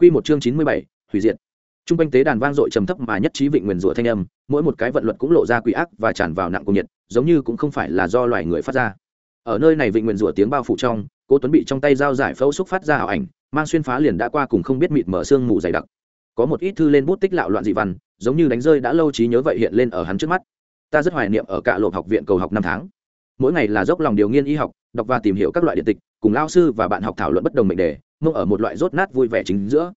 Quy một chương chín mươi bảy, hủy diệt. Trung quanh tế đàn vang dội trầm thấp mà nhất trí vịnh nguyên rủa thanh âm, mỗi một cái vận luật cũng lộ ra quỷ ác và tràn vào nặng cùng nhiệt, giống như cũng không phải là do loài người phát ra. Ở nơi này vịnh nguyên rủa tiếng bao phủ trong, Cố Tuấn bị trong tay dao giải phẫu xúc phát ra ảo ảnh, mang xuyên phá liền đã qua cùng không biết mịt mở xương mù dày đặc. Có một ít thư lên bút tích lạo loạn dị văn, giống như đánh rơi đã lâu trí nhớ vậy hiện lên ở hắn trước mắt. Ta rất hoài niệm ở cả lộp học viện cầu học năm tháng. Mỗi ngày là dốc lòng điều nghiên y học, đọc và tìm hiểu các loại điện tịch, cùng lao sư và bạn học thảo luận bất đồng mệnh đề, mông ở một loại rốt nát vui vẻ chính giữa.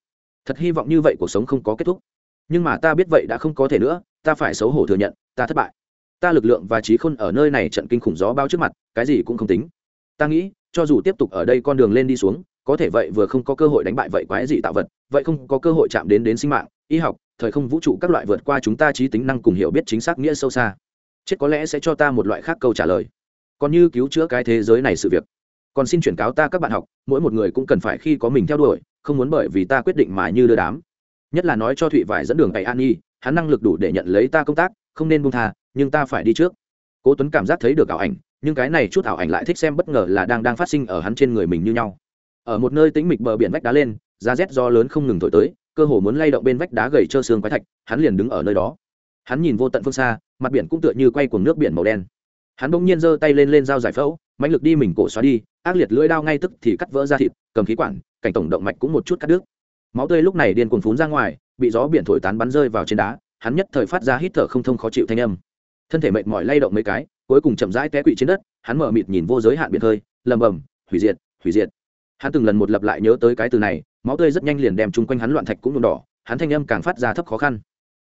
Thật hy vọng như vậy cuộc sống không có kết thúc. Nhưng mà ta biết vậy đã không có thể nữa, ta phải xấu hổ thừa nhận, ta thất bại. Ta lực lượng và trí khôn ở nơi này trận kinh khủng gió bao trước mặt, cái gì cũng không tính. Ta nghĩ, cho dù tiếp tục ở đây con đường lên đi xuống, có thể vậy vừa không có cơ hội đánh bại vậy quái dị tạo vật, vậy không có cơ hội chạm đến đến sinh mạng, y học, thời không vũ trụ các loại vượt qua chúng ta trí tính năng cùng hiểu biết chính xác nghĩa sâu xa. Chết có lẽ sẽ cho ta một loại khác câu trả lời. Còn như cứu chữa cái thế giới này sự việc còn xin chuyển cáo ta các bạn học, mỗi một người cũng cần phải khi có mình theo đuổi, không muốn bởi vì ta quyết định mà như đưa đám. Nhất là nói cho thụy vải dẫn đường tại an nhi, hắn năng lực đủ để nhận lấy ta công tác, không nên buông tha, nhưng ta phải đi trước. Cố tuấn cảm giác thấy được ảo ảnh, nhưng cái này chút ảo ảnh lại thích xem bất ngờ là đang đang phát sinh ở hắn trên người mình như nhau. Ở một nơi tĩnh mịch bờ biển vách đá lên, giá rét do lớn không ngừng thổi tới, cơ hồ muốn lay động bên vách đá gầy trơ xương quái thạch, hắn liền đứng ở nơi đó. Hắn nhìn vô tận phương xa, mặt biển cũng tựa như quay cuồng nước biển màu đen. Hắn bỗng nhiên giơ tay lên lên dao giải phẫu mãnh lực đi mình cổ xóa đi, ác liệt lưỡi đao ngay tức thì cắt vỡ ra thịt, cầm khí quản, cảnh tổng động mạch cũng một chút cắt đứt. Máu tươi lúc này điên cuồng phún ra ngoài, bị gió biển thổi tán bắn rơi vào trên đá, hắn nhất thời phát ra hít thở không thông khó chịu thanh âm. Thân thể mệt mỏi lay động mấy cái, cuối cùng chậm rãi té quỵ trên đất, hắn mở mịt nhìn vô giới hạn biển hơi, lầm bầm, hủy diệt hủy diệt. Hắn từng lần một lặp lại nhớ tới cái từ này, máu tươi rất nhanh liền đem chung quanh hắn loạn thạch cũng nhuộm đỏ, hắn thanh âm càng phát ra thấp khó khăn.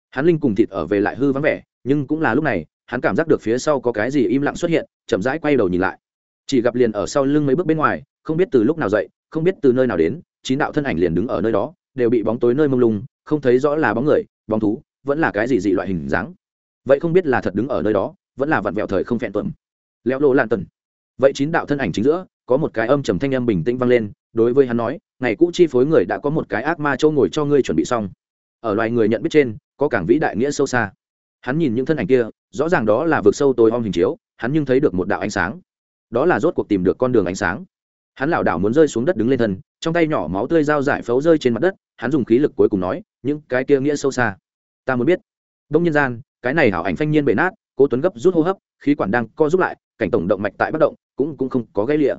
Hắn linh cùng thịt ở về lại hư vắng vẻ, nhưng cũng là lúc này, hắn cảm giác được phía sau có cái gì im lặng xuất hiện, chậm rãi quay đầu nhìn lại chỉ gặp liền ở sau lưng mấy bước bên ngoài, không biết từ lúc nào dậy, không biết từ nơi nào đến, chín đạo thân ảnh liền đứng ở nơi đó, đều bị bóng tối nơi mông lung, không thấy rõ là bóng người, bóng thú, vẫn là cái gì dị loại hình dáng. Vậy không biết là thật đứng ở nơi đó, vẫn là vặn vẹo thời không phẹn tuẩm leo lộ lan tần vậy chín đạo thân ảnh chính giữa, có một cái âm trầm thanh âm bình tĩnh vang lên, đối với hắn nói, ngày cũ chi phối người đã có một cái ác ma châu ngồi cho ngươi chuẩn bị xong. Ở loài người nhận biết trên, có cảng vĩ đại nghĩa sâu xa. Hắn nhìn những thân ảnh kia, rõ ràng đó là vực sâu tối om hình chiếu, hắn nhưng thấy được một đạo ánh sáng đó là rốt cuộc tìm được con đường ánh sáng. Hắn lảo đảo muốn rơi xuống đất đứng lên thân, trong tay nhỏ máu tươi dao giải phẫu rơi trên mặt đất, hắn dùng khí lực cuối cùng nói, những cái kia nghĩa sâu xa, ta muốn biết. Đông nhân gian, cái này hảo ảnh phanh nhiên bể nát, cố tuấn gấp rút hô hấp, khí quản đang co giúp lại, cảnh tổng động mạch tại bất động, cũng cũng không có gãy lịa.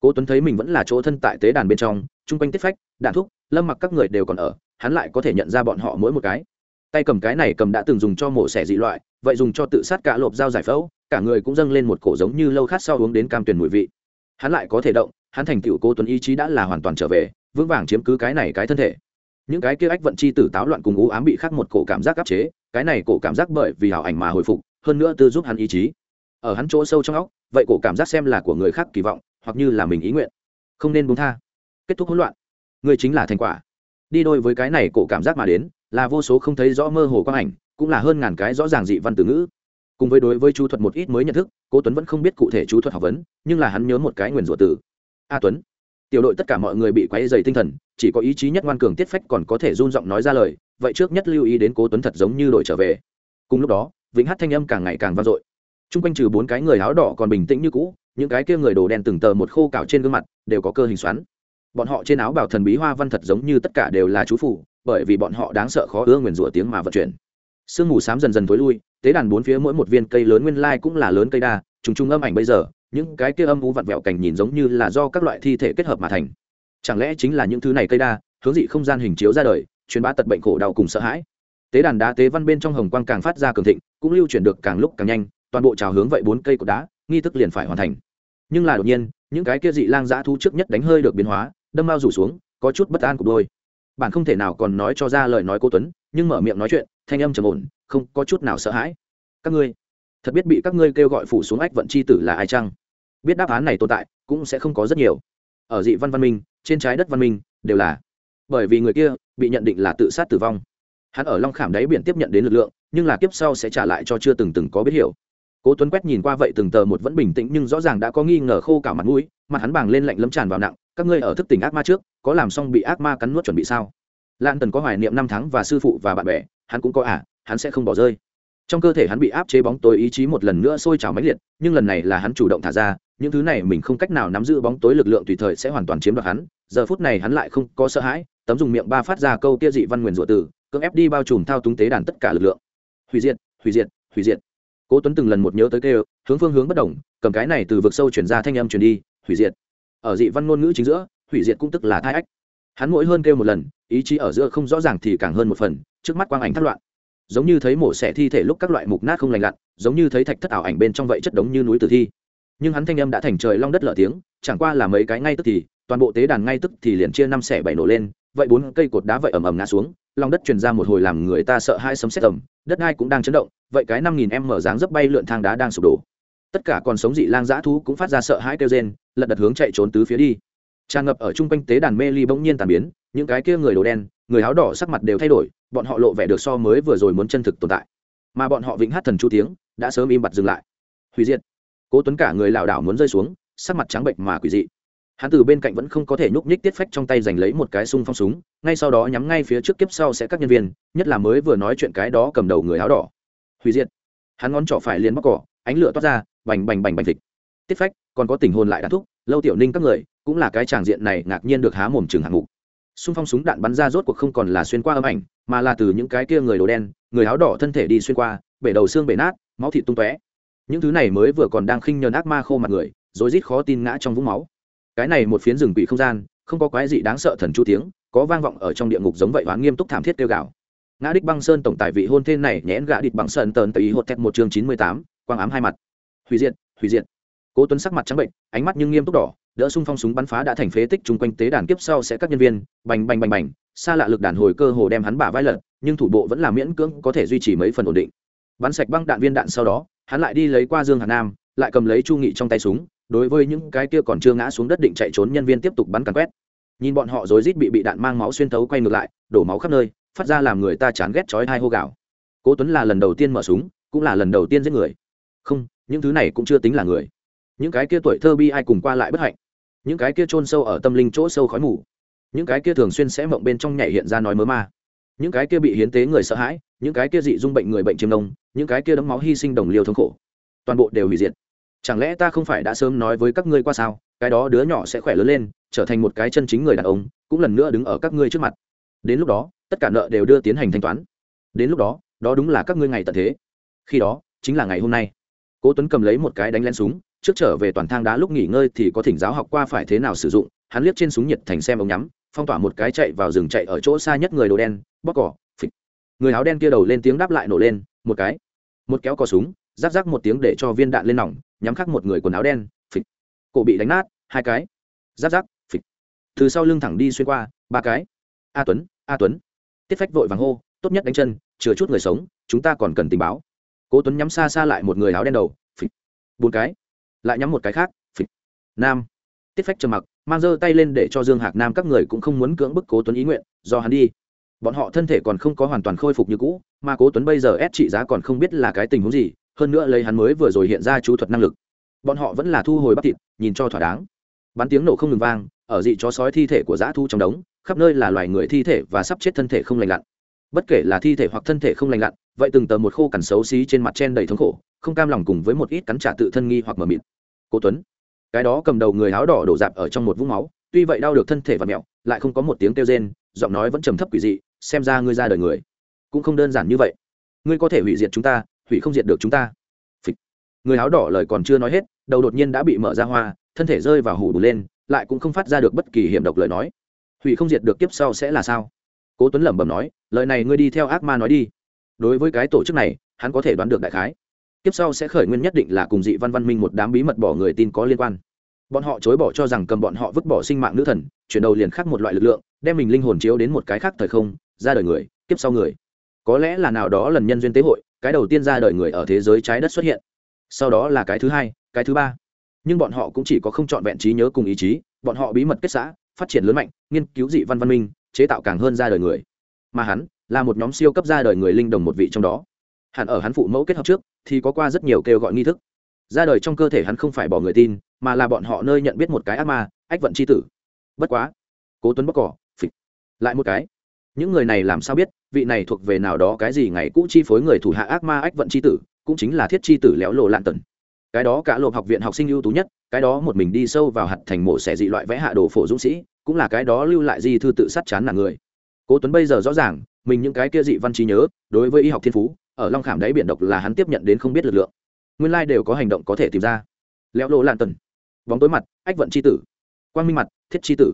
Cố tuấn thấy mình vẫn là chỗ thân tại tế đàn bên trong, chung quanh tiết phách, đạn thúc, lâm mặc các người đều còn ở, hắn lại có thể nhận ra bọn họ mỗi một cái. Tay cầm cái này cầm đã từng dùng cho mổ xẻ dị loại, vậy dùng cho tự sát cả lộp dao giải phẫu cả người cũng dâng lên một cổ giống như lâu khát sau uống đến cam tuyển mùi vị. Hắn lại có thể động, hắn thành tựu cô tuấn ý chí đã là hoàn toàn trở về, vững vàng chiếm cứ cái này cái thân thể. Những cái kia ách vận chi tử táo loạn cùng ú ám bị khắc một cổ cảm giác áp chế, cái này cổ cảm giác bởi vì hảo ảnh mà hồi phục, hơn nữa tư giúp hắn ý chí. Ở hắn chỗ sâu trong óc, vậy cổ cảm giác xem là của người khác kỳ vọng, hoặc như là mình ý nguyện. Không nên buông tha. Kết thúc hỗn loạn. Người chính là thành quả. Đi đôi với cái này cổ cảm giác mà đến, là vô số không thấy rõ mơ hồ quang ảnh, cũng là hơn ngàn cái rõ ràng dị văn từ ngữ cùng với đối với chú thuật một ít mới nhận thức, cố tuấn vẫn không biết cụ thể chú thuật học vấn, nhưng là hắn nhớ một cái nguyền rủa từ. A tuấn. Tiểu đội tất cả mọi người bị quấy dày tinh thần, chỉ có ý chí nhất ngoan cường tiết phách còn có thể run giọng nói ra lời, vậy trước nhất lưu ý đến cố tuấn thật giống như đội trở về. Cùng lúc đó, vĩnh hát thanh âm càng ngày càng vang dội. Chung quanh trừ bốn cái người áo đỏ còn bình tĩnh như cũ, những cái kia người đồ đen từng tờ một khô cào trên gương mặt, đều có cơ hình xoắn. Bọn họ trên áo bảo thần bí hoa văn thật giống như tất cả đều là chú phủ bởi vì bọn họ đáng sợ khó ưa nguyền rủa tiếng mà vận chuyển. Sương mù xám dần dần tối lui tế đàn bốn phía mỗi một viên cây lớn nguyên lai cũng là lớn cây đa, trùng trùng âm ảnh bây giờ, những cái kia âm u vặn vẹo cảnh nhìn giống như là do các loại thi thể kết hợp mà thành. Chẳng lẽ chính là những thứ này cây đa, hướng dị không gian hình chiếu ra đời, truyền bá tật bệnh khổ đau cùng sợ hãi? Tế đàn đá tế văn bên trong hồng quang càng phát ra cường thịnh, cũng lưu chuyển được càng lúc càng nhanh, toàn bộ trào hướng vậy bốn cây cột đá, nghi thức liền phải hoàn thành. Nhưng là đột nhiên, những cái kia dị lang dã thu trước nhất đánh hơi được biến hóa, đâm mau rủ xuống, có chút bất an của đôi. Bạn không thể nào còn nói cho ra lời nói cô tuấn nhưng mở miệng nói chuyện, thanh âm trầm ổn, không có chút nào sợ hãi. Các ngươi, thật biết bị các ngươi kêu gọi phủ xuống ách vận c h i tử là ai chăng? Biết đáp án này tồn tại, cũng sẽ không có rất nhiều. Ở dị văn văn minh, trên trái đất văn minh, đều là bởi vì người kia bị nhận định là tự sát tử vong. Hắn ở long khảm đáy biển tiếp nhận đến lực lượng, nhưng là kiếp sau sẽ trả lại cho chưa từng từng có biết hiểu. Cố tuấn quét nhìn qua vậy từng tờ một vẫn bình tĩnh nhưng rõ ràng đã có nghi ngờ khô cả mặt mũi, mặt hắn bàng lên lạnh lấm tràn vào nặng, các ngươi ở thức tỉnh ác ma trước, có làm xong bị ác ma cắn nuốt chuẩn bị sao? Lan tần có hoài niệm năm tháng và sư phụ và bạn bè hắn cũng có ả à, hắn sẽ không bỏ rơi. Trong cơ thể hắn bị áp chế bóng tối ý chí một lần nữa sôi trào mãnh liệt nhưng lần này là hắn chủ động thả ra những thứ này mình không cách nào nắm giữ bóng tối lực lượng tùy thời sẽ hoàn toàn chiếm đoạt hắn giờ phút này hắn lại không có sợ hãi tấm dùng miệng ba phát ra câu kia dị văn nguyền rủa tử cưỡng ép đi bao trùm thao túng tế đàn tất cả lực lượng. Hủy diệt hủy diệt hủy diệt. Cố tuấn từng lần một nhớ tới kêu hướng phương hướng bất đồng cầm cái này từ vực sâu chuyển ra thanh âm chuyển đi hủy diệt. Ở dị văn ngôn ngữ chính giữa hủy diệt cũng tức là thai ách hắn mỗi hơn kêu một lần, ý chí ở giữa không rõ ràng thì càng hơn một phần, trước mắt quang ảnh thất loạn. Giống như thấy mổ xẻ thi thể lúc các loại mục nát không lành lặn, giống như thấy thạch thất ảo ảnh bên trong vậy chất đống như núi tử thi. Nhưng hắn thanh âm đã thành trời long đất lở tiếng, chẳng qua là mấy cái ngay tức thì, toàn bộ tế đàn ngay tức thì liền chia năm xẻ bảy nổ lên, vậy bốn cây cột đá vậy ầm ầm ngã xuống, lòng đất truyền ra một hồi làm người ta sợ hai sấm sét ầm, đất đai cũng đang chấn động, vậy cái năm nghìn em mở dáng dấp bay lượn thang đá đang sụp đổ. Tất cả còn sống dị lang dã thú cũng phát ra sợ hãi kêu rên, lật đật hướng chạy trốn tứ phía đi tràn ngập ở chung quanh tế đàn mê ly bỗng nhiên tàn biến, những cái kia người đồ đen, người áo đỏ sắc mặt đều thay đổi, bọn họ lộ vẻ được so mới vừa rồi muốn chân thực tồn tại. Mà bọn họ vĩnh hát thần chu tiếng, đã sớm im bặt dừng lại. Hủy diệt. Cố tuấn cả người lảo đảo muốn rơi xuống, sắc mặt trắng bệnh mà quỷ dị. Hắn từ bên cạnh vẫn không có thể nhúc nhích tiết phách trong tay giành lấy một cái sung phong súng, ngay sau đó nhắm ngay phía trước kiếp sau sẽ các nhân viên, nhất là mới vừa nói chuyện cái đó cầm đầu người áo đỏ. Hủy diệt. Hắn ngón trỏ phải liền bóc cỏ, ánh lửa toát ra, bành bành bành bành thịt tiết phách, còn có tình hồn lại đã thúc, lâu tiểu ninh các người cũng là cái tràng diện này ngạc nhiên được há mồm chừng hạng mục. Xung phong súng đạn bắn ra rốt cuộc không còn là xuyên qua âm ảnh, mà là từ những cái kia người đồ đen, người áo đỏ thân thể đi xuyên qua, bể đầu xương bể nát, máu thịt tung tóe. Những thứ này mới vừa còn đang khinh nhờn ác ma khô mặt người rồi rít khó tin ngã trong vũng máu. Cái này một phiến rừng quỷ không gian, không có quái gì đáng sợ thần chu tiếng, có vang vọng ở trong địa ngục giống vậy và nghiêm túc thảm thiết kêu gào. Ngã đích băng sơn tổng tài vị hôn thê này nhẽn gã địch bằng sơn tờn tây hột thẹt một chương chín mươi tám, quang ám hai mặt. Hủy diệt hủy diệt. Cố tuấn sắc mặt trắng bệnh, ánh mắt nhưng nghiêm túc đỏ đỡ xung phong súng bắn phá đã thành phế tích chung quanh tế đàn kiếp sau sẽ các nhân viên, bành bành bành bành. Xa lạ lực đàn hồi cơ hồ đem hắn bả vai lật, nhưng thủ bộ vẫn là miễn cưỡng có thể duy trì mấy phần ổn định. Bắn sạch băng đạn viên đạn sau đó, hắn lại đi lấy qua dương hà nam, lại cầm lấy chu nghị trong tay súng, đối với những cái kia còn chưa ngã xuống đất định chạy trốn nhân viên tiếp tục bắn càn quét. Nhìn bọn họ rối rít bị bị đạn mang máu xuyên thấu quay ngược lại, đổ máu khắp nơi, phát ra làm người ta chán ghét chói hai hô gạo cố tuấn là lần đầu tiên mở súng, cũng là lần đầu tiên giết người. Không, những thứ này cũng chưa tính là người. Những cái kia tuổi thơ bi ai cùng qua lại bất hạnh những cái kia chôn sâu ở tâm linh chỗ sâu khói mù, những cái kia thường xuyên sẽ mộng bên trong nhảy hiện ra nói mớ ma, những cái kia bị hiến tế người sợ hãi, những cái kia dị dung bệnh người bệnh chiêm đông những cái kia đấm máu hy sinh đồng liêu thống khổ, toàn bộ đều hủy diệt. Chẳng lẽ ta không phải đã sớm nói với các ngươi qua sao? Cái đó đứa nhỏ sẽ khỏe lớn lên, trở thành một cái chân chính người đàn ông, cũng lần nữa đứng ở các ngươi trước mặt. Đến lúc đó, tất cả nợ đều đưa tiến hành thanh toán. Đến lúc đó đó đúng là các ngươi ngày tận thế. Khi đó, chính là ngày hôm nay. Cố tuấn cầm lấy một cái đánh lén súng trước trở về toàn thang đá lúc nghỉ ngơi thì có thỉnh giáo học qua phải thế nào sử dụng, hắn liếc trên súng nhiệt thành xem ống nhắm, phong tỏa một cái chạy vào rừng chạy ở chỗ xa nhất người đồ đen bóc cỏ, phịch. Người áo đen kia đầu lên tiếng đáp lại nổ lên, một cái, một kéo cò súng rác rác một tiếng để cho viên đạn lên nòng, nhắm khắc một người quần áo đen, phịch. Cổ bị đánh nát, hai cái rác rác phịch. Từ sau lưng thẳng đi xuyên qua, ba cái. A tuấn a tuấn. Tiết phách vội vàng hô, tốt nhất đánh chân, chừa chút người sống, chúng ta còn cần tình báo. Cố tuấn nhắm xa xa lại một người áo đen đầu, phịch. Bốn cái lại nhắm một cái khác, phịch. Nam. Tiết phách trầm mặc, mang giơ tay lên để cho dương hạc nam các người cũng không muốn cưỡng bức cố tuấn ý nguyện, do hắn đi. Bọn họ thân thể còn không có hoàn toàn khôi phục như cũ, mà cố tuấn bây giờ ép trị giá còn không biết là cái tình huống gì, hơn nữa lấy hắn mới vừa rồi hiện ra chú thuật năng lực. Bọn họ vẫn là thu hồi bắp thịt, nhìn cho thỏa đáng. Bắn tiếng nổ không ngừng vang, ở dị chó sói thi thể của dã thu trong đống, khắp nơi là loài người thi thể và sắp chết thân thể không lành lặn. Bất kể là thi thể hoặc thân thể không lành lặn, vậy từng tờ một khô cằn xấu xí trên mặt chen đầy thống khổ không cam lòng cùng với một ít cắn trả tự thân nghi hoặc mờ mịt. Cố tuấn, cái đó cầm đầu người áo đỏ đổ dạp ở trong một vũng máu, tuy vậy đau được thân thể và mẹo, lại không có một tiếng kêu rên, giọng nói vẫn trầm thấp quỷ dị, xem ra ngươi ra đời người. Cũng không đơn giản như vậy. Ngươi có thể hủy diệt chúng ta, hủy không diệt được chúng ta. Phịch. người áo đỏ lời còn chưa nói hết, đầu đột nhiên đã bị mở ra hoa, thân thể rơi vào hủ bù lên, lại cũng không phát ra được bất kỳ hiểm độc lời nói. Hủy không diệt được kiếp sau sẽ là sao? Cố tuấn lẩm bẩm nói, lời này ngươi đi theo ác ma nói đi. Đối với cái tổ chức này, hắn có thể đoán được đại khái kiếp sau sẽ khởi nguyên nhất định là cùng dị văn văn minh một đám bí mật bỏ người tin có liên quan. Bọn họ chối bỏ cho rằng cầm bọn họ vứt bỏ sinh mạng nữ thần, chuyển đầu liền khác một loại lực lượng, đem mình linh hồn chiếu đến một cái khác thời không, ra đời người, kiếp sau người. Có lẽ là nào đó lần nhân duyên tế hội, cái đầu tiên ra đời người ở thế giới trái đất xuất hiện. Sau đó là cái thứ hai, cái thứ ba. Nhưng bọn họ cũng chỉ có không chọn vẹn trí nhớ cùng ý chí, bọn họ bí mật kết xã, phát triển lớn mạnh, nghiên cứu dị văn văn minh, chế tạo càng hơn ra đời người. Mà hắn là một nhóm siêu cấp ra đời người linh đồng một vị trong đó hẳn ở hắn phụ mẫu kết hợp trước, thì có qua rất nhiều kêu gọi nghi thức. Ra đời trong cơ thể hắn không phải bỏ người tin, mà là bọn họ nơi nhận biết một cái ác ma, ách vận c h i tử. Bất quá, cố tuấn bóc cỏ, phịch. Lại một cái. Những người này làm sao biết, vị này thuộc về nào đó cái gì ngày cũ chi phối người thủ hạ ác ma, ách vận c h i tử, cũng chính là thiết chi tử léo lộ lạn tần. Cái đó cả lộp học viện học sinh ưu tú nhất, cái đó một mình đi sâu vào hạt thành mổ xẻ dị loại vẽ hạ đồ phổ dũng sĩ, cũng là cái đó lưu lại di thư tự sát chán nản người. Cố tuấn bây giờ rõ ràng, mình những cái kia dị văn trí nhớ, đối với y học thiên phú ở long khảm đáy biển độc là hắn tiếp nhận đến không biết lực lượng. Nguyên lai đều có hành động có thể tìm ra. Leo lộ lan tần. Bóng tối mặt, ách vận c h i tử. Quang minh mặt, thiết c h i tử.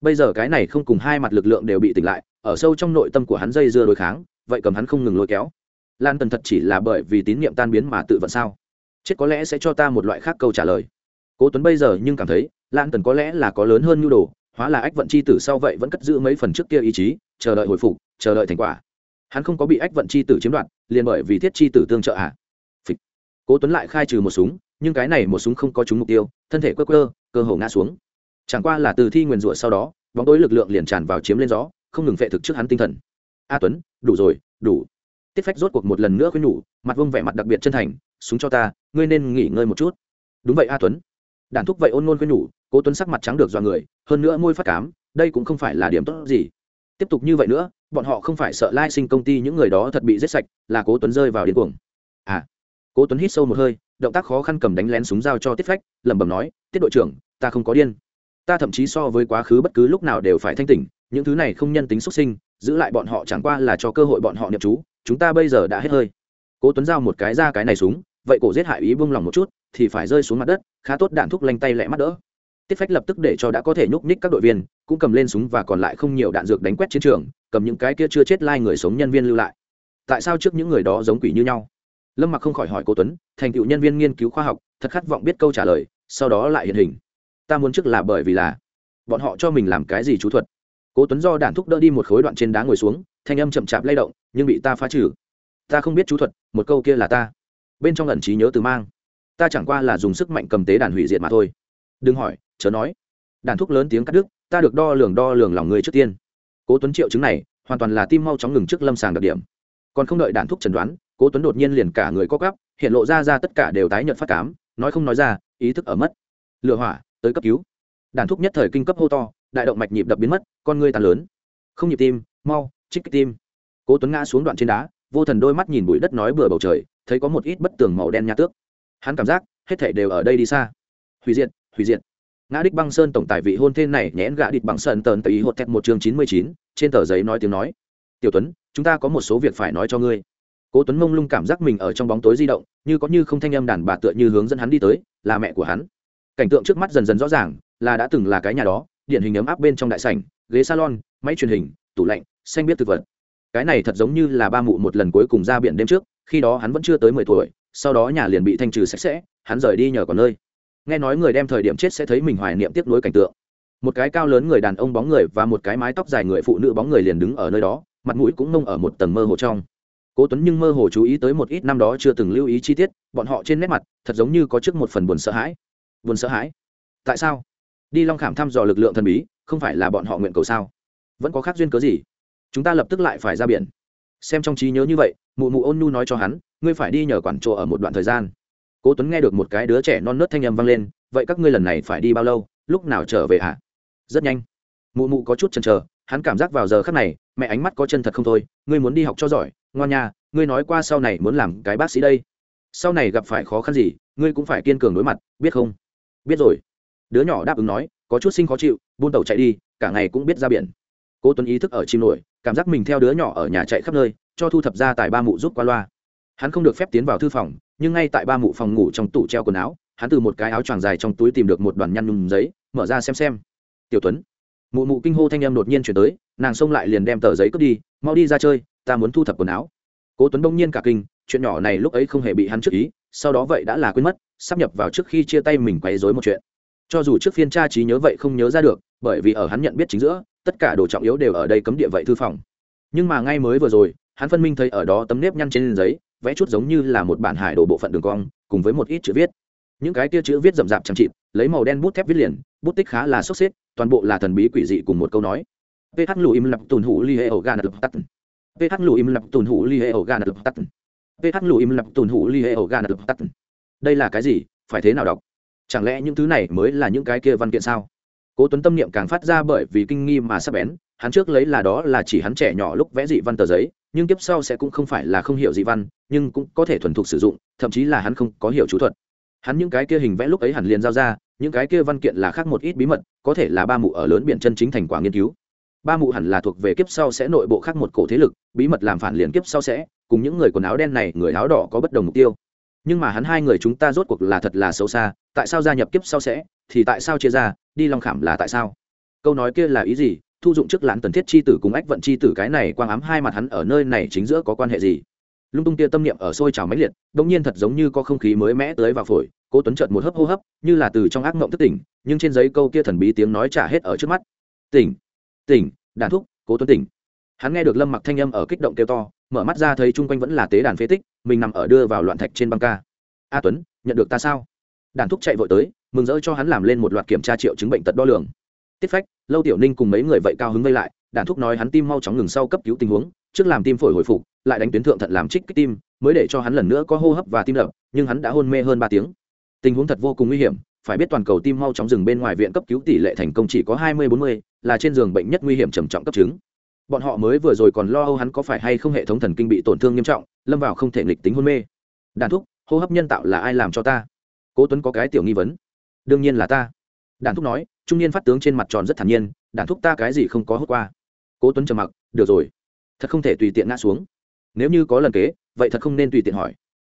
Bây giờ cái này không cùng hai mặt lực lượng đều bị tỉnh lại, ở sâu trong nội tâm của hắn dây dưa đối kháng, vậy cầm hắn không ngừng lôi kéo. Lan tần thật chỉ là bởi vì tín nhiệm tan biến mà tự vận sao? Chết có lẽ sẽ cho ta một loại khác câu trả lời. Cố tuấn bây giờ nhưng cảm thấy lan tần có lẽ là có lớn hơn nhu đồ, hóa là ách vận c h i tử sau vậy vẫn cất giữ mấy phần trước kia ý chí, chờ đợi hồi phục, chờ đợi thành quả. Hắn không có bị ách vận c h i tử chiếm đoạt liền bởi vì thiết chi tử tương trợ ạ Phịch. cố tuấn lại khai trừ một súng, nhưng cái này một súng không có trúng mục tiêu, thân thể quơ quơ, cơ hồ ngã xuống. Chẳng qua là từ thi nguyền rủa sau đó, bóng tối lực lượng liền tràn vào chiếm lên gió, không ngừng vệ thực trước hắn tinh thần. A tuấn, đủ rồi, đủ. Tiết phách rốt cuộc một lần nữa khuyên nhủ, mặt vông vẻ mặt đặc biệt chân thành, súng cho ta, ngươi nên nghỉ ngơi một chút. Đúng vậy a tuấn. Đản thúc vậy ôn ngôn khuyên nhủ, cố tuấn sắc mặt trắng được dọa người, hơn nữa môi phát cám, đây cũng không phải là điểm tốt gì tiếp tục như vậy nữa, bọn họ không phải sợ lai sinh công ty những người đó thật bị giết sạch, là cố tuấn rơi vào điên cuồng. À cố tuấn hít sâu một hơi, động tác khó khăn cầm đánh lén súng dao cho tiết phách, lẩm bẩm nói, tiết đội trưởng, ta không có điên. Ta thậm chí so với quá khứ bất cứ lúc nào đều phải thanh tỉnh, những thứ này không nhân tính xuất sinh, giữ lại bọn họ chẳng qua là cho cơ hội bọn họ nhập chú, chúng ta bây giờ đã hết hơi. Cố tuấn giao một cái ra cái này súng, vậy cổ giết hại ý buông lòng một chút, thì phải rơi xuống mặt đất, khá tốt đạn thúc lanh tay lẹ mắt đỡ tiết phách lập tức để cho đã có thể nhúc nhích các đội viên, cũng cầm lên súng và còn lại không nhiều đạn dược đánh quét chiến trường, cầm những cái kia chưa chết lai người sống nhân viên lưu lại. Tại sao trước những người đó giống quỷ như nhau? Lâm mặc không khỏi hỏi cô tuấn, thành tựu nhân viên nghiên cứu khoa học, thật khát vọng biết câu trả lời, sau đó lại hiện hình. Ta muốn trước là bởi vì là bọn họ cho mình làm cái gì chú thuật. Cố tuấn do đạn thúc đỡ đi một khối đoạn trên đá ngồi xuống, thanh âm chậm chạp lay động, nhưng bị ta phá trừ. Ta không biết chú thuật, một câu kia là ta. Bên trong ẩn trí nhớ từ mang. Ta chẳng qua là dùng sức mạnh cầm tế đàn hủy diệt mà thôi. Đừng hỏi chớ nói. Đàn thuốc lớn tiếng cắt đứt, ta được đo lường đo lường lòng người trước tiên. Cố tuấn triệu chứng này, hoàn toàn là tim mau chóng ngừng trước lâm sàng đặc điểm. Còn không đợi đàn thuốc chẩn đoán, cố tuấn đột nhiên liền cả người co cắp hiện lộ ra ra tất cả đều tái nhợt phát cám nói không nói ra, ý thức ở mất. Lựa hỏa, tới cấp cứu. Đàn thuốc nhất thời kinh cấp hô to, đại động mạch nhịp đập biến mất, con ngươi tàn lớn. Không nhịp tim, mau trích kích tim. Cố tuấn ngã xuống đoạn trên đá, vô thần đôi mắt nhìn bụi đất nói bừa bầu trời, thấy có một ít bất tường màu đen nha tước. Hắn cảm giác, hết thể đều ở đây đi xa. Hủy diệt hủy diệt ngã đích băng sơn tổng tài vị hôn thê này nhẽn gã địch bằng sơn tờn ý hột thẹt một chương chín mươi chín, trên tờ giấy nói tiếng nói. Tiểu tuấn, chúng ta có một số việc phải nói cho ngươi. Cố tuấn mông lung cảm giác mình ở trong bóng tối di động, như có như không thanh âm đàn bà tựa như hướng dẫn hắn đi tới, là mẹ của hắn. Cảnh tượng trước mắt dần dần rõ ràng, là đã từng là cái nhà đó điện hình ấm áp bên trong đại sảnh, ghế salon, máy truyền hình, tủ lạnh, xanh biết thực vật. Cái này thật giống như là ba mụ một lần cuối cùng ra biển đêm trước, khi đó hắn vẫn chưa tới mười tuổi, sau đó nhà liền bị thanh trừ sạch sẽ, hắn rời đi nhờ còn nơi nghe nói người đem thời điểm chết sẽ thấy mình hoài niệm tiếp nối cảnh tượng. Một cái cao lớn người đàn ông bóng người và một cái mái tóc dài người phụ nữ bóng người liền đứng ở nơi đó, mặt mũi cũng ngông ở một tầng mơ hồ trong. Cố tuấn nhưng mơ hồ chú ý tới một ít năm đó chưa từng lưu ý chi tiết, bọn họ trên nét mặt, thật giống như có trước một phần buồn sợ hãi. Buồn sợ hãi? Tại sao? Đi long khảm thăm dò lực lượng thần bí, không phải là bọn họ nguyện cầu sao? Vẫn có khác duyên cớ gì? Chúng ta lập tức lại phải ra biển. Xem trong trí nhớ như vậy, mụ mụ ôn nhu nói cho hắn, ngươi phải đi nhờ quản trộ ở một đoạn thời gian cố tuấn nghe được một cái đứa trẻ non nớt thanh âm vang lên, vậy các ngươi lần này phải đi bao lâu? Lúc nào trở về ạ à? rất nhanh. Mụ mụ có chút chần chờ, hắn cảm giác vào giờ khắc này, mẹ ánh mắt có chân thật không thôi, ngươi muốn đi học cho giỏi, ngoan nha, ngươi nói qua sau này muốn làm cái bác sĩ đây. Sau này gặp phải khó khăn gì, ngươi cũng phải kiên cường đối mặt, biết không? Biết rồi. Đứa nhỏ đáp ứng nói, có chút sinh khó chịu, buôn tàu chạy đi, cả ngày cũng biết ra biển. Cố tuấn ý thức ở chim nổi, cảm giác mình theo đứa nhỏ ở nhà chạy khắp nơi, cho thu thập ra tài ba mụ giúp qua loa. Hắn không được phép tiến vào thư phòng nhưng ngay tại ba mụ phòng ngủ trong tủ treo quần áo, hắn từ một cái áo choàng dài trong túi tìm được một đoàn nhăn nhung giấy, mở ra xem xem. Tiểu tuấn. Mụ mụ kinh hô thanh em đột nhiên chuyển tới, nàng xông lại liền đem tờ giấy cướp đi, mau đi ra chơi, ta muốn thu thập quần áo. Cố tuấn đông nhiên cả kinh, chuyện nhỏ này lúc ấy không hề bị hắn trước ý, sau đó vậy đã là quên mất, sắp nhập vào trước khi chia tay mình quấy rối một chuyện. Cho dù trước phiên tra trí nhớ vậy không nhớ ra được, bởi vì ở hắn nhận biết chính giữa, tất cả đồ trọng yếu đều ở đây cấm địa vậy thư phòng. Nhưng mà ngay mới vừa rồi, hắn phân minh thấy ở đó tấm nếp nhăn trên giấy vẽ chút giống như là một bản hải đồ bộ phận đường cong, cùng với một ít chữ viết. Những cái kia chữ viết rậm rạp chẳng chịt, lấy màu đen bút thép viết liền, bút tích khá là sốc xếp, toàn bộ là thần bí quỷ dị cùng một câu nói. Ph lù im lập tùn hủ li hệ ổ gà nập tắt. Ph lù im lập tùn hủ li hệ ổ gà nập tắt. Ph lù im lập tùn hủ li hệ ổ gà nập tắt. Đây là cái gì? Phải thế nào đọc? Chẳng lẽ những thứ này mới là những cái kia văn kiện sao? Cố tuấn tâm niệm càng phát ra bởi vì kinh nghi mà sắp bén, hắn trước lấy là đó là chỉ hắn trẻ nhỏ lúc vẽ dị văn tờ giấy nhưng kiếp sau sẽ cũng không phải là không hiểu dị văn, nhưng cũng có thể thuần thục sử dụng, thậm chí là hắn không có hiểu chú thuật. Hắn những cái kia hình vẽ lúc ấy hẳn liền giao ra, những cái kia văn kiện là khác một ít bí mật, có thể là ba mụ ở lớn biển chân chính thành quả nghiên cứu. Ba mụ hẳn là thuộc về kiếp sau sẽ nội bộ khác một cổ thế lực, bí mật làm phản liền kiếp sau sẽ, cùng những người quần áo đen này, người áo đỏ có bất đồng mục tiêu. Nhưng mà hắn hai người chúng ta rốt cuộc là thật là xấu xa, tại sao gia nhập kiếp sau sẽ, thì tại sao chia ra, đi long khảm là tại sao? Câu nói kia là ý gì? Thu dụng trước lãn tần thiết chi tử cùng ách vận chi tử cái này quang ám hai mặt hắn ở nơi này chính giữa có quan hệ gì? Lung tung tia tâm niệm ở sôi trào mãnh liệt đông nhiên thật giống như có không khí mới mẽ tới vào phổi, cố tuấn chợt một hấp hô hấp, như là từ trong ác mộng thức tỉnh, nhưng trên giấy câu kia thần bí tiếng nói trả hết ở trước mắt. Tỉnh tỉnh, đàn thúc, cố tuấn tỉnh. Hắn nghe được lâm mặc thanh âm ở kích động kêu to, mở mắt ra thấy chung quanh vẫn là tế đàn phế tích, mình nằm ở đưa vào loạn thạch trên băng ca. A tuấn, nhận được ta sao? Đàn thúc chạy vội tới, mừng rỡ cho hắn làm lên một loạt kiểm tra triệu chứng bệnh tật đo lường tiết phách, lâu tiểu ninh cùng mấy người vậy cao hứng vây lại đàn thúc nói hắn tim mau chóng ngừng sau cấp cứu tình huống, trước làm tim phổi hồi phục, lại đánh tuyến thượng thận làm trích kích tim, mới để cho hắn lần nữa có hô hấp và tim đập, nhưng hắn đã hôn mê hơn ba tiếng. Tình huống thật vô cùng nguy hiểm, phải biết toàn cầu tim mau chóng dừng bên ngoài viện cấp cứu tỷ lệ thành công chỉ có hai mươi bốn mươi, là trên giường bệnh nhất nguy hiểm trầm trọng cấp chứng. Bọn họ mới vừa rồi còn lo âu hắn có phải hay không hệ thống thần kinh bị tổn thương nghiêm trọng, lâm vào không thể nghịch tính hôn mê. Đàn thúc, hô hấp nhân tạo là ai làm cho ta? Cố tuấn có cái tiểu nghi vấn. Đương nhiên là ta đàn thúc nói, trung niên phát tướng trên mặt tròn rất thản nhiên đàn thúc ta cái gì không có hốt qua? Cố tuấn trầm mặc, được rồi, thật không thể tùy tiện ngã xuống. Nếu như có lần kế, vậy thật không nên tùy tiện hỏi.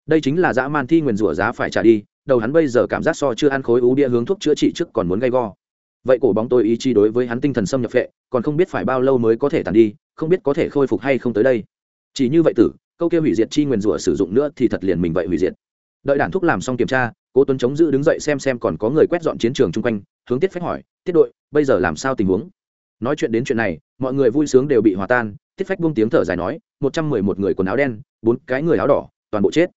Đây chính là dã man thi nguyền rủa giá phải trả đi, đầu hắn bây giờ cảm giác so chưa ăn khối ú bia hướng thuốc chữa trị trước còn muốn gay go. Vậy cổ bóng tôi ý chi đối với hắn tinh thần xâm nhập phệ, còn không biết phải bao lâu mới có thể tàn đi, không biết có thể khôi phục hay không tới đây. Chỉ như vậy tử, câu kia hủy diệt chi nguyền rủa sử dụng nữa thì thật liền mình vậy hủy diệt. Đợi đản thúc làm xong kiểm tra cố tuấn chống giữ đứng dậy xem xem còn có người quét dọn chiến trường chung quanh, hướng tiết phách hỏi, tiết đội, bây giờ làm sao tình huống? Nói chuyện đến chuyện này, mọi người vui sướng đều bị hòa tan, tiết phách buông tiếng thở dài nói, một trăm mười một người quần áo đen, bốn cái người áo đỏ, toàn bộ chết.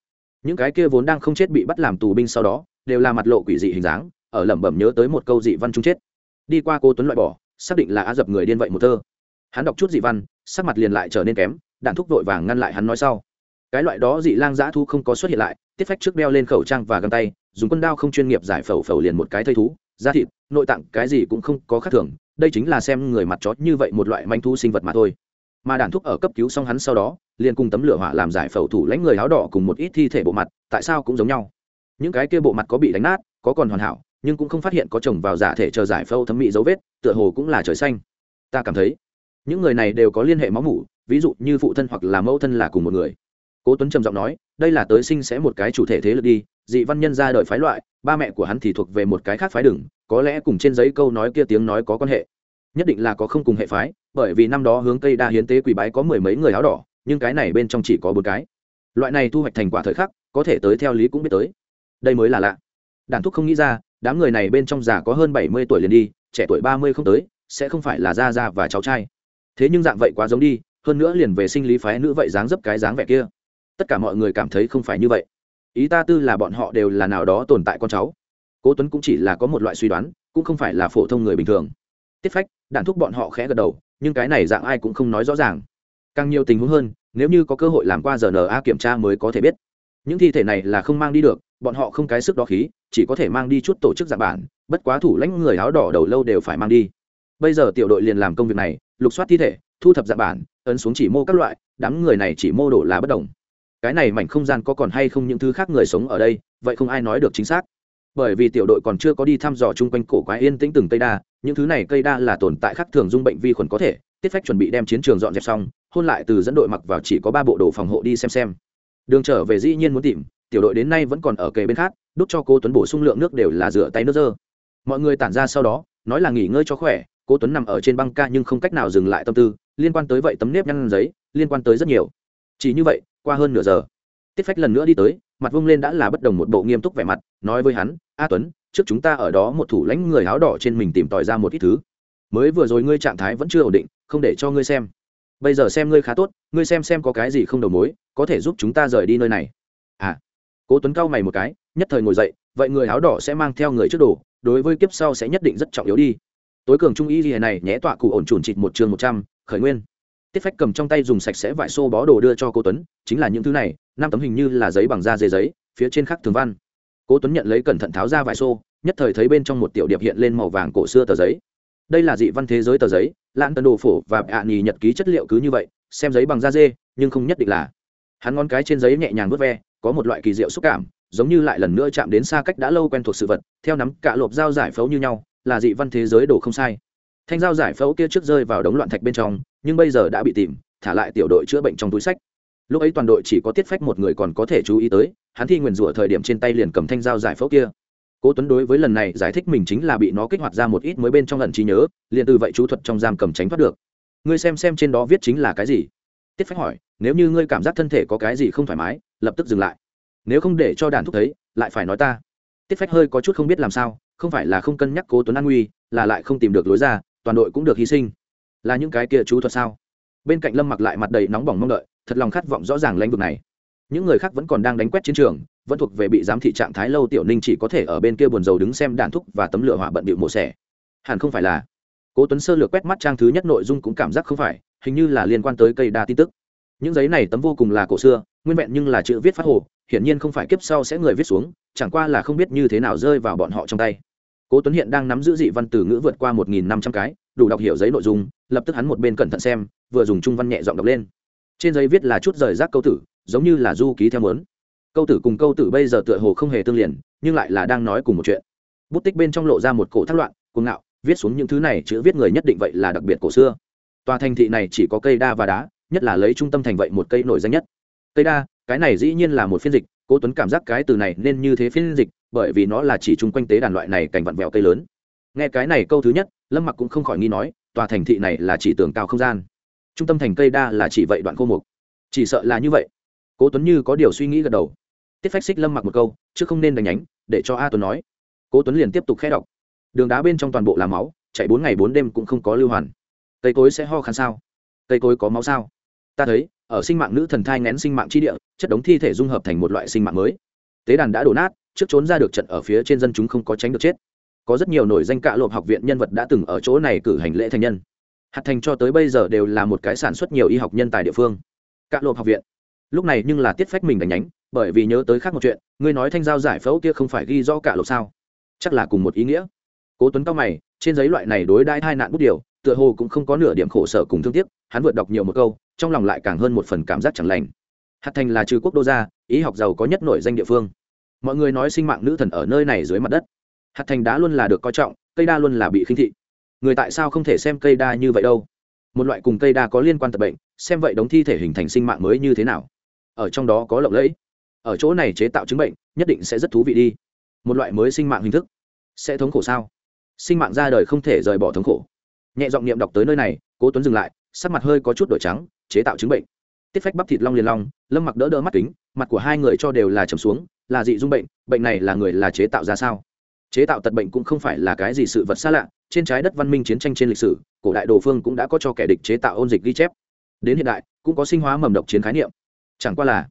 Những cái kia vốn đang không chết bị bắt làm tù binh sau đó, đều là mặt lộ quỷ dị hình dáng, ở lẩm bẩm nhớ tới một câu dị văn chung chết. Đi qua cô tuấn loại bỏ, xác định là á dập người điên vậy một thơ. Hắn đọc chút dị văn, sắc mặt liền lại trở nên kém, đạn thúc vội vàng ngăn lại hắn nói sau cái loại đó dị lang dã thu không có xuất hiện lại, tiết phách trước đeo lên khẩu trang và găng tay, dùng quân đao không chuyên nghiệp giải phẫu phẫu liền một cái thây thú, da thịt, nội tạng, cái gì cũng không có khác thường, đây chính là xem người mặt chó như vậy một loại manh thu sinh vật mà thôi. Mà đàn thúc ở cấp cứu xong hắn sau đó, liền cùng tấm lửa hỏa làm giải phẫu thủ lãnh người áo đỏ cùng một ít thi thể bộ mặt, tại sao cũng giống nhau. Những cái kia bộ mặt có bị đánh nát, có còn hoàn hảo, nhưng cũng không phát hiện có chồng vào giả thể chờ giải phẫu thấm mị dấu vết, tựa hồ cũng là trời xanh. Ta cảm thấy, những người này đều có liên hệ máu mủ, ví dụ như phụ thân hoặc là mẫu thân là cùng một người cố tuấn trầm giọng nói, đây là tới sinh sẽ một cái chủ thể thế lực đi, dị văn nhân ra đời phái loại, ba mẹ của hắn thì thuộc về một cái khác phái đừng có lẽ cùng trên giấy câu nói kia tiếng nói có quan hệ. Nhất định là có không cùng hệ phái, bởi vì năm đó hướng tây đa hiến tế quỷ bái có mười mấy người áo đỏ, nhưng cái này bên trong chỉ có bốn cái. Loại này thu hoạch thành quả thời khắc, có thể tới theo lý cũng biết tới. Đây mới là lạ. Đàn thúc không nghĩ ra, đám người này bên trong già có hơn bảy mươi tuổi liền đi, trẻ tuổi ba mươi không tới, sẽ không phải là gia gia và cháu trai. Thế nhưng dạng vậy quá giống đi, hơn nữa liền về sinh lý phái nữ vậy dáng dấp cái dáng vẻ kia tất cả mọi người cảm thấy không phải như vậy. Ý ta tư là bọn họ đều là nào đó tồn tại con cháu. Cố tuấn cũng chỉ là có một loại suy đoán, cũng không phải là phổ thông người bình thường. Tiết phách, đạn thúc bọn họ khẽ gật đầu, nhưng cái này dạng ai cũng không nói rõ ràng. Càng nhiều tình huống hơn, nếu như có cơ hội làm qua giờ rna kiểm tra mới có thể biết. Những thi thể này là không mang đi được, bọn họ không cái sức đó khí, chỉ có thể mang đi chút tổ chức dạng bản, bất quá thủ lãnh người áo đỏ đầu lâu đều phải mang đi. Bây giờ tiểu đội liền làm công việc này, lục soát thi thể, thu thập dạng bản, ấn xuống chỉ mô các loại, đám người này chỉ mô đổ là bất đồng cái này mảnh không gian có còn hay không những thứ khác người sống ở đây, vậy không ai nói được chính xác. Bởi vì tiểu đội còn chưa có đi thăm dò chung quanh cổ quái yên tĩnh từng cây đa, những thứ này cây đa là tồn tại khác thường dung bệnh vi khuẩn có thể, tiết phách chuẩn bị đem chiến trường dọn dẹp xong, hôn lại từ dẫn đội mặc vào chỉ có ba bộ đồ phòng hộ đi xem xem. Đường trở về dĩ nhiên muốn tìm, tiểu đội đến nay vẫn còn ở kề bên khác đút cho cô tuấn bổ sung lượng nước đều là rửa tay nước dơ. Mọi người tản ra sau đó, nói là nghỉ ngơi cho khỏe cô tuấn nằm ở trên băng ca nhưng không cách nào dừng lại tâm tư, liên quan tới vậy tấm nếp nhăn giấy, liên quan tới rất nhiều. Chỉ như vậy qua hơn nửa giờ. Tiết phách lần nữa đi tới, mặt vung lên đã là bất đồng một bộ nghiêm túc vẻ mặt, nói với hắn, a tuấn, trước chúng ta ở đó một thủ lãnh người áo đỏ trên mình tìm tòi ra một ít thứ. Mới vừa rồi ngươi trạng thái vẫn chưa ổn định, không để cho ngươi xem. Bây giờ xem ngươi khá tốt, ngươi xem xem có cái gì không đầu mối, có thể giúp chúng ta rời đi nơi này. À. Cố tuấn cao mày một cái, nhất thời ngồi dậy, vậy người áo đỏ sẽ mang theo người trước đồ, đối với kiếp sau sẽ nhất định rất trọng yếu đi. Tối cường trung y gì này nhé tọa cụ ổn trùn trịt một chương một trăm, khởi nguyên tiết phách cầm trong tay dùng sạch sẽ vải xô bó đồ đưa cho cô tuấn, chính là những thứ này, năm tấm hình như là giấy bằng da dê giấy, phía trên khắc thường văn. Cô tuấn nhận lấy cẩn thận tháo ra vải xô, nhất thời thấy bên trong một tiểu điệp hiện lên màu vàng cổ xưa tờ giấy. Đây là dị văn thế giới tờ giấy, lãn tân đồ phổ và ạ nhì nhật ký chất liệu cứ như vậy, xem giấy bằng da dê, nhưng không nhất định là. Hắn ngón cái trên giấy nhẹ nhàng vớt ve, có một loại kỳ diệu xúc cảm, giống như lại lần nữa chạm đến xa cách đã lâu quen thuộc sự vật, theo nắm cả lộp dao giải phẫu như nhau, là dị văn thế giới đồ không sai thanh dao giải phẫu kia trước rơi vào đống loạn thạch bên trong, nhưng bây giờ đã bị tìm, thả lại tiểu đội chữa bệnh trong túi sách. Lúc ấy toàn đội chỉ có tiết phách một người còn có thể chú ý tới, hắn thi nguyền rủa thời điểm trên tay liền cầm thanh dao giải phẫu kia. Cố tuấn đối với lần này giải thích mình chính là bị nó kích hoạt ra một ít mới bên trong lần trí nhớ, liền từ vậy chú thuật trong giam cầm tránh thoát được. Ngươi xem xem trên đó viết chính là cái gì? Tiết phách hỏi, nếu như ngươi cảm giác thân thể có cái gì không thoải mái, lập tức dừng lại. Nếu không để cho đàn thúc thấy, lại phải nói ta. Tiết phách hơi có chút không biết làm sao, không phải là không cân nhắc cố tuấn an nguy, là lại không tìm được lối ra toàn đội cũng được hy sinh. Là những cái kia chú thuật sao? Bên cạnh lâm mặc lại mặt đầy nóng bỏng mong đợi, thật lòng khát vọng rõ ràng lãnh vực này. Những người khác vẫn còn đang đánh quét chiến trường, vẫn thuộc về bị giám thị trạng thái lâu tiểu ninh chỉ có thể ở bên kia buồn dầu đứng xem đàn thúc và tấm lửa hỏa bận bịu mổ xẻ. Hẳn không phải là. Cố tuấn sơ lược quét mắt trang thứ nhất nội dung cũng cảm giác không phải, hình như là liên quan tới cây đa tin tức. Những giấy này tấm vô cùng là cổ xưa, nguyên vẹn nhưng là chữ viết phát hồ, hiển nhiên không phải kiếp sau sẽ người viết xuống, chẳng qua là không biết như thế nào rơi vào bọn họ trong tay cố tuấn hiện đang nắm giữ dị văn từ ngữ vượt qua một nghìn năm trăm cái, đủ đọc hiểu giấy nội dung, lập tức hắn một bên cẩn thận xem, vừa dùng trung văn nhẹ giọng đọc lên. Trên giấy viết là chút rời rác câu tử, giống như là du ký theo mớn. Câu tử cùng câu tử bây giờ tựa hồ không hề tương liền, nhưng lại là đang nói cùng một chuyện. Bút tích bên trong lộ ra một cổ thác loạn, cuồng ngạo, viết xuống những thứ này chữ viết người nhất định vậy là đặc biệt cổ xưa. Tòa thành thị này chỉ có cây đa và đá, nhất là lấy trung tâm thành vậy một cây nổi danh nhất. Cây đa, cái này dĩ nhiên là một phiên dịch, cố tuấn cảm giác cái từ này nên như thế phiên dịch bởi vì nó là chỉ chung quanh tế đàn loại này cảnh vặn vẹo cây lớn. Nghe cái này câu thứ nhất, lâm mặc cũng không khỏi nghi nói, tòa thành thị này là chỉ tường cao không gian. Trung tâm thành cây đa là chỉ vậy đoạn khô mục. Chỉ sợ là như vậy. Cố tuấn như có điều suy nghĩ gật đầu. Tiết phách xích lâm mặc một câu, chứ không nên đánh nhánh, để cho a tuấn nói. Cố tuấn liền tiếp tục khẽ đọc. Đường đá bên trong toàn bộ là máu, chạy bốn ngày bốn đêm cũng không có lưu hoàn. Cây cối sẽ ho khăn sao? Cây cối có máu sao? Ta thấy, ở sinh mạng nữ thần thai ngén sinh mạng chi địa, chất đống thi thể dung hợp thành một loại sinh mạng mới. Tế đàn đã đổ nát trước trốn ra được trận ở phía trên dân chúng không có tránh được chết. Có rất nhiều nổi danh cạ lộp học viện nhân vật đã từng ở chỗ này cử hành lễ thành nhân. Hạt thành cho tới bây giờ đều là một cái sản xuất nhiều y học nhân tài địa phương. Cạ lộp học viện. Lúc này nhưng là tiết phách mình đánh nhánh, bởi vì nhớ tới khác một chuyện, ngươi nói thanh giao giải phẫu kia không phải ghi rõ cạ lộp sao? Chắc là cùng một ý nghĩa. Cố tuấn cao mày, trên giấy loại này đối đãi hai nạn bút điều, tựa hồ cũng không có nửa điểm khổ sở cùng thương tiếc, hắn vượt đọc nhiều một câu, trong lòng lại càng hơn một phần cảm giác chẳng lành. Hạt thành là trừ quốc đô gia ý học giàu có nhất nổi danh địa phương mọi người nói sinh mạng nữ thần ở nơi này dưới mặt đất. Hạt thành đá luôn là được coi trọng, cây đa luôn là bị khinh thị. Người tại sao không thể xem cây đa như vậy đâu? Một loại cùng cây đa có liên quan tập bệnh, xem vậy đống thi thể hình thành sinh mạng mới như thế nào? Ở trong đó có lộng lẫy. Ở chỗ này chế tạo chứng bệnh, nhất định sẽ rất thú vị đi. Một loại mới sinh mạng hình thức. Sẽ thống khổ sao? Sinh mạng ra đời không thể rời bỏ thống khổ. Nhẹ giọng niệm đọc tới nơi này, cố tuấn dừng lại, sắc mặt hơi có chút đổi trắng, chế tạo chứng bệnh. Tiết phách bắp thịt long liền long, lâm mặc đỡ đỡ mắt kính, mặt của hai người cho đều là trầm xuống là dị dung bệnh bệnh này là người là chế tạo ra sao? Chế tạo tật bệnh cũng không phải là cái gì sự vật xa lạ, trên trái đất văn minh chiến tranh trên lịch sử, cổ đại đồ phương cũng đã có cho kẻ địch chế tạo ôn dịch ghi chép. Đến hiện đại, cũng có sinh hóa mầm độc chiến khái niệm. Chẳng qua là,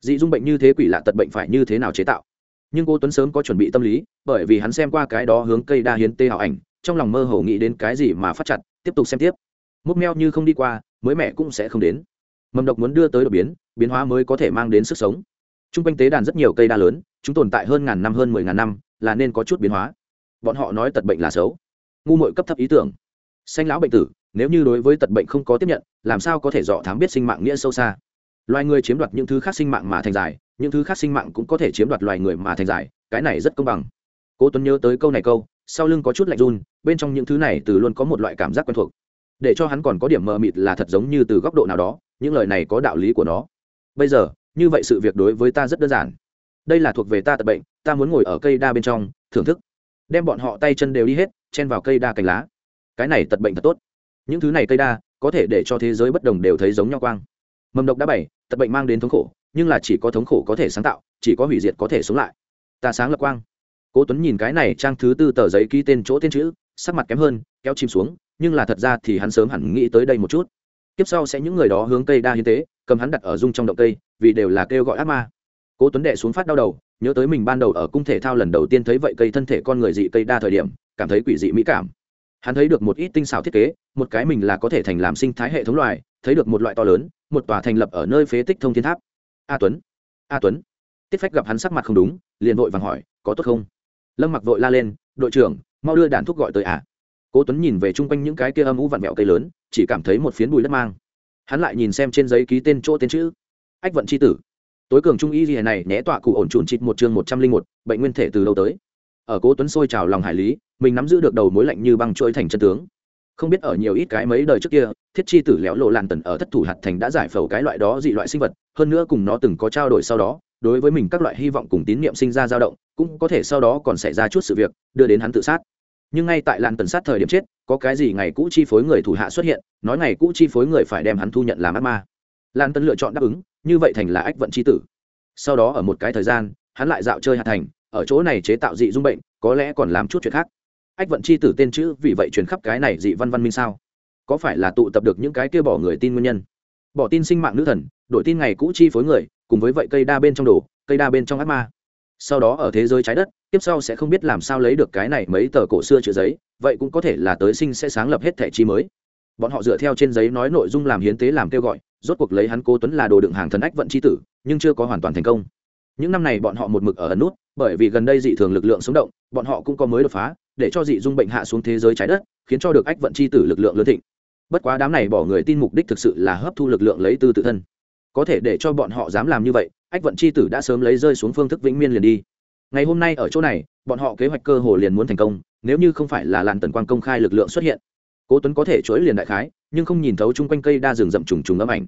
dị dung bệnh như thế quỷ lạ tật bệnh phải như thế nào chế tạo? Nhưng cô tuấn sớm có chuẩn bị tâm lý, bởi vì hắn xem qua cái đó hướng cây đa hiến tê hảo ảnh, trong lòng mơ hồ nghĩ đến cái gì mà phát chặt, tiếp tục xem tiếp. Múc meo như không đi qua, mới mẹ cũng sẽ không đến. Mầm độc muốn đưa tới đột biến biến hóa mới có thể mang đến sức sống t r u n g quanh tế đàn rất nhiều cây đa lớn, chúng tồn tại hơn ngàn năm hơn mười ngàn năm, là nên có chút biến hóa. Bọn họ nói tật bệnh là xấu. Ngu mội cấp thấp ý tưởng. Xanh lão bệnh tử, nếu như đối với tật bệnh không có tiếp nhận, làm sao có thể dọ thám biết sinh mạng nghĩa sâu xa? Loài người chiếm đoạt những thứ khác sinh mạng mà thành dài, những thứ khác sinh mạng cũng có thể chiếm đoạt loài người mà thành dài, cái này rất công bằng. Cố tuấn nhớ tới câu này câu, sau lưng có chút lạnh run, bên trong những thứ này từ luôn có một loại cảm giác quen thuộc. Để cho hắn còn có điểm mờ mịt là thật giống như từ góc độ nào đó, những lời này có đạo lý của nó. Bây giờ như vậy sự việc đối với ta rất đơn giản. Đây là thuộc về ta tật bệnh, ta muốn ngồi ở cây đa bên trong, thưởng thức. Đem bọn họ tay chân đều đi hết, chen vào cây đa cành lá. Cái này tật bệnh thật tốt. Những thứ này cây đa, có thể để cho thế giới bất đồng đều thấy giống nhau quang. Mầm độc đã bảy tật bệnh mang đến thống khổ, nhưng là chỉ có thống khổ có thể sáng tạo, chỉ có hủy diệt có thể sống lại. Ta sáng lập quang. Cố tuấn nhìn cái này trang thứ tư tờ giấy ký tên chỗ tên chữ, sắc mặt kém hơn, kéo chim xuống, nhưng là thật ra thì hắn sớm hẳn nghĩ tới đây một chút tiếp sau sẽ những người đó hướng cây đa hiến tế, cầm hắn đặt ở dung trong động cây, vì đều là kêu gọi ác ma. Cố tuấn đệ xuống phát đau đầu, nhớ tới mình ban đầu ở cung thể thao lần đầu tiên thấy vậy cây thân thể con người dị cây đa thời điểm, cảm thấy quỷ dị mỹ cảm. Hắn thấy được một ít tinh xảo thiết kế, một cái mình là có thể thành làm sinh thái hệ thống loài, thấy được một loại to lớn, một tòa thành lập ở nơi phế tích thông thiên tháp. A tuấn a tuấn. Tiết phách gặp hắn sắc mặt không đúng, liền vội vàng hỏi, có tốt không? Lâm mặc vội la lên, đội trưởng, mau đưa đàn thuốc gọi tới à? Cố tuấn nhìn về chung quanh những cái kia âm u vặn vẹo cây lớn chỉ cảm thấy một phiến bụi đất mang. Hắn lại nhìn xem trên giấy ký tên chỗ tên chữ. Ách vận c h i tử. Tối cường trung y gì này nhé tọa cụ ổn trụn chịt một chương một trăm linh một, bệnh nguyên thể từ đâu tới. Ở cố tuấn sôi trào lòng hải lý, mình nắm giữ được đầu mối lạnh như băng trôi thành chân tướng. Không biết ở nhiều ít cái mấy đời trước kia, thiết chi tử léo lộ làn tần ở thất thủ hạt thành đã giải phẫu cái loại đó dị loại sinh vật, hơn nữa cùng nó từng có trao đổi sau đó, đối với mình các loại hy vọng cùng tín niệm sinh ra dao động, cũng có thể sau đó còn xảy ra chút sự việc, đưa đến hắn tự sát nhưng ngay tại làn tần sát thời điểm chết, có cái gì ngày cũ chi phối người thủ hạ xuất hiện, nói ngày cũ chi phối người phải đem hắn thu nhận làm ác ma. Lan tần lựa chọn đáp ứng, như vậy thành là ách vận c h i tử. Sau đó ở một cái thời gian, hắn lại dạo chơi hạ thành, ở chỗ này chế tạo dị dung bệnh, có lẽ còn làm chút chuyện khác. Ách vận c h i tử tên chữ, vì vậy truyền khắp cái này dị văn văn minh sao? Có phải là tụ tập được những cái kia bỏ người tin nguyên nhân? Bỏ tin sinh mạng nữ thần, đổi tin ngày cũ chi phối người, cùng với vậy cây đa bên trong đồ, cây đa bên trong ác ma. Sau đó ở thế giới trái đất tiếp sau sẽ không biết làm sao lấy được cái này mấy tờ cổ xưa chữ giấy, vậy cũng có thể là tới sinh sẽ sáng lập hết thẻ chi mới. Bọn họ dựa theo trên giấy nói nội dung làm hiến tế làm kêu gọi, rốt cuộc lấy hắn cố tuấn là đồ đựng hàng thần ách vận c h i tử, nhưng chưa có hoàn toàn thành công. Những năm này bọn họ một mực ở ẩn nút, bởi vì gần đây dị thường lực lượng sống động, bọn họ cũng có mới đột phá, để cho dị dung bệnh hạ xuống thế giới trái đất, khiến cho được ách vận c h i tử lực lượng lớn thịnh. Bất quá đám này bỏ người tin mục đích thực sự là hấp thu lực lượng lấy từ tự thân. Có thể để cho bọn họ dám làm như vậy, ách vận c h i tử đã sớm lấy rơi xuống phương thức vĩnh miên liền đi ngày hôm nay ở chỗ này, bọn họ kế hoạch cơ hồ liền muốn thành công, nếu như không phải là làn tần quang công khai lực lượng xuất hiện. Cố tuấn có thể chối liền đại khái, nhưng không nhìn thấu chung quanh cây đa rừng rậm trùng trùng âm ảnh.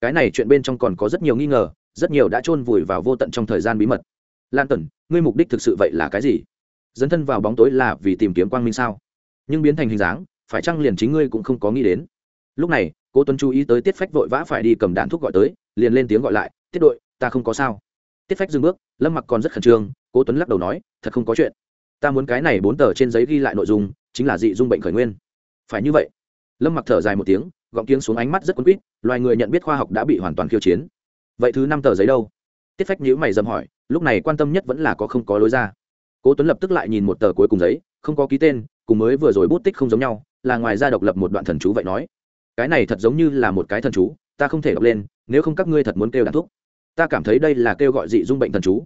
Cái này chuyện bên trong còn có rất nhiều nghi ngờ, rất nhiều đã chôn vùi vào vô tận trong thời gian bí mật. Lan tần, ngươi mục đích thực sự vậy là cái gì? Dấn thân vào bóng tối là vì tìm kiếm quang minh sao? Nhưng biến thành hình dáng, phải chăng liền chính ngươi cũng không có nghĩ đến? Lúc này, cố tuấn chú ý tới tiết phách vội vã phải đi cầm đạn thuốc gọi tới, liền lên tiếng gọi lại, tiết đội, ta không có sao tiết phách dừng bước, lâm mặc còn rất khẩn trương, cố tuấn lắc đầu nói, thật không có chuyện. Ta muốn cái này bốn tờ trên giấy ghi lại nội dung, chính là dị dung bệnh khởi nguyên. Phải như vậy. Lâm mặc thở dài một tiếng, gọng tiếng xuống ánh mắt rất quấn quýt, loài người nhận biết khoa học đã bị hoàn toàn khiêu chiến. Vậy thứ năm tờ giấy đâu? Tiết phách nhữ mày dầm hỏi, lúc này quan tâm nhất vẫn là có không có lối ra. Cố tuấn lập tức lại nhìn một tờ cuối cùng giấy, không có ký tên, cùng mới vừa rồi bút tích không giống nhau, là ngoài ra độc lập một đoạn thần chú vậy nói. Cái này thật giống như là một cái thần chú, ta không thể đọc lên, nếu không các ngươi thật muốn kêu đàn thuốc ta cảm thấy đây là kêu gọi dị dung bệnh thần chú.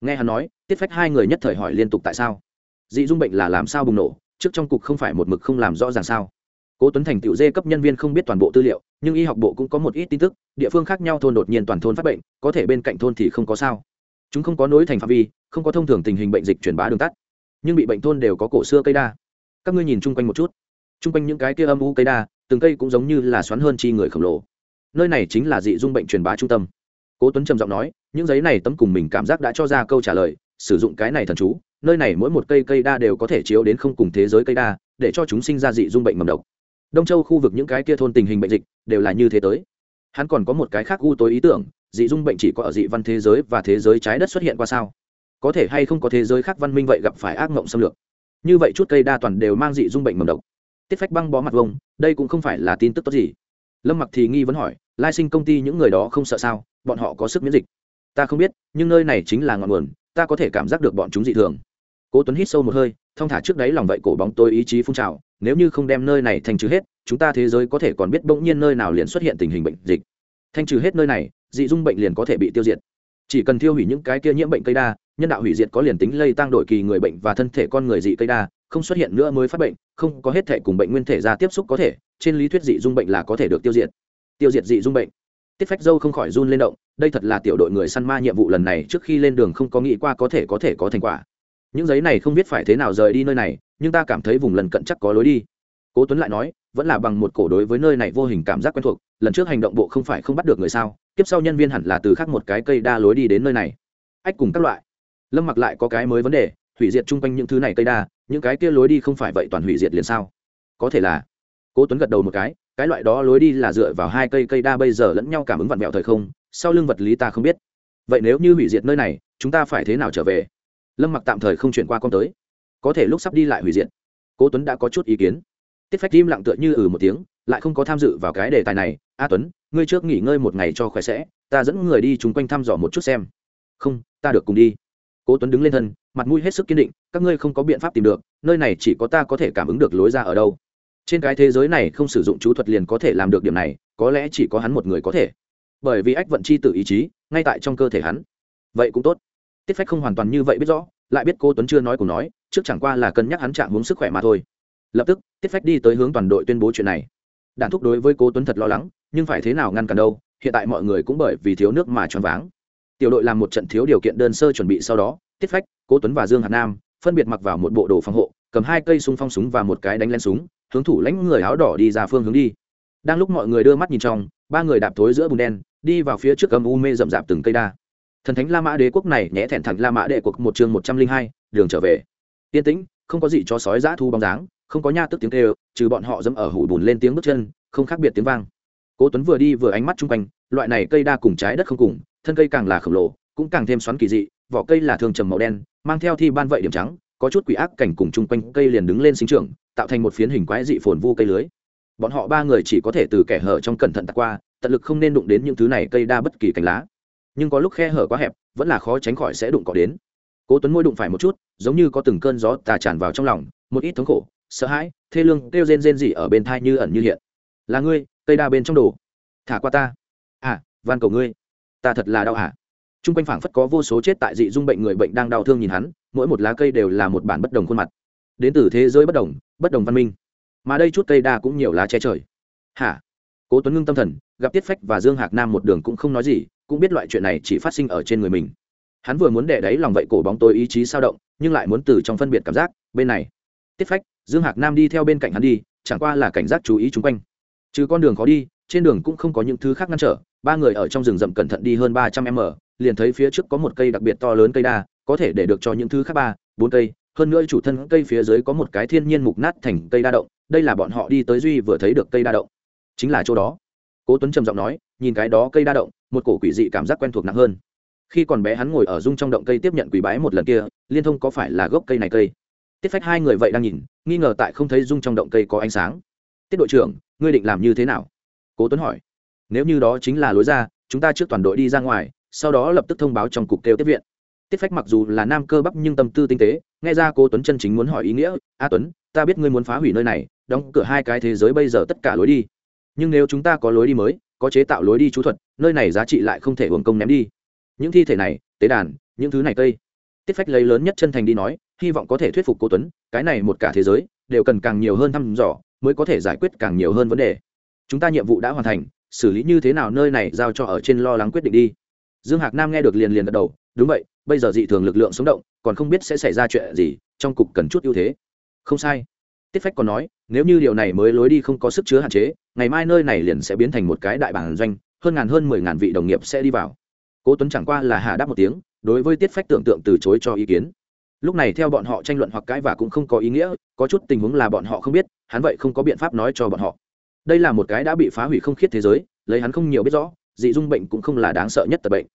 Nghe hắn nói, tiết phách hai người nhất thời hỏi liên tục tại sao? Dị dung bệnh là làm sao bùng nổ? Trước trong cục không phải một mực không làm rõ ràng sao? Cố tuấn thành tựu dê cấp nhân viên không biết toàn bộ tư liệu, nhưng y học bộ cũng có một ít tin tức, địa phương khác nhau thôn đột nhiên toàn thôn phát bệnh, có thể bên cạnh thôn thì không có sao. Chúng không có nối thành phạm vi, không có thông thường tình hình bệnh dịch truyền bá đường tắt. Nhưng bị bệnh thôn đều có cổ xưa cây đa. Các ngươi nhìn chung quanh một chút. Chung quanh những cái kia âm u cây đa, từng cây cũng giống như là xoắn hơn chi người khổng lồ. Nơi này chính là dị dung bệnh truyền bá trung tâm cố tuấn trầm giọng nói, những giấy này tấm cùng mình cảm giác đã cho ra câu trả lời, sử dụng cái này thần chú, nơi này mỗi một cây cây đa đều có thể chiếu đến không cùng thế giới cây đa, để cho chúng sinh ra dị dung bệnh mầm độc. Đông châu khu vực những cái kia thôn tình hình bệnh dịch đều là như thế tới. Hắn còn có một cái khác u tối ý tưởng, dị dung bệnh chỉ có ở dị văn thế giới và thế giới trái đất xuất hiện qua sao? Có thể hay không có thế giới khác văn minh vậy gặp phải ác mộng xâm lược? Như vậy chút cây đa toàn đều mang dị dung bệnh mầm độc. Tiết phách băng bó mặt vông, đây cũng không phải là tin tức tốt gì. Lâm mặc thì nghi vấn hỏi lai sinh công ty những người đó không sợ sao? Bọn họ có sức miễn dịch. Ta không biết, nhưng nơi này chính là ngọn nguồn, ta có thể cảm giác được bọn chúng dị thường. Cố tuấn hít sâu một hơi, thong thả trước đấy lòng vậy cổ bóng tôi ý chí phun trào, nếu như không đem nơi này thành trừ hết, chúng ta thế giới có thể còn biết bỗng nhiên nơi nào liền xuất hiện tình hình bệnh dịch. Thanh trừ hết nơi này, dị dung bệnh liền có thể bị tiêu diệt. Chỉ cần tiêu hủy những cái kia nhiễm bệnh cây đa, nhân đạo hủy diệt có liền tính lây tăng đổi kỳ người bệnh và thân thể con người dị cây đa, không xuất hiện nữa mới phát bệnh, không có hết thể cùng bệnh nguyên thể ra tiếp xúc có thể, trên lý thuyết dị dung bệnh là có thể được tiêu diệt tiêu diệt dị dung bệnh. Tiết phách dâu không khỏi run lên động, đây thật là tiểu đội người săn ma nhiệm vụ lần này trước khi lên đường không có nghĩ qua có thể có thể có thành quả. Những giấy này không biết phải thế nào rời đi nơi này, nhưng ta cảm thấy vùng lần cận chắc có lối đi. Cố tuấn lại nói, vẫn là bằng một cổ đối với nơi này vô hình cảm giác quen thuộc, lần trước hành động bộ không phải không bắt được người sao tiếp sau nhân viên hẳn là từ khác một cái cây đa lối đi đến nơi này. Ách cùng các loại. Lâm mặc lại có cái mới vấn đề, hủy diệt chung quanh những thứ này cây đa, những cái kia lối đi không phải vậy toàn hủy diệt liền sao? Có thể là. Cố tuấn gật đầu một cái cái loại đó lối đi là dựa vào hai cây cây đa bây giờ lẫn nhau cảm ứng vặn vẹo thời không, sau lưng vật lý ta không biết. Vậy nếu như hủy diệt nơi này, chúng ta phải thế nào trở về? Lâm mặc tạm thời không chuyển qua con tới. Có thể lúc sắp đi lại hủy diệt. Cố tuấn đã có chút ý kiến. Tiết phách im lặng tựa như ừ một tiếng, lại không có tham dự vào cái đề tài này. A tuấn, ngươi trước nghỉ ngơi một ngày cho khỏe sẽ, ta dẫn người đi chung quanh thăm dò một chút xem. Không, ta được cùng đi. Cố tuấn đứng lên thân, mặt mũi hết sức kiên định, các ngươi không có biện pháp tìm được, nơi này chỉ có ta có thể cảm ứng được lối ra ở đâu trên cái thế giới này không sử dụng chú thuật liền có thể làm được điểm này, có lẽ chỉ có hắn một người có thể. Bởi vì ách vận chi tự ý chí, ngay tại trong cơ thể hắn. Vậy cũng tốt. Tiết phách không hoàn toàn như vậy biết rõ, lại biết cô tuấn chưa nói cùng nói, trước chẳng qua là cân nhắc hắn chạm hướng sức khỏe mà thôi. Lập tức, tiết phách đi tới hướng toàn đội tuyên bố chuyện này. Đạn thúc đối với cô tuấn thật lo lắng, nhưng phải thế nào ngăn cản đâu, hiện tại mọi người cũng bởi vì thiếu nước mà choáng váng. Tiểu đội làm một trận thiếu điều kiện đơn sơ chuẩn bị sau đó, tiết phách, cô tuấn và dương hạt nam, phân biệt mặc vào một bộ đồ phòng hộ, cầm hai cây súng phong súng và một cái đánh len súng hướng thủ lãnh người áo đỏ đi ra phương hướng đi. Đang lúc mọi người đưa mắt nhìn trong, ba người đạp thối giữa bùn đen, đi vào phía trước âm u mê rậm rạp từng cây đa. Thần thánh la mã đế quốc này nhẽ thẹn thẳng la mã đệ quốc một chương một trăm linh hai, đường trở về. Yên tĩnh, không có gì cho sói dã thu bóng dáng, không có nha tức tiếng kêu, trừ bọn họ dẫm ở hủ bùn lên tiếng bước chân, không khác biệt tiếng vang. Cố tuấn vừa đi vừa ánh mắt chung quanh, loại này cây đa cùng trái đất không cùng, thân cây càng là khổng lồ, cũng càng thêm xoắn kỳ dị, vỏ cây là thường trầm màu đen, mang theo thi ban vậy điểm trắng có chút quỷ ác cảnh cùng chung quanh cây liền đứng lên sinh trưởng, tạo thành một phiến hình quái dị phồn vu cây lưới. Bọn họ ba người chỉ có thể từ kẻ hở trong cẩn thận tạt qua, tận lực không nên đụng đến những thứ này cây đa bất kỳ cành lá. Nhưng có lúc khe hở quá hẹp, vẫn là khó tránh khỏi sẽ đụng cỏ đến. Cố tuấn môi đụng phải một chút, giống như có từng cơn gió tà tràn vào trong lòng, một ít thống khổ, sợ hãi, thê lương kêu rên rên gì ở bên thai như ẩn như hiện. Là ngươi, cây đa bên trong đồ. Thả qua ta. À van cầu ngươi. Ta thật là đau hả? T quanh phảng phất có vô số chết tại dị dung bệnh người bệnh đang đau thương nhìn hắn mỗi một lá cây đều là một bản bất đồng khuôn mặt. Đến từ thế giới bất đồng bất đồng văn minh. Mà đây chút cây đa cũng nhiều lá che trời. Hả? Cố tuấn ngưng tâm thần, gặp tiết phách và dương hạc nam một đường cũng không nói gì, cũng biết loại chuyện này chỉ phát sinh ở trên người mình. Hắn vừa muốn để đáy lòng vậy cổ bóng tối ý chí sao động, nhưng lại muốn từ trong phân biệt cảm giác, bên này. Tiết phách, dương hạc nam đi theo bên cạnh hắn đi, chẳng qua là cảnh giác chú ý chung quanh. Trừ con đường khó đi, trên đường cũng không có những thứ khác ngăn trở, ba người ở trong rừng rậm cẩn thận đi hơn ba trăm m, liền thấy phía trước có một cây đặc biệt to lớn cây đa có thể để được cho những thứ khác ba, bốn cây, hơn nữa chủ thân cây phía dưới có một cái thiên nhiên mục nát thành cây đa động, đây là bọn họ đi tới duy vừa thấy được cây đa động. Chính là chỗ đó. Cố tuấn trầm giọng nói, nhìn cái đó cây đa động, một cổ quỷ dị cảm giác quen thuộc nặng hơn. Khi còn bé hắn ngồi ở dung trong động cây tiếp nhận quỷ bái một lần kia, liên thông có phải là gốc cây này cây? Tiết phách hai người vậy đang nhìn, nghi ngờ tại không thấy dung trong động cây có ánh sáng. Tiết đội trưởng, ngươi định làm như thế nào? Cố tuấn hỏi. Nếu như đó chính là lối ra, chúng ta trước toàn đội đi ra ngoài, sau đó lập tức thông báo trong cục kêu tiếp viện tiết phách mặc dù là nam cơ bắp nhưng tâm tư tinh tế, nghe ra cô tuấn chân chính muốn hỏi ý nghĩa, a tuấn, ta biết ngươi muốn phá hủy nơi này, đóng cửa hai cái thế giới bây giờ tất cả lối đi. Nhưng nếu chúng ta có lối đi mới, có chế tạo lối đi chú thuật, nơi này giá trị lại không thể hưởng công ném đi. Những thi thể này, tế đàn, những thứ này cây. Tiết phách lấy lớn nhất chân thành đi nói, hy vọng có thể thuyết phục cô tuấn, cái này một cả thế giới, đều cần càng nhiều hơn thăm dò, mới có thể giải quyết càng nhiều hơn vấn đề. Chúng ta nhiệm vụ đã hoàn thành, xử lý như thế nào nơi này giao cho ở trên lo lắng quyết định đi. Dương hạc nam nghe được liền liền gật đầu, đúng vậy bây giờ dị thường lực lượng sống động, còn không biết sẽ xảy ra chuyện gì, trong cục cần chút ưu thế. Không sai. Tiết phách còn nói, nếu như điều này mới lối đi không có sức chứa hạn chế, ngày mai nơi này liền sẽ biến thành một cái đại bản doanh, hơn ngàn hơn mười ngàn vị đồng nghiệp sẽ đi vào. Cố tuấn chẳng qua là hạ đáp một tiếng, đối với tiết phách tưởng tượng từ chối cho ý kiến. Lúc này theo bọn họ tranh luận hoặc cãi và cũng không có ý nghĩa, có chút tình huống là bọn họ không biết, hắn vậy không có biện pháp nói cho bọn họ. Đây là một cái đã bị phá hủy không khiết thế giới, lấy hắn không nhiều biết rõ, dị dung bệnh cũng không là đáng sợ nhất tật bệnh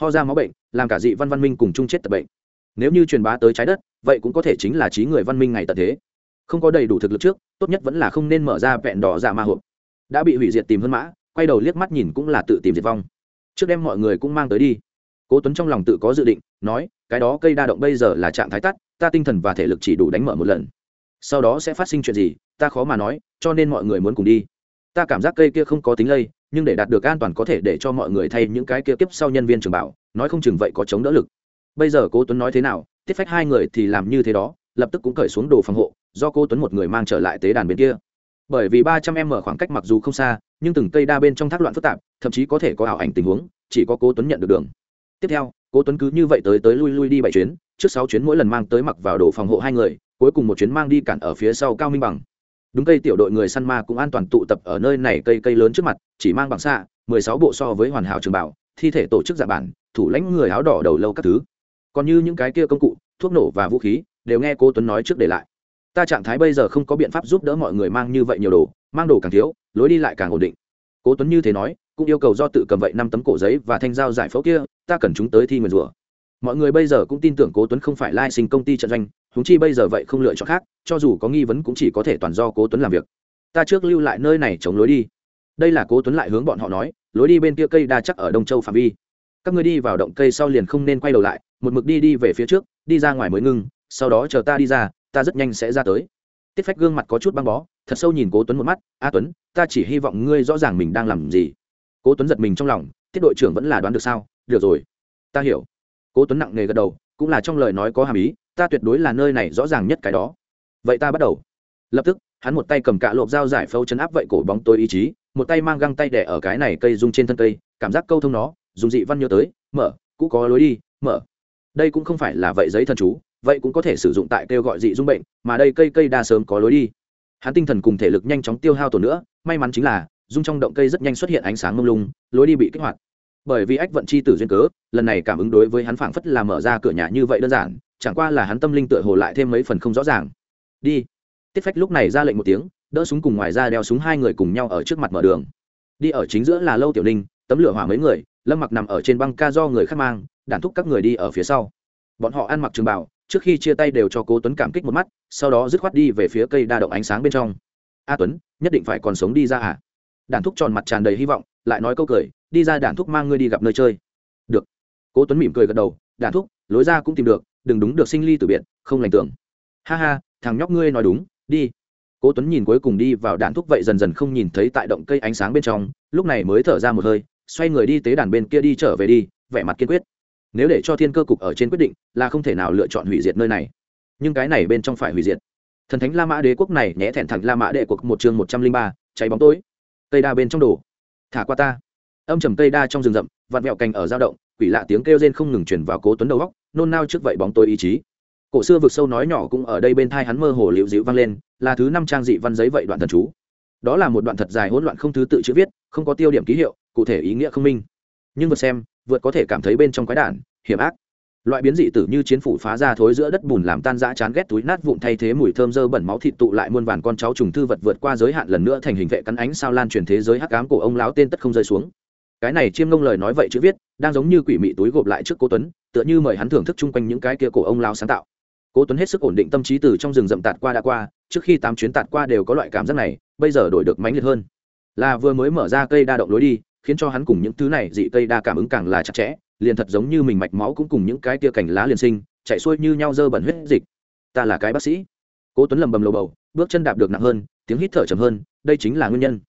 ho ra máu bệnh, làm cả dị văn văn minh cùng chung chết tập bệnh. Nếu như truyền bá tới trái đất, vậy cũng có thể chính là trí người văn minh ngày tận thế. Không có đầy đủ thực lực trước, tốt nhất vẫn là không nên mở ra vẹn đỏ dạ ma hộp. Đã bị hủy diệt tìm hơn mã, quay đầu liếc mắt nhìn cũng là tự tìm diệt vong. Trước đem mọi người cũng mang tới đi. Cố tuấn trong lòng tự có dự định, nói, cái đó cây đa động bây giờ là trạng thái tắt, ta tinh thần và thể lực chỉ đủ đánh mở một lần. Sau đó sẽ phát sinh chuyện gì, ta khó mà nói, cho nên mọi người muốn cùng đi. Ta cảm giác cây kia không có tính lây nhưng để đạt được an toàn có thể để cho mọi người thay những cái kia tiếp sau nhân viên trường bảo, nói không chừng vậy có chống đỡ lực. Bây giờ cố tuấn nói thế nào tiết phách hai người thì làm như thế đó, lập tức cũng cởi xuống đồ phòng hộ, do cố tuấn một người mang trở lại tế đàn bên kia. Bởi vì ba trăm em ở khoảng cách mặc dù không xa, nhưng từng cây đa bên trong thác loạn phức tạp, thậm chí có thể có ảo ảnh tình huống, chỉ có cố tuấn nhận được đường. Tiếp theo, cố tuấn cứ như vậy tới tới lui lui đi bảy chuyến, trước sáu chuyến mỗi lần mang tới mặc vào đồ phòng hộ hai người, cuối cùng một chuyến mang đi cản ở phía sau cao minh bằng đúng cây tiểu đội người săn ma cũng an toàn tụ tập ở nơi này cây cây lớn trước mặt, chỉ mang bằng xạ, mười sáu bộ so với hoàn hảo trường bảo, thi thể tổ chức giả bản, thủ lãnh người áo đỏ đầu lâu các thứ. Còn như những cái kia công cụ, thuốc nổ và vũ khí, đều nghe cô tuấn nói trước để lại. Ta trạng thái bây giờ không có biện pháp giúp đỡ mọi người mang như vậy nhiều đồ, mang đồ càng thiếu, lối đi lại càng ổn định. Cố tuấn như thế nói, cũng yêu cầu do tự cầm vậy năm tấm cổ giấy và thanh dao giải phẫu kia, ta cần chúng tới thi nguyền rủa. Mọi người bây giờ cũng tin tưởng cố tuấn không phải lai sinh công ty trận doanh huống chi bây giờ vậy không lựa chọn khác, cho dù có nghi vấn cũng chỉ có thể toàn do cố tuấn làm việc. Ta trước lưu lại nơi này chống lối đi. Đây là cố tuấn lại hướng bọn họ nói, lối đi bên kia cây đa chắc ở đông châu phạm vi. Các ngươi đi vào động cây sau liền không nên quay đầu lại, một mực đi đi về phía trước, đi ra ngoài mới ngưng sau đó chờ ta đi ra, ta rất nhanh sẽ ra tới. Tiết phách gương mặt có chút băng bó, thật sâu nhìn cố tuấn một mắt, a tuấn, ta chỉ hy vọng ngươi rõ ràng mình đang làm gì. Cố tuấn giật mình trong lòng, tiết đội trưởng vẫn là đoán được sao? Được rồi, ta hiểu. Cố tuấn nặng nề gật đầu, cũng là trong lời nói có hàm ý ta tuyệt đối là nơi này rõ ràng nhất cái đó. Vậy ta bắt đầu. Lập tức, hắn một tay cầm cạ lộp dao giải phâu chấn áp vậy cổ bóng tôi ý chí, một tay mang găng tay đẻ ở cái này cây rung trên thân cây, cảm giác câu thông nó, dùng dị văn nhớ tới, mở, cũ có lối đi, mở. Đây cũng không phải là vậy giấy thần chú, vậy cũng có thể sử dụng tại kêu gọi dị dung bệnh, mà đây cây cây đa sớm có lối đi. Hắn tinh thần cùng thể lực nhanh chóng tiêu hao tổn nữa, may mắn chính là dung trong động cây rất nhanh xuất hiện ánh sáng mông lung, lối đi bị kích hoạt. Bởi vì ách vận chi tử duyên cớ, lần này cảm ứng đối với hắn phảng phất là mở ra cửa nhà như vậy đơn giản chẳng qua là hắn tâm linh tựa hồ lại thêm mấy phần không rõ ràng. Đi. Tiết phách lúc này ra lệnh một tiếng, đỡ súng cùng ngoài ra đeo súng hai người cùng nhau ở trước mặt mở đường. Đi ở chính giữa là lâu tiểu ninh, tấm lửa hỏa mấy người, lâm mặc nằm ở trên băng ca do người khác mang, đản thúc các người đi ở phía sau. Bọn họ ăn mặc trường bảo trước khi chia tay đều cho cố tuấn cảm kích một mắt, sau đó dứt khoát đi về phía cây đa động ánh sáng bên trong. A tuấn, nhất định phải còn sống đi ra à? Đản thúc tròn mặt tràn đầy hy vọng, lại nói câu cười, đi ra đản thúc mang ngươi đi gặp nơi chơi. Được. Cố tuấn mỉm cười gật đầu, đản thúc, lối ra cũng tìm được đừng đúng được sinh ly tử biệt, không lành tưởng. Ha ha, thằng nhóc ngươi nói đúng, đi. Cố tuấn nhìn cuối cùng đi vào đạn thúc vậy dần dần không nhìn thấy tại động cây ánh sáng bên trong, lúc này mới thở ra một hơi, xoay người đi tế đàn bên kia đi trở về đi, vẻ mặt kiên quyết. Nếu để cho thiên cơ cục ở trên quyết định, là không thể nào lựa chọn hủy diệt nơi này. Nhưng cái này bên trong phải hủy diệt. Thần thánh la mã đế quốc này nhẽ thẹn thẳng la mã đệ quốc một chương một trăm linh ba, cháy bóng tối. Tây đa bên trong đổ. Thả qua ta. Âm trầm tây đa trong rừng rậm, vặn vẹo cành ở dao động, quỷ lạ tiếng kêu rên không ngừng chuyển vào cố tuấn đầu góc nôn nao trước vậy bóng tối ý chí. Cổ xưa vực sâu nói nhỏ cũng ở đây bên thai hắn mơ hồ liễu dịu vang lên, là thứ năm trang dị văn giấy vậy đoạn thần chú. Đó là một đoạn thật dài hỗn loạn không thứ tự chữ viết, không có tiêu điểm ký hiệu, cụ thể ý nghĩa không minh. Nhưng vượt xem, vượt có thể cảm thấy bên trong quái đản, hiểm ác. Loại biến dị tử như chiến phủ phá ra thối giữa đất bùn làm tan rã chán ghét túi nát vụn thay thế mùi thơm dơ bẩn máu thịt tụ lại muôn vàn con cháu trùng thư vật vượt qua giới hạn lần nữa thành hình vệ cắn ánh sao lan truyền thế giới hắc ám của ông lão tên tất không rơi xuống cái này chiêm ngông lời nói vậy chữ viết, đang giống như quỷ mị túi gộp lại trước cố tuấn, tựa như mời hắn thưởng thức chung quanh những cái kia cổ ông lao sáng tạo. Cố tuấn hết sức ổn định tâm trí từ trong rừng rậm tạt qua đã qua, trước khi tám chuyến tạt qua đều có loại cảm giác này, bây giờ đổi được mãnh liệt hơn. Là vừa mới mở ra cây đa động lối đi, khiến cho hắn cùng những thứ này dị cây đa cảm ứng càng là chặt chẽ, liền thật giống như mình mạch máu cũng cùng những cái tia cành lá liền sinh, chạy xuôi như nhau dơ bẩn huyết dịch. Ta là cái bác sĩ. Cố tuấn lầm bầm lầu bầu, bước chân đạp được nặng hơn, tiếng hít thở chậm hơn, đây chính là nguyên nhân.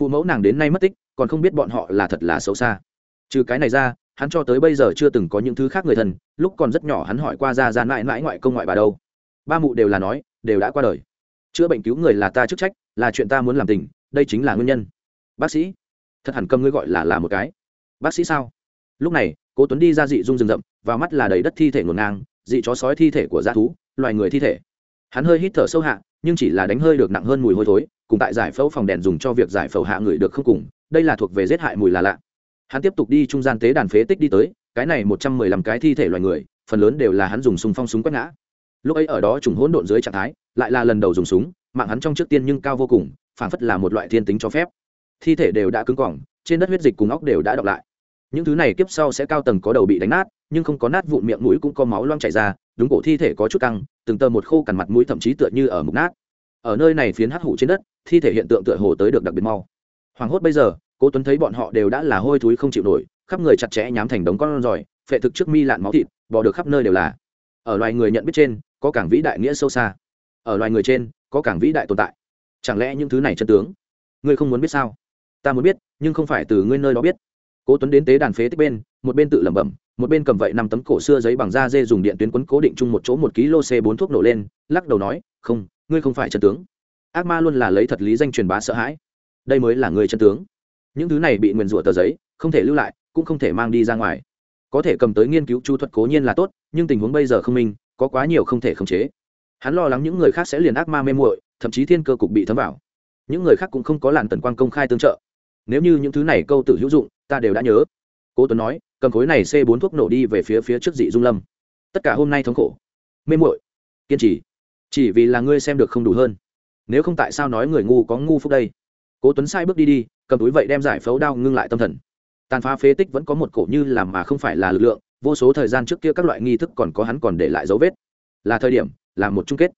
Phụ mẫu nàng đến nay mất tích còn không biết bọn họ là thật là xấu xa. Trừ cái này ra, hắn cho tới bây giờ chưa từng có những thứ khác người thân, lúc còn rất nhỏ hắn hỏi qua ra ra mãi mãi ngoại công ngoại bà đâu. Ba mụ đều là nói, đều đã qua đời. Chữa bệnh cứu người là ta chức trách, là chuyện ta muốn làm tình, đây chính là nguyên nhân. Bác sĩ, thật hẳn cầm ngươi gọi là là một cái. Bác sĩ sao? Lúc này, cố tuấn đi ra dị dung rừng rậm, vào mắt là đầy đất thi thể ngổn ngang, dị chó sói thi thể của gia thú, loài người thi thể. Hắn hơi hít thở sâu hạ, nhưng chỉ là đánh hơi được nặng hơn mùi hôi thối, cùng tại giải phẫu phòng đèn dùng cho việc giải phẫu hạ người được không cùng đây là thuộc về giết hại mùi là lạ. Hắn tiếp tục đi trung gian tế đàn phế tích đi tới, cái này một trăm mười lăm cái thi thể loài người, phần lớn đều là hắn dùng súng phong súng quét ngã. Lúc ấy ở đó trùng hỗn độn dưới trạng thái, lại là lần đầu dùng súng, mạng hắn trong trước tiên nhưng cao vô cùng phản phất là một loại thiên tính cho phép. Thi thể đều đã cứng cỏng, trên đất huyết dịch cùng óc đều đã đọc lại. Những thứ này kiếp sau sẽ cao tầng có đầu bị đánh nát, nhưng không có nát vụn miệng mũi cũng có máu loang chảy ra, đúng cổ thi thể có chút căng, từng tờ một khô cằn mặt mũi thậm chí tựa như ở mục nát. Ở nơi này phiến hắc hủ trên đất, thi thể hiện tượng tựa hồ tới được đặc biệt mau. Hoảng hốt bây giờ cố tuấn thấy bọn họ đều đã là hôi thúi không chịu nổi, khắp người chặt chẽ nhám thành đống con giỏi phệ thực trước mi lạn máu thịt, bò được khắp nơi đều là. Ở loài người nhận biết trên, có cảng vĩ đại nghĩa sâu xa. Ở loài người trên, có cảng vĩ đại tồn tại. Chẳng lẽ những thứ này chân tướng? Ngươi không muốn biết sao? Ta muốn biết, nhưng không phải từ ngươi nơi đó biết. Cố tuấn đến tế đàn phế tích bên, một bên tự lẩm bẩm, một bên cầm vậy năm tấm cổ xưa giấy bằng da dê dùng điện tuyến quấn cố định chung một chỗ một kg c bốn thuốc nổ lên, lắc đầu nói, không, ngươi không phải chân tướng. Ác ma luôn là lấy thật lý danh truyền bá sợ hãi. Đây mới là người chân tướng những thứ này bị nguyền rủa tờ giấy, không thể lưu lại, cũng không thể mang đi ra ngoài. Có thể cầm tới nghiên cứu chu thuật cố nhiên là tốt, nhưng tình huống bây giờ không minh, có quá nhiều không thể khống chế. Hắn lo lắng những người khác sẽ liền ác ma mê muội, thậm chí thiên cơ cục bị thấm vào. Những người khác cũng không có làn tần quan công khai tương trợ. Nếu như những thứ này câu tử hữu dụng, ta đều đã nhớ. Cố tuấn nói, cầm khối này c bốn thuốc nổ đi về phía phía trước dị dung lâm. Tất cả hôm nay thống khổ. Mê muội. Kiên trì. Chỉ vì là ngươi xem được không đủ hơn. Nếu không tại sao nói người ngu có ngu phúc đây? Cố tuấn sai bước đi đi cầm túi vậy đem giải phẫu đao ngưng lại tâm thần. Tàn phá phế tích vẫn có một cổ như làm mà không phải là lực lượng, vô số thời gian trước kia các loại nghi thức còn có hắn còn để lại dấu vết. Là thời điểm, là một chung kết.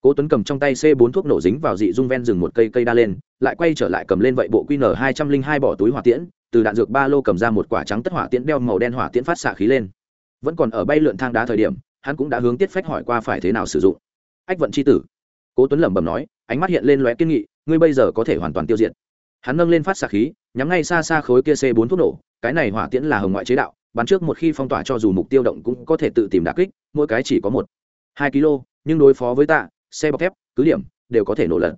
Cố tuấn cầm trong tay c 4 thuốc nổ dính vào dị dung ven rừng một cây cây đa lên, lại quay trở lại cầm lên vậy bộ qn hai trăm linh hai bỏ túi hỏa tiễn, từ đạn dược ba lô cầm ra một quả trắng tất hỏa tiễn đeo màu đen hỏa tiễn phát xạ khí lên. Vẫn còn ở bay lượn thang đá thời điểm, hắn cũng đã hướng tiết phách hỏi qua phải thế nào sử dụng. Ách vận c h i tử. Cố tuấn lẩm bẩm nói, ánh mắt hiện lên lóe kiên nghị, ngươi bây giờ có thể hoàn toàn tiêu diệt hắn nâng lên phát xạ khí, nhắm ngay xa xa khối kia c bốn thuốc nổ, cái này hỏa tiễn là hồng ngoại chế đạo, bắn trước một khi phong tỏa cho dù mục tiêu động cũng có thể tự tìm đà kích, mỗi cái chỉ có một. Hai kg nhưng đối phó với tạ, xe bọc thép, cứ điểm, đều có thể nổ lật.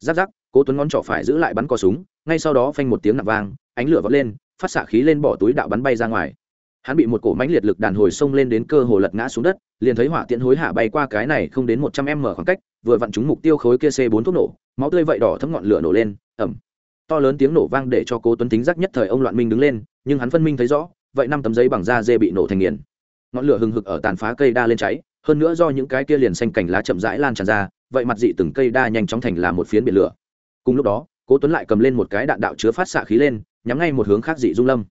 Giáp giáp, cố tuấn ngón trỏ phải giữ lại bắn cò súng, ngay sau đó phanh một tiếng nặng vang, ánh lửa vọt lên, phát xạ khí lên bỏ túi đạo bắn bay ra ngoài. Hắn bị một cổ mãnh liệt lực đàn hồi xông lên đến cơ hồ lật ngã xuống đất, liền thấy hỏa tiễn hối hạ bay qua cái này không đến một trăm m khoảng cách, vừa vặn trúng mục tiêu khối kia c bốn thuốc nổ, máu tươi vậy đỏ thấm ngọn lửa nổ lên ẩm to lớn tiếng nổ vang để cho cố tuấn tính giác nhất thời ông loạn minh đứng lên, nhưng hắn phân minh thấy rõ, vậy năm tấm giấy bằng da dê bị nổ thành nghiền. Ngọn lửa hừng hực ở tàn phá cây đa lên cháy, hơn nữa do những cái kia liền xanh cành lá chậm rãi lan tràn ra, vậy mặt dị từng cây đa nhanh chóng thành là một phiến biển lửa. Cùng lúc đó, cố tuấn lại cầm lên một cái đạn đạo chứa phát xạ khí lên, nhắm ngay một hướng khác dị dung lâm.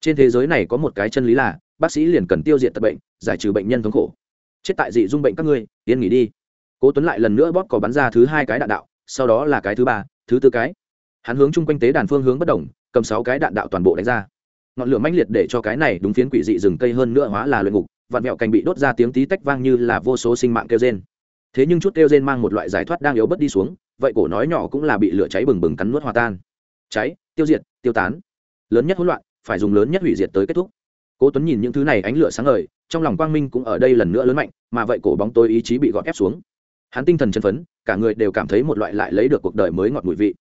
Trên thế giới này có một cái chân lý là, bác sĩ liền cần tiêu diệt tật bệnh, giải trừ bệnh nhân thống khổ. Chết tại dị dung bệnh các ngươi, yên nghỉ đi. Cố tuấn lại lần nữa bóp cò bắn ra thứ hai cái đạn đạo, sau đó là cái thứ ba, thứ tư cái hắn hướng chung quanh tế đàn phương hướng bất đồng cầm sáu cái đạn đạo toàn bộ đánh ra. Ngọn lửa mãnh liệt để cho cái này đúng phiến quỷ dị rừng cây hơn nữa hóa là luyện ngục, vạn mẹo cành bị đốt ra tiếng tí tách vang như là vô số sinh mạng kêu rên. Thế nhưng chút kêu rên mang một loại giải thoát đang yếu bớt đi xuống, vậy cổ nói nhỏ cũng là bị lửa cháy bừng bừng cắn nuốt hòa tan. Cháy, tiêu diệt, tiêu tán. Lớn nhất hỗn loạn, phải dùng lớn nhất hủy diệt tới kết thúc. Cố tuấn nhìn những thứ này ánh lửa sáng ngời, trong lòng quang minh cũng ở đây lần nữa lớn mạnh, mà vậy cổ bóng tối ý chí bị gọt ép xuống. Hắn tinh thần chân phấn, cả người đều cảm thấy một loại lại lấy được cuộc đời mới ngọt mùi vị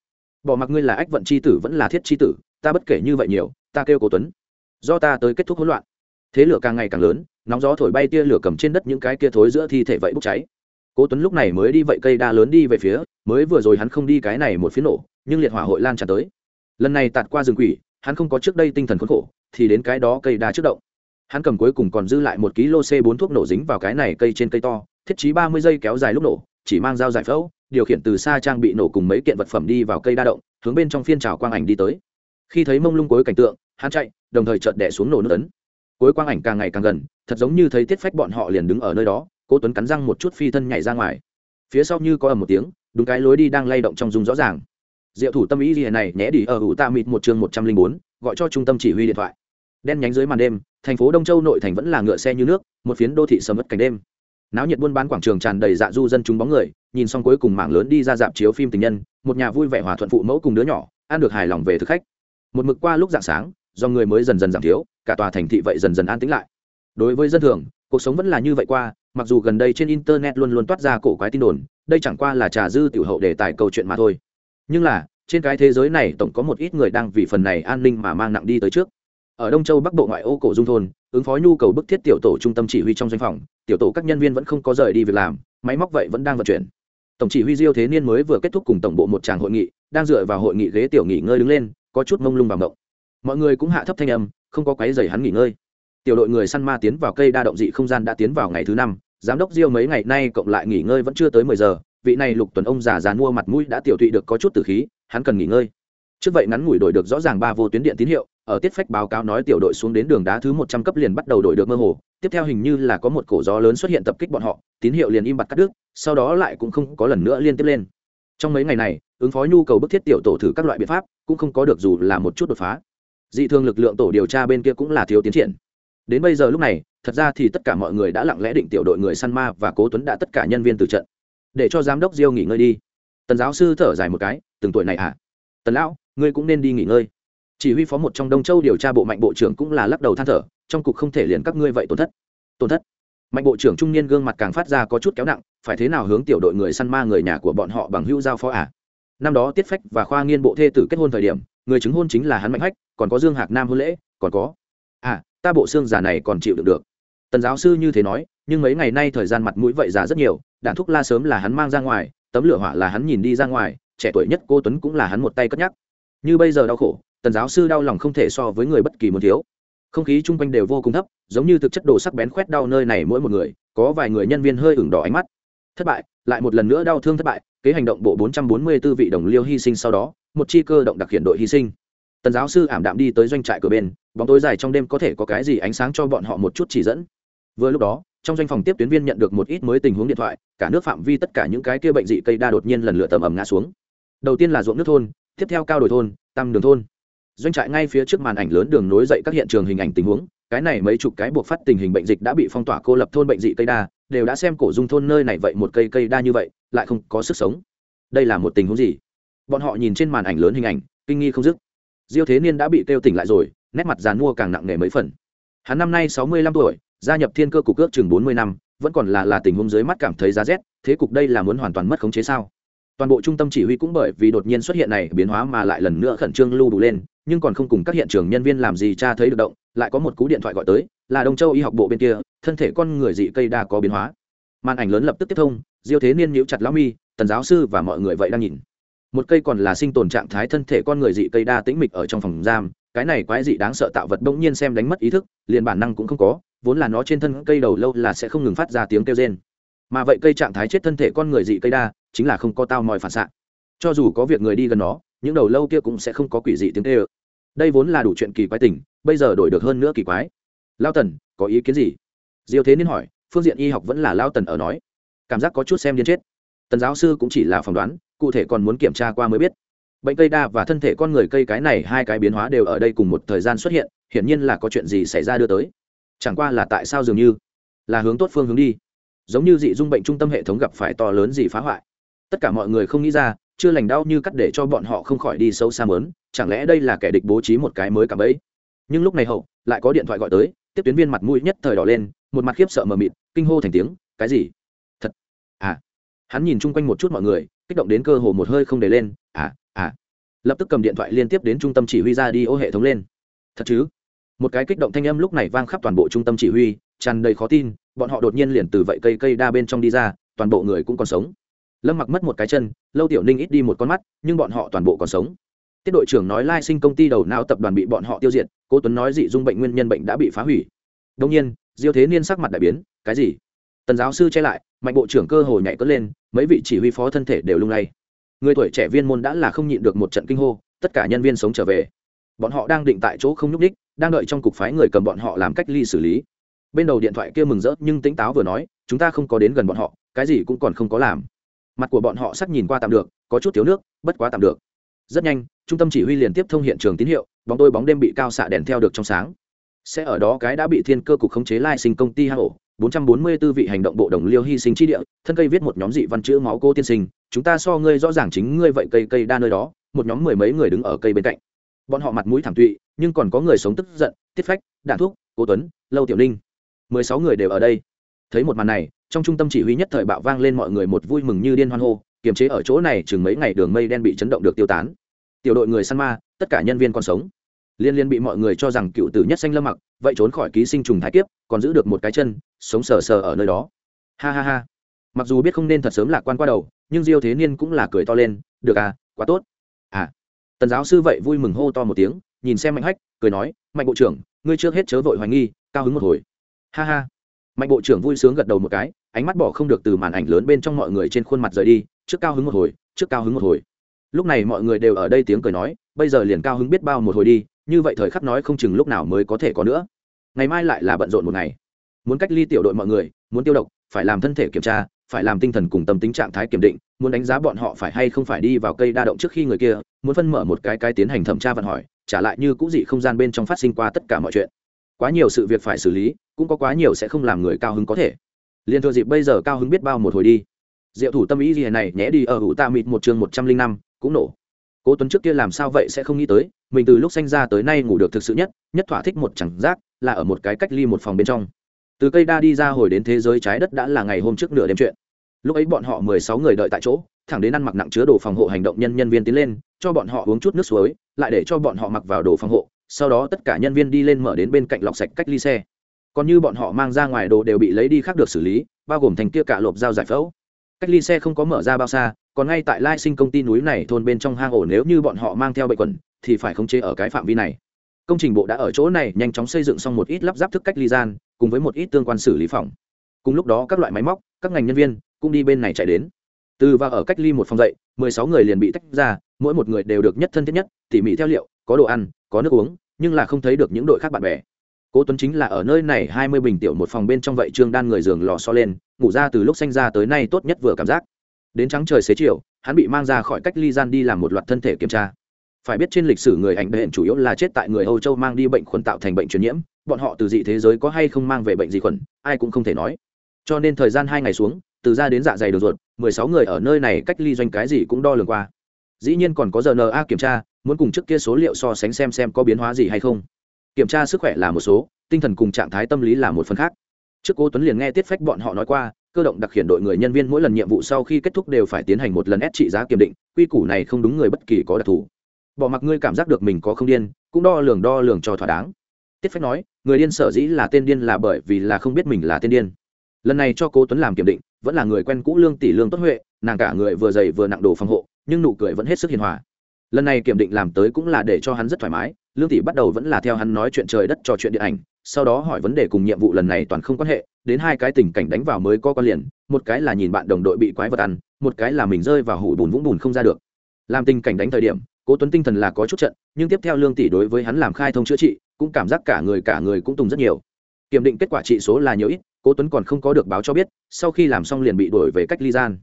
bỏ mặc ngươi là ách vận c h i tử vẫn là thiết c h i tử, ta bất kể như vậy nhiều, ta kêu cố tuấn. Do ta tới kết thúc hỗn loạn. Thế lửa càng ngày càng lớn, nóng gió thổi bay tia lửa cầm trên đất những cái kia thối giữa thi thể vậy bốc cháy. Cố tuấn lúc này mới đi vậy cây đa lớn đi về phía, mới vừa rồi hắn không đi cái này một phía nổ, nhưng liệt hỏa hội lan tràn tới. Lần này tạt qua rừng quỷ, hắn không có trước đây tinh thần khốn khổ, thì đến cái đó cây đa trước động. Hắn cầm cuối cùng còn dư lại một ký lô c bốn thuốc nổ dính vào cái này cây trên cây to, thiết trí ba mươi giây kéo dài lúc nổ, chỉ mang dao giải phẫu điều khiển từ xa trang bị nổ cùng mấy kiện vật phẩm đi vào cây đa động, hướng bên trong phiên trào quang ảnh đi tới. Khi thấy mông lung cuối cảnh tượng, hắn chạy, đồng thời chợt đẻ xuống nổ nước ấn. Cuối quang ảnh càng ngày càng gần, thật giống như thấy tiết phách bọn họ liền đứng ở nơi đó, cố tuấn cắn răng một chút phi thân nhảy ra ngoài. Phía sau như có ầm một tiếng, đúng cái lối đi đang lay động trong dung rõ ràng. Diệu thủ tâm ý gì này nhẽ đi, ở hữu ta mịt một chương một trăm linh bốn, gọi cho trung tâm chỉ huy điện thoại. Đen nhánh dưới màn đêm, thành phố đông châu nội thành vẫn là ngựa xe như nước, một phiến đô thị sầm mất cảnh đêm. Náo nhiệt buôn bán quảng trường tràn đầy dạ du dân chúng bóng người nhìn xong cuối cùng mảng lớn đi ra dạp chiếu phim tình nhân, một nhà vui vẻ hòa thuận phụ mẫu cùng đứa nhỏ, ăn được hài lòng về thực khách. Một mực qua lúc dạng sáng, do người mới dần dần giảm thiếu, cả tòa thành thị vậy dần dần an tĩnh lại. Đối với dân thường, cuộc sống vẫn là như vậy qua, mặc dù gần đây trên internet luôn luôn toát ra cổ quái tin đồn, đây chẳng qua là trà dư tiểu hậu đề tài câu chuyện mà thôi. Nhưng là, trên cái thế giới này tổng có một ít người đang vì phần này an ninh mà mang nặng đi tới trước. Ở đông châu bắc bộ ngoại ô cổ dung thôn, ứng phó nhu cầu bức thiết tiểu tổ trung tâm chỉ huy trong doanh phòng, tiểu tổ các nhân viên vẫn không có rời đi việc làm, máy móc vậy vẫn đang vận chuyển tổng chỉ huy diêu thế niên mới vừa kết thúc cùng tổng bộ một tràng hội nghị, đang dựa vào hội nghị ghế tiểu nghỉ ngơi đứng lên, có chút mông lung vào ngộng. Mọi người cũng hạ thấp thanh âm, không có quấy giày hắn nghỉ ngơi. Tiểu đội người săn ma tiến vào cây đa động dị không gian đã tiến vào ngày thứ năm, giám đốc diêu mấy ngày nay cộng lại nghỉ ngơi vẫn chưa tới mười giờ, vị này lục tuần ông già già mua mặt mũi đã tiểu thụy được có chút tử khí, hắn cần nghỉ ngơi trước vậy ngắn ngủi đổi được rõ ràng ba vô tuyến điện tín hiệu, ở tiết phách báo cáo nói tiểu đội xuống đến đường đá thứ một trăm cấp liền bắt đầu đổi được mơ hồ. Tiếp theo hình như là có một cổ gió lớn xuất hiện tập kích bọn họ, tín hiệu liền im bặt cắt đứt, sau đó lại cũng không có lần nữa liên tiếp lên. Trong mấy ngày này, ứng phó nhu cầu bức thiết tiểu tổ thử các loại biện pháp, cũng không có được dù là một chút đột phá. Dị thường lực lượng tổ điều tra bên kia cũng là thiếu tiến triển. Đến bây giờ lúc này, thật ra thì tất cả mọi người đã lặng lẽ định tiểu đội người săn ma và cố tuấn đã tất cả nhân viên từ trận. Để cho giám đốc diêu nghỉ ngơi đi. Tần giáo sư thở dài một cái, từng tuổi này à? Tần lão ngươi cũng nên đi nghỉ ngơi. Chỉ huy phó một trong đông châu điều tra bộ mạnh bộ trưởng cũng là lắc đầu than thở, trong cục không thể liền các ngươi vậy tổn thất. Tổn thất? Mạnh bộ trưởng trung niên gương mặt càng phát ra có chút kéo nặng, phải thế nào hướng tiểu đội người săn ma người nhà của bọn họ bằng hữu giao phó à? Năm đó tiết phách và khoa nghiên bộ thê tử kết hôn thời điểm, người chứng hôn chính là hắn mạnh hách, còn có dương hạc nam hôn lễ, còn có à ta bộ xương già này còn chịu được được. Tần giáo sư như thế nói, nhưng mấy ngày nay thời gian mặt mũi vậy già rất nhiều, đạn thúc la sớm là hắn mang ra ngoài, tấm lửa hỏa là hắn nhìn đi ra ngoài, trẻ tuổi nhất cô tuấn cũng là hắn một tay cất nhắc như bây giờ đau khổ, tần giáo sư đau lòng không thể so với người bất kỳ một thiếu. Không khí chung quanh đều vô cùng thấp, giống như thực chất đồ sắc bén khoét đau nơi này mỗi một người, có vài người nhân viên hơi ửng đỏ ánh mắt. Thất bại, lại một lần nữa đau thương thất bại, kế hành động bộ 444 vị đồng liêu hy sinh sau đó, một chi cơ động đặc hiện đội hy sinh. Tần giáo sư ảm đạm đi tới doanh trại cửa bên, bóng tối dài trong đêm có thể có cái gì ánh sáng cho bọn họ một chút chỉ dẫn. Vừa lúc đó, trong doanh phòng tiếp tuyến viên nhận được một ít mới tình huống điện thoại, cả nước phạm vi tất cả những cái kia bệnh dị cây đa đột nhiên lần lửa tầm ầm ngã xuống. Đầu tiên là ruộng nước thôn tiếp theo cao đổi thôn, tam đường thôn. Doanh trại ngay phía trước màn ảnh lớn đường nối dậy các hiện trường hình ảnh tình huống, cái này mấy chục cái buộc phát tình hình bệnh dịch đã bị phong tỏa cô lập thôn bệnh dị cây đa, đều đã xem cổ dung thôn nơi này vậy một cây cây đa như vậy, lại không có sức sống. Đây là một tình huống gì? Bọn họ nhìn trên màn ảnh lớn hình ảnh, kinh nghi không dứt. Diêu thế niên đã bị kêu tỉnh lại rồi, nét mặt dàn mua càng nặng nề mấy phần. Hắn năm nay sáu mươi lăm tuổi, gia nhập thiên cơ cục ước chừng bốn mươi năm, vẫn còn là là tình huống dưới mắt cảm thấy giá rét, thế cục đây là muốn hoàn toàn mất khống chế sao? Toàn bộ trung tâm chỉ huy cũng bởi vì đột nhiên xuất hiện này biến hóa mà lại lần nữa khẩn trương lưu đủ lên, nhưng còn không cùng các hiện trường nhân viên làm gì cha thấy được động, lại có một cú điện thoại gọi tới, là đông châu y học bộ bên kia, thân thể con người dị cây đa có biến hóa. Màn ảnh lớn lập tức tiếp thông, diêu thế niên nhiễu chặt lão mi, tần giáo sư và mọi người vậy đang nhìn. Một cây còn là sinh tồn trạng thái thân thể con người dị cây đa tĩnh mịch ở trong phòng giam, cái này quái dị đáng sợ tạo vật bỗng nhiên xem đánh mất ý thức, liền bản năng cũng không có, vốn là nó trên thân cây đầu lâu là sẽ không ngừng phát ra tiếng kêu rên. Mà vậy cây trạng thái chết thân thể con người dị cây đa chính là không có tao mòi phản xạ. Cho dù có việc người đi gần nó, những đầu lâu kia cũng sẽ không có quỷ dị tiếng kêu đây vốn là đủ chuyện kỳ quái tình, bây giờ đổi được hơn nữa kỳ quái. Lao tần, có ý kiến gì? Diêu thế nên hỏi, phương diện y học vẫn là lao tần ở nói. Cảm giác có chút xem điên chết. Tần giáo sư cũng chỉ là phỏng đoán, cụ thể còn muốn kiểm tra qua mới biết. Bệnh cây đa và thân thể con người cây cái này hai cái biến hóa đều ở đây cùng một thời gian xuất hiện, hiển nhiên là có chuyện gì xảy ra đưa tới. Chẳng qua là tại sao dường như là hướng tốt phương hướng đi. Giống như dị dung bệnh trung tâm hệ thống gặp phải to lớn gì phá hoại tất cả mọi người không nghĩ ra, chưa lành đau như cắt để cho bọn họ không khỏi đi sâu xa mớn, chẳng lẽ đây là kẻ địch bố trí một cái mới cả bấy nhưng lúc này hậu, lại có điện thoại gọi tới, tiếp tuyến viên mặt mũi nhất thời đỏ lên, một mặt khiếp sợ mờ mịt, kinh hô thành tiếng, cái gì? Thật? À? Hắn nhìn chung quanh một chút mọi người, kích động đến cơ hồ một hơi không để lên à à. Lập tức cầm điện thoại liên tiếp đến trung tâm chỉ huy ra đi ô hệ thống lên. Thật chứ? Một cái kích động thanh âm lúc này vang khắp toàn bộ trung tâm chỉ huy, tràn đầy khó tin, bọn họ đột nhiên liền từ vậy cây cây đa bên trong đi ra, toàn bộ người cũng còn sống lâm mặc mất một cái chân, lâu tiểu ninh ít đi một con mắt, nhưng bọn họ toàn bộ còn sống. Tiết đội trưởng nói lai sinh công ty đầu não tập đoàn bị bọn họ tiêu diệt, cố tuấn nói dị dung bệnh nguyên nhân bệnh đã bị phá hủy. Đông nhiên, diêu thế niên sắc mặt đại biến, cái gì? Tần giáo sư che lại, mạnh bộ trưởng cơ hồ nhảy cất lên, mấy vị chỉ huy phó thân thể đều lung lay. Người tuổi trẻ viên môn đã là không nhịn được một trận kinh hô, tất cả nhân viên sống trở về. Bọn họ đang định tại chỗ không nhúc ních đang đợi trong cục phái người cầm bọn họ làm cách ly xử lý. Bên đầu điện thoại kia mừng rỡ, nhưng tỉnh táo vừa nói, chúng ta không có đến gần bọn họ, cái gì cũng còn không có làm mặt của bọn họ sắc nhìn qua tạm được, có chút thiếu nước, bất quá tạm được. Rất nhanh, trung tâm chỉ huy liền tiếp thông hiện trường tín hiệu, bóng tôi bóng đêm bị cao xạ đèn theo được trong sáng. Sẽ ở đó cái đã bị thiên cơ cục khống chế lai sinh công ty hang ổ 444 vị hành động bộ đồng liêu hy sinh chi địa, thân cây viết một nhóm dị văn chữ máu cô tiên sinh, chúng ta so ngươi rõ ràng chính ngươi vậy cây cây đa nơi đó, một nhóm mười mấy người đứng ở cây bên cạnh. Bọn họ mặt mũi thảm tụy, nhưng còn có người sống tức giận, tiết phách, đạn thuốc, cố tuấn, lâu tiểu ninh. mười sáu người đều ở đây thấy một màn này, trong trung tâm chỉ huy nhất thời bạo vang lên mọi người một vui mừng như điên hoan hô, kiềm chế ở chỗ này chừng mấy ngày đường mây đen bị chấn động được tiêu tán. Tiểu đội người săn ma, tất cả nhân viên còn sống. Liên liên bị mọi người cho rằng cựu tử nhất xanh lâm mặc, vậy trốn khỏi ký sinh trùng thái kiếp, còn giữ được một cái chân, sống sờ sờ ở nơi đó. Ha ha ha. Mặc dù biết không nên thật sớm lạc quan qua đầu, nhưng diêu thế niên cũng là cười to lên, được à quá tốt. À. Tần giáo sư vậy vui mừng hô to một tiếng, nhìn xem mạnh hách, cười nói, mạnh bộ trưởng, ngươi trước hết chớ vội hoài nghi, cao hứng một hồi. Ha ha mạnh bộ trưởng vui sướng gật đầu một cái, ánh mắt bỏ không được từ màn ảnh lớn bên trong mọi người trên khuôn mặt rời đi, trước cao hứng một hồi, trước cao hứng một hồi. Lúc này mọi người đều ở đây tiếng cười nói, bây giờ liền cao hứng biết bao một hồi đi, như vậy thời khắc nói không chừng lúc nào mới có thể có nữa. Ngày mai lại là bận rộn một ngày. Muốn cách ly tiểu đội mọi người, muốn tiêu độc, phải làm thân thể kiểm tra, phải làm tinh thần cùng tâm tính trạng thái kiểm định, muốn đánh giá bọn họ phải hay không phải đi vào cây đa động trước khi người kia, muốn phân mở một cái cái tiến hành thẩm tra vận hỏi, trả lại như cũ dị không gian bên trong phát sinh qua tất cả mọi chuyện. Quá nhiều sự việc phải xử lý cũng có quá nhiều sẽ không làm người cao hứng có thể. Liền thừa dịp bây giờ cao hứng biết bao một hồi đi. Diệu thủ tâm ý gì này nhé đi ở hữu tạ mịt một chương một trăm linh năm, cũng nổ. Cố tuấn trước kia làm sao vậy sẽ không nghĩ tới, mình từ lúc sinh ra tới nay ngủ được thực sự nhất nhất thỏa thích một chẳng giác, là ở một cái cách ly một phòng bên trong. Từ cây đa đi ra hồi đến thế giới trái đất đã là ngày hôm trước nửa đêm chuyện. Lúc ấy bọn họ mười sáu người đợi tại chỗ, thẳng đến ăn mặc nặng chứa đồ phòng hộ hành động nhân nhân viên tiến lên, cho bọn họ uống chút nước suối, lại để cho bọn họ mặc vào đồ phòng hộ, sau đó tất cả nhân viên đi lên mở đến bên cạnh lọc sạch cách ly xe còn như bọn họ mang ra ngoài đồ đều bị lấy đi khác được xử lý, bao gồm thành kia cả lộp dao giải phẫu. Cách ly xe không có mở ra bao xa, còn ngay tại lai sinh công ty núi này thôn bên trong hang ổ nếu như bọn họ mang theo bệnh quẩn thì phải khống chế ở cái phạm vi này. Công trình bộ đã ở chỗ này, nhanh chóng xây dựng xong một ít lắp ráp thức cách ly gian, cùng với một ít tương quan xử lý phòng. Cùng lúc đó, các loại máy móc, các ngành nhân viên cũng đi bên này chạy đến. Từ và ở cách ly một phòng dậy, mười sáu người liền bị tách ra, mỗi một người đều được nhất thân thiết nhất, tỉ mỉ theo liệu, có đồ ăn, có nước uống, nhưng là không thấy được những đội khác bạn bè cố tuấn chính là ở nơi này hai mươi bình tiểu một phòng bên trong vậy trương đan người giường lò so lên, ngủ ra từ lúc sinh ra tới nay tốt nhất vừa cảm giác. Đến trắng trời xế chiều, hắn bị mang ra khỏi cách ly gian đi làm một loạt thân thể kiểm tra. Phải biết trên lịch sử người ảnh bệnh chủ yếu là chết tại người âu châu mang đi bệnh khuẩn tạo thành bệnh truyền nhiễm, bọn họ từ dị thế giới có hay không mang về bệnh gì khuẩn, ai cũng không thể nói. Cho nên thời gian hai ngày xuống, từ ra đến dạ dày đường ruột, mười sáu người ở nơi này cách ly doanh cái gì cũng đo lường qua. Dĩ nhiên còn có rna kiểm tra, muốn cùng trước kia số liệu so sánh xem xem có biến hóa gì hay không kiểm tra sức khỏe là một số, tinh thần cùng trạng thái tâm lý là một phần khác. Trước cố tuấn liền nghe tiết phách bọn họ nói qua, cơ động đặc khiển đội người nhân viên mỗi lần nhiệm vụ sau khi kết thúc đều phải tiến hành một lần ép trị giá kiểm định, quy củ này không đúng người bất kỳ có đặc thù. Bỏ mặc ngươi cảm giác được mình có không điên, cũng đo lường đo lường cho thỏa đáng. Tiết phách nói, người điên sở dĩ là tên điên là bởi vì là không biết mình là tên điên. Lần này cho cố tuấn làm kiểm định, vẫn là người quen cũ lương tỷ lương tốt huệ, nàng cả người vừa dày vừa nặng đồ phòng hộ, nhưng nụ cười vẫn hết sức hiền hòa lần này kiểm định làm tới cũng là để cho hắn rất thoải mái, lương tỷ bắt đầu vẫn là theo hắn nói chuyện trời đất trò chuyện điện ảnh, sau đó hỏi vấn đề cùng nhiệm vụ lần này toàn không quan hệ, đến hai cái tình cảnh đánh vào mới có con liền, một cái là nhìn bạn đồng đội bị quái vật ăn, một cái là mình rơi vào hủ bùn vũng bùn không ra được. Làm tình cảnh đánh thời điểm, cố tuấn tinh thần là có chút trận, nhưng tiếp theo lương tỷ đối với hắn làm khai thông chữa trị, cũng cảm giác cả người cả người cũng tùng rất nhiều. Kiểm định kết quả trị số là nhiều ít, cố tuấn còn không có được báo cho biết, sau khi làm xong liền bị đổi về cách ly gian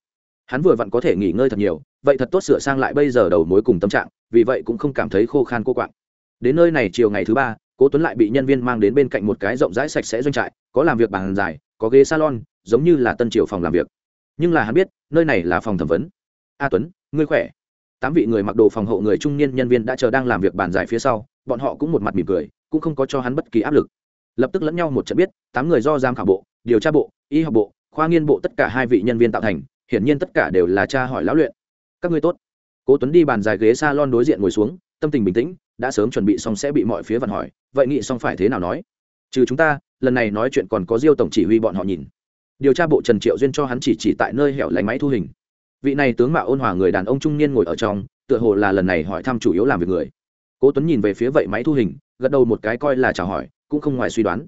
hắn vừa vặn có thể nghỉ ngơi thật nhiều, vậy thật tốt sửa sang lại bây giờ đầu mối cùng tâm trạng, vì vậy cũng không cảm thấy khô khan cô quạng. Đến nơi này chiều ngày thứ ba, cố tuấn lại bị nhân viên mang đến bên cạnh một cái rộng rãi sạch sẽ doanh trại, có làm việc bàn dài, có ghế salon, giống như là tân triều phòng làm việc. Nhưng là hắn biết, nơi này là phòng thẩm vấn. A tuấn, ngươi khỏe? Tám vị người mặc đồ phòng hộ người trung niên nhân viên đã chờ đang làm việc bàn dài phía sau, bọn họ cũng một mặt mỉm cười, cũng không có cho hắn bất kỳ áp lực. Lập tức lẫn nhau một trận biết, tám người do giám khảo bộ, điều tra bộ, y học bộ, khoa nghiên bộ tất cả hai vị nhân viên tạo thành hiển nhiên tất cả đều là cha hỏi lão luyện. Các ngươi tốt. Cố tuấn đi bàn dài ghế salon đối diện ngồi xuống, tâm tình bình tĩnh, đã sớm chuẩn bị xong sẽ bị mọi phía vặn hỏi, vậy nghị xong phải thế nào nói? Trừ chúng ta, lần này nói chuyện còn có diêu tổng chỉ huy bọn họ nhìn. Điều tra bộ trần triệu duyên cho hắn chỉ chỉ tại nơi hẻo lánh máy thu hình. Vị này tướng mạo ôn hòa người đàn ông trung niên ngồi ở trong, tựa hồ là lần này hỏi thăm chủ yếu làm việc người. Cố tuấn nhìn về phía vậy máy thu hình, gật đầu một cái coi là chào hỏi, cũng không ngoài suy đoán.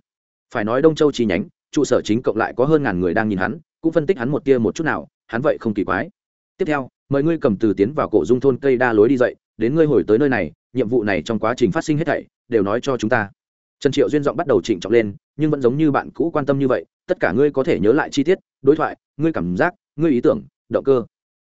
Phải nói đông châu chi nhánh, trụ sở chính cộng lại có hơn ngàn người đang nhìn hắn, cũng phân tích hắn một tia một chút nào hắn vậy không kỳ quái. Tiếp theo, mời ngươi cầm từ tiến vào cổ dung thôn cây đa lối đi dậy, đến ngươi hồi tới nơi này, nhiệm vụ này trong quá trình phát sinh hết thảy, đều nói cho chúng ta. Trần triệu duyên giọng bắt đầu trịnh trọng lên, nhưng vẫn giống như bạn cũ quan tâm như vậy, tất cả ngươi có thể nhớ lại chi tiết, đối thoại, ngươi cảm giác, ngươi ý tưởng, động cơ.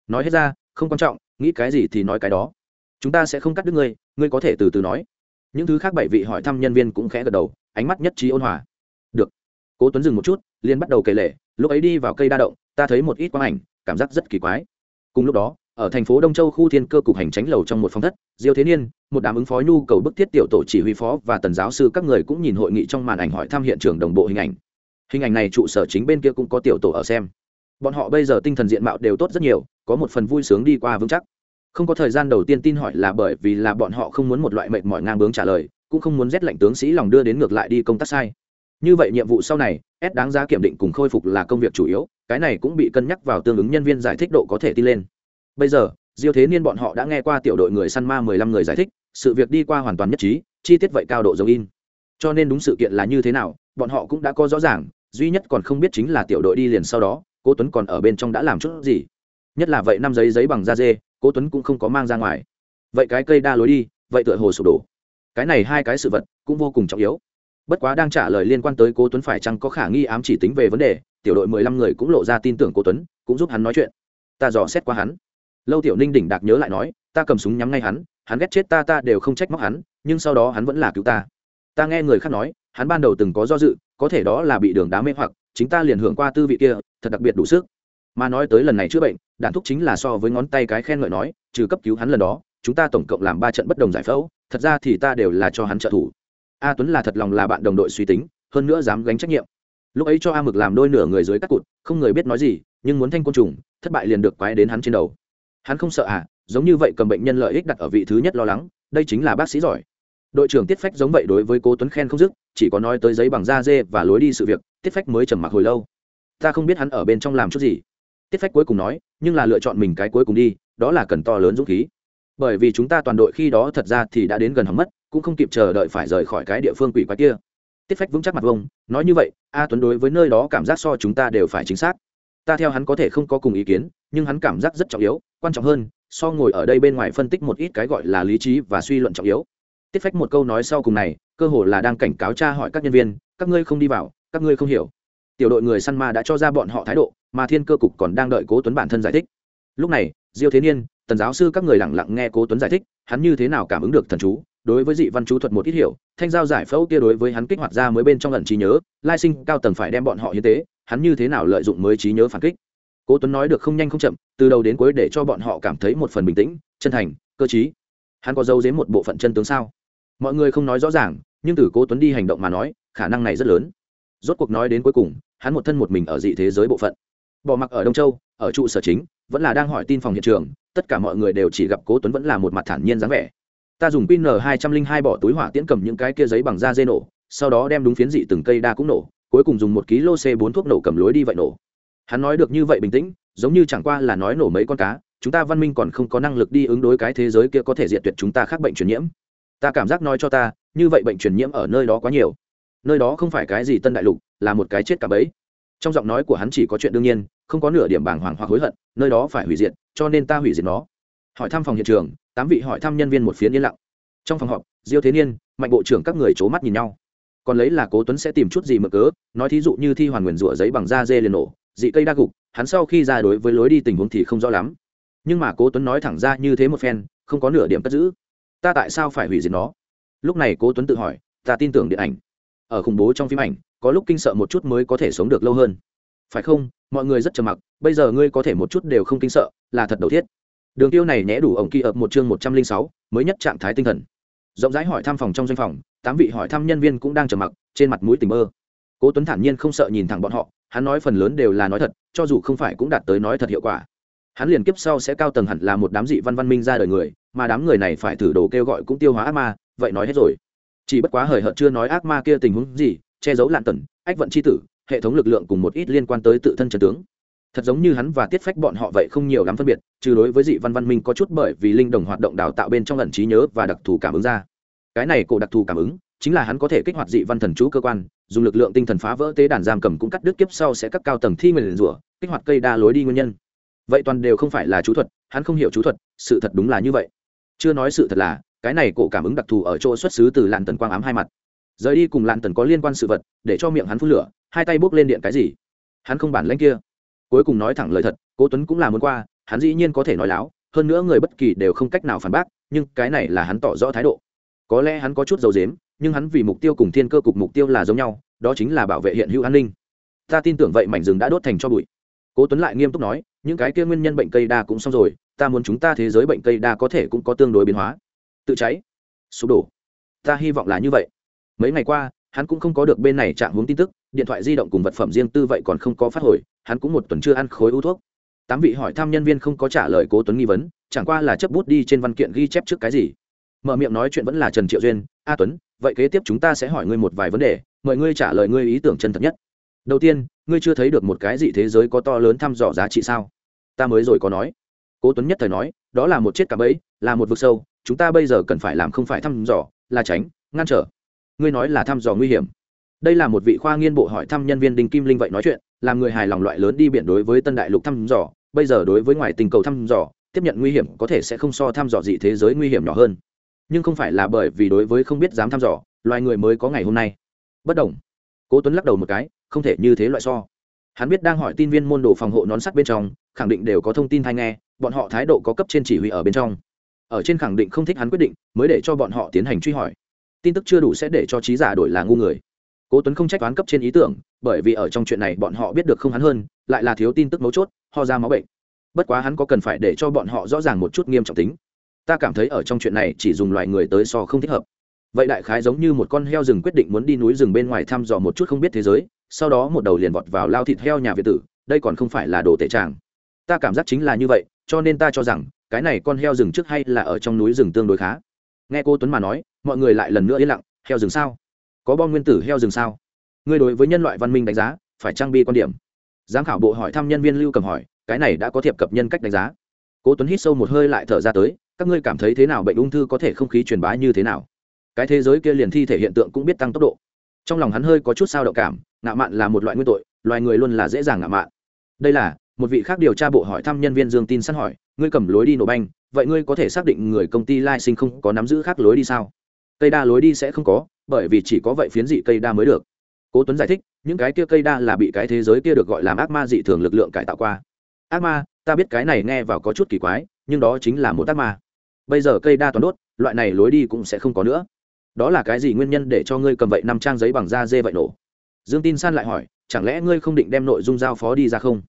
Nói hết ra, không quan trọng, nghĩ cái gì thì nói cái đó. Chúng ta sẽ không cắt đứt ngươi ngươi có thể từ từ nói. Những thứ khác bảy vị hỏi thăm nhân viên cũng khẽ gật đầu, ánh mắt nhất trí ôn hòa. Được. Cố tuấn dừng một chút, liền bắt đầu kể lể, lúc ấy đi vào cây đa động, ta thấy một ít quang ảnh cảm giác rất kỳ quái. Cùng lúc đó, ở thành phố đông châu khu thiên cơ cục hành tránh lầu trong một phòng thất, diêu thế niên, một đám ứng phó nhu cầu bức thiết tiểu tổ chỉ huy phó và tần giáo sư các người cũng nhìn hội nghị trong màn ảnh hỏi thăm hiện trường đồng bộ hình ảnh. Hình ảnh này trụ sở chính bên kia cũng có tiểu tổ ở xem. Bọn họ bây giờ tinh thần diện mạo đều tốt rất nhiều, có một phần vui sướng đi qua vững chắc. Không có thời gian đầu tiên tin hỏi là bởi vì là bọn họ không muốn một loại mệnh mọi ngang bướng trả lời, cũng không muốn rét lệnh tướng sĩ lòng đưa đến ngược lại đi công tác sai. Như vậy nhiệm vụ sau này, s đáng giá kiểm định cùng khôi phục là công việc chủ yếu cái này cũng bị cân nhắc vào tương ứng nhân viên giải thích độ có thể tin lên. Bây giờ, diêu thế niên bọn họ đã nghe qua tiểu đội người săn ma mười lăm người giải thích, sự việc đi qua hoàn toàn nhất trí, chi tiết vậy cao độ giống in. Cho nên đúng sự kiện là như thế nào, bọn họ cũng đã có rõ ràng, duy nhất còn không biết chính là tiểu đội đi liền sau đó, cố tuấn còn ở bên trong đã làm chút gì. Nhất là vậy năm giấy giấy bằng da dê, cố tuấn cũng không có mang ra ngoài. Vậy cái cây đa lối đi, vậy tựa hồ sụp đổ. Cái này hai cái sự vật cũng vô cùng trọng yếu. Bất quá đang trả lời liên quan tới cố tuấn phải chăng có khả nghi ám chỉ tính về vấn đề tiểu đội mười lăm người cũng lộ ra tin tưởng cố tuấn, cũng giúp hắn nói chuyện. Ta dò xét qua hắn. Lâu tiểu ninh đỉnh đạc nhớ lại nói, ta cầm súng nhắm ngay hắn hắn ghét chết ta ta đều không trách móc hắn, nhưng sau đó hắn vẫn là cứu ta. Ta nghe người khác nói, hắn ban đầu từng có do dự, có thể đó là bị đường đá mê hoặc, chính ta liền hưởng qua tư vị kia, thật đặc biệt đủ sức. Mà nói tới lần này chữa bệnh, đạn thúc chính là so với ngón tay cái khen ngợi nói, trừ cấp cứu hắn lần đó, chúng ta tổng cộng làm ba trận bất đồng giải phẫu, thật ra thì ta đều là cho hắn trợ thủ. A tuấn là thật lòng là bạn đồng đội suy tính, hơn nữa dám gánh trách nhiệm lúc ấy cho a mực làm đôi nửa người dưới cắt cụt, không người biết nói gì, nhưng muốn thanh côn trùng, thất bại liền được quái đến hắn trên đầu. Hắn không sợ à giống như vậy cầm bệnh nhân lợi ích đặt ở vị thứ nhất lo lắng, đây chính là bác sĩ giỏi. Đội trưởng tiết phách giống vậy đối với cố tuấn khen không dứt, chỉ có nói tới giấy bằng da dê và lối đi sự việc, tiết phách mới trầm mặc hồi lâu. Ta không biết hắn ở bên trong làm chút gì. Tiết phách cuối cùng nói, nhưng là lựa chọn mình cái cuối cùng đi, đó là cần to lớn dũng khí. Bởi vì chúng ta toàn đội khi đó thật ra thì đã đến gần hỏng mất, cũng không kịp chờ đợi phải rời khỏi cái địa phương quỷ quái kia tiết phách vững chắc mặt vông, nói như vậy, a tuấn đối với nơi đó cảm giác so chúng ta đều phải chính xác. Ta theo hắn có thể không có cùng ý kiến, nhưng hắn cảm giác rất trọng yếu, quan trọng hơn, so ngồi ở đây bên ngoài phân tích một ít cái gọi là lý trí và suy luận trọng yếu. Tiết phách một câu nói sau cùng này, cơ hồ là đang cảnh cáo cha hỏi các nhân viên, các ngươi không đi vào, các ngươi không hiểu. Tiểu đội người săn ma đã cho ra bọn họ thái độ, mà thiên cơ cục còn đang đợi cố tuấn bản thân giải thích. Lúc này, diêu thế niên, tần giáo sư các người lặng lặng nghe cố tuấn giải thích, hắn như thế nào cảm ứng được thần chú? Đối với dị văn chú thuật một ít hiểu, thanh giao giải phẫu kia đối với hắn kích hoạt ra mới bên trong lần trí nhớ, lai sinh cao tầng phải đem bọn họ như tế, hắn như thế nào lợi dụng mới trí nhớ phản kích? Cố tuấn nói được không nhanh không chậm, từ đầu đến cuối để cho bọn họ cảm thấy một phần bình tĩnh, chân thành, cơ trí. Hắn có giấu dếm một bộ phận chân tướng sao? Mọi người không nói rõ ràng, nhưng từ cố tuấn đi hành động mà nói, khả năng này rất lớn. Rốt cuộc nói đến cuối cùng, hắn một thân một mình ở dị thế giới bộ phận. Bỏ mặc ở đông châu, ở trụ sở chính, vẫn là đang hỏi tin phòng hiện trường, tất cả mọi người đều chỉ gặp cố tuấn vẫn là một mặt thản nhiên dáng vẻ ta dùng pin n hai trăm linh hai bỏ túi hỏa tiễn cầm những cái kia giấy bằng da dê nổ, sau đó đem đúng phiến dị từng cây đa cũng nổ, cuối cùng dùng một ký lô c bốn thuốc nổ cầm lối đi vậy nổ. Hắn nói được như vậy bình tĩnh, giống như chẳng qua là nói nổ mấy con cá, chúng ta văn minh còn không có năng lực đi ứng đối cái thế giới kia có thể diệt tuyệt chúng ta khác bệnh truyền nhiễm. Ta cảm giác nói cho ta, như vậy bệnh truyền nhiễm ở nơi đó quá nhiều. Nơi đó không phải cái gì tân đại lục, là một cái chết cả bấy. Trong giọng nói của hắn chỉ có chuyện đương nhiên, không có nửa điểm bàng hoàng hoặc hối hận, nơi đó phải hủy diệt, cho nên ta hủy diệt nó hỏi thăm phòng hiện trường, tám vị hỏi thăm nhân viên một phiến yên lặng. Trong phòng họp, diêu thế niên, mạnh bộ trưởng các người c h ố mắt nhìn nhau. Còn lấy là cố tuấn sẽ tìm chút gì mở cớ, nói thí dụ như thi hoàn nguyền rủa giấy bằng da dê liền nổ, dị cây đa gục, hắn sau khi ra đối với lối đi tình huống thì không rõ lắm. Nhưng mà cố tuấn nói thẳng ra như thế một phen, không có nửa điểm cất giữ. Ta tại sao phải hủy diệt nó? Lúc này cố tuấn tự hỏi, ta tin tưởng điện ảnh. Ở khủng bố trong phim ảnh, có lúc kinh sợ một chút mới có thể sống được lâu hơn. Phải không? Mọi người rất trầm mặc, bây giờ ngươi có thể một chút đều không kinh sợ, là thật đầu thiết đường tiêu này nhẽ đủ ổng kỳ ập một chương một trăm linh sáu, mới nhất trạng thái tinh thần. Rộng rãi hỏi thăm phòng trong doanh phòng, tám vị hỏi thăm nhân viên cũng đang trầm mặc, trên mặt mũi tình mơ cố tuấn thản nhiên không sợ nhìn thẳng bọn họ, hắn nói phần lớn đều là nói thật, cho dù không phải cũng đạt tới nói thật hiệu quả. Hắn liền kiếp sau sẽ cao tầng hẳn là một đám dị văn văn minh ra đời người, mà đám người này phải thử đồ kêu gọi cũng tiêu hóa ác ma, vậy nói hết rồi. Chỉ bất quá hời hợt chưa nói ác ma kia tình huống gì, che giấu lạn tần, ách vận c h i tử, hệ thống lực lượng cùng một ít liên quan tới tự thân trần tướng thật giống như hắn và tiết phách bọn họ vậy không nhiều lắm phân biệt, trừ đối với dị văn văn minh có chút bởi vì linh đồng hoạt động đào tạo bên trong lần trí nhớ và đặc thù cảm ứng ra. Cái này cổ đặc thù cảm ứng, chính là hắn có thể kích hoạt dị văn thần chú cơ quan, dùng lực lượng tinh thần phá vỡ tế đàn giam cầm cũng cắt đứt kiếp sau sẽ cắt cao tầng thi nguyền rủa, kích hoạt cây đa lối đi nguyên nhân. Vậy toàn đều không phải là chú thuật, hắn không hiểu chú thuật, sự thật đúng là như vậy. Chưa nói sự thật là, cái này cổ cảm ứng đặc thù ở chỗ xuất xứ từ lạn tần quang ám hai mặt. Rời đi cùng lạn tần có liên quan sự vật, để cho miệng hắn phun lửa, hai tay bốc lên điện cái gì? Hắn không bản lãnh kia cuối cùng nói thẳng lời thật, cố tuấn cũng là muốn qua, hắn dĩ nhiên có thể nói láo, hơn nữa người bất kỳ đều không cách nào phản bác, nhưng cái này là hắn tỏ rõ thái độ. Có lẽ hắn có chút dầu dếm nhưng hắn vì mục tiêu cùng thiên cơ cục mục tiêu là giống nhau, đó chính là bảo vệ hiện hữu an ninh. Ta tin tưởng vậy mảnh rừng đã đốt thành cho bụi. Cố tuấn lại nghiêm túc nói, những cái kia nguyên nhân bệnh cây đa cũng xong rồi, ta muốn chúng ta thế giới bệnh cây đa có thể cũng có tương đối biến hóa. Tự cháy. Sụp đổ. Ta hy vọng là như vậy. Mấy ngày qua, hắn cũng không có được bên này trạng hướng tin tức, điện thoại di động cùng vật phẩm riêng tư vậy còn không có phát hồi hắn cũng một tuần chưa ăn khối u thuốc. Tám vị hỏi thăm nhân viên không có trả lời cố tuấn nghi vấn, chẳng qua là chấp bút đi trên văn kiện ghi chép trước cái gì. Mở miệng nói chuyện vẫn là trần triệu duyên, a tuấn, vậy kế tiếp chúng ta sẽ hỏi ngươi một vài vấn đề, mời ngươi trả lời ngươi ý tưởng chân thật nhất. Đầu tiên, ngươi chưa thấy được một cái gì thế giới có to lớn thăm dò giá trị sao? Ta mới rồi có nói. Cố tuấn nhất thời nói, đó là một chiếc cả bẫy, là một vực sâu, chúng ta bây giờ cần phải làm không phải thăm dò, là tránh, ngăn trở. Ngươi nói là thăm dò nguy hiểm. Đây là một vị khoa nghiên bộ hỏi thăm nhân viên đinh kim linh vậy nói chuyện làm người hài lòng loại lớn đi biển đối với tân đại lục thăm dò, bây giờ đối với ngoài tình cầu thăm dò, tiếp nhận nguy hiểm có thể sẽ không so thăm dò dị thế giới nguy hiểm nhỏ hơn. Nhưng không phải là bởi vì đối với không biết dám thăm dò, loài người mới có ngày hôm nay. Bất đồng. Cố tuấn lắc đầu một cái, không thể như thế loại so. Hắn biết đang hỏi tin viên môn đồ phòng hộ nón sắt bên trong, khẳng định đều có thông tin thay nghe, bọn họ thái độ có cấp trên chỉ huy ở bên trong. Ở trên khẳng định không thích hắn quyết định, mới để cho bọn họ tiến hành truy hỏi. Tin tức chưa đủ sẽ để cho trí giả đổi là ngu người cố tuấn không trách toán cấp trên ý tưởng, bởi vì ở trong chuyện này bọn họ biết được không hắn hơn, lại là thiếu tin tức mấu chốt, ho ra máu bệnh. Bất quá hắn có cần phải để cho bọn họ rõ ràng một chút nghiêm trọng tính. Ta cảm thấy ở trong chuyện này chỉ dùng loài người tới so không thích hợp. Vậy đại khái giống như một con heo rừng quyết định muốn đi núi rừng bên ngoài thăm dò một chút không biết thế giới, sau đó một đầu liền vọt vào lao thịt heo nhà việt tử, đây còn không phải là đồ tệ tràng ta cảm giác chính là như vậy, cho nên ta cho rằng, cái này con heo rừng trước hay là ở trong núi rừng tương đối khá. Nghe cô tuấn mà nói, mọi người lại lần nữa yên lặng, heo rừng sao? Có bom nguyên tử heo rừng sao? Ngươi đối với nhân loại văn minh đánh giá, phải trang bị quan điểm. Giám khảo bộ hỏi thăm nhân viên lưu cầm hỏi, cái này đã có thiệp cập nhân cách đánh giá. Cố tuấn hít sâu một hơi lại thở ra tới, các ngươi cảm thấy thế nào bệnh ung thư có thể không khí truyền bá như thế nào? Cái thế giới kia liền thi thể hiện tượng cũng biết tăng tốc độ. Trong lòng hắn hơi có chút sao động cảm, ngạo mạn là một loại nguyên tội, loài người luôn là dễ dàng ngạo mạn. Đây là, một vị khác điều tra bộ hỏi thăm nhân viên dương tin săn hỏi, ngươi cầm lối đi nổ banh, vậy ngươi có thể xác định người công ty lai sinh không có nắm giữ khác lối đi sao? Cây đa lối đi sẽ không có, bởi vì chỉ có vậy phiến dị cây đa mới được. Cố tuấn giải thích, những cái kia cây đa là bị cái thế giới kia được gọi là ác ma dị thường lực lượng cải tạo qua. Ác ma, ta biết cái này nghe vào có chút kỳ quái, nhưng đó chính là một ác ma. Bây giờ cây đa toàn đốt, loại này lối đi cũng sẽ không có nữa. Đó là cái gì nguyên nhân để cho ngươi cầm vậy năm trang giấy bằng da dê vậy nổ? Dương tin san lại hỏi, chẳng lẽ ngươi không định đem nội dung giao phó đi ra không?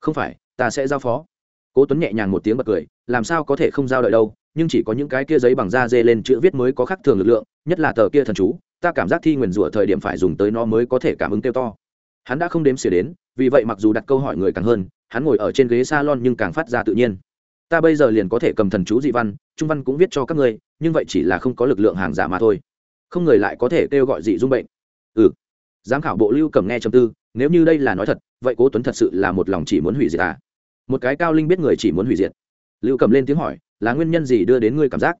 Không phải, ta sẽ giao phó. Cố tuấn nhẹ nhàng một tiếng bật cười, làm sao có thể không giao đợi đâu? Nhưng chỉ có những cái kia giấy bằng da dê lên chữ viết mới có khắc thường lực lượng, nhất là tờ kia thần chú, ta cảm giác thi nguyền rủa thời điểm phải dùng tới nó mới có thể cảm ứng kêu to. Hắn đã không đếm xỉa đến, vì vậy mặc dù đặt câu hỏi người càng hơn, hắn ngồi ở trên ghế salon nhưng càng phát ra tự nhiên. Ta bây giờ liền có thể cầm thần chú dị văn, trung văn cũng viết cho các ngươi, nhưng vậy chỉ là không có lực lượng hàng giả mà thôi. Không người lại có thể kêu gọi dị dung bệnh. Ừ. Giám khảo bộ lưu cầm nghe chầm tư, nếu như đây là nói thật, vậy cố tuấn thật sự là một lòng chỉ muốn hủy diệt à? Một cái cao linh biết người chỉ muốn hủy diệt. Lưu cầm lên tiếng hỏi là nguyên nhân gì đưa đến ngươi cảm giác?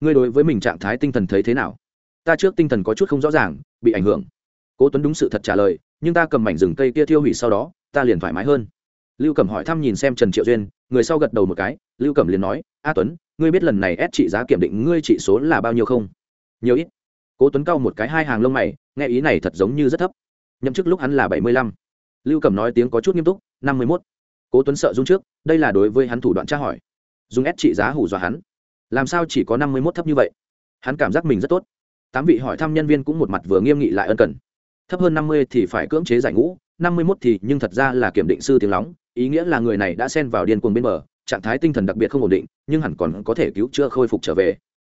Ngươi đối với mình trạng thái tinh thần thấy thế nào? Ta trước tinh thần có chút không rõ ràng, bị ảnh hưởng. Cố tuấn đúng sự thật trả lời, nhưng ta cầm mảnh rừng cây kia tiêu hủy sau đó, ta liền thoải mái hơn. Lưu cẩm hỏi thăm nhìn xem trần triệu duyên, người sau gật đầu một cái, lưu cẩm liền nói, a tuấn, ngươi biết lần này ép trị giá kiểm định ngươi trị số là bao nhiêu không? Nhiều ít. Cố tuấn cau một cái hai hàng lông mày, nghe ý này thật giống như rất thấp. Nhậm chức lúc hắn là bảy mươi lăm. Lưu cẩm nói tiếng có chút nghiêm túc, năm mươi mốt. Cố tuấn sợ run trước, đây là đối với hắn thủ đoạn tra hỏi dùng ép trị giá hủ dọa hắn. Làm sao chỉ có năm mươi mốt thấp như vậy? Hắn cảm giác mình rất tốt. Tám vị hỏi thăm nhân viên cũng một mặt vừa nghiêm nghị lại ân cần. Thấp hơn năm mươi thì phải cưỡng chế giải ngũ, năm mươi mốt thì nhưng thật ra là kiểm định sư tiếng lóng, ý nghĩa là người này đã xen vào điên cuồng bên bờ, trạng thái tinh thần đặc biệt không ổn định, nhưng hẳn còn có thể cứu chữa khôi phục trở về.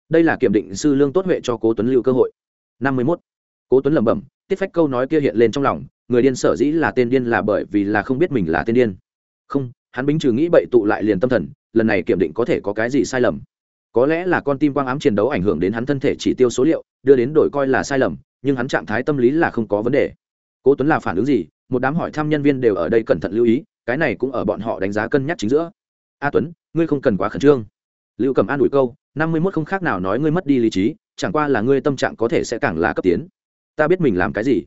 Đây là kiểm định sư lương tốt huệ cho cố tuấn lưu cơ hội. năm mươi mốt. Cố tuấn lẩm bẩm, tiết phách câu nói kia hiện lên trong lòng, người điên sở dĩ là tên điên là bởi vì là không biết mình là tên điên. Không, hắn bính trừ nghĩ bậy tụ lại liền tâm thần lần này kiểm định có thể có cái gì sai lầm? Có lẽ là con tim quang ám chiến đấu ảnh hưởng đến hắn thân thể chỉ tiêu số liệu, đưa đến đổi coi là sai lầm, nhưng hắn trạng thái tâm lý là không có vấn đề. Cố tuấn là phản ứng gì? Một đám hỏi thăm nhân viên đều ở đây cẩn thận lưu ý, cái này cũng ở bọn họ đánh giá cân nhắc chính giữa. A tuấn, ngươi không cần quá khẩn trương. Lưu cầm an ủi câu, năm mươi mốt không khác nào nói ngươi mất đi lý trí, chẳng qua là ngươi tâm trạng có thể sẽ càng là cấp tiến. Ta biết mình làm cái gì.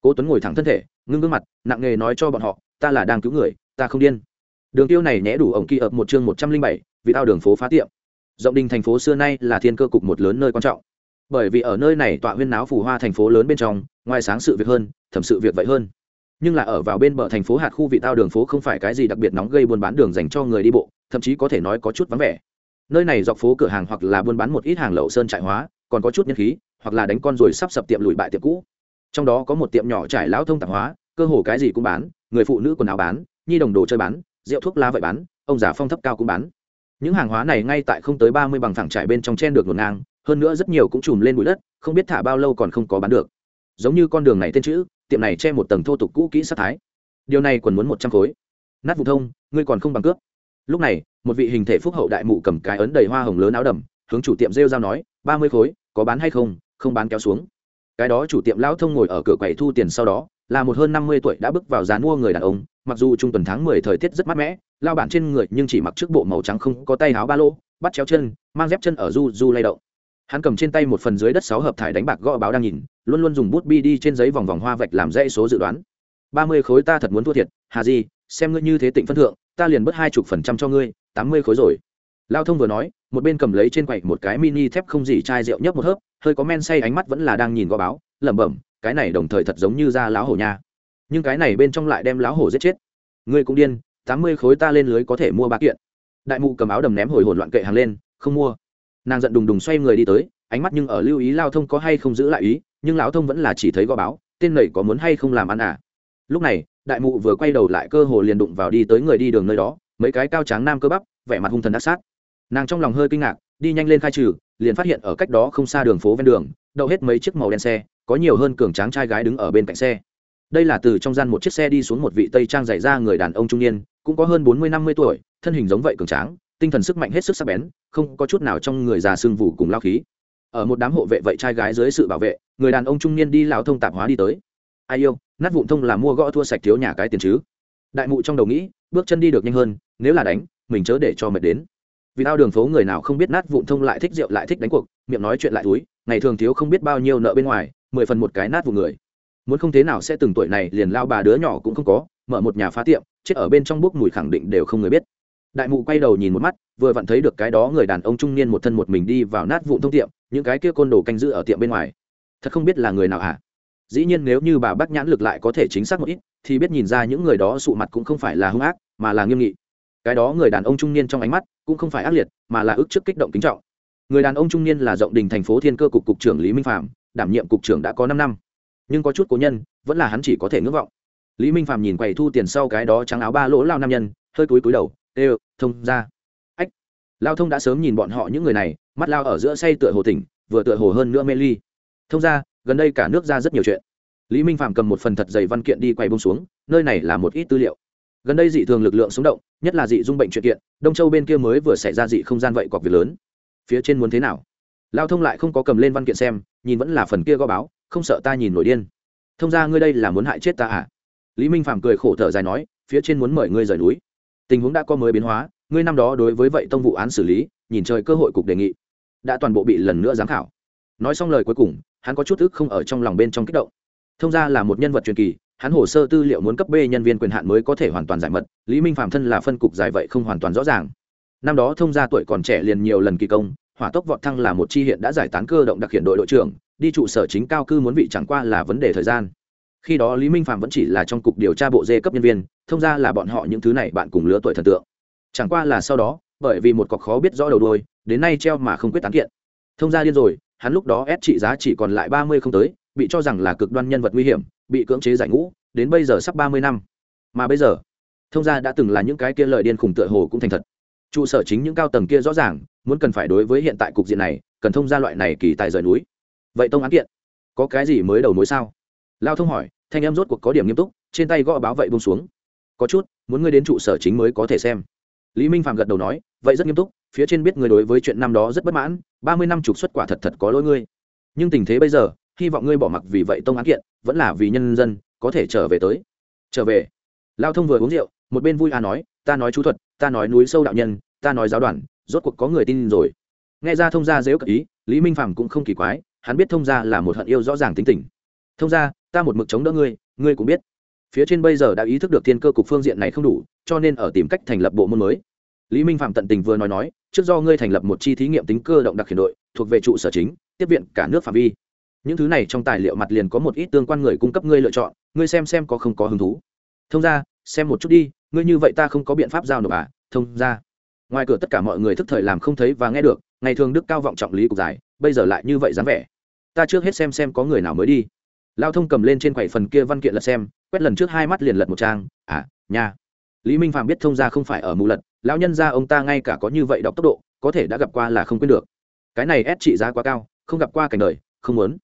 Cố tuấn ngồi thẳng thân thể, ngưng gương mặt, nặng nghề nói cho bọn họ, ta là đang cứu người, ta không điên đường tiêu này nhẽ đủ ổng kỳ ập một chương một trăm linh bảy, vì tao đường phố phá tiệm. Rộng đình thành phố xưa nay là thiên cơ cục một lớn nơi quan trọng. Bởi vì ở nơi này tọa huyên náo phù hoa thành phố lớn bên trong, ngoài sáng sự việc hơn, thẩm sự việc vậy hơn. Nhưng là ở vào bên bờ thành phố hạt khu vị tao đường phố không phải cái gì đặc biệt nóng gây buôn bán đường dành cho người đi bộ, thậm chí có thể nói có chút vắng vẻ. Nơi này dọc phố cửa hàng hoặc là buôn bán một ít hàng lậu sơn trại hóa, còn có chút nhân khí, hoặc là đánh con rồi sắp sập tiệm lùi bại tiệm cũ. Trong đó có một tiệm nhỏ trải lão thông tạp hóa, cơ hồ cái gì cũng bán, người phụ nữ quần áo bán, nhi đồng đồ chơi bán rượu thuốc lá vậy bán, ông già phong thấp cao cũng bán. Những hàng hóa này ngay tại không tới ba mươi bằng thẳng trải bên trong chen được ngổn ngang, hơn nữa rất nhiều cũng chùm lên bụi đất, không biết thả bao lâu còn không có bán được. Giống như con đường này tên chữ, tiệm này che một tầng thô tục cũ kỹ sát thái. Điều này còn muốn một trăm khối. Nát vụ thông, ngươi còn không bằng cướp. Lúc này, một vị hình thể phúc hậu đại mụ cầm cái ấn đầy hoa hồng lớn áo đầm, hướng chủ tiệm rêu giao nói, ba mươi khối, có bán hay không không bán kéo xuống. Cái đó chủ tiệm lão thông ngồi ở cửa quầy thu tiền sau đó là một hơn năm mươi tuổi đã bước vào dàn mua người đàn ông, mặc dù trung tuần tháng mười thời tiết rất mát mẻ, lao bản trên người nhưng chỉ mặc trước bộ màu trắng không có tay áo ba lô, bắt chéo chân, mang dép chân ở du du lay động. Hắn cầm trên tay một phần dưới đất sáu hợp thải đánh bạc gõ báo đang nhìn, luôn luôn dùng bút bi đi trên giấy vòng vòng hoa vạch làm dãy số dự đoán. Ba mươi khối ta thật muốn thua thiệt, hà gì xem ngươi như thế tịnh phân thượng, ta liền bớt hai chục phần trăm cho ngươi, tám mươi khối rồi. Lao thông vừa nói, một bên cầm lấy trên quầy một cái mini thép không gì chai rượu nhấp một hớp, hơi có men say ánh mắt vẫn là đang nhìn gõ báo, lẩm bẩm cái này đồng thời thật giống như da lão hổ nha. Nhưng cái này bên trong lại đem lão hổ giết chết. Ngươi cũng điên, tám mươi khối ta lên lưới có thể mua ba kiện. Đại mụ cầm áo đầm ném hồi hồn loạn kệ hàng lên, không mua. Nàng giận đùng đùng xoay người đi tới, ánh mắt nhưng ở lưu ý lao thông có hay không giữ lại ý, nhưng lão thông vẫn là chỉ thấy gò báo, tên nầy có muốn hay không làm ăn à? Lúc này, đại mụ vừa quay đầu lại cơ hồ liền đụng vào đi tới người đi đường nơi đó, mấy cái cao tráng nam cơ bắp, vẻ mặt hung thần đắc sát. Nàng trong lòng hơi kinh ngạc, đi nhanh lên khai trừ, liền phát hiện ở cách đó không xa đường phố ven đường, đậu hết mấy chiếc màu đen xe có nhiều hơn cường tráng trai gái đứng ở bên cạnh xe. Đây là từ trong gian một chiếc xe đi xuống một vị tây trang dày ra người đàn ông trung niên, cũng có hơn bốn mươi năm mươi tuổi, thân hình giống vậy cường tráng, tinh thần sức mạnh hết sức sắc bén, không có chút nào trong người già sương vụ cùng lao khí. Ở một đám hộ vệ vậy trai gái dưới sự bảo vệ, người đàn ông trung niên đi lao thông tạp hóa đi tới. Ai yêu, nát vụn thông là mua gõ thua sạch thiếu nhà cái tiền chứ. Đại mụ trong đầu nghĩ, bước chân đi được nhanh hơn, nếu là đánh, mình chớ để cho mệt đến. Vì tao đường phố người nào không biết nát vụn thông lại thích rượu lại thích đánh cuộc, miệng nói chuyện lại túi, ngày thường thiếu không biết bao nhiêu nợ bên ngoài mười phần một cái nát vụ người. Muốn không thế nào sẽ từng tuổi này liền lao bà đứa nhỏ cũng không có, mở một nhà phá tiệm, chết ở bên trong bốc mùi khẳng định đều không người biết. Đại mụ quay đầu nhìn một mắt, vừa vặn thấy được cái đó người đàn ông trung niên một thân một mình đi vào nát vụn thông tiệm, những cái kia côn đồ canh giữ ở tiệm bên ngoài. Thật không biết là người nào hả? Dĩ nhiên nếu như bà bác nhãn lực lại có thể chính xác một ít, thì biết nhìn ra những người đó sụ mặt cũng không phải là hung ác, mà là nghiêm nghị. Cái đó người đàn ông trung niên trong ánh mắt cũng không phải ác liệt, mà là ức trước kích động kính trọng. Người đàn ông trung niên là rộng đình thành phố thiên cơ cục cục trưởng lý minh phạm đảm nhiệm cục trưởng đã có năm năm. Nhưng có chút cố nhân, vẫn là hắn chỉ có thể ngưỡng vọng. Lý minh phạm nhìn quầy thu tiền sau cái đó trắng áo ba lỗ lao nam nhân, hơi cúi cúi đầu, ê, thông ra. Ách. Lao thông đã sớm nhìn bọn họ những người này, mắt lao ở giữa say tựa hồ tỉnh, vừa tựa hồ hơn nữa mê ly. Thông ra, gần đây cả nước ra rất nhiều chuyện. Lý minh phạm cầm một phần thật dày văn kiện đi quay bông xuống, nơi này là một ít tư liệu. Gần đây dị thường lực lượng sống động, nhất là dị dung bệnh chuyện kiện, đông châu bên kia mới vừa xảy ra dị không gian vậy cọc việc lớn. Phía trên muốn thế nào? Lao thông lại không có cầm lên văn kiện xem, nhìn vẫn là phần kia gõ báo, không sợ ta nhìn nổi điên. Thông ra ngươi đây là muốn hại chết ta à? Lý minh phạm cười khổ thở dài nói, phía trên muốn mời ngươi rời núi. Tình huống đã có mới biến hóa, ngươi năm đó đối với vậy tông vụ án xử lý, nhìn trời cơ hội cục đề nghị, đã toàn bộ bị lần nữa giám khảo. Nói xong lời cuối cùng, hắn có chút ức không ở trong lòng bên trong kích động. Thông ra là một nhân vật truyền kỳ, hắn hồ sơ tư liệu muốn cấp b nhân viên quyền hạn mới có thể hoàn toàn giải mật, lý minh phạm thân là phân cục giải vậy không hoàn toàn rõ ràng. Năm đó thông ra tuổi còn trẻ liền nhiều lần kỳ công hỏa tốc vọt thăng là một chi hiện đã giải tán cơ động đặc hiện đội đội trưởng, đi trụ sở chính cao cư muốn vị chẳng qua là vấn đề thời gian. Khi đó lý minh phạm vẫn chỉ là trong cục điều tra bộ dê cấp nhân viên, thông ra là bọn họ những thứ này bạn cùng lứa tuổi thần tượng. Chẳng qua là sau đó, bởi vì một cọc khó biết rõ đầu đôi đến nay treo mà không quyết tán kiện. Thông ra điên rồi, hắn lúc đó ép trị giá chỉ còn lại ba mươi không tới, bị cho rằng là cực đoan nhân vật nguy hiểm, bị cưỡng chế giải ngũ, đến bây giờ sắp ba mươi năm. Mà bây giờ, thông gia đã từng là những cái kia lợi điên khủng tựa hồ cũng thành thật trụ sở chính những cao tầng kia rõ ràng, muốn cần phải đối với hiện tại cục diện này, cần thông ra loại này kỳ tài rời núi. Vậy tông án kiện, có cái gì mới đầu mối sao? Lao thông hỏi, thanh em rốt cuộc có điểm nghiêm túc, trên tay gõ báo vậy bông xuống. Có chút, muốn ngươi đến trụ sở chính mới có thể xem. Lý minh phạm gật đầu nói, vậy rất nghiêm túc, phía trên biết ngươi đối với chuyện năm đó rất bất mãn, ba mươi năm trục xuất quả thật thật có lỗi ngươi. Nhưng tình thế bây giờ, hy vọng ngươi bỏ mặc vì vậy tông án kiện, vẫn là vì nhân dân, có thể trở về tới. Trở về. Lao thông vừa uống rượu, một bên vui à nói ta nói chú thuật, ta nói núi sâu đạo nhân, ta nói giáo đoàn, rốt cuộc có người tin rồi. Nghe ra thông gia dễ cật ý, lý minh phạm cũng không kỳ quái, hắn biết thông gia là một hận yêu rõ ràng tính tình. Thông gia, ta một mực chống đỡ ngươi ngươi cũng biết. Phía trên bây giờ đã ý thức được thiên cơ cục phương diện này không đủ, cho nên ở tìm cách thành lập bộ môn mới. Lý minh phạm tận tình vừa nói nói, trước do ngươi thành lập một chi thí nghiệm tính cơ động đặc khiển đội, thuộc về trụ sở chính, tiếp viện cả nước phạm vi. Những thứ này trong tài liệu mặt liền có một ít tương quan người cung cấp ngươi lựa chọn, ngươi xem xem có không có hứng thú. Thông ra xem một chút đi, ngươi như vậy ta không có biện pháp giao nộp à thông ra. Ngoài cửa tất cả mọi người thức thời làm không thấy và nghe được, ngày thường đức cao vọng trọng lý cục giải, bây giờ lại như vậy dám vẻ. Ta trước hết xem xem có người nào mới đi. Lao thông cầm lên trên quầy phần kia văn kiện lật xem, quét lần trước hai mắt liền lật một trang à nha. Lý minh phạm biết thông ra không phải ở mù lật, lão nhân ra ông ta ngay cả có như vậy đọc tốc độ, có thể đã gặp qua là không quên được. Cái này ép trị giá quá cao, không gặp qua cảnh đời, không muốn.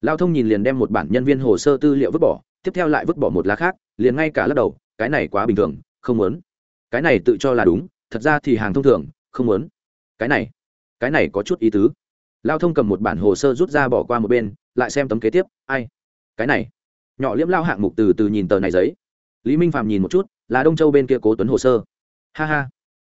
Lao thông nhìn liền đem một bản nhân viên hồ sơ tư liệu vứt bỏ, tiếp theo lại vứt bỏ một lá khác, liền ngay cả lắc đầu cái này quá bình thường, không muốn. Cái này tự cho là đúng, thật ra thì hàng thông thường, không muốn. Cái này cái này có chút ý tứ. Lao thông cầm một bản hồ sơ rút ra bỏ qua một bên, lại xem tấm kế tiếp, ai? Cái này. Nhỏ liễm lao hạng mục từ từ nhìn tờ này giấy. Lý minh phạm nhìn một chút, là đông châu bên kia cố tuấn hồ sơ. Ha ha.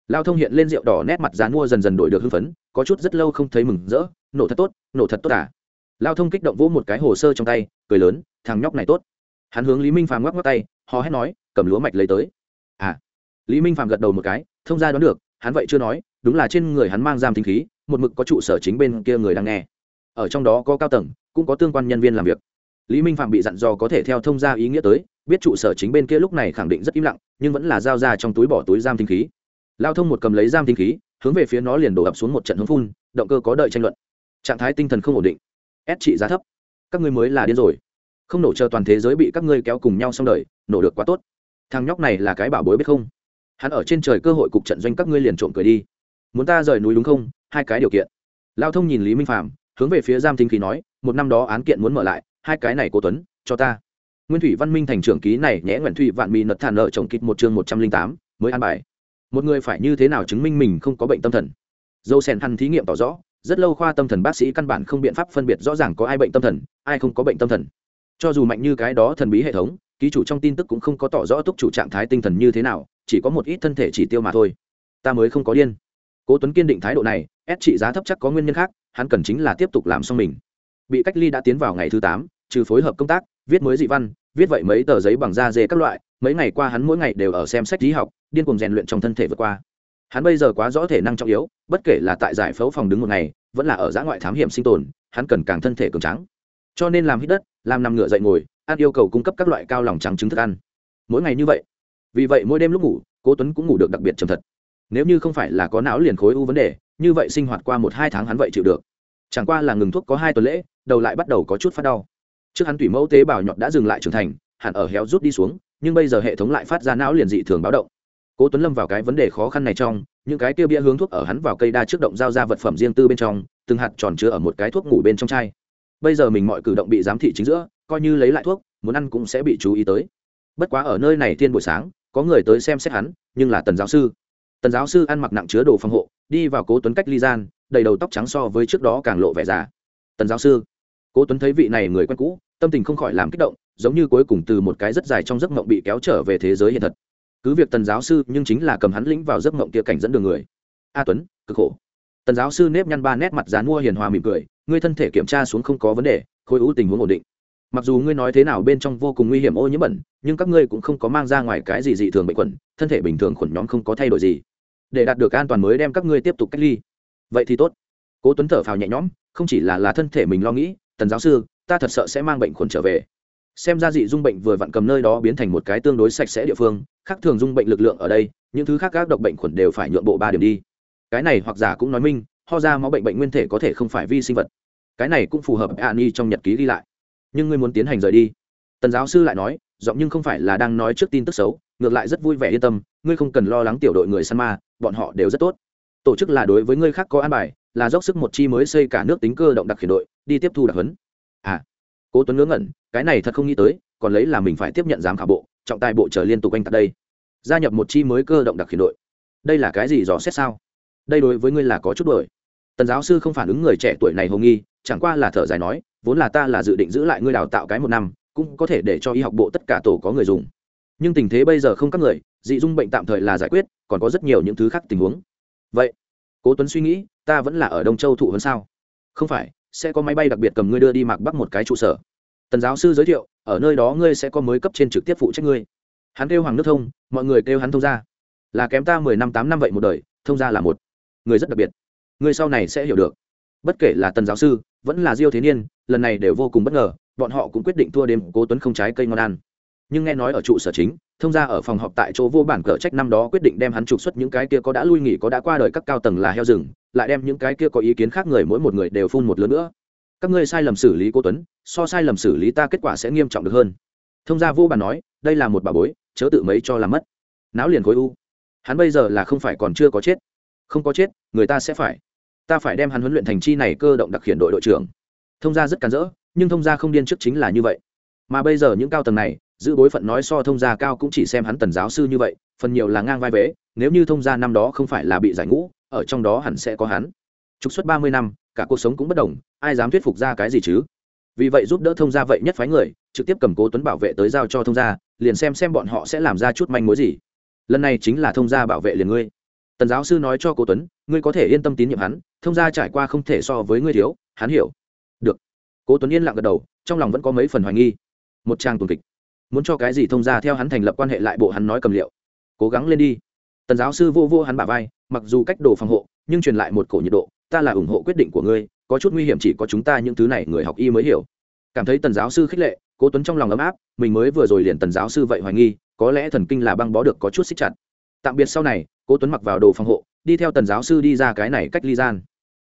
Lao thông hiện lên rượu đỏ nét mặt dán mua dần dần đổi được hưng phấn, có chút rất lâu không thấy mừng rỡ, nổ thật tốt, nổ thật tốt à. Lao thông kích động vỗ một cái hồ sơ trong tay, cười lớn, thằng nhóc này tốt. Hắn hướng lý minh phàm ngoắc ngoắc tay, hò hét nói cầm lúa mạch lấy tới. À lý minh Phạm gật đầu một cái, thông ra đoán được, hắn vậy chưa nói, đúng là trên người hắn mang giam thính khí, một mực có trụ sở chính bên kia người đang nghe. Ở trong đó có cao tầng, cũng có tương quan nhân viên làm việc. Lý minh phạm bị dặn dò có thể theo thông gia ý nghĩa tới, biết trụ sở chính bên kia lúc này khẳng định rất im lặng, nhưng vẫn là giao ra trong túi bỏ túi giam thính khí. Lao thông một cầm lấy giam thính khí, hướng về phía nó liền đổ ập xuống một trận hướng phun, động cơ có đợi tranh luận. Trạng thái tinh thần không ổn định. Ép trị giá thấp. Các ngươi mới là điên rồi. Không nổ chờ toàn thế giới bị các ngươi kéo cùng nhau xong đời, nổ được quá tốt thằng nhóc này là cái bảo bối biết không? Hắn ở trên trời cơ hội cục trận doanh các ngươi liền trộm cười đi. Muốn ta rời núi đúng không? Hai cái điều kiện. Lao thông nhìn lý minh phạm hướng về phía giam thính khí nói, một năm đó án kiện muốn mở lại, hai cái này cô tuấn, cho ta. Nguyên thủy văn minh thành trưởng ký này nhẽ nguyện thủy vạn mỹ nật thản nợ chồng kịch một chương một trăm linh tám, mới an bài. Một người phải như thế nào chứng minh mình không có bệnh tâm thần? Dâu sen hăn thí nghiệm tỏ rõ, rất lâu khoa tâm thần bác sĩ căn bản không biện pháp phân biệt rõ ràng có ai bệnh tâm thần, ai không có bệnh tâm thần. Cho dù mạnh như cái đó thần bí hệ thống ký chủ trong tin tức cũng không có tỏ rõ túc chủ trạng thái tinh thần như thế nào, chỉ có một ít thân thể chỉ tiêu mà thôi. Ta mới không có điên. Cố tuấn kiên định thái độ này, ép trị giá thấp chắc có nguyên nhân khác, hắn cần chính là tiếp tục làm xong mình. Bị cách ly đã tiến vào ngày thứ tám, trừ phối hợp công tác, viết mới dị văn, viết vậy mấy tờ giấy bằng da dê các loại, mấy ngày qua hắn mỗi ngày đều ở xem sách lý học, điên cuồng rèn luyện trong thân thể vượt qua. Hắn bây giờ quá rõ thể năng trọng yếu, bất kể là tại giải phẫu phòng đứng một ngày, vẫn là ở giã ngoại thám hiểm sinh tồn, hắn cần càng thân thể cường trắng cho nên làm hít đất, làm nằm ngựa dậy ngồi ăn yêu cầu cung cấp các loại cao lòng trắng trứng thức ăn. Mỗi ngày như vậy, vì vậy mỗi đêm lúc ngủ, cố tuấn cũng ngủ được đặc biệt trầm thật. Nếu như không phải là có não liền khối u vấn đề, như vậy sinh hoạt qua một hai tháng hắn vậy chịu được. Chẳng qua là ngừng thuốc có hai tuần lễ, đầu lại bắt đầu có chút phát đau. Trước hắn tủy mẫu tế bào nhọt đã dừng lại trưởng thành, hẳn ở héo rút đi xuống, nhưng bây giờ hệ thống lại phát ra não liền dị thường báo động. Cố tuấn lâm vào cái vấn đề khó khăn này trong, những cái tiêu bia hướng thuốc ở hắn vào cây đa trước động giao ra vật phẩm riêng tư bên trong, từng hạt tròn chứa ở một cái thuốc ngủ bên trong chai. Bây giờ mình mọi cử động bị giám thị chính giữa coi như lấy lại thuốc, muốn ăn cũng sẽ bị chú ý tới. Bất quá ở nơi này thiên buổi sáng, có người tới xem xét hắn, nhưng là tần giáo sư. Tần giáo sư ăn mặc nặng chứa đồ phòng hộ, đi vào cố tuấn cách ly gian, đầy đầu tóc trắng so với trước đó càng lộ vẻ già. Tần giáo sư. Cố tuấn thấy vị này người quen cũ, tâm tình không khỏi làm kích động, giống như cuối cùng từ một cái rất dài trong giấc mộng bị kéo trở về thế giới hiện thật. Cứ việc tần giáo sư nhưng chính là cầm hắn lĩnh vào giấc mộng kia cảnh dẫn đường người. A tuấn, cực khổ. Tần giáo sư nếp nhăn ba nét mặt dán mua hiền hòa mỉm cười, ngươi thân thể kiểm tra xuống không có vấn đề, khối u tình huống ổn định mặc dù ngươi nói thế nào bên trong vô cùng nguy hiểm ô nhiễm bẩn, nhưng các ngươi cũng không có mang ra ngoài cái gì dị thường bệnh khuẩn, thân thể bình thường khuẩn nhóm không có thay đổi gì. Để đạt được an toàn mới đem các ngươi tiếp tục cách ly. Vậy thì tốt. Cố tuấn thở phào nhẹ nhõm, không chỉ là là thân thể mình lo nghĩ, tần giáo sư, ta thật sợ sẽ mang bệnh khuẩn trở về. Xem ra dị dung bệnh vừa vặn cầm nơi đó biến thành một cái tương đối sạch sẽ địa phương, khác thường dung bệnh lực lượng ở đây, những thứ khác các độc bệnh khuẩn đều phải nhượng bộ ba điểm đi. Cái này hoặc giả cũng nói minh, ho ra máu bệnh bệnh nguyên thể có thể không phải vi sinh vật. Cái này cũng phù hợp an y trong nhật ký ghi lại nhưng ngươi muốn tiến hành rời đi. Tần giáo sư lại nói, giọng nhưng không phải là đang nói trước tin tức xấu, ngược lại rất vui vẻ yên tâm, ngươi không cần lo lắng tiểu đội người săn ma, bọn họ đều rất tốt. Tổ chức là đối với ngươi khác có an bài, là dốc sức một chi mới xây cả nước tính cơ động đặc khiển đội, đi tiếp thu đặc huấn. À cố tuấn ngớ ngẩn, cái này thật không nghĩ tới, còn lấy là mình phải tiếp nhận giám khảo bộ, trọng tài bộ trở liên tục anh tại đây. Gia nhập một chi mới cơ động đặc khiển đội. Đây là cái gì dò xét sao? Đây đối với ngươi là có chút đổi tần giáo sư không phản ứng người trẻ tuổi này hồ nghi, chẳng qua là thở dài nói, vốn là ta là dự định giữ lại ngươi đào tạo cái một năm, cũng có thể để cho y học bộ tất cả tổ có người dùng. Nhưng tình thế bây giờ không các người, dị dung bệnh tạm thời là giải quyết, còn có rất nhiều những thứ khác tình huống. Vậy, cố tuấn suy nghĩ, ta vẫn là ở đông châu thụ hơn sao? Không phải, sẽ có máy bay đặc biệt cầm ngươi đưa đi mạc bắc một cái trụ sở. Tần giáo sư giới thiệu, ở nơi đó ngươi sẽ có mới cấp trên trực tiếp phụ trách ngươi. Hắn kêu hoàng nước thông, mọi người kêu hắn thông ra là kém ta mười năm tám năm vậy một đời, thông ra là một người rất đặc biệt ngươi sau này sẽ hiểu được. Bất kể là tần giáo sư, vẫn là diêu thế niên, lần này đều vô cùng bất ngờ, bọn họ cũng quyết định thua đêm cố tuấn không trái cây ngon ăn. Nhưng nghe nói ở trụ sở chính, thông ra ở phòng họp tại chỗ vô bản cờ trách năm đó quyết định đem hắn trục xuất những cái kia có đã lui nghỉ, có đã qua đời các cao tầng là heo rừng, lại đem những cái kia có ý kiến khác người mỗi một người đều phun một lớn nữa. Các ngươi sai lầm xử lý cố tuấn, so sai lầm xử lý ta kết quả sẽ nghiêm trọng được hơn. Thông gia vô bản nói, đây là một bà bối, chớ tự mấy cho làm mất. Não liền khối u. Hắn bây giờ là không phải còn chưa có chết. Không có chết, người ta sẽ phải ta phải đem hắn huấn luyện thành chi này cơ động đặc khiển đội đội trưởng. Thông gia rất cản rỡ, nhưng thông gia không điên trước chính là như vậy. Mà bây giờ những cao tầng này, giữ bối phận nói so thông gia cao cũng chỉ xem hắn tần giáo sư như vậy, phần nhiều là ngang vai vế, nếu như thông gia năm đó không phải là bị giải ngũ, ở trong đó hẳn sẽ có hắn. Trục xuất ba mươi năm, cả cuộc sống cũng bất đồng, ai dám thuyết phục ra cái gì chứ? Vì vậy giúp đỡ thông gia vậy nhất phái người, trực tiếp cầm cố tuấn bảo vệ tới giao cho thông gia, liền xem xem bọn họ sẽ làm ra chút manh mối gì. Lần này chính là thông gia bảo vệ liền ngươi tần giáo sư nói cho cố tuấn ngươi có thể yên tâm tín nhiệm hắn thông gia trải qua không thể so với ngươi thiếu hắn hiểu được cố tuấn yên lặng gật đầu trong lòng vẫn có mấy phần hoài nghi một trang tuần kịch muốn cho cái gì thông gia theo hắn thành lập quan hệ lại bộ hắn nói cầm liệu cố gắng lên đi tần giáo sư vô vô hắn bả vai mặc dù cách đồ phòng hộ nhưng truyền lại một cổ nhiệt độ ta là ủng hộ quyết định của ngươi có chút nguy hiểm chỉ có chúng ta những thứ này người học y mới hiểu cảm thấy tần giáo sư khích lệ cố tuấn trong lòng ấm áp mình mới vừa rồi liền tần giáo sư vậy hoài nghi có lẽ thần kinh là băng bó được có chút xích chặt tạm biệt sau này cố tuấn mặc vào đồ phòng hộ, đi theo tần giáo sư đi ra cái này cách ly gian.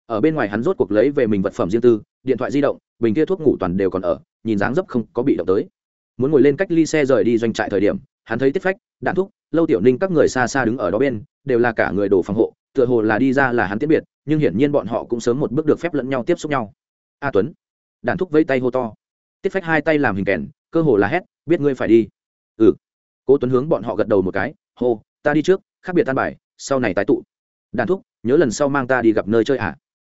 Ở bên ngoài hắn rốt cuộc lấy về mình vật phẩm riêng tư, điện thoại di động, bình kia thuốc ngủ toàn đều còn ở, nhìn dáng dấp không có bị động tới. Muốn ngồi lên cách ly xe rời đi doanh trại thời điểm, hắn thấy tiết phách, đạn thúc, lâu tiểu ninh các người xa xa đứng ở đó bên, đều là cả người đồ phòng hộ, tựa hồ là đi ra là hắn tiết biệt, nhưng hiển nhiên bọn họ cũng sớm một bước được phép lẫn nhau tiếp xúc nhau. A tuấn, đạn thúc vẫy tay hô to. Tiết phách hai tay làm hình kèn, cơ hồ là hét, biết ngươi phải đi. Ừ. Cố tuấn hướng bọn họ gật đầu một cái, hô, ta đi trước khác biệt tan bài, sau này tái tụ. Đàn thúc, nhớ lần sau mang ta đi gặp nơi chơi à?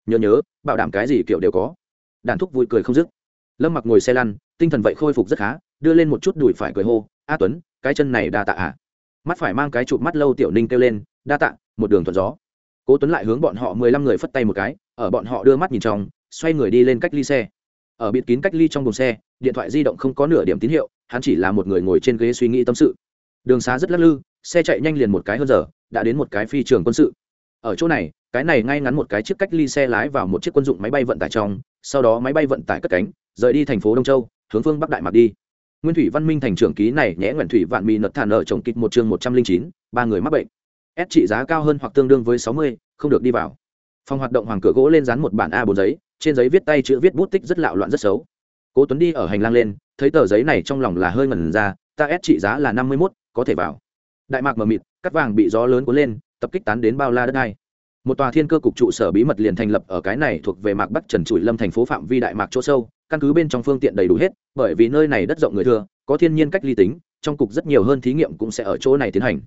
Nhớ nhớ, bảo đảm cái gì kiểu đều có. Đàn thúc vui cười không dứt. Lâm mặc ngồi xe lăn, tinh thần vậy khôi phục rất khá, đưa lên một chút đùi phải cười hô, a tuấn, cái chân này đa tạ à? Mắt phải mang cái chụp mắt lâu tiểu ninh kêu lên, đa tạ, một đường thuận gió. Cố tuấn lại hướng bọn họ mười lăm người phất tay một cái, ở bọn họ đưa mắt nhìn trong, xoay người đi lên cách ly xe. Ở bịt kín cách ly trong buồng xe, điện thoại di động không có nửa điểm tín hiệu, hắn chỉ là một người ngồi trên ghế suy nghĩ tâm sự. Đường xá rất lắc lư xe chạy nhanh liền một cái hơn giờ, đã đến một cái phi trường quân sự. Ở chỗ này, cái này ngay ngắn một cái chiếc cách ly xe lái vào một chiếc quân dụng máy bay vận tải trong, sau đó máy bay vận tải cất cánh, rời đi thành phố đông châu, hướng phương bắc đại mạc đi. Nguyên thủy văn minh thành trưởng ký này nhẽ nguyện thủy vạn mỹ nật thản ở trồng kịch một chương một trăm linh chín, ba người mắc bệnh. S trị giá cao hơn hoặc tương đương với sáu mươi, không được đi vào. Phòng hoạt động hoàng cửa gỗ lên dán một bản a bốn giấy, trên giấy viết tay chữ viết bút tích rất lạo loạn rất xấu. Cố tuấn đi ở hành lang lên, thấy tờ giấy này trong lòng là hơi ngẩn ra, ta ép trị giá là năm mươi mốt, có thể vào đại mạc mờ mịt cắt vàng bị gió lớn cuốn lên, tập kích tán đến bao la đất này một tòa thiên cơ cục trụ sở bí mật liền thành lập ở cái này thuộc về mạc bắc trần trụi lâm thành phố phạm vi đại mạc chỗ sâu, căn cứ bên trong phương tiện đầy đủ hết, bởi vì nơi này đất rộng người thừa, có thiên nhiên cách ly tính, trong cục rất nhiều hơn thí nghiệm cũng sẽ ở chỗ này tiến hành.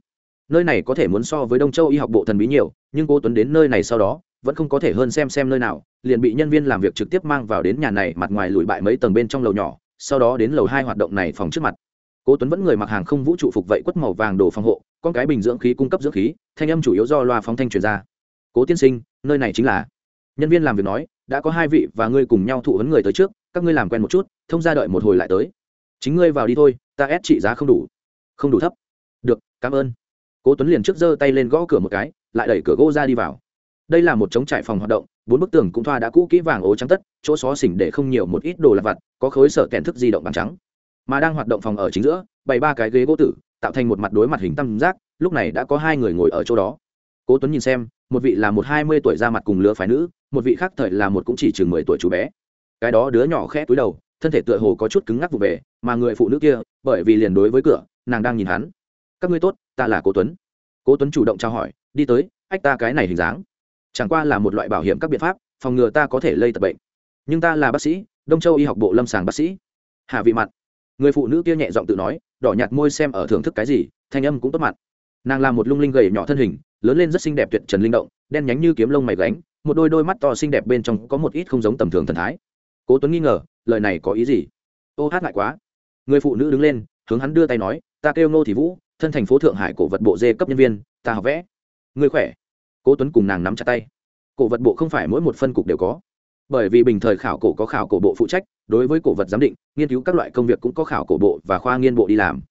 Nơi này có thể muốn so với đông châu y học bộ thần bí nhiều, nhưng cô tuấn đến nơi này sau đó, vẫn không có thể hơn xem xem nơi nào, liền bị nhân viên làm việc trực tiếp mang vào đến nhà này mặt ngoài lùi bại mấy tầng bên trong lầu nhỏ, sau đó đến lầu hai hoạt động này phòng trước mặt cố tuấn vẫn người mặc hàng không vũ trụ phục vậy quất màu vàng đồ phòng hộ, con cái bình dưỡng khí cung cấp dưỡng khí, thanh âm chủ yếu do loa phóng thanh truyền ra. Cố tiên sinh, nơi này chính là. Nhân viên làm việc nói, đã có hai vị và ngươi cùng nhau thụ vấn người tới trước, các ngươi làm quen một chút, thông ra đợi một hồi lại tới. Chính ngươi vào đi thôi, ta ép trị giá không đủ. Không đủ thấp. Được, cảm ơn. Cố tuấn liền trước giơ tay lên gõ cửa một cái, lại đẩy cửa gỗ ra đi vào. Đây là một trống trại phòng hoạt động, bốn bức tường cũng thoa đã cũ kỹ vàng ố trắng tất, chỗ xó xỉnh để không nhiều một ít đồ lặt vặt, có khối sở kèn thức di động bằng trắng mà đang hoạt động phòng ở chính giữa, bày ba cái ghế gỗ tử, tạo thành một mặt đối mặt hình tam giác, lúc này đã có hai người ngồi ở chỗ đó. Cố tuấn nhìn xem, một vị là một hai mươi tuổi ra mặt cùng lứa phái nữ, một vị khác thời là một cũng chỉ chừng mười tuổi chú bé. Cái đó đứa nhỏ khẽ túi đầu, thân thể tựa hồ có chút cứng ngắc vụ về, mà người phụ nữ kia, bởi vì liền đối với cửa, nàng đang nhìn hắn. Các ngươi tốt, ta là cố tuấn. Cố tuấn chủ động trao hỏi, đi tới, ách ta cái này hình dáng. Chẳng qua là một loại bảo hiểm các biện pháp, phòng ngừa ta có thể lây tập bệnh. Nhưng ta là bác sĩ, đông châu y học bộ lâm sàng bác sĩ. Hạ vị mặn người phụ nữ kia nhẹ giọng tự nói, đỏ nhạt môi xem ở thưởng thức cái gì, thanh âm cũng tốt mặt nàng là một lung linh gầy nhỏ thân hình, lớn lên rất xinh đẹp tuyệt trần linh động, đen nhánh như kiếm lông mày gánh, một đôi đôi mắt to xinh đẹp bên trong có một ít không giống tầm thường thần thái. Cố tuấn nghi ngờ, lời này có ý gì? Ô hát ngại quá. Người phụ nữ đứng lên, hướng hắn đưa tay nói, ta kêu ngô thị vũ, thân thành phố thượng hải cổ vật bộ dê cấp nhân viên, ta học vẽ. Người khỏe. Cố tuấn cùng nàng nắm chặt tay. Cổ vật bộ không phải mỗi một phân cục đều có. Bởi vì bình thời khảo cổ có khảo cổ bộ phụ trách đối với cổ vật giám định, nghiên cứu các loại công việc cũng có khảo cổ bộ và khoa nghiên bộ đi làm.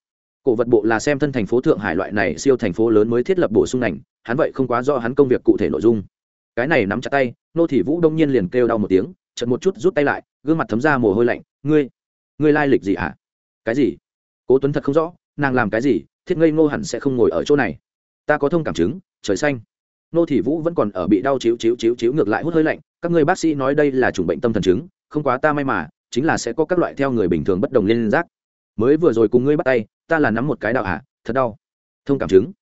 Cổ vật bộ là xem thân thành phố thượng hải loại này siêu thành phố lớn mới thiết lập bổ sung ngành, hắn vậy không quá rõ hắn công việc cụ thể nội dung. Cái này nắm chặt tay, nô thị vũ đông nhiên liền kêu đau một tiếng chật một chút rút tay lại, gương mặt thấm ra mồ hôi lạnh, ngươi ngươi lai lịch gì hả? Cái gì? Cố tuấn thật không rõ, nàng làm cái gì, thiết ngây ngô hẳn sẽ không ngồi ở chỗ này. Ta có thông cảm chứng, trời xanh. Nô thị vũ vẫn còn ở bị đau chiếu chiếu chiếu chiếu ngược lại hút hơi lạnh, các người bác sĩ nói đây là chủng bệnh tâm thần chứng, không quá ta may mà chính là sẽ có các loại theo người bình thường bất đồng liên giác. Mới vừa rồi cùng ngươi bắt tay, ta là nắm một cái đạo hạ thật đau. Thông cảm chứng.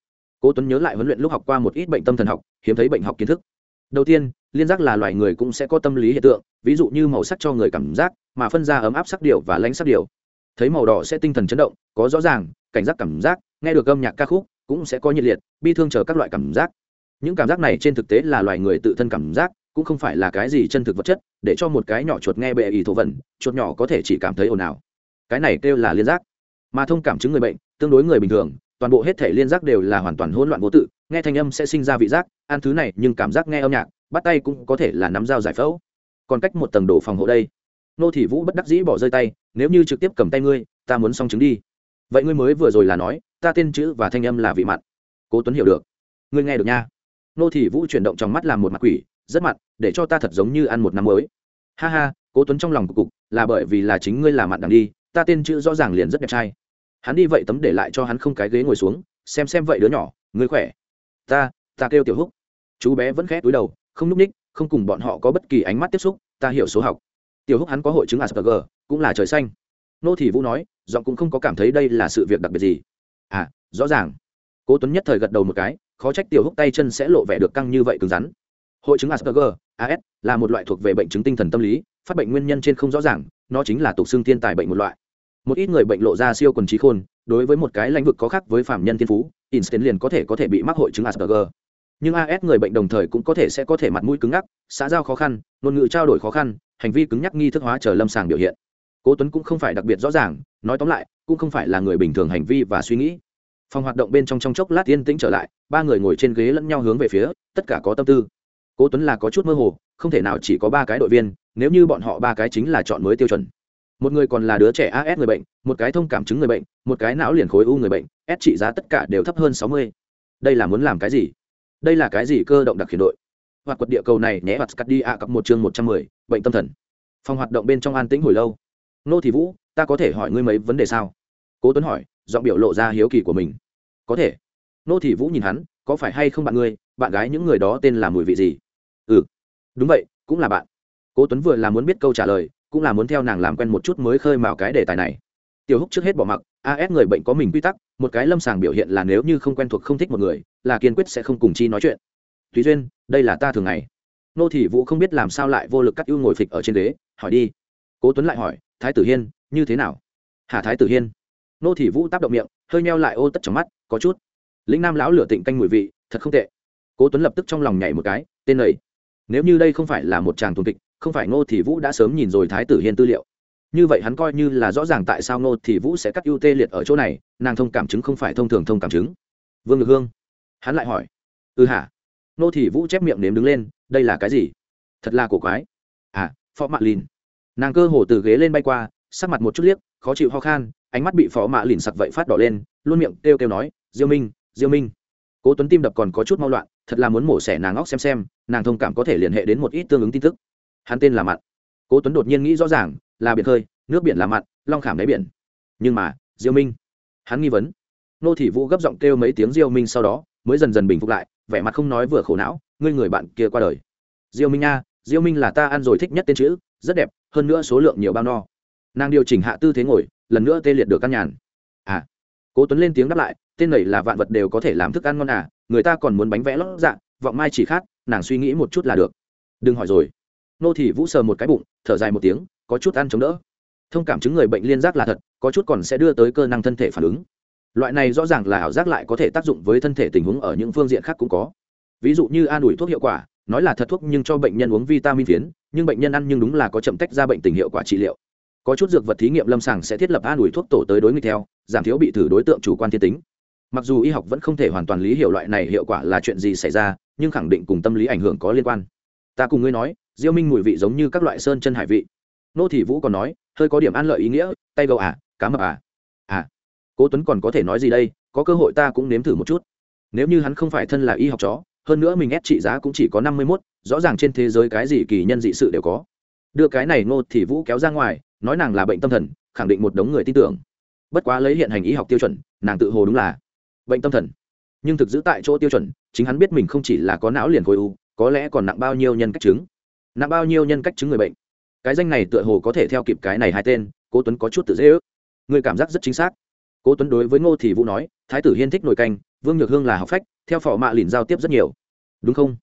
Cố tuấn nhớ lại huấn luyện lúc học qua một ít bệnh tâm thần học, hiếm thấy bệnh học kiến thức. Đầu tiên, liên giác là loài người cũng sẽ có tâm lý hiện tượng, ví dụ như màu sắc cho người cảm giác, mà phân ra ấm áp sắc điệu và lạnh sắc điệu. Thấy màu đỏ sẽ tinh thần chấn động, có rõ ràng, cảnh giác cảm giác, nghe được âm nhạc ca khúc, cũng sẽ có nhiệt liệt, bi thương chờ các loại cảm giác. Những cảm giác này trên thực tế là loài người tự thân cảm giác cũng không phải là cái gì chân thực vật chất, để cho một cái nhỏ chuột nghe bệ ý thổ vẩn chuột nhỏ có thể chỉ cảm thấy ồn ào. Cái này kêu là liên giác. Mà thông cảm chứng người bệnh, tương đối người bình thường, toàn bộ hết thể liên giác đều là hoàn toàn hỗn loạn vô tự, nghe thanh âm sẽ sinh ra vị giác, ăn thứ này nhưng cảm giác nghe âm nhạc, bắt tay cũng có thể là nắm dao giải phẫu. Còn cách một tầng đổ phòng hộ đây. Nô thị vũ bất đắc dĩ bỏ rơi tay, nếu như trực tiếp cầm tay ngươi, ta muốn xong chứng đi. Vậy ngươi mới vừa rồi là nói, ta tên chữ và thanh âm là vị mặn. Cố tuấn hiểu được. Ngươi nghe được nha. Nô thị vũ chuyển động trong mắt làm một mặt quỷ rất mặn, để cho ta thật giống như ăn một năm mới. Ha ha, cố tuấn trong lòng cục cục, là bởi vì là chính ngươi là mặn đằng đi, ta tên chữ rõ ràng liền rất đẹp trai. Hắn đi vậy tấm để lại cho hắn không cái ghế ngồi xuống, xem xem vậy đứa nhỏ, ngươi khỏe. Ta ta kêu tiểu húc. Chú bé vẫn khẽ túi đầu, không núp ních, không cùng bọn họ có bất kỳ ánh mắt tiếp xúc, ta hiểu số học. Tiểu húc hắn có hội chứng asperger, cũng là trời xanh. Nô thị vũ nói, giọng cũng không có cảm thấy đây là sự việc đặc biệt gì. À rõ ràng. Cố tuấn nhất thời gật đầu một cái, khó trách tiểu húc tay chân sẽ lộ vẻ được căng như vậy cứng rắn hội chứng asperger as là một loại thuộc về bệnh chứng tinh thần tâm lý, phát bệnh nguyên nhân trên không rõ ràng, nó chính là tục xương thiên tài bệnh một loại. Một ít người bệnh lộ ra siêu quần trí khôn, đối với một cái lãnh vực có khác với phạm nhân thiên phú instant liền có thể có thể bị mắc hội chứng asperger. Nhưng as người bệnh đồng thời cũng có thể sẽ có thể mặt mũi cứng ngắc, xã giao khó khăn, ngôn ngữ trao đổi khó khăn, hành vi cứng nhắc nghi thức hóa chờ lâm sàng biểu hiện. Cố tuấn cũng không phải đặc biệt rõ ràng, nói tóm lại, cũng không phải là người bình thường hành vi và suy nghĩ. Phòng hoạt động bên trong trong chốc lát yên tĩnh trở lại, ba người ngồi trên ghế lẫn nhau hướng về phía, tất cả có tâm tư cố tuấn là có chút mơ hồ, không thể nào chỉ có ba cái đội viên, nếu như bọn họ ba cái chính là chọn mới tiêu chuẩn. Một người còn là đứa trẻ as người bệnh, một cái thông cảm chứng người bệnh, một cái não liền khối u người bệnh, s trị giá tất cả đều thấp hơn sáu mươi. Đây là muốn làm cái gì? Đây là cái gì cơ động đặc khiển đội? Hoạt quật địa cầu này nhé, hoạt cắt đi ạ, cặp một chương một trăm mười, bệnh tâm thần. Phòng hoạt động bên trong an tĩnh hồi lâu. Nô thị vũ, ta có thể hỏi ngươi mấy vấn đề sao? Cố tuấn hỏi, giọng biểu lộ ra hiếu kỳ của mình. Có thể. Nô thị vũ nhìn hắn, có phải hay không bạn ngươi? Bạn gái những người đó tên là mùi vị gì? Ừ. Đúng vậy, cũng là bạn. Cố tuấn vừa là muốn biết câu trả lời, cũng là muốn theo nàng làm quen một chút mới khơi mào cái đề tài này. Tiểu húc trước hết bỏ mặc as người bệnh có mình quy tắc, một cái lâm sàng biểu hiện là nếu như không quen thuộc không thích một người, là kiên quyết sẽ không cùng chi nói chuyện. Tùy duyên, đây là ta thường ngày. Nô thị vũ không biết làm sao lại vô lực cắt ưu ngồi phịch ở trên ghế, hỏi đi. Cố tuấn lại hỏi, thái tử hiên, như thế nào? Hà thái tử hiên? Nô thị vũ tác động miệng, hơi meo lại ô tất trong mắt, có chút. Lĩnh nam lão lửa tịnh canh mùi vị, thật không tệ. Cố tuấn lập tức trong lòng nhảy một cái, tên này nếu như đây không phải là một chàng tuần kịch, không phải ngô thì vũ đã sớm nhìn rồi thái tử hiên tư liệu. Như vậy hắn coi như là rõ ràng tại sao ngô thì vũ sẽ cắt ưu tê liệt ở chỗ này, nàng thông cảm chứng không phải thông thường thông cảm chứng. Vương ngực hương, hắn lại hỏi. Ừ hả? Ngô thì vũ chép miệng nếm đứng lên, đây là cái gì? Thật là cổ quái. À phó mạ lìn. Nàng cơ hồ từ ghế lên bay qua, sắc mặt một chút liếc, khó chịu ho khan, ánh mắt bị phó mạ lìn sặc vậy phát đỏ lên, luôn miệng kêu kêu nói, diêu minh diêu minh. Cố tuấn tim đập còn có chút mau loạn thật là muốn mổ xẻ nàng óc xem xem, nàng thông cảm có thể liên hệ đến một ít tương ứng tin tức. Hắn tên là mặn cố tuấn đột nhiên nghĩ rõ ràng, là biển khơi, nước biển là mặn long khảm đáy biển. Nhưng mà, diêu minh. Hắn nghi vấn. Nô thị vũ gấp giọng kêu mấy tiếng diêu minh sau đó, mới dần dần bình phục lại, vẻ mặt không nói vừa khổ não, ngươi người bạn kia qua đời. Diêu minh nha, diêu minh là ta ăn rồi thích nhất tên chữ, rất đẹp, hơn nữa số lượng nhiều bao no. Nàng điều chỉnh hạ tư thế ngồi, lần nữa tê liệt được căn nhàn cố tuấn lên tiếng đáp lại, tên này là vạn vật đều có thể làm thức ăn ngon à người ta còn muốn bánh vẽ lót dạ vọng mai chỉ khác nàng suy nghĩ một chút là được. Đừng hỏi rồi. Nô thị vũ sờ một cái bụng, thở dài một tiếng, có chút ăn chống đỡ. Thông cảm chứng người bệnh liên giác là thật, có chút còn sẽ đưa tới cơ năng thân thể phản ứng. Loại này rõ ràng là ảo giác lại có thể tác dụng với thân thể tình huống ở những phương diện khác cũng có. Ví dụ như an ủi thuốc hiệu quả, nói là thật thuốc nhưng cho bệnh nhân uống vitamin phiến, nhưng bệnh nhân ăn nhưng đúng là có chậm tách ra bệnh tình hiệu quả trị liệu có chút dược vật thí nghiệm lâm sàng sẽ thiết lập an ủi thuốc tổ tới đối nghịch theo giảm thiếu bị thử đối tượng chủ quan thiên tính. Mặc dù y học vẫn không thể hoàn toàn lý hiểu loại này hiệu quả là chuyện gì xảy ra nhưng khẳng định cùng tâm lý ảnh hưởng có liên quan. Ta cùng ngươi nói diêu minh mùi vị giống như các loại sơn chân hải vị. Nô thị vũ còn nói hơi có điểm an lợi ý nghĩa tay gầu à cá mập à. À cố tuấn còn có thể nói gì đây có cơ hội ta cũng nếm thử một chút. Nếu như hắn không phải thân là y học chó hơn nữa mình ép trị giá cũng chỉ có năm mươi 51, rõ ràng trên thế giới cái gì kỳ nhân dị sự đều có. Đưa cái này nô thị vũ kéo ra ngoài nói nàng là bệnh tâm thần, khẳng định một đống người tin tưởng. Bất quá lấy hiện hành y học tiêu chuẩn, nàng tự hồ đúng là bệnh tâm thần. Nhưng thực giữ tại chỗ tiêu chuẩn, chính hắn biết mình không chỉ là có não liền khối u, có lẽ còn nặng bao nhiêu nhân cách chứng. Nặng bao nhiêu nhân cách chứng người bệnh. Cái danh này tựa hồ có thể theo kịp cái này hai tên, cố tuấn có chút tự dễ ước. Người cảm giác rất chính xác. Cố tuấn đối với ngô thị vũ nói, thái tử hiên thích nổi canh, vương nhược hương là học phách, theo phò mạ lìn giao tiếp rất nhiều. Đúng không?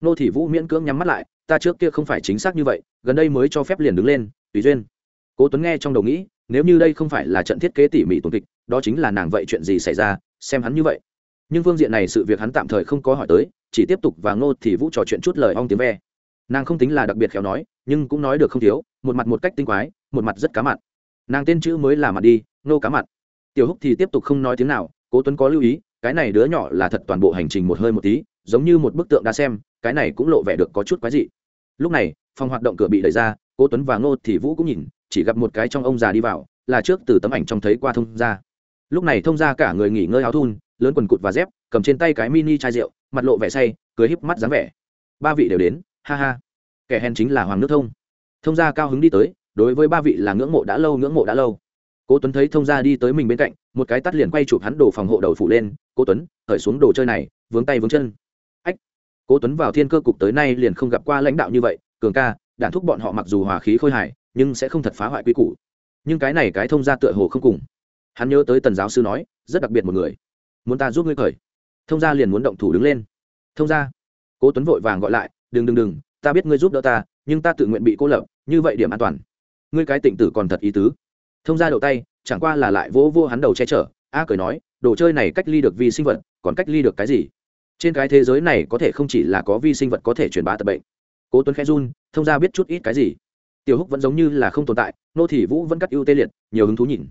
Ngô thị vũ miễn cưỡng nhắm mắt lại, ta trước kia không phải chính xác như vậy, gần đây mới cho phép liền đứng lên, tùy duyên cố tuấn nghe trong đầu nghĩ, nếu như đây không phải là trận thiết kế tỉ mỉ tuần kịch, đó chính là nàng vậy chuyện gì xảy ra, xem hắn như vậy. Nhưng phương diện này sự việc hắn tạm thời không có hỏi tới, chỉ tiếp tục và ngô thì vũ trò chuyện chút lời ong tiếng ve. Nàng không tính là đặc biệt khéo nói, nhưng cũng nói được không thiếu, một mặt một cách tinh quái, một mặt rất cá mặn. Nàng tên chữ mới là mặt đi nô cá mặn. Tiểu húc thì tiếp tục không nói tiếng nào, cố tuấn có lưu ý, cái này đứa nhỏ là thật toàn bộ hành trình một hơi một tí, giống như một bức tượng đã xem, cái này cũng lộ vẻ được có chút quái dị. Lúc này, phòng hoạt động cửa bị đẩy ra, cố tuấn và ngô thì vũ cũng nhìn chỉ gặp một cái trong ông già đi vào, là trước từ tấm ảnh trong thấy qua thông ra lúc này thông ra cả người nghỉ ngơi áo thun, lớn quần cụt và dép, cầm trên tay cái mini chai rượu, mặt lộ vẻ say, cười híp mắt dáng vẻ. Ba vị đều đến, ha ha. Kẻ hèn chính là hoàng nước thông. Thông gia cao hứng đi tới, đối với ba vị là ngưỡng mộ đã lâu, ngưỡng mộ đã lâu. Cố tuấn thấy thông gia đi tới mình bên cạnh, một cái tắt liền quay chụp hắn đồ phòng hộ đầu phủ lên, cố tuấn khởi xuống đồ chơi này, vướng tay vướng chân. Ách. Cố tuấn vào thiên cơ cục tới nay liền không gặp qua lãnh đạo như vậy, cường ca đạn thúc bọn họ mặc dù hòa khí khôi hài nhưng sẽ không thật phá hoại quy củ. Nhưng cái này cái thông gia tựa hồ không cùng. Hắn nhớ tới tần giáo sư nói, rất đặc biệt một người. Muốn ta giúp ngươi khởi. Thông gia liền muốn động thủ đứng lên. Thông gia. Cố tuấn vội vàng gọi lại, đừng đừng đừng, ta biết ngươi giúp đỡ ta, nhưng ta tự nguyện bị cô lập, như vậy điểm an toàn. Ngươi cái tịnh tử còn thật ý tứ. Thông gia đầu tay, chẳng qua là lại vỗ vô hắn đầu che chở, a cười nói, đồ chơi này cách ly được vi sinh vật, còn cách ly được cái gì? Trên cái thế giới này có thể không chỉ là có vi sinh vật có thể truyền bá tập bệnh. Cố tuấn khẽ run, thông gia biết chút ít cái gì? Tiểu húc vẫn giống như là không tồn tại, nô thị vũ vẫn cắt ưu tê liệt, nhiều hứng thú nhìn.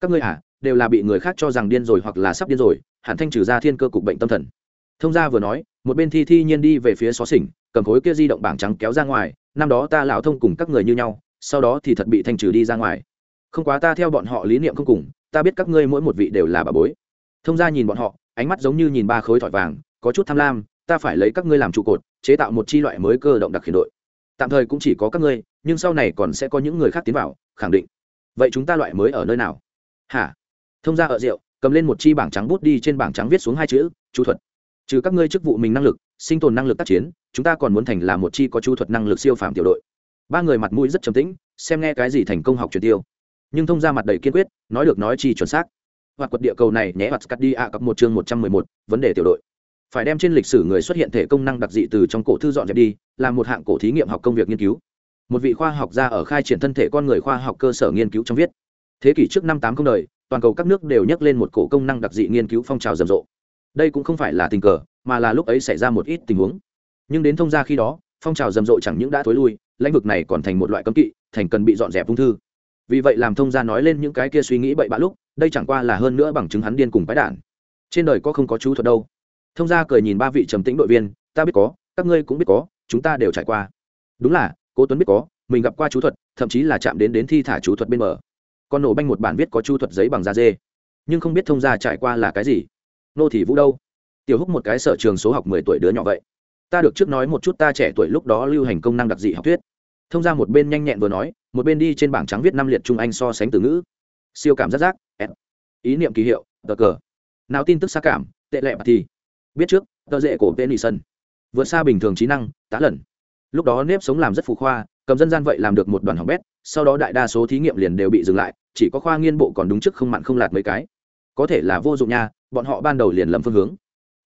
Các ngươi à đều là bị người khác cho rằng điên rồi hoặc là sắp điên rồi, hẳn thanh trừ ra thiên cơ cục bệnh tâm thần. Thông gia vừa nói, một bên thi thi nhiên đi về phía xó xỉnh, cầm khối kia di động bảng trắng kéo ra ngoài, năm đó ta lão thông cùng các người như nhau, sau đó thì thật bị thanh trừ đi ra ngoài. Không quá ta theo bọn họ lý niệm không cùng, ta biết các ngươi mỗi một vị đều là bà bối. Thông gia nhìn bọn họ, ánh mắt giống như nhìn ba khối thỏi vàng, có chút tham lam, ta phải lấy các ngươi làm trụ cột, chế tạo một chi loại mới cơ động đặc khiển đội tạm thời cũng chỉ có các ngươi, nhưng sau này còn sẽ có những người khác tiến vào, khẳng định. Vậy chúng ta loại mới ở nơi nào? Hả? Thông gia ở rượu, cầm lên một chi bảng trắng bút đi trên bảng trắng viết xuống hai chữ, chú thuật. Trừ các ngươi chức vụ mình năng lực, sinh tồn năng lực tác chiến, chúng ta còn muốn thành là một chi có chú thuật năng lực siêu phàm tiểu đội. Ba người mặt mũi rất trầm tĩnh, xem nghe cái gì thành công học truyền tiêu. Nhưng thông ra mặt đầy kiên quyết, nói được nói chi chuẩn xác. Hoặc quật địa cầu này nhé, hoặc cắt đi ạ, cặp một chương một trăm mười một, vấn đề tiểu đội phải đem trên lịch sử người xuất hiện thể công năng đặc dị từ trong cổ thư dọn dẹp đi, là một hạng cổ thí nghiệm học công việc nghiên cứu. Một vị khoa học gia ở khai triển thân thể con người khoa học cơ sở nghiên cứu trong viết. Thế kỷ trước năm tám không đời, toàn cầu các nước đều nhắc lên một cổ công năng đặc dị nghiên cứu phong trào rầm rộ. Đây cũng không phải là tình cờ, mà là lúc ấy xảy ra một ít tình huống. Nhưng đến thông gia khi đó, phong trào rầm rộ chẳng những đã thối lui, lãnh vực này còn thành một loại cấm kỵ, thành cần bị dọn dẹp ung thư. Vì vậy làm thông gia nói lên những cái kia suy nghĩ bậy bạ lúc, đây chẳng qua là hơn nữa bằng chứng hắn điên cùng quái đản trên đời có không có chú thuật đâu thông gia cười nhìn ba vị trầm tĩnh đội viên ta biết có các ngươi cũng biết có chúng ta đều trải qua. Đúng là cố tuấn biết có mình gặp qua chú thuật thậm chí là chạm đến đến thi thả chú thuật bên mở, còn nổ banh một bản viết có chú thuật giấy bằng da dê. Nhưng không biết thông gia trải qua là cái gì. Nô thì vũ đâu? Tiểu húc một cái sở trường số học mười tuổi đứa nhỏ vậy. Ta được trước nói một chút ta trẻ tuổi lúc đó lưu hành công năng đặc dị học thuyết. Thông ra một bên nhanh nhẹn vừa nói một bên đi trên bảng trắng viết năm liệt trung anh so sánh từ ngữ. Siêu cảm giác giác ý niệm kỳ hiệu tờ cờ. Nào tin tức xa cảm tệ lệ bạc thì biết trước, tờ rễ của penison vượt xa bình thường trí năng, tá lần. Lúc đó nếp sống làm rất phù khoa, cầm dân gian vậy làm được một đoàn hỏng bét, sau đó đại đa số thí nghiệm liền đều bị dừng lại, chỉ có khoa nghiên bộ còn đúng trước không mặn không lạt mấy cái. Có thể là vô dụng nha, bọn họ ban đầu liền lầm phương hướng.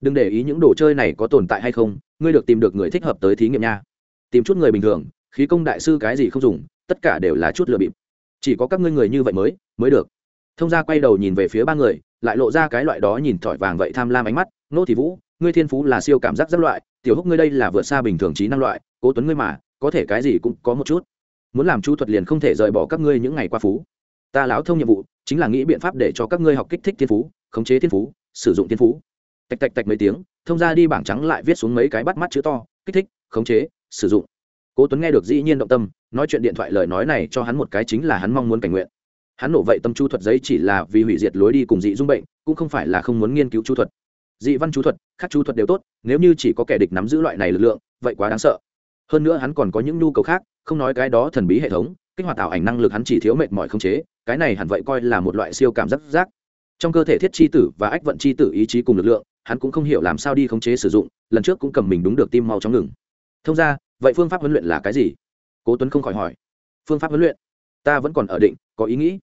Đừng để ý những đồ chơi này có tồn tại hay không, ngươi được tìm được người thích hợp tới thí nghiệm nha. Tìm chút người bình thường, khí công đại sư cái gì không dùng, tất cả đều là chút lừa bịp. Chỉ có các ngươi người như vậy mới mới được. Thông gia quay đầu nhìn về phía ba người, lại lộ ra cái loại đó nhìn thỏi vàng vậy tham lam ánh mắt nô thị vũ, ngươi thiên phú là siêu cảm giác rất loại, tiểu húc ngươi đây là vượt xa bình thường trí năng loại, cố tuấn ngươi mà, có thể cái gì cũng có một chút. Muốn làm chu thuật liền không thể rời bỏ các ngươi những ngày qua phú. Ta lão thông nhiệm vụ, chính là nghĩ biện pháp để cho các ngươi học kích thích thiên phú, khống chế thiên phú, sử dụng thiên phú. Tạch tạch tạch mấy tiếng, thông ra đi bảng trắng lại viết xuống mấy cái bắt mắt chữ to, kích thích, khống chế, sử dụng. Cố tuấn nghe được dĩ nhiên động tâm, nói chuyện điện thoại lời nói này cho hắn một cái chính là hắn mong muốn cảnh nguyện. Hắn nổ vậy tâm chu thuật giấy chỉ là vì hủy diệt lối đi cùng dị dung bệnh, cũng không phải là không muốn nghiên cứu chu thuật dị văn chú thuật khác chú thuật đều tốt, nếu như chỉ có kẻ địch nắm giữ loại này lực lượng, vậy quá đáng sợ. Hơn nữa hắn còn có những nhu cầu khác, không nói cái đó thần bí hệ thống, kích hoạt tạo ảnh năng lực hắn chỉ thiếu mệt mỏi không chế, cái này hẳn vậy coi là một loại siêu cảm giác giác trong cơ thể thiết chi tử và ách vận chi tử ý chí cùng lực lượng, hắn cũng không hiểu làm sao đi khống chế sử dụng, lần trước cũng cầm mình đúng được tim mau chóng ngừng. Thông ra, vậy phương pháp huấn luyện là cái gì? Cố tuấn không khỏi hỏi. Phương pháp huấn luyện? Ta vẫn còn ở định, có ý nghĩ.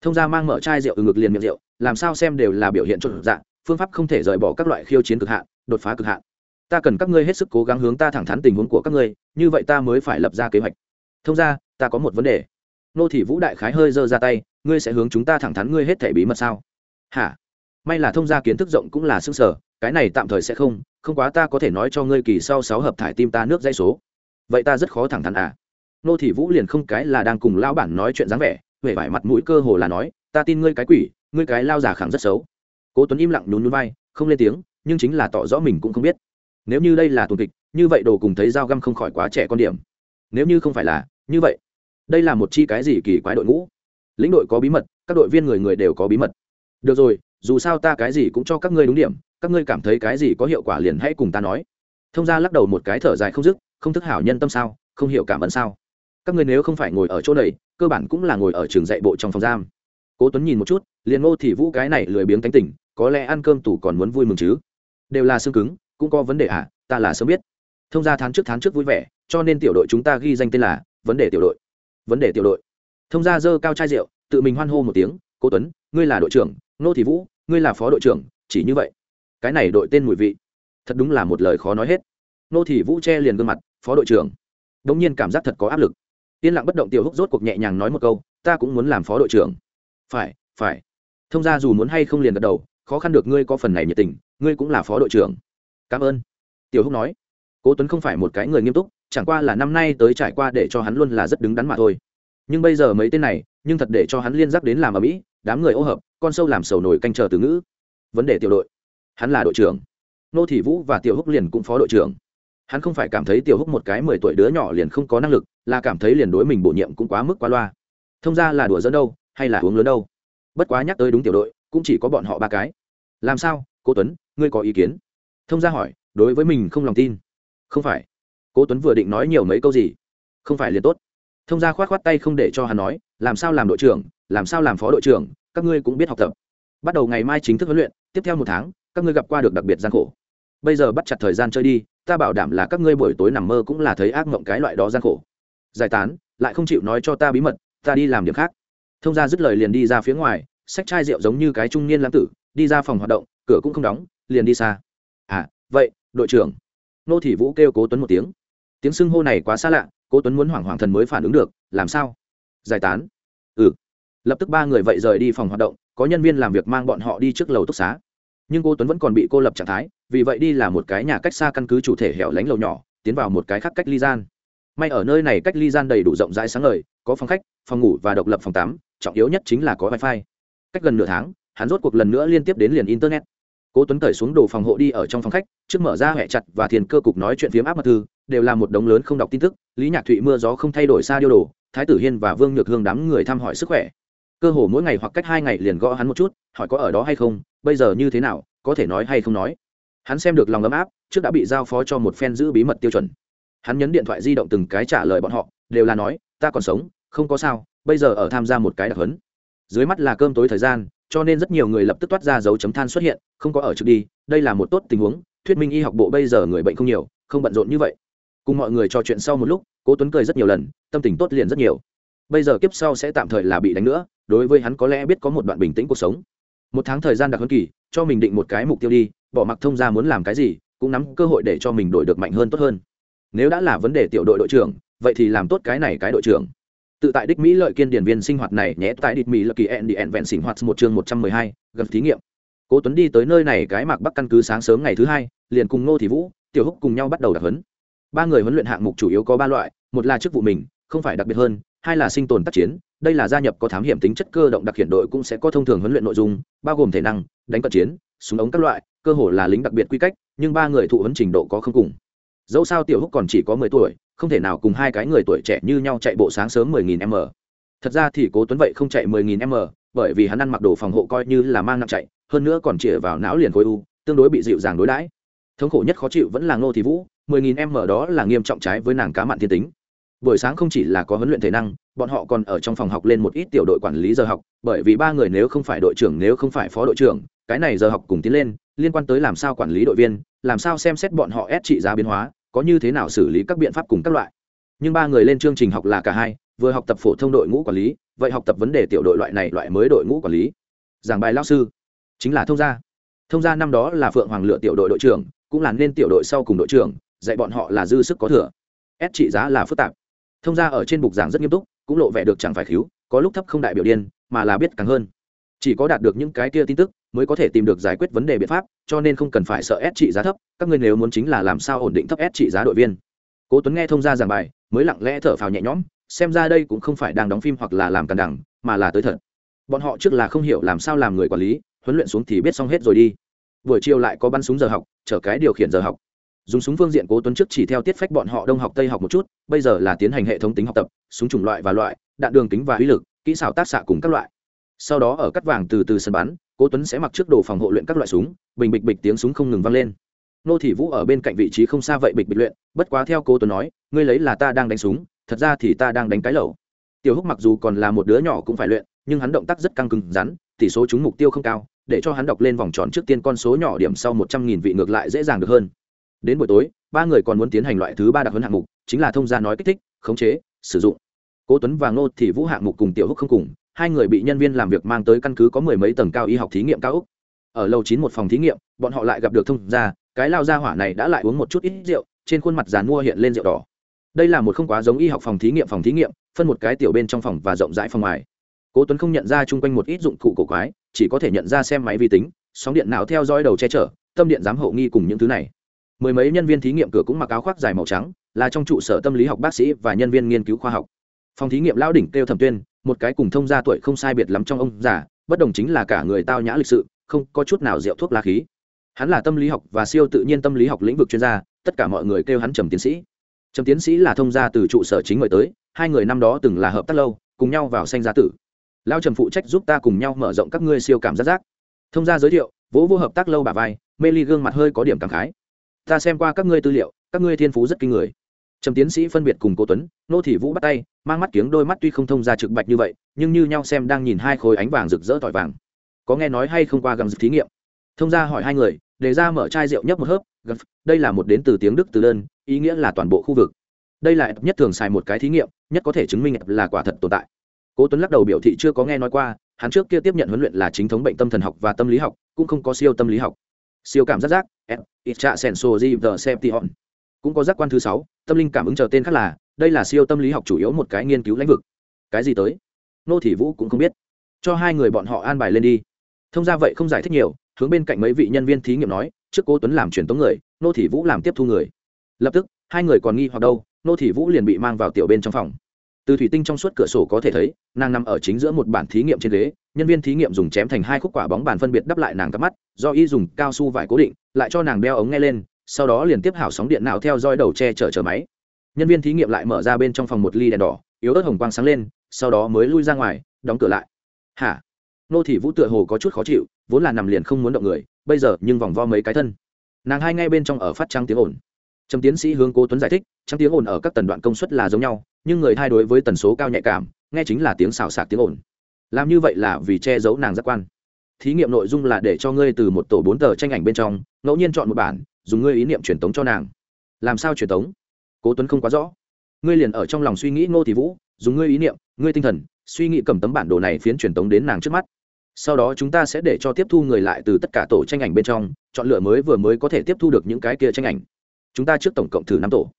Thông ra mang mở chai rượu từ ngực liền miệng rượu, làm sao xem đều là biểu hiện cho dạng phương pháp không thể rời bỏ các loại khiêu chiến cực hạn, đột phá cực hạn. Ta cần các ngươi hết sức cố gắng hướng ta thẳng thắn tình huống của các ngươi, như vậy ta mới phải lập ra kế hoạch. Thông ra, ta có một vấn đề. Nô thị vũ đại khái hơi giơ ra tay, ngươi sẽ hướng chúng ta thẳng thắn ngươi hết thể bí mật sao? Hả? May là thông gia kiến thức rộng cũng là xương sở, cái này tạm thời sẽ không không quá ta có thể nói cho ngươi kỳ sau sáu hợp thải tim ta nước dây số. Vậy ta rất khó thẳng thắn à? Nô thị vũ liền không cái là đang cùng lao bản nói chuyện dáng vẻ huệ vải mặt mũi cơ hồ là nói, ta tin ngươi cái quỷ, ngươi cái lao già khẳng rất xấu cố tuấn im lặng nhún nhún vai, không lên tiếng, nhưng chính là tỏ rõ mình cũng không biết. Nếu như đây là tuần kịch, như vậy đồ cùng thấy dao găm không khỏi quá trẻ con điểm. Nếu như không phải là, như vậy, đây là một chi cái gì kỳ quái đội ngũ? Lĩnh đội có bí mật, các đội viên người người đều có bí mật. Được rồi, dù sao ta cái gì cũng cho các ngươi đúng điểm, các ngươi cảm thấy cái gì có hiệu quả liền hãy cùng ta nói. Thông ra lắc đầu một cái thở dài không dứt, không thức hảo nhân tâm sao, không hiểu cảm ơn sao. Các ngươi nếu không phải ngồi ở chỗ này, cơ bản cũng là ngồi ở trường dạy bộ trong phòng giam. Cố tuấn nhìn một chút, liền ngô thì vũ cái này lười biếng tánh tỉnh có lẽ ăn cơm tủ còn muốn vui mừng chứ. Đều là xương cứng, cũng có vấn đề à ta là sớm biết. Thông gia tháng trước tháng trước vui vẻ, cho nên tiểu đội chúng ta ghi danh tên là vấn đề tiểu đội. Vấn đề tiểu đội. Thông gia dơ cao chai rượu, tự mình hoan hô một tiếng cô tuấn, ngươi là đội trưởng, nô thị vũ, ngươi là phó đội trưởng, chỉ như vậy. Cái này đội tên mùi vị, thật đúng là một lời khó nói hết. Nô thị vũ che liền gương mặt, phó đội trưởng. Đống nhiên cảm giác thật có áp lực. Yên lặng bất động tiểu húc rốt cuộc nhẹ nhàng nói một câu, ta cũng muốn làm phó đội trưởng. Phải phải. Thông ra dù muốn hay không liền gật đầu khó khăn được ngươi có phần này nhiệt tình, ngươi cũng là phó đội trưởng. Cảm ơn. Tiểu húc nói. Cố tuấn không phải một cái người nghiêm túc, chẳng qua là năm nay tới trải qua để cho hắn luôn là rất đứng đắn mà thôi. Nhưng bây giờ mấy tên này, nhưng thật để cho hắn liên giác đến làm ở mỹ, đám người ô hợp, con sâu làm sầu nổi canh chờ từ ngữ. Vấn đề tiểu đội. Hắn là đội trưởng. Nô thị vũ và tiểu húc liền cũng phó đội trưởng. Hắn không phải cảm thấy tiểu húc một cái mười tuổi đứa nhỏ liền không có năng lực, là cảm thấy liền đối mình bổ nhiệm cũng quá mức quá loa. Thông ra là đùa dẫn đâu, hay là uống lớn đâu? Bất quá nhắc tới đúng tiểu đội cũng chỉ có bọn họ ba cái. Làm sao? Cô tuấn, ngươi có ý kiến? Thông ra hỏi, đối với mình không lòng tin. Không phải. Cố tuấn vừa định nói nhiều mấy câu gì? Không phải liền tốt. Thông gia khoát khoát tay không để cho hắn nói, làm sao làm đội trưởng, làm sao làm phó đội trưởng, các ngươi cũng biết học tập. Bắt đầu ngày mai chính thức huấn luyện, tiếp theo một tháng, các ngươi gặp qua được đặc biệt gian khổ. Bây giờ bắt chặt thời gian chơi đi, ta bảo đảm là các ngươi buổi tối nằm mơ cũng là thấy ác mộng cái loại đó gian khổ. Giải tán, lại không chịu nói cho ta bí mật, ta đi làm điểm khác. Thông gia dứt lời liền đi ra phía ngoài sách chai rượu giống như cái trung niên lãng tử, đi ra phòng hoạt động, cửa cũng không đóng, liền đi xa. À vậy, đội trưởng. Nô thị vũ kêu cố tuấn một tiếng. Tiếng xưng hô này quá xa lạ, cố tuấn muốn hoảng hoảng thần mới phản ứng được, làm sao? Giải tán. Ừ. Lập tức ba người vậy rời đi phòng hoạt động, có nhân viên làm việc mang bọn họ đi trước lầu túc xá. Nhưng cô tuấn vẫn còn bị cô lập trạng thái, vì vậy đi là một cái nhà cách xa căn cứ chủ thể hẻo lánh lầu nhỏ, tiến vào một cái khác cách ly gian. May ở nơi này cách ly gian đầy đủ rộng rãi sáng ngời, có phòng khách, phòng ngủ và độc lập phòng tắm, trọng yếu nhất chính là có wifi cách gần nửa tháng, hắn rốt cuộc lần nữa liên tiếp đến liền internet. Cố tuấn cởi xuống đồ phòng hộ đi ở trong phòng khách, trước mở ra hẹ chặt và thiền cơ cục nói chuyện phiếm áp mật thư, đều là một đống lớn không đọc tin tức, lý nhạc thụy mưa gió không thay đổi xa điêu đồ, thái tử hiên và vương nhược hương đám người thăm hỏi sức khỏe. Cơ hồ mỗi ngày hoặc cách hai ngày liền gõ hắn một chút, hỏi có ở đó hay không, bây giờ như thế nào, có thể nói hay không nói. Hắn xem được lòng ấm áp, trước đã bị giao phó cho một phen giữ bí mật tiêu chuẩn. Hắn nhấn điện thoại di động từng cái trả lời bọn họ, đều là nói, ta còn sống, không có sao, bây giờ ở tham gia một cái đặc hấn dưới mắt là cơm tối thời gian, cho nên rất nhiều người lập tức toát ra dấu chấm than xuất hiện, không có ở trực đi, đây là một tốt tình huống, thuyết minh y học bộ bây giờ người bệnh không nhiều, không bận rộn như vậy. Cùng mọi người trò chuyện sau một lúc, cố tuấn cười rất nhiều lần, tâm tình tốt liền rất nhiều. Bây giờ kiếp sau sẽ tạm thời là bị đánh nữa, đối với hắn có lẽ biết có một đoạn bình tĩnh cuộc sống. Một tháng thời gian đặc hơn kỳ, cho mình định một cái mục tiêu đi, bỏ mặc thông ra muốn làm cái gì, cũng nắm cơ hội để cho mình đổi được mạnh hơn, tốt hơn. Nếu đã là vấn đề tiểu đội đội trưởng, vậy thì làm tốt cái này cái đội trưởng tự tại đích mỹ lợi kiên điển viên sinh hoạt này nhé, tại địch mỹ là kỳ ẹn đi ẹn vẹn sinh hoạt một chương một trăm mười hai, gần thí nghiệm. Cố tuấn đi tới nơi này cái mạc bắc căn cứ sáng sớm ngày thứ hai, liền cùng ngô thị vũ, tiểu húc cùng nhau bắt đầu đặc huấn. Ba người huấn luyện hạng mục chủ yếu có ba loại, một là chức vụ mình, không phải đặc biệt hơn, hai là sinh tồn tác chiến, đây là gia nhập có thám hiểm tính chất cơ động đặc hiện đội cũng sẽ có thông thường huấn luyện nội dung, bao gồm thể năng, đánh cận chiến, súng ống các loại, cơ hồ là lính đặc biệt quy cách, nhưng ba người thụ huấn trình độ có không cùng. Dẫu sao tiểu húc còn chỉ có mười tuổi không thể nào cùng hai cái người tuổi trẻ như nhau chạy bộ sáng sớm 10.000 m. thật ra thì cố tuấn vậy không chạy 10.000 m, bởi vì hắn ăn mặc đồ phòng hộ coi như là mang nặng chạy hơn nữa còn chĩa vào não liền khối u tương đối bị dịu dàng đối đãi thống khổ nhất khó chịu vẫn là ngô thị vũ 10.000 m đó là nghiêm trọng trái với nàng cá mặn thiên tính buổi sáng không chỉ là có huấn luyện thể năng bọn họ còn ở trong phòng học lên một ít tiểu đội quản lý giờ học bởi vì ba người nếu không phải đội trưởng nếu không phải phó đội trưởng cái này giờ học cùng tiến lên liên quan tới làm sao quản lý đội viên làm sao xem xét bọn họ ép trị giá biến hóa có như thế nào xử lý các biện pháp cùng các loại. Nhưng ba người lên chương trình học là cả hai, vừa học tập phổ thông đội ngũ quản lý, vậy học tập vấn đề tiểu đội loại này loại mới đội ngũ quản lý. Giảng bài lao sư, chính là thông gia. Thông gia năm đó là phượng hoàng lựa tiểu đội đội trưởng, cũng là nên tiểu đội sau cùng đội trưởng, dạy bọn họ là dư sức có thừa. Ép trị giá là phức tạp. Thông gia ở trên bục giảng rất nghiêm túc, cũng lộ vẻ được chẳng phải khiếu, có lúc thấp không đại biểu điên, mà là biết càng hơn. Chỉ có đạt được những cái kia tin tức mới có thể tìm được giải quyết vấn đề biện pháp, cho nên không cần phải sợ ép trị giá thấp, các ngươi nếu muốn chính là làm sao ổn định thấp ép trị giá đội viên. Cố tuấn nghe thông gia giảng bài, mới lặng lẽ thở phào nhẹ nhõm, xem ra đây cũng không phải đang đóng phim hoặc là làm càn đẳng, mà là tới thật. Bọn họ trước là không hiểu làm sao làm người quản lý, huấn luyện xuống thì biết xong hết rồi đi. Buổi chiều lại có bắn súng giờ học, chở cái điều khiển giờ học. Dùng súng phương diện cố tuấn trước chỉ theo tiết phách bọn họ đông học tây học một chút, bây giờ là tiến hành hệ thống tính học tập, súng chủng loại và loại, đạn đường kính và uy lực, kỹ xảo tác xạ cùng các loại. Sau đó ở cắt vàng từ từ sân bắn cố tuấn sẽ mặc trước đồ phòng hộ luyện các loại súng, bình bịch bịch tiếng súng không ngừng vang lên. Nô thị vũ ở bên cạnh vị trí không xa vậy bịch bịch luyện, bất quá theo cố tuấn nói, ngươi lấy là ta đang đánh súng, thật ra thì ta đang đánh cái lẩu. Tiểu húc mặc dù còn là một đứa nhỏ cũng phải luyện, nhưng hắn động tác rất căng cứng, rắn, tỷ số trúng mục tiêu không cao, để cho hắn đọc lên vòng tròn trước tiên con số nhỏ điểm sau một trăm nghìn vị ngược lại dễ dàng được hơn. Đến buổi tối, ba người còn muốn tiến hành loại thứ ba đặc huấn hạng mục, chính là thông gia nói kích thích, khống chế, sử dụng. Cố tuấn và ngô thì vũ hạng mục cùng tiểu húc không cùng hai người bị nhân viên làm việc mang tới căn cứ có mười mấy tầng cao y học thí nghiệm cao úc. Ở lầu chín một phòng thí nghiệm, bọn họ lại gặp được thông gia, cái lao gia hỏa này đã lại uống một chút ít rượu, trên khuôn mặt dàn mua hiện lên rượu đỏ. Đây là một không quá giống y học phòng thí nghiệm phòng thí nghiệm, phân một cái tiểu bên trong phòng và rộng rãi phòng ngoài. Cố tuấn không nhận ra chung quanh một ít dụng cụ cổ quái, chỉ có thể nhận ra xem máy vi tính, sóng điện não theo dõi đầu che chở, tâm điện giám hộ nghi cùng những thứ này. Mười mấy nhân viên thí nghiệm cửa cũng mặc áo khoác dài màu trắng, là trong trụ sở tâm lý học bác sĩ và nhân viên nghiên cứu khoa học. Phòng thí nghiệm lão đỉnh kêu thẩm tuyên một cái cùng thông gia tuổi không sai biệt lắm trong ông già, bất đồng chính là cả người tao nhã lịch sự, không có chút nào rượu thuốc lá khí. Hắn là tâm lý học và siêu tự nhiên tâm lý học lĩnh vực chuyên gia, tất cả mọi người kêu hắn trầm tiến sĩ. Trầm tiến sĩ là thông gia từ trụ sở chính người tới, hai người năm đó từng là hợp tác lâu, cùng nhau vào sanh gia tử. Lao trầm phụ trách giúp ta cùng nhau mở rộng các ngươi siêu cảm giác giác. Thông gia giới thiệu, vỗ vô hợp tác lâu bà vai, mê ly gương mặt hơi có điểm cảm khái. Ta xem qua các ngươi tư liệu, các ngươi thiên phú rất kinh người trầm tiến sĩ phân biệt cùng cô tuấn, nô thị vũ bắt tay, mang mắt kiếng đôi mắt tuy không thông ra trực bạch như vậy, nhưng như nhau xem đang nhìn hai khối ánh vàng rực rỡ tỏi vàng. Có nghe nói hay không qua gầm thí nghiệm? Thông ra hỏi hai người, để ra mở chai rượu nhấp một hớp gầm đây là một đến từ tiếng đức từ đơn, ý nghĩa là toàn bộ khu vực. Đây là nhất thường xài một cái thí nghiệm, nhất có thể chứng minh là quả thật tồn tại. Cố tuấn lắc đầu biểu thị chưa có nghe nói qua, hắn trước kia tiếp nhận huấn luyện là chính thống bệnh tâm thần học và tâm lý học, cũng không có siêu tâm lý học. Siêu cảm giác giác the seption cũng có giác quan thứ sáu, tâm linh cảm ứng chờ tên khác là, đây là siêu tâm lý học chủ yếu một cái nghiên cứu lĩnh vực. Cái gì tới? Nô thị vũ cũng không biết. Cho hai người bọn họ an bài lên đi. Thông ra vậy không giải thích nhiều, hướng bên cạnh mấy vị nhân viên thí nghiệm nói, trước cố tuấn làm truyền tống người, nô thị vũ làm tiếp thu người. Lập tức, hai người còn nghi hoặc đâu, nô thị vũ liền bị mang vào tiểu bên trong phòng. Từ thủy tinh trong suốt cửa sổ có thể thấy, nàng nằm ở chính giữa một bản thí nghiệm trên ghế, nhân viên thí nghiệm dùng chém thành hai khúc quả bóng bàn phân biệt đắp lại nàng cắp mắt, do y dùng cao su vải cố định, lại cho nàng đeo ống nghe lên sau đó liền tiếp hảo sóng điện nào theo dõi đầu che chở chở máy. Nhân viên thí nghiệm lại mở ra bên trong phòng một ly đèn đỏ, yếu ớt hồng quang sáng lên, sau đó mới lui ra ngoài, đóng cửa lại. Hả? Nô thị vũ tựa hồ có chút khó chịu, vốn là nằm liền không muốn động người, bây giờ nhưng vòng vo mấy cái thân. Nàng hai ngay bên trong ở phát trăng tiếng ồn. Trầm tiến sĩ hướng cố tuấn giải thích trăng tiếng ồn ở các tần đoạn công suất là giống nhau, nhưng người thay đối với tần số cao nhạy cảm, nghe chính là tiếng xào xạc tiếng ồn. Làm như vậy là vì che giấu nàng giác quan. Thí nghiệm nội dung là để cho ngươi từ một tổ bốn tờ tranh ảnh bên trong, ngẫu nhiên chọn một bản dùng ngươi ý niệm truyền tống cho nàng. Làm sao truyền tống? Cố tuấn không quá rõ. Ngươi liền ở trong lòng suy nghĩ ngô thị vũ, dùng ngươi ý niệm, ngươi tinh thần, suy nghĩ cầm tấm bản đồ này phiến truyền tống đến nàng trước mắt. Sau đó chúng ta sẽ để cho tiếp thu người lại từ tất cả tổ tranh ảnh bên trong, chọn lựa mới vừa mới có thể tiếp thu được những cái kia tranh ảnh. Chúng ta trước tổng cộng thử năm tổ.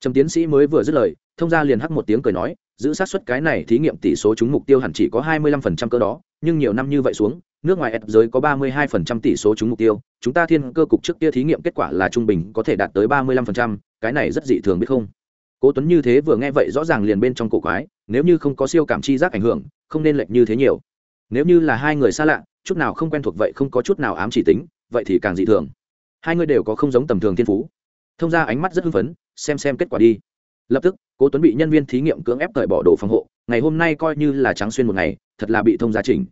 Trầm tiến sĩ mới vừa dứt lời, thông gia liền hắc một tiếng cười nói, giữ sát suất cái này thí nghiệm tỷ số chúng mục tiêu hẳn chỉ có hai mươi lăm phần trăm cơ đó, nhưng nhiều năm như vậy xuống, nước ngoài ép giới có ba mươi hai phần trăm tỷ số chúng mục tiêu chúng ta thiên cơ cục trước kia thí nghiệm kết quả là trung bình có thể đạt tới ba mươi lăm phần trăm, cái này rất dị thường biết không? Cố tuấn như thế vừa nghe vậy rõ ràng liền bên trong cổ quái, nếu như không có siêu cảm chi giác ảnh hưởng, không nên lệch như thế nhiều. Nếu như là hai người xa lạ, chút nào không quen thuộc vậy không có chút nào ám chỉ tính, vậy thì càng dị thường. Hai người đều có không giống tầm thường thiên phú. Thông ra ánh mắt rất hưng phấn, xem xem kết quả đi. Lập tức, cố tuấn bị nhân viên thí nghiệm cưỡng ép cởi bỏ đồ phòng hộ, ngày hôm nay coi như là trắng xuyên một ngày, thật là bị thông gia trình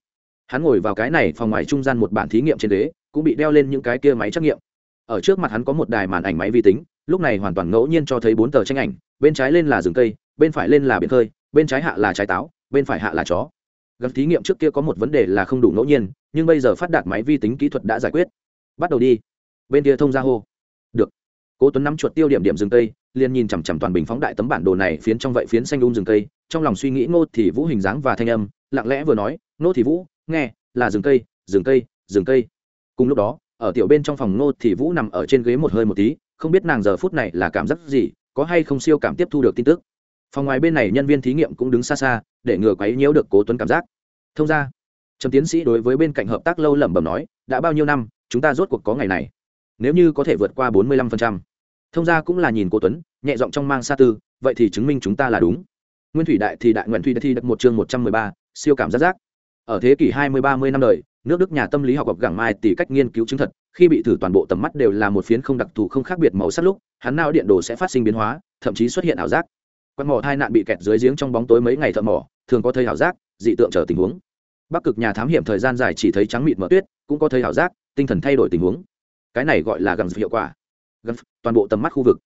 hắn ngồi vào cái này phòng ngoài trung gian một bản thí nghiệm trên đế cũng bị đeo lên những cái kia máy trắc nghiệm. Ở trước mặt hắn có một đài màn ảnh máy vi tính, lúc này hoàn toàn ngẫu nhiên cho thấy bốn tờ tranh ảnh, bên trái lên là rừng cây, bên phải lên là biển khơi, bên trái hạ là trái táo, bên phải hạ là chó. Gặp thí nghiệm trước kia có một vấn đề là không đủ ngẫu nhiên, nhưng bây giờ phát đạt máy vi tính kỹ thuật đã giải quyết. Bắt đầu đi. Bên kia thông ra hô. Được. Cố tuấn nắm chuột tiêu điểm điểm rừng cây, liền nhìn chằm chằm toàn bình phóng đại tấm bản đồ này phiến trong vậy phiến xanh um rừng cây, trong lòng suy nghĩ ngô thì vũ hình dáng và thanh âm, lặng lẽ vừa nói, ngô thì vũ nghe, là rừng cây rừng cây rừng cây. Cùng lúc đó, ở tiểu bên trong phòng ngô thì vũ nằm ở trên ghế một hơi một tí, không biết nàng giờ phút này là cảm giác gì, có hay không siêu cảm tiếp thu được tin tức. Phòng ngoài bên này nhân viên thí nghiệm cũng đứng xa xa, để ngừa quấy nhiễu được cố tuấn cảm giác. Thông ra, trầm tiến sĩ đối với bên cạnh hợp tác lâu lẩm bẩm nói, đã bao nhiêu năm, chúng ta rốt cuộc có ngày này? Nếu như có thể vượt qua bốn mươi lăm phần trăm. Thông ra cũng là nhìn cố tuấn, nhẹ giọng trong mang xa tư, vậy thì chứng minh chúng ta là đúng. Nguyên thủy đại thì đại nguyện thủy đã thi được một chương một trăm mười ba, siêu cảm giác giác ở thế kỷ hai mươi, ba mươi năm đời, nước đức nhà tâm lý học gặp gẳng mai tỷ cách nghiên cứu chứng thật, khi bị thử toàn bộ tầm mắt đều là một phiến không đặc thù không khác biệt màu sắc lúc, hắn não điện đồ sẽ phát sinh biến hóa, thậm chí xuất hiện ảo giác. Quan mỏ hai nạn bị kẹt dưới giếng trong bóng tối mấy ngày thợ mỏ, thường có thấy ảo giác, dị tượng trở tình huống. Bắc cực nhà thám hiểm thời gian dài chỉ thấy trắng mịt mở tuyết, cũng có thấy ảo giác, tinh thần thay đổi tình huống. Cái này gọi là gầm hiệu quả. Gầm toàn bộ tầm mắt khu vực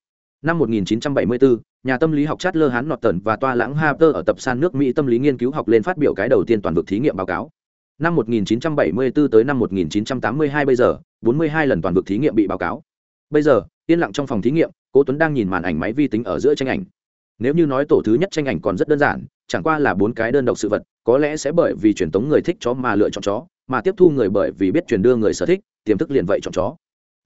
năm 1974, nhà tâm lý học Chatler Hán Norton và Toa Lãng Harper ở tập san nước Mỹ tâm lý nghiên cứu học lên phát biểu cái đầu tiên toàn vực thí nghiệm báo cáo. Năm 1974 tới năm 1982 bây giờ, 42 lần toàn vực thí nghiệm bị báo cáo. Bây giờ, yên lặng trong phòng thí nghiệm, Cố Tuấn đang nhìn màn ảnh máy vi tính ở giữa tranh ảnh. Nếu như nói tổ thứ nhất tranh ảnh còn rất đơn giản, chẳng qua là bốn cái đơn độc sự vật, có lẽ sẽ bởi vì truyền tống người thích chó mà lựa chọn chó, mà tiếp thu người bởi vì biết truyền đưa người sở thích, tiềm thức liền vậy chọn chó.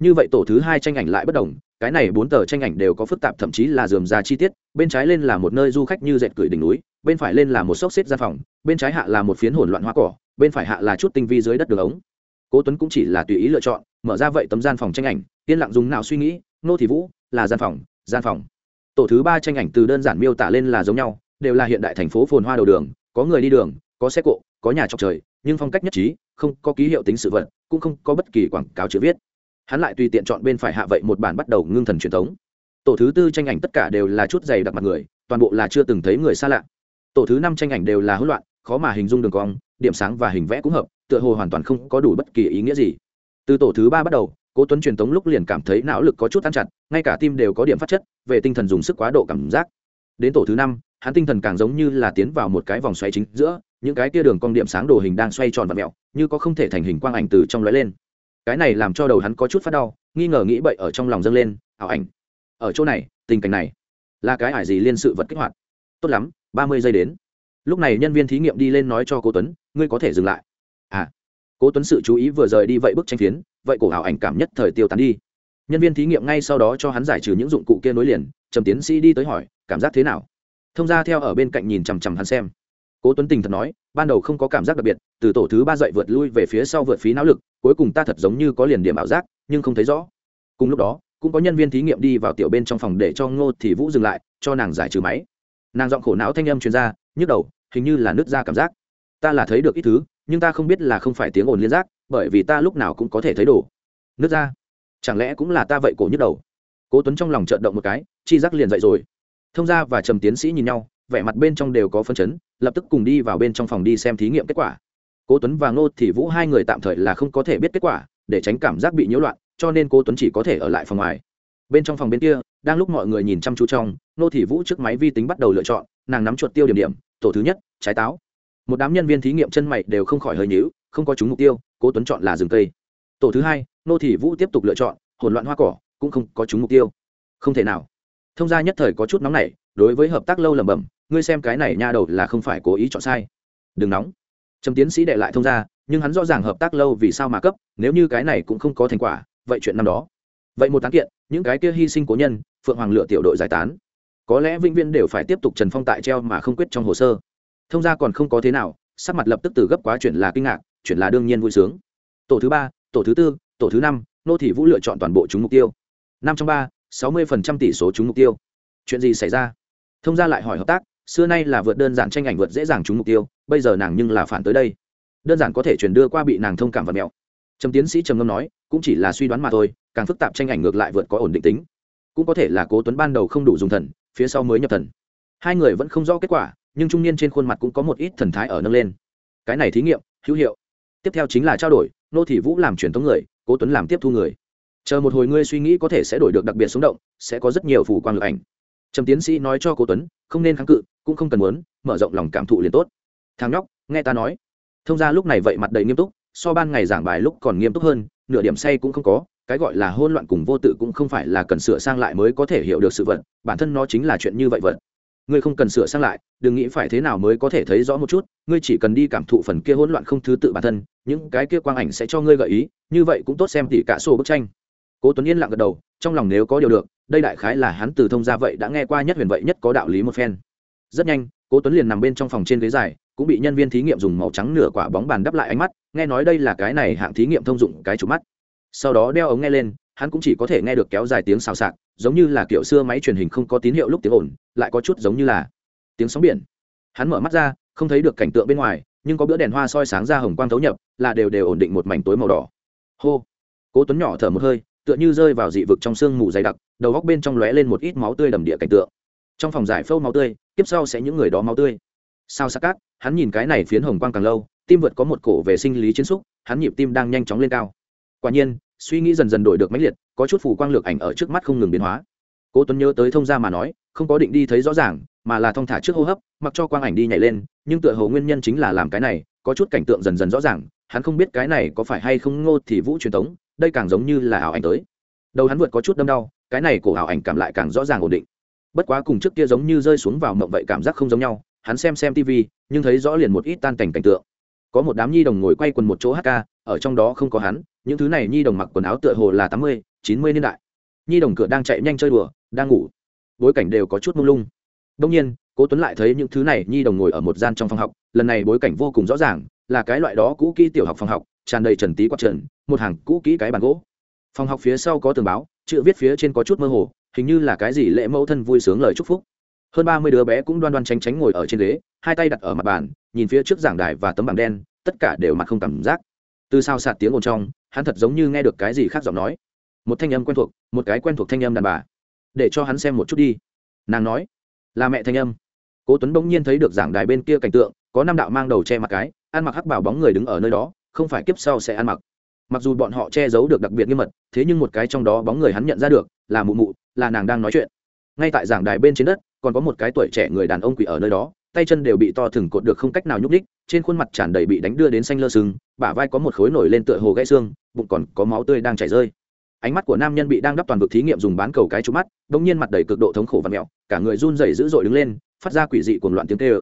Như vậy tổ thứ hai tranh ảnh lại bất đồng, cái này bốn tờ tranh ảnh đều có phức tạp thậm chí là dườm ra chi tiết bên trái lên là một nơi du khách như dệt cười đỉnh núi bên phải lên là một xốc xếp gian phòng bên trái hạ là một phiến hỗn loạn hoa cỏ bên phải hạ là chút tinh vi dưới đất đường ống. Cố tuấn cũng chỉ là tùy ý lựa chọn mở ra vậy tấm gian phòng tranh ảnh yên lặng dùng nào suy nghĩ nô thị vũ là gian phòng gian phòng. Tổ thứ ba tranh ảnh từ đơn giản miêu tả lên là giống nhau đều là hiện đại thành phố phồn hoa đầu đường có người đi đường có xe cộ có nhà trọc trời nhưng phong cách nhất trí không có ký hiệu tính sự vật cũng không có bất kỳ quảng cáo chữ viết hắn lại tùy tiện chọn bên phải hạ vậy một bản bắt đầu ngưng thần truyền thống. Tổ thứ tư tranh ảnh tất cả đều là chút dày đặc mặt người, toàn bộ là chưa từng thấy người xa lạ. Tổ thứ năm tranh ảnh đều là hỗn loạn, khó mà hình dung đường cong, điểm sáng và hình vẽ cũng hợp, tựa hồ hoàn toàn không có đủ bất kỳ ý nghĩa gì. Từ tổ thứ ba bắt đầu, cố tuấn truyền tống lúc liền cảm thấy não lực có chút ăn chặt, ngay cả tim đều có điểm phát chất, về tinh thần dùng sức quá độ cảm giác. Đến tổ thứ năm, hắn tinh thần càng giống như là tiến vào một cái vòng xoáy chính giữa, những cái kia đường cong điểm sáng đồ hình đang xoay tròn và mẹo, như có không thể thành hình quang ảnh từ trong lóe lên cái này làm cho đầu hắn có chút phát đau, nghi ngờ nghĩ bậy ở trong lòng dâng lên, ảo ảnh. Ở chỗ này, tình cảnh này, là cái ải gì liên sự vật kích hoạt. Tốt lắm, ba mươi giây đến. Lúc này nhân viên thí nghiệm đi lên nói cho cô tuấn, ngươi có thể dừng lại. À cố tuấn sự chú ý vừa rời đi vậy bức tranh phiến, vậy cổ ảo ảnh cảm nhất thời tiêu tán đi. Nhân viên thí nghiệm ngay sau đó cho hắn giải trừ những dụng cụ kia nối liền, trầm tiến sĩ đi tới hỏi, cảm giác thế nào? Thông ra theo ở bên cạnh nhìn chằm chằm hắn xem cố tuấn tình thật nói, ban đầu không có cảm giác đặc biệt, từ tổ thứ ba dậy vượt lui về phía sau vượt phí não lực, cuối cùng ta thật giống như có liền điểm ảo giác, nhưng không thấy rõ. Cùng lúc đó, cũng có nhân viên thí nghiệm đi vào tiểu bên trong phòng để cho ngô thì vũ dừng lại, cho nàng giải trừ máy. Nàng giọng khổ não thanh âm truyền ra, nhức đầu, hình như là nứt ra cảm giác. Ta là thấy được ít thứ, nhưng ta không biết là không phải tiếng ồn liên giác, bởi vì ta lúc nào cũng có thể thấy đồ. Nứt ra. Chẳng lẽ cũng là ta vậy cổ nhức đầu? Cố tuấn trong lòng trợn động một cái, chi giác liền dậy rồi. Thông gia và trầm tiến sĩ nhìn nhau, vẻ mặt bên trong đều có phân chấn lập tức cùng đi vào bên trong phòng đi xem thí nghiệm kết quả. Cố tuấn và ngô thì vũ hai người tạm thời là không có thể biết kết quả, để tránh cảm giác bị nhiễu loạn, cho nên cố tuấn chỉ có thể ở lại phòng ngoài. Bên trong phòng bên kia, đang lúc mọi người nhìn chăm chú trong, ngô thì vũ trước máy vi tính bắt đầu lựa chọn, nàng nắm chuột tiêu điểm điểm, tổ thứ nhất, trái táo. Một đám nhân viên thí nghiệm chân mày đều không khỏi hơi nhíu, không có chúng mục tiêu, cố tuấn chọn là rừng cây. Tổ thứ hai, ngô thì vũ tiếp tục lựa chọn, hỗn loạn hoa cỏ, cũng không có chúng mục tiêu. Không thể nào. Thông gia nhất thời có chút nóng nảy, đối với hợp tác lâu lẩm bẩm ngươi xem cái này nha đầu là không phải cố ý chọn sai. Đừng nóng. Trầm tiến sĩ đệ lại thông gia nhưng hắn rõ ràng hợp tác lâu vì sao mà cấp, nếu như cái này cũng không có thành quả, vậy chuyện năm đó. Vậy một tán kiện, những cái kia hy sinh cố nhân, phượng hoàng lựa tiểu đội giải tán. Có lẽ vĩnh viễn đều phải tiếp tục trần phong tại treo mà không quyết trong hồ sơ. Thông gia còn không có thế nào, sắc mặt lập tức từ gấp quá chuyện là kinh ngạc, chuyện là đương nhiên vui sướng. Tổ thứ ba, tổ thứ tư, tổ thứ năm, nô thị vũ lựa chọn toàn bộ chúng mục tiêu. Năm trong ba, sáu mươi tỷ số chúng mục tiêu. Chuyện gì xảy ra? Thông gia lại hỏi hợp tác xưa nay là vượt đơn giản tranh ảnh vượt dễ dàng trúng mục tiêu, bây giờ nàng nhưng là phản tới đây. Đơn giản có thể chuyển đưa qua bị nàng thông cảm và mẹo. Trầm tiến sĩ trầm ngâm nói, cũng chỉ là suy đoán mà thôi, càng phức tạp tranh ảnh ngược lại vượt có ổn định tính. Cũng có thể là cố tuấn ban đầu không đủ dùng thần, phía sau mới nhập thần. Hai người vẫn không rõ kết quả, nhưng trung niên trên khuôn mặt cũng có một ít thần thái ở nâng lên. Cái này thí nghiệm, hữu hiệu. Tiếp theo chính là trao đổi, nô thị vũ làm truyền thống người, cố tuấn làm tiếp thu người. Chờ một hồi ngươi suy nghĩ có thể sẽ đổi được đặc biệt sống động, sẽ có rất nhiều phù quang lực ảnh trầm tiến sĩ nói cho cố tuấn, không nên kháng cự, cũng không cần muốn, mở rộng lòng cảm thụ liền tốt. Thằng nhóc, nghe ta nói. Thông ra lúc này vậy mặt đầy nghiêm túc, so ban ngày giảng bài lúc còn nghiêm túc hơn, nửa điểm say cũng không có, cái gọi là hôn loạn cùng vô tự cũng không phải là cần sửa sang lại mới có thể hiểu được sự vật, bản thân nó chính là chuyện như vậy vật. Ngươi không cần sửa sang lại, đừng nghĩ phải thế nào mới có thể thấy rõ một chút, ngươi chỉ cần đi cảm thụ phần kia hỗn loạn không thứ tự bản thân, những cái kia quang ảnh sẽ cho ngươi gợi ý, như vậy cũng tốt xem tỉ cả sổ bức tranh. Cố tuấn yên lặng gật đầu, trong lòng nếu có điều được đây đại khái là hắn từ thông ra vậy đã nghe qua nhất huyền vậy nhất có đạo lý một phen. Rất nhanh, cố tuấn liền nằm bên trong phòng trên ghế dài, cũng bị nhân viên thí nghiệm dùng màu trắng nửa quả bóng bàn đắp lại ánh mắt, nghe nói đây là cái này hạng thí nghiệm thông dụng cái chủ mắt. Sau đó đeo ống nghe lên, hắn cũng chỉ có thể nghe được kéo dài tiếng xào xạc, giống như là kiểu xưa máy truyền hình không có tín hiệu lúc tiếng ồn, lại có chút giống như là tiếng sóng biển. Hắn mở mắt ra, không thấy được cảnh tượng bên ngoài, nhưng có bữa đèn hoa soi sáng ra hồng quang thấu nhập, là đều đều ổn định một mảnh tối màu đỏ. Hô! Cố tuấn nhỏ thở một hơi, tựa như rơi vào dị vực trong sương mù dày đặc đầu góc bên trong lóe lên một ít máu tươi đầm địa cảnh tượng. Trong phòng giải phâu máu tươi tiếp sau sẽ những người đó máu tươi. Sao sắc cát, hắn nhìn cái này phiến hồng quang càng lâu, tim vượt có một cổ về sinh lý chiến xúc, hắn nhịp tim đang nhanh chóng lên cao. Quả nhiên, suy nghĩ dần dần đổi được mãnh liệt, có chút phủ quang lược ảnh ở trước mắt không ngừng biến hóa. Cố tuấn nhớ tới thông gia mà nói, không có định đi thấy rõ ràng, mà là thông thả trước hô hấp, mặc cho quang ảnh đi nhảy lên, nhưng tựa hồ nguyên nhân chính là làm cái này, có chút cảnh tượng dần dần rõ ràng, hắn không biết cái này có phải hay không ngô thì vũ truyền tống, đây càng giống như là ảo ảnh tới. Đầu hắn vượt có chút đâm đau cái này cổ ảo ảnh cảm lại càng rõ ràng ổn định. Bất quá cùng trước kia giống như rơi xuống vào mộng vậy cảm giác không giống nhau, hắn xem xem tv nhưng thấy rõ liền một ít tan cảnh cảnh tượng. Có một đám nhi đồng ngồi quay quần một chỗ hát ca, ở trong đó không có hắn, những thứ này nhi đồng mặc quần áo tựa hồ là tám mươi, chín mươi niên đại. Nhi đồng cửa đang chạy nhanh chơi đùa, đang ngủ. Bối cảnh đều có chút mông lung. Đông nhiên, cố tuấn lại thấy những thứ này nhi đồng ngồi ở một gian trong phòng học, lần này bối cảnh vô cùng rõ ràng, là cái loại đó cũ kỹ tiểu học phòng học, tràn đầy trần tí quạt trần, một hàng cũ kỹ cái bàn gỗ phòng học phía sau có tường báo, chữ viết phía trên có chút mơ hồ, hình như là cái gì lễ mẫu thân vui sướng lời chúc phúc. Hơn ba mươi đứa bé cũng đoan đoan tránh tránh ngồi ở trên ghế, hai tay đặt ở mặt bàn, nhìn phía trước giảng đài và tấm bảng đen, tất cả đều mặt không cảm giác. Từ sao sạt tiếng ồn trong, hắn thật giống như nghe được cái gì khác giọng nói. Một thanh âm quen thuộc, một cái quen thuộc thanh âm đàn bà. Để cho hắn xem một chút đi. Nàng nói, là mẹ thanh âm. Cố tuấn bỗng nhiên thấy được giảng đài bên kia cảnh tượng, có năm đạo mang đầu che mặt cái, ăn mặc hắc bảo bóng người đứng ở nơi đó, không phải kiếp sau sẽ ăn mặc mặc dù bọn họ che giấu được đặc biệt nghiêm mật, thế nhưng một cái trong đó bóng người hắn nhận ra được là mụ mụ, là nàng đang nói chuyện. Ngay tại giảng đài bên trên đất, còn có một cái tuổi trẻ người đàn ông quỷ ở nơi đó, tay chân đều bị to thừng cột được không cách nào nhúc đích trên khuôn mặt tràn đầy bị đánh đưa đến xanh lơ sừng, bả vai có một khối nổi lên tựa hồ gãy xương, bụng còn có máu tươi đang chảy rơi. Ánh mắt của nam nhân bị đang đắp toàn vực thí nghiệm dùng bán cầu cái trúng mắt đ nhiên mặt đầy cực độ thống khổ và mẹo, cả người run rẩy dữ dội đứng lên, phát ra quỷ dị cuồng loạn tiếng tê ơ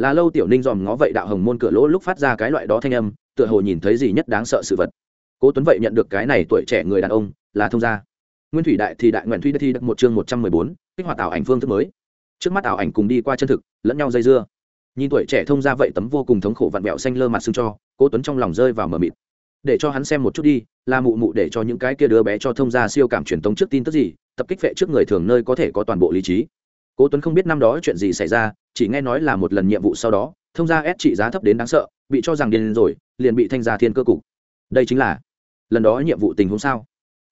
là lâu tiểu ninh dòm ngó vậy đạo hồng môn cửa lỗ lúc phát ra cái loại đó thanh âm, tựa hồ nhìn thấy gì nhất đáng sợ sự vật cố tuấn vậy nhận được cái này tuổi trẻ người đàn ông là thông gia. Nguyên thủy đại thì đại nguyện thủy đất thi được một chương một trăm mười bốn, kích hoạt ảo ảnh phương thức mới. Trước mắt ảo ảnh cùng đi qua chân thực, lẫn nhau dây dưa. Nhìn tuổi trẻ thông ra vậy tấm vô cùng thống khổ vặn vẹo xanh lơ mặt xương cho, cố tuấn trong lòng rơi vào mờ mịt. Để cho hắn xem một chút đi, là mụ mụ để cho những cái kia đứa bé cho thông ra siêu cảm truyền tống trước tin tức gì, tập kích vệ trước người thường nơi có thể có toàn bộ lý trí. Cố tuấn không biết năm đó chuyện gì xảy ra, chỉ nghe nói là một lần nhiệm vụ sau đó, thông gia ép trị giá thấp đến đáng sợ, bị cho rằng điên rồi, liền bị thanh gia thiên cơ cục. Đây chính là lần đó nhiệm vụ tình huống sao?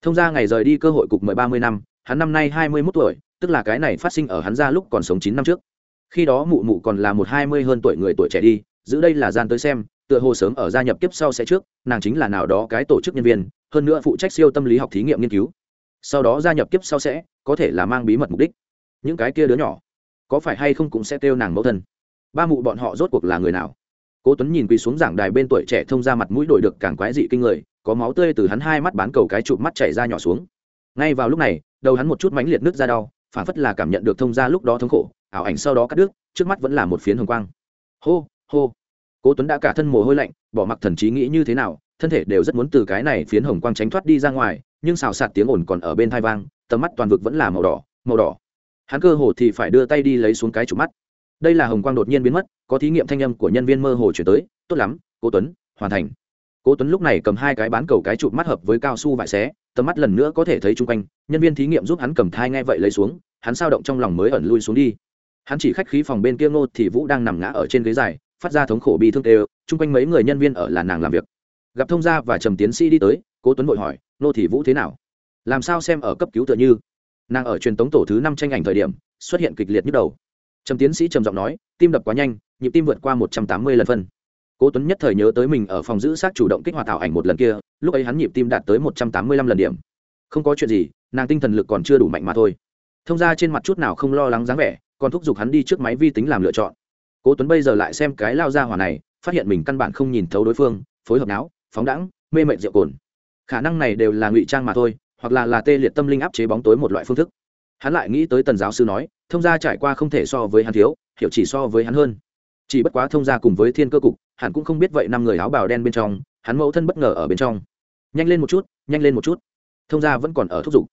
Thông gia ngày rời đi cơ hội cục mười ba mươi năm, hắn năm nay hai mươi mốt tuổi, tức là cái này phát sinh ở hắn ra lúc còn sống chín năm trước. Khi đó mụ mụ còn là một hai mươi hơn tuổi người tuổi trẻ đi, giữ đây là gian tới xem, tựa hồ sớm ở gia nhập kiếp sau sẽ trước, nàng chính là nào đó cái tổ chức nhân viên, hơn nữa phụ trách siêu tâm lý học thí nghiệm nghiên cứu. Sau đó gia nhập kiếp sau sẽ, có thể là mang bí mật mục đích. Những cái kia đứa nhỏ, có phải hay không cũng sẽ kêu nàng mẫu thân? Ba mụ bọn họ rốt cuộc là người nào? Cố tuấn nhìn quỳ xuống giảng đài bên tuổi trẻ thông ra mặt mũi đổi được càng quái dị kinh người có máu tươi từ hắn hai mắt bán cầu cái chụp mắt chảy ra nhỏ xuống. Ngay vào lúc này, đầu hắn một chút mánh liệt nước ra đau, phản phất là cảm nhận được thông ra lúc đó thống khổ, ảo ảnh sau đó cắt đứt, trước mắt vẫn là một phiến hồng quang. Hô hô. Cố tuấn đã cả thân mồ hôi lạnh, bỏ mặc thần trí nghĩ như thế nào, thân thể đều rất muốn từ cái này phiến hồng quang tránh thoát đi ra ngoài, nhưng xào sạt tiếng ồn còn ở bên thai vang, tầm mắt toàn vực vẫn là màu đỏ màu đỏ. Hắn cơ hồ thì phải đưa tay đi lấy xuống cái chụp mắt. Đây là hồng quang đột nhiên biến mất, có thí nghiệm thanh âm của nhân viên mơ hồ chuyển tới, tốt lắm, cố tuấn, hoàn thành cố tuấn lúc này cầm hai cái bán cầu cái chụp mắt hợp với cao su vải xé, tầm mắt lần nữa có thể thấy chung quanh, nhân viên thí nghiệm giúp hắn cầm thai nghe vậy lấy xuống, hắn sao động trong lòng mới ẩn lui xuống đi. Hắn chỉ khách khí phòng bên kia ngô thì vũ đang nằm ngã ở trên ghế dài, phát ra thống khổ bi thương tê chung quanh mấy người nhân viên ở là nàng làm việc. Gặp thông gia và trầm tiến sĩ đi tới, cố tuấn vội hỏi, ngô thì vũ thế nào? Làm sao xem ở cấp cứu tựa như? Nàng ở truyền tống tổ thứ năm tranh ảnh thời điểm, xuất hiện kịch liệt nhức đầu. Trầm tiến sĩ trầm giọng nói, tim đập quá nhanh, nhịp tim vượt qua một trăm tám mươi lần phân cố tuấn nhất thời nhớ tới mình ở phòng giữ xác chủ động kích hoạt thảo ảnh một lần kia, lúc ấy hắn nhịp tim đạt tới một trăm tám mươi lăm lần điểm. Không có chuyện gì, nàng tinh thần lực còn chưa đủ mạnh mà thôi. Thông ra trên mặt chút nào không lo lắng dáng vẻ, còn thúc giục hắn đi trước máy vi tính làm lựa chọn. Cố tuấn bây giờ lại xem cái lao ra hỏa này, phát hiện mình căn bản không nhìn thấu đối phương, phối hợp não phóng đẳng mê mệt rượu cồn. Khả năng này đều là ngụy trang mà thôi, hoặc là là tê liệt tâm linh áp chế bóng tối một loại phương thức. Hắn lại nghĩ tới tần giáo sư nói, thông gia trải qua không thể so với hắn thiếu, hiểu chỉ so với hắn hơn. Chỉ bất quá thông gia cùng với thiên cơ cục hắn cũng không biết vậy năm người áo bào đen bên trong, hắn mẫu thân bất ngờ ở bên trong. Nhanh lên một chút, nhanh lên một chút. Thông gia vẫn còn ở thúc giục.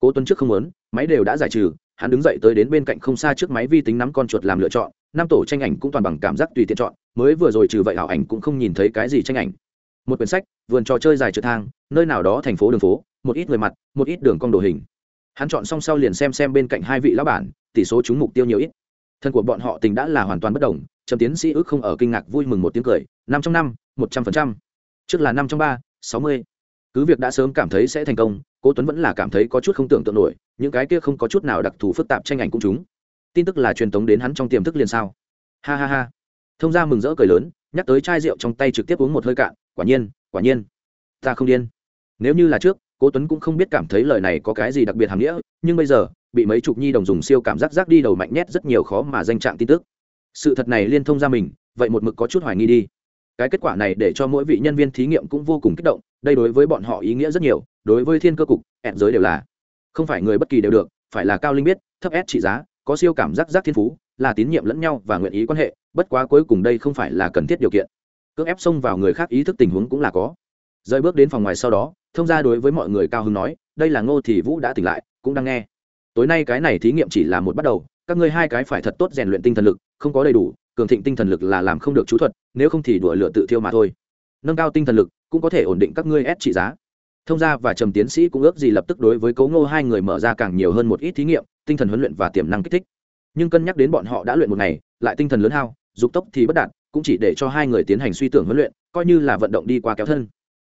Cố tuấn trước không muốn, máy đều đã giải trừ, hắn đứng dậy tới đến bên cạnh không xa trước máy vi tính nắm con chuột làm lựa chọn, năm tổ tranh ảnh cũng toàn bằng cảm giác tùy tiện chọn, mới vừa rồi trừ vậy ảo ảnh cũng không nhìn thấy cái gì tranh ảnh. Một quyển sách, vườn trò chơi dài trượt thang, nơi nào đó thành phố đường phố, một ít người mặt, một ít đường cong đồ hình. Hắn chọn xong sau liền xem xem bên cạnh hai vị lão bản, tỷ số chúng mục tiêu nhiều ít. Thân của bọn họ tình đã là hoàn toàn bất đồng trầm tiến sĩ ước không ở kinh ngạc vui mừng một tiếng cười, năm trong năm, một trăm phần trăm. Trước là năm trong ba, sáu mươi. Cứ việc đã sớm cảm thấy sẽ thành công, cố tuấn vẫn là cảm thấy có chút không tưởng tượng nổi, những cái kia không có chút nào đặc thù phức tạp tranh ảnh cũng chúng tin tức là truyền tống đến hắn trong tiềm thức liền sao. Ha ha ha. Thông ra mừng rỡ cười lớn, nhắc tới chai rượu trong tay trực tiếp uống một hơi cạn, quả nhiên quả nhiên. Ta không điên. Nếu như là trước, cố tuấn cũng không biết cảm thấy lời này có cái gì đặc biệt hàm nghĩa, nhưng bây giờ, bị mấy chục nhi đồng dùng siêu cảm giác giác đi đầu mạnh nhét rất nhiều khó mà danh trạng tin tức sự thật này liên thông ra mình, vậy một mực có chút hoài nghi đi. Cái kết quả này để cho mỗi vị nhân viên thí nghiệm cũng vô cùng kích động, đây đối với bọn họ ý nghĩa rất nhiều, đối với thiên cơ cục, ẹn giới đều là. Không phải người bất kỳ đều được, phải là cao linh biết, thấp ép trị giá, có siêu cảm giác giác thiên phú, là tín nhiệm lẫn nhau và nguyện ý quan hệ, bất quá cuối cùng đây không phải là cần thiết điều kiện. Cưỡng ép xông vào người khác ý thức tình huống cũng là có. Rời bước đến phòng ngoài sau đó, thông ra đối với mọi người cao hưng nói, đây là ngô thì vũ đã tỉnh lại, cũng đang nghe. Tối nay cái này thí nghiệm chỉ là một bắt đầu các ngươi hai cái phải thật tốt rèn luyện tinh thần lực, không có đầy đủ, cường thịnh tinh thần lực là làm không được chú thuật, nếu không thì đùa lửa tự thiêu mà thôi. Nâng cao tinh thần lực cũng có thể ổn định các ngươi ép trị giá. Thông gia và trầm tiến sĩ cũng ước gì lập tức đối với cấu ngô hai người mở ra càng nhiều hơn một ít thí nghiệm, tinh thần huấn luyện và tiềm năng kích thích. Nhưng cân nhắc đến bọn họ đã luyện một ngày, lại tinh thần lớn hao, dục tốc thì bất đạt, cũng chỉ để cho hai người tiến hành suy tưởng huấn luyện, coi như là vận động đi qua kéo thân.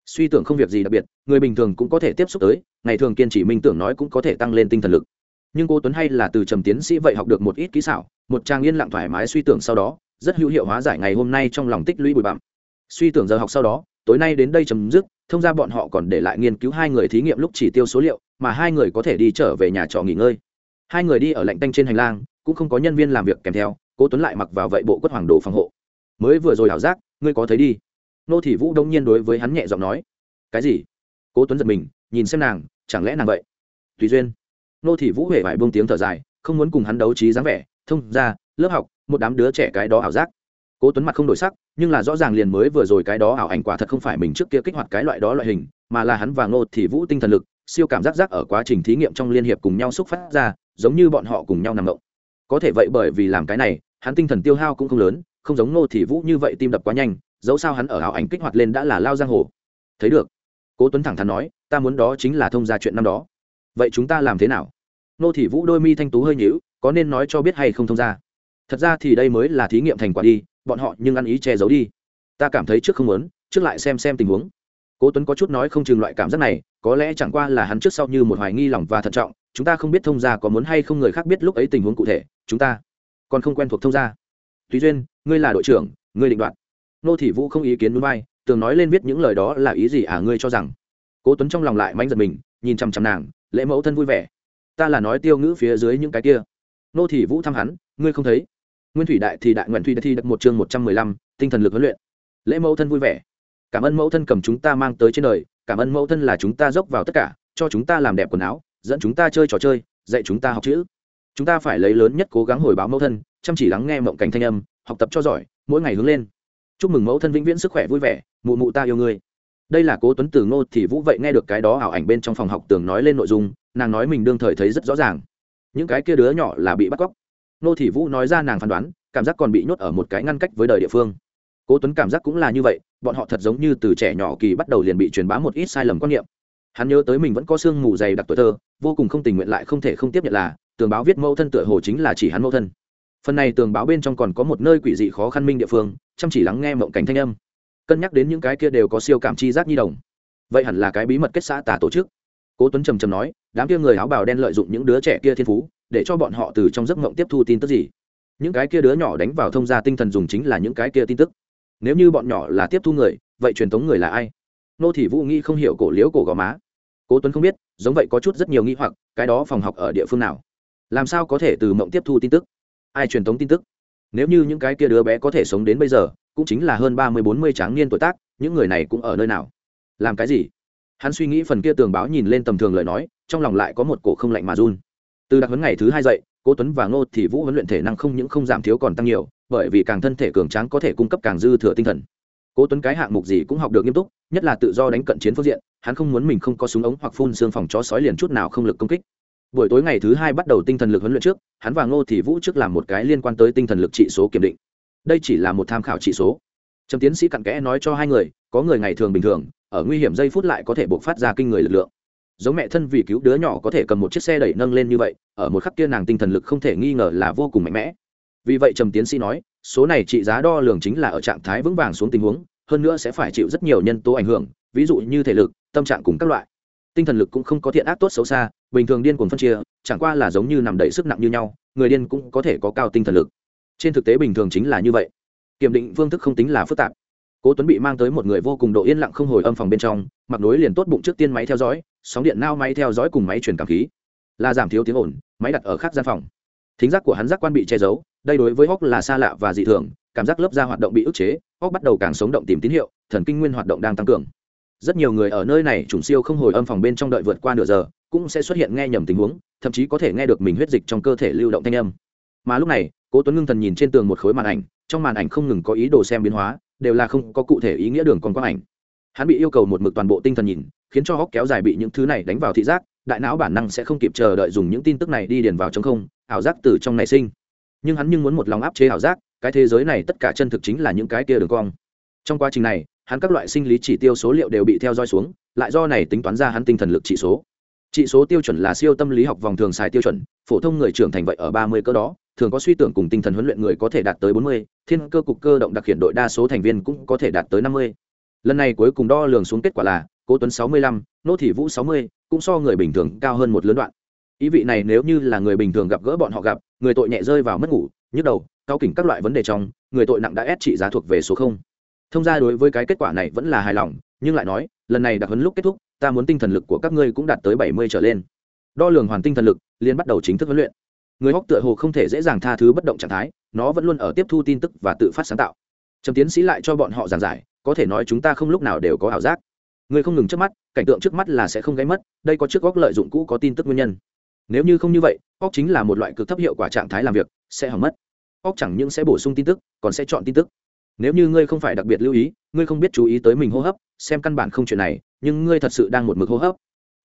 Suy tưởng không việc gì đặc biệt, người bình thường cũng có thể tiếp xúc tới, ngày thường kiên trì minh tưởng nói cũng có thể tăng lên tinh thần lực nhưng cô tuấn hay là từ trầm tiến sĩ vậy học được một ít kỹ xảo, một trang yên lặng thoải mái suy tưởng sau đó, rất hữu hiệu hóa giải ngày hôm nay trong lòng tích lũy bụi bặm. Suy tưởng giờ học sau đó, tối nay đến đây chấm dứt, thông ra bọn họ còn để lại nghiên cứu hai người thí nghiệm lúc chỉ tiêu số liệu, mà hai người có thể đi trở về nhà trọ nghỉ ngơi. Hai người đi ở lạnh tanh trên hành lang, cũng không có nhân viên làm việc kèm theo, cô tuấn lại mặc vào vậy bộ quất hoàng đồ phòng hộ. Mới vừa rồi ảo giác, ngươi có thấy đi. Nô thị vũ đông nhiên đối với hắn nhẹ giọng nói. Cái gì? Cố tuấn giật mình, nhìn xem nàng, chẳng lẽ nàng vậy? Tùy duyên nô thị vũ huệ vải buông tiếng thở dài, không muốn cùng hắn đấu trí dáng vẻ. Thông ra, lớp học, một đám đứa trẻ cái đó ảo giác. Cố tuấn mặt không đổi sắc, nhưng là rõ ràng liền mới vừa rồi cái đó ảo ảnh quả thật không phải mình trước kia kích hoạt cái loại đó loại hình, mà là hắn và ngô thị vũ tinh thần lực, siêu cảm giác giác ở quá trình thí nghiệm trong liên hiệp cùng nhau xúc phát ra, giống như bọn họ cùng nhau nằm động. Có thể vậy bởi vì làm cái này, hắn tinh thần tiêu hao cũng không lớn, không giống ngô thị vũ như vậy tim đập quá nhanh, dẫu sao hắn ở ảo ảnh kích hoạt lên đã là lao giang hồ. Thấy được, cố tuấn thẳng thắn nói, ta muốn đó chính là thông ra chuyện năm đó vậy chúng ta làm thế nào? Nô thị vũ đôi mi thanh tú hơi nhíu, có nên nói cho biết hay không thông ra thật ra thì đây mới là thí nghiệm thành quả đi, bọn họ nhưng ăn ý che giấu đi. Ta cảm thấy trước không muốn, trước lại xem xem tình huống. Cố tuấn có chút nói không chừng loại cảm giác này, có lẽ chẳng qua là hắn trước sau như một hoài nghi lòng và thận trọng, chúng ta không biết thông gia có muốn hay không người khác biết lúc ấy tình huống cụ thể, chúng ta còn không quen thuộc thông gia. Túy duyên, ngươi là đội trưởng, ngươi định đoạt. Nô thị vũ không ý kiến núi bay tường nói lên viết những lời đó là ý gì à ngươi cho rằng? Cố tuấn trong lòng lại mánh giật mình, nhìn chằm chằm nàng lễ mẫu thân vui vẻ. Ta là nói tiêu ngữ phía dưới những cái kia. Nô thị vũ thăm hắn, ngươi không thấy? Nguyên thủy đại thì đại nguyện thủy đã thi đặt một chương một trăm mười lăm, tinh thần lực huấn luyện. Lễ mẫu thân vui vẻ. Cảm ơn mẫu thân cầm chúng ta mang tới trên đời, cảm ơn mẫu thân là chúng ta dốc vào tất cả, cho chúng ta làm đẹp quần áo, dẫn chúng ta chơi trò chơi, dạy chúng ta học chữ. Chúng ta phải lấy lớn nhất cố gắng hồi báo mẫu thân, chăm chỉ lắng nghe mộng cảnh thanh âm, học tập cho giỏi, mỗi ngày hướng lên. Chúc mừng mẫu thân vĩnh viễn sức khỏe vui vẻ, mụ mụ ta yêu ngươi đây là cố tuấn từ ngô thì vũ vậy nghe được cái đó ảo ảnh bên trong phòng học tường nói lên nội dung, nàng nói mình đương thời thấy rất rõ ràng. Những cái kia đứa nhỏ là bị bắt cóc. Ngô thì vũ nói ra nàng phán đoán, cảm giác còn bị nhốt ở một cái ngăn cách với đời địa phương. Cố tuấn cảm giác cũng là như vậy, bọn họ thật giống như từ trẻ nhỏ kỳ bắt đầu liền bị truyền bá một ít sai lầm quan niệm. Hắn nhớ tới mình vẫn có xương mù dày đặc tuổi thơ, vô cùng không tình nguyện lại không thể không tiếp nhận là, tường báo viết mẫu thân tựa hồ chính là chỉ hắn mẫu thân. Phần này tường báo bên trong còn có một nơi quỷ dị khó khăn minh địa phương, chăm chỉ lắng nghe mộng cảnh thanh âm cân nhắc đến những cái kia đều có siêu cảm chi giác nhi đồng. Vậy hẳn là cái bí mật kết xã tà tổ chức. Cố tuấn trầm trầm nói, đám kia người áo bào đen lợi dụng những đứa trẻ kia thiên phú, để cho bọn họ từ trong giấc mộng tiếp thu tin tức gì. Những cái kia đứa nhỏ đánh vào thông gia tinh thần dùng chính là những cái kia tin tức. Nếu như bọn nhỏ là tiếp thu người, vậy truyền thống người là ai? Nô thị vũ nghi không hiểu cổ liếu cổ gò má. Cố tuấn không biết, giống vậy có chút rất nhiều nghi hoặc, cái đó phòng học ở địa phương nào? Làm sao có thể từ mộng tiếp thu tin tức? Ai truyền thống tin tức? Nếu như những cái kia đứa bé có thể sống đến bây giờ, cũng chính là hơn ba mươi bốn mươi tráng niên tuổi tác, những người này cũng ở nơi nào? Làm cái gì? Hắn suy nghĩ phần kia tường báo nhìn lên tầm thường lời nói, trong lòng lại có một cổ không lạnh mà run. Từ đặc huấn ngày thứ hai dậy, cố tuấn và ngô thì vũ huấn luyện thể năng không những không giảm thiếu còn tăng nhiều, bởi vì càng thân thể cường tráng có thể cung cấp càng dư thừa tinh thần. Cố tuấn cái hạng mục gì cũng học được nghiêm túc, nhất là tự do đánh cận chiến phương diện, hắn không muốn mình không có súng ống hoặc phun xương phòng chó sói liền chút nào không lực công kích buổi tối ngày thứ hai bắt đầu tinh thần lực huấn luyện trước, hắn và ngô thì vũ trước làm một cái liên quan tới tinh thần lực trị số kiểm định. Đây chỉ là một tham khảo trị số. Trầm tiến sĩ cặn kẽ nói cho hai người, có người ngày thường bình thường, ở nguy hiểm giây phút lại có thể buộc phát ra kinh người lực lượng. Giống mẹ thân vì cứu đứa nhỏ có thể cầm một chiếc xe đẩy nâng lên như vậy, ở một khắc kia nàng tinh thần lực không thể nghi ngờ là vô cùng mạnh mẽ. Vì vậy trầm tiến sĩ nói, số này trị giá đo lường chính là ở trạng thái vững vàng xuống tình huống, hơn nữa sẽ phải chịu rất nhiều nhân tố ảnh hưởng, ví dụ như thể lực, tâm trạng cùng các loại tinh thần lực cũng không có thiện ác tốt xấu xa, bình thường điên cuồng phân chia, chẳng qua là giống như nằm đầy sức nặng như nhau, người điên cũng có thể có cao tinh thần lực. Trên thực tế bình thường chính là như vậy. Kiểm định phương thức không tính là phức tạp. Cố tuấn bị mang tới một người vô cùng độ yên lặng không hồi âm phòng bên trong, mặc nối liền tốt bụng trước tiên máy theo dõi, sóng điện nao máy theo dõi cùng máy truyền cảm khí. Là giảm thiếu tiếng ồn, máy đặt ở khác gian phòng. Thính giác của hắn giác quan bị che giấu, đây đối với hóc là xa lạ và dị thường, cảm giác lớp da hoạt động bị ức chế hóc bắt đầu càng sống động tìm tín hiệu, thần kinh nguyên hoạt động đang tăng cường rất nhiều người ở nơi này trùng siêu không hồi âm phòng bên trong đợi vượt qua nửa giờ, cũng sẽ xuất hiện nghe nhầm tình huống, thậm chí có thể nghe được mình huyết dịch trong cơ thể lưu động thanh âm. Mà lúc này, cố tuấn ngưng thần nhìn trên tường một khối màn ảnh, trong màn ảnh không ngừng có ý đồ xem biến hóa, đều là không có cụ thể ý nghĩa đường con quang ảnh. Hắn bị yêu cầu một mực toàn bộ tinh thần nhìn, khiến cho hóc kéo dài bị những thứ này đánh vào thị giác, đại não bản năng sẽ không kịp chờ đợi dùng những tin tức này đi điền vào trong không, ảo giác từ trong nảy sinh. Nhưng hắn nhưng muốn một lòng áp chế ảo giác, cái thế giới này tất cả chân thực chính là những cái kia đường cong. Trong quá trình này hắn các loại sinh lý chỉ tiêu số liệu đều bị theo dõi xuống, lại do này tính toán ra hắn tinh thần lực trị số. Trị số tiêu chuẩn là siêu tâm lý học vòng thường xài tiêu chuẩn, phổ thông người trưởng thành vậy ở ba mươi cơ đó, thường có suy tưởng cùng tinh thần huấn luyện người có thể đạt tới bốn mươi, thiên cơ cục cơ động đặc hiện đội đa số thành viên cũng có thể đạt tới năm mươi. Lần này cuối cùng đo lường xuống kết quả là, cố tuấn sáu mươi lăm, nô thị vũ sáu mươi, cũng so người bình thường cao hơn một lớn đoạn. Ý vị này nếu như là người bình thường gặp gỡ bọn họ gặp, người tội nhẹ rơi vào mất ngủ, nhức đầu, cao kỉnh các loại vấn đề trong, người tội nặng đã ép trị giá thuộc về số không thông ra đối với cái kết quả này vẫn là hài lòng, nhưng lại nói, lần này đặc huấn lúc kết thúc, ta muốn tinh thần lực của các ngươi cũng đạt tới bảy mươi trở lên. Đo lường hoàn tinh thần lực liên bắt đầu chính thức huấn luyện. Người hóc tựa hồ không thể dễ dàng tha thứ bất động trạng thái, nó vẫn luôn ở tiếp thu tin tức và tự phát sáng tạo. Trầm tiến sĩ lại cho bọn họ giảng giải, có thể nói chúng ta không lúc nào đều có ảo giác. Người không ngừng trước mắt, cảnh tượng trước mắt là sẽ không gáy mất, đây có trước góc lợi dụng cũ có tin tức nguyên nhân. Nếu như không như vậy óc chính là một loại cực thấp hiệu quả trạng thái làm việc, sẽ hỏng mất. Óc chẳng những sẽ bổ sung tin tức, còn sẽ chọn tin tức nếu như ngươi không phải đặc biệt lưu ý, ngươi không biết chú ý tới mình hô hấp, xem căn bản không chuyện này, nhưng ngươi thật sự đang một mực hô hấp.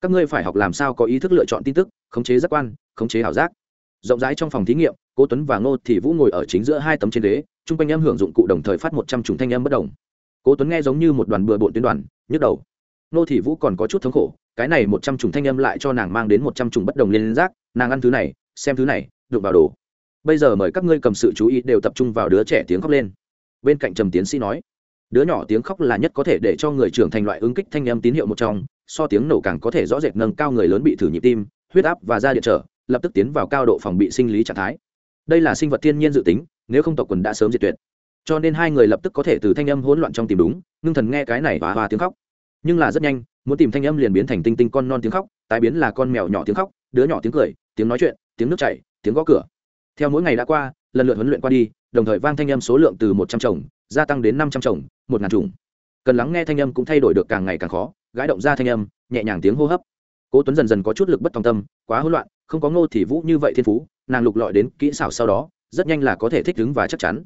Các ngươi phải học làm sao có ý thức lựa chọn tin tức, khống chế giác quan, khống chế ảo giác. Rộng rãi trong phòng thí nghiệm, cố tuấn và ngô thị vũ ngồi ở chính giữa hai tấm trên ghế, chung quanh âm hưởng dụng cụ đồng thời phát một trăm chủng thanh âm bất đồng cố tuấn nghe giống như một đoàn bừa bộn tuyến đoàn, nhức đầu. Ngô thị vũ còn có chút thống khổ, cái này một trăm chủng thanh âm lại cho nàng mang đến một trăm chủng bất đồng liên giác, nàng ăn thứ này, xem thứ này, đụng vào đồ. Bây giờ mời các ngươi cầm sự chú ý đều tập trung vào đứa trẻ tiếng khóc lên bên cạnh trầm tiến sĩ nói, đứa nhỏ tiếng khóc là nhất có thể để cho người trưởng thành loại ứng kích thanh âm tín hiệu một trong, so tiếng nổ càng có thể rõ rệt nâng cao người lớn bị thử nhịp tim, huyết áp và da điện trở, lập tức tiến vào cao độ phòng bị sinh lý trạng thái. Đây là sinh vật thiên nhiên dự tính, nếu không tộc quần đã sớm diệt tuyệt. Cho nên hai người lập tức có thể từ thanh âm hỗn loạn trong tìm đúng, ngưng thần nghe cái này và hòa tiếng khóc. Nhưng là rất nhanh, muốn tìm thanh âm liền biến thành tinh tinh con non tiếng khóc, tái biến là con mèo nhỏ tiếng khóc, đứa nhỏ tiếng cười, tiếng nói chuyện, tiếng nước chảy, tiếng gõ cửa. Theo mỗi ngày đã qua, lần lượt huấn luyện qua đi đồng thời vang thanh âm số lượng từ một trăm chồng, gia tăng đến năm trăm chồng, một ngàn chủng. Cần lắng nghe thanh âm cũng thay đổi được càng ngày càng khó, gãi động ra thanh âm, nhẹ nhàng tiếng hô hấp. Cố tuấn dần dần có chút lực bất tòng tâm, quá hỗn loạn, không có ngô thì vũ như vậy thiên phú, nàng lục lọi đến kỹ xảo sau đó, rất nhanh là có thể thích ứng và chắc chắn.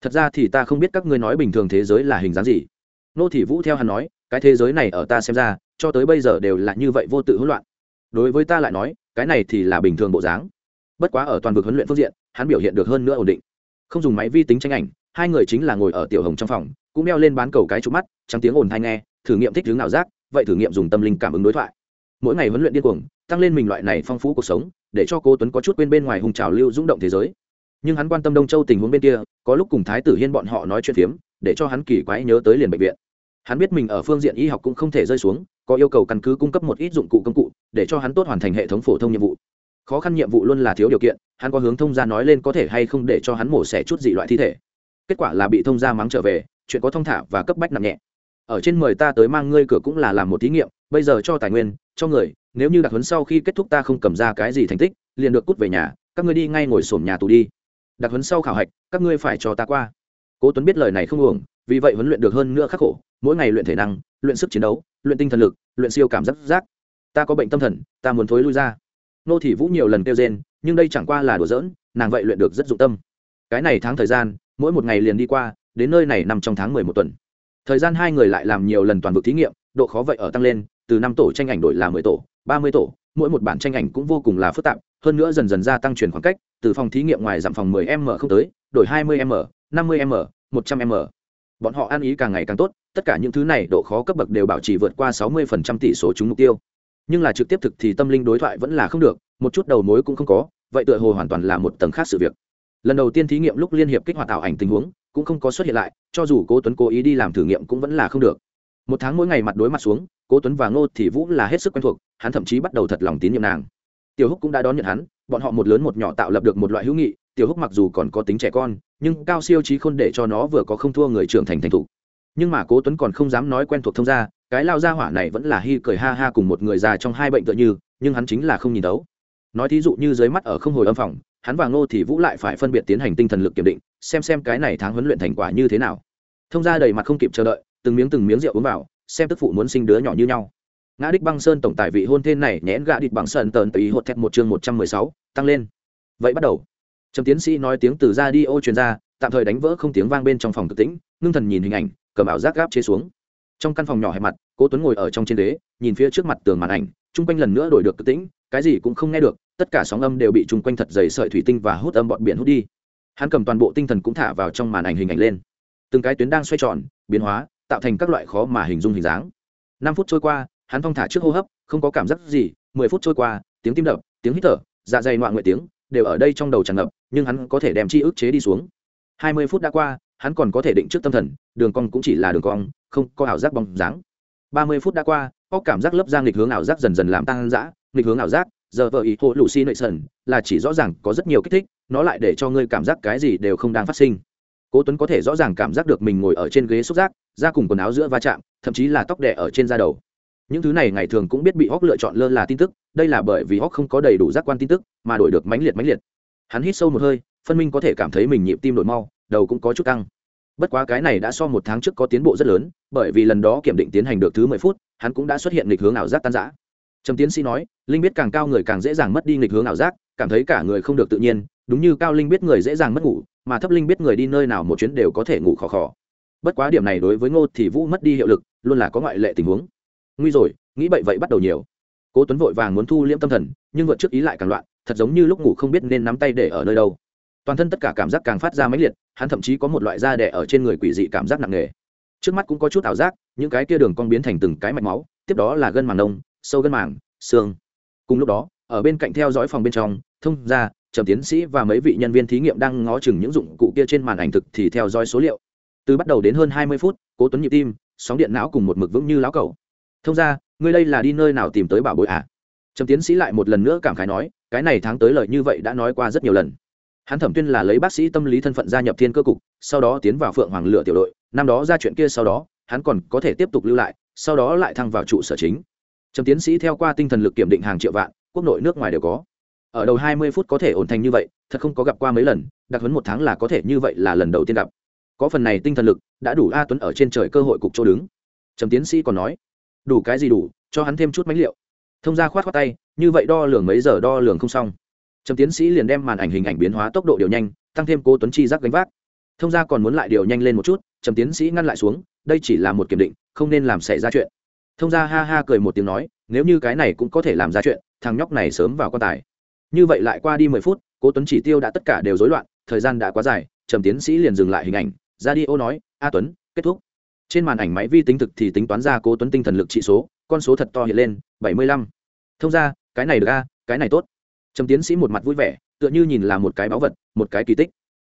Thật ra thì ta không biết các ngươi nói bình thường thế giới là hình dáng gì. Nô thị vũ theo hắn nói, cái thế giới này ở ta xem ra, cho tới bây giờ đều là như vậy vô tự hỗn loạn. Đối với ta lại nói, cái này thì là bình thường bộ dáng. Bất quá ở toàn vực huấn luyện phương diện, hắn biểu hiện được hơn nữa ổn định không dùng máy vi tính tranh ảnh, hai người chính là ngồi ở tiểu hồng trong phòng, cũng đeo lên bán cầu cái trụ mắt, trắng tiếng ồn hay nghe, thử nghiệm thích hướng nào giác, vậy thử nghiệm dùng tâm linh cảm ứng đối thoại. Mỗi ngày huấn luyện điên cuồng, tăng lên mình loại này phong phú cuộc sống, để cho cô tuấn có chút quên bên ngoài hùng trào lưu rung động thế giới. Nhưng hắn quan tâm đông châu tình huống bên kia, có lúc cùng thái tử hiên bọn họ nói chuyện phiếm, để cho hắn kỳ quái nhớ tới liền bệnh viện. Hắn biết mình ở phương diện y học cũng không thể rơi xuống, có yêu cầu căn cứ cung cấp một ít dụng cụ công cụ, để cho hắn tốt hoàn thành hệ thống phổ thông nhiệm vụ khó khăn nhiệm vụ luôn là thiếu điều kiện, hắn có hướng thông gia nói lên có thể hay không để cho hắn mổ xẻ chút dị loại thi thể. Kết quả là bị thông gia mắng trở về, chuyện có thông thả và cấp bách nặng nhẹ. Ở trên mời ta tới mang ngươi cửa cũng là làm một thí nghiệm, bây giờ cho tài nguyên, cho người, nếu như đặc huấn sau khi kết thúc ta không cầm ra cái gì thành tích, liền được cút về nhà, các ngươi đi ngay ngồi sổm nhà tù đi. Đặc huấn sau khảo hạch, các ngươi phải cho ta qua. Cố tuấn biết lời này không uổng, vì vậy huấn luyện được hơn nữa khắc khổ, mỗi ngày luyện thể năng, luyện sức chiến đấu, luyện tinh thần lực, luyện siêu cảm giác giác. Ta có bệnh tâm thần, ta muốn thối lui ra nô thị vũ nhiều lần kêu rên, nhưng đây chẳng qua là đùa giỡn, nàng vậy luyện được rất dụng tâm. Cái này tháng thời gian, mỗi một ngày liền đi qua, đến nơi này nằm trong tháng mười một tuần. Thời gian hai người lại làm nhiều lần toàn vực thí nghiệm, độ khó vậy ở tăng lên, từ năm tổ tranh ảnh đổi là mười tổ, ba mươi tổ, mỗi một bản tranh ảnh cũng vô cùng là phức tạp, hơn nữa dần dần gia tăng chuyển khoảng cách, từ phòng thí nghiệm ngoài giảm phòng 10 m không tới, đổi 20 m 50 m 100 m bọn họ ăn ý càng ngày càng tốt, tất cả những thứ này độ khó cấp bậc đều bảo trì vượt qua 60% tỷ số trúng mục tiêu nhưng là trực tiếp thực thì tâm linh đối thoại vẫn là không được, một chút đầu mối cũng không có, vậy tựa hồ hoàn toàn là một tầng khác sự việc. Lần đầu tiên thí nghiệm lúc liên hiệp kích hoạt tạo ảnh tình huống, cũng không có xuất hiện lại, cho dù cố tuấn cố ý đi làm thử nghiệm cũng vẫn là không được. Một tháng mỗi ngày mặt đối mặt xuống, cố tuấn và ngô thì vũ là hết sức quen thuộc, hắn thậm chí bắt đầu thật lòng tín nhiệm nàng. Tiểu húc cũng đã đón nhận hắn, bọn họ một lớn một nhỏ tạo lập được một loại hữu nghị, tiểu húc mặc dù còn có tính trẻ con, nhưng cao siêu trí khôn để cho nó vừa có không thua người trưởng thành thành thục. Nhưng mà cố tuấn còn không dám nói quen thuộc thông gia cái lao gia hỏa này vẫn là hy cười ha ha cùng một người già trong hai bệnh tựa như, nhưng hắn chính là không nhìn đấu. Nói thí dụ như dưới mắt ở không hồi âm phòng, hắn và ngô thì vũ lại phải phân biệt tiến hành tinh thần lực kiểm định, xem xem cái này tháng huấn luyện thành quả như thế nào. Thông gia đầy mặt không kịp chờ đợi, từng miếng từng miếng rượu uống vào, xem tức phụ muốn sinh đứa nhỏ như nhau. Ngã đích băng sơn tổng tài vị hôn tên này nhẽn gạ địch bằng sơn tờn tùy hột thẹt một chương một trăm mười sáu, tăng lên. Vậy bắt đầu. Trầm tiến sĩ nói tiếng từ ra đi, ô truyền ra, tạm thời đánh vỡ không tiếng vang bên trong phòng cực tĩnh, ngưng thần nhìn hình ảnh, cầm ảo giác gáp chế xuống trong căn phòng nhỏ hẹp mặt, cố tuấn ngồi ở trong trên đế nhìn phía trước mặt tường màn ảnh, chung quanh lần nữa đổi được cực tĩnh, cái gì cũng không nghe được, tất cả sóng âm đều bị chung quanh thật dày sợi thủy tinh và hút âm bọn biển hút đi. Hắn cầm toàn bộ tinh thần cũng thả vào trong màn ảnh hình ảnh lên. Từng cái tuyến đang xoay tròn, biến hóa, tạo thành các loại khó mà hình dung hình dáng. Năm phút trôi qua, hắn thong thả trước hô hấp, không có cảm giác gì, mười phút trôi qua, tiếng tim đập, tiếng hít thở dạ dày ngoạ nguyện tiếng, đều ở đây trong đầu tràn ngập, nhưng hắn có thể đem chi ức chế đi xuống. Hai mươi phút đã qua hắn còn có thể định trước tâm thần, đường cong cũng chỉ là đường cong, không có ảo giác bóng dáng. Ba mươi phút đã qua có cảm giác lấp ra nghịch hướng ảo giác dần dần làm tăng dã, nghịch hướng ảo giác, giờ vợ ý hộ lù xi nội sần, là chỉ rõ ràng có rất nhiều kích thích, nó lại để cho ngươi cảm giác cái gì đều không đang phát sinh. Cố tuấn có thể rõ ràng cảm giác được mình ngồi ở trên ghế xúc giác, da cùng quần áo giữa va chạm, thậm chí là tóc đẻ ở trên da đầu. Những thứ này ngày thường cũng biết bị hóc lựa chọn lơ là tin tức, đây là bởi vì hóc không có đầy đủ giác quan tin tức, mà đổi được mãnh liệt mãnh liệt. Hắn hít sâu một hơi, phân minh có thể cảm thấy mình nhịp tim đổi mau đầu cũng có chút căng. Bất quá cái này đã so một tháng trước có tiến bộ rất lớn, bởi vì lần đó kiểm định tiến hành được thứ mười phút, hắn cũng đã xuất hiện nghịch hướng ảo giác tan giã trầm tiến sĩ nói, linh biết càng cao người càng dễ dàng mất đi nghịch hướng ảo giác, cảm thấy cả người không được tự nhiên, đúng như cao linh biết người dễ dàng mất ngủ, mà thấp linh biết người đi nơi nào một chuyến đều có thể ngủ khó khó bất quá điểm này đối với ngô thì vũ mất đi hiệu lực, luôn là có ngoại lệ tình huống. Nguy rồi, nghĩ bậy vậy bắt đầu nhiều. Cố tuấn vội vàng muốn thu liễm tâm thần, nhưng vượt trước ý lại càng loạn, thật giống như lúc ngủ không biết nên nắm tay để ở nơi đâu toàn thân tất cả cảm giác càng phát ra mãnh liệt, hắn thậm chí có một loại da đẻ ở trên người quỷ dị cảm giác nặng nề. Trước mắt cũng có chút ảo giác, những cái kia đường cong biến thành từng cái mạch máu, tiếp đó là gân màng nông, sâu gân màng, xương. Cùng lúc đó, ở bên cạnh theo dõi phòng bên trong, thông ra, trầm tiến sĩ và mấy vị nhân viên thí nghiệm đang ngó chừng những dụng cụ kia trên màn ảnh thực thì theo dõi số liệu. Từ bắt đầu đến hơn hai mươi phút, cố tuấn nhịp tim, sóng điện não cùng một mực vững như lão cầu thông ra, ngươi đây là đi nơi nào tìm tới bảo bối à? Trầm tiến sĩ lại một lần nữa cảm khái nói, cái này tháng tới lời như vậy đã nói qua rất nhiều lần hắn thẩm tuyên là lấy bác sĩ tâm lý thân phận gia nhập thiên cơ cục, sau đó tiến vào phượng hoàng lửa tiểu đội, năm đó ra chuyện kia sau đó, hắn còn có thể tiếp tục lưu lại, sau đó lại thăng vào trụ sở chính. Trầm tiến sĩ theo qua tinh thần lực kiểm định hàng triệu vạn, quốc nội nước ngoài đều có. Ở đầu hai mươi phút có thể ổn thành như vậy, thật không có gặp qua mấy lần, đặc huấn một tháng là có thể như vậy là lần đầu tiên gặp. Có phần này tinh thần lực, đã đủ a tuấn ở trên trời cơ hội cục chỗ đứng. Trầm tiến sĩ còn nói, đủ cái gì đủ, cho hắn thêm chút mánh liệu. Thông ra khoát khoát tay, như vậy đo lường mấy giờ đo lường không xong? Trầm tiến sĩ liền đem màn ảnh hình ảnh biến hóa tốc độ điều nhanh, tăng thêm cố tuấn chi giác gánh vác. Thông ra còn muốn lại điều nhanh lên một chút, trầm tiến sĩ ngăn lại xuống, đây chỉ là một kiểm định, không nên làm xảy ra chuyện. Thông ra ha ha cười một tiếng nói, nếu như cái này cũng có thể làm ra chuyện, thằng nhóc này sớm vào quan tài. Như vậy lại qua đi mười phút, cố tuấn chỉ tiêu đã tất cả đều rối loạn, thời gian đã quá dài, trầm tiến sĩ liền dừng lại hình ảnh, ra đi ô nói, a tuấn, kết thúc. Trên màn ảnh máy vi tính thực thì tính toán ra cố tuấn tinh thần lực trị số, con số thật to hiện lên, bảy mươi lăm. Thông ra cái này được a, cái này tốt trầm tiến sĩ một mặt vui vẻ, tựa như nhìn là một cái báu vật, một cái kỳ tích.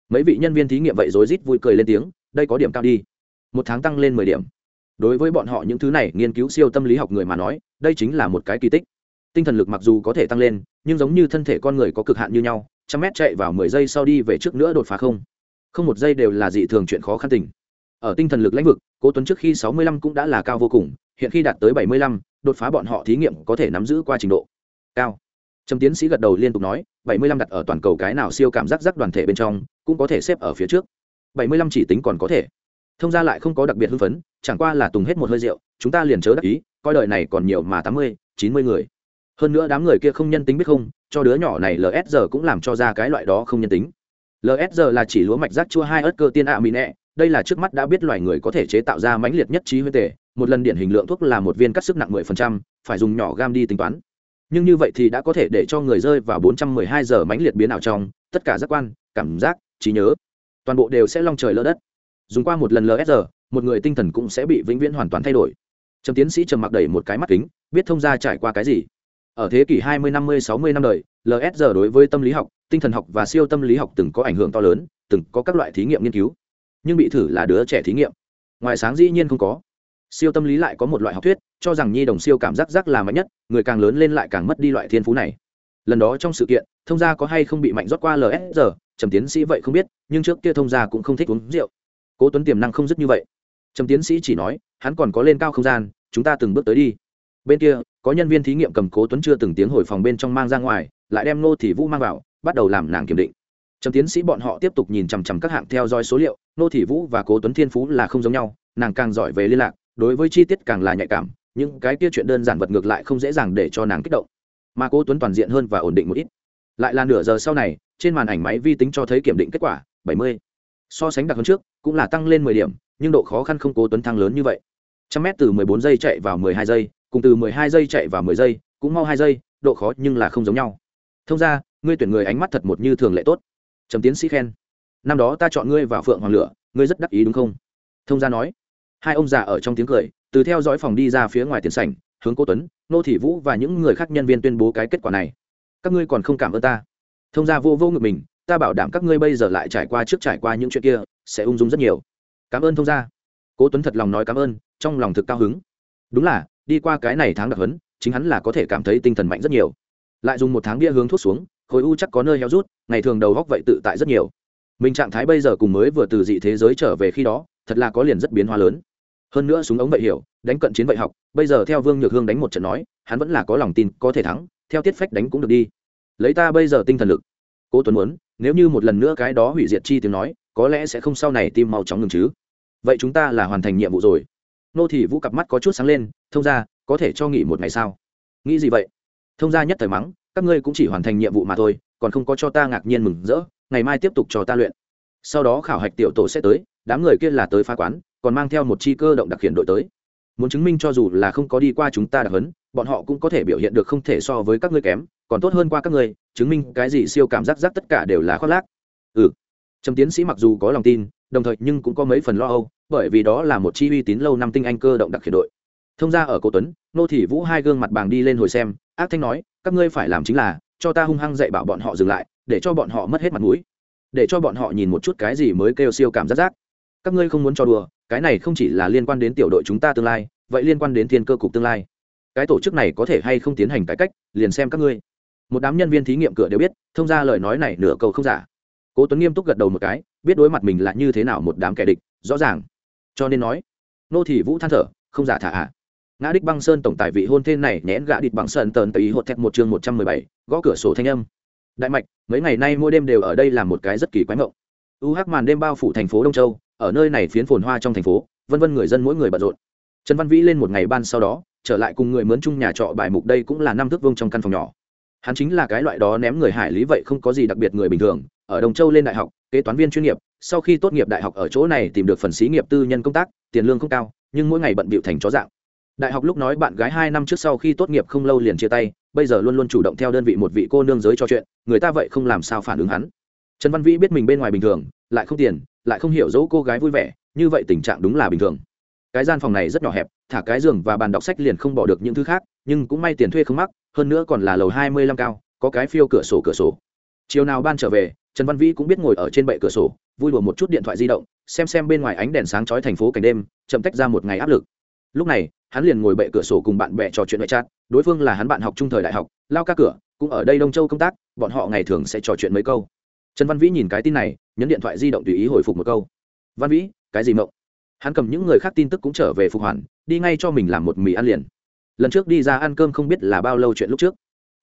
Mấy vị nhân viên thí nghiệm vậy rối rít vui cười lên tiếng, đây có điểm cao đi. Một tháng tăng lên mười điểm. Đối với bọn họ những thứ này, nghiên cứu siêu tâm lý học người mà nói, đây chính là một cái kỳ tích. Tinh thần lực mặc dù có thể tăng lên, nhưng giống như thân thể con người có cực hạn như nhau, trăm mét chạy vào mười giây sau đi về trước nữa đột phá không. Không một giây đều là dị thường chuyện khó khăn tình. Ở tinh thần lực lãnh vực, cố tuấn trước khi sáu mươi lăm cũng đã là cao vô cùng, hiện khi đạt tới bảy mươi lăm, đột phá bọn họ thí nghiệm có thể nắm giữ qua trình độ cao trầm tiến sĩ gật đầu liên tục nói bảy mươi lăm đặt ở toàn cầu cái nào siêu cảm giác giác đoàn thể bên trong cũng có thể xếp ở phía trước. bảy mươi lăm chỉ tính còn có thể. Thông ra lại không có đặc biệt hưng phấn chẳng qua là tùng hết một hơi rượu chúng ta liền chớ đắc ý coi đời này còn nhiều mà tám mươi chín mươi người. Hơn nữa đám người kia không nhân tính biết không cho đứa nhỏ này lsr cũng làm cho ra cái loại đó không nhân tính. Lsr là chỉ lúa mạch rác chua hai ớt cơ tiên ạ mỹ nẹ đây là trước mắt đã biết loài người có thể chế tạo ra mãnh liệt nhất trí huyết tề một lần điển hình lượng thuốc là một viên cắt sức nặng 10%, phải dùng nhỏ gam đi tính toán nhưng như vậy thì đã có thể để cho người rơi vào 412 giờ mãnh liệt biến ảo trong, tất cả giác quan, cảm giác, trí nhớ, toàn bộ đều sẽ long trời lỡ đất. Dùng qua một lần lsr một người tinh thần cũng sẽ bị vĩnh viễn hoàn toàn thay đổi. Trầm tiến sĩ trầm mặc đẩy một cái mắt kính, biết thông gia trải qua cái gì. Ở thế kỷ 20 50 60 năm đời lsr đối với tâm lý học, tinh thần học và siêu tâm lý học từng có ảnh hưởng to lớn, từng có các loại thí nghiệm nghiên cứu. Nhưng bị thử là đứa trẻ thí nghiệm. Ngoài sáng dĩ nhiên không có. Siêu tâm lý lại có một loại học thuyết cho rằng nhi đồng siêu cảm giác giác là mạnh nhất, người càng lớn lên lại càng mất đi loại thiên phú này. Lần đó trong sự kiện, thông gia có hay không bị mạnh rót qua lsr trầm tiến sĩ vậy không biết, nhưng trước kia thông gia cũng không thích uống rượu. Cố tuấn tiềm năng không dứt như vậy. Trầm tiến sĩ chỉ nói, hắn còn có lên cao không gian, chúng ta từng bước tới đi. Bên kia, có nhân viên thí nghiệm cầm cố tuấn chưa từng tiếng hồi phòng bên trong mang ra ngoài, lại đem nô thị vũ mang vào, bắt đầu làm nàng kiểm định. Trầm tiến sĩ bọn họ tiếp tục nhìn chằm chằm các hạng theo dõi số liệu nô thị vũ và cố tuấn thiên phú là không giống nhau, nàng càng giỏi về liên lạc, đối với chi tiết càng là nhạy cảm những cái kia chuyện đơn giản vật ngược lại không dễ dàng để cho nàng kích động. Mà cố tuấn toàn diện hơn và ổn định một ít. Lại là nửa giờ sau này, trên màn ảnh máy vi tính cho thấy kiểm định kết quả 70. so sánh đặc hơn trước, cũng là tăng lên 10 điểm, nhưng độ khó khăn không cố tuấn thăng lớn như vậy. Trăm mét từ 14 giây chạy vào 12 giây, cùng từ 12 giây chạy vào 10 giây, cũng mau hai giây, độ khó nhưng là không giống nhau. Thông ra, ngươi tuyển người ánh mắt thật một như thường lệ tốt. Trầm tiến sĩ khen. Năm đó ta chọn ngươi vào phượng hoàng lửa, ngươi rất đắc ý đúng không? Thông gia nói. Hai ông già ở trong tiếng cười từ theo dõi phòng đi ra phía ngoài tiền sảnh, hướng cô tuấn, nô thị vũ và những người khác nhân viên tuyên bố cái kết quả này. Các ngươi còn không cảm ơn ta. Thông gia vô vô ngực mình, ta bảo đảm các ngươi bây giờ lại trải qua trước trải qua những chuyện kia, sẽ ung dung rất nhiều. Cảm ơn thông gia. Cố tuấn thật lòng nói cảm ơn, trong lòng thực cao hứng. Đúng là, đi qua cái này tháng đặc huấn, chính hắn là có thể cảm thấy tinh thần mạnh rất nhiều. Lại dùng một tháng bia hướng thuốc xuống, khối u chắc có nơi heo rút, ngày thường đầu góc vậy tự tại rất nhiều. Mình trạng thái bây giờ cùng mới vừa từ dị thế giới trở về khi đó, thật là có liền rất biến hóa lớn hơn nữa súng ống vậy hiểu, đánh cận chiến vậy học, bây giờ theo vương nhược hương đánh một trận nói, hắn vẫn là có lòng tin, có thể thắng, theo tiết phách đánh cũng được đi. Lấy ta bây giờ tinh thần lực. Cố tuấn muốn, nếu như một lần nữa cái đó hủy diệt chi tiếng nói, có lẽ sẽ không sau này tim mau chóng ngừng chứ. Vậy chúng ta là hoàn thành nhiệm vụ rồi. Nô thị vũ cặp mắt có chút sáng lên, thông ra có thể cho nghỉ một ngày sao? Nghĩ gì vậy? Thông ra nhất thời mắng, các ngươi cũng chỉ hoàn thành nhiệm vụ mà thôi, còn không có cho ta ngạc nhiên mừng rỡ, ngày mai tiếp tục cho ta luyện. Sau đó khảo hạch tiểu tổ sẽ tới, đám người kia là tới phá quán còn mang theo một chi cơ động đặc hiện đội tới. Muốn chứng minh cho dù là không có đi qua chúng ta đặc hấn bọn họ cũng có thể biểu hiện được không thể so với các ngươi kém, còn tốt hơn qua các ngươi, chứng minh cái gì siêu cảm giác giác tất cả đều là khoác lác. Ừ. Trầm tiến sĩ mặc dù có lòng tin, đồng thời nhưng cũng có mấy phần lo âu, bởi vì đó là một chi uy tín lâu năm tinh anh cơ động đặc hiện đội. Thông ra ở cổ tuấn, nô thị vũ hai gương mặt bàng đi lên hồi xem, ác thanh nói, các ngươi phải làm chính là, cho ta hung hăng dạy bảo bọn họ dừng lại, để cho bọn họ mất hết mặt mũi. Để cho bọn họ nhìn một chút cái gì mới kêu siêu cảm giác giác các ngươi không muốn cho đùa, cái này không chỉ là liên quan đến tiểu đội chúng ta tương lai, vậy liên quan đến thiên cơ cục tương lai. Cái tổ chức này có thể hay không tiến hành cải cách, liền xem các ngươi. Một đám nhân viên thí nghiệm cửa đều biết, thông ra lời nói này nửa câu không giả. Cố tuấn nghiêm túc gật đầu một cái, biết đối mặt mình là như thế nào một đám kẻ địch, rõ ràng. Cho nên nói, nô thị vũ than thở, không giả thả ạ. Ngã đích băng sơn tổng tài vị hôn tên này nhẽn gã địch bằng sơn tờn tùy hột thẹt một chương một trăm mười bảy, gõ cửa sổ thanh âm. Đại mạch, mấy ngày nay mỗi đêm đều ở đây làm một cái rất kỳ quái mộng. U hắc màn đêm bao phủ thành phố đông châu ở nơi này phiến phồn hoa trong thành phố, vân vân người dân mỗi người bận rộn. Trần văn vĩ lên một ngày ban sau đó, trở lại cùng người mướn chung nhà trọ bài mục đây cũng là năm thước vông trong căn phòng nhỏ. Hắn chính là cái loại đó ném người hải lý vậy không có gì đặc biệt người bình thường, ở đồng châu lên đại học, kế toán viên chuyên nghiệp, sau khi tốt nghiệp đại học ở chỗ này tìm được phần xí nghiệp tư nhân công tác, tiền lương không cao, nhưng mỗi ngày bận bịu thành chó dạng. Đại học lúc nói bạn gái hai năm trước sau khi tốt nghiệp không lâu liền chia tay, bây giờ luôn luôn chủ động theo đơn vị một vị cô nương giới cho chuyện, người ta vậy không làm sao phản ứng hắn. Trần văn vĩ biết mình bên ngoài bình thường, lại không tiền lại không hiểu dẫu cô gái vui vẻ, như vậy tình trạng đúng là bình thường. Cái gian phòng này rất nhỏ hẹp, thả cái giường và bàn đọc sách liền không bỏ được những thứ khác, nhưng cũng may tiền thuê không mắc, hơn nữa còn là lầu hai mươi lăm cao, có cái phiêu cửa sổ cửa sổ. Chiều nào ban trở về, trần văn vĩ cũng biết ngồi ở trên bệ cửa sổ, vui đùa một chút điện thoại di động, xem xem bên ngoài ánh đèn sáng chói thành phố cảnh đêm, chậm tách ra một ngày áp lực. Lúc này, hắn liền ngồi bệ cửa sổ cùng bạn bè trò chuyện ngoại trát đối phương là hắn bạn học trung thời đại học, lao ca cửa, cũng ở đây đông châu công tác, bọn họ ngày thường sẽ trò chuyện mấy câu. Trần văn vĩ nhìn cái tin này nhấn điện thoại di động tùy ý hồi phục một câu. Văn vĩ, cái gì mộng? Hắn cầm những người khác tin tức cũng trở về phục hoàn, đi ngay cho mình làm một mì ăn liền. Lần trước đi ra ăn cơm không biết là bao lâu chuyện lúc trước.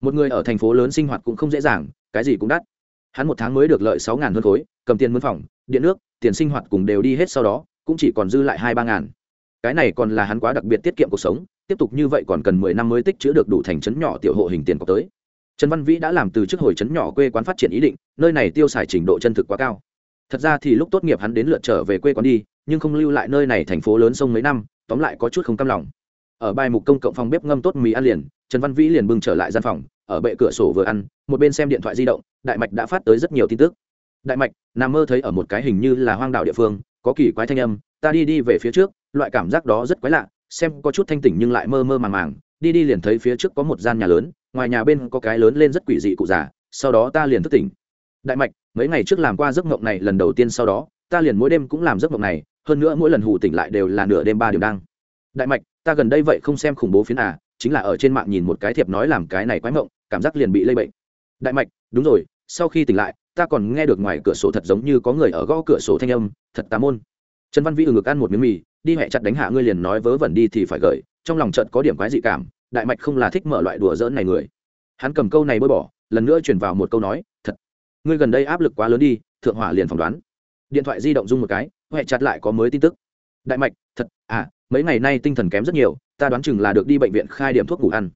Một người ở thành phố lớn sinh hoạt cũng không dễ dàng, cái gì cũng đắt. Hắn một tháng mới được lợi sáu ngàn hơn khối, cầm tiền mân phòng, điện nước, tiền sinh hoạt cùng đều đi hết sau đó, cũng chỉ còn dư lại hai ba ngàn. Cái này còn là hắn quá đặc biệt tiết kiệm cuộc sống, tiếp tục như vậy còn cần mười năm mới tích chữ được đủ thành trấn nhỏ tiểu hộ hình tiền có tới. Trần văn vĩ đã làm từ trước hồi trấn nhỏ quê quán phát triển ý định, nơi này tiêu xài trình độ chân thực quá cao thật ra thì lúc tốt nghiệp hắn đến lượt trở về quê quán đi, nhưng không lưu lại nơi này thành phố lớn sông mấy năm, tóm lại có chút không cam lòng. Ở bài mục công cộng phòng bếp ngâm tốt mì ăn liền, trần văn vĩ liền bưng trở lại gian phòng, ở bệ cửa sổ vừa ăn, một bên xem điện thoại di động, đại mạch đã phát tới rất nhiều tin tức. Đại mạch, nằm mơ thấy ở một cái hình như là hoang đảo địa phương, có kỳ quái thanh âm, ta đi đi về phía trước. Loại cảm giác đó rất quái lạ, xem có chút thanh tỉnh nhưng lại mơ mơ màng màng, đi đi liền thấy phía trước có một gian nhà lớn, ngoài nhà bên có cái lớn lên rất quỷ dị cụ già, sau đó ta liền thức tỉnh. Đại mạch mấy ngày trước làm qua giấc mộng này, lần đầu tiên sau đó, ta liền mỗi đêm cũng làm giấc mộng này, hơn nữa mỗi lần hủ tỉnh lại đều là nửa đêm ba điểm đang đại mạch, ta gần đây vậy không xem khủng bố phiến à chính là ở trên mạng nhìn một cái thiệp nói làm cái này quái mộng, cảm giác liền bị lây bệnh. Đại mạch, đúng rồi, sau khi tỉnh lại, ta còn nghe được ngoài cửa sổ thật giống như có người ở gõ cửa sổ thanh âm, thật tà môn. Trần văn vĩ ừ ngực ăn một miếng mì, đi hẹ chặt đánh hạ ngươi liền nói vớ vẩn đi thì phải gởi trong lòng trận có điểm quái dị cảm, đại mạch không là thích mở loại đùa dỡn này người. Hắn cầm câu này bôi bỏ, lần nữa chuyển vào một câu nói, thật ngươi gần đây áp lực quá lớn đi, thượng hỏa liền phỏng đoán. Điện thoại di động rung một cái, huệ chặt lại có mới tin tức. Đại mạch, thật à mấy ngày nay tinh thần kém rất nhiều, ta đoán chừng là được đi bệnh viện khai điểm thuốc ngủ ăn.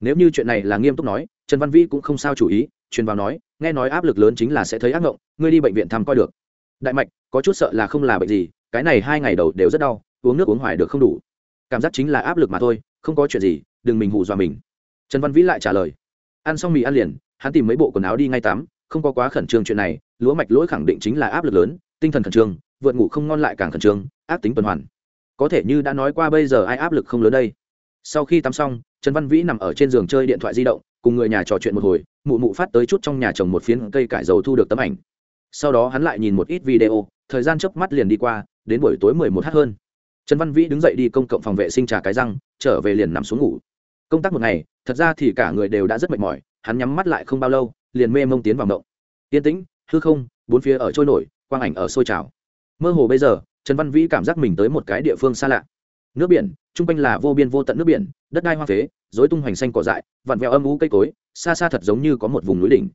Nếu như chuyện này là nghiêm túc nói, trần văn vĩ cũng không sao chủ ý, truyền vào nói, nghe nói áp lực lớn chính là sẽ thấy ác mộng ngươi đi bệnh viện thăm coi được. Đại mạch, có chút sợ là không là bệnh gì, cái này hai ngày đầu đều rất đau, uống nước uống hoài được không đủ. Cảm giác chính là áp lực mà thôi, không có chuyện gì, đừng mình hù dọa mình. Trần văn vĩ lại trả lời. Ăn xong mì ăn liền, hắn tìm mấy bộ quần áo đi ngay tắm không có quá khẩn trương chuyện này, lúa mạch lỗi khẳng định chính là áp lực lớn, tinh thần khẩn trương, vượt ngủ không ngon lại càng khẩn trương, ác tính tuần hoàn. Có thể như đã nói qua bây giờ ai áp lực không lớn đây. Sau khi tắm xong, trần văn vĩ nằm ở trên giường chơi điện thoại di động, cùng người nhà trò chuyện một hồi, mụ mụ phát tới chút trong nhà trồng một phiến cây cải dầu thu được tấm ảnh. Sau đó hắn lại nhìn một ít video, thời gian chớp mắt liền đi qua, đến buổi tối mười một h hơn. Trần văn vĩ đứng dậy đi công cộng phòng vệ sinh trà cái răng, trở về liền nằm xuống ngủ. Công tác một ngày, thật ra thì cả người đều đã rất mệt mỏi, hắn nhắm mắt lại không bao lâu liền mê mông tiến vào mộng. Yên tĩnh, hư không, bốn phía ở trôi nổi, quang ảnh ở sôi trào. Mơ hồ bây giờ, trần văn vĩ cảm giác mình tới một cái địa phương xa lạ. Nước biển chung quanh là vô biên vô tận nước biển, đất đai hoa phế dối tung hoành xanh cỏ dại, vặn vẹo âm ú cây cối, xa xa thật giống như có một vùng núi đỉnh.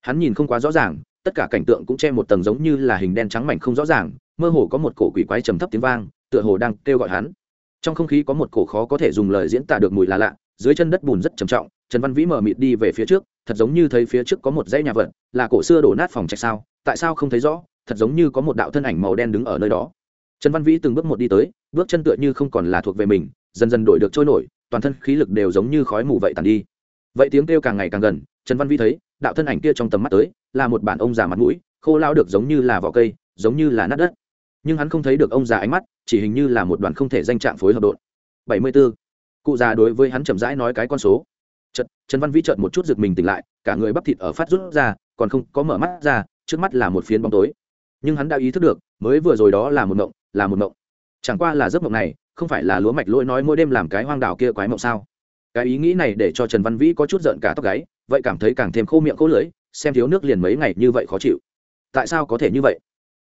Hắn nhìn không quá rõ ràng, tất cả cảnh tượng cũng che một tầng giống như là hình đen trắng mảnh không rõ ràng, mơ hồ có một cổ quỷ quái trầm thấp tiếng vang, tựa hồ đang kêu gọi hắn. Trong không khí có một cổ khó có thể dùng lời diễn tả được mùi là lạ, dưới chân đất bùn rất trầm trọng, trần văn vĩ mở mịt đi về phía trước thật giống như thấy phía trước có một dãy nhà vật, là cổ xưa đổ nát phòng trạch sao, tại sao không thấy rõ, thật giống như có một đạo thân ảnh màu đen đứng ở nơi đó. Trần văn vĩ từng bước một đi tới, bước chân tựa như không còn là thuộc về mình, dần dần đổi được trôi nổi, toàn thân khí lực đều giống như khói mù vậy tàn đi. Vậy tiếng kêu càng ngày càng gần, trần văn vĩ thấy, đạo thân ảnh kia trong tầm mắt tới, là một bản ông già mặt mũi, khô lao được giống như là vỏ cây, giống như là nát đất. Nhưng hắn không thấy được ông già ánh mắt, chỉ hình như là một đoàn không thể danh trạng phối hợp đột bảy mươi b ố cụ già đối với hắn chậm rãi nói cái con số. Chợt, Trần Văn Vĩ chợt một chút giật mình tỉnh lại, cả người bắp thịt ở phát rút ra, còn không có mở mắt ra trước mắt là một phiến bóng tối. Nhưng hắn đã ý thức được mới vừa rồi đó là một mộng là một mộng. Chẳng qua là giấc mộng này không phải là lúa mạch lỗi nói mỗi đêm làm cái hoang đảo kia quái mộng sao? Cái ý nghĩ này để cho trần văn vĩ có chút giận cả tóc gáy vậy cảm thấy càng thêm khô miệng khô lưỡi xem thiếu nước liền mấy ngày như vậy khó chịu. Tại sao có thể như vậy?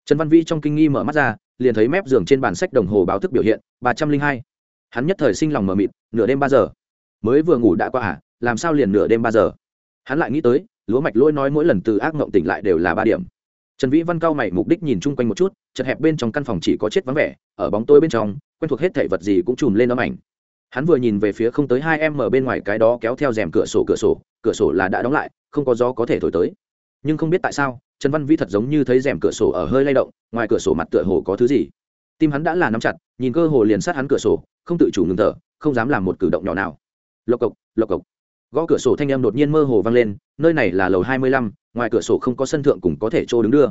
Trần văn vĩ trong kinh nghi mở mắt ra liền thấy mép giường trên bàn sách đồng hồ báo thức biểu hiện ba trăm linh hai. Hắn nhất thời sinh lòng mờ mịt nửa đêm ba giờ. Mới vừa ngủ đã qua à làm sao liền nửa đêm ba giờ? Hắn lại nghĩ tới, lúa mạch lỗi nói mỗi lần từ ác mộng tỉnh lại đều là ba điểm. Trần vĩ văn cao mày mục đích nhìn chung quanh một chút, chật hẹp bên trong căn phòng chỉ có chết vắng vẻ, ở bóng tôi bên trong, quen thuộc hết thể vật gì cũng chùm lên ấm ảnh. Hắn vừa nhìn về phía không tới hai em ở bên ngoài cái đó kéo theo rèm cửa sổ cửa sổ cửa sổ là đã đóng lại, không có gió có thể thổi tới. Nhưng không biết tại sao, trần văn vĩ thật giống như thấy rèm cửa sổ ở hơi lay động, ngoài cửa sổ mặt tựa hồ có thứ gì. Tim hắn đã là nắm chặt, nhìn cơ hồ liền sát hắn cửa sổ, không tự chủ ngừng thở, không dám làm một cử động nhỏ nào. Lộc cộc lộc cộc gõ cửa sổ thanh em đột nhiên mơ hồ vang lên, nơi này là lầu hai mươi lăm, ngoài cửa sổ không có sân thượng cùng có thể trô đứng đưa.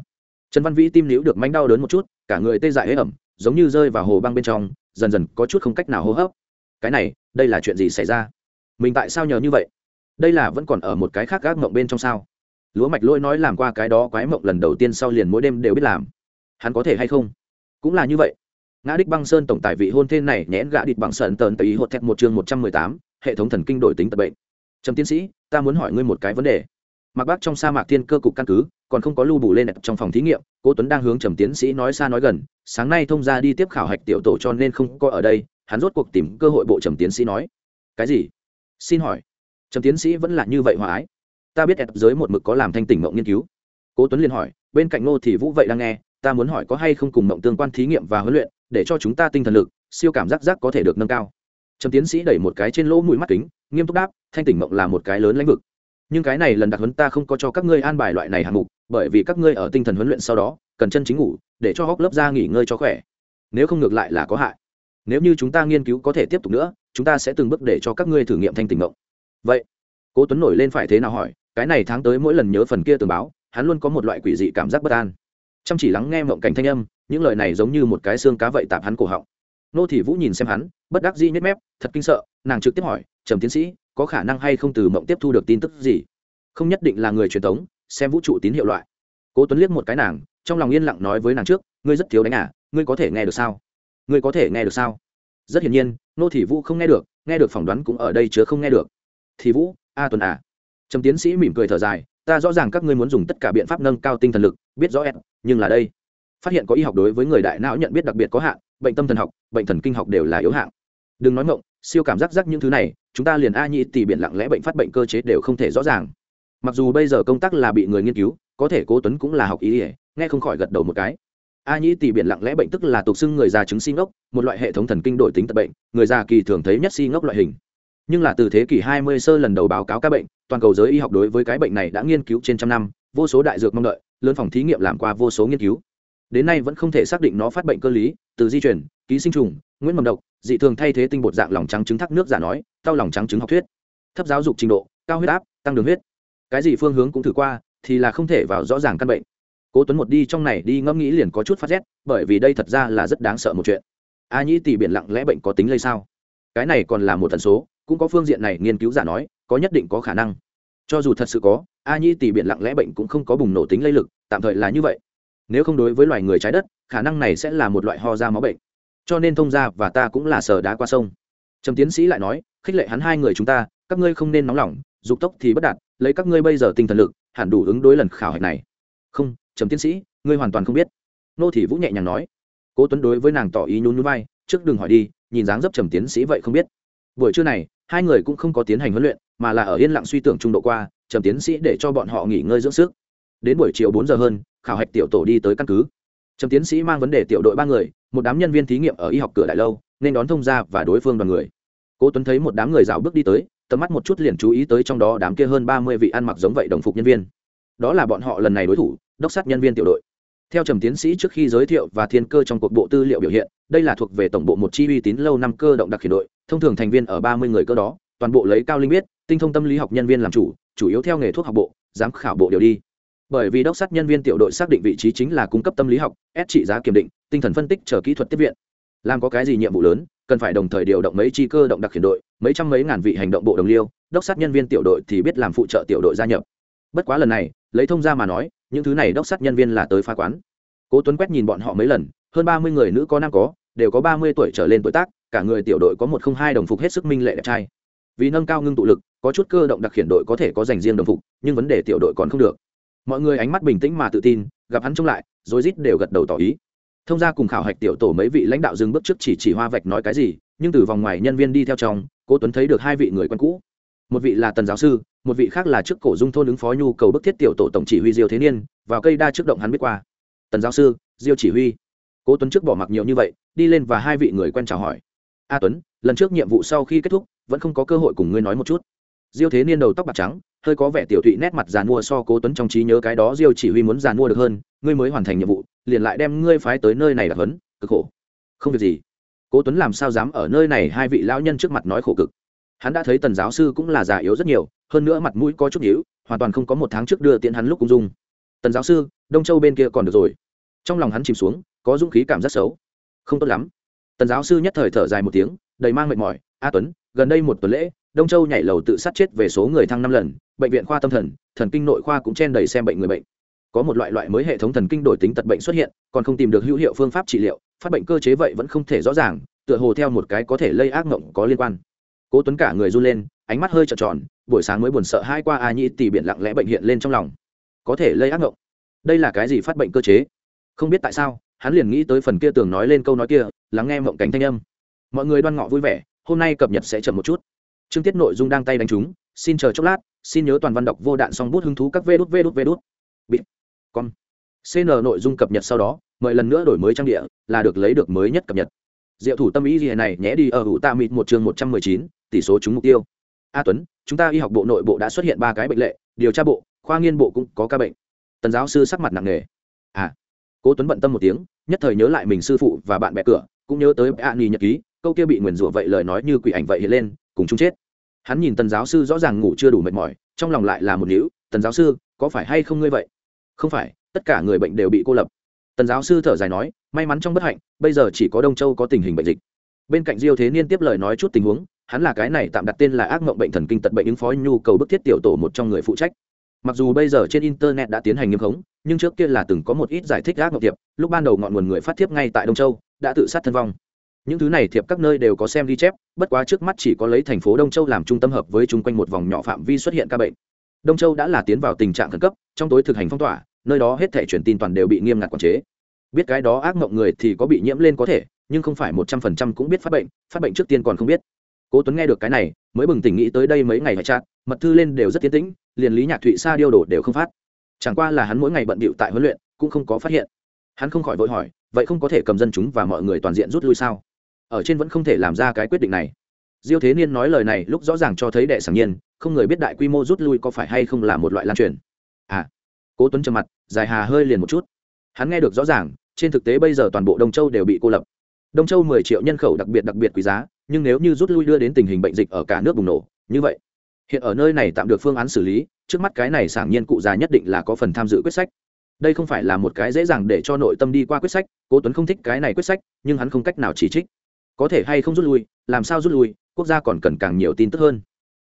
Trần văn vĩ tim níu được mánh đau đớn một chút, cả người tê dại hế ẩm, giống như rơi vào hồ băng bên trong, dần dần có chút không cách nào hô hấp. Cái này, đây là chuyện gì xảy ra? Mình tại sao nhờ như vậy? Đây là vẫn còn ở một cái khác gác mộng bên trong sao? Lúa mạch lỗi nói làm qua cái đó quái mộng lần đầu tiên sau liền mỗi đêm đều biết làm. Hắn có thể hay không? Cũng là như vậy. Ngã đích băng sơn tổng tài vị hôn thên này nhẽn gã địch bằng sơn tờn tây hột thẹt một chương một trăm mười tám, hệ thống thần kinh đổi tính tật bệnh trầm tiến sĩ, ta muốn hỏi ngươi một cái vấn đề. Mặc bác trong sa mạc thiên cơ cục căn cứ, còn không có lưu bù lên trong phòng thí nghiệm, cố tuấn đang hướng trầm tiến sĩ nói xa nói gần, sáng nay thông ra đi tiếp khảo hạch tiểu tổ cho nên không có ở đây, hắn rốt cuộc tìm cơ hội bộ trầm tiến sĩ nói. Cái gì? Xin hỏi. Trầm tiến sĩ vẫn là như vậy hòa ái. Ta biết đẹp giới một mực có làm thanh tỉnh mộng nghiên cứu. Cố tuấn liền hỏi, bên cạnh ngô thì vũ vậy đang nghe, ta muốn hỏi có hay không cùng mộng tương quan thí nghiệm và huấn luyện, để cho chúng ta tinh thần lực, siêu cảm giác giác có thể được nâng cao trầm tiến sĩ đẩy một cái trên lỗ mũi mắt kính, nghiêm túc đáp, thanh tỉnh mộng là một cái lớn lãnh vực. Nhưng cái này lần đặc huấn ta không có cho các ngươi an bài loại này hạng mục, bởi vì các ngươi ở tinh thần huấn luyện sau đó, cần chân chính ngủ, để cho hóc lớp ra nghỉ ngơi cho khỏe. Nếu không ngược lại là có hại. Nếu như chúng ta nghiên cứu có thể tiếp tục nữa, chúng ta sẽ từng bước để cho các ngươi thử nghiệm thanh tỉnh mộng. Vậy, cố tuấn nổi lên phải thế nào hỏi, cái này tháng tới mỗi lần nhớ phần kia tường báo, hắn luôn có một loại quỷ dị cảm giác bất an. Chăm chỉ lắng nghe mộng cảnh thanh âm, những lời này giống như một cái xương cá vậy tạp hắn cổ họng nô thị vũ nhìn xem hắn, bất đắc dĩ nhếch mép, thật kinh sợ, nàng trực tiếp hỏi, trầm tiến sĩ, có khả năng hay không từ mộng tiếp thu được tin tức gì? Không nhất định là người truyền thống, xem vũ trụ tín hiệu loại. Cố tuấn liếc một cái nàng, trong lòng yên lặng nói với nàng trước, ngươi rất thiếu đánh à ngươi có thể nghe được sao? Ngươi có thể nghe được sao? Rất hiển nhiên, nô thị vũ không nghe được nghe được phỏng đoán cũng ở đây chứa không nghe được. Thì vũ, a tuần à. Trầm tiến sĩ mỉm cười thở dài, ta rõ ràng các ngươi muốn dùng tất cả biện pháp nâng cao tinh thần lực, biết rõ em nhưng là đây, phát hiện có y học đối với người đại não nhận biết đặc biệt có hạn bệnh tâm thần học, bệnh thần kinh học đều là yếu hạng. Đừng nói ngộng siêu cảm giác giác những thứ này, chúng ta liền a nhị tỷ biện lặng lẽ bệnh phát bệnh cơ chế đều không thể rõ ràng. Mặc dù bây giờ công tác là bị người nghiên cứu, có thể cố tuấn cũng là học ý ỉa nghe không khỏi gật đầu một cái. A nhĩ tỷ biện lặng lẽ bệnh tức là tục xưng người già chứng si ngốc, một loại hệ thống thần kinh đổi tính tật bệnh, người già kỳ thường thấy nhất si ngốc loại hình. Nhưng là từ thế kỷ 20 sơ lần đầu báo cáo các bệnh, toàn cầu giới y học đối với cái bệnh này đã nghiên cứu trên trăm năm, vô số đại dược mong đợi, lớn phòng thí nghiệm làm qua vô số nghiên cứu đến nay vẫn không thể xác định nó phát bệnh cơ lý, từ di chuyển ký sinh trùng, nguyễn mầm độc, dị thường thay thế tinh bột dạng lòng trắng trứng thác nước giả nói cao lòng trắng trứng học thuyết. Thấp giáo dục trình độ, cao huyết áp, tăng đường huyết. Cái gì phương hướng cũng thử qua, thì là không thể vào rõ ràng căn bệnh. Cố tuấn một đi trong này đi ngẫm nghĩ liền có chút phát rét, bởi vì đây thật ra là rất đáng sợ một chuyện. A nhĩ tỷ biển lặng lẽ bệnh có tính lây sao? Cái này còn là một tần số, cũng có phương diện này nghiên cứu giả nói, có nhất định có khả năng. Cho dù thật sự có, a nhĩ tỷ biển lặng lẽ bệnh cũng không có bùng nổ tính lây lực, tạm thời là như vậy nếu không đối với loài người trái đất, khả năng này sẽ là một loại ho ra máu bệnh. Cho nên thông gia và ta cũng là sờ đá qua sông. Trầm tiến sĩ lại nói, khích lệ hắn hai người chúng ta, các ngươi không nên nóng lòng, dục tốc thì bất đạt, lấy các ngươi bây giờ tinh thần lực, hẳn đủ ứng đối lần khảo hạch này. Không, trầm tiến sĩ, ngươi hoàn toàn không biết. Nô thị vũ nhẹ nhàng nói. Cố tuấn đối với nàng tỏ ý nhún nhún vai, trước đừng hỏi đi, nhìn dáng dấp trầm tiến sĩ vậy không biết. Buổi trưa này, hai người cũng không có tiến hành huấn luyện, mà là ở yên lặng suy tưởng trung độ qua, trầm tiến sĩ để cho bọn họ nghỉ ngơi dưỡng sức. Đến buổi chiều bốn giờ hơn khảo hạch tiểu tổ đi tới căn cứ. Trầm tiến sĩ mang vấn đề tiểu đội ba người, một đám nhân viên thí nghiệm ở y học cửa đại lâu, nên đón thông gia và đối phương đoàn người. Cố tuấn thấy một đám người rào bước đi tới, tầm mắt một chút liền chú ý tới trong đó đám kia hơn ba mươi vị ăn mặc giống vậy đồng phục nhân viên. Đó là bọn họ lần này đối thủ, đốc sát nhân viên tiểu đội. Theo trầm tiến sĩ trước khi giới thiệu và thiên cơ trong cuộc bộ tư liệu biểu hiện, đây là thuộc về tổng bộ một chi uy tín lâu năm cơ động đặc khiển đội, thông thường thành viên ở ba mươi người cơ đó, toàn bộ lấy cao linh biết, tinh thông tâm lý học nhân viên làm chủ chủ yếu theo nghề thuốc học bộ, giám khảo bộ điều đi bởi vì đốc sát nhân viên tiểu đội xác định vị trí chính là cung cấp tâm lý học, ép trị giá kiểm định, tinh thần phân tích chờ kỹ thuật tiếp viện. Làm có cái gì nhiệm vụ lớn, cần phải đồng thời điều động mấy chi cơ động đặc khiển đội, mấy trăm mấy ngàn vị hành động bộ đồng liêu, đốc sát nhân viên tiểu đội thì biết làm phụ trợ tiểu đội gia nhập. Bất quá lần này, lấy thông ra mà nói, những thứ này đốc sát nhân viên là tới phá quán. Cố tuấn quét nhìn bọn họ mấy lần, hơn ba mươi người nữ có nam có, đều có ba mươi tuổi trở lên tuổi tác, cả người tiểu đội có một không hai đồng phục hết sức minh lệ đẹp trai. Vì nâng cao ngưng tụ lực, có chút cơ động đặc khiển đội có thể có dành riêng đồng phục, nhưng vấn đề tiểu đội còn không được mọi người ánh mắt bình tĩnh mà tự tin, gặp hắn trông lại, rồi rít đều gật đầu tỏ ý. Thông ra cùng khảo hạch tiểu tổ mấy vị lãnh đạo dừng bước trước chỉ chỉ hoa vạch nói cái gì, nhưng từ vòng ngoài nhân viên đi theo trong, cố tuấn thấy được hai vị người quen cũ. Một vị là tần giáo sư, một vị khác là trước cổ dung thôn ứng phó nhu cầu bức thiết tiểu tổ tổng chỉ huy diêu thế niên, vào cây đa trước động hắn biết qua. Tần giáo sư, diêu chỉ huy. Cố tuấn trước bỏ mặc nhiều như vậy, đi lên và hai vị người quen chào hỏi. A tuấn, lần trước nhiệm vụ sau khi kết thúc, vẫn không có cơ hội cùng ngươi nói một chút. Diêu thế niên đầu tóc bạc trắng hơi có vẻ tiểu thụy nét mặt giàn mua so cố tuấn trong trí nhớ cái đó diêu chỉ huy muốn giàn mua được hơn, ngươi mới hoàn thành nhiệm vụ, liền lại đem ngươi phái tới nơi này là huấn cực khổ. Không việc gì. Cố tuấn làm sao dám ở nơi này, hai vị lão nhân trước mặt nói khổ cực. Hắn đã thấy tần giáo sư cũng là già yếu rất nhiều, hơn nữa mặt mũi có chút nhíu, hoàn toàn không có một tháng trước đưa tiễn hắn lúc cũng dung. Tần giáo sư, đông châu bên kia còn được rồi. Trong lòng hắn chìm xuống, có dũng khí cảm giác xấu. Không tốt lắm. Tần giáo sư nhất thời thở dài một tiếng, đầy mang mệt mỏi. A tuấn, gần đây một tuần lễ đông châu nhảy lầu tự sát chết về số người thăng năm lần, bệnh viện khoa tâm thần thần kinh nội khoa cũng chen đầy xem bệnh người bệnh. Có một loại loại mới hệ thống thần kinh đổi tính tật bệnh xuất hiện, còn không tìm được hữu hiệu phương pháp trị liệu, phát bệnh cơ chế vậy vẫn không thể rõ ràng, tựa hồ theo một cái có thể lây ác mộng có liên quan. Cố tuấn cả người run lên, ánh mắt hơi trợn tròn, buổi sáng mới buồn sợ hai qua a nhĩ tỷ biện lặng lẽ bệnh hiện lên trong lòng. Có thể lây ác mộng? Đây là cái gì phát bệnh cơ chế? Không biết tại sao, hắn liền nghĩ tới phần kia tường nói lên câu nói kia, lắng nghe mộng cảnh thanh âm. Mọi người đoan ngọ vui vẻ, hôm nay cập nhật sẽ chậm một chút chương tiết nội dung đang tay đánh chúng, xin chờ chốc lát, xin nhớ toàn văn đọc vô đạn song bút hứng thú các vê đút vê đút vê đút. Bịt. Con cn nội dung cập nhật sau đó, mời lần nữa đổi mới trang địa, là được lấy được mới nhất cập nhật. Diệu thủ tâm ý gì này, nhé đi ở hữu tạ mịt một chương một trăm mười chín, tỷ số trúng mục tiêu. A tuấn, chúng ta y học bộ nội bộ đã xuất hiện ba cái bệnh lệ, điều tra bộ, khoa nghiên bộ cũng có ca bệnh. Tần giáo sư sắc mặt nặng nề. À. Cố tuấn bận tâm một tiếng, nhất thời nhớ lại mình sư phụ và bạn bè cửa, cũng nhớ tới a ni nhật ký, câu kia bị nguyền rủa vậy lời nói như quỷ ảnh vậy hiện lên cùng chung chết. Hắn nhìn tần giáo sư rõ ràng ngủ chưa đủ mệt mỏi, trong lòng lại là một níu, tần giáo sư, có phải hay không ngươi vậy? Không phải, tất cả người bệnh đều bị cô lập. Tần giáo sư thở dài nói, may mắn trong bất hạnh, bây giờ chỉ có đông châu có tình hình bệnh dịch. Bên cạnh diêu thế niên tiếp lời nói chút tình huống, hắn là cái này tạm đặt tên là ác mộng bệnh thần kinh tật bệnh ứng phó nhu cầu bức thiết tiểu tổ một trong người phụ trách. Mặc dù bây giờ trên internet đã tiến hành nghiêm khống, nhưng trước kia là từng có một ít giải thích ác mộng tiệp lúc ban đầu ngọn nguồn người phát thiếp ngay tại đông châu, đã tự sát thân vong những thứ này thiệp các nơi đều có xem ghi chép bất quá trước mắt chỉ có lấy thành phố đông châu làm trung tâm hợp với chung quanh một vòng nhỏ phạm vi xuất hiện ca bệnh. Đông châu đã là tiến vào tình trạng khẩn cấp trong tối thực hành phong tỏa nơi đó hết thể truyền tin toàn đều bị nghiêm ngặt quản chế. Biết cái đó ác mộng người thì có bị nhiễm lên có thể nhưng không phải một trăm phần trăm cũng biết phát bệnh phát bệnh trước tiên còn không biết. Cố tuấn nghe được cái này mới bừng tỉnh nghĩ tới đây mấy ngày phải chặn, mật thư lên đều rất tiến tĩnh liền lý nhạc thụy sa điêu đổ đều không phát. Chẳng qua là hắn mỗi ngày bận bịu tại huấn luyện cũng không có phát hiện. Hắn không khỏi vội hỏi vậy không có thể cầm dân chúng và mọi người toàn diện rút lui sao? Ở trên vẫn không thể làm ra cái quyết định này. Diêu thế niên nói lời này lúc rõ ràng cho thấy đệ sảng nhiên, không người biết đại quy mô rút lui có phải hay không là một loại lan truyền. À cố tuấn trầm mặt, dài hà hơi liền một chút. Hắn nghe được rõ ràng, trên thực tế bây giờ toàn bộ đông châu đều bị cô lập. Đông châu mười triệu nhân khẩu đặc biệt đặc biệt quý giá, nhưng nếu như rút lui đưa đến tình hình bệnh dịch ở cả nước bùng nổ, như vậy, hiện ở nơi này tạm được phương án xử lý, trước mắt cái này sảng nhiên cụ già nhất định là có phần tham dự quyết sách. Đây không phải là một cái dễ dàng để cho nội tâm đi qua quyết sách, cố tuấn không thích cái này quyết sách, nhưng hắn không cách nào chỉ trích có thể hay không rút lui, làm sao rút lui, quốc gia còn cần càng nhiều tin tức hơn.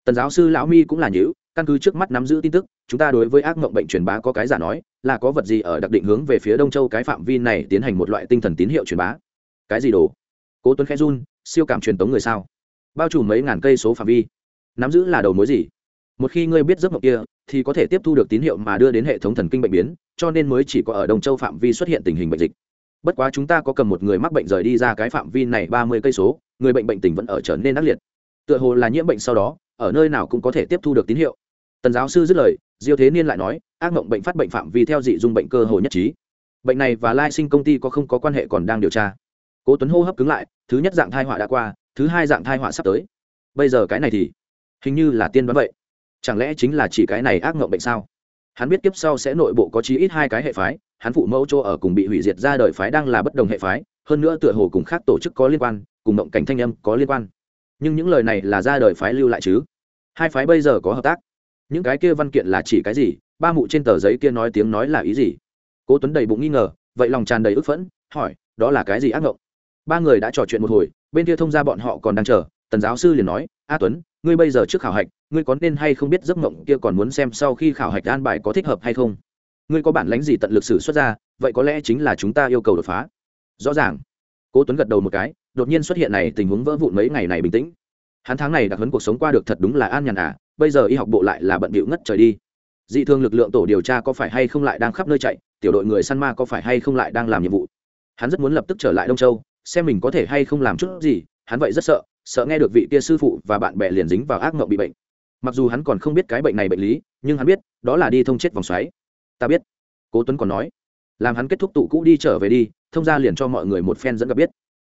Tần giáo sư lão mi cũng là nhữ căn cứ trước mắt nắm giữ tin tức, chúng ta đối với ác mộng bệnh truyền bá có cái giả nói, là có vật gì ở đặc định hướng về phía đông châu cái phạm vi này tiến hành một loại tinh thần tín hiệu truyền bá? Cái gì đồ? Cố tuấn khẽ run, siêu cảm truyền tống người sao? Bao trùm mấy ngàn cây số phạm vi. Nắm giữ là đầu mối gì? Một khi ngươi biết giấc mộng kia, thì có thể tiếp thu được tín hiệu mà đưa đến hệ thống thần kinh bệnh biến, cho nên mới chỉ có ở đông châu phạm vi xuất hiện tình hình bệnh dịch bất quá chúng ta có cầm một người mắc bệnh rời đi ra cái phạm vi này ba mươi cây số, người bệnh bệnh tình vẫn ở trở nên ác liệt. Tựa hồ là nhiễm bệnh sau đó, ở nơi nào cũng có thể tiếp thu được tín hiệu. Tần giáo sư dứt lời, diêu thế niên lại nói, ác mộng bệnh phát bệnh phạm vi theo dị dung bệnh cơ hồ nhất trí. Bệnh này và lai sinh công ty có không có quan hệ còn đang điều tra. Cố tuấn hô hấp cứng lại, thứ nhất dạng thai họa đã qua, thứ hai dạng thai họa sắp tới. Bây giờ cái này thì hình như là tiên đoán vậy. Chẳng lẽ chính là chỉ cái này ác mộng bệnh sao? Hắn biết kiếp sau sẽ nội bộ có chí ít hai cái hệ phái hắn phụ mẫu chỗ ở cùng bị hủy diệt ra đời phái đang là bất đồng hệ phái, hơn nữa tựa hồ cùng khác tổ chức có liên quan, cùng động cảnh thanh âm có liên quan. Nhưng những lời này là ra đời phái lưu lại chứ? Hai phái bây giờ có hợp tác. Những cái kia văn kiện là chỉ cái gì? Ba mụ trên tờ giấy kia nói tiếng nói là ý gì? Cố tuấn đầy bụng nghi ngờ, vậy lòng tràn đầy ức phẫn, hỏi, đó là cái gì ác ngộng? Ba người đã trò chuyện một hồi, bên kia thông ra bọn họ còn đang chờ, tần giáo sư liền nói, a tuấn, ngươi bây giờ trước khảo hạch, ngươi có nên hay không biết giấc mộng kia còn muốn xem sau khi khảo hạch an bài có thích hợp hay không? Ngươi có bản lánh gì tận lực sử xuất ra, vậy có lẽ chính là chúng ta yêu cầu đột phá. Rõ ràng. Cố tuấn gật đầu một cái, đột nhiên xuất hiện này, tình huống vỡ vụn mấy ngày này bình tĩnh. Hắn tháng này đặc hấn cuộc sống qua được thật đúng là an nhàn à bây giờ y học bộ lại là bận bịu ngất trời đi. Dị thường lực lượng tổ điều tra có phải hay không lại đang khắp nơi chạy, tiểu đội người săn ma có phải hay không lại đang làm nhiệm vụ. Hắn rất muốn lập tức trở lại đông châu, xem mình có thể hay không làm chút gì, hắn vậy rất sợ sợ nghe được vị kia sư phụ và bạn bè liền dính vào ác mộng bị bệnh. Mặc dù hắn còn không biết cái bệnh này bệnh lý, nhưng hắn biết, đó là đi thông chết vòng xoáy ta biết. Cố tuấn còn nói, làm hắn kết thúc tụ cũ đi trở về đi, thông ra liền cho mọi người một phen dẫn gặp biết.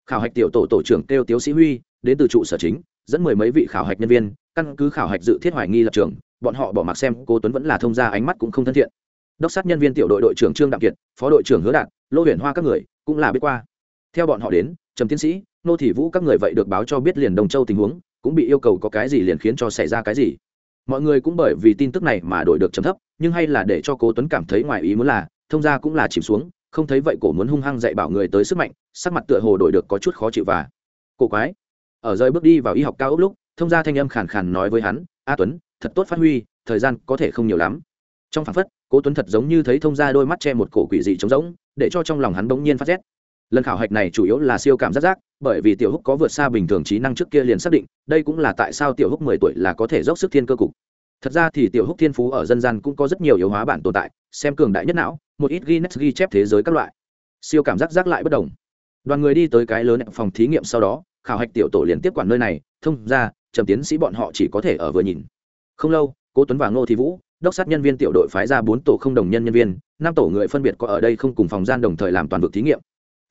Khảo hạch tiểu tổ tổ trưởng kêu tiếu sĩ huy, đến từ trụ sở chính, dẫn mười mấy vị khảo hạch nhân viên, căn cứ khảo hạch dự thiết hoài nghi lập trường, bọn họ bỏ mặc xem cố tuấn vẫn là thông gia ánh mắt cũng không thân thiện. Đốc sát nhân viên tiểu đội đội trưởng trương đặng kiệt, phó đội trưởng hứa đạt, lô huyền hoa các người cũng là biết qua. Theo bọn họ đến, trầm tiến sĩ, nô thị vũ các người vậy được báo cho biết liền đồng châu tình huống, cũng bị yêu cầu có cái gì liền khiến cho xảy ra cái gì mọi người cũng bởi vì tin tức này mà đổi được chấm thấp, nhưng hay là để cho cố tuấn cảm thấy ngoài ý muốn là, thông gia cũng là chìm xuống, không thấy vậy cổ muốn hung hăng dạy bảo người tới sức mạnh, sắc mặt tựa hồ đổi được có chút khó chịu và cổ quái. Ở rơi bước đi vào y học cao ốc lúc, thông gia thanh âm khàn khàn nói với hắn, a tuấn, thật tốt phát huy, thời gian có thể không nhiều lắm. Trong phản phất, cố tuấn thật giống như thấy thông gia đôi mắt che một cổ quỷ dị trống rỗng, để cho trong lòng hắn bỗng nhiên phát rét. Lần khảo hạch này chủ yếu là siêu cảm giác giác bởi vì tiểu húc có vượt xa bình thường trí năng trước kia liền xác định, đây cũng là tại sao tiểu húc mười tuổi là có thể dốc sức thiên cơ cục. Thật ra thì tiểu húc thiên phú ở dân gian cũng có rất nhiều yếu hóa bản tồn tại, xem cường đại nhất não, một ít ghi nét ghi chép thế giới các loại. Siêu cảm giác giác lại bất đồng. Đoàn người đi tới cái lớn phòng thí nghiệm sau đó, khảo hạch tiểu tổ liền tiếp quản nơi này, thông ra trầm tiến sĩ bọn họ chỉ có thể ở vừa nhìn. Không lâu, cố tuấn và ngô thị vũ, đốc sát nhân viên tiểu đội phái ra bốn tổ không đồng nhân nhân viên, năm tổ người phân biệt có ở đây không cùng phòng gian đồng thời làm toàn vực thí nghiệm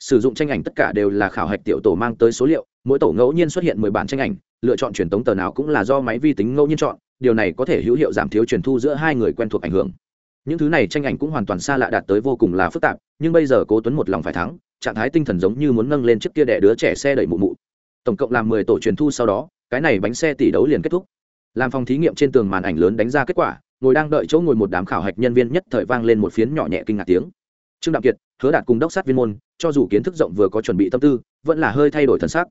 sử dụng tranh ảnh tất cả đều là khảo hạch tiểu tổ mang tới số liệu, mỗi tổ ngẫu nhiên xuất hiện mười bản tranh ảnh, lựa chọn truyền tống tờ nào cũng là do máy vi tính ngẫu nhiên chọn, điều này có thể hữu hiệu giảm thiếu truyền thu giữa hai người quen thuộc ảnh hưởng. Những thứ này tranh ảnh cũng hoàn toàn xa lạ đạt tới vô cùng là phức tạp, nhưng bây giờ cố tuấn một lòng phải thắng, trạng thái tinh thần giống như muốn nâng lên trước kia đẻ đứa trẻ xe đẩy mụ mụ. Tổng cộng làm mười tổ truyền thu sau đó, cái này bánh xe tỷ đấu liền kết thúc. Làm phòng thí nghiệm trên tường màn ảnh lớn đánh ra kết quả, ngồi đang đợi chỗ ngồi một đám khảo hạch nhân viên nhất thời vang lên một phiến nhỏ nhẹ kinh ngạc tiếng. Trương Đạm kiệt hứa đạt cùng đốc sát viên môn, cho dù kiến thức rộng vừa có chuẩn bị tâm tư, vẫn là hơi thay đổi thần sắc.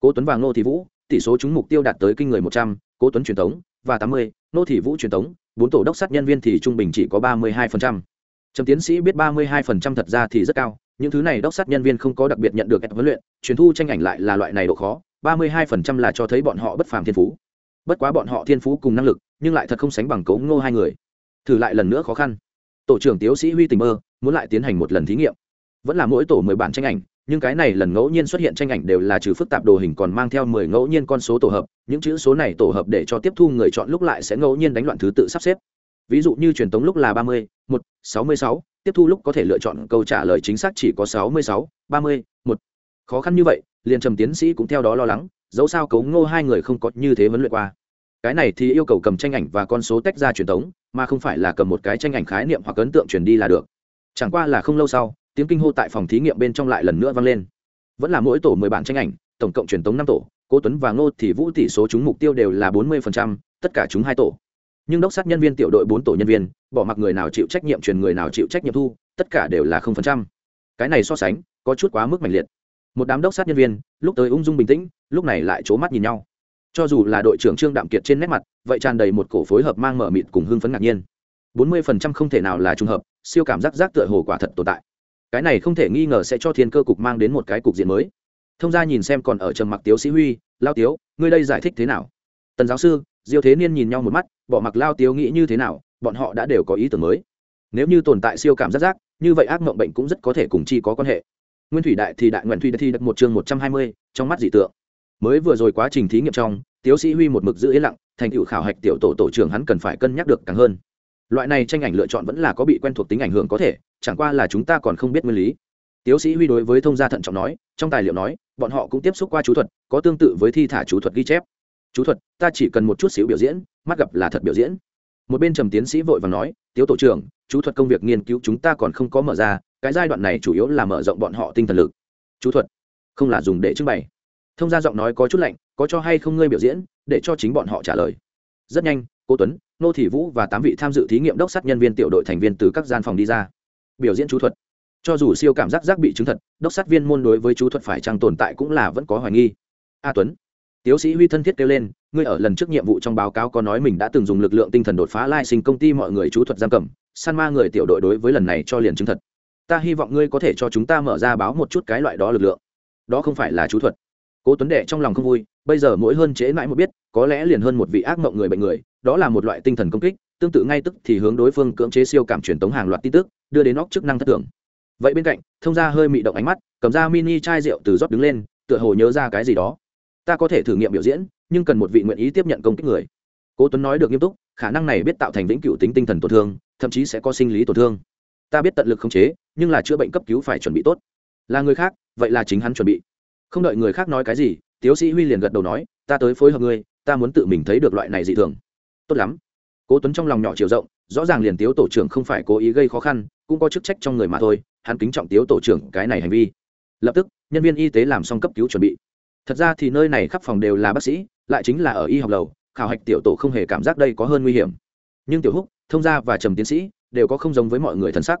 Cố tuấn và ngô thị vũ, tỷ số chúng mục tiêu đạt tới kinh người một trăm, cố tuấn truyền thống và tám mươi, ngô thị vũ truyền thống, bốn tổ đốc sát nhân viên thì trung bình chỉ có ba mươi hai phần trăm. Trầm tiến sĩ biết ba mươi hai phần trăm thật ra thì rất cao, những thứ này đốc sát nhân viên không có đặc biệt nhận được huấn luyện, truyền thu tranh ảnh lại là loại này độ khó, ba mươi hai phần trăm là cho thấy bọn họ bất phàm thiên phú. Bất quá bọn họ thiên phú cùng năng lực, nhưng lại thật không sánh bằng cấu ngô hai người. Thử lại lần nữa khó khăn tổ trưởng tiếu sĩ huy tình mơ muốn lại tiến hành một lần thí nghiệm. Vẫn là mỗi tổ mười bản tranh ảnh, nhưng cái này lần ngẫu nhiên xuất hiện tranh ảnh đều là trừ phức tạp đồ hình còn mang theo mười ngẫu nhiên con số tổ hợp, những chữ số này tổ hợp để cho tiếp thu người chọn lúc lại sẽ ngẫu nhiên đánh loạn thứ tự sắp xếp. Ví dụ như truyền tống lúc là ba mươi, một, sáu mươi sáu, tiếp thu lúc có thể lựa chọn câu trả lời chính xác chỉ có sáu mươi sáu, ba mươi, một. Khó khăn như vậy, liền trầm tiến sĩ cũng theo đó lo lắng, dẫu sao cấu ngô hai người không có như thế vấn luyện qua. Cái này thì yêu cầu cầm tranh ảnh và con số tách ra truyền tống mà không phải là cầm một cái tranh ảnh khái niệm hoặc ấn tượng truyền đi là được. Chẳng qua là không lâu sau, tiếng kinh hô tại phòng thí nghiệm bên trong lại lần nữa vang lên. Vẫn là mỗi tổ mười bản tranh ảnh, tổng cộng truyền tống năm tổ, cố tuấn và ngô thì vũ tỷ số chúng mục tiêu đều là bốn mươi tất cả chúng hai tổ. Nhưng đốc sát nhân viên tiểu đội bốn tổ nhân viên, bỏ mặc người nào chịu trách nhiệm truyền người nào chịu trách nhiệm thu, tất cả đều là không phần trăm. Cái này so sánh, có chút quá mức mạnh liệt. Một đám đốc sát nhân viên, lúc tới ung dung bình tĩnh, lúc này lại c mắt nhìn nhau cho dù là đội trưởng trương đạm kiệt trên nét mặt, vậy tràn đầy một cổ phối hợp mang mở mịt cùng hưng phấn ngạc nhiên. Bốn mươi phần trăm không thể nào là trùng hợp, siêu cảm giác giác tựa hồ quả thật tồn tại. Cái này không thể nghi ngờ sẽ cho thiên cơ cục mang đến một cái cục diện mới. Thông ra nhìn xem còn ở trầm mặc tiếu sĩ huy, lao tiếu, ngươi đây giải thích thế nào? Tần giáo sư, diêu thế niên nhìn nhau một mắt, bỏ mặc lao tiếu nghĩ như thế nào, bọn họ đã đều có ý tưởng mới. Nếu như tồn tại siêu cảm giác giác, như vậy ác mộng bệnh cũng rất có thể cùng chi có quan hệ. Nguyên thủy đại thì đại nguyện thủy thi đặt một chương một trăm hai mươi, trong mắt dị tượng mới vừa rồi quá trình thí nghiệm trong, tiếu sĩ huy một mực giữ yên lặng, thành tựu khảo hạch tiểu tổ tổ trưởng hắn cần phải cân nhắc được càng hơn. Loại này tranh ảnh lựa chọn vẫn là có bị quen thuộc tính ảnh hưởng có thể, chẳng qua là chúng ta còn không biết nguyên lý. Tiếu sĩ huy đối với thông gia thận trọng nói, trong tài liệu nói, bọn họ cũng tiếp xúc qua chú thuật, có tương tự với thi thả chú thuật ghi chép. Chú thuật, ta chỉ cần một chút xíu biểu diễn, mắt gặp là thật biểu diễn. Một bên trầm tiến sĩ vội và nói, tiếu tổ trưởng, chú thuật công việc nghiên cứu chúng ta còn không có mở ra, cái giai đoạn này chủ yếu là mở rộng bọn họ tinh thần lực. Chú thuật, không là dùng để trưng bày thông gia giọng nói có chút lạnh có cho hay không ngươi biểu diễn để cho chính bọn họ trả lời rất nhanh cô tuấn nô thị vũ và tám vị tham dự thí nghiệm đốc sát nhân viên tiểu đội thành viên từ các gian phòng đi ra biểu diễn chú thuật cho dù siêu cảm giác giác bị chứng thật đốc sát viên môn đối với chú thuật phải chăng tồn tại cũng là vẫn có hoài nghi a tuấn Tiếu sĩ Huy thân thiết kêu lên, ngươi ở lần trước nhiệm vụ trong báo cáo có nói mình đã từng dùng lực lượng tinh thần đột phá lai sinh công ty mọi người chú thuật giam cầm, săn ma người tiểu đội đối với lần này cho liền chứng thật. Ta hy vọng ngươi có thể cho chúng ta mở ra báo một chút cái loại đó lực lượng. Đó không phải là chú thuật. Cố Tuấn Đệ trong lòng không vui, bây giờ mỗi hơn chế mãi một biết, có lẽ liền hơn một vị ác mộng người bệnh người, đó là một loại tinh thần công kích, tương tự ngay tức thì hướng đối phương cưỡng chế siêu cảm truyền tống hàng loạt tin tức, đưa đến óc chức năng thất thường. Vậy bên cạnh, thông gia hơi mị động ánh mắt, cầm ra mini chai rượu từ rót đứng lên, tựa hồ nhớ ra cái gì đó. Ta có thể thử nghiệm biểu diễn nhưng cần một vị nguyện ý tiếp nhận công kích người. Cố tuấn nói được nghiêm túc khả năng này biết tạo thành vĩnh cửu tính tinh thần tổn thương thậm chí sẽ có sinh lý tổn thương. Ta biết tận lực khống chế nhưng là chữa bệnh cấp cứu phải chuẩn bị tốt. Là người khác vậy là chính hắn chuẩn bị không đợi người khác nói cái gì, tiếu sĩ huy liền gật đầu nói, ta tới phối hợp ngươi, ta muốn tự mình thấy được loại này dị thường. Tốt lắm. Cố tuấn trong lòng nhỏ chiều rộng, rõ ràng liền tiếu tổ trưởng không phải cố ý gây khó khăn, cũng có chức trách trong người mà thôi, hắn kính trọng tiếu tổ trưởng cái này hành vi. Lập tức, nhân viên y tế làm xong cấp cứu chuẩn bị. Thật ra thì nơi này khắp phòng đều là bác sĩ, lại chính là ở y học lầu, khảo hạch tiểu tổ không hề cảm giác đây có hơn nguy hiểm. Nhưng tiểu húc, thông gia và trầm tiến sĩ đều có không giống với mọi người thân sắc.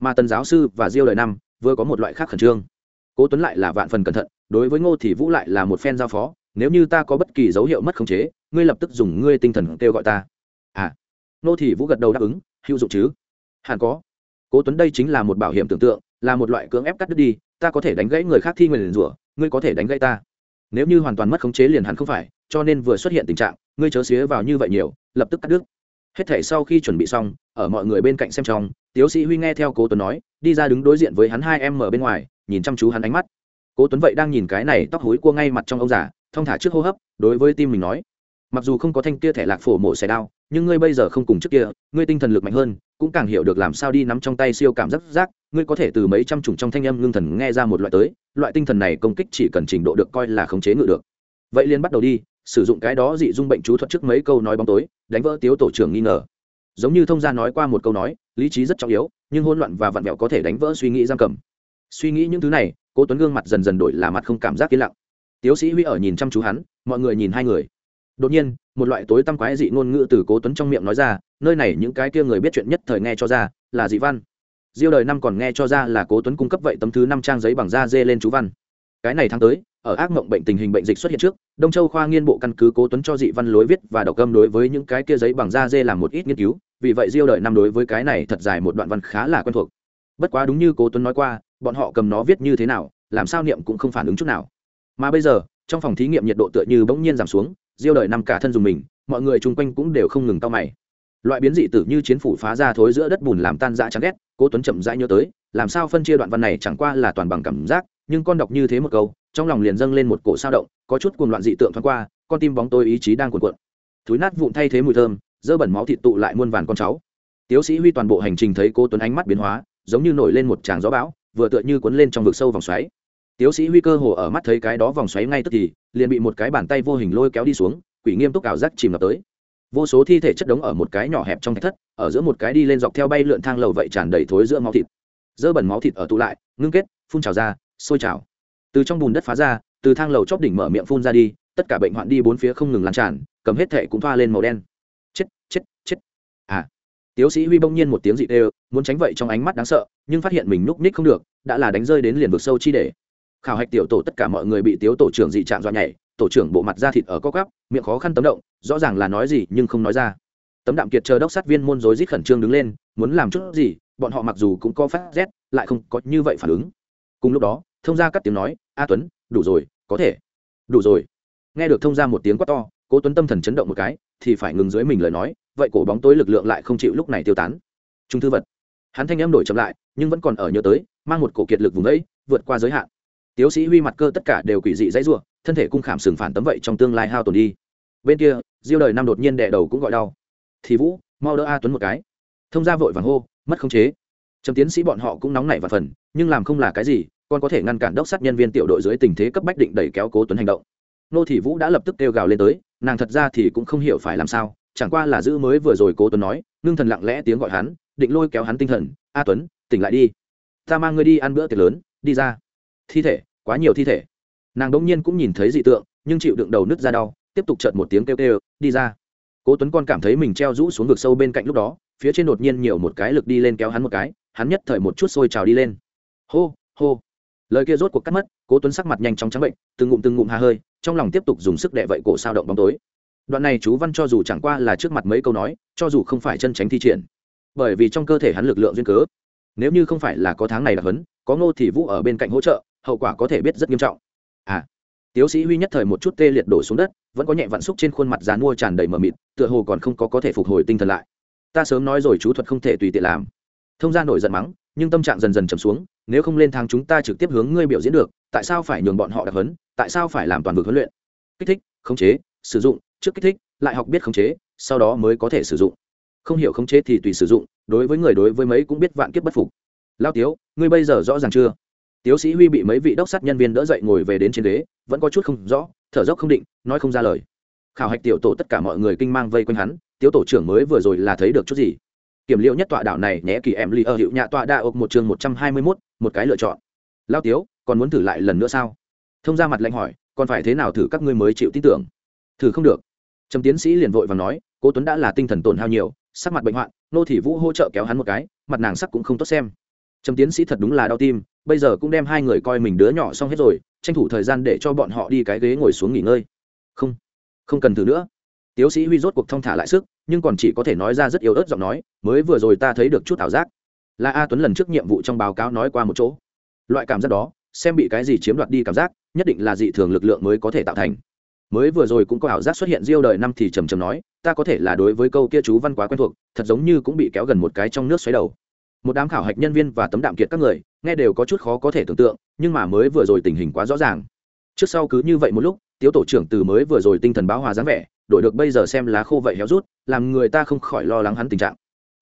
Mà tần giáo sư và diêu đời năm, vừa có một loại khác khẩn trương cố tuấn lại là vạn phần cẩn thận, đối với ngô thì vũ lại là một phen giao phó, nếu như ta có bất kỳ dấu hiệu mất khống chế, ngươi lập tức dùng ngươi tinh thần kêu gọi ta. À ngô thì vũ gật đầu đáp ứng, hữu dụng chứ? Hẳn có. Cố tuấn đây chính là một bảo hiểm tưởng tượng, là một loại cưỡng ép cắt đứt đi, ta có thể đánh gãy người khác thi nguyền rủa, ngươi có thể đánh gãy ta. Nếu như hoàn toàn mất khống chế liền hẳn không phải, cho nên vừa xuất hiện tình trạng, ngươi chớ xía vào như vậy nhiều, lập tức cắt đứt. Hết thể sau khi chuẩn bị xong, ở mọi người bên cạnh xem trong, tiếu sĩ huy nghe theo cố tuấn nói, đi ra đứng đối diện với hắn hai em ở bên ngoài nhìn chăm chú hắn ánh mắt. Cố tuấn vậy đang nhìn cái này tóc hối cua ngay mặt trong ông già thong thả trước hô hấp, đối với tim mình nói, mặc dù không có thanh kia thẻ lạc phổ mổ xẻ đao, nhưng ngươi bây giờ không cùng trước kia, ngươi tinh thần lực mạnh hơn, cũng càng hiểu được làm sao đi nắm trong tay siêu cảm giác giác, ngươi có thể từ mấy trăm chủng trong thanh âm ngưng thần nghe ra một loại tới, loại tinh thần này công kích chỉ cần trình độ được coi là khống chế ngự được. Vậy liền bắt đầu đi, sử dụng cái đó dị dung bệnh chú thuật trước mấy câu nói bóng tối, đánh vỡ tiếu tổ trưởng nghi ngờ. Giống như thông gia nói qua một câu nói, lý trí rất trọng yếu, nhưng hỗn loạn và vặn vẹo có thể đánh vỡ suy nghĩ giam cầm suy nghĩ những thứ này, cố tuấn gương mặt dần dần đổi là mặt không cảm giác yên lặng. Tiếu sĩ huy ở nhìn chăm chú hắn, mọi người nhìn hai người. Đột nhiên, một loại tối tăm quái dị ngôn ngữ từ cố tuấn trong miệng nói ra, nơi này những cái kia người biết chuyện nhất thời nghe cho ra, là dị văn. Diêu đời năm còn nghe cho ra là cố tuấn cung cấp vậy tấm thứ năm trang giấy bằng da dê lên chú văn. Cái này tháng tới, ở ác mộng bệnh tình hình bệnh dịch xuất hiện trước, đông châu khoa nghiên bộ căn cứ cố tuấn cho dị văn lối viết và đọc âm đối với những cái kia giấy bằng da dê làm một ít nghiên cứu, vì vậy diêu đời năm đối với cái này thật dài một đoạn văn khá là quen thuộc. Bất quá đúng như cố tuấn nói qua bọn họ cầm nó viết như thế nào, làm sao niệm cũng không phản ứng chút nào. Mà bây giờ, trong phòng thí nghiệm nhiệt độ tựa như bỗng nhiên giảm xuống, diêu đời năm cả thân dùng mình, mọi người chung quanh cũng đều không ngừng tao mày. Loại biến dị tử như chiến phủ phá ra thối giữa đất bùn làm tan dã chán ghét, cố tuấn chậm rãi nhớ tới, làm sao phân chia đoạn văn này chẳng qua là toàn bằng cảm giác, nhưng con đọc như thế một câu, trong lòng liền dâng lên một cổ sao động, có chút cuồng loạn dị tượng thoáng qua, con tim bóng tôi ý chí đang cuộn cuộn. Thúi nát vụn thay thế mùi thơm, dơ bẩn máu thịt tụ lại muôn vàn con cháu. Tiếu sĩ huy toàn bộ hành trình thấy cố tuấn ánh mắt biến hóa, giống như nổi lên một tràng gió bão vừa tựa như cuốn lên trong vực sâu vòng xoáy. Tiếu sĩ huy cơ hồ ở mắt thấy cái đó vòng xoáy ngay tức thì, liền bị một cái bàn tay vô hình lôi kéo đi xuống, quỷ nghiêm túc ảo giác chìm ngập tới. Vô số thi thể chất đống ở một cái nhỏ hẹp trong thạch thất, ở giữa một cái đi lên dọc theo bay lượn thang lầu vậy tràn đầy thối giữa máu thịt. Dơ bẩn máu thịt ở tụ lại, ngưng kết, phun trào ra, sôi trào. Từ trong bùn đất phá ra, từ thang lầu chóp đỉnh mở miệng phun ra đi, tất cả bệnh hoạn đi bốn phía không ngừng lan tràn, cầm hết thệ cũng thoa lên màu đen. Chết chết chết. À. Tiếu sĩ huy bỗng nhiên một tiếng dị đều, muốn tránh vậy trong ánh mắt đáng sợ nhưng phát hiện mình núp ních không được, đã là đánh rơi đến liền vực sâu chi để. Khảo hạch tiểu tổ tất cả mọi người bị tiếu tổ trưởng dị trạng do nhảy, tổ trưởng bộ mặt da thịt ở co cắp miệng khó khăn tấm động, rõ ràng là nói gì nhưng không nói ra. Tấm đạm kiệt chờ đốc sát viên môn rối rít khẩn trương đứng lên, muốn làm chút gì, bọn họ mặc dù cũng có phát rét, lại không có như vậy phản ứng. Cùng lúc đó, thông gia cắt tiếng nói, a tuấn, đủ rồi, có thể. Đủ rồi. Nghe được thông gia một tiếng quát to, cố tuấn tâm thần chấn động một cái, thì phải ngừng dưới mình lời nói, vậy cổ bóng tối lực lượng lại không chịu lúc này tiêu tán. Trung thư vật hắn thanh em đổi chậm lại, nhưng vẫn còn ở nhớ tới, mang một cổ kiệt lực vùng ấy vượt qua giới hạn. Tiếu sĩ huy mặt cơ tất cả đều quỷ dị dãy ruộng thân thể cung khảm sừng phản tấm vậy trong tương lai hao tổn đi. Bên kia, diêu đời năm đột nhiên đẻ đầu cũng gọi đau. Thì vũ, mau đỡ a tuấn một cái. Thông ra vội vàng hô, mất khống chế. Trầm tiến sĩ bọn họ cũng nóng nảy và phần, nhưng làm không là cái gì, còn có thể ngăn cản đốc sát nhân viên tiểu đội dưới tình thế cấp bách định đẩy kéo cố tuấn hành động. Nô thị vũ đã lập tức kêu gào lên tới, nàng thật ra thì cũng không hiểu phải làm sao, chẳng qua là giữ mới vừa rồi cố tuấn nói, ngưng thần lặng lẽ tiếng gọi hắn định lôi kéo hắn tinh thần, a tuấn, tỉnh lại đi. Ta mang ngươi đi ăn bữa tiệc lớn, đi ra. Thi thể, quá nhiều thi thể. Nàng đỗng nhiên cũng nhìn thấy dị tượng, nhưng chịu đựng đầu nứt ra đau, tiếp tục chợt một tiếng kêu kêu, đi ra. Cố tuấn con cảm thấy mình treo rũ xuống vực sâu bên cạnh lúc đó, phía trên đột nhiên nhiều một cái lực đi lên kéo hắn một cái, hắn nhất thời một chút sôi trào đi lên. Hô hô. Lời kia rốt cuộc cắt mất, cố tuấn sắc mặt nhanh chóng trắng bệnh, từng ngụm từng ngụm hà hơi, trong lòng tiếp tục dùng sức đệ vậy cổ sao động bóng tối. Đoạn này chú văn cho dù chẳng qua là trước mặt mấy câu nói, cho dù không phải chân tránh thi triển bởi vì trong cơ thể hắn lực lượng duyên cớ. Nếu như không phải là có tháng này là hấn có ngô thì vũ ở bên cạnh hỗ trợ, hậu quả có thể biết rất nghiêm trọng. À tiếu sĩ huy nhất thời một chút tê liệt đổ xuống đất, vẫn có nhẹ vặn xúc trên khuôn mặt dán mua tràn đầy mờ mịt, tựa hồ còn không có có thể phục hồi tinh thần lại. Ta sớm nói rồi chú thuật không thể tùy tiện làm. Thông ra nổi giận mắng, nhưng tâm trạng dần dần trầm xuống, nếu không lên thang chúng ta trực tiếp hướng ngươi biểu diễn được, tại sao phải nhường bọn họ đặc hấn tại sao phải làm toàn vực huấn luyện? Kích thích, khống chế, sử dụng, trước kích thích, lại học biết khống chế, sau đó mới có thể sử dụng không hiểu khống chế thì tùy sử dụng, đối với người đối với mấy cũng biết vạn kiếp bất phục. Lao tiếu, ngươi bây giờ rõ ràng chưa? Tiếu sĩ huy bị mấy vị đốc sát nhân viên đỡ dậy ngồi về đến trên ghế, vẫn có chút không rõ, thở dốc không định, nói không ra lời. Khảo hạch tiểu tổ tất cả mọi người kinh mang vây quanh hắn, tiếu tổ trưởng mới vừa rồi là thấy được chút gì? Kiểm liệu nhất tọa đảo này nhé, kỳ em ly ở hiệu nhạ tọa đa ộc một chương một trăm hai mươi mốt, một cái lựa chọn. Lao tiếu, còn muốn thử lại lần nữa sao? Thông ra mặt lạnh hỏi, còn phải thế nào thử các ngươi mới chịu tin tưởng? Thử không được. Trầm tiến sĩ liền vội và nói, cố tuấn đã là tinh thần tổn hao nhiều sắc mặt bệnh hoạn, nô thị vũ hỗ trợ kéo hắn một cái, mặt nàng sắc cũng không tốt xem. Trầm tiến sĩ thật đúng là đau tim, bây giờ cũng đem hai người coi mình đứa nhỏ xong hết rồi, tranh thủ thời gian để cho bọn họ đi cái ghế ngồi xuống nghỉ ngơi. Không không cần thử nữa. Tiếu sĩ huy rốt cuộc thong thả lại sức, nhưng còn chỉ có thể nói ra rất yếu ớt giọng nói, mới vừa rồi ta thấy được chút ảo giác. Là a tuấn lần trước nhiệm vụ trong báo cáo nói qua một chỗ. Loại cảm giác đó, xem bị cái gì chiếm đoạt đi cảm giác, nhất định là dị thường lực lượng mới có thể tạo thành mới vừa rồi cũng có ảo giác xuất hiện diêu đời năm thì trầm trầm nói, ta có thể là đối với câu kia chú văn quá quen thuộc, thật giống như cũng bị kéo gần một cái trong nước xoáy đầu. Một đám khảo hạch nhân viên và tấm đạm kiệt các người, nghe đều có chút khó có thể tưởng tượng, nhưng mà mới vừa rồi tình hình quá rõ ràng. Trước sau cứ như vậy một lúc, tiếu tổ trưởng từ mới vừa rồi tinh thần báo hòa dáng vẻ, đổi được bây giờ xem lá khô vậy héo rút, làm người ta không khỏi lo lắng hắn tình trạng.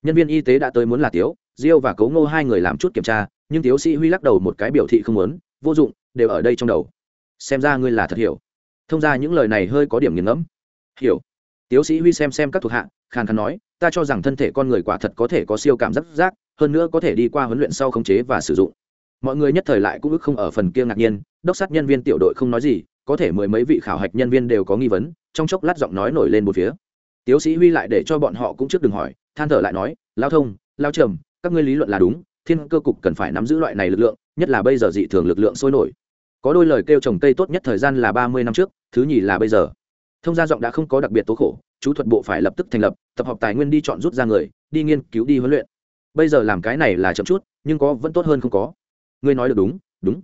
Nhân viên y tế đã tới muốn là tiếu, diêu và cấu ngô hai người làm chút kiểm tra, nhưng tiếu sĩ huy lắc đầu một cái biểu thị không muốn, vô dụng, đều ở đây trong đầu. Xem ra ngươi là thật hiểu thông ra những lời này hơi có điểm nghiền ngẫm. Hiểu. Tiếu sĩ huy xem xem các thuộc hạ, khàn khàn nói, ta cho rằng thân thể con người quả thật có thể có siêu cảm giác giác, hơn nữa có thể đi qua huấn luyện sau khống chế và sử dụng. Mọi người nhất thời lại cũng ức không ở phần kia ngạc nhiên, đốc sát nhân viên tiểu đội không nói gì, có thể mười mấy vị khảo hạch nhân viên đều có nghi vấn, trong chốc lát giọng nói nổi lên một phía. Tiếu sĩ huy lại để cho bọn họ cũng trước đừng hỏi, than thở lại nói lao thông lao trầm, các ngươi lý luận là đúng, thiên cơ cục cần phải nắm giữ loại này lực lượng, nhất là bây giờ dị thường lực lượng sôi nổi có đôi lời kêu trồng cây tốt nhất thời gian là ba mươi năm trước, thứ nhì là bây giờ. Thông gia giọng đã không có đặc biệt tố khổ, chú thuật bộ phải lập tức thành lập, tập hợp tài nguyên đi chọn rút ra người, đi nghiên cứu, đi huấn luyện. Bây giờ làm cái này là chậm chút, nhưng có vẫn tốt hơn không có. Ngươi nói được đúng đúng.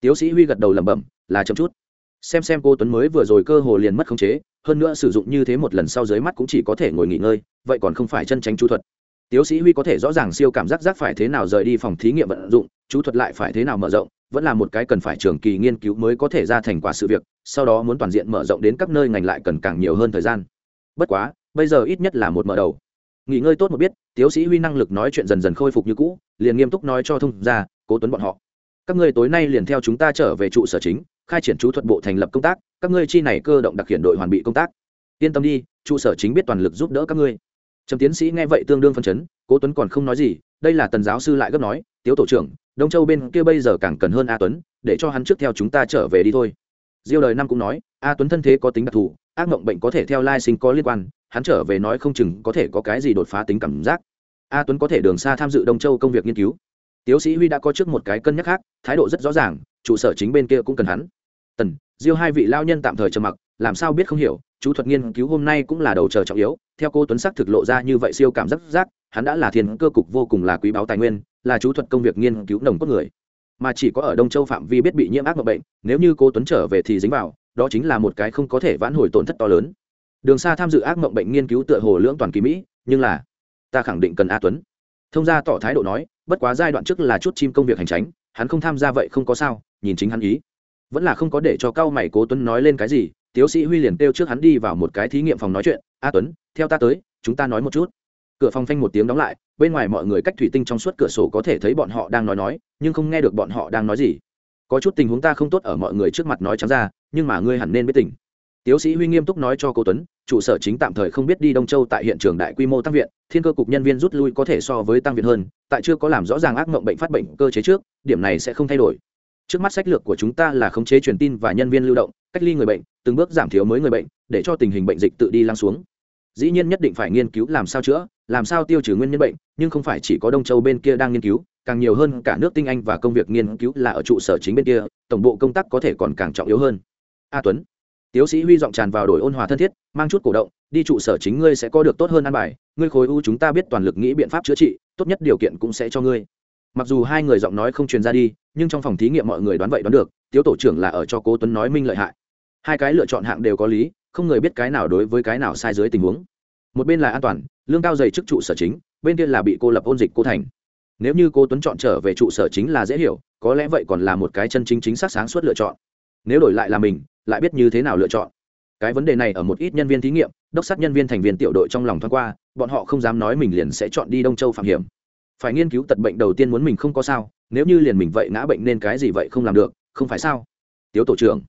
Tiếu sĩ huy gật đầu lẩm bẩm, là chậm chút. Xem xem cô tuấn mới vừa rồi cơ hồ liền mất khống chế, hơn nữa sử dụng như thế một lần sau dưới mắt cũng chỉ có thể ngồi nghỉ ngơi, vậy còn không phải chân tránh chú thuật. Tiếu sĩ huy có thể rõ ràng siêu cảm giác giác phải thế nào rời đi phòng thí nghiệm vận dụng, chú thuật lại phải thế nào mở rộng vẫn là một cái cần phải trường kỳ nghiên cứu mới có thể ra thành quả sự việc, sau đó muốn toàn diện mở rộng đến các nơi ngành lại cần càng nhiều hơn thời gian. Bất quá, bây giờ ít nhất là một mở đầu. Nghỉ ngơi tốt một biết, tiếu sĩ huy năng lực nói chuyện dần dần khôi phục như cũ, liền nghiêm túc nói cho thông ra cố tuấn bọn họ, các ngươi tối nay liền theo chúng ta trở về trụ sở chính, khai triển chú thuật bộ thành lập công tác, các ngươi chi này cơ động đặc hiện đội hoàn bị công tác. Yên tâm đi, trụ sở chính biết toàn lực giúp đỡ các ngươi. Trầm tiến sĩ nghe vậy tương đương phân chấn, cố tuấn còn không nói gì, đây là tần giáo sư lại gấp nói, tiếu tổ trưởng đông châu bên kia bây giờ càng cần hơn a tuấn, để cho hắn trước theo chúng ta trở về đi thôi. Diêu đời năm cũng nói, a tuấn thân thế có tính đặc thù, ác mộng bệnh có thể theo lai sinh có liên quan, hắn trở về nói không chừng có thể có cái gì đột phá tính cảm giác. A tuấn có thể đường xa tham dự đông châu công việc nghiên cứu. Tiếu sĩ huy đã có trước một cái cân nhắc khác, thái độ rất rõ ràng, trụ sở chính bên kia cũng cần hắn. Tần, diêu hai vị lao nhân tạm thời trầm mặc, làm sao biết không hiểu, chú thuật nghiên cứu hôm nay cũng là đầu chờ trọng yếu, theo cô tuấn sắc thực lộ ra như vậy siêu cảm giác giác, hắn đã là thiên cơ cục vô cùng là quý báu tài nguyên là chú thuật công việc nghiên cứu nồng cốt người, mà chỉ có ở đông châu phạm vi biết bị nhiễm ác mộng bệnh, nếu như cô tuấn trở về thì dính vào, đó chính là một cái không có thể vãn hồi tổn thất to lớn. Đường xa tham dự ác mộng bệnh nghiên cứu tựa hồ lưỡng toàn kỳ mỹ, nhưng là, ta khẳng định cần a tuấn. Thông gia tỏ thái độ nói, bất quá giai đoạn trước là chút chim công việc hành tránh, hắn không tham gia vậy không có sao, nhìn chính hắn ý. Vẫn là không có để cho cao mày cố tuấn nói lên cái gì, tiếu sĩ huy liền kêu trước hắn đi vào một cái thí nghiệm phòng nói chuyện, a tuấn, theo ta tới, chúng ta nói một chút cửa phòng phanh một tiếng đóng lại, bên ngoài mọi người cách thủy tinh trong suốt cửa sổ có thể thấy bọn họ đang nói nói, nhưng không nghe được bọn họ đang nói gì. Có chút tình huống ta không tốt ở mọi người trước mặt nói trắng ra, nhưng mà ngươi hẳn nên biết tình. Tiếu sĩ huy nghiêm túc nói cho cô tuấn, trụ sở chính tạm thời không biết đi đông châu tại hiện trường đại quy mô tăng viện, thiên cơ cục nhân viên rút lui có thể so với tăng viện hơn, tại chưa có làm rõ ràng ác mộng bệnh phát bệnh cơ chế trước, điểm này sẽ không thay đổi. Trước mắt sách lược của chúng ta là khống chế truyền tin và nhân viên lưu động, cách ly người bệnh, từng bước giảm thiểu mới người bệnh, để cho tình hình bệnh dịch tự đi lắng xuống dĩ nhiên nhất định phải nghiên cứu làm sao chữa, làm sao tiêu trừ nguyên nhân bệnh, nhưng không phải chỉ có đông châu bên kia đang nghiên cứu, càng nhiều hơn cả nước tinh anh và công việc nghiên cứu là ở trụ sở chính bên kia, tổng bộ công tác có thể còn càng trọng yếu hơn. A tuấn, tiếu sĩ huy giọng tràn vào đổi ôn hòa thân thiết, mang chút cổ động, đi trụ sở chính ngươi sẽ có được tốt hơn an bài, ngươi khối u chúng ta biết toàn lực nghĩ biện pháp chữa trị, tốt nhất điều kiện cũng sẽ cho ngươi. Mặc dù hai người giọng nói không truyền ra đi, nhưng trong phòng thí nghiệm mọi người đoán vậy đoán được, tiếu tổ trưởng là ở cho cố tuấn nói minh lợi hại. Hai cái lựa chọn hạng đều có lý không người biết cái nào đối với cái nào sai dưới tình huống. Một bên là an toàn, lương cao dày chức trụ sở chính, bên kia là bị cô lập ôn dịch cô thành. Nếu như cô tuấn chọn trở về trụ sở chính là dễ hiểu, có lẽ vậy còn là một cái chân chính chính xác sáng suốt lựa chọn. Nếu đổi lại là mình, lại biết như thế nào lựa chọn? Cái vấn đề này ở một ít nhân viên thí nghiệm, đốc sát nhân viên thành viên tiểu đội trong lòng thoáng qua, bọn họ không dám nói mình liền sẽ chọn đi đông châu phạm hiểm. Phải nghiên cứu tật bệnh đầu tiên muốn mình không có sao, nếu như liền mình vậy ngã bệnh nên cái gì vậy không làm được, không phải sao? Tiếu tổ trưởng.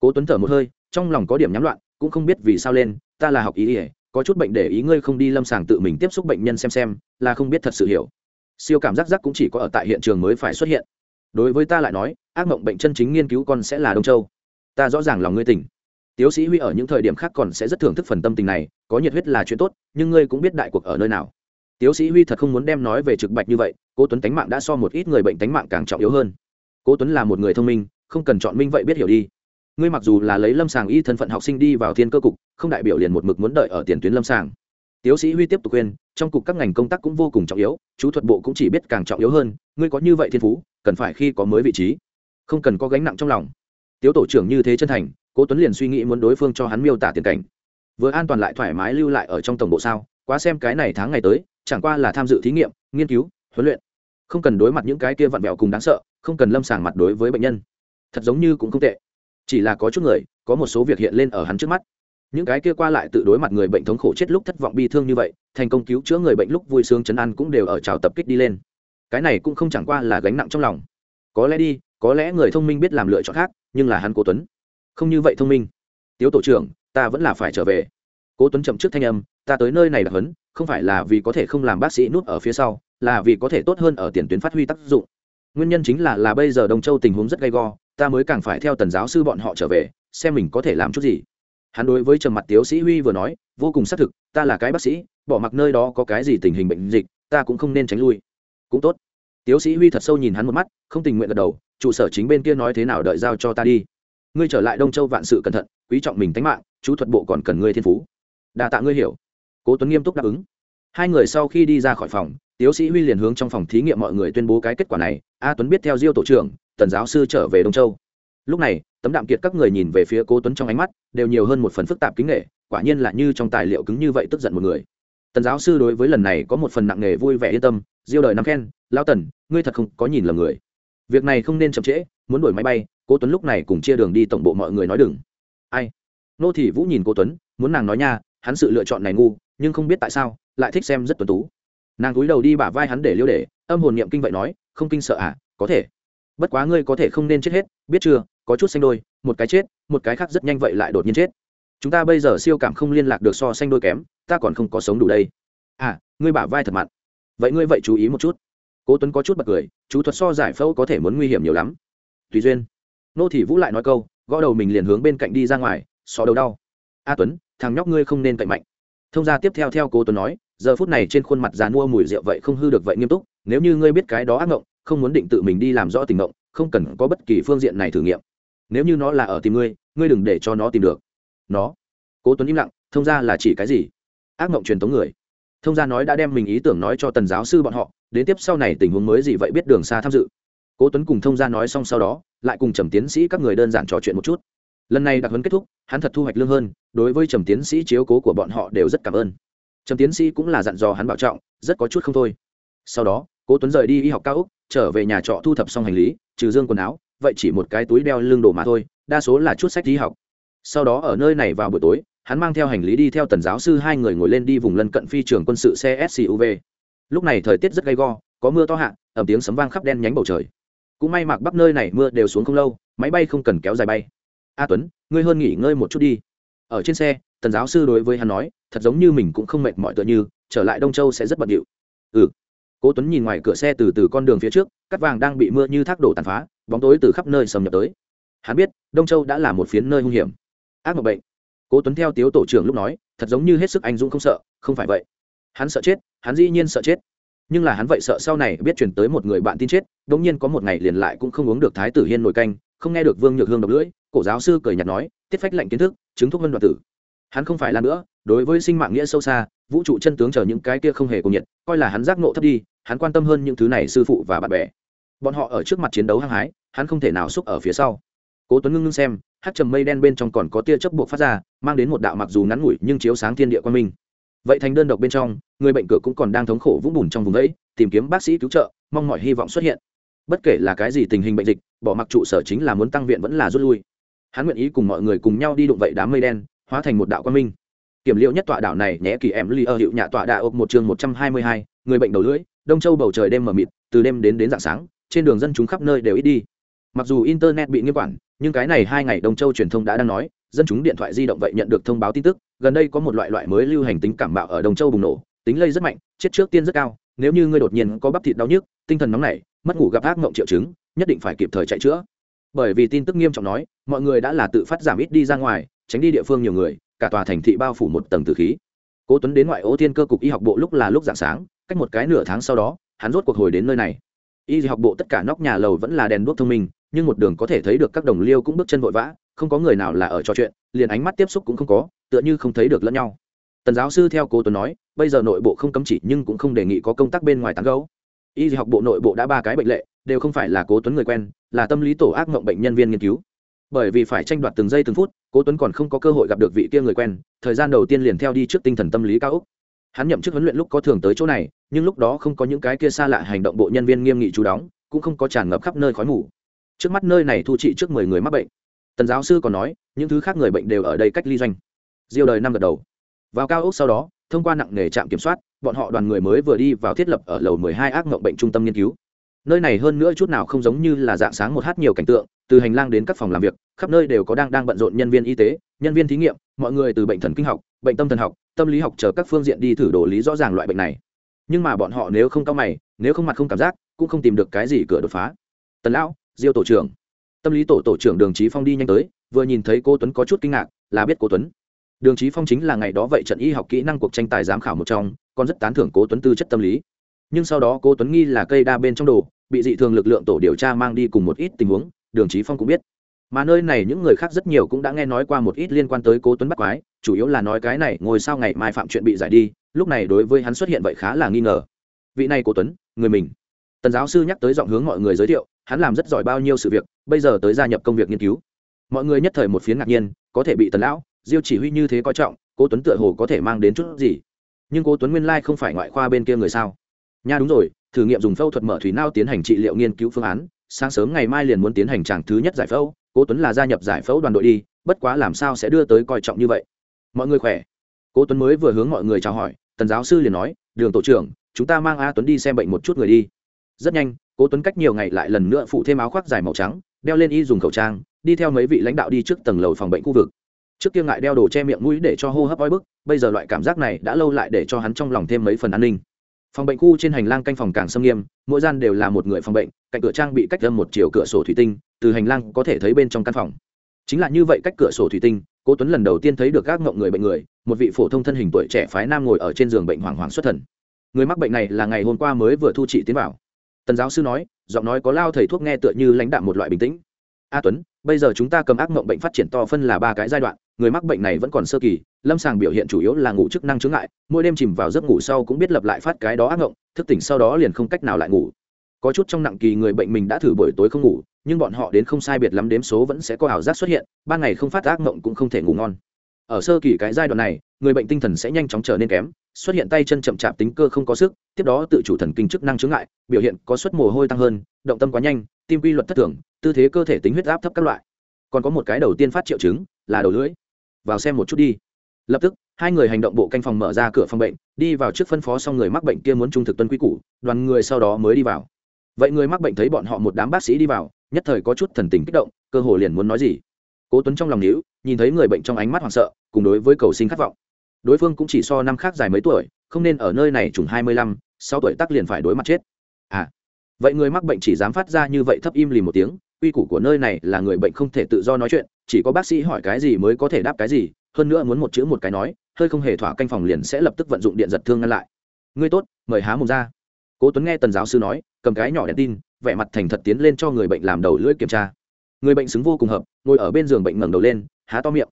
Cố tuấn thở một hơi, trong lòng có điểm nhắm loạn cũng không biết vì sao lên, ta là học ý ỉa có chút bệnh để ý ngươi không đi lâm sàng tự mình tiếp xúc bệnh nhân xem xem, là không biết thật sự hiểu. Siêu cảm giác giác cũng chỉ có ở tại hiện trường mới phải xuất hiện. Đối với ta lại nói, ác mộng bệnh chân chính nghiên cứu con sẽ là đông châu. Ta rõ ràng lòng ngươi tỉnh. Tiếu sĩ huy ở những thời điểm khác còn sẽ rất thưởng thức phần tâm tình này, có nhiệt huyết là chuyện tốt, nhưng ngươi cũng biết đại cuộc ở nơi nào. Tiếu sĩ huy thật không muốn đem nói về trực bạch như vậy, cố tuấn tánh mạng đã so một ít người bệnh tánh mạng càng trọng yếu hơn. Cố tuấn là một người thông minh, không cần chọn minh vậy biết hiểu đi ngươi mặc dù là lấy lâm sàng y thân phận học sinh đi vào thiên cơ cục, không đại biểu liền một mực muốn đợi ở tiền tuyến lâm sàng. Tiếu sĩ huy tiếp tục khuyên, trong cục các ngành công tác cũng vô cùng trọng yếu, chú thuật bộ cũng chỉ biết càng trọng yếu hơn, ngươi có như vậy thiên phú, cần phải khi có mới vị trí. Không cần có gánh nặng trong lòng. Tiếu tổ trưởng như thế chân thành, cố tuấn liền suy nghĩ muốn đối phương cho hắn miêu tả tiền cảnh. Vừa an toàn lại thoải mái lưu lại ở trong tổng bộ sao, quá xem cái này tháng ngày tới, chẳng qua là tham dự thí nghiệm, nghiên cứu, huấn luyện. Không cần đối mặt những cái kia vặn vẹo cùng đáng sợ, không cần lâm sàng mặt đối với bệnh nhân. Thật giống như cũng không tệ chỉ là có chút người, có một số việc hiện lên ở hắn trước mắt. Những cái kia qua lại tự đối mặt người bệnh thống khổ chết lúc thất vọng bi thương như vậy, thành công cứu chữa người bệnh lúc vui sướng chấn an cũng đều ở trào tập kích đi lên. Cái này cũng không chẳng qua là gánh nặng trong lòng. Có lẽ đi, có lẽ người thông minh biết làm lựa chọn khác, nhưng là hắn cố tuấn. Không như vậy thông minh. Tiếu tổ trưởng, ta vẫn là phải trở về. Cố tuấn chậm trước thanh âm, ta tới nơi này là hấn không phải là vì có thể không làm bác sĩ nút ở phía sau, là vì có thể tốt hơn ở tiền tuyến phát huy tác dụng. Nguyên nhân chính là là bây giờ đông châu tình huống rất gay go ta mới càng phải theo tần giáo sư bọn họ trở về, xem mình có thể làm chút gì. Hắn đối với trầm mặt tiếu sĩ huy vừa nói, vô cùng xác thực, ta là cái bác sĩ, bỏ mặc nơi đó có cái gì tình hình bệnh dịch, ta cũng không nên tránh lui. Cũng tốt. Tiếu sĩ huy thật sâu nhìn hắn một mắt, không tình nguyện gật đầu, trụ sở chính bên kia nói thế nào đợi giao cho ta đi. Ngươi trở lại đông châu vạn sự cẩn thận, quý trọng mình tánh mạng, chú thuật bộ còn cần ngươi thiên phú. Đa tạ ngươi hiểu. Cố tuấn nghiêm túc đáp ứng. Hai người sau khi đi ra khỏi phòng, tiếu sĩ huy liền hướng trong phòng thí nghiệm mọi người tuyên bố cái kết quả này. A tuấn biết theo diêu tổ trưởng tần giáo sư trở về đông châu. Lúc này, tấm đạm kiệt các người nhìn về phía cố tuấn trong ánh mắt, đều nhiều hơn một phần phức tạp kính nghệ quả nhiên là như trong tài liệu cứng như vậy tức giận một người. Tần giáo sư đối với lần này có một phần nặng nề vui vẻ yên tâm, diêu đời năm khen lao tần, ngươi thật không có nhìn lầm người. Việc này không nên chậm trễ, muốn đổi máy bay, cố tuấn lúc này cùng chia đường đi tổng bộ mọi người nói đừng. Ai? Nô thị vũ nhìn cố tuấn, muốn nàng nói nha, hắn sự lựa chọn này ngu, nhưng không biết tại sao, lại thích xem rất tuấn tú. Nàng cúi đầu đi bả vai hắn để liêu để, âm hồn niệm kinh vậy nói, không kinh sợ à có thể bất quá ngươi có thể không nên chết hết, biết chưa, có chút xanh đôi, một cái chết, một cái khác rất nhanh vậy lại đột nhiên chết. Chúng ta bây giờ siêu cảm không liên lạc được so xanh đôi kém, ta còn không có sống đủ đây. À ngươi bả vai thật mặn. Vậy ngươi vậy chú ý một chút. Cố tuấn có chút bật cười, chú thuật so giải phẫu có thể muốn nguy hiểm nhiều lắm. Tùy duyên. Nô thị vũ lại nói câu, gõ đầu mình liền hướng bên cạnh đi ra ngoài so đầu đau. A tuấn, thằng nhóc ngươi không nên cạnh mạnh. Thông gia tiếp theo theo cố tuấn nói, giờ phút này trên khuôn mặt già mua mùi rượu vậy không hư được vậy nghiêm túc, nếu như ngươi biết cái đó ác ngộng không muốn định tự mình đi làm rõ tình động, không cần có bất kỳ phương diện này thử nghiệm. Nếu như nó là ở tìm ngươi ngươi đừng để cho nó tìm được. Nó. Cố tuấn im lặng thông gia là chỉ cái gì? Ác mộng truyền tống người. Thông gia nói đã đem mình ý tưởng nói cho tần giáo sư bọn họ đến tiếp sau này tình huống mới gì vậy biết đường xa tham dự. Cố tuấn cùng thông gia nói xong sau đó lại cùng trầm tiến sĩ các người đơn giản trò chuyện một chút. Lần này đặc huấn kết thúc hắn thật thu hoạch lương hơn đối với trầm tiến sĩ chiếu cố của bọn họ đều rất cảm ơn. Trầm tiến sĩ cũng là dặn dò hắn bảo trọng rất có chút không thôi. Sau đó cố tuấn rời đi y học cao úc trở về nhà trọ thu thập xong hành lý, trừ dương quần áo, vậy chỉ một cái túi đeo lưng đồ mà thôi, đa số là chút sách đi học. Sau đó ở nơi này vào buổi tối, hắn mang theo hành lý đi theo tần giáo sư hai người ngồi lên đi vùng lân cận phi trường quân sự xe lúc này thời tiết rất gay go, có mưa to hạ, ẩm tiếng sấm vang khắp đen nhánh bầu trời. Cũng may mặc bắc nơi này mưa đều xuống không lâu, máy bay không cần kéo dài bay. A tuấn, ngươi hơn nghỉ ngơi một chút đi. Ở trên xe, tần giáo sư đối với hắn nói, thật giống như mình cũng không mệt mỏi tựa như, trở lại đông châu sẽ rất bận điệu. Ừ cố tuấn nhìn ngoài cửa xe từ từ con đường phía trước cắt vàng đang bị mưa như thác đổ tàn phá, bóng tối từ khắp nơi xâm nhập tới. Hắn biết, đông châu đã là một phiến nơi hung hiểm. Ác mộng bệnh. Cố tuấn theo tiếu tổ trưởng lúc nói, thật giống như hết sức anh dũng không sợ, không phải vậy. Hắn sợ chết, hắn dĩ nhiên sợ chết. Nhưng là hắn vậy sợ sau này biết chuyển tới một người bạn tin chết đống nhiên có một ngày liền lại cũng không uống được thái tử hiên nổi canh, không nghe được vương nhược hương độc lưỡi, cổ giáo sư cười nhạt nói, tiết phách lệnh kiến thức, chứng thúc vân đoạt tử. Hắn không phải là nữa, đối với sinh mạng nghĩa sâu xa, vũ trụ chân tướng chờ những cái kia không hề cùng nhiệt, coi là hắn giác nộ thấp đi hắn quan tâm hơn những thứ này sư phụ và bạn bè. Bọn họ ở trước mặt chiến đấu hăng hái, hắn không thể nào xúc ở phía sau. Cố tuấn ngưng ngưng xem hát trầm mây đen bên trong còn có tia chớp buộc phát ra, mang đến một đạo mặc dù ngắn ngủi nhưng chiếu sáng thiên địa quan minh. Vậy thành đơn độc bên trong, người bệnh cửa cũng còn đang thống khổ vũng bùn trong vùng ấy, tìm kiếm bác sĩ cứu trợ, mong mọi hy vọng xuất hiện. Bất kể là cái gì tình hình bệnh dịch, bỏ mặc trụ sở chính là muốn tăng viện vẫn là rút lui. Hắn nguyện ý cùng mọi người cùng nhau đi đụng vậy đám mây đen, hóa thành một đạo quan minh. Kiểm liệu nhất tọa đảo này nhé, kỳ em ly ở hiệu nhà tọa đạo một chương một trăm hai mươi hai, người bệnh đầu lưỡi đông châu bầu trời đêm mờ mịt, từ đêm đến đến dạng sáng, trên đường dân chúng khắp nơi đều ít đi. Mặc dù internet bị nghiêm quản, nhưng cái này hai ngày đông châu truyền thông đã đang nói, dân chúng điện thoại di động vậy nhận được thông báo tin tức, gần đây có một loại loại mới lưu hành tính cảm bạo ở đông châu bùng nổ, tính lây rất mạnh, chết trước tiên rất cao, nếu như ngươi đột nhiên có bắp thịt đau nhức, tinh thần nóng nảy, mất ngủ gặp ác mộng triệu chứng, nhất định phải kịp thời chạy chữa. Bởi vì tin tức nghiêm trọng nói, mọi người đã là tự phát giảm ít đi ra ngoài, tránh đi địa phương nhiều người, cả tòa thành thị bao phủ một tầng từ khí cố tuấn đến ngoại ô thiên cơ cục y học bộ lúc là lúc dạng sáng, cách một cái nửa tháng sau đó, hắn rốt cuộc hồi đến nơi này. Y học bộ tất cả nóc nhà lầu vẫn là đèn đuốc thông minh, nhưng một đường có thể thấy được các đồng liêu cũng bước chân vội vã, không có người nào là ở trò chuyện, liền ánh mắt tiếp xúc cũng không có, tựa như không thấy được lẫn nhau. Tần giáo sư theo cố tuấn nói, bây giờ nội bộ không cấm chỉ nhưng cũng không đề nghị có công tác bên ngoài tán gấu y học bộ nội bộ đã ba cái bệnh lệ, đều không phải là cố tuấn người quen, là tâm lý tổ ác mộng bệnh nhân viên nghiên cứu bởi vì phải tranh đoạt từng giây từng phút, cố tuấn còn không có cơ hội gặp được vị kia người quen, thời gian đầu tiên liền theo đi trước tinh thần tâm lý cao úc. Hắn nhậm chức huấn luyện lúc có thường tới chỗ này, nhưng lúc đó không có những cái kia xa lạ hành động bộ nhân viên nghiêm nghị chú đóng, cũng không có tràn ngập khắp nơi khói mù. Trước mắt nơi này thu trị trước mười người mắc bệnh. Tần giáo sư còn nói, những thứ khác người bệnh đều ở đây cách ly doanh. Diêu đời năm gật đầu. Vào cao ốc sau đó, thông qua nặng nghề trạm kiểm soát, bọn họ đoàn người mới vừa đi vào thiết lập ở lầu mười hai ác mộng bệnh trung tâm nghiên cứu. Nơi này hơn nữa chút nào không giống như là dạng sáng một hát nhiều cảnh tượng từ hành lang đến các phòng làm việc, khắp nơi đều có đang đang bận rộn nhân viên y tế, nhân viên thí nghiệm, mọi người từ bệnh thần kinh học, bệnh tâm thần học, tâm lý học chờ các phương diện đi thử đồ lý rõ ràng loại bệnh này. Nhưng mà bọn họ nếu không cao mày, nếu không mặt không cảm giác, cũng không tìm được cái gì cửa đột phá. Tần lão, diêu tổ trưởng. Tâm lý tổ tổ trưởng đường trí phong đi nhanh tới, vừa nhìn thấy cô tuấn có chút kinh ngạc, là biết cô tuấn. Đường trí phong chính là ngày đó vậy trận y học kỹ năng cuộc tranh tài giám khảo một trong, còn rất tán thưởng cố tuấn tư chất tâm lý. Nhưng sau đó cô tuấn nghi là cây đa bên trong đồ, bị dị thường lực lượng tổ điều tra mang đi cùng một ít tình huống đường trí phong cũng biết. Mà nơi này những người khác rất nhiều cũng đã nghe nói qua một ít liên quan tới cố tuấn bắt quái, chủ yếu là nói cái này, ngồi sau ngày mai phạm chuyện bị giải đi, lúc này đối với hắn xuất hiện vậy khá là nghi ngờ. Vị này cố tuấn, người mình. Tần giáo sư nhắc tới giọng hướng mọi người giới thiệu, hắn làm rất giỏi bao nhiêu sự việc, bây giờ tới gia nhập công việc nghiên cứu. Mọi người nhất thời một phiến ngạc nhiên, có thể bị tần lão, diêu chỉ huy như thế coi trọng, cố tuấn tựa hồ có thể mang đến chút gì. Nhưng cố tuấn nguyên lai không phải ngoại khoa bên kia người sao? Nha đúng rồi, thử nghiệm dùng phẫu thuật mở thủy nao tiến hành trị liệu nghiên cứu phương án sáng sớm ngày mai liền muốn tiến hành tràng thứ nhất giải phẫu, cố tuấn là gia nhập giải phẫu đoàn đội đi, bất quá làm sao sẽ đưa tới coi trọng như vậy? Mọi người khỏe? Cố tuấn mới vừa hướng mọi người chào hỏi, tần giáo sư liền nói, đường tổ trưởng, chúng ta mang a tuấn đi xem bệnh một chút người đi. Rất nhanh, cố tuấn cách nhiều ngày lại lần nữa phụ thêm áo khoác dài màu trắng, đeo lên y dùng khẩu trang, đi theo mấy vị lãnh đạo đi trước tầng lầu phòng bệnh khu vực. Trước kia ngại đeo đồ che miệng mũi để cho hô hấp oi bức, bây giờ loại cảm giác này đã lâu lại để cho hắn trong lòng thêm mấy phần an ninh phòng bệnh khu trên hành lang canh phòng càng xâm nghiêm, mỗi gian đều là một người phòng bệnh, cạnh cửa trang bị cách âm một chiều cửa sổ thủy tinh, từ hành lang có thể thấy bên trong căn phòng. Chính là như vậy cách cửa sổ thủy tinh, cố tuấn lần đầu tiên thấy được các ngộng người bệnh người, một vị phổ thông thân hình tuổi trẻ phái nam ngồi ở trên giường bệnh hoàng hoàng xuất thần. Người mắc bệnh này là ngày hôm qua mới vừa thu trị tiến vào. Tần giáo sư nói, giọng nói có lao thầy thuốc nghe tựa như lãnh đạm một loại bình tĩnh. A tuấn bây giờ chúng ta cầm ác mộng bệnh phát triển to phân là ba cái giai đoạn, người mắc bệnh này vẫn còn sơ kỳ, lâm sàng biểu hiện chủ yếu là ngủ chức năng chướng ngại, mỗi đêm chìm vào giấc ngủ sau cũng biết lập lại phát cái đó ác mộng, thức tỉnh sau đó liền không cách nào lại ngủ. Có chút trong nặng kỳ người bệnh mình đã thử buổi tối không ngủ, nhưng bọn họ đến không sai biệt lắm đếm số vẫn sẽ có ảo giác xuất hiện, ban ngày không phát ác mộng cũng không thể ngủ ngon. Ở sơ kỳ cái giai đoạn này, người bệnh tinh thần sẽ nhanh chóng trở nên kém, xuất hiện tay chân chậm chạp tính cơ không có sức, tiếp đó tự chủ thần kinh chức năng chướng ngại, biểu hiện có suất mồ hôi tăng hơn, động tâm quá nhanh, tim quy luật thất thường tư thế cơ thể tính huyết áp thấp các loại. Còn có một cái đầu tiên phát triệu chứng, là đầu lưỡi. Vào xem một chút đi. Lập tức, hai người hành động bộ canh phòng mở ra cửa phòng bệnh, đi vào trước phân phó xong người mắc bệnh kia muốn trung thực tuân quy củ, đoàn người sau đó mới đi vào. Vậy người mắc bệnh thấy bọn họ một đám bác sĩ đi vào, nhất thời có chút thần tình kích động, cơ hồ liền muốn nói gì. Cố tuấn trong lòng níu nhìn thấy người bệnh trong ánh mắt hoảng sợ, cùng đối với cầu sinh khát vọng. Đối phương cũng chỉ so năm khác dài mấy tuổi, không nên ở nơi này trùng hai mươi lăm, sáu tuổi tắc liền phải đối mặt chết. À vậy người mắc bệnh chỉ dám phát ra như vậy thấp im lì một tiếng quy củ của nơi này là người bệnh không thể tự do nói chuyện, chỉ có bác sĩ hỏi cái gì mới có thể đáp cái gì, hơn nữa muốn một chữ một cái nói, hơi không hề thỏa canh phòng liền sẽ lập tức vận dụng điện giật thương ngăn lại. Ngươi tốt, mời há mồm ra. Cố tuấn nghe tần giáo sư nói, cầm cái nhỏ đèn tin, vẻ mặt thành thật tiến lên cho người bệnh làm đầu lưỡi kiểm tra. Người bệnh xứng vô cùng hợp, ngồi ở bên giường bệnh ngẩng đầu lên, há to miệng.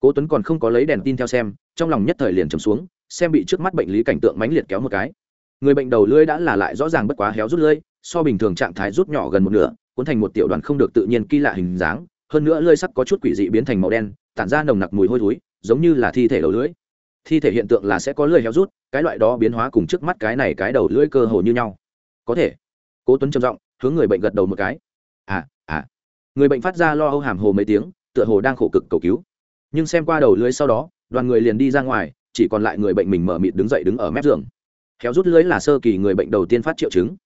Cố tuấn còn không có lấy đèn tin theo xem, trong lòng nhất thời liền trầm xuống, xem bị trước mắt bệnh lý cảnh tượng mãnh liệt kéo một cái. Người bệnh đầu lưỡi đã là lại rõ ràng bất quá héo rút lưỡi so bình thường trạng thái rút nhỏ gần một nửa, cuốn thành một tiểu đoàn không được tự nhiên kỳ lạ hình dáng, hơn nữa lưỡi sắc có chút quỷ dị biến thành màu đen, tản ra nồng nặc mùi hôi thối, giống như là thi thể đầu lưỡi. Thi thể hiện tượng là sẽ có lưỡi héo rút, cái loại đó biến hóa cùng trước mắt cái này cái đầu lưỡi cơ hồ như nhau. Có thể. Cố tuấn trầm giọng, hướng người bệnh gật đầu một cái. À à. Người bệnh phát ra lo âu hàm hồ mấy tiếng, tựa hồ đang khổ cực cầu cứu. Nhưng xem qua đầu lưới sau đó, đoàn người liền đi ra ngoài, chỉ còn lại người bệnh mình mở mịt đứng dậy đứng ở mép giường. Héo rút lưới là sơ kỳ người bệnh đầu tiên phát triệu chứng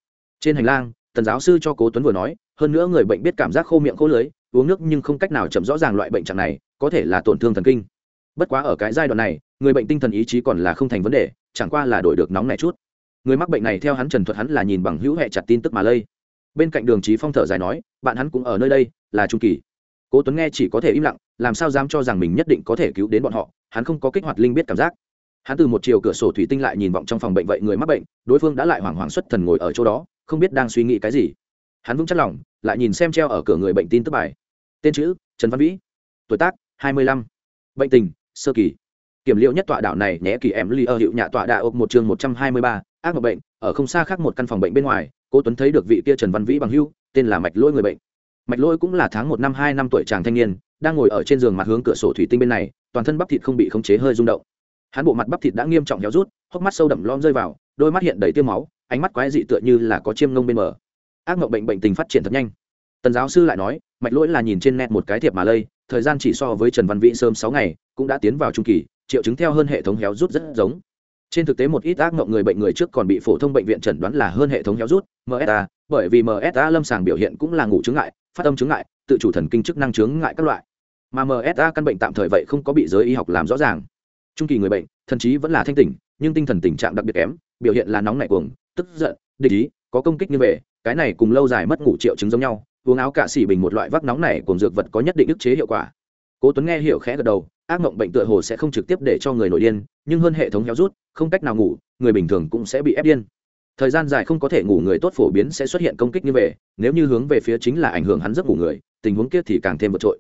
trên hành lang, tần giáo sư cho cố tuấn vừa nói, hơn nữa người bệnh biết cảm giác khô miệng khô lưới, uống nước nhưng không cách nào chậm rõ ràng loại bệnh trạng này, có thể là tổn thương thần kinh. Bất quá ở cái giai đoạn này, người bệnh tinh thần ý chí còn là không thành vấn đề, chẳng qua là đổi được nóng này chút. Người mắc bệnh này theo hắn trần thuật hắn là nhìn bằng hữu hệ chặt tin tức mà lây. Bên cạnh đường trí phong thở dài nói, bạn hắn cũng ở nơi đây, là trung kỳ. Cố tuấn nghe chỉ có thể im lặng, làm sao dám cho rằng mình nhất định có thể cứu đến bọn họ, hắn không có kích hoạt linh biết cảm giác. Hắn từ một chiều cửa sổ thủy tinh lại nhìn vọng trong phòng bệnh vậy người mắc bệnh, đối phương đã lại hoảng hoảng xuất thần ngồi ở chỗ đó không biết đang suy nghĩ cái gì. Hắn vững chắc lòng, lại nhìn xem treo ở cửa người bệnh tin tức bài. Tên chữ, trần văn vĩ. Tuổi tác, hai mươi lăm. Bệnh tình, sơ kỳ. Kiểm liệu nhất tọa đạo này nhé kỳ em ly ở hiệu nhà tọa đạo một chương một trăm hai mươi ba, ác mộng bệnh, ở không xa khác một căn phòng bệnh bên ngoài, cố tuấn thấy được vị kia trần văn vĩ bằng hưu, tên là mạch lỗi người bệnh. Mạch lỗi cũng là tháng một năm hai năm tuổi chàng thanh niên, đang ngồi ở trên giường mặt hướng cửa sổ thủy tinh bên này, toàn thân bắp thịt không bị khống chế hơi rung động. Hắn bộ mặt bắp thịt đã nghiêm trọng héo rút, hốc mắt sâu đậm lom rơi vào, đôi mắt hiện đầy tiêu máu ánh mắt quái dị tựa như là có chiêm ngông bên mờ ác mộng bệnh bệnh tình phát triển thật nhanh. Tần giáo sư lại nói, mạch lỗi là nhìn trên net một cái thiệp mà lây, thời gian chỉ so với trần văn vĩ sớm sáu ngày, cũng đã tiến vào trung kỳ, triệu chứng theo hơn hệ thống héo rút rất giống. Trên thực tế một ít ác mộng người bệnh người trước còn bị phổ thông bệnh viện chẩn đoán là hơn hệ thống héo rút msa bởi vì msa lâm sàng biểu hiện cũng là ngủ chứng ngại, phát âm chứng ngại, tự chủ thần kinh chức năng chứng ngại các loại. Mà msa căn bệnh tạm thời vậy không có bị giới y học làm rõ ràng. Trung kỳ người bệnh thậm chí vẫn là thanh tỉnh, nhưng tinh thần tình trạng đặc biệt kém, biểu hiện là nóng nảy cuồng tức giận, địch ý, có công kích như vậy cái này cùng lâu dài mất ngủ triệu chứng giống nhau, uống áo cạ xỉ bình một loại vắc nóng này cùng dược vật có nhất định ức chế hiệu quả. Cố tuấn nghe hiểu khẽ gật đầu, ác mộng bệnh tựa hồ sẽ không trực tiếp để cho người nổi điên, nhưng hơn hệ thống héo rút, không cách nào ngủ, người bình thường cũng sẽ bị ép điên. Thời gian dài không có thể ngủ người tốt phổ biến sẽ xuất hiện công kích như vậy nếu như hướng về phía chính là ảnh hưởng hắn giấc ngủ người, tình huống kia thì càng thêm vượt trội.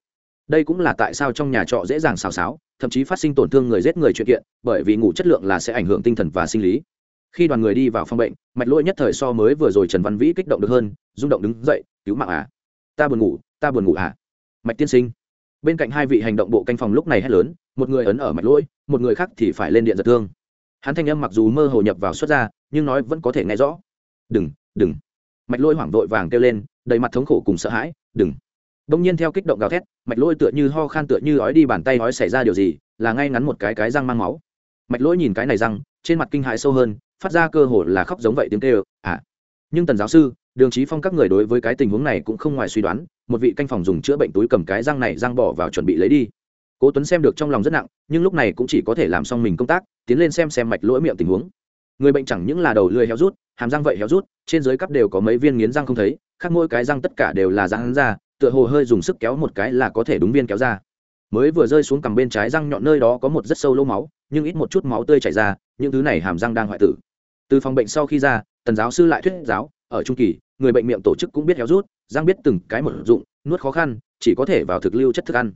Đây cũng là tại sao trong nhà trọ dễ dàng xào xáo, thậm chí phát sinh tổn thương người giết người chuyện kiện, bởi vì ngủ chất lượng là sẽ ảnh hưởng tinh thần và sinh lý khi đoàn người đi vào phòng bệnh, mạch lỗi nhất thời so mới vừa rồi trần văn vĩ kích động được hơn, rung động đứng dậy, cứu mạng à? Ta buồn ngủ, ta buồn ngủ à? Mạch tiên sinh. Bên cạnh hai vị hành động bộ canh phòng lúc này hét lớn, một người ấn ở mạch lỗi, một người khác thì phải lên điện giật thương. Hắn thanh âm mặc dù mơ hồ nhập vào xuất ra, nhưng nói vẫn có thể nghe rõ. Đừng đừng. Mạch lỗi hoảng vội vàng kêu lên, đầy mặt thống khổ cùng sợ hãi, đừng. Đông nhiên theo kích động gào thét, mạch lỗi tựa như ho khan tựa như ói đi bàn tay ói xảy ra điều gì, là ngay ngắn một cái cái răng mang máu. Mạch lỗi nhìn cái này răng, trên mặt kinh hại sâu hơn phát ra cơ hồ là khóc giống vậy tiếng kêu à. Nhưng tần giáo sư, đường trí phong các người đối với cái tình huống này cũng không ngoài suy đoán, một vị canh phòng dùng chữa bệnh túi cầm cái răng này răng bỏ vào chuẩn bị lấy đi. Cố tuấn xem được trong lòng rất nặng, nhưng lúc này cũng chỉ có thể làm xong mình công tác, tiến lên xem xem mạch lỗi miệng tình huống. Người bệnh chẳng những là đầu lưỡi héo rút, hàm răng vậy héo rút, trên dưới cắp đều có mấy viên nghiến răng không thấy khác mỗi cái răng tất cả đều là răng ra, tựa hồ hơi dùng sức kéo một cái là có thể đúng viên kéo ra. Mới vừa rơi xuống cằm bên trái răng nhọn nơi đó có một rất sâu lỗ máu, nhưng ít một chút máu tươi chảy ra, những thứ này hàm răng đang hoại tử từ phòng bệnh sau khi ra, tần giáo sư lại thuyết giáo, ở trung kỳ, người bệnh miệng tổ chức cũng biết héo rút, răng biết từng cái một dụng, nuốt khó khăn, chỉ có thể vào thực lưu chất thức ăn.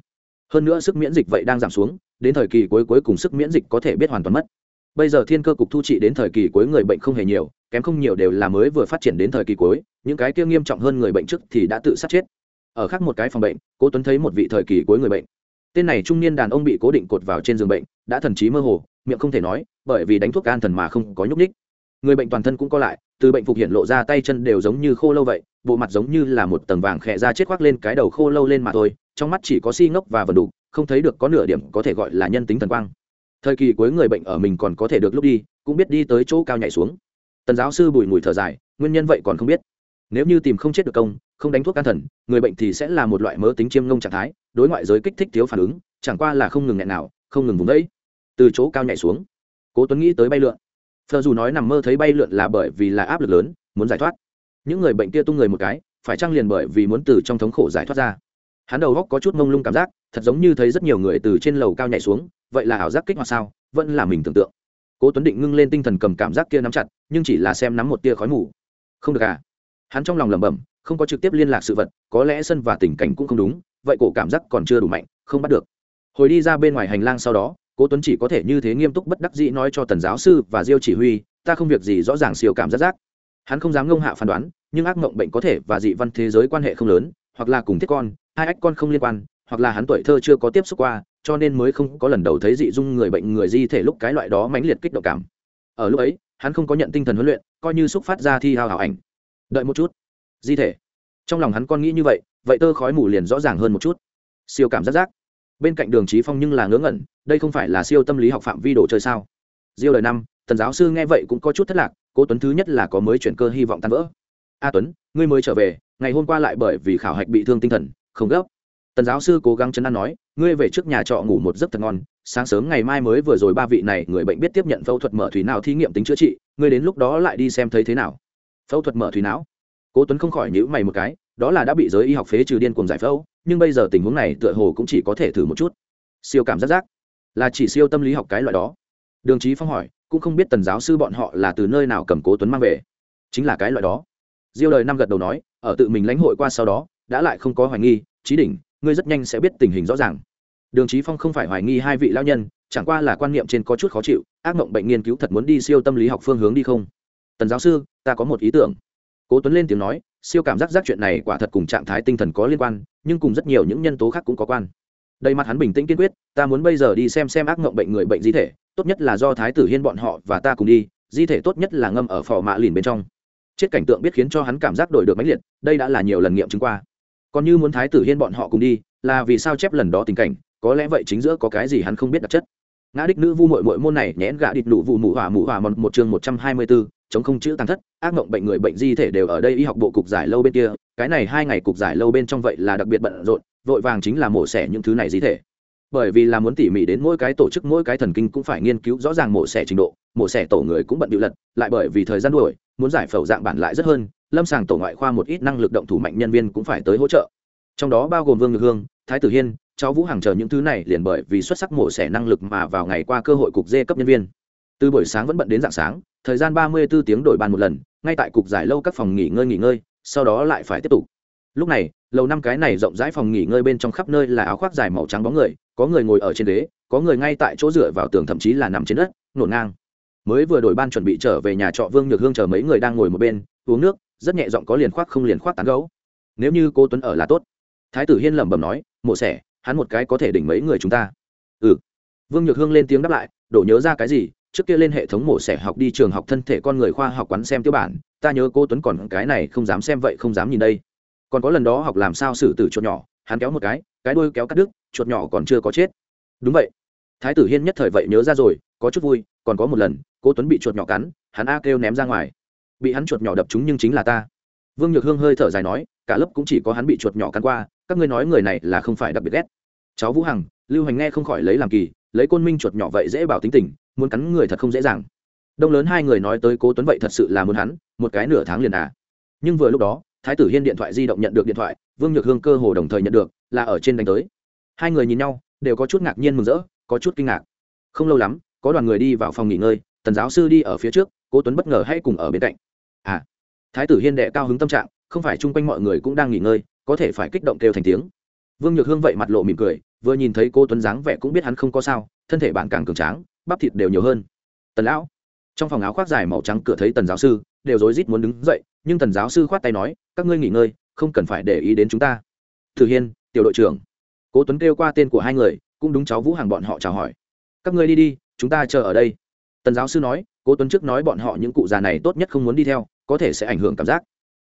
Hơn nữa sức miễn dịch vậy đang giảm xuống, đến thời kỳ cuối cuối cùng sức miễn dịch có thể biết hoàn toàn mất. Bây giờ thiên cơ cục thu trị đến thời kỳ cuối người bệnh không hề nhiều, kém không nhiều đều là mới vừa phát triển đến thời kỳ cuối, những cái kia nghiêm trọng hơn người bệnh trước thì đã tự sát chết. Ở khác một cái phòng bệnh, cố tuấn thấy một vị thời kỳ cuối người bệnh. Tên này trung niên đàn ông bị cố định cột vào trên giường bệnh, đã thần trí mơ hồ, miệng không thể nói, bởi vì đánh thuốc an thần mà không có nhúc ních người bệnh toàn thân cũng co lại, từ bệnh phục hiện lộ ra tay chân đều giống như khô lâu vậy, bộ mặt giống như là một tầng vàng khẽ ra chết khoác lên cái đầu khô lâu lên mà thôi, trong mắt chỉ có si ngốc và vần đục, không thấy được có nửa điểm có thể gọi là nhân tính thần quang. Thời kỳ cuối người bệnh ở mình còn có thể được lúc đi, cũng biết đi tới chỗ cao nhảy xuống. Tần giáo sư bùi mùi thở dài, nguyên nhân vậy còn không biết. Nếu như tìm không chết được công, không đánh thuốc can thần, người bệnh thì sẽ là một loại mớ tính chiêm ngông trạng thái, đối ngoại giới kích thích thiếu phản ứng, chẳng qua là không ngừng nghẹn nào, không ngừng vùng đấy từ chỗ cao nhảy xuống, cố tuấn nghĩ tới bay lượn phờ dù nói nằm mơ thấy bay lượn là bởi vì là áp lực lớn, muốn giải thoát. Những người bệnh kia tung người một cái, phải trăng liền bởi vì muốn từ trong thống khổ giải thoát ra? Hắn đầu góc có chút mông lung cảm giác, thật giống như thấy rất nhiều người từ trên lầu cao nhảy xuống, vậy là ảo giác kích hoạt sao, vẫn là mình tưởng tượng. Cố tuấn định ngưng lên tinh thần cầm cảm giác kia nắm chặt, nhưng chỉ là xem nắm một tia khói mù. Không được à? Hắn trong lòng lẩm bẩm, không có trực tiếp liên lạc sự vật, có lẽ sân và tình cảnh cũng không đúng, vậy cổ cảm giác còn chưa đủ mạnh, không bắt được. Hồi đi ra bên ngoài hành lang sau đó cố tuấn chỉ có thể như thế nghiêm túc bất đắc dĩ nói cho tần giáo sư và diêu chỉ huy, ta không việc gì rõ ràng siêu cảm giác giác. Hắn không dám ngông hạ phán đoán, nhưng ác mộng bệnh có thể và dị văn thế giới quan hệ không lớn, hoặc là cùng thiết con, hai ách con không liên quan, hoặc là hắn tuổi thơ chưa có tiếp xúc qua, cho nên mới không có lần đầu thấy dị dung người bệnh người di thể lúc cái loại đó mãnh liệt kích động cảm. Ở lúc ấy, hắn không có nhận tinh thần huấn luyện, coi như xúc phát ra thi hào hảo ảnh. Đợi một chút. Di thể. Trong lòng hắn con nghĩ như vậy vậy tơ khói mù liền rõ ràng hơn một chút. Siêu cảm giác giác bên cạnh đường trí phong nhưng là ngớ ngẩn, đây không phải là siêu tâm lý học phạm vi đồ chơi sao? Diêu đời năm, tần giáo sư nghe vậy cũng có chút thất lạc, cố tuấn thứ nhất là có mới chuyển cơ hy vọng tan vỡ. A tuấn, ngươi mới trở về, ngày hôm qua lại bởi vì khảo hạch bị thương tinh thần, không gấp. Tần giáo sư cố gắng chấn an nói, ngươi về trước nhà trọ ngủ một giấc thật ngon, sáng sớm ngày mai mới vừa rồi ba vị này người bệnh biết tiếp nhận phẫu thuật mở thủy não thí nghiệm tính chữa trị, ngươi đến lúc đó lại đi xem thấy thế nào? Phẫu thuật mở thủy não? Cố tuấn không khỏi nhíu mày một cái đó là đã bị giới y học phế trừ điên cuồng giải phẫu, nhưng bây giờ tình huống này tựa hồ cũng chỉ có thể thử một chút. Siêu cảm giác giác, là chỉ siêu tâm lý học cái loại đó. Đường trí phong hỏi, cũng không biết tần giáo sư bọn họ là từ nơi nào cầm cố tuấn mang về. Chính là cái loại đó. Diêu lời năm gật đầu nói, ở tự mình lãnh hội qua sau đó, đã lại không có hoài nghi trí đỉnh, ngươi rất nhanh sẽ biết tình hình rõ ràng. Đường trí phong không phải hoài nghi hai vị lao nhân, chẳng qua là quan niệm trên có chút khó chịu, ác mộng bệnh nghiên cứu thật muốn đi siêu tâm lý học phương hướng đi không? Tần giáo sư, ta có một ý tưởng. Cố tuấn lên tiếng nói siêu cảm giác giác chuyện này quả thật cùng trạng thái tinh thần có liên quan, nhưng cùng rất nhiều những nhân tố khác cũng có quan. Đầy mặt hắn bình tĩnh kiên quyết, ta muốn bây giờ đi xem xem ác mộng bệnh người bệnh di thể, tốt nhất là do thái tử hiên bọn họ và ta cùng đi, di thể tốt nhất là ngâm ở phò mạ lìn bên trong. Chết cảnh tượng biết khiến cho hắn cảm giác đổi được mãnh liệt, đây đã là nhiều lần nghiệm chứng qua. Còn như muốn thái tử hiên bọn họ cùng đi, là vì sao chép lần đó tình cảnh, có lẽ vậy chính giữa có cái gì hắn không biết đặc chất ngã đích nữ vu mội mội môn này nhẽn gạ địch nụ vụ mụ hỏa mụ hỏa một, một chương một trăm hai mươi bốn chống không chữ tăng thất ác mộng bệnh người bệnh di thể đều ở đây y học bộ cục giải lâu bên kia cái này hai ngày cục giải lâu bên trong vậy là đặc biệt bận rộn vội vàng chính là mổ xẻ những thứ này di thể. Bởi vì là muốn tỉ mỉ đến mỗi cái tổ chức mỗi cái thần kinh cũng phải nghiên cứu rõ ràng mổ xẻ trình độ mổ xẻ tổ người cũng bận bịu lật lại bởi vì thời gian đuổi muốn giải phẫu dạng bản lại rất hơn lâm sàng tổ ngoại khoa một ít năng lực động thủ mạnh nhân viên cũng phải tới hỗ trợ. Trong đó bao gồm vương ngự hương thái tử hiên cháu vũ hàng chờ những thứ này liền bởi vì xuất sắc mổ xẻ năng lực mà vào ngày qua cơ hội cục dê cấp nhân viên. Từ buổi sáng vẫn bận đến dạng sáng thời gian ba mươi 34 tiếng đổi bàn một lần ngay tại cục giải lâu các phòng nghỉ ngơi nghỉ ngơi sau đó lại phải tiếp tục. Lúc này lầu năm cái này rộng rãi phòng nghỉ ngơi bên trong khắp nơi là áo khoác dài màu trắng bóng người có người ngồi ở trên đế, có người ngay tại chỗ dựa vào tường thậm chí là nằm trên đất nổ ngang. Mới vừa đổi ban chuẩn bị trở về nhà trọ vương nhược hương chờ mấy người đang ngồi một bên uống nước rất nhẹ giọng có liền khoác không liền khoác tán gấu. Nếu như cô tuấn ở là tốt. Thái tử hiên lẩm bẩm nói mổ xẻ hắn một cái có thể đỉnh mấy người chúng ta. Ừ. Vương nhược hương lên tiếng đáp lại, đổ nhớ ra cái gì, trước kia lên hệ thống mổ xẻ học đi trường học thân thể con người khoa học quán xem tiêu bản, ta nhớ cô tuấn còn cái này không dám xem vậy không dám nhìn đây. Còn có lần đó học làm sao xử tử chuột nhỏ, hắn kéo một cái cái đuôi kéo cắt đứt, chuột nhỏ còn chưa có chết. Đúng vậy. Thái tử hiên nhất thời vậy nhớ ra rồi, có chút vui, còn có một lần, cô tuấn bị chuột nhỏ cắn, hắn a kêu ném ra ngoài. Bị hắn chuột nhỏ đập chúng nhưng chính là ta. Vương nhược hương hơi thở dài nói, cả lớp cũng chỉ có hắn bị chuột nhỏ cắn qua các ngươi nói người này là không phải đặc biệt ghét. Cháu vũ hằng, lưu hành nghe không khỏi lấy làm kỳ, lấy côn minh chuột nhỏ vậy dễ bảo tính tình, muốn cắn người thật không dễ dàng. Đông lớn hai người nói tới cố tuấn vậy thật sự là muốn hắn, một cái nửa tháng liền à. Nhưng vừa lúc đó, thái tử hiên điện thoại di động nhận được điện thoại, vương nhược hương cơ hồ đồng thời nhận được, là ở trên đánh tới. Hai người nhìn nhau, đều có chút ngạc nhiên mừng rỡ, có chút kinh ngạc. Không lâu lắm, có đoàn người đi vào phòng nghỉ ngơi, tần giáo sư đi ở phía trước, cố tuấn bất ngờ hay cùng ở bên cạnh. À thái tử hiên đệ cao hứng tâm trạng, không phải chung quanh mọi người cũng đang nghỉ ngơi có thể phải kích động kêu thành tiếng. Vương nhược hương vậy mặt lộ mỉm cười, vừa nhìn thấy cô tuấn dáng vẻ cũng biết hắn không có sao, thân thể bạn càng cường tráng, bắp thịt đều nhiều hơn. Tần lão. Trong phòng áo khoác dài màu trắng cửa thấy tần giáo sư, đều rối rít muốn đứng dậy, nhưng tần giáo sư khoát tay nói, các ngươi nghỉ ngơi, không cần phải để ý đến chúng ta. Thử hiên, tiểu đội trưởng. Cố tuấn kêu qua tên của hai người, cũng đúng cháu vũ hàng bọn họ chào hỏi. Các ngươi đi đi, chúng ta chờ ở đây. Tần giáo sư nói, cố tuấn trước nói bọn họ những cụ già này tốt nhất không muốn đi theo, có thể sẽ ảnh hưởng cảm giác.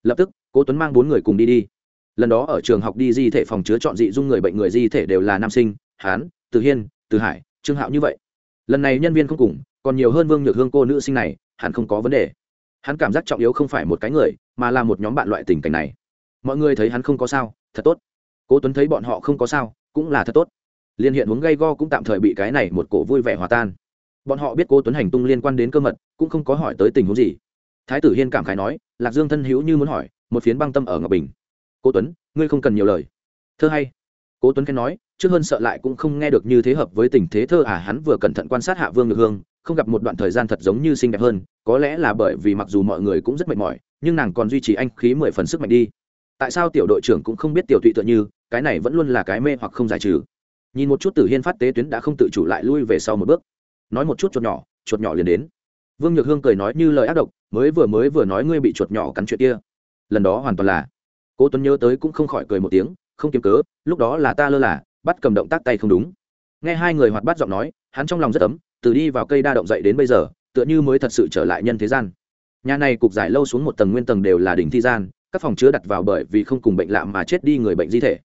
Lập tức, cố tuấn mang bốn người cùng đi đi lần đó ở trường học đi di thể phòng chứa chọn dị dung người bệnh người di thể đều là nam sinh, hán, từ hiên, từ hải, trương hạo như vậy. Lần này nhân viên không cùng, còn nhiều hơn vương nhược hương cô nữ sinh này, hẳn không có vấn đề. Hắn cảm giác trọng yếu không phải một cái người, mà là một nhóm bạn loại tình cảnh này. Mọi người thấy hắn không có sao, thật tốt. Cố tuấn thấy bọn họ không có sao, cũng là thật tốt. Liên hiện uống gây go cũng tạm thời bị cái này một cổ vui vẻ hòa tan. Bọn họ biết cố tuấn hành tung liên quan đến cơ mật, cũng không có hỏi tới tình huống gì. Thái tử hiên cảm khái nói, lạc dương thân hữu như muốn hỏi, một phiến băng tâm ở ngọc bình cố tuấn, ngươi không cần nhiều lời. Thơ hay. Cố tuấn khen nói, trước hơn sợ lại cũng không nghe được như thế hợp với tình thế thơ à hắn vừa cẩn thận quan sát hạ vương được hương, không gặp một đoạn thời gian thật giống như xinh đẹp hơn, có lẽ là bởi vì mặc dù mọi người cũng rất mệt mỏi, nhưng nàng còn duy trì anh khí mười phần sức mạnh đi. Tại sao tiểu đội trưởng cũng không biết tiểu tụy tựa như, cái này vẫn luôn là cái mê hoặc không giải trừ. Nhìn một chút tử hiên phát tế tuyến đã không tự chủ lại lui về sau một bước. Nói một chút chuột nhỏ chuột nhỏ liền đến. Vương nhược hương cười nói như lời ác độc, mới vừa mới vừa nói ngươi bị chuột nhỏ cắn chuyện kia. Lần đó hoàn toàn là cố tuấn nhớ tới cũng không khỏi cười một tiếng, không kiếm cớ, lúc đó là ta lơ là, bắt cầm động tác tay không đúng. Nghe hai người hoạt bát giọng nói, hắn trong lòng rất ấm, từ đi vào cây đa động dậy đến bây giờ, tựa như mới thật sự trở lại nhân thế gian. Nhà này cục giải lâu xuống một tầng nguyên tầng đều là đỉnh thi gian, các phòng chứa đặt vào bởi vì không cùng bệnh lạ mà chết đi người bệnh di thể.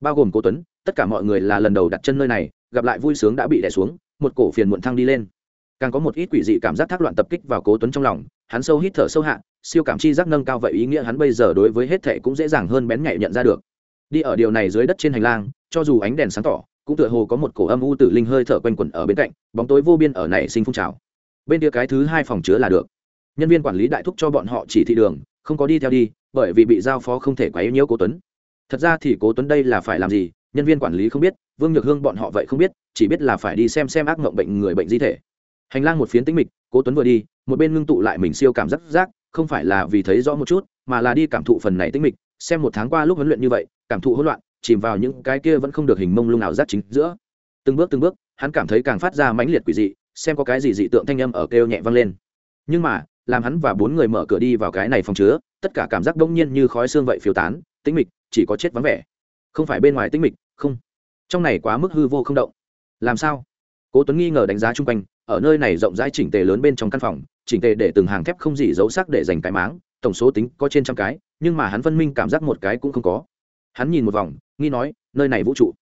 Bao gồm cố tuấn, tất cả mọi người là lần đầu đặt chân nơi này, gặp lại vui sướng đã bị đè xuống, một cổ phiền muộn thăng đi lên. Càng có một ít quỷ dị cảm giác thác loạn tập kích vào cố tuấn trong lòng hắn sâu hít thở sâu hạ, siêu cảm chi giác nâng cao vậy ý nghĩa hắn bây giờ đối với hết thệ cũng dễ dàng hơn bén nhạy nhận ra được. Đi ở điều này dưới đất trên hành lang, cho dù ánh đèn sáng tỏ, cũng tựa hồ có một cổ âm u tử linh hơi thở quanh quẩn ở bên cạnh, bóng tối vô biên ở này sinh phun trào. Bên kia cái thứ hai phòng chứa là được. Nhân viên quản lý đại thúc cho bọn họ chỉ thị đường, không có đi theo đi, bởi vì bị giao phó không thể quấy nhiễu cố tuấn. Thật ra thì cố tuấn đây là phải làm gì, nhân viên quản lý không biết, vương nhược hương bọn họ vậy không biết, chỉ biết là phải đi xem xem ác mộng bệnh người bệnh di thể. Hành lang một phiến tĩnh mịch, cố tuấn vừa đi một bên ngưng tụ lại mình siêu cảm giác giác, không phải là vì thấy rõ một chút, mà là đi cảm thụ phần này tĩnh mịch, xem một tháng qua lúc huấn luyện như vậy, cảm thụ hỗn loạn, chìm vào những cái kia vẫn không được hình mông lung nào giác chính giữa. Từng bước từng bước, hắn cảm thấy càng phát ra mãnh liệt quỷ dị, xem có cái gì dị tượng thanh âm ở kêu nhẹ vang lên. Nhưng mà, làm hắn và bốn người mở cửa đi vào cái này phòng chứa, tất cả cảm giác đông nhiên như khói xương vậy phiêu tán, tĩnh mịch, chỉ có chết vắng vẻ. Không phải bên ngoài tĩnh mịch, không. Trong này quá mức hư vô không động. Làm sao? Cố tuấn nghi ngờ đánh giá chung quanh, ở nơi này rộng rãi chỉnh tề lớn bên trong căn phòng chỉnh tề để từng hàng thép không gì giấu sắc để dành cái máng, tổng số tính có trên trăm cái, nhưng mà hắn phân minh cảm giác một cái cũng không có. Hắn nhìn một vòng, nghi nói, nơi này vũ trụ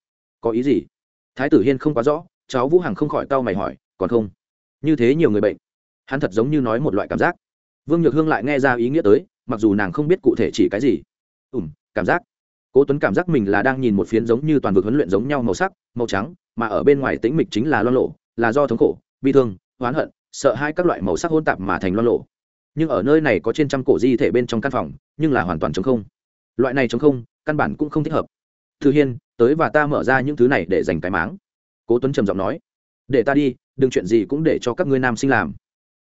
có ý gì? Thái tử hiên không quá rõ, cháu vũ hằng không khỏi tao mày hỏi, còn không? Như thế nhiều người bệnh. Hắn thật giống như nói một loại cảm giác. Vương nhược hương lại nghe ra ý nghĩa tới, mặc dù nàng không biết cụ thể chỉ cái gì. Ùm cảm giác. Cố tuấn cảm giác mình là đang nhìn một phiến giống như toàn vực huấn luyện giống nhau màu sắc, màu trắng, mà ở bên ngoài tĩnh mịch chính là loan lộ, là do thống khổ, bi thương, oán hận sợ hai các loại màu sắc hôn tạp mà thành loan lộ. Nhưng ở nơi này có trên trăm cổ di thể bên trong căn phòng, nhưng là hoàn toàn chống không. Loại này chống không, căn bản cũng không thích hợp. Thư hiên, tới và ta mở ra những thứ này để dành cái máng. Cố tuấn trầm giọng nói. Để ta đi, đừng chuyện gì cũng để cho các ngươi nam sinh làm.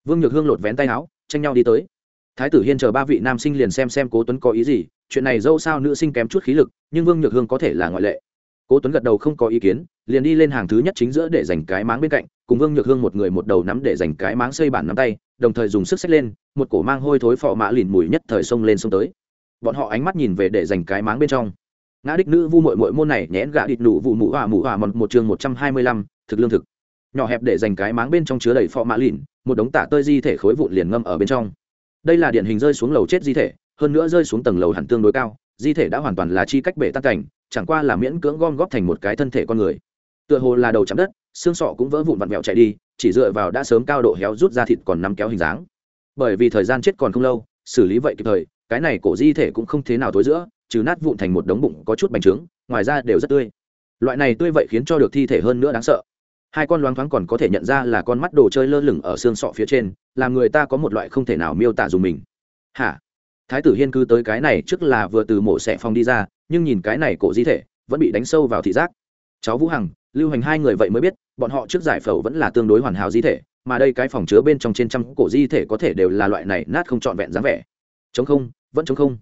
Vương nhược hương lột vén tay áo, tranh nhau đi tới. Thái tử hiên chờ ba vị nam sinh liền xem xem cố tuấn có ý gì. Chuyện này dâu sao nữ sinh kém chút khí lực, nhưng vương nhược hương có thể là ngoại lệ cố tuấn gật đầu không có ý kiến liền đi lên hàng thứ nhất chính giữa để dành cái máng bên cạnh cùng vương nhược hương một người một đầu nắm để dành cái máng xây bản nắm tay đồng thời dùng sức xách lên một cổ mang hôi thối phọ mã lìn mùi nhất thời xông lên xông tới. Bọn họ ánh mắt nhìn về để dành cái máng bên trong. Ngã đích nữ vu mội mội môn này nhẽn gã địch nụ vụ mụ hòa mụ hòa một, một chương một trăm hai mươi lăm thực lương thực. Nhỏ hẹp để dành cái máng bên trong chứa đầy phọ mã lìn một đống tả tơi di thể khối vụn liền ngâm ở bên trong. Đây là điển hình rơi xuống lầu chết di thể hơn nữa rơi xuống tầng lầu hẳn tương đối cao di thể đã hoàn toàn là chi cách bể tan cảnh chẳng qua là miễn cưỡng gom góp thành một cái thân thể con người. Tựa hồ là đầu chạm đất, xương sọ cũng vỡ vụn vặn vẹo chạy đi, chỉ dựa vào đã sớm cao độ héo rút ra thịt còn nắm kéo hình dáng. Bởi vì thời gian chết còn không lâu, xử lý vậy kịp thời, cái này cổ di thể cũng không thế nào tối giữa, trừ nát vụn thành một đống bụng có chút bành trướng, ngoài ra đều rất tươi. Loại này tươi vậy khiến cho được thi thể hơn nữa đáng sợ. Hai con loáng thoáng còn có thể nhận ra là con mắt đồ chơi lơ lửng ở xương sọ phía trên, làm người ta có một loại không thể nào miêu tả dùng mình. Hả? Thái tử hiên cư tới cái này trước là vừa từ mổ xẻ phong đi ra nhưng nhìn cái này cổ di thể, vẫn bị đánh sâu vào thị giác. Cháu vũ hằng, lưu hành hai người vậy mới biết, bọn họ trước giải phẫu vẫn là tương đối hoàn hảo di thể, mà đây cái phòng chứa bên trong trên trăm cổ di thể có thể đều là loại này nát không trọn vẹn dáng vẻ. Chống không, vẫn chống không.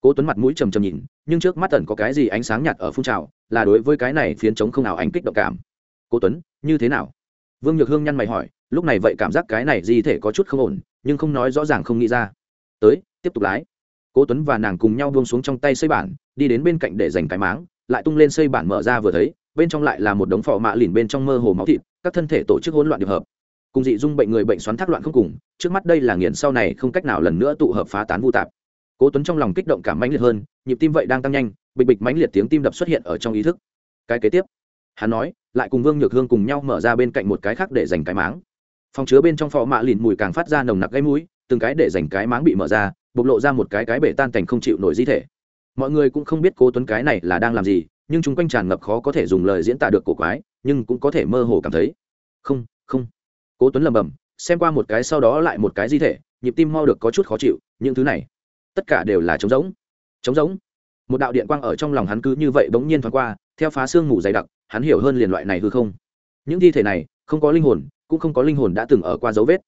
Cố tuấn mặt mũi trầm trầm nhìn, nhưng trước mắt tần có cái gì ánh sáng nhạt ở phun trào, là đối với cái này phiến chống không nào ánh kích động cảm. Cố tuấn, như thế nào? Vương nhược hương nhăn mày hỏi, lúc này vậy cảm giác cái này di thể có chút không ổn, nhưng không nói rõ ràng không nghĩ ra. Tới, tiếp tục lái cố tuấn và nàng cùng nhau buông xuống trong tay xây bản, đi đến bên cạnh để dành cái máng, lại tung lên xây bản mở ra vừa thấy, bên trong lại là một đống phò mạ lìn bên trong mơ hồ máu thịt, các thân thể tổ chức hỗn loạn được hợp. Cùng dị dung bệnh người bệnh xoắn thác loạn không cùng, trước mắt đây là nghiền sau này không cách nào lần nữa tụ hợp phá tán vu tạp. Cố tuấn trong lòng kích động cảm mãnh liệt hơn, nhịp tim vậy đang tăng nhanh, bịch bịch mãnh liệt tiếng tim đập xuất hiện ở trong ý thức. Cái kế tiếp, hắn nói, lại cùng vương nhược hương cùng nhau mở ra bên cạnh một cái khác để dành cái máng. Phòng chứa bên trong phò mạ lìn mùi càng phát ra nồng nặc gây mũi, từng cái để dành cái máng bị mở ra bộc lộ ra một cái cái bể tan cảnh không chịu nổi di thể. Mọi người cũng không biết cố tuấn cái này là đang làm gì, nhưng chúng quanh tràn ngập khó có thể dùng lời diễn tả được cổ quái, nhưng cũng có thể mơ hồ cảm thấy. Không không. Cố tuấn lầm bầm xem qua một cái sau đó lại một cái di thể, nhịp tim mau được có chút khó chịu, những thứ này, tất cả đều là trống rỗng. Trống rỗng. Một đạo điện quang ở trong lòng hắn cứ như vậy bỗng nhiên thoáng qua, theo phá xương ngủ dày đặc, hắn hiểu hơn liền loại này hư không. Những thi thể này, không có linh hồn, cũng không có linh hồn đã từng ở qua dấu vết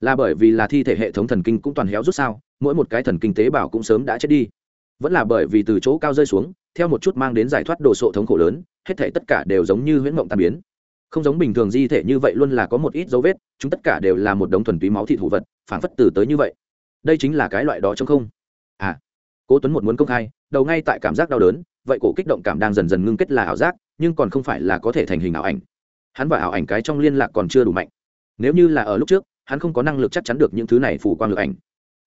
là bởi vì là thi thể hệ thống thần kinh cũng toàn héo rút sao, mỗi một cái thần kinh tế bào cũng sớm đã chết đi. Vẫn là bởi vì từ chỗ cao rơi xuống, theo một chút mang đến giải thoát đồ sộ thống khổ lớn, hết thể tất cả đều giống như huyễn mộng tàn biến. Không giống bình thường di thể như vậy luôn là có một ít dấu vết, chúng tất cả đều là một đống thuần túy máu thị thủ vật phản phất từ tới như vậy. Đây chính là cái loại đó trong không? À cố tuấn một muốn công khai, đầu ngay tại cảm giác đau đớn, vậy cổ kích động cảm đang dần dần ngưng kết là ảo giác, nhưng còn không phải là có thể thành hình ảo ảnh. Hắn và ảo ảnh cái trong liên lạc còn chưa đủ mạnh. Nếu như là ở lúc trước hắn không có năng lực chắc chắn được những thứ này phủ quang lực ảnh.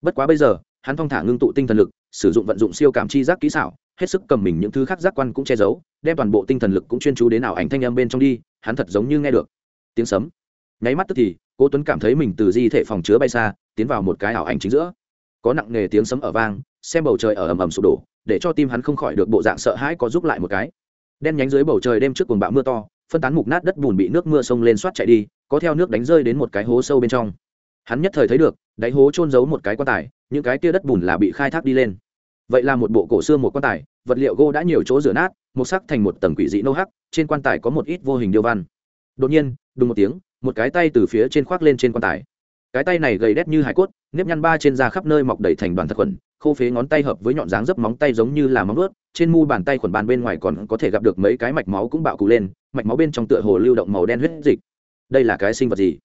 Bất quá bây giờ, hắn thong thả ngưng tụ tinh thần lực, sử dụng vận dụng siêu cảm chi giác kỹ xảo, hết sức cầm mình những thứ khác giác quan cũng che giấu, đem toàn bộ tinh thần lực cũng chuyên chú đến ảo ảnh thanh âm bên trong đi, hắn thật giống như nghe được. Tiếng sấm. Nháy mắt tức thì, cố tuấn cảm thấy mình từ di thể phòng chứa bay xa, tiến vào một cái ảo ảnh chính giữa. Có nặng nề tiếng sấm ở vang, xem bầu trời ở ầm ầm sụp đổ, để cho tim hắn không khỏi được bộ dạng sợ hãi có giúp lại một cái. Đen nhánh dưới bầu trời đêm trước cuồng bão mưa to, phân tán mục nát đất bùn bị nước mưa sông lên xoát chạy đi có theo nước đánh rơi đến một cái hố sâu bên trong. Hắn nhất thời thấy được, đáy hố trôn giấu một cái quan tài, những cái kia đất bùn là bị khai thác đi lên. Vậy là một bộ cổ xương một quan tài, vật liệu gỗ đã nhiều chỗ rửa nát, một sắc thành một tầng quỷ dị nâu hắc, trên quan tài có một ít vô hình điêu văn. Đột nhiên, đùng một tiếng, một cái tay từ phía trên khoác lên trên quan tài. Cái tay này gầy đét như hải cốt, nếp nhăn ba trên da khắp nơi mọc đầy thành đoàn thật khuẩn, khô phế ngón tay hợp với nhọn dáng dấp móng tay giống như là móng ướt trên mu bàn tay khuẩn bàn bên ngoài còn có thể gặp được mấy cái mạch máu cũng bạo cụ lên, mạch máu bên trong tựa hồ lưu động màu đen huyết dịch đây là cái sinh vật gì?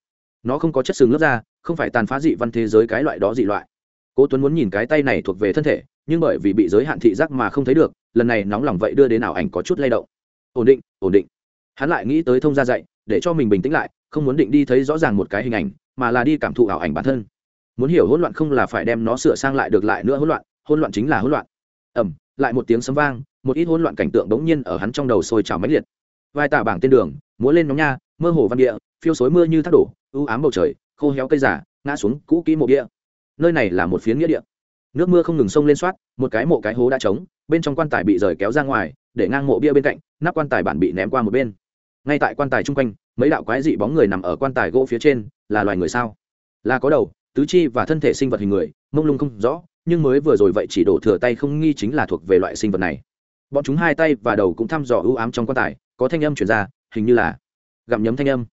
Nó không có chất xương lớp da, không phải tàn phá dị văn thế giới cái loại đó dị loại. Cố tuấn muốn nhìn cái tay này thuộc về thân thể nhưng bởi vì bị giới hạn thị giác mà không thấy được lần này nóng lòng vậy đưa đến ảo ảnh có chút lay động. Ổn định ổn định. Hắn lại nghĩ tới thông gia dạy để cho mình bình tĩnh lại không muốn định đi thấy rõ ràng một cái hình ảnh mà là đi cảm thụ ảo ảnh bản thân. Muốn hiểu hỗn loạn không là phải đem nó sửa sang lại được lại nữa hỗn loạn hỗn loạn chính là hỗn loạn. Ẩm lại một tiếng sấm vang một ít hỗn loạn cảnh tượng bỗng nhiên ở hắn trong đầu sôi trào mãnh liệt. Vai tả bảng tên đường múa lên nóng nha mơ hồ văn địa, phiêu xối mưa như thác đổ ưu ám bầu trời, khô héo cây giả ngã xuống cũ kỹ mộ địa. Nơi này là một phiến nghĩa địa. Nước mưa không ngừng sông lên soát, một cái mộ cái hố đã trống, bên trong quan tài bị rời kéo ra ngoài, để ngang mộ bia bên cạnh, nắp quan tài bản bị ném qua một bên. Ngay tại quan tài chung quanh, mấy đạo quái dị bóng người nằm ở quan tài gỗ phía trên, là loài người sao? Là có đầu, tứ chi và thân thể sinh vật hình người, mông lung không rõ, nhưng mới vừa rồi vậy chỉ đổ thừa tay không nghi chính là thuộc về loại sinh vật này. Bọn chúng hai tay và đầu cũng thăm dò ưu ám trong quan tài, có thanh âm chuyển ra, hình như là gặm nhấm thanh âm.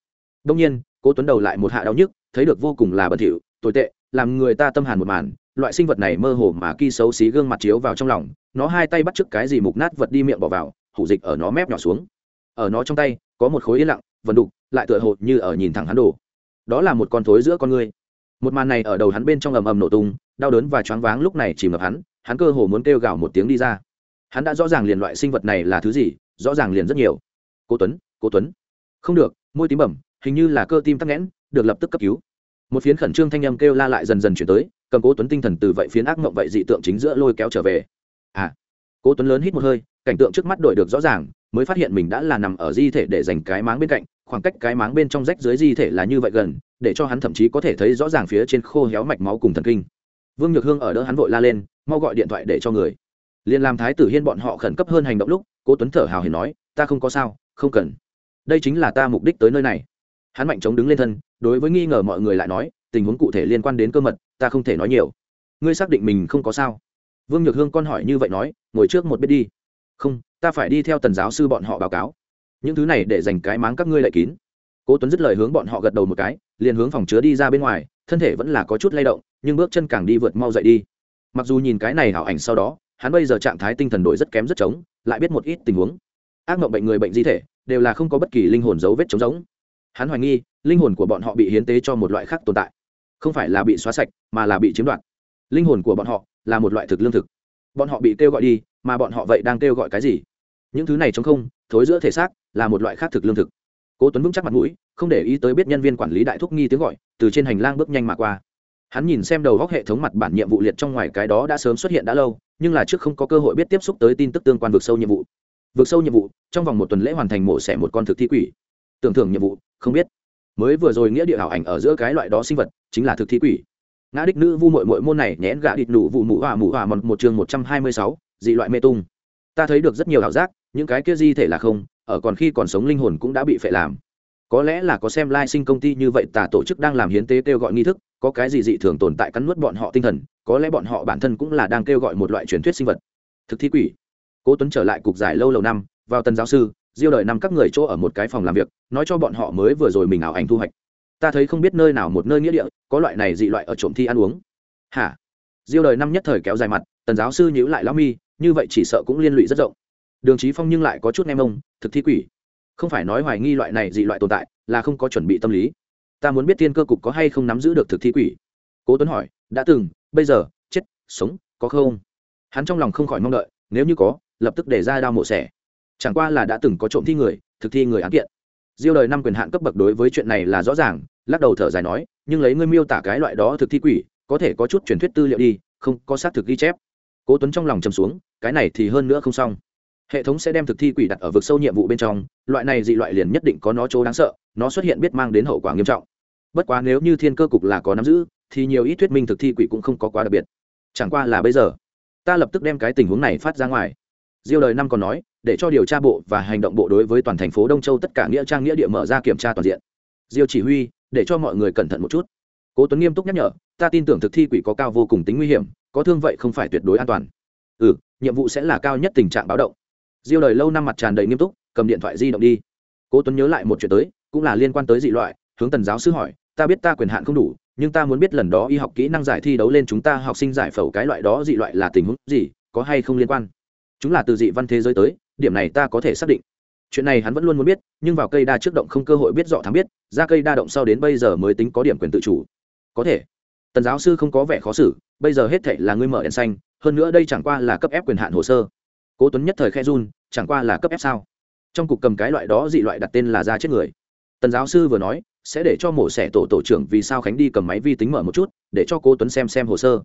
Đông nhiên, cố tuấn đầu lại một hạ đau nhức, thấy được vô cùng là bẩn thỉu, tồi tệ, làm người ta tâm hàn một màn, loại sinh vật này mơ hồ mà kỳ xấu xí gương mặt chiếu vào trong lòng, nó hai tay bắt trước cái gì mục nát vật đi miệng bỏ vào, hủ dịch ở nó mép nhỏ xuống. Ở nó trong tay, có một khối yên lặng vần đục, lại tựa hồ như ở nhìn thẳng hắn đổ đó là một con thối giữa con người một màn này ở đầu hắn bên trong ầm ầm nổ tung, đau đớn và choáng váng lúc này chìm ngập hắn hắn cơ hồ muốn kêu gào một tiếng đi ra. Hắn đã rõ ràng liền loại sinh vật này là thứ gì, rõ ràng liền rất nhiều. Cô tuấn cô tuấn không được, môi tím bẩm, hình như là cơ tim tắc nghẽn, được lập tức cấp cứu. Một phiến khẩn trương thanh âm kêu la lại dần dần chuyển tới, cầm cố tuấn tinh thần từ vậy phiến ác mộng vậy dị tượng chính giữa lôi kéo trở về. À cố tuấn lớn hít một hơi, cảnh tượng trước mắt đổi được rõ ràng, mới phát hiện mình đã là nằm ở di thể để dành cái máng bên cạnh, khoảng cách cái máng bên trong rách dưới di thể là như vậy gần, để cho hắn thậm chí có thể thấy rõ ràng phía trên khô héo mạch máu cùng thần kinh. Vương nhược hương ở đỡ hắn vội la lên, mau gọi điện thoại để cho người. Liền làm thái tử hiên bọn họ khẩn cấp hơn hành động lúc, cố tuấn thở hào hiền nói, ta không có sao, không cần đây chính là ta mục đích tới nơi này. Hắn mạnh chống đứng lên thân, đối với nghi ngờ mọi người lại nói, tình huống cụ thể liên quan đến cơ mật, ta không thể nói nhiều. Ngươi xác định mình không có sao? Vương nhược hương con hỏi như vậy nói, ngồi trước một biết đi. Không, ta phải đi theo tần giáo sư bọn họ báo cáo. Những thứ này để dành cái máng các ngươi lại kín. Cố tuấn dứt lời hướng bọn họ gật đầu một cái, liền hướng phòng chứa đi ra bên ngoài, thân thể vẫn là có chút lay động, nhưng bước chân càng đi vượt mau dậy đi. Mặc dù nhìn cái này hảo ảnh sau đó, hắn bây giờ trạng thái tinh thần đổi rất kém rất trống, lại biết một ít tình huống ác mộng bệnh người bệnh di thể, đều là không có bất kỳ linh hồn dấu vết trống giống hắn hoài nghi, linh hồn của bọn họ bị hiến tế cho một loại khác tồn tại. Không phải là bị xóa sạch, mà là bị chiếm đoạt. Linh hồn của bọn họ là một loại thực lương thực. Bọn họ bị kêu gọi đi, mà bọn họ vậy đang kêu gọi cái gì? Những thứ này chống không, thối giữa thể xác, là một loại khác thực lương thực. Cố tuấn vững chắc mặt mũi, không để ý tới biết nhân viên quản lý đại thúc nghi tiếng gọi, từ trên hành lang bước nhanh mà qua. Hắn nhìn xem đầu góc hệ thống mặt bản nhiệm vụ liệt trong ngoài cái đó đã sớm xuất hiện đã lâu, nhưng là trước không có cơ hội biết tiếp xúc tới tin tức tương quan vực sâu nhiệm vụ. Vượt sâu nhiệm vụ trong vòng một tuần lễ hoàn thành mổ xẻ một con thực thi quỷ. Tưởng thưởng nhiệm vụ không biết. Mới vừa rồi nghĩa địa ảo ảnh ở giữa cái loại đó sinh vật chính là thực thi quỷ. Ngã đích nữ vu mội mội môn này nhẽn gạ địch nụ vụ mụ hỏa mụ hỏa một, một chương một trăm hai mươi sáu dị loại mê tung. Ta thấy được rất nhiều ảo giác những cái kia di thể là không ở còn khi còn sống linh hồn cũng đã bị phệ làm. Có lẽ là có xem lai sinh công ty như vậy tà tổ chức đang làm hiến tế kêu gọi nghi thức có cái gì dị thường tồn tại cắn nuốt bọn họ tinh thần có lẽ bọn họ bản thân cũng là đang kêu gọi một loại truyền thuyết sinh vật. Thực thi quỷ cố tuấn trở lại cục giải lâu lâu năm, vào tần giáo sư, diêu đời năm các người chỗ ở một cái phòng làm việc, nói cho bọn họ mới vừa rồi mình ảo ảnh thu hoạch. Ta thấy không biết nơi nào một nơi nghĩa địa, có loại này dị loại ở trộm thi ăn uống. Hả? Diêu đời năm nhất thời kéo dài mặt, tần giáo sư nhữ lại lão mi, như vậy chỉ sợ cũng liên lụy rất rộng. Đường trí phong nhưng lại có chút nghe mông, thực thi quỷ. Không phải nói hoài nghi loại này dị loại tồn tại, là không có chuẩn bị tâm lý. Ta muốn biết tiên cơ cục có hay không nắm giữ được thực thi quỷ? Cố tuấn hỏi, đã từng, bây giờ, chết, sống, có không? Hắn trong lòng không khỏi mong đợi, nếu như có lập tức để ra đao mổ xẻ. Chẳng qua là đã từng có trộm thi người, thực thi người án kiện. Diêu đời năm quyền hạn cấp bậc đối với chuyện này là rõ ràng, lắc đầu thở dài nói, nhưng lấy ngươi miêu tả cái loại đó thực thi quỷ, có thể có chút truyền thuyết tư liệu đi, không, có xác thực ghi chép. Cố tuấn trong lòng trầm xuống, cái này thì hơn nữa không xong. Hệ thống sẽ đem thực thi quỷ đặt ở vực sâu nhiệm vụ bên trong, loại này dị loại liền nhất định có nó chỗ đáng sợ, nó xuất hiện biết mang đến hậu quả nghiêm trọng. Bất quá nếu như thiên cơ cục là có nắm giữ, thì nhiều ít thuyết minh thực thi quỷ cũng không có quá đặc biệt. Chẳng qua là bây giờ, ta lập tức đem cái tình huống này phát ra ngoài diêu đời năm còn nói, để cho điều tra bộ và hành động bộ đối với toàn thành phố đông châu tất cả nghĩa trang nghĩa địa mở ra kiểm tra toàn diện. Diêu chỉ huy, để cho mọi người cẩn thận một chút. Cố tuấn nghiêm túc nhắc nhở, ta tin tưởng thực thi quỷ có cao vô cùng tính nguy hiểm, có thương vậy không phải tuyệt đối an toàn. Ừ nhiệm vụ sẽ là cao nhất tình trạng báo động. Diêu đời lâu năm mặt tràn đầy nghiêm túc, cầm điện thoại di động đi. Cố tuấn nhớ lại một chuyện tới, cũng là liên quan tới dị loại, hướng tần giáo sư hỏi, ta biết ta quyền hạn không đủ, nhưng ta muốn biết lần đó y học kỹ năng giải thi đấu lên chúng ta học sinh giải phẫu cái loại đó dị loại là tình huống gì, có hay không liên quan? Chúng là từ dị văn thế giới tới, điểm này ta có thể xác định. Chuyện này hắn vẫn luôn muốn biết, nhưng vào cây đa trước động không cơ hội biết rõ thắng biết, ra cây đa động sau đến bây giờ mới tính có điểm quyền tự chủ. Có thể. Tần giáo sư không có vẻ khó xử, bây giờ hết thệ là ngươi mở đèn xanh, hơn nữa đây chẳng qua là cấp ép quyền hạn hồ sơ. Cố tuấn nhất thời khe run, chẳng qua là cấp ép sao? Trong cục cầm cái loại đó dị loại đặt tên là ra chết người. Tần giáo sư vừa nói, sẽ để cho mổ xẻ tổ tổ trưởng vì sao khánh đi cầm máy vi tính mở một chút, để cho cố tuấn xem xem hồ sơ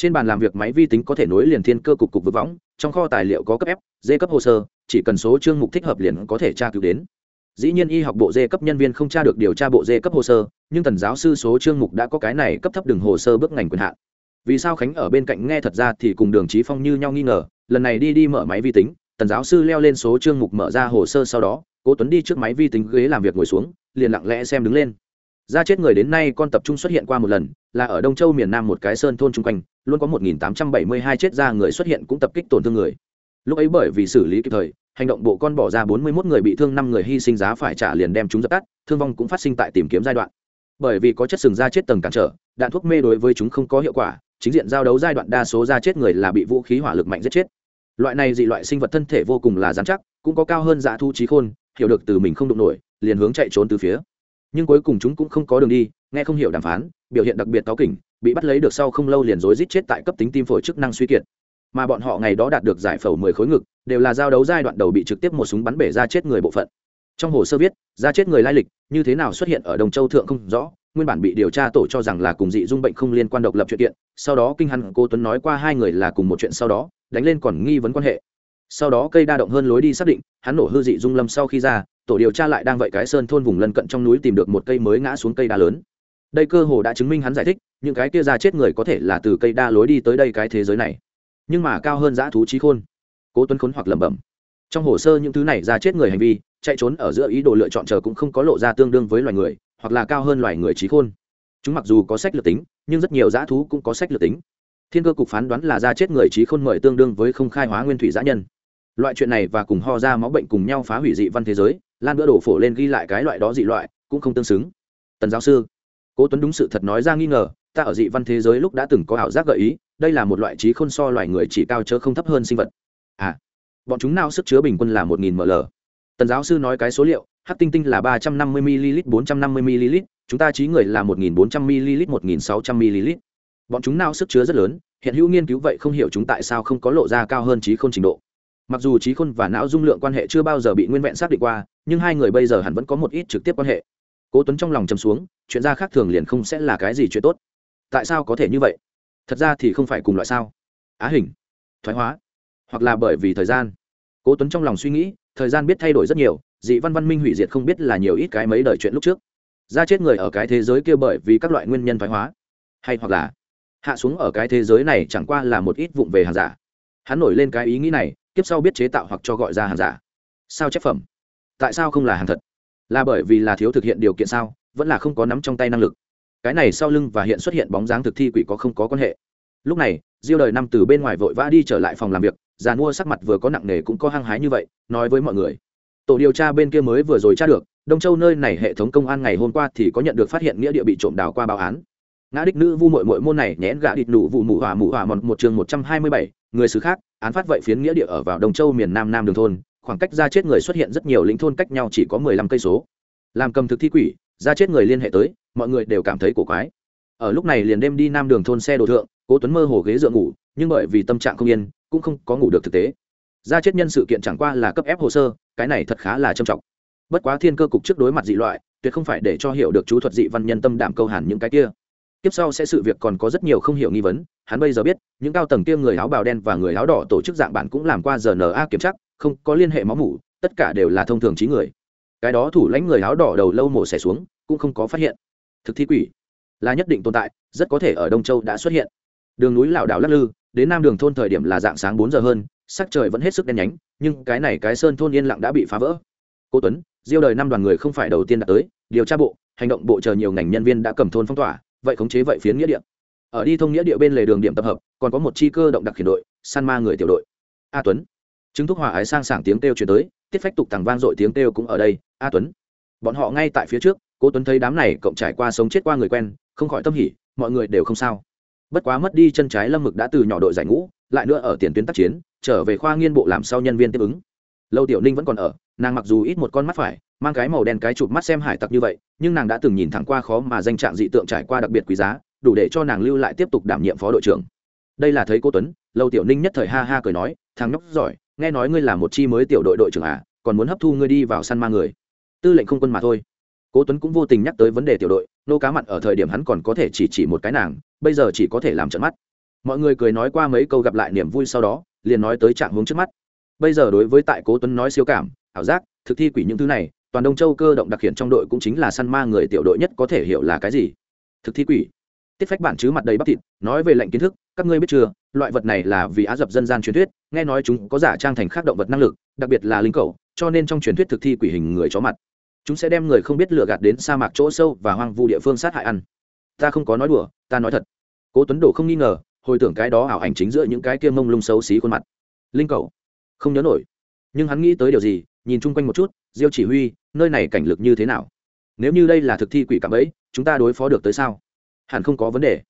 trên bàn làm việc máy vi tính có thể nối liền thiên cơ cục cục vực võng, trong kho tài liệu có cấp f, d cấp hồ sơ, chỉ cần số chương mục thích hợp liền có thể tra cứu đến. Dĩ nhiên y học bộ d cấp nhân viên không tra được điều tra bộ d cấp hồ sơ, nhưng tần giáo sư số chương mục đã có cái này cấp thấp đường hồ sơ bước ngành quyền hạn. Vì sao khánh ở bên cạnh nghe thật ra thì cùng đường trí phong như nhau nghi ngờ, lần này đi đi mở máy vi tính, tần giáo sư leo lên số chương mục mở ra hồ sơ sau đó, cố tuấn đi trước máy vi tính ghế làm việc ngồi xuống, liền lặng lẽ xem đứng lên. Ra chết người đến nay con tập trung xuất hiện qua một lần, là ở đông châu miền nam một cái sơn thôn chung quanh luôn có 1.872 chết ra người xuất hiện cũng tập kích tổn thương người. Lúc ấy bởi vì xử lý kịp thời, hành động bộ con bỏ ra 41 người bị thương, năm người hy sinh giá phải trả liền đem chúng dập tắt, thương vong cũng phát sinh tại tìm kiếm giai đoạn. Bởi vì có chất sừng da chết tầng cản trở, đạn thuốc mê đối với chúng không có hiệu quả, chính diện giao đấu giai đoạn đa số da chết người là bị vũ khí hỏa lực mạnh giết chết. Loại này dị loại sinh vật thân thể vô cùng là rắn chắc, cũng có cao hơn dạ thu trí khôn, hiểu được từ mình không đụng nổi, liền hướng chạy trốn từ phía. Nhưng cuối cùng chúng cũng không có đường đi, nghe không hiểu đàm phán, biểu hiện đặc biệt táo kỉnh bị bắt lấy được sau không lâu liền rối rít chết tại cấp tính tim phổi chức năng suy kiệt. Mà bọn họ ngày đó đạt được giải phẫu mười khối ngực, đều là giao đấu giai đoạn đầu bị trực tiếp một súng bắn bể ra chết người bộ phận. Trong hồ sơ viết, ra chết người lai lịch, như thế nào xuất hiện ở đồng châu thượng không rõ, nguyên bản bị điều tra tổ cho rằng là cùng dị dung bệnh không liên quan độc lập chuyện kiện, sau đó kinh hằng cô tuấn nói qua hai người là cùng một chuyện sau đó, đánh lên còn nghi vấn quan hệ. Sau đó cây đa động hơn lối đi xác định, hắn nổ hư dị dung lâm sau khi ra, tổ điều tra lại đang vậy cái sơn thôn vùng lân cận trong núi tìm được một cây mới ngã xuống cây đa lớn đây cơ hồ đã chứng minh hắn giải thích, những cái kia ra chết người có thể là từ cây đa lối đi tới đây cái thế giới này. Nhưng mà cao hơn dã thú trí khôn. Cố tuấn khốn hoặc lẩm bẩm. Trong hồ sơ những thứ này ra chết người hành vi, chạy trốn ở giữa ý đồ lựa chọn chờ cũng không có lộ ra tương đương với loài người, hoặc là cao hơn loài người trí khôn. Chúng mặc dù có sách lược tính, nhưng rất nhiều dã thú cũng có sách lược tính. Thiên cơ cục phán đoán là ra chết người trí khôn mời tương đương với không khai hóa nguyên thủy dã nhân. Loại chuyện này và cùng ho ra máu bệnh cùng nhau phá hủy dị văn thế giới, lan bữa đổ phổ lên ghi lại cái loại đó dị loại, cũng không tương xứng. Tần giáo sư cố tuấn đúng sự thật nói ra nghi ngờ, ta ở dị văn thế giới lúc đã từng có ảo giác gợi ý, đây là một loại trí khôn so loài người chỉ cao chớ không thấp hơn sinh vật. À bọn chúng nào sức chứa bình quân là một nghìn ml. Tần giáo sư nói cái số liệu, hắc tinh tinh là ba trăm năm mươi ml, bốn trăm năm mươi ml, chúng ta trí người là một nghìn bốn trăm ml, một nghìn sáu trăm ml. Bọn chúng nào sức chứa rất lớn, hiện hữu nghiên cứu vậy không hiểu chúng tại sao không có lộ ra cao hơn trí khôn trình độ. Mặc dù trí khôn và não dung lượng quan hệ chưa bao giờ bị nguyên vẹn xác định qua, nhưng hai người bây giờ hẳn vẫn có một ít trực tiếp quan hệ cố tuấn trong lòng chầm xuống, chuyện ra khác thường liền không sẽ là cái gì chuyện tốt. Tại sao có thể như vậy? Thật ra thì không phải cùng loại sao? Á hình, thoái hóa, hoặc là bởi vì thời gian. Cố tuấn trong lòng suy nghĩ, thời gian biết thay đổi rất nhiều, dị văn văn minh hủy diệt không biết là nhiều ít cái mấy đời chuyện lúc trước. Ra chết người ở cái thế giới kia bởi vì các loại nguyên nhân thoái hóa, hay hoặc là hạ xuống ở cái thế giới này chẳng qua là một ít vụng về hàng giả. Hắn nổi lên cái ý nghĩ này tiếp sau biết chế tạo hoặc cho gọi ra hàng giả. Sao chép phẩm? Tại sao không là hàng thật? Là bởi vì là thiếu thực hiện điều kiện sao, vẫn là không có nắm trong tay năng lực. Cái này sau lưng và hiện xuất hiện bóng dáng thực thi quỷ có không có quan hệ. Lúc này, diêu đời năm từ bên ngoài vội vã đi trở lại phòng làm việc, già mua sắc mặt vừa có nặng nề cũng có hăng hái như vậy, nói với mọi người. Tổ điều tra bên kia mới vừa rồi tra được, đông châu nơi này hệ thống công an ngày hôm qua thì có nhận được phát hiện nghĩa địa bị trộm đào qua báo án. Ngã đích nữ vu mội mội môn này nhẽn gạ địch nụ vụ mụ hỏa mụ hỏa mòn một chương một trăm hai mươi bảy, người xứ khác, án phát vậy phiến nghĩa địa ở vào đông châu miền nam nam đường thôn khoảng cách ra chết người xuất hiện rất nhiều lĩnh thôn cách nhau chỉ có mười lăm cây số. Làm cầm thực thi quỷ, ra chết người liên hệ tới, mọi người đều cảm thấy cổ quái. Ở lúc này liền đêm đi nam đường thôn xe đồ thượng, cố tuấn mơ hồ ghế dựa ngủ, nhưng bởi vì tâm trạng không yên, cũng không có ngủ được thực tế. Ra chết nhân sự kiện chẳng qua là cấp ép hồ sơ, cái này thật khá là trầm trọng. Bất quá thiên cơ cục trước đối mặt dị loại, tuyệt không phải để cho hiểu được chú thuật dị văn nhân tâm đảm câu hàn những cái kia tiếp sau sẽ sự việc còn có rất nhiều không hiểu nghi vấn, hắn bây giờ biết, những cao tầng kia người áo bào đen và người áo đỏ tổ chức dạng bản cũng làm qua rna kiểm tra, không có liên hệ máu mủ, tất cả đều là thông thường trí người. Cái đó thủ lãnh người áo đỏ đầu lâu mổ xẻ xuống, cũng không có phát hiện. Thực thi quỷ là nhất định tồn tại, rất có thể ở đông châu đã xuất hiện. Đường núi lảo đảo lắc lư, đến nam đường thôn thời điểm là dạng sáng bốn giờ hơn, sắc trời vẫn hết sức đen nhánh, nhưng cái này cái sơn thôn yên lặng đã bị phá vỡ. Cô tuấn, diêu đời năm đoàn người không phải đầu tiên đã tới, điều tra bộ, hành động bộ chờ nhiều ngành nhân viên đã cầm thôn phong tỏa vậy khống chế vậy phiến nghĩa địa. Ở đi thông nghĩa địa bên lề đường điểm tập hợp, còn có một chi cơ động đặc khiển đội, san ma người tiểu đội. A tuấn. Chứng thúc hòa ái sang sảng tiếng kêu chuyển tới, tiết phách tục tằng vang dội tiếng kêu cũng ở đây, a tuấn. Bọn họ ngay tại phía trước, cố tuấn thấy đám này cộng trải qua sống chết qua người quen, không khỏi tâm hỉ, mọi người đều không sao. Bất quá mất đi chân trái lâm mực đã từ nhỏ đội giải ngũ, lại nữa ở tiền tuyến tác chiến, trở về khoa nghiên bộ làm sau nhân viên tiếp ứng. Lâu tiểu ninh vẫn còn ở nàng mặc dù ít một con mắt phải, mang cái màu đen cái chụp mắt xem hải tặc như vậy, nhưng nàng đã từng nhìn thẳng qua khó mà danh trạng dị tượng trải qua đặc biệt quý giá, đủ để cho nàng lưu lại tiếp tục đảm nhiệm phó đội trưởng. Đây là thấy cô tuấn, lâu tiểu ninh nhất thời ha ha cười nói, thằng nhóc giỏi, nghe nói ngươi là một chi mới tiểu đội đội trưởng à còn muốn hấp thu ngươi đi vào săn ma người. Tư lệnh không quân mà thôi. Cố tuấn cũng vô tình nhắc tới vấn đề tiểu đội, nô cá mặn ở thời điểm hắn còn có thể chỉ chỉ một cái nàng, bây giờ chỉ có thể làm trận mắt. Mọi người cười nói qua mấy câu gặp lại niềm vui sau đó, liền nói tới trạng hướng trước mắt. Bây giờ đối với tại cố tuấn nói siêu cảm ảo giác, thực thi quỷ những thứ này, toàn đông châu cơ động đặc hiện trong đội cũng chính là săn ma người tiểu đội nhất có thể hiểu là cái gì. Thực thi quỷ. Tiết phách bản chứ mặt đầy bắp thịt, nói về lệnh kiến thức, các ngươi biết chưa, loại vật này là vì á dập dân gian truyền thuyết, nghe nói chúng có giả trang thành khác động vật năng lực, đặc biệt là linh cầu, cho nên trong truyền thuyết thực thi quỷ hình người chó mặt. Chúng sẽ đem người không biết lựa gạt đến sa mạc chỗ sâu và hoang vu địa phương sát hại ăn. Ta không có nói đùa, ta nói thật. Cố tuấn đổ không nghi ngờ, hồi tưởng cái đó ảo ảnh chính giữa những cái kia mông lung xấu xí khuôn mặt. Linh cầu. Không nhớ nổi. Nhưng hắn nghĩ tới điều gì nhìn chung quanh một chút, diêu chỉ huy, nơi này cảnh lực như thế nào? Nếu như đây là thực thi quỷ cảm ấy, chúng ta đối phó được tới sao? Hẳn không có vấn đề.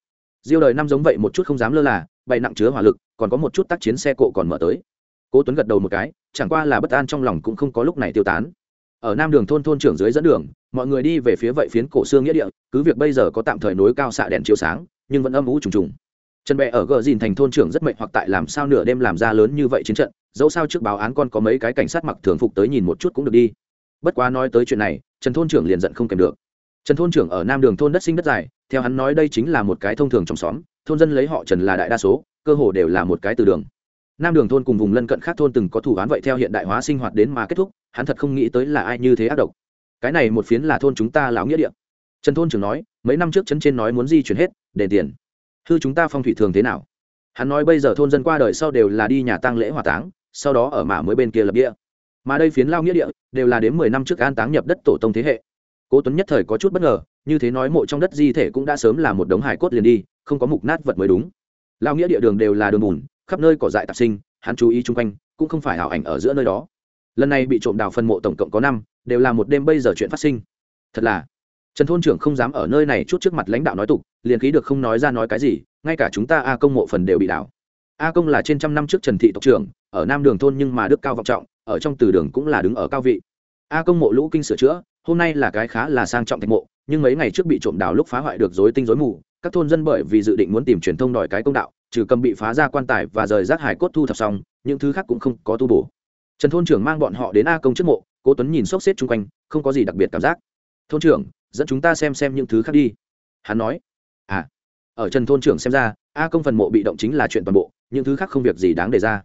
Diêu đời năm giống vậy một chút không dám lơ là, bày nặng chứa hỏa lực, còn có một chút tác chiến xe cộ còn mở tới. Cố tuấn gật đầu một cái, chẳng qua là bất an trong lòng cũng không có lúc này tiêu tán. Ở nam đường thôn thôn trưởng dưới dẫn đường, mọi người đi về phía vậy phiến cổ xương nghĩa địa, cứ việc bây giờ có tạm thời nối cao xạ đèn chiếu sáng, nhưng vẫn âm ủ trùng trùng trần bệ ở gờ dìn thành thôn trưởng rất mệnh hoặc tại làm sao nửa đêm làm ra lớn như vậy chiến trận, dẫu sao trước báo án con có mấy cái cảnh sát mặc thường phục tới nhìn một chút cũng được đi. Bất quá nói tới chuyện này, trần thôn trưởng liền giận không kèm được. Trần thôn trưởng ở nam đường thôn đất sinh đất dài, theo hắn nói đây chính là một cái thông thường trong xóm, thôn dân lấy họ trần là đại đa số, cơ hồ đều là một cái từ đường. Nam đường thôn cùng vùng lân cận khác thôn từng có thủ án vậy theo hiện đại hóa sinh hoạt đến mà kết thúc, hắn thật không nghĩ tới là ai như thế ác độc. Cái này một phiến là thôn chúng ta lão nghĩa địa. Trần thôn trưởng nói, mấy năm trước trấn trên nói muốn di chuyển hết để tiền hư chúng ta phong thủy thường thế nào? Hắn nói bây giờ thôn dân qua đời sau đều là đi nhà tang lễ hỏa táng, sau đó ở mả mới bên kia lập địa. Mà đây phiến lao nghĩa địa đều là đến mười năm trước an táng nhập đất tổ tông thế hệ. Cố tuấn nhất thời có chút bất ngờ, như thế nói mộ trong đất di thể cũng đã sớm là một đống hải cốt liền đi, không có mục nát vật mới đúng. Lao nghĩa địa đường đều là đường bùn, khắp nơi cỏ dại tạp sinh, hắn chú ý chung quanh, cũng không phải hảo ảnh ở giữa nơi đó. Lần này bị trộm đào phân mộ tổng cộng có năm, đều là một đêm bây giờ chuyện phát sinh. Thật là trần thôn trưởng không dám ở nơi này chút trước mặt lãnh đạo nói tục, liền khí được không nói ra nói cái gì, ngay cả chúng ta a công mộ phần đều bị đảo. A công là trên trăm năm trước trần thị tộc trưởng, ở nam đường thôn nhưng mà đức cao vọng trọng, ở trong từ đường cũng là đứng ở cao vị. A công mộ lũ kinh sửa chữa, hôm nay là cái khá là sang trọng thạch mộ, nhưng mấy ngày trước bị trộm đào lúc phá hoại được rối tinh rối mù, các thôn dân bởi vì dự định muốn tìm truyền thông đòi cái công đạo, trừ cầm bị phá ra quan tài và rời rác hải cốt thu thập xong, những thứ khác cũng không có tu bổ. Trần thôn trưởng mang bọn họ đến a công trước mộ, cố tuấn nhìn xốc xếp chung quanh, không có gì đặc biệt cảm giác. Thôn trưởng dẫn chúng ta xem xem những thứ khác đi. Hắn nói à ở trần thôn trưởng xem ra, a công phần mộ bị động chính là chuyện toàn bộ, những thứ khác không việc gì đáng đề ra.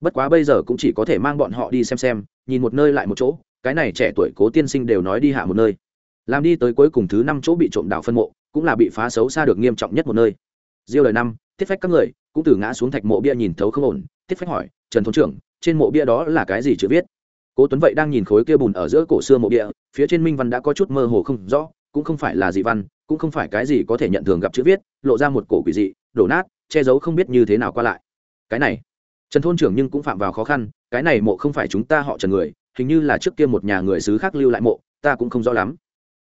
Bất quá bây giờ cũng chỉ có thể mang bọn họ đi xem xem, nhìn một nơi lại một chỗ, cái này trẻ tuổi cố tiên sinh đều nói đi hạ một nơi. Làm đi tới cuối cùng thứ năm chỗ bị trộm đảo phân mộ, cũng là bị phá xấu xa được nghiêm trọng nhất một nơi. Diêu lời năm, tiết phách các người, cũng từ ngã xuống thạch mộ bia nhìn thấu không ổn, tiết phách hỏi, trần thôn trưởng, trên mộ bia đó là cái gì chữ viết? Cố tuấn vậy đang nhìn khối kia bùn ở giữa cổ xưa mộ địa, phía trên minh văn đã có chút mơ hồ không rõ cũng không phải là dị văn cũng không phải cái gì có thể nhận thường gặp chữ viết lộ ra một cổ quỷ dị đổ nát che giấu không biết như thế nào qua lại. Cái này trần thôn trưởng nhưng cũng phạm vào khó khăn cái này mộ không phải chúng ta họ trần người hình như là trước kia một nhà người xứ khác lưu lại mộ ta cũng không rõ lắm.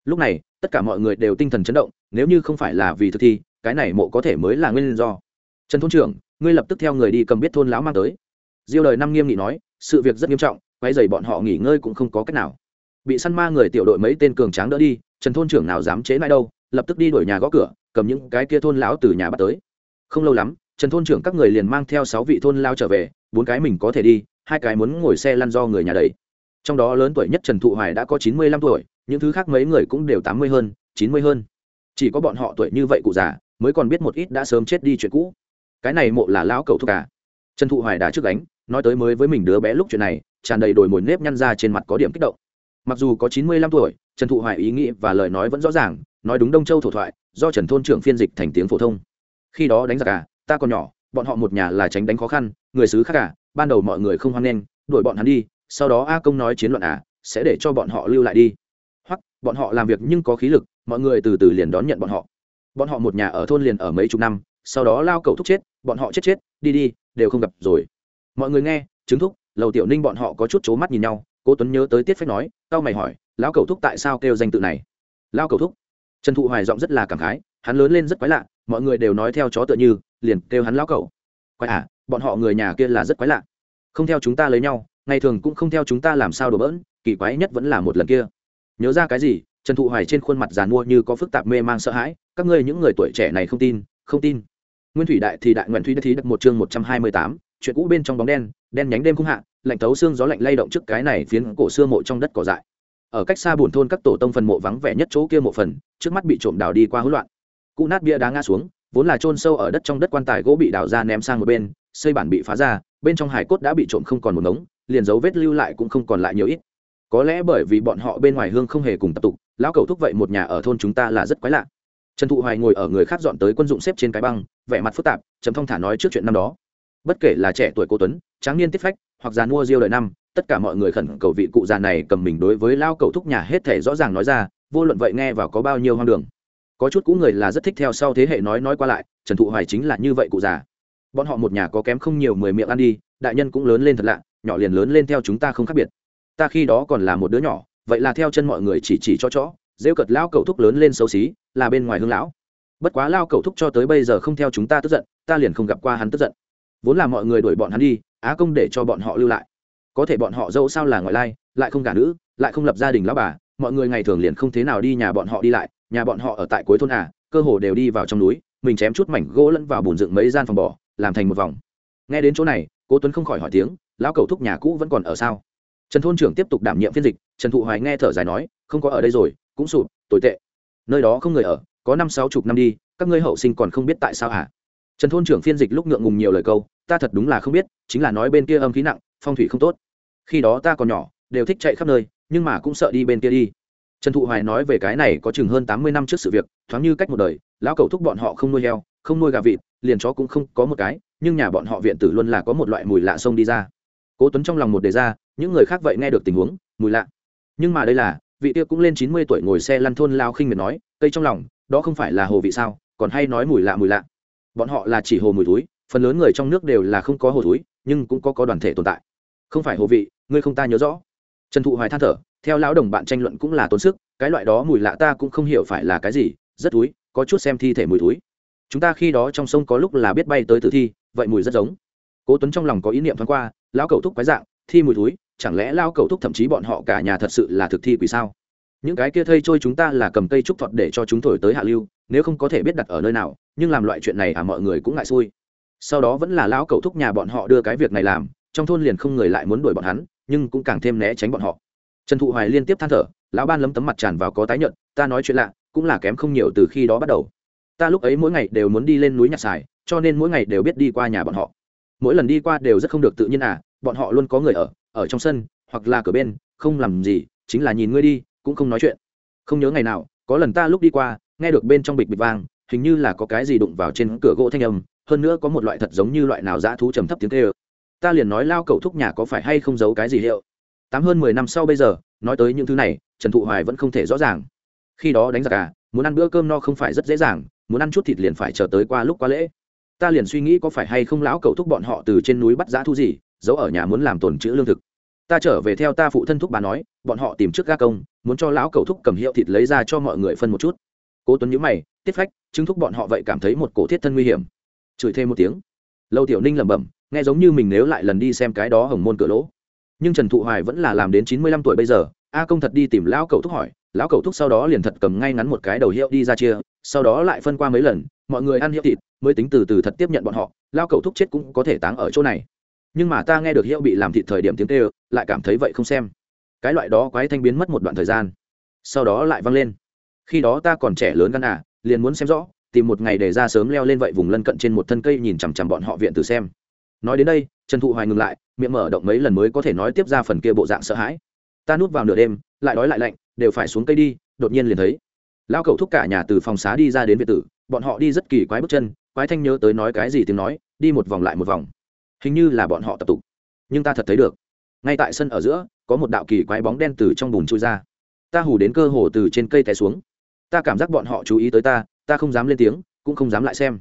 Lúc này tất cả mọi người đều tinh thần chấn động nếu như không phải là vì thực thi cái này mộ có thể mới là nguyên do. Trần thôn trưởng ngươi lập tức theo người đi cầm biết thôn lão mang tới. Diêu đời năm nghiêm nghị nói sự việc rất nghiêm trọng quay dày bọn họ nghỉ ngơi cũng không có cách nào. Bị săn ma người tiểu đội mấy tên cường tráng đỡ đi, trần thôn trưởng nào dám chế lại đâu, lập tức đi đuổi nhà gõ cửa, cầm những cái kia thôn lão từ nhà bắt tới. Không lâu lắm, trần thôn trưởng các người liền mang theo sáu vị thôn lao trở về, bốn cái mình có thể đi, hai cái muốn ngồi xe lăn do người nhà đầy trong đó lớn tuổi nhất trần thụ hoài đã có chín mươi lăm tuổi, những thứ khác mấy người cũng đều tám mươi hơn, chín mươi hơn. Chỉ có bọn họ tuổi như vậy cụ già, mới còn biết một ít đã sớm chết đi chuyện cũ. Cái này mộ là lão cậu thúc cả trần thụ hoài đã trước đánh nói tới mới với mình đứa bé lúc chuyện này, tràn đầy đồi mồi nếp nhăn ra trên mặt có điểm kích động. Mặc dù có chín mươi lăm tuổi, trần thụ hoài ý nghĩ và lời nói vẫn rõ ràng, nói đúng đông châu thổ thoại, do trần thôn trưởng phiên dịch thành tiếng phổ thông. Khi đó đánh giặc à ta còn nhỏ, bọn họ một nhà là tránh đánh khó khăn, người xứ khác cả ban đầu mọi người không hoan nghênh, đuổi bọn hắn đi, sau đó a công nói chiến luận à sẽ để cho bọn họ lưu lại đi. Hoặc, bọn họ làm việc nhưng có khí lực, mọi người từ từ liền đón nhận bọn họ. Bọn họ một nhà ở thôn liền ở mấy chục năm, sau đó lao cầu thúc chết, bọn họ chết chết, đi đi, đều không gặp rồi mọi người nghe, chứng thúc, lầu tiểu ninh bọn họ có chút c mắt nhìn nhau, cố tuấn nhớ tới tiết phách nói tao mày hỏi, lão cầu thúc tại sao kêu danh tự này? Lao cầu thúc? Trần thụ hoài giọng rất là cảm khái, hắn lớn lên rất quái lạ, mọi người đều nói theo chó tựa như, liền kêu hắn lão cầu quái à bọn họ người nhà kia là rất quái lạ. Không theo chúng ta lấy nhau, ngày thường cũng không theo chúng ta làm sao đổ bỡn, kỳ quái nhất vẫn là một lần kia. Nhớ ra cái gì, trần thụ hoài trên khuôn mặt giàn mua như có phức tạp mê mang sợ hãi, các ngươi những người tuổi trẻ này không tin không tin. Nguyên thủy đại thì đại nguyện thủy đã thí được một chương một trăm hai mươi tám chuyện cũ bên trong bóng đen đen nhánh đêm không hạ, lạnh tấu xương gió lạnh lay động trước cái này phiến cổ xưa mộ trong đất cỏ dại. Ở cách xa buồn thôn các tổ tông phần mộ vắng vẻ nhất chỗ kia mộ phần, trước mắt bị trộm đào đi qua hỗn loạn. Cụ nát bia đá ngã xuống, vốn là chôn sâu ở đất trong đất quan tài gỗ bị đào ra ném sang một bên, xây bản bị phá ra, bên trong hải cốt đã bị trộm không còn một ngống, liền dấu vết lưu lại cũng không còn lại nhiều ít. Có lẽ bởi vì bọn họ bên ngoài hương không hề cùng tập tục, lão cầu thúc vậy một nhà ở thôn chúng ta là rất quái lạ. Trần thụ hoài ngồi ở người khác dọn tới quân dụng xếp trên cái băng, vẻ mặt phức tạp chấm thong thả nói trước chuyện năm đó bất kể là trẻ tuổi cô tuấn, tráng niên tiết phách, hoặc già mua diêu đời năm, tất cả mọi người khẩn cầu vị cụ già này cầm mình đối với lao cầu thúc nhà hết thể rõ ràng nói ra, vô luận vậy nghe vào có bao nhiêu hoang đường. Có chút cũ người là rất thích theo sau thế hệ nói nói qua lại, trần thụ hoài chính là như vậy cụ già. Bọn họ một nhà có kém không nhiều mười miệng ăn đi, đại nhân cũng lớn lên thật lạ, nhỏ liền lớn lên theo chúng ta không khác biệt. Ta khi đó còn là một đứa nhỏ, vậy là theo chân mọi người chỉ chỉ cho chó, rêu cật lao cầu thúc lớn lên xấu xí, là bên ngoài hương lão. Bất quá lao cầu thúc cho tới bây giờ không theo chúng ta tức giận, ta liền không gặp qua hắn tức giận vốn là mọi người đuổi bọn hắn đi, á công để cho bọn họ lưu lại. Có thể bọn họ dẫu sao là ngoại lai, lại không gả nữ, lại không lập gia đình lão bà, mọi người ngày thường liền không thế nào đi nhà bọn họ đi lại, nhà bọn họ ở tại cuối thôn à cơ hồ đều đi vào trong núi, mình chém chút mảnh gỗ lẫn vào bùn dựng mấy gian phòng bỏ, làm thành một vòng. Nghe đến chỗ này, cố tuấn không khỏi hỏi tiếng, lão cầu thúc nhà cũ vẫn còn ở sao? Trần thôn trưởng tiếp tục đảm nhiệm phiên dịch, trần thụ hoài nghe thở dài nói, không có ở đây rồi, cũng sụp, tồi tệ. Nơi đó không người ở, có năm sáu chục năm đi, các ngươi hậu sinh còn không biết tại sao hả? Trần thôn trưởng phiên dịch lúc ngượng ngùng nhiều lời câu ta thật đúng là không biết, chính là nói bên kia âm khí nặng, phong thủy không tốt. Khi đó ta còn nhỏ, đều thích chạy khắp nơi, nhưng mà cũng sợ đi bên kia đi. Trần thụ hoài nói về cái này có chừng hơn tám mươi năm trước sự việc, thoáng như cách một đời, lão cầu thúc bọn họ không nuôi heo, không nuôi gà vịt, liền chó cũng không có một cái, nhưng nhà bọn họ viện tử luôn là có một loại mùi lạ sông đi ra. Cố tuấn trong lòng một đề ra, những người khác vậy nghe được tình huống, mùi lạ. Nhưng mà đây là, vị tiêu cũng lên chín mươi tuổi ngồi xe lăn thôn lao khinh miệt nói, cây trong lòng, đó không phải là hồ vị sao, còn hay nói mùi lạ mùi lạ. Bọn họ là chỉ hồ mùi túi phần lớn người trong nước đều là không có hồ túi, nhưng cũng có có đoàn thể tồn tại. Không phải hồ vị, ngươi không ta nhớ rõ. Trần thụ hoài than thở, theo lão đồng bạn tranh luận cũng là tốn sức, cái loại đó mùi lạ ta cũng không hiểu phải là cái gì, rất túi có chút xem thi thể mùi túi chúng ta khi đó trong sông có lúc là biết bay tới tử thi, vậy mùi rất giống. Cố tuấn trong lòng có ý niệm thoáng qua, lão cầu thúc quái dạng, thi mùi túi chẳng lẽ lao cầu thúc thậm chí bọn họ cả nhà thật sự là thực thi quỷ sao? Những cái kia thây trôi chúng ta là cầm cây trúc thuật để cho chúng thổi tới hạ lưu, nếu không có thể biết đặt ở nơi nào, nhưng làm loại chuyện này à mọi người cũng ngại xui sau đó vẫn là lão cầu thúc nhà bọn họ đưa cái việc này làm, trong thôn liền không người lại muốn đuổi bọn hắn, nhưng cũng càng thêm né tránh bọn họ. Trần thụ hoài liên tiếp than thở, lão ban lấm tấm mặt tràn vào có tái nhợt, ta nói chuyện lạ, cũng là kém không nhiều từ khi đó bắt đầu. Ta lúc ấy mỗi ngày đều muốn đi lên núi nhặt xài, cho nên mỗi ngày đều biết đi qua nhà bọn họ. Mỗi lần đi qua đều rất không được tự nhiên à bọn họ luôn có người ở ở trong sân, hoặc là cửa bên, không làm gì, chính là nhìn ngươi đi, cũng không nói chuyện. Không nhớ ngày nào, có lần ta lúc đi qua, nghe được bên trong bịch bịch vang, hình như là có cái gì đụng vào trên cửa gỗ thanh âm hơn nữa có một loại thật giống như loại nào dã thú trầm thấp tiếng kêu. Ta liền nói lao cầu thúc nhà có phải hay không giấu cái gì hiệu? Tám hơn mười năm sau bây giờ, nói tới những thứ này, trần thụ hoài vẫn không thể rõ ràng. Khi đó đánh giặc à muốn ăn bữa cơm no không phải rất dễ dàng, muốn ăn chút thịt liền phải chờ tới qua lúc qua lễ. Ta liền suy nghĩ có phải hay không lão cầu thúc bọn họ từ trên núi bắt giã thu gì, giấu ở nhà muốn làm tồn chữ lương thực. Ta trở về theo ta phụ thân thúc bà nói, bọn họ tìm trước ga công, muốn cho lão cầu thúc cầm hiệu thịt lấy ra cho mọi người phân một chút. Cố tuấn nhíu mày tiết phách, chứng thúc bọn họ vậy cảm thấy một cổ thiết thân nguy hiểm chửi thêm một tiếng. Lâu tiểu ninh lẩm bẩm, nghe giống như mình nếu lại lần đi xem cái đó hồng môn cửa lỗ. Nhưng trần thụ hoài vẫn là làm đến chín mươi lăm tuổi bây giờ, a công thật đi tìm lão cậu thúc hỏi, lão cậu thúc sau đó liền thật cầm ngay ngắn một cái đầu hiệu đi ra chia, sau đó lại phân qua mấy lần, mọi người ăn hiệu thịt, mới tính từ từ thật tiếp nhận bọn họ, lão cậu thúc chết cũng có thể táng ở chỗ này. Nhưng mà ta nghe được hiệu bị làm thịt thời điểm tiếng kêu, lại cảm thấy vậy không xem. Cái loại đó quái thanh biến mất một đoạn thời gian. Sau đó lại văng lên. Khi đó ta còn trẻ lớn gan à liền muốn xem rõ tìm một ngày để ra sớm leo lên vậy vùng lân cận trên một thân cây nhìn chằm chằm bọn họ viện từ xem. Nói đến đây, trần thụ hoài ngừng lại, miệng mở động mấy lần mới có thể nói tiếp ra phần kia bộ dạng sợ hãi. Ta núp vào nửa đêm, lại đói lại lạnh, đều phải xuống cây đi, đột nhiên liền thấy. Lão cậu thúc cả nhà từ phòng xá đi ra đến viện tử, bọn họ đi rất kỳ quái bước chân, quái thanh nhớ tới nói cái gì tiếng nói, đi một vòng lại một vòng. Hình như là bọn họ tập tục. Nhưng ta thật thấy được. Ngay tại sân ở giữa, có một đạo kỳ quái bóng đen từ trong bùn trôi ra. Ta hù đến cơ hồ từ trên cây té xuống. Ta cảm giác bọn họ chú ý tới ta ta không dám lên tiếng, cũng không dám lại xem.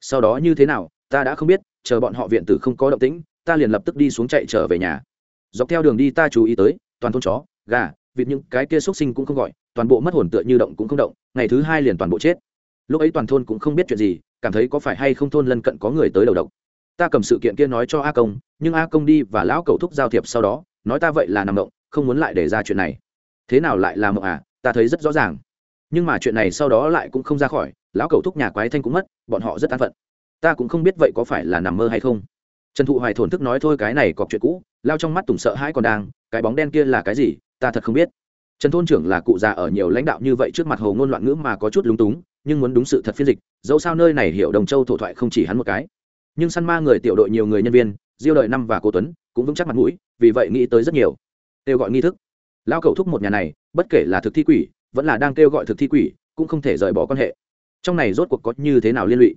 Sau đó như thế nào, ta đã không biết, chờ bọn họ viện tử không có động tĩnh, ta liền lập tức đi xuống chạy trở về nhà. Dọc theo đường đi ta chú ý tới, toàn thôn chó, gà, vịt những cái kia xuất sinh cũng không gọi, toàn bộ mất hồn tựa như động cũng không động, ngày thứ hai liền toàn bộ chết. Lúc ấy toàn thôn cũng không biết chuyện gì, cảm thấy có phải hay không thôn lân cận có người tới đầu độc. Ta cầm sự kiện kia nói cho a công, nhưng a công đi và lão cầu thúc giao thiệp sau đó, nói ta vậy là nằm động, không muốn lại để ra chuyện này. Thế nào lại là mộng à? Ta thấy rất rõ ràng nhưng mà chuyện này sau đó lại cũng không ra khỏi, lão cầu thúc nhà quái thanh cũng mất, bọn họ rất an phận. Ta cũng không biết vậy có phải là nằm mơ hay không. Trần thụ hoài thổn thức nói thôi cái này cọc chuyện cũ, lao trong mắt tùng sợ hãi còn đang, cái bóng đen kia là cái gì, ta thật không biết. Trần thôn trưởng là cụ già ở nhiều lãnh đạo như vậy trước mặt hồ ngôn loạn ngữ mà có chút lúng túng, nhưng muốn đúng sự thật phiên dịch, dẫu sao nơi này hiểu đồng châu thổ thoại không chỉ hắn một cái. Nhưng săn ma người tiểu đội nhiều người nhân viên, diêu đời năm và cô tuấn cũng vững chắc mặt mũi, vì vậy nghĩ tới rất nhiều. Kêu gọi nghi thức. Lao cầu thúc một nhà này, bất kể là thực thi quỷ vẫn là đang kêu gọi thực thi quỷ, cũng không thể rời bỏ quan hệ. Trong này rốt cuộc có như thế nào liên lụy?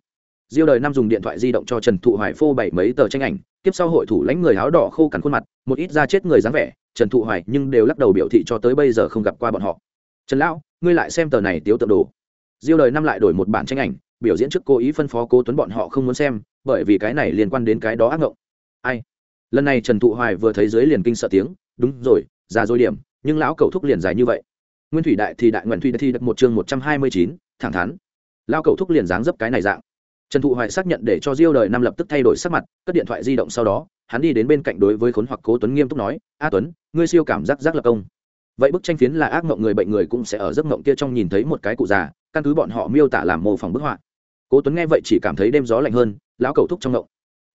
Diêu đời năm dùng điện thoại di động cho trần thụ hoài phô bảy mấy tờ tranh ảnh, tiếp sau hội thủ lãnh người áo đỏ khô cằn khuôn mặt, một ít da chết người dáng vẻ, trần thụ hoài nhưng đều lắc đầu biểu thị cho tới bây giờ không gặp qua bọn họ. Trần lão, ngươi lại xem tờ này tiếu tượng đồ. Diêu đời năm lại đổi một bản tranh ảnh, biểu diễn trước cố ý phân phó cố tuấn bọn họ không muốn xem, bởi vì cái này liên quan đến cái đó ác ngộng. Ai? Lần này trần thụ hoài vừa thấy dưới liền kinh sợ tiếng, đúng rồi ra rồi điểm, nhưng lão cầu thúc liền dài như vậy nguyên thủy đại thì đại nguyện thủy thi được một chương một trăm hai mươi chín, thẳng thắn. Lao cầu thúc liền dáng dấp cái này dạng. Trần thụ hoài xác nhận để cho diêu đời năm lập tức thay đổi sắc mặt, cất điện thoại di động sau đó, hắn đi đến bên cạnh đối với khốn hoặc cố tuấn nghiêm túc nói, a tuấn, ngươi siêu cảm giác giác lập công. Vậy bức tranh phiến là ác mộng người bệnh người cũng sẽ ở giấc mộng kia trong nhìn thấy một cái cụ già, căn cứ bọn họ miêu tả làm mô phỏng bức họa. Cố tuấn nghe vậy chỉ cảm thấy đêm gió lạnh hơn, lão cầu thúc trong mộng.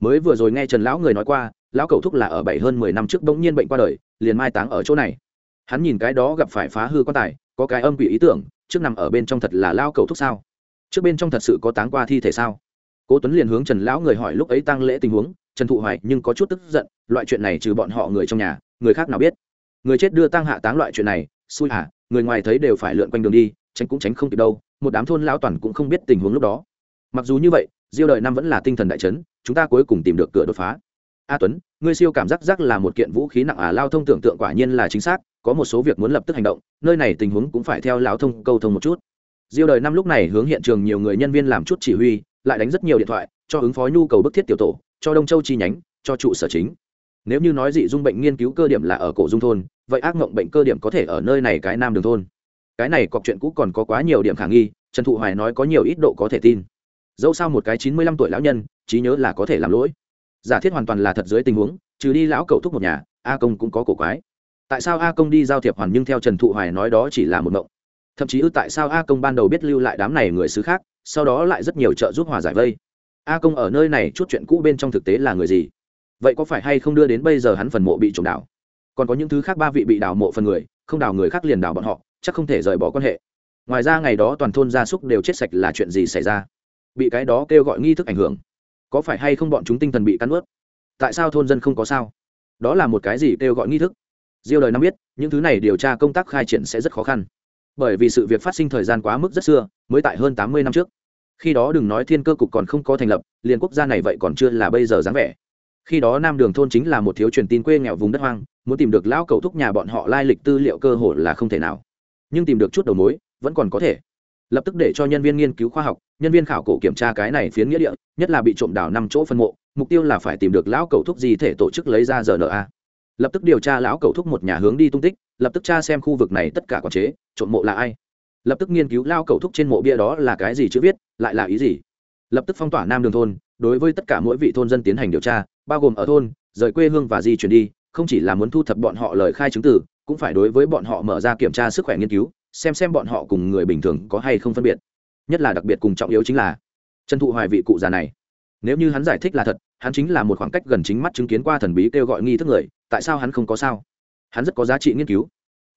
Mới vừa rồi nghe trần lão người nói qua, lão cầu thúc là ở bảy hơn mười năm trước bỗng nhiên bệnh qua đời, liền mai táng ở chỗ này hắn nhìn cái đó gặp phải phá hư quan tài, có cái âm quỷ ý tưởng, trước nằm ở bên trong thật là lao cầu thúc sao? Trước bên trong thật sự có táng qua thi thể sao? Cố tuấn liền hướng trần lão người hỏi lúc ấy tăng lễ tình huống, trần thụ hoài nhưng có chút tức giận, loại chuyện này trừ bọn họ người trong nhà, người khác nào biết? Người chết đưa tăng hạ táng loại chuyện này, xui hả, người ngoài thấy đều phải lượn quanh đường đi, tránh cũng tránh không kịp đâu, một đám thôn lão toàn cũng không biết tình huống lúc đó. Mặc dù như vậy, diêu đời năm vẫn là tinh thần đại chấn, chúng ta cuối cùng tìm được cửa đột phá. A tuấn, ngươi siêu cảm giác giác là một kiện vũ khí nặng à lao thông tưởng tượng quả nhiên là chính xác có một số việc muốn lập tức hành động, nơi này tình huống cũng phải theo lão thông câu thông một chút. Diêu đời năm lúc này hướng hiện trường nhiều người nhân viên làm chút chỉ huy, lại đánh rất nhiều điện thoại, cho ứng phó nhu cầu bức thiết tiểu tổ, cho đông châu chi nhánh, cho trụ sở chính. Nếu như nói dị dung bệnh nghiên cứu cơ điểm là ở cổ dung thôn, vậy ác mộng bệnh cơ điểm có thể ở nơi này cái nam đường thôn. Cái này cọc chuyện cũ còn có quá nhiều điểm khả nghi, trần thụ hoài nói có nhiều ít độ có thể tin. Dẫu sao một cái chín mươi lăm tuổi lão nhân, trí nhớ là có thể làm lỗi. Giả thiết hoàn toàn là thật dưới tình huống, trừ đi lão cậu thúc một nhà, a công cũng có cổ quái tại sao a công đi giao thiệp hoàn nhưng theo trần thụ hoài nói đó chỉ là một mộng? Thậm chí ư, tại sao a công ban đầu biết lưu lại đám này người xứ khác, sau đó lại rất nhiều trợ giúp hòa giải vây? A công ở nơi này chút chuyện cũ bên trong thực tế là người gì? Vậy có phải hay không đưa đến bây giờ hắn phần mộ bị trộm đảo? Còn có những thứ khác ba vị bị đào mộ phần người, không đào người khác liền đào bọn họ, chắc không thể rời bỏ quan hệ. Ngoài ra ngày đó toàn thôn gia súc đều chết sạch là chuyện gì xảy ra? Bị cái đó kêu gọi nghi thức ảnh hưởng. Có phải hay không bọn chúng tinh thần bị cắn ướt tại sao thôn dân không có sao? Đó là một cái gì kêu gọi nghi thức? Diêu đời năm biết, những thứ này điều tra công tác khai triển sẽ rất khó khăn. Bởi vì sự việc phát sinh thời gian quá mức rất xưa, mới tại hơn tám mươi năm trước. Khi đó đừng nói thiên cơ cục còn không có thành lập, liền quốc gia này vậy còn chưa là bây giờ dáng vẻ. Khi đó nam đường thôn chính là một thiếu truyền tin quê nghèo vùng đất hoang, muốn tìm được lão cầu thúc nhà bọn họ lai lịch tư liệu cơ hội là không thể nào. Nhưng tìm được chút đầu mối, vẫn còn có thể. Lập tức để cho nhân viên nghiên cứu khoa học, nhân viên khảo cổ kiểm tra cái này phiến nghĩa địa, nhất là bị trộm đảo năm chỗ phân mộ, mục tiêu là phải tìm được lão cầu thúc gì thể tổ chức lấy ra rna lập tức điều tra lão cầu thúc một nhà hướng đi tung tích, lập tức tra xem khu vực này tất cả quản chế, trộm mộ là ai. Lập tức nghiên cứu lao cầu thúc trên mộ bia đó là cái gì chữ viết, lại là ý gì. Lập tức phong tỏa nam đường thôn, đối với tất cả mỗi vị thôn dân tiến hành điều tra, bao gồm ở thôn, rời quê hương và di chuyển đi, không chỉ là muốn thu thập bọn họ lời khai chứng từ, cũng phải đối với bọn họ mở ra kiểm tra sức khỏe nghiên cứu, xem xem bọn họ cùng người bình thường có hay không phân biệt. Nhất là đặc biệt cùng trọng yếu chính là trần thụ hoài vị cụ già này. Nếu như hắn giải thích là thật hắn chính là một khoảng cách gần chính mắt chứng kiến qua thần bí kêu gọi nghi thức người, tại sao hắn không có sao? Hắn rất có giá trị nghiên cứu.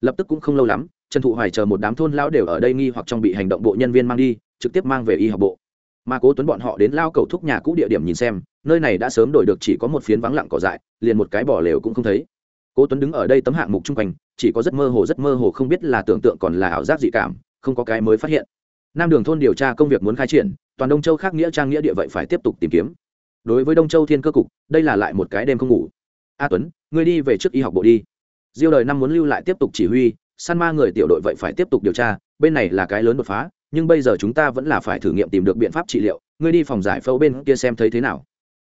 Lập tức cũng không lâu lắm, trần thụ hoài chờ một đám thôn lão đều ở đây nghi hoặc trong bị hành động bộ nhân viên mang đi, trực tiếp mang về y học bộ. Mà cố tuấn bọn họ đến lao cầu thúc nhà cũ địa điểm nhìn xem, nơi này đã sớm đổi được chỉ có một phiến vắng lặng cỏ dại, liền một cái bỏ lều cũng không thấy. Cố tuấn đứng ở đây tấm hạng mục trung quanh, chỉ có rất mơ hồ, rất mơ hồ không biết là tưởng tượng còn là ảo giác dị cảm, không có cái mới phát hiện. Nam đường thôn điều tra công việc muốn khai triển, toàn đông châu khác nghĩa trang nghĩa địa vậy phải tiếp tục tìm kiếm đối với đông châu thiên cơ cục, đây là lại một cái đêm không ngủ. A tuấn, ngươi đi về trước y học bộ đi. Diêu đời năm muốn lưu lại tiếp tục chỉ huy săn ma người tiểu đội vậy phải tiếp tục điều tra, bên này là cái lớn đột phá, nhưng bây giờ chúng ta vẫn là phải thử nghiệm tìm được biện pháp trị liệu, ngươi đi phòng giải phẫu bên kia xem thấy thế nào.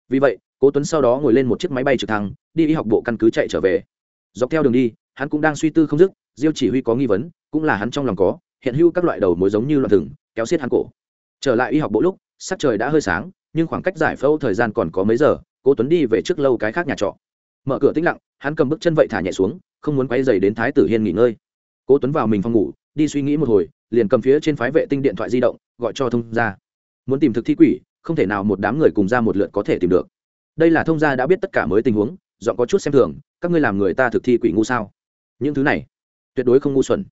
Vì vậy, cố tuấn sau đó ngồi lên một chiếc máy bay trực thăng, đi y học bộ căn cứ chạy trở về. Dọc theo đường đi, hắn cũng đang suy tư không dứt, diêu chỉ huy có nghi vấn, cũng là hắn trong lòng có, hiện hữu các loại đầu mối giống như loạn thừng, kéo xiết hắn cổ. Trở lại y học bộ lúc, sắc trời đã hơi sáng nhưng khoảng cách giải phẫu thời gian còn có mấy giờ, cố tuấn đi về trước lâu cái khác nhà trọ. Mở cửa tĩnh lặng, hắn cầm bước chân vậy thả nhẹ xuống, không muốn quay dày đến thái tử hiên nghỉ ngơi. Cố tuấn vào mình phòng ngủ, đi suy nghĩ một hồi, liền cầm phía trên phái vệ tinh điện thoại di động, gọi cho thông gia. Muốn tìm thực thi quỷ, không thể nào một đám người cùng ra một lượt có thể tìm được. Đây là thông gia đã biết tất cả mới tình huống, dọn có chút xem thường, các ngươi làm người ta thực thi quỷ ngu sao? Những thứ này, tuyệt đối không ngu xuẩn.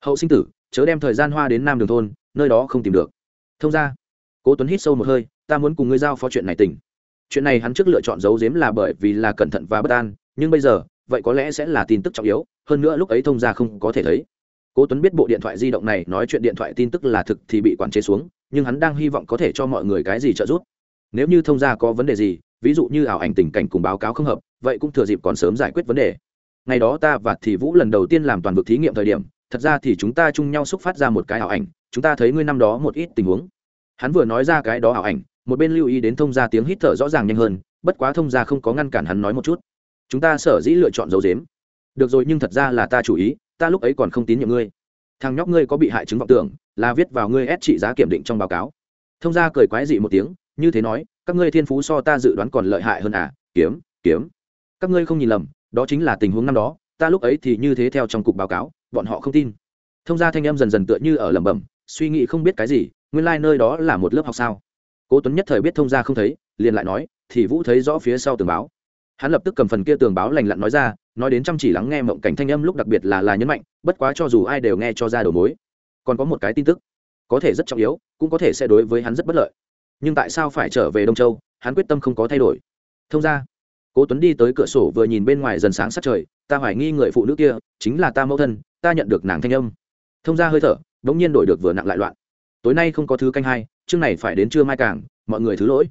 Hậu sinh tử, chớ đem thời gian hoa đến nam đường thôn, nơi đó không tìm được. Thông gia. Cố tuấn hít sâu một hơi ta muốn cùng ngươi giao phó chuyện này tỉnh chuyện này hắn trước lựa chọn giấu giếm là bởi vì là cẩn thận và bất an, nhưng bây giờ, vậy có lẽ sẽ là tin tức trọng yếu, hơn nữa lúc ấy thông ra không có thể thấy. Cố tuấn biết bộ điện thoại di động này, nói chuyện điện thoại tin tức là thực thì bị quản chế xuống, nhưng hắn đang hy vọng có thể cho mọi người cái gì trợ giúp. Nếu như thông ra có vấn đề gì, ví dụ như ảo ảnh tình cảnh cùng báo cáo không hợp, vậy cũng thừa dịp còn sớm giải quyết vấn đề. Ngày đó ta và thì vũ lần đầu tiên làm toàn vực thí nghiệm thời điểm, thật ra thì chúng ta chung nhau xúc phát ra một cái ảo ảnh, chúng ta thấy ngươi năm đó một ít tình huống. Hắn vừa nói ra cái đó ảo ảnh một bên lưu ý đến thông gia tiếng hít thở rõ ràng nhanh hơn, bất quá thông gia không có ngăn cản hắn nói một chút. Chúng ta sở dĩ lựa chọn dấu dếm được rồi, nhưng thật ra là ta chủ ý, ta lúc ấy còn không tín nhiệm ngươi. Thằng nhóc ngươi có bị hại chứng vọng tưởng, là viết vào ngươi ép trị giá kiểm định trong báo cáo. Thông gia cười quái dị một tiếng, như thế nói, các ngươi thiên phú so ta dự đoán còn lợi hại hơn à? Kiếm kiếm. Các ngươi không nhìn lầm, đó chính là tình huống năm đó, ta lúc ấy thì như thế theo trong cục báo cáo, bọn họ không tin. Thông gia thanh em dần dần tựa như ở lẩm bẩm, suy nghĩ không biết cái gì, nguyên lai、like、nơi đó là một lớp học sao? Cố tuấn nhất thời biết thông gia không thấy, liền lại nói, thì vũ thấy rõ phía sau tường báo. Hắn lập tức cầm phần kia tường báo lành lặn nói ra, nói đến chăm chỉ lắng nghe mộng cảnh thanh âm lúc đặc biệt là là nhấn mạnh, bất quá cho dù ai đều nghe cho ra đầu mối, còn có một cái tin tức, có thể rất trọng yếu, cũng có thể sẽ đối với hắn rất bất lợi. Nhưng tại sao phải trở về đông châu, hắn quyết tâm không có thay đổi. Thông ra, cố tuấn đi tới cửa sổ vừa nhìn bên ngoài dần sáng sát trời, ta hoài nghi người phụ nữ kia chính là ta mẫu thân, ta nhận được nàng thanh âm. Thông ra hơi thở, đống nhiên đổi được vừa nặng lại loạn. Tối nay không có thứ canh hai chương này phải đến trưa mai càng, mọi người thứ lỗi.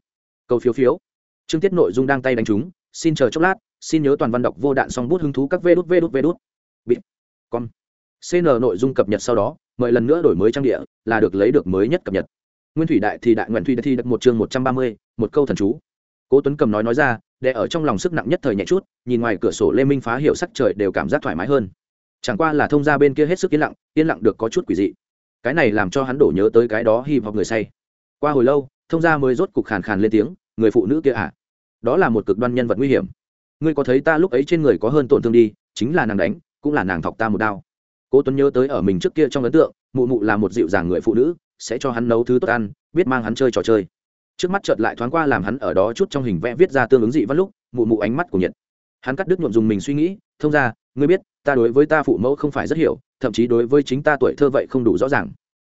Câu phiếu phiếu. Chương tiết nội dung đang tay đánh chúng, xin chờ chốc lát, xin nhớ toàn văn đọc vô đạn song bút hứng thú các vê đút vê đút vê đút. Bị con cn nội dung cập nhật sau đó, mời lần nữa đổi mới trang địa, là được lấy được mới nhất cập nhật. Nguyên thủy đại thì đại nguyện thủy thi đặt một chương một trăm ba mươi, một câu thần chú. Cố tuấn cầm nói nói ra, để ở trong lòng sức nặng nhất thời nhẹ chút, nhìn ngoài cửa sổ lê minh phá hiệu sắc trời đều cảm giác thoải mái hơn. Chẳng qua là thông ra bên kia hết sức yên lặng yên lặng được có chút quỷ dị. Cái này làm cho hắn đổ nhớ tới cái đó hy vọng người say qua hồi lâu, thông gia mới rốt cục khàn khàn lên tiếng, người phụ nữ kia à? Đó là một cực đoan nhân vật nguy hiểm. Ngươi có thấy ta lúc ấy trên người có hơn tổn thương đi, chính là nàng đánh, cũng là nàng thọc ta một đao. Cố tuấn nhớ tới ở mình trước kia trong ấn tượng, mụ mụ là một dịu dàng người phụ nữ, sẽ cho hắn nấu thứ tốt ăn, biết mang hắn chơi trò chơi. Trước mắt chợt lại thoáng qua làm hắn ở đó chút trong hình vẽ viết ra tương ứng dị văn lúc, mụ mụ ánh mắt của nhiệt. Hắn cắt đứt nhuộm dùng mình suy nghĩ, thông ra ngươi biết, ta đối với ta phụ mẫu không phải rất hiểu, thậm chí đối với chính ta tuổi thơ vậy không đủ rõ ràng.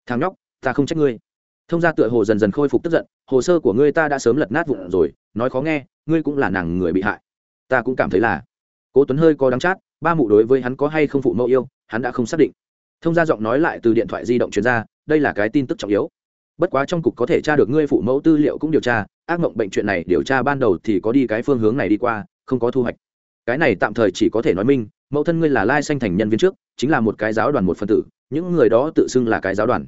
Thằng nhóc, ta không trách ngươi thông gia tựa hồ dần dần khôi phục tức giận, hồ sơ của ngươi ta đã sớm lật nát vụn rồi, nói khó nghe, ngươi cũng là nàng người bị hại. Ta cũng cảm thấy là. Cố tuấn hơi có đắng chát, ba mụ đối với hắn có hay không phụ mẫu yêu, hắn đã không xác định. Thông gia giọng nói lại từ điện thoại di động chuyên ra, đây là cái tin tức trọng yếu. Bất quá trong cục có thể tra được ngươi phụ mẫu tư liệu cũng điều tra, ác mộng bệnh chuyện này điều tra ban đầu thì có đi cái phương hướng này đi qua, không có thu hoạch. Cái này tạm thời chỉ có thể nói minh, mẫu thân ngươi là lai sanh thành nhân viên trước, chính là một cái giáo đoàn một phần tử, những người đó tự xưng là cái giáo đoàn.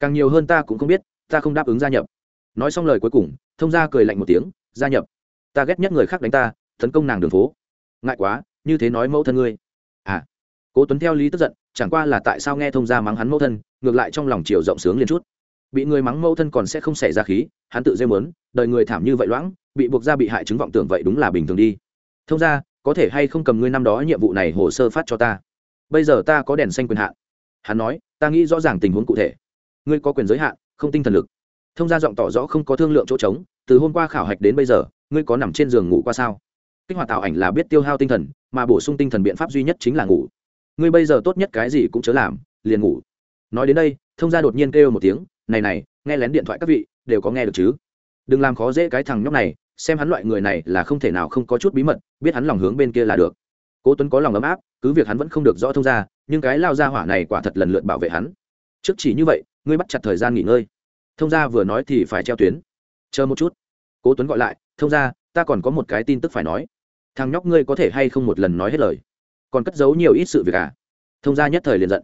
Càng nhiều hơn ta cũng không biết ta không đáp ứng gia nhập. Nói xong lời cuối cùng, thông gia cười lạnh một tiếng, gia nhập. Ta ghét nhất người khác đánh ta, tấn công nàng đường phố. Ngại quá, như thế nói mẫu thân ngươi. À. Cố tuấn theo lý tức giận, chẳng qua là tại sao nghe thông gia mắng hắn mẫu thân, ngược lại trong lòng chiều rộng sướng liền chút. Bị người mắng mẫu thân còn sẽ không xảy ra khí, hắn tự dê mớn đời người thảm như vậy loãng, bị buộc ra bị hại chứng vọng tưởng vậy đúng là bình thường đi. Thông ra có thể hay không cầm ngươi năm đó nhiệm vụ này hồ sơ phát cho ta? Bây giờ ta có đèn xanh quyền hạn. Hắn nói, ta nghĩ rõ ràng tình huống cụ thể. Ngươi có quyền giới hạn không tinh thần lực. Thông gia giọng tỏ rõ không có thương lượng chỗ trống, từ hôm qua khảo hạch đến bây giờ, ngươi có nằm trên giường ngủ qua sao? Kích hoạt tạo ảnh là biết tiêu hao tinh thần, mà bổ sung tinh thần biện pháp duy nhất chính là ngủ. Ngươi bây giờ tốt nhất cái gì cũng chớ làm, liền ngủ. Nói đến đây, thông gia đột nhiên kêu một tiếng, này này, nghe lén điện thoại các vị, đều có nghe được chứ? Đừng làm khó dễ cái thằng nhóc này, xem hắn loại người này là không thể nào không có chút bí mật, biết hắn lòng hướng bên kia là được. Cố tuấn có lòng ấm áp, cứ việc hắn vẫn không được rõ thông gia, nhưng cái lao ra hỏa này quả thật lần lượt bảo vệ hắn. Trước chỉ như vậy ngươi bắt chặt thời gian nghỉ ngơi. Thông gia vừa nói thì phải treo tuyến. Chờ một chút. Cố tuấn gọi lại, thông gia, ta còn có một cái tin tức phải nói. Thằng nhóc ngươi có thể hay không một lần nói hết lời? Còn cất giấu nhiều ít sự việc à? Thông gia nhất thời liền giận.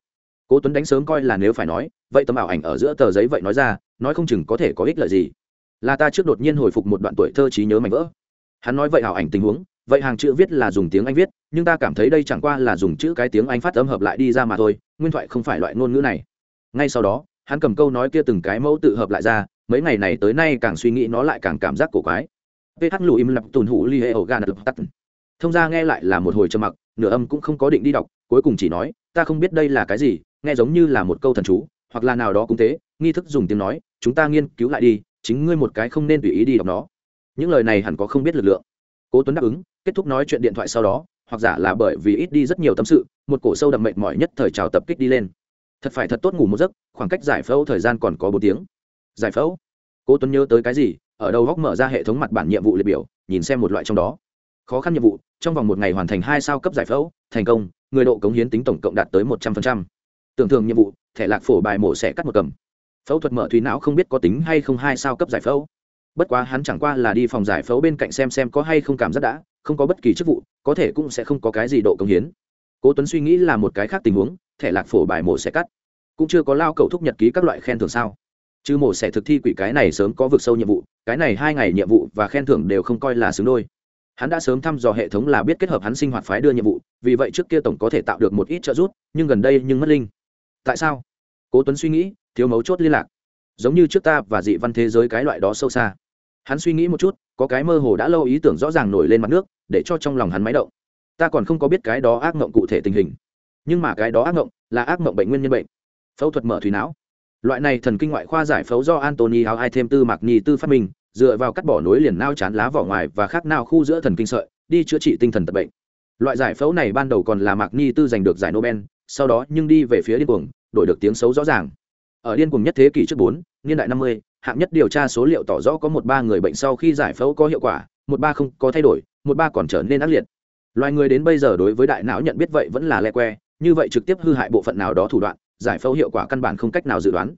Cố tuấn đánh sớm coi là nếu phải nói, vậy tấm ảo ảnh ở giữa tờ giấy vậy nói ra, nói không chừng có thể có ích lợi gì. Là ta trước đột nhiên hồi phục một đoạn tuổi thơ trí nhớ mảnh vỡ. Hắn nói vậy ảo ảnh tình huống, vậy hàng chữ viết là dùng tiếng anh viết, nhưng ta cảm thấy đây chẳng qua là dùng chữ cái tiếng anh phát âm hợp lại đi ra mà thôi, nguyên thoại không phải loại ngôn ngữ này. Ngay sau đó hắn cầm câu nói kia từng cái mẫu tự hợp lại ra, mấy ngày này tới nay càng suy nghĩ nó lại càng cảm giác cổ quái. Vh lù im lập tùn hủ li hệ ổ gan tắt. Thông ra nghe lại là một hồi trầm mặc, nửa âm cũng không có định đi đọc, cuối cùng chỉ nói, ta không biết đây là cái gì, nghe giống như là một câu thần chú, hoặc là nào đó cũng thế, nghi thức dùng tiếng nói, chúng ta nghiên cứu lại đi, chính ngươi một cái không nên tùy ý đi đọc nó. Những lời này hẳn có không biết lực lượng. Cố tuấn đáp ứng, kết thúc nói chuyện điện thoại sau đó, hoặc giả là bởi vì ít đi rất nhiều tâm sự, một cổ sâu đậm mệt mỏi nhất thời trào tập kích đi lên thật phải thật tốt ngủ một giấc, khoảng cách giải phẫu thời gian còn có bốn tiếng. Giải phẫu? Cố tuấn nhớ tới cái gì, ở đầu góc mở ra hệ thống mặt bản nhiệm vụ liệt biểu, nhìn xem một loại trong đó. Khó khăn nhiệm vụ, trong vòng một ngày hoàn thành hai sao cấp giải phẫu, thành công, người độ cống hiến tính tổng cộng đạt tới một trăm phần trăm. Tưởng thường nhiệm vụ, thẻ lạc phổ bài mổ sẽ cắt một cầm. Phẫu thuật mở thủy não không biết có tính hay không hai sao cấp giải phẫu. Bất quá hắn chẳng qua là đi phòng giải phẫu bên cạnh xem xem có hay không cảm giác đã, không có bất kỳ chức vụ, có thể cũng sẽ không có cái gì độ cống hiến. Cố tuấn suy nghĩ là một cái khác tình huống thẻ lạc phổ bài mổ sẽ cắt. Cũng chưa có lao cầu thúc nhật ký các loại khen thưởng sao? Chứ mổ sẽ thực thi quỷ cái này sớm có vực sâu nhiệm vụ, cái này hai ngày nhiệm vụ và khen thưởng đều không coi là xứng đôi. Hắn đã sớm thăm dò hệ thống là biết kết hợp hắn sinh hoạt phái đưa nhiệm vụ, vì vậy trước kia tổng có thể tạo được một ít trợ giúp, nhưng gần đây nhưng mất linh. Tại sao? Cố tuấn suy nghĩ, thiếu mấu chốt liên lạc. Giống như trước ta và dị văn thế giới cái loại đó sâu xa. Hắn suy nghĩ một chút, có cái mơ hồ đã lâu ý tưởng rõ ràng nổi lên mặt nước, để cho trong lòng hắn máy động. Ta còn không có biết cái đó ác ngộng cụ thể tình hình nhưng mà cái đó ác mộng là ác mộng bệnh nguyên nhân bệnh. Phẫu thuật mở thủy não. Loại này thần kinh ngoại khoa giải phẫu do antony hào ai thêm tư mạc nhi tư phát minh, dựa vào cắt bỏ nối liền nao chán lá vỏ ngoài và khác nào khu giữa thần kinh sợi, đi chữa trị tinh thần tật bệnh. Loại giải phẫu này ban đầu còn là mạc nhi tư giành được giải nobel, sau đó nhưng đi về phía điên cuồng, đổi được tiếng xấu rõ ràng. Ở điên cuồng nhất thế kỷ trước bốn, niên đại năm mươi, hạng nhất điều tra số liệu tỏ rõ có một ba người bệnh sau khi giải phẫu có hiệu quả, một ba không có thay đổi, một ba còn trở nên ác liệt. Loài người đến bây giờ đối với đại não nhận biết vậy vẫn là le que như vậy trực tiếp hư hại bộ phận nào đó thủ đoạn, giải phẫu hiệu quả căn bản không cách nào dự đoán.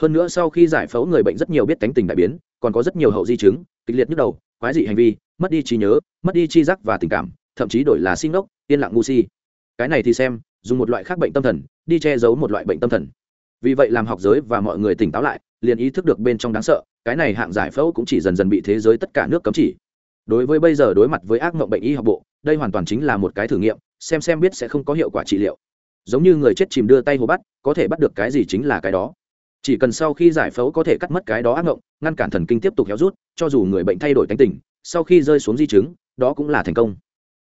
Hơn nữa sau khi giải phẫu người bệnh rất nhiều biết tánh tình đại biến, còn có rất nhiều hậu di chứng, kịch liệt nhức đầu, quái dị hành vi, mất đi trí nhớ, mất đi chi giác và tình cảm, thậm chí đổi là xin ngốc yên lặng ngu si. Cái này thì xem, dùng một loại khác bệnh tâm thần, đi che giấu một loại bệnh tâm thần. Vì vậy làm học giới và mọi người tỉnh táo lại, liền ý thức được bên trong đáng sợ, cái này hạng giải phẫu cũng chỉ dần dần bị thế giới tất cả nước cấm chỉ đối với bây giờ đối mặt với ác mộng bệnh y học bộ, đây hoàn toàn chính là một cái thử nghiệm, xem xem biết sẽ không có hiệu quả trị liệu. Giống như người chết chìm đưa tay hồ bắt, có thể bắt được cái gì chính là cái đó. Chỉ cần sau khi giải phẫu có thể cắt mất cái đó ác mộng, ngăn cản thần kinh tiếp tục héo rút, cho dù người bệnh thay đổi tánh tình, sau khi rơi xuống di chứng, đó cũng là thành công.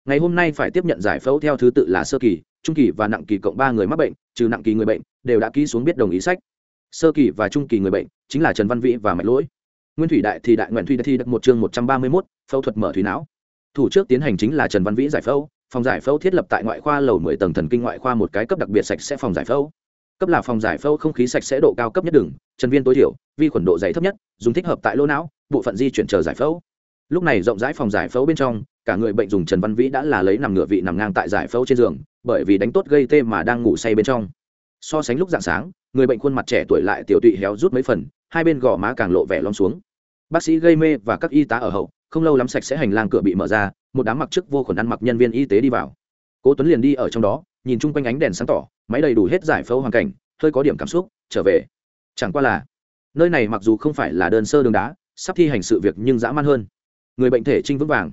Ngày hôm nay phải tiếp nhận giải phẫu theo thứ tự là sơ kỳ, trung kỳ và nặng kỳ cộng ba người mắc bệnh, trừ nặng kỳ người bệnh, đều đã ký xuống biết đồng ý sách. Sơ kỳ và trung kỳ người bệnh chính là trần văn vĩ và mạch lỗi nguyên thủy đại thì đại nguyện thủy đại thi được một chương một trăm ba mươi mốt, phẫu thuật mở thủy não. Thủ trước tiến hành chính là trần văn vĩ giải phẫu, phòng giải phẫu thiết lập tại ngoại khoa lầu mười tầng thần kinh ngoại khoa một cái cấp đặc biệt sạch sẽ phòng giải phẫu. Cấp là phòng giải phẫu không khí sạch sẽ độ cao cấp nhất đường. trần viên tối thiểu, vi khuẩn độ dày thấp nhất, dùng thích hợp tại lỗ não, bộ phận di chuyển chờ giải phẫu. Lúc này rộng rãi phòng giải phẫu bên trong, cả người bệnh dùng trần văn vĩ đã là lấy nằm ngựa vị nằm ngang tại giải phẫu trên giường, bởi vì đánh tốt gây tê mà đang ngủ say bên trong. So sánh lúc dạng sáng, người bệnh khuôn mặt trẻ tuổi lại tiểu tụy héo rút mấy phần hai bên gò má càng lộ vẻ lom xuống. Bác sĩ gây mê và các y tá ở hậu, không lâu lắm sạch sẽ hành lang cửa bị mở ra, một đám mặc chức vô khuẩn ăn mặc nhân viên y tế đi vào. Cố tuấn liền đi ở trong đó, nhìn chung quanh ánh đèn sáng tỏ, máy đầy đủ hết giải phẫu hoàn cảnh, hơi có điểm cảm xúc, trở về. Chẳng qua là, nơi này mặc dù không phải là đơn sơ đường đá, sắp thi hành sự việc nhưng dã man hơn. Người bệnh thể trinh vững vàng.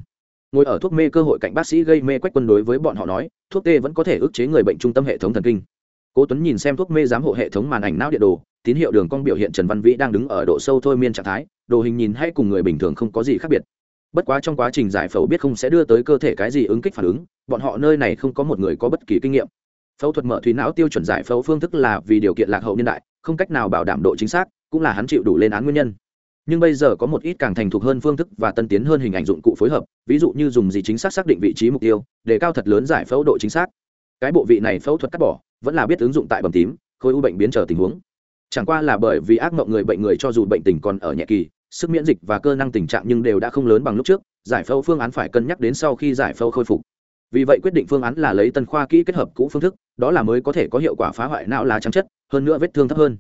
Ngồi ở thuốc mê cơ hội cạnh bác sĩ gây mê quách quân đối với bọn họ nói, thuốc tê vẫn có thể ức chế người bệnh trung tâm hệ thống thần kinh. Cố tuấn nhìn xem thuốc mê giám hộ hệ thống màn ảnh não điện đồ tín hiệu đường cong biểu hiện trần văn vĩ đang đứng ở độ sâu thôi miên trạng thái, đồ hình nhìn hay cùng người bình thường không có gì khác biệt. Bất quá trong quá trình giải phẫu biết không sẽ đưa tới cơ thể cái gì ứng kích phản ứng, bọn họ nơi này không có một người có bất kỳ kinh nghiệm. Phẫu thuật mở thủy não tiêu chuẩn giải phẫu phương thức là vì điều kiện lạc hậu niên đại, không cách nào bảo đảm độ chính xác, cũng là hắn chịu đủ lên án nguyên nhân. Nhưng bây giờ có một ít càng thành thục hơn phương thức và tân tiến hơn hình ảnh dụng cụ phối hợp, ví dụ như dùng gì chính xác xác định vị trí mục tiêu, để cao thật lớn giải phẫu độ chính xác. Cái bộ vị này phẫu thuật cắt bỏ, vẫn là biết ứng dụng tại bầm tím, khối u bệnh biến trở tình huống chẳng qua là bởi vì ác mộng người bệnh người cho dù bệnh tình còn ở nhẹ kỳ, sức miễn dịch và cơ năng tình trạng nhưng đều đã không lớn bằng lúc trước, giải phẫu phương án phải cân nhắc đến sau khi giải phẫu khôi phục. Vì vậy quyết định phương án là lấy tân khoa kỹ kết hợp cũ phương thức, đó là mới có thể có hiệu quả phá hoại não lá trắng chất, hơn nữa vết thương thấp hơn.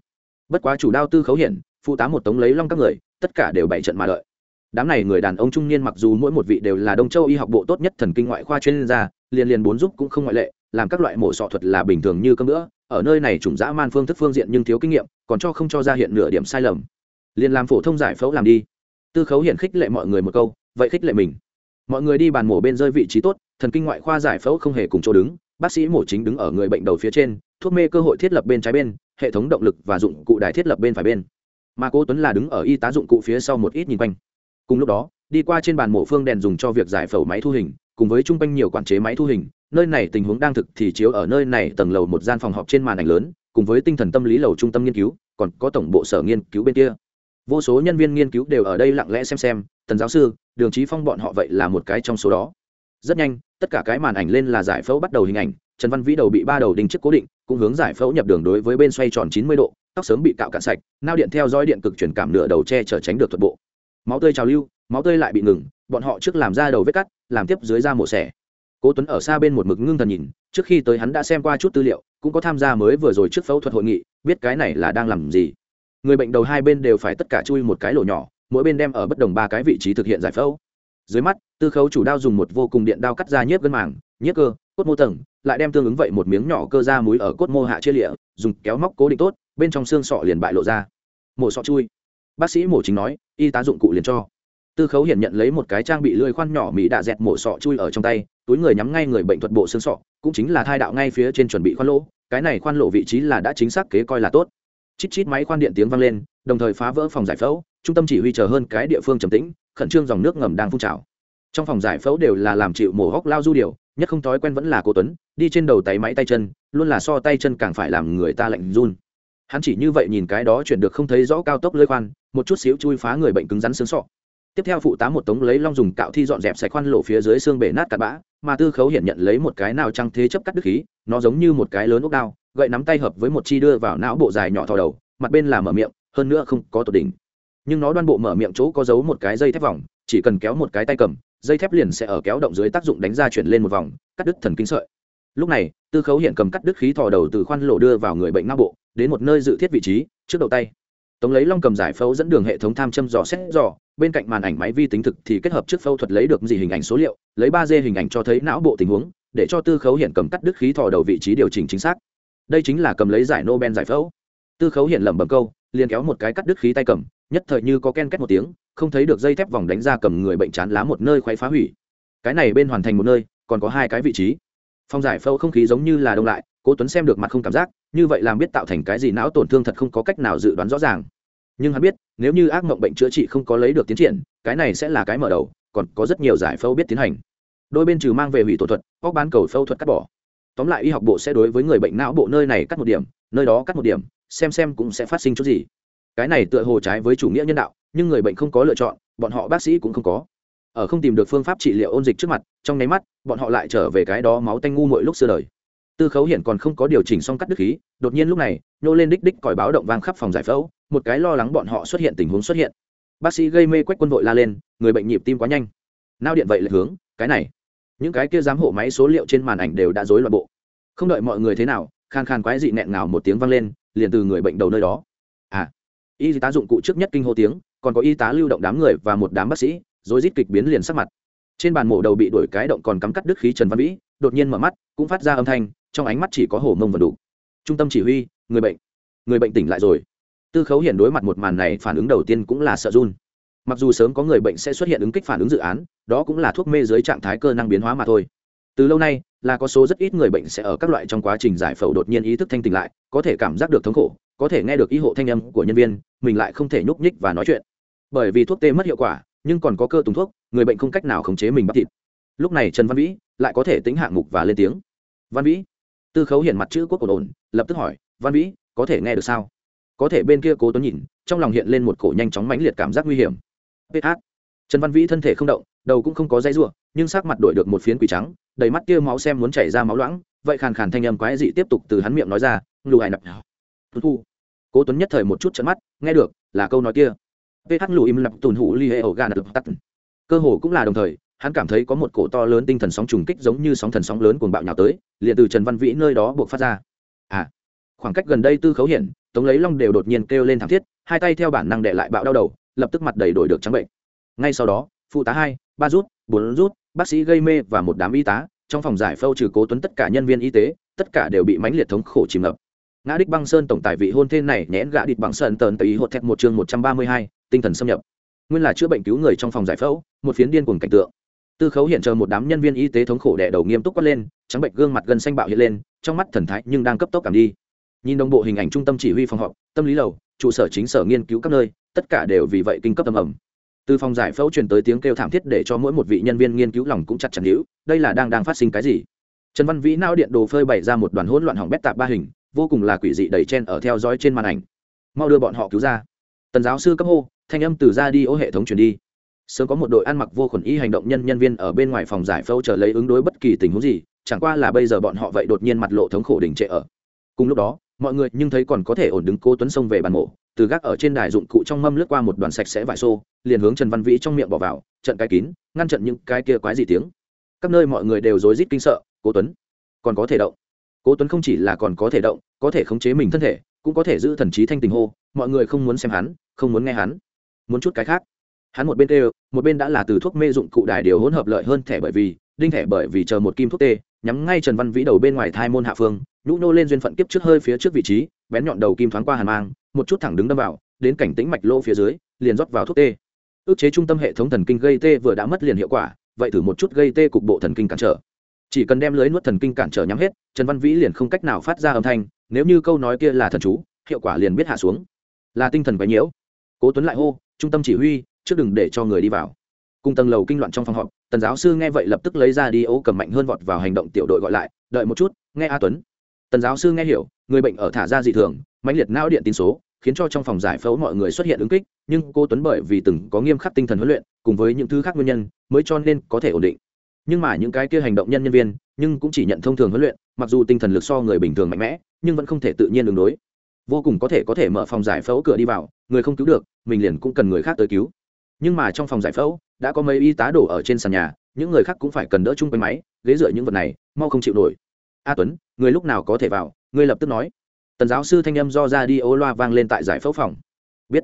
Bất quá chủ đao tư khấu hiển, phụ tá một tống lấy long các người, tất cả đều bảy trận mà đợi. Đám này người đàn ông trung niên mặc dù mỗi một vị đều là đông châu y học bộ tốt nhất thần kinh ngoại khoa chuyên gia, liền liền bốn giúp cũng không ngoại lệ, làm các loại mổ sọ thuật là bình thường như cơm nữa ở nơi này chủng dã man phương thức phương diện nhưng thiếu kinh nghiệm, còn cho không cho ra hiện nửa điểm sai lầm. Liền làm phổ thông giải phẫu làm đi. Tư khấu hiện khích lệ mọi người một câu, vậy khích lệ mình. Mọi người đi bàn mổ bên rơi vị trí tốt, thần kinh ngoại khoa giải phẫu không hề cùng chỗ đứng, bác sĩ mổ chính đứng ở người bệnh đầu phía trên, thuốc mê cơ hội thiết lập bên trái bên, hệ thống động lực và dụng cụ đài thiết lập bên phải bên. Mà cô tuấn là đứng ở y tá dụng cụ phía sau một ít nhìn quanh. Cùng lúc đó, đi qua trên bàn mổ phương đèn dùng cho việc giải phẫu máy thu hình, cùng với chung quanh nhiều quản chế máy thu hình nơi này tình huống đang thực thì chiếu ở nơi này tầng lầu một gian phòng họp trên màn ảnh lớn, cùng với tinh thần tâm lý lầu trung tâm nghiên cứu, còn có tổng bộ sở nghiên cứu bên kia. Vô số nhân viên nghiên cứu đều ở đây lặng lẽ xem xem, tần giáo sư, đường trí phong bọn họ vậy là một cái trong số đó. Rất nhanh, tất cả cái màn ảnh lên là giải phẫu bắt đầu hình ảnh, trần văn vĩ đầu bị ba đầu đinh trước cố định, cũng hướng giải phẫu nhập đường đối với bên xoay tròn chín mươi độ, tóc sớm bị cạo cạn sạch, nao điện theo dõi điện cực chuyển cảm nửa đầu che chở tránh được thuật bộ. Máu tươi trào lưu, máu tươi lại bị ngừng, bọn họ trước làm ra đầu vết cắt, làm tiếp dưới da mổ xẻ cố tuấn ở xa bên một mực ngưng thần nhìn, trước khi tới hắn đã xem qua chút tư liệu, cũng có tham gia mới vừa rồi trước phẫu thuật hội nghị, biết cái này là đang làm gì. Người bệnh đầu hai bên đều phải tất cả chui một cái lỗ nhỏ, mỗi bên đem ở bất đồng ba cái vị trí thực hiện giải phẫu. Dưới mắt, tư khấu chủ đao dùng một vô cùng điện đao cắt ra nhiếp gân màng, nhiếp cơ, cốt mô tầng, lại đem tương ứng vậy một miếng nhỏ cơ da múi ở cốt mô hạ chia lịa, dùng kéo móc cố định tốt, bên trong xương sọ liền bại lộ ra. Mổ sọ chui. Bác sĩ mổ chính nói, y tá dụng cụ liền cho. Tư khấu hiển nhận lấy một cái trang bị lưỡi khoan nhỏ mỹ đạ dẹt mổ sọ chui ở trong tay túi người nhắm ngay người bệnh thuật bộ xương sọ, cũng chính là thai đạo ngay phía trên chuẩn bị khoan lỗ, cái này khoan lộ vị trí là đã chính xác kế coi là tốt. Chít chít máy khoan điện tiếng vang lên, đồng thời phá vỡ phòng giải phẫu, trung tâm chỉ huy chờ hơn cái địa phương trầm tĩnh, khẩn trương dòng nước ngầm đang phun trào. Trong phòng giải phẫu đều là làm chịu mổ hóc lao du điều, nhất không thói quen vẫn là cô tuấn, đi trên đầu tay máy tay chân, luôn là so tay chân càng phải làm người ta lạnh run. Hắn chỉ như vậy nhìn cái đó chuyển được không thấy rõ cao tốc lưới khoan, một chút xíu chui phá người bệnh cứng rắn xương sọ. Tiếp theo phụ tá một tống lấy long dùng cạo thi dọn dẹp sạch khoan lộ phía dưới xương bể nát cặn bã mà tư khấu hiện nhận lấy một cái nào trăng thế chấp cắt đứt khí, nó giống như một cái lớn ốc đao, gậy nắm tay hợp với một chi đưa vào não bộ dài nhỏ thò đầu, mặt bên là mở miệng, hơn nữa không có tột đỉnh. Nhưng nó đoan bộ mở miệng chỗ có giấu một cái dây thép vòng, chỉ cần kéo một cái tay cầm, dây thép liền sẽ ở kéo động dưới tác dụng đánh ra chuyển lên một vòng, cắt đứt thần kinh sợi. Lúc này, tư khấu hiện cầm cắt đứt khí thò đầu từ khoan lỗ đưa vào người bệnh não bộ, đến một nơi dự thiết vị trí, trước đầu tay tống lấy long cầm giải phẫu dẫn đường hệ thống tham châm dò xét dò, bên cạnh màn ảnh máy vi tính thực thì kết hợp trước phẫu thuật lấy được gì hình ảnh số liệu, lấy ba d hình ảnh cho thấy não bộ tình huống, để cho tư khấu hiện cầm cắt đứt khí thò đầu vị trí điều chỉnh chính xác. Đây chính là cầm lấy giải nobel giải phẫu. Tư khấu hiện lẩm bẩm câu, liền kéo một cái cắt đứt khí tay cầm, nhất thời như có ken két một tiếng, không thấy được dây thép vòng đánh ra cầm người bệnh chán lá một nơi khoáy phá hủy. Cái này bên hoàn thành một nơi, còn có hai cái vị trí. Phòng giải phẫu không khí giống như là đông lại cố tuấn xem được mặt không cảm giác, như vậy làm biết tạo thành cái gì não tổn thương thật không có cách nào dự đoán rõ ràng. Nhưng hắn biết, nếu như ác mộng bệnh chữa trị không có lấy được tiến triển, cái này sẽ là cái mở đầu, còn có rất nhiều giải phẫu biết tiến hành. Đôi bên trừ mang về hủy tổ thuật góc bán cầu phẫu thuật cắt bỏ. Tóm lại y học bộ sẽ đối với người bệnh não bộ nơi này cắt một điểm, nơi đó cắt một điểm, xem xem cũng sẽ phát sinh chút gì. Cái này tựa hồ trái với chủ nghĩa nhân đạo, nhưng người bệnh không có lựa chọn, bọn họ bác sĩ cũng không có. Ở không tìm được phương pháp trị liệu ôn dịch trước mặt, trong nháy mắt, bọn họ lại trở về cái đó máu tanh ngu mỗi lúc xưa đời tư khấu hiện còn không có điều chỉnh xong cắt đứt khí, đột nhiên lúc này, nhô lên đích đích còi báo động vang khắp phòng giải phẫu, một cái lo lắng bọn họ xuất hiện tình huống xuất hiện. Bác sĩ gây mê quách quân vội la lên, người bệnh nhịp tim quá nhanh. Nao điện vậy là hướng, cái này. Những cái kia giám hộ máy số liệu trên màn ảnh đều đã rối loạn bộ. Không đợi mọi người thế nào khan khan quái dị nẹn ngào một tiếng vang lên, liền từ người bệnh đầu nơi đó. À y tá dụng cụ trước nhất kinh hô tiếng, còn có y tá lưu động đám người và một đám bác sĩ rồi rít kịch biến liền sắc mặt. Trên bàn mổ đầu bị đổi cái động còn cắm cắt đứt khí trần văn vĩ, đột nhiên mở mắt, cũng phát ra âm thanh trong ánh mắt chỉ có hổ mông vật đủ. Trung tâm chỉ huy, người bệnh. Người bệnh tỉnh lại rồi. Tư khấu hiện đối mặt một màn này phản ứng đầu tiên cũng là sợ run. Mặc dù sớm có người bệnh sẽ xuất hiện ứng kích phản ứng dự án, đó cũng là thuốc mê dưới trạng thái cơ năng biến hóa mà thôi. Từ lâu nay, là có số rất ít người bệnh sẽ ở các loại trong quá trình giải phẫu đột nhiên ý thức thanh tỉnh lại, có thể cảm giác được thống khổ, có thể nghe được ý hộ thanh âm của nhân viên, mình lại không thể nhúc nhích và nói chuyện. Bởi vì thuốc tê mất hiệu quả, nhưng còn có cơ tùng thuốc, người bệnh không cách nào khống chế mình bắt thịt. Lúc này trần văn vĩ lại có thể tính hạng mục và lên tiếng. Văn vĩ tư khấu hiện mặt chữ quốc ổn ổn, lập tức hỏi, văn vĩ, có thể nghe được sao? Có thể bên kia cố tuấn nhìn, trong lòng hiện lên một cổ nhanh chóng mãnh liệt cảm giác nguy hiểm. Ph trần văn vĩ thân thể không động, đầu cũng không có dây ruộng nhưng sắc mặt đổi được một phiến quỷ trắng, đầy mắt kia máu xem muốn chảy ra máu loãng, vậy khàn khàn thanh âm quái dị tiếp tục từ hắn miệng nói ra, lù hài nập thu. Cố tuấn nhất thời một chút trận mắt, nghe được, là câu nói kia. Ph lù im lập tùn hủ li hệ ổ gan tắt. Cơ hồ cũng là đồng thời hắn cảm thấy có một cổ to lớn tinh thần sóng trùng kích giống như sóng thần sóng lớn cuồng bạo nhào tới, liền từ trần văn vĩ nơi đó buộc phát ra. À khoảng cách gần đây tư khấu hiển, tống lấy long đều đột nhiên kêu lên thảm thiết, hai tay theo bản năng đệ lại bạo đau đầu, lập tức mặt đầy đổi được trắng bệnh. Ngay sau đó, phụ tá hai, ba rút, bốn rút, bác sĩ gây mê và một đám y tá, trong phòng giải phẫu trừ cố tuấn tất cả nhân viên y tế, tất cả đều bị mãnh liệt thống khổ chìm ngập. Ngã đích băng sơn tổng tài vị hôn thê này nhẽn gã địch bằng sơn tờn tây hột thẹt một chương một trăm ba mươi hai, tinh thần xâm nhập. Nguyên là chữa bệnh cứu người trong phòng giải phẫu, một phiến điên cuồng cảnh tượng tư khấu hiện chờ một đám nhân viên y tế thống khổ đẻ đầu nghiêm túc quát lên, trắng bệnh gương mặt gần xanh bạo hiện lên, trong mắt thần thái nhưng đang cấp tốc cảm đi. Nhìn đồng bộ hình ảnh trung tâm chỉ huy phòng họp, tâm lý lầu, trụ sở chính sở nghiên cứu các nơi, tất cả đều vì vậy kinh cấp tâm ẩm từ phòng giải phẫu truyền tới tiếng kêu thảm thiết để cho mỗi một vị nhân viên nghiên cứu lòng cũng chặt chặt hữu đây là đang đang phát sinh cái gì? Trần văn vĩ nao điện đồ phơi bày ra một đoàn hỗn loạn hỏng bét tạp ba hình, vô cùng là quỷ dị đầy chen ở theo dõi trên màn ảnh. Mau đưa bọn họ cứu ra. Tần giáo sư cấp hô, thanh âm từ ra đi ô hệ thống truyền đi sớm có một đội ăn mặc vô khuẩn y hành động nhân nhân viên ở bên ngoài phòng giải phẫu chờ lấy ứng đối bất kỳ tình huống gì, chẳng qua là bây giờ bọn họ vậy đột nhiên mặt lộ thống khổ đình trệ ở. Cùng lúc đó, mọi người nhưng thấy còn có thể ổn đứng cô tuấn xông về bàn mổ từ gác ở trên đài dụng cụ trong mâm lướt qua một đoàn sạch sẽ vải xô, liền hướng trần văn vĩ trong miệng bỏ vào, trận cái kín, ngăn chặn những cái kia quái gì tiếng. Các nơi mọi người đều rối rít kinh sợ, cố tuấn, còn có thể động? Cố tuấn không chỉ là còn có thể động, có thể khống chế mình thân thể, cũng có thể giữ thần trí thanh tình hô, mọi người không muốn xem hắn, không muốn nghe hắn. Muốn chút cái khác hắn một bên tê một bên đã là từ thuốc mê dụng cụ đài điều hỗn hợp lợi hơn thẻ bởi vì, đinh thẻ bởi vì chờ một kim thuốc tê, nhắm ngay trần văn vĩ đầu bên ngoài thai môn hạ phương, nhũ nô lên duyên phận kiếp trước hơi phía trước vị trí, bén nhọn đầu kim thoáng qua hàn mang, một chút thẳng đứng đâm vào, đến cảnh tĩnh mạch lỗ phía dưới, liền rót vào thuốc tê. Ước chế trung tâm hệ thống thần kinh gây tê vừa đã mất liền hiệu quả, vậy thử một chút gây tê cục bộ thần kinh cản trở. Chỉ cần đem lưới nuốt thần kinh cản trở nhắm hết, trần văn vĩ liền không cách nào phát ra âm thanh, nếu như câu nói kia là thần chú, hiệu quả liền biết hạ xuống. Là tinh thần quấy nhiễu. Cố tuấn lại hô, trung tâm chỉ huy trước đừng để cho người đi vào. Cùng tầng lầu kinh loạn trong phòng họp, tần giáo sư nghe vậy lập tức lấy ra đi ô cầm mạnh hơn vọt vào hành động tiểu đội gọi lại, đợi một chút, nghe a tuấn. Tần giáo sư nghe hiểu, người bệnh ở thả ra dị thường, mãnh liệt não điện tin số, khiến cho trong phòng giải phẫu mọi người xuất hiện ứng kích, nhưng cô tuấn bởi vì từng có nghiêm khắc tinh thần huấn luyện, cùng với những thứ khác nguyên nhân, mới cho nên có thể ổn định. Nhưng mà những cái kia hành động nhân nhân viên, nhưng cũng chỉ nhận thông thường huấn luyện, mặc dù tinh thần lực so người bình thường mạnh mẽ, nhưng vẫn không thể tự nhiên đường đối. Vô cùng có thể có thể mở phòng giải phẫu cửa đi vào, người không cứu được, mình liền cũng cần người khác tới cứu nhưng mà trong phòng giải phẫu, đã có mấy y tá đổ ở trên sàn nhà, những người khác cũng phải cần đỡ chung quanh máy, ghế dựa những vật này, mau không chịu nổi. A tuấn, người lúc nào có thể vào? Người lập tức nói. Tần giáo sư thanh âm do ra đi ô loa vang lên tại giải phẫu phòng. Biết.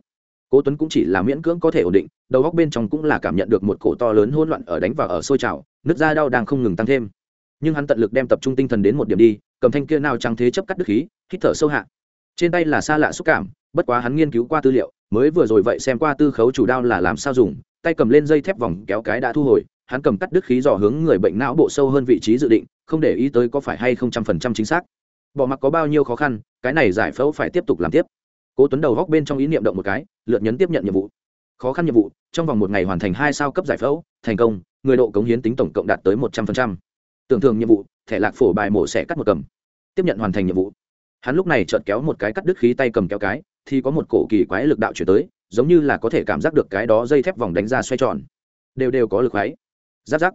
Cố tuấn cũng chỉ là miễn cưỡng có thể ổn định, đầu góc bên trong cũng là cảm nhận được một cổ to lớn hỗn loạn ở đánh vào ở sôi trào nứt da đau đang không ngừng tăng thêm. Nhưng hắn tận lực đem tập trung tinh thần đến một điểm đi, cầm thanh kia nào trắng thế chấp cắt đứt khí, hít thở sâu hạ. Trên tay là xa lạ xúc cảm, bất quá hắn nghiên cứu qua tư liệu mới vừa rồi vậy xem qua tư khấu chủ đao là làm sao dùng, tay cầm lên dây thép vòng kéo cái đã thu hồi, hắn cầm cắt đứt khí dò hướng người bệnh não bộ sâu hơn vị trí dự định, không để ý tới có phải hay không trăm phần trăm chính xác. Bỏ mặc có bao nhiêu khó khăn, cái này giải phẫu phải tiếp tục làm tiếp. Cố tuấn đầu góc bên trong ý niệm động một cái, lượt nhấn tiếp nhận nhiệm vụ. Khó khăn nhiệm vụ, trong vòng một ngày hoàn thành hai sao cấp giải phẫu, thành công, người độ cống hiến tính tổng cộng đạt tới một trăm phần trăm. Tưởng thường nhiệm vụ, thẻ lạc phổ bài mổ sẽ cắt một cầm. Tiếp nhận hoàn thành nhiệm vụ. Hắn lúc này chợt kéo một cái cắt đứt khí tay cầm kéo cái thì có một cổ kỳ quái lực đạo chuyển tới, giống như là có thể cảm giác được cái đó dây thép vòng đánh ra xoay tròn. Đều đều có lực khoáy giáp giáp.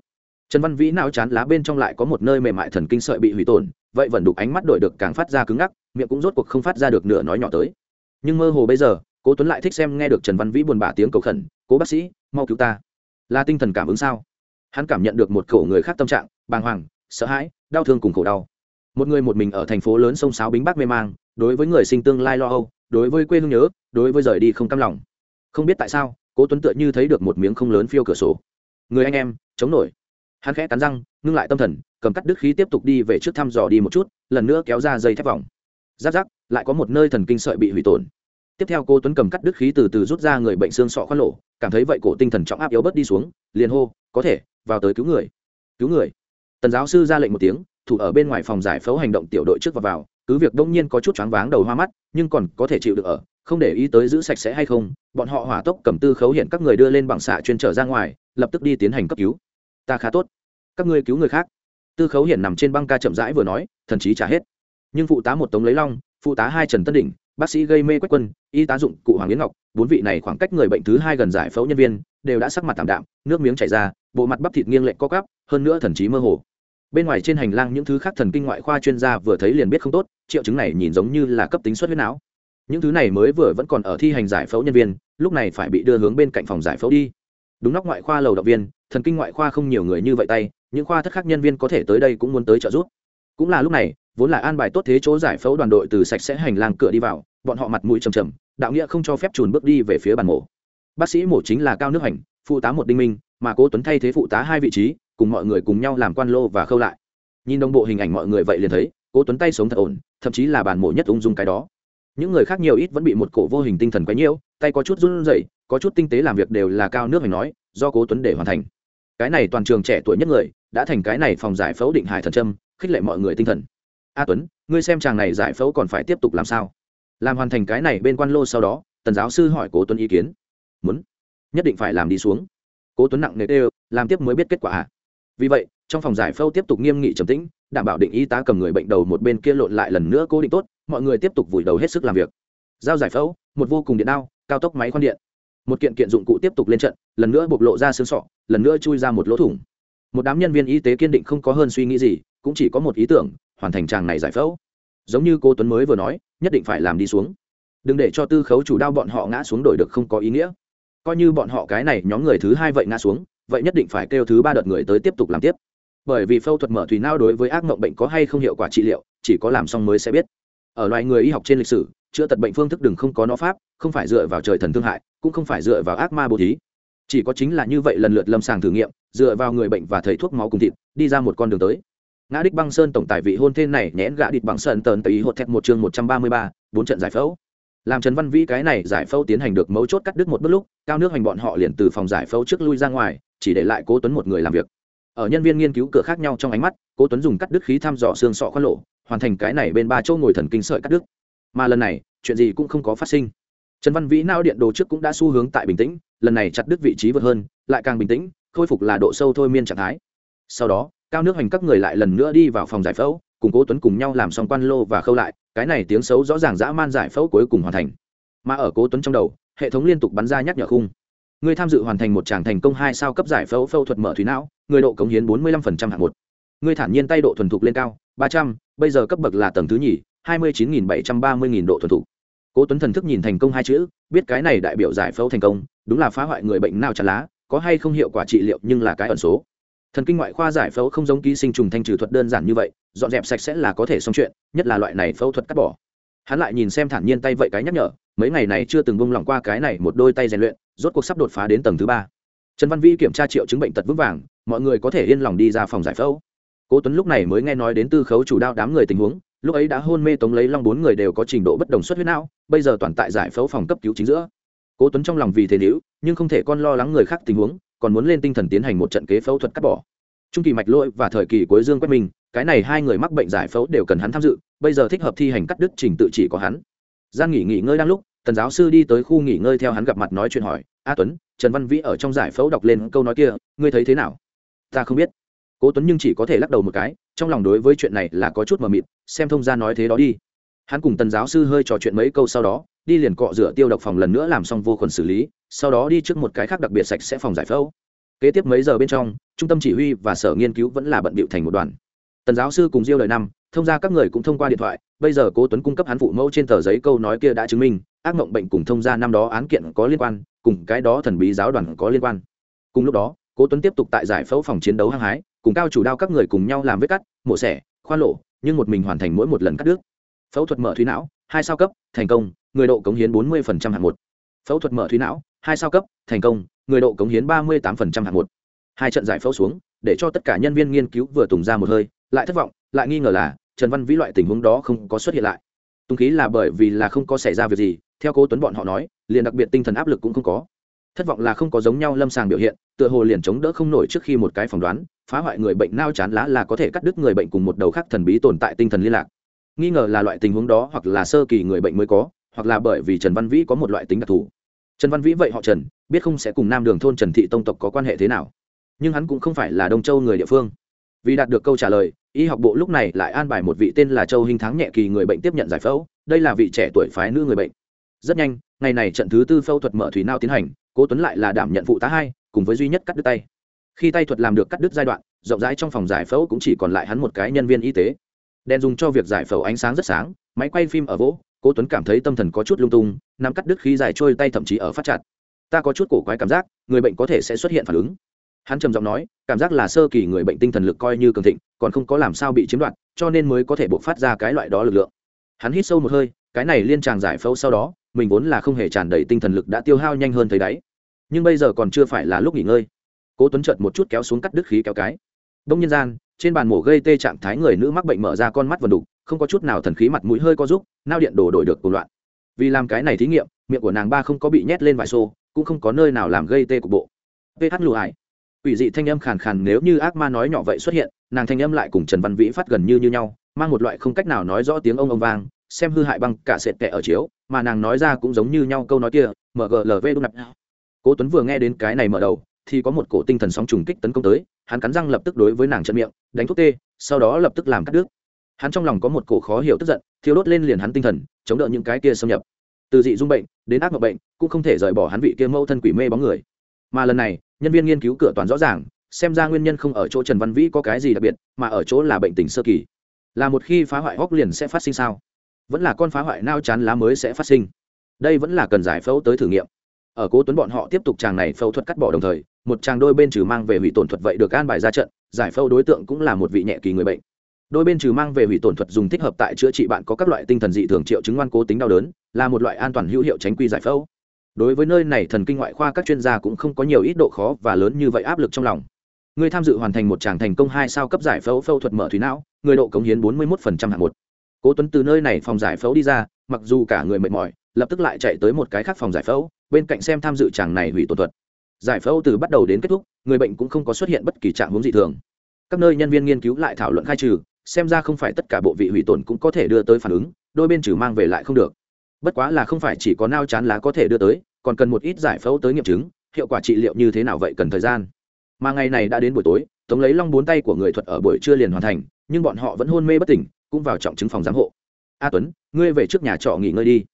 Trần văn vĩ não chán lá bên trong lại có một nơi mềm mại thần kinh sợi bị hủy tổn, vậy vẫn đục ánh mắt đổi được càng phát ra cứng ngắc, miệng cũng rốt cuộc không phát ra được nửa nói nhỏ tới. Nhưng mơ hồ bây giờ, cố tuấn lại thích xem nghe được trần văn vĩ buồn bã tiếng cầu khẩn, cố bác sĩ, mau cứu ta. Là tinh thần cảm ứng sao? Hắn cảm nhận được một cổ người khác tâm trạng, bàng hoàng, sợ hãi, đau thương cùng khổ đau. Một người một mình ở thành phố lớn sông sáo bính bắc mê mang, đối với người sinh tương lai lo âu đối với quê hương nhớ, đối với rời đi không cam lòng. Không biết tại sao, cố tuấn tựa như thấy được một miếng không lớn phiêu cửa sổ. Người anh em, chống nổi. Hắn khẽ cắn răng, ngưng lại tâm thần, cầm cắt đứt khí tiếp tục đi về trước thăm dò đi một chút, lần nữa kéo ra dây thép vòng. Giáp giáp, lại có một nơi thần kinh sợi bị hủy tổn. Tiếp theo cô tuấn cầm cắt đứt khí từ từ rút ra người bệnh xương sọ khoan lỗ cảm thấy vậy cổ tinh thần trọng áp yếu bớt đi xuống, liền hô, có thể, vào tới cứu người. Cứu người? Tần giáo sư ra lệnh một tiếng, thủ ở bên ngoài phòng giải phẫu hành động tiểu đội trước và vào cứ việc đông nhiên có chút choáng váng đầu hoa mắt, nhưng còn có thể chịu được ở, không để ý tới giữ sạch sẽ hay không, bọn họ hỏa tốc cầm tư khấu hiện các người đưa lên bằng xạ chuyên trở ra ngoài, lập tức đi tiến hành cấp cứu. Ta khá tốt. Các ngươi cứu người khác. Tư khấu hiển nằm trên băng ca chậm rãi vừa nói, thần chí trả hết. Nhưng phụ tá một tống lấy long, phụ tá hai trần tân đỉnh, bác sĩ gây mê quách quân, y tá dụng cụ hoàng yến ngọc, bốn vị này khoảng cách người bệnh thứ hai gần giải phẫu nhân viên, đều đã sắc mặt tạm đạm, nước miếng chảy ra, bộ mặt bắp thịt nghiêng lệch co cắp hơn nữa thần trí mơ hồ bên ngoài trên hành lang những thứ khác thần kinh ngoại khoa chuyên gia vừa thấy liền biết không tốt, triệu chứng này nhìn giống như là cấp tính xuất huyết não. Những thứ này mới vừa vẫn còn ở thi hành giải phẫu nhân viên, lúc này phải bị đưa hướng bên cạnh phòng giải phẫu đi. Đúng nóc ngoại khoa lầu động viên, thần kinh ngoại khoa không nhiều người như vậy tay, những khoa thất khác nhân viên có thể tới đây cũng muốn tới trợ giúp. Cũng là lúc này, vốn là an bài tốt thế chỗ giải phẫu đoàn đội từ sạch sẽ hành lang cửa đi vào, bọn họ mặt mũi trầm trầm, đạo nghĩa không cho phép trùn bước đi về phía bàn mổ. Bác sĩ mổ chính là cao nước hành, phụ tá một đinh minh, mà cố tuấn thay thế phụ tá hai vị trí cùng mọi người cùng nhau làm quan lô và khâu lại. Nhìn đồng bộ hình ảnh mọi người vậy liền thấy, cố tuấn tay sống thật ổn, thậm chí là bàn mổ nhất ung dung cái đó. Những người khác nhiều ít vẫn bị một cổ vô hình tinh thần quấy nhiễu, tay có chút run rẩy, có chút tinh tế làm việc đều là cao nước hành nói, do cố tuấn để hoàn thành. Cái này toàn trường trẻ tuổi nhất người, đã thành cái này phòng giải phẫu định hải thần trâm khích lệ mọi người tinh thần. A tuấn, ngươi xem chàng này giải phẫu còn phải tiếp tục làm sao? Làm hoàn thành cái này bên quan lô sau đó, tần giáo sư hỏi cố tuấn ý kiến. Muốn. Nhất định phải làm đi xuống. Cố tuấn nặng nề đều làm tiếp mới biết kết quả ạ vì vậy, trong phòng giải phẫu tiếp tục nghiêm nghị trầm tĩnh, đảm bảo định y tá cầm người bệnh đầu một bên kia lộn lại lần nữa cố định tốt, mọi người tiếp tục vùi đầu hết sức làm việc. Giao giải phẫu, một vô cùng điện đao, cao tốc máy khoan điện. Một kiện kiện dụng cụ tiếp tục lên trận, lần nữa bộc lộ ra xương sọ, lần nữa chui ra một lỗ thủng. Một đám nhân viên y tế kiên định không có hơn suy nghĩ gì, cũng chỉ có một ý tưởng, hoàn thành tràng này giải phẫu. Giống như cô tuấn mới vừa nói, nhất định phải làm đi xuống. Đừng để cho tư khấu chủ đao bọn họ ngã xuống đổi được không có ý nghĩa. Coi như bọn họ cái này nhóm người thứ hai vậy ngã xuống vậy nhất định phải kêu thứ ba đợt người tới tiếp tục làm tiếp. Bởi vì phẫu thuật mở thủy não đối với ác mộng bệnh có hay không hiệu quả trị liệu, chỉ có làm xong mới sẽ biết. Ở loài người y học trên lịch sử, chữa tật bệnh phương thức đừng không có nó pháp, không phải dựa vào trời thần thương hại, cũng không phải dựa vào ác ma bố thí. Chỉ có chính là như vậy lần lượt lâm sàng thử nghiệm, dựa vào người bệnh và thầy thuốc máu cùng thịt, đi ra một con đường tới. Ngã đích băng sơn tổng tài vị hôn tên này nhẽn gã địch bằng sơn tờn tây hột thẹt một chương một trăm ba mươi ba, bốn trận giải phẫu. Làm trần văn vĩ cái này giải phẫu tiến hành được mấu chốt cắt đứt một bước lúc, cao nước hành bọn họ liền từ phòng giải phẫu trước lui ra ngoài chỉ để lại cố tuấn một người làm việc. Ở nhân viên nghiên cứu cửa khác nhau trong ánh mắt, cố tuấn dùng cắt đứt khí thăm dò xương sọ khoan lộ, hoàn thành cái này bên ba chỗ ngồi thần kinh sợi cắt đứt. Mà lần này, chuyện gì cũng không có phát sinh. Trần văn vĩ nao điện đồ trước cũng đã xu hướng tại bình tĩnh, lần này chặt đứt vị trí vượt hơn, lại càng bình tĩnh, khôi phục là độ sâu thôi miên trạng thái. Sau đó, cao nước hành các người lại lần nữa đi vào phòng giải phẫu, cùng cố tuấn cùng nhau làm xong quan lô và khâu lại, cái này tiếng xấu rõ ràng dã man giải phẫu cuối cùng hoàn thành. Mà ở cố tuấn trong đầu, hệ thống liên tục bắn ra nhắc nhở khung người tham dự hoàn thành một tràng thành công hai sao cấp giải phẫu phẫu thuật mở thủy não người độ cống hiến bốn mươi 45% hạng một. Người thản nhiên tay độ thuần thục lên cao, ba trăm, bây giờ cấp bậc là tầng thứ nhì, hai mươi chín nghìn bảy trăm ba mươi nghìn độ thuần thục. Cố tuấn thần thức nhìn thành công hai chữ, biết cái này đại biểu giải phẫu thành công, đúng là phá hoại người bệnh nào chả lá, có hay không hiệu quả trị liệu nhưng là cái ẩn số. Thần kinh ngoại khoa giải phẫu không giống ký sinh trùng thanh trừ thuật đơn giản như vậy, dọn dẹp sạch sẽ là có thể xong chuyện, nhất là loại này phẫu thuật cắt bỏ. Hắn lại nhìn xem thản nhiên tay vậy cái nhắc nhở, mấy ngày này chưa từng bông lỏng qua cái này một đôi tay rèn luyện rốt cuộc sắp đột phá đến tầng thứ ba. Trần văn vi kiểm tra triệu chứng bệnh tật vững vàng mọi người có thể yên lòng đi ra phòng giải phẫu. Cố tuấn lúc này mới nghe nói đến tư khấu chủ đao đám người tình huống lúc ấy đã hôn mê tống lấy long bốn người đều có trình độ bất đồng xuất huyết não bây giờ toàn tại giải phẫu phòng cấp cứu chính giữa. Cố tuấn trong lòng vì thế liễu, nhưng không thể con lo lắng người khác tình huống còn muốn lên tinh thần tiến hành một trận kế phẫu thuật cắt bỏ. Trung kỳ mạch lỗi và thời kỳ cuối dương quét mình, cái này hai người mắc bệnh giải phẫu đều cần hắn tham dự bây giờ thích hợp thi hành cắt đứt trình tự chỉ có hắn. Gian nghỉ nghỉ ngơi đang lúc tần giáo sư đi tới khu nghỉ ngơi theo hắn gặp mặt nói chuyện hỏi, a tuấn, trần văn vĩ ở trong giải phẫu đọc lên câu nói kia, ngươi thấy thế nào? Ta không biết. Cố tuấn nhưng chỉ có thể lắc đầu một cái, trong lòng đối với chuyện này là có chút mờ mịt, xem thông gia nói thế đó đi. Hắn cùng tần giáo sư hơi trò chuyện mấy câu sau đó, đi liền cọ rửa tiêu độc phòng lần nữa làm xong vô khuẩn xử lý, sau đó đi trước một cái khác đặc biệt sạch sẽ phòng giải phẫu. Kế tiếp mấy giờ bên trong, trung tâm chỉ huy và sở nghiên cứu vẫn là bận bịu thành một đoàn tần giáo sư cùng diêu lời năm, thông ra các người cũng thông qua điện thoại, bây giờ cố tuấn cung cấp hắn phụ mẫu trên tờ giấy câu nói kia đã chứng minh, ác mộng bệnh cùng thông ra năm đó án kiện có liên quan, cùng cái đó thần bí giáo đoàn có liên quan. Cùng lúc đó, cố tuấn tiếp tục tại giải phẫu phòng chiến đấu hăng hái, cùng cao chủ đao các người cùng nhau làm vết cắt, mổ xẻ, khoan lộ, nhưng một mình hoàn thành mỗi một lần cắt đứt. Phẫu thuật mở thúy não, hai sao cấp, thành công, người độ cống hiến 40% hạng một. Phẫu thuật mở thúy não, hai sao cấp, thành công, người độ cống hiến 38% hạng một. Hai trận giải phẫu xuống, để cho tất cả nhân viên nghiên cứu vừa tùng ra một hơi lại thất vọng, lại nghi ngờ là, trần văn vĩ loại tình huống đó không có xuất hiện lại. Tung khí là bởi vì là không có xảy ra việc gì, theo cố tuấn bọn họ nói, liền đặc biệt tinh thần áp lực cũng không có. Thất vọng là không có giống nhau lâm sàng biểu hiện, tựa hồ liền chống đỡ không nổi trước khi một cái phỏng đoán, phá hoại người bệnh nao chán lá là có thể cắt đứt người bệnh cùng một đầu khác thần bí tồn tại tinh thần liên lạc. Nghi ngờ là loại tình huống đó hoặc là sơ kỳ người bệnh mới có, hoặc là bởi vì trần văn vĩ có một loại tính đặc thù. Trần văn vĩ vậy họ trần, biết không sẽ cùng nam đường thôn trần thị tông tộc có quan hệ thế nào. Nhưng hắn cũng không phải là đông châu người địa phương vì đạt được câu trả lời, y học bộ lúc này lại an bài một vị tên là châu hình thắng nhẹ kỳ người bệnh tiếp nhận giải phẫu. Đây là vị trẻ tuổi phái nữ người bệnh. Rất nhanh, ngày này trận thứ tư phẫu thuật mở thủy nao tiến hành, cố tuấn lại là đảm nhận phụ tá hai, cùng với duy nhất cắt đứt tay. Khi tay thuật làm được cắt đứt giai đoạn, rộng rãi trong phòng giải phẫu cũng chỉ còn lại hắn một cái nhân viên y tế. Đèn dùng cho việc giải phẫu ánh sáng rất sáng, máy quay phim ở vỗ, cố tuấn cảm thấy tâm thần có chút lung tung, nắm cắt đứt khí dài trôi tay thậm chí ở phát chặt. Ta có chút cổ quái cảm giác, người bệnh có thể sẽ xuất hiện phản ứng hắn trầm giọng nói, cảm giác là sơ kỳ người bệnh tinh thần lực coi như cường thịnh, còn không có làm sao bị chiếm đoạt, cho nên mới có thể buộc phát ra cái loại đó lực lượng. Hắn hít sâu một hơi, cái này liên tràng giải phẫu sau đó, mình vốn là không hề tràn đầy tinh thần lực đã tiêu hao nhanh hơn thấy đáy. Nhưng bây giờ còn chưa phải là lúc nghỉ ngơi. Cố tuấn chợt một chút kéo xuống cắt đứt khí kéo cái. Đông nhân gian, trên bàn mổ gây tê trạng thái người nữ mắc bệnh mở ra con mắt vần đục, không có chút nào thần khí mặt mũi hơi có giúp, nao điện đổ đổi được cùng loạn. Vì làm cái này thí nghiệm, miệng của nàng ba không có bị nhét lên vài xô, cũng không có nơi nào làm gây tê cục bộ. Ph lù ải quỷ dị thanh âm khàn khàn nếu như ác ma nói nhỏ vậy xuất hiện, nàng thanh âm lại cùng trần văn vĩ phát gần như như nhau, mang một loại không cách nào nói rõ tiếng ông ông vang, xem hư hại băng cả sệt tệ ở chiếu, mà nàng nói ra cũng giống như nhau câu nói kia mglv đúng nạp cố tuấn vừa nghe đến cái này mở đầu, thì có một cổ tinh thần sóng trùng kích tấn công tới, hắn cắn răng lập tức đối với nàng chân miệng, đánh thuốc tê, sau đó lập tức làm cắt đứt. Hắn trong lòng có một cổ khó hiểu tức giận thiếu đốt lên liền hắn tinh thần, chống đỡ những cái kia xâm nhập. Từ dị dung bệnh đến ác mộng bệnh, cũng không thể rời bỏ hắn vị kia mâu thân quỷ mê bóng người. Mà lần này nhân viên nghiên cứu cửa toàn rõ ràng, xem ra nguyên nhân không ở chỗ trần văn vĩ có cái gì đặc biệt, mà ở chỗ là bệnh tình sơ kỳ. Là một khi phá hoại hóc liền sẽ phát sinh sao? Vẫn là con phá hoại nao chán lá mới sẽ phát sinh. Đây vẫn là cần giải phẫu tới thử nghiệm. Ở cố tuấn bọn họ tiếp tục tràng này phẫu thuật cắt bỏ đồng thời, một tràng đôi bên trừ mang về hủy tổn thuật vậy được an bài ra trận, giải phẫu đối tượng cũng là một vị nhẹ kỳ người bệnh. Đôi bên trừ mang về hủy tổn thuật dùng thích hợp tại chữa trị bạn có các loại tinh thần dị thường triệu chứng ngoan cố tính đau đớn, là một loại an toàn hữu hiệu tránh quy giải phẫu đối với nơi này thần kinh ngoại khoa các chuyên gia cũng không có nhiều ít độ khó và lớn như vậy áp lực trong lòng. Người tham dự hoàn thành một tràng thành công hai sao cấp giải phẫu phẫu thuật mở thủy não, người độ cống hiến bốn mươi một hạng một. Cố tuấn từ nơi này phòng giải phẫu đi ra, mặc dù cả người mệt mỏi, lập tức lại chạy tới một cái khác phòng giải phẫu, bên cạnh xem tham dự chàng này hủy tổn thuật. Giải phẫu từ bắt đầu đến kết thúc, người bệnh cũng không có xuất hiện bất kỳ trạng huống dị thường. Các nơi nhân viên nghiên cứu lại thảo luận khai trừ, xem ra không phải tất cả bộ vị hủy tổn cũng có thể đưa tới phản ứng, đôi bên trừ mang về lại không được. Bất quá là không phải chỉ có nao chán lá có thể đưa tới còn cần một ít giải phẫu tới nghiệm chứng, hiệu quả trị liệu như thế nào vậy cần thời gian. Mà ngày này đã đến buổi tối, tống lấy long bốn tay của người thuật ở buổi trưa liền hoàn thành, nhưng bọn họ vẫn hôn mê bất tỉnh, cũng vào trọng chứng phòng giám hộ. A tuấn, ngươi về trước nhà trọ nghỉ ngơi đi.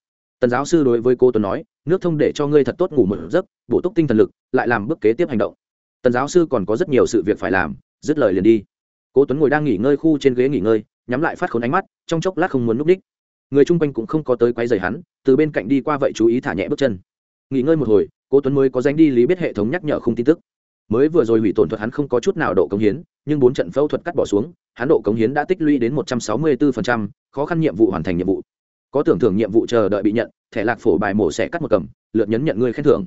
Tần giáo sư đối với cô tuấn nói, nước thông để cho ngươi thật tốt ngủ một giấc, bổ túc tinh thần lực, lại làm bước kế tiếp hành động. Tần giáo sư còn có rất nhiều sự việc phải làm, dứt lời liền đi. Cố tuấn ngồi đang nghỉ ngơi khu trên ghế nghỉ ngơi, nhắm lại phát khốn ánh mắt, trong chốc lát không muốn núp đích. Người chung quanh cũng không có tới quay rầy hắn, từ bên cạnh đi qua vậy chú ý thả nhẹ bước chân nghỉ ngơi một hồi cố tuấn mới có danh đi lý biết hệ thống nhắc nhở không tin tức. Mới vừa rồi hủy tổn thuật hắn không có chút nào độ cống hiến nhưng bốn trận phẫu thuật cắt bỏ xuống hắn độ cống hiến đã tích lũy đến một trăm sáu mươi 164%, khó khăn nhiệm vụ hoàn thành nhiệm vụ. Có tưởng thưởng nhiệm vụ chờ đợi bị nhận thẻ lạc phổ bài mổ sẽ cắt một cầm lượt nhấn nhận ngươi khen thưởng.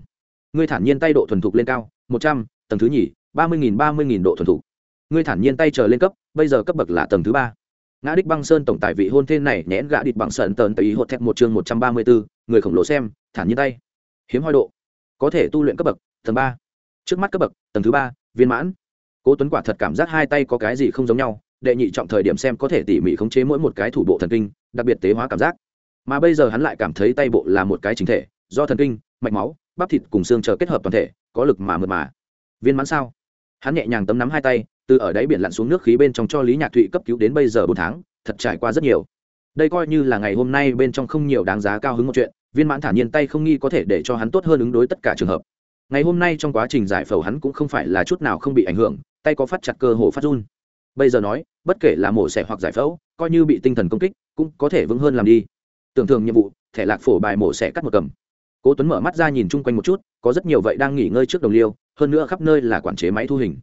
Ngươi thản nhiên tay độ thuần thục lên cao một trăm tầng thứ nhì ba mươi nghìn ba mươi nghìn độ thuần thục. Ngươi thản nhiên tay chờ lên cấp bây giờ cấp bậc là tầng thứ ba. Ngã đích băng sơn tổng tài vị hôn tên này nhẽn gã địch bằng sơn tờn tây hột thép một chương một trăm ba mươi bốn người khổng lồ xem thản nhiên tay hiếm hoi độ. Có thể tu luyện cấp bậc, tầng ba. Trước mắt cấp bậc, tầng thứ ba, viên mãn. Cố tuấn quả thật cảm giác hai tay có cái gì không giống nhau, đệ nhị trọng thời điểm xem có thể tỉ mỉ khống chế mỗi một cái thủ bộ thần kinh, đặc biệt tế hóa cảm giác. Mà bây giờ hắn lại cảm thấy tay bộ là một cái chính thể, do thần kinh, mạch máu, bắp thịt cùng xương chờ kết hợp toàn thể, có lực mà mượt mà. Viên mãn sao? Hắn nhẹ nhàng tấm nắm hai tay, từ ở đáy biển lặn xuống nước khí bên trong cho lý nhạc thụy cấp cứu đến bây giờ bốn tháng, thật trải qua rất nhiều. Đây coi như là ngày hôm nay bên trong không nhiều đáng giá cao hứng một chuyện viên mãn thả nhiên tay không nghi có thể để cho hắn tốt hơn ứng đối tất cả trường hợp. Ngày hôm nay trong quá trình giải phẫu hắn cũng không phải là chút nào không bị ảnh hưởng, tay có phát chặt cơ hồ phát run. Bây giờ nói, bất kể là mổ xẻ hoặc giải phẫu, coi như bị tinh thần công kích, cũng có thể vững hơn làm đi. Tưởng thường nhiệm vụ, thẻ lạc phổ bài mổ xẻ cắt một cầm. Cố tuấn mở mắt ra nhìn chung quanh một chút, có rất nhiều vậy đang nghỉ ngơi trước đồng liêu, hơn nữa khắp nơi là quản chế máy thu hình.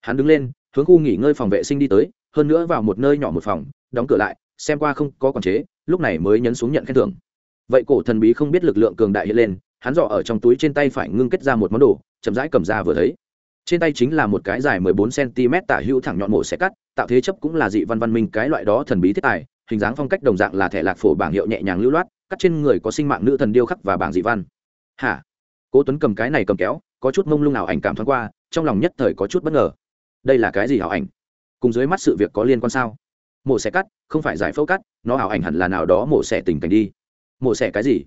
Hắn đứng lên, hướng khu nghỉ ngơi phòng vệ sinh đi tới, hơn nữa vào một nơi nhỏ một phòng, đóng cửa lại, xem qua không có quản chế, lúc này mới nhấn xuống nhận khen thưởng vậy cổ thần bí không biết lực lượng cường đại hiện lên, hắn dọ ở trong túi trên tay phải ngưng kết ra một món đồ, chậm rãi cầm ra vừa thấy. Trên tay chính là một cái dài 14 cm tả hữu thẳng nhọn mổ sẽ cắt, tạo thế chấp cũng là dị văn văn minh cái loại đó thần bí thiết tài, hình dáng phong cách đồng dạng là thẻ lạc phổ bảng hiệu nhẹ nhàng lưu loát, cắt trên người có sinh mạng nữ thần điêu khắc và bảng dị văn. Hả? Cố tuấn cầm cái này cầm kéo, có chút mông lung nào ảnh cảm thoáng qua, trong lòng nhất thời có chút bất ngờ. Đây là cái gì hảo ảnh? Cùng dưới mắt sự việc có liên quan sao? Mổ xẻ cắt, không phải giải phẫu cắt, nó ảo ảnh hẳn là nào đó mổ xẻ tình cảnh đi mổ xẻ cái gì?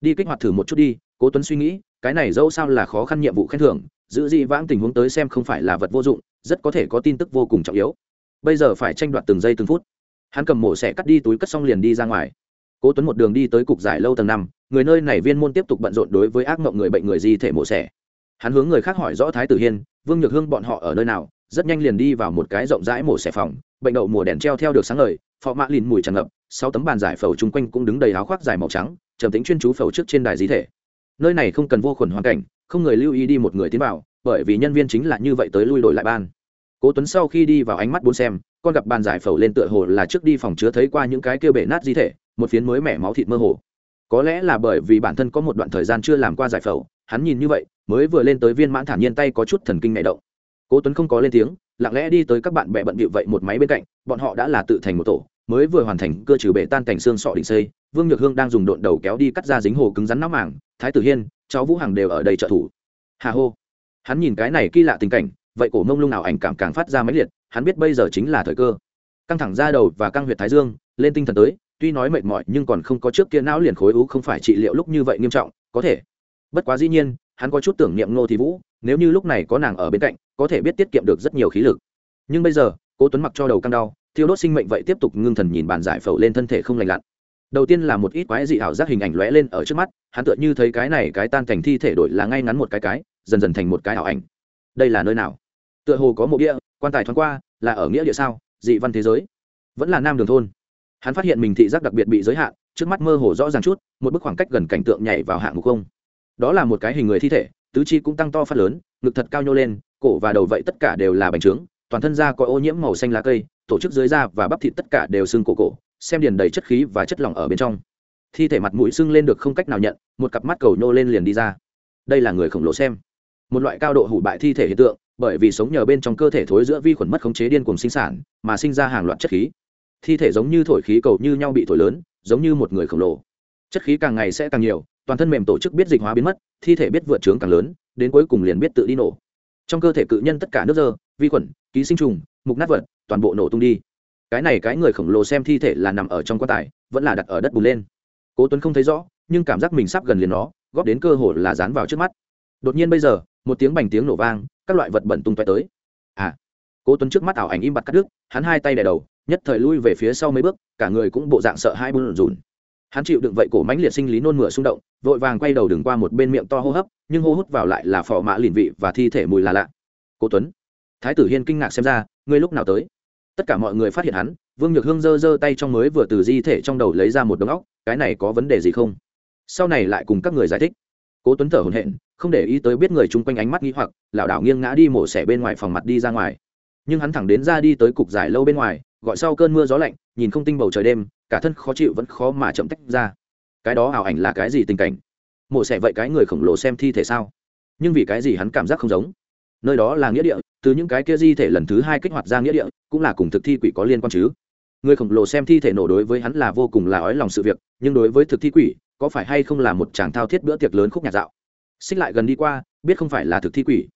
Đi kích hoạt thử một chút đi, cố tuấn suy nghĩ, cái này dẫu sao là khó khăn nhiệm vụ khen thưởng, giữ dị vãng tình huống tới xem không phải là vật vô dụng, rất có thể có tin tức vô cùng trọng yếu. Bây giờ phải tranh đoạt từng giây từng phút. Hắn cầm mổ xẻ cắt đi túi cất xong liền đi ra ngoài. Cố tuấn một đường đi tới cục giải lâu tầng năm, người nơi này viên môn tiếp tục bận rộn đối với ác mộng người bệnh người di thể mổ xẻ. Hắn hướng người khác hỏi rõ thái tử hiên, vương nhược hương bọn họ ở nơi nào, rất nhanh liền đi vào một cái rộng rãi mổ xẻ phòng, bệnh đậu mùa đèn treo theo được sáng lời phò mã lìn mùi tràn ngập Sáu tấm bàn giải phẫu chung quanh cũng đứng đầy áo khoác dài màu trắng, trầm tính chuyên chú phẫu trước trên đài di thể. Nơi này không cần vô khuẩn hoàn cảnh, không người lưu ý đi một người tiến vào, bởi vì nhân viên chính là như vậy tới lui đổi lại ban. Cố tuấn sau khi đi vào ánh mắt bốn xem, con gặp bàn giải phẫu lên tựa hồ là trước đi phòng chứa thấy qua những cái kêu bể nát di thể, một phiến mới mẻ máu thịt mơ hồ. Có lẽ là bởi vì bản thân có một đoạn thời gian chưa làm qua giải phẫu, hắn nhìn như vậy, mới vừa lên tới viên mãn thản nhiên tay có chút thần kinh nhạy động. Cố tuấn không có lên tiếng, lặng lẽ đi tới các bạn bè bận bịu vậy một máy bên cạnh, bọn họ đã là tự thành một tổ mới vừa hoàn thành cơ trừ bể tan cảnh xương sọ đỉnh xây, vương nhược hương đang dùng độn đầu kéo đi cắt ra dính hồ cứng rắn nóc mảng thái tử hiên, cháu vũ hằng đều ở đây trợ thủ. Hà hô. Hắn nhìn cái này kỳ lạ tình cảnh, vậy cổ mông lung nào ảnh cảm càng phát ra máy liệt, hắn biết bây giờ chính là thời cơ. Căng thẳng ra đầu và căng huyệt thái dương, lên tinh thần tới, tuy nói mệt mỏi nhưng còn không có trước kia não liền khối u không phải trị liệu lúc như vậy nghiêm trọng, có thể. Bất quá dĩ nhiên, hắn có chút tưởng niệm ngô thị vũ, nếu như lúc này có nàng ở bên cạnh, có thể biết tiết kiệm được rất nhiều khí lực. Nhưng bây giờ, cố tuấn mặc cho đầu căng đau thiêu đốt sinh mệnh vậy tiếp tục ngưng thần nhìn bàn giải phẫu lên thân thể không lành lặn. Đầu tiên là một ít quái dị ảo giác hình ảnh lóe lên ở trước mắt, hắn tựa như thấy cái này cái tan thành thi thể đổi là ngay ngắn một cái cái, dần dần thành một cái ảo ảnh. Đây là nơi nào? Tựa hồ có một địa, quan tài thoáng qua, là ở nghĩa địa sao? Dị văn thế giới. Vẫn là nam đường thôn. Hắn phát hiện mình thị giác đặc biệt bị giới hạn, trước mắt mơ hồ rõ ràng chút, một bức khoảng cách gần cảnh tượng nhảy vào hạng mục không. Đó là một cái hình người thi thể, tứ chi cũng tăng to phát lớn, ngực thật cao nhô lên, cổ và đầu vậy tất cả đều là bành trướng, toàn thân da có ô nhiễm màu xanh lá cây tổ chức dưới da và bắp thịt tất cả đều sưng cổ cổ, xem điền đầy chất khí và chất lỏng ở bên trong. Thi thể mặt mũi sưng lên được không cách nào nhận, một cặp mắt cầu nhô lên liền đi ra. Đây là người khổng lồ xem. Một loại cao độ hủ bại thi thể hiện tượng, bởi vì sống nhờ bên trong cơ thể thối giữa vi khuẩn mất khống chế điên cùng sinh sản, mà sinh ra hàng loạt chất khí. Thi thể giống như thổi khí cầu như nhau bị thổi lớn, giống như một người khổng lồ. Chất khí càng ngày sẽ càng nhiều, toàn thân mềm tổ chức biết dịch hóa biến mất, thi thể biết vượt trướng càng lớn, đến cuối cùng liền biết tự đi nổ. Trong cơ thể cự nhân tất cả nước dơ, vi khuẩn, ký sinh trùng, mục nát vật toàn bộ nổ tung đi. Cái này cái người khổng lồ xem thi thể là nằm ở trong quan tài, vẫn là đặt ở đất bùn lên. Cố tuấn không thấy rõ, nhưng cảm giác mình sắp gần liền nó, góp đến cơ hội là dán vào trước mắt. Đột nhiên bây giờ, một tiếng bành tiếng nổ vang, các loại vật bẩn tung tóe tới. À cố tuấn trước mắt ảo ảnh im bặt cắt đứt, hắn hai tay đè đầu, nhất thời lui về phía sau mấy bước, cả người cũng bộ dạng sợ hai bùn rùn. Hắn chịu đựng vậy cổ mãnh liệt sinh lý nôn mửa xung động, vội vàng quay đầu đường qua một bên miệng to hô hấp, nhưng hô hút vào lại là phò mã lìn vị và thi thể mùi là lạ. Cố tuấn thái tử hiên kinh ngạc xem ra, ngươi lúc nào tới? Tất cả mọi người phát hiện hắn, vương nhược hương giơ giơ tay trong mới vừa từ di thể trong đầu lấy ra một đống óc, cái này có vấn đề gì không? Sau này lại cùng các người giải thích. Cố tuấn thở hổn hển, không để ý tới biết người chung quanh ánh mắt nghi hoặc, lảo đảo nghiêng ngã đi mổ xẻ bên ngoài phòng mặt đi ra ngoài. Nhưng hắn thẳng đến ra đi tới cục giải lâu bên ngoài, gọi sau cơn mưa gió lạnh, nhìn không tinh bầu trời đêm, cả thân khó chịu vẫn khó mà chậm tách ra. Cái đó ảo ảnh là cái gì tình cảnh? Mổ xẻ vậy cái người khổng lồ xem thi thể sao? Nhưng vì cái gì hắn cảm giác không giống? Nơi đó là nghĩa địa từ những cái kia di thể lần thứ hai kích hoạt ra nghĩa địa, cũng là cùng thực thi quỷ có liên quan chứ. Người khổng lồ xem thi thể nổ đối với hắn là vô cùng là ói lòng sự việc, nhưng đối với thực thi quỷ, có phải hay không là một chàng thao thiết bữa tiệc lớn khúc nhạc dạo? Xích lại gần đi qua, biết không phải là thực thi quỷ.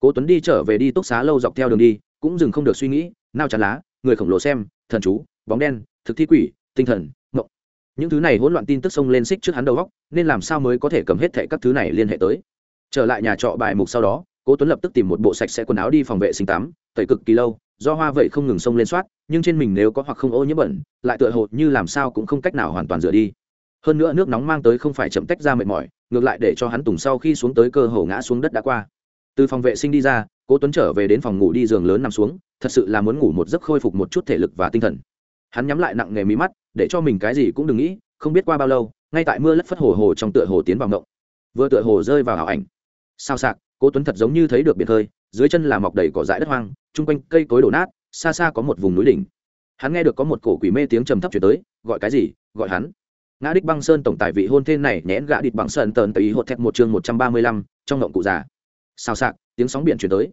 Cố tuấn đi trở về đi túc xá lâu dọc theo đường đi, cũng dừng không được suy nghĩ, nao chán lá, người khổng lồ xem, thần chú, bóng đen, thực thi quỷ, tinh thần ngộng những thứ này hỗn loạn tin tức xông lên xích trước hắn đầu góc nên làm sao mới có thể cầm hết thệ các thứ này liên hệ tới? Trở lại nhà trọ bài mục sau đó cố tuấn lập tức tìm một bộ sạch sẽ quần áo đi phòng vệ sinh tắm, tẩy cực kỳ lâu, do hoa vậy không ngừng xông lên soát, nhưng trên mình nếu có hoặc không ô nhiễm bẩn, lại tựa hồ như làm sao cũng không cách nào hoàn toàn rửa đi. Hơn nữa nước nóng mang tới không phải chậm tách ra mệt mỏi, ngược lại để cho hắn tùng sau khi xuống tới cơ hồ ngã xuống đất đã qua. Từ phòng vệ sinh đi ra, cố tuấn trở về đến phòng ngủ đi giường lớn nằm xuống, thật sự là muốn ngủ một giấc khôi phục một chút thể lực và tinh thần. Hắn nhắm lại nặng nghề mí mắt, để cho mình cái gì cũng đừng nghĩ, không biết qua bao lâu, ngay tại mưa lất phất hồ hồ trong tựa hồ tiến vào ngộng. Vừa tựa hồ rơi vào ảo ảnh. Sao sạc cố tuấn thật giống như thấy được biển khơi, dưới chân là mọc đầy cỏ dại đất hoang, chung quanh cây cối đổ nát, xa xa có một vùng núi đỉnh. Hắn nghe được có một cổ quỷ mê tiếng trầm thấp chuyển tới, gọi cái gì? Gọi hắn. Ngã đích băng sơn tổng tài vị hôn thê này nhẽn gã địch bằng sơn tờn tây hột thẹt một chương một trăm ba mươi lăm, trong ngộng cụ già. Sao sạc tiếng sóng biển chuyển tới.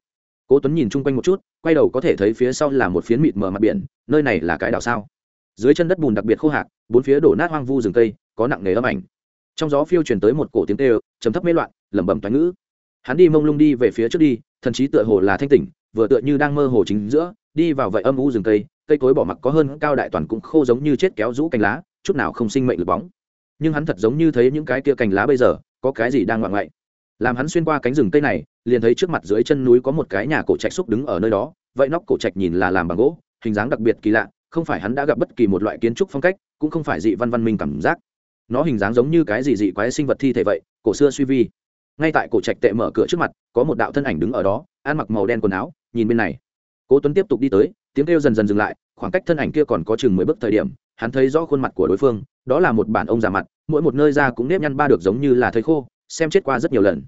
Cố tuấn nhìn chung quanh một chút, quay đầu có thể thấy phía sau là một phiến mịt mờ mặt biển, nơi này là cái đảo sao? Dưới chân đất bùn đặc biệt khô hạc bốn phía đổ nát hoang vu rừng cây, có nặng nề âm ảnh. Trong gió phiêu truyền tới một cổ tiếng tê trầm thấp mê loạn, lẩm bẩm toán ngữ hắn đi mông lung đi về phía trước đi, thần chí tựa hồ là thanh tỉnh, vừa tựa như đang mơ hồ chính giữa, đi vào vậy âm u rừng cây cây cối bỏ mặc có hơn cao đại toàn cũng khô giống như chết kéo rũ cành lá, chút nào không sinh mệnh lực bóng. Nhưng hắn thật giống như thấy những cái kia cành lá bây giờ, có cái gì đang ngoạn ngoại. Làm hắn xuyên qua cánh rừng cây này, liền thấy trước mặt dưới chân núi có một cái nhà cổ trạch xúc đứng ở nơi đó, vậy nóc cổ trạch nhìn là làm bằng gỗ, hình dáng đặc biệt kỳ lạ, không phải hắn đã gặp bất kỳ một loại kiến trúc phong cách, cũng không phải dị văn văn minh cảm giác. Nó hình dáng giống như cái gì dị quái sinh vật thi thể vậy, cổ xưa suy vi ngay tại cổ trạch tệ mở cửa trước mặt, có một đạo thân ảnh đứng ở đó, ăn mặc màu đen quần áo, nhìn bên này. Cố tuấn tiếp tục đi tới, tiếng kêu dần dần dừng lại, khoảng cách thân ảnh kia còn có chừng mười bước thời điểm, hắn thấy rõ khuôn mặt của đối phương, đó là một bản ông già mặt, mỗi một nơi ra cũng nếp nhăn ba được giống như là thấy khô, xem chết qua rất nhiều lần.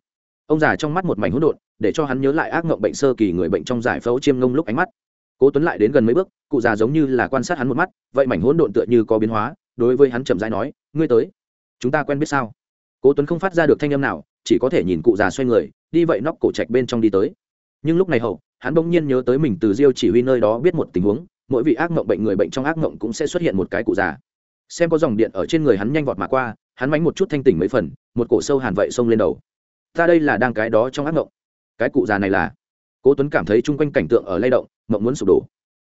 Ông già trong mắt một mảnh hỗn độn, để cho hắn nhớ lại ác mộng bệnh sơ kỳ người bệnh trong giải phẫu chiêm ngông lúc ánh mắt. Cố tuấn lại đến gần mấy bước, cụ già giống như là quan sát hắn một mắt, vậy mảnh hỗn độn tựa như có biến hóa, đối với hắn chậm rãi nói, ngươi tới, chúng ta quen biết sao? Cố tuấn không phát ra được thanh âm nào chỉ có thể nhìn cụ già xoay người, đi vậy nóc cổ trạch bên trong đi tới. Nhưng lúc này hậu, hắn bỗng nhiên nhớ tới mình từ diêu chỉ huy nơi đó biết một tình huống, mỗi vị ác mộng bệnh người bệnh trong ác mộng cũng sẽ xuất hiện một cái cụ già. Xem có dòng điện ở trên người hắn nhanh vọt mà qua, hắn mánh một chút thanh tỉnh mấy phần, một cổ sâu hàn vậy xông lên đầu. Ta đây là đang cái đó trong ác mộng. Cái cụ già này là? Cố tuấn cảm thấy chung quanh cảnh tượng ở lay động, mộng muốn sụp đổ.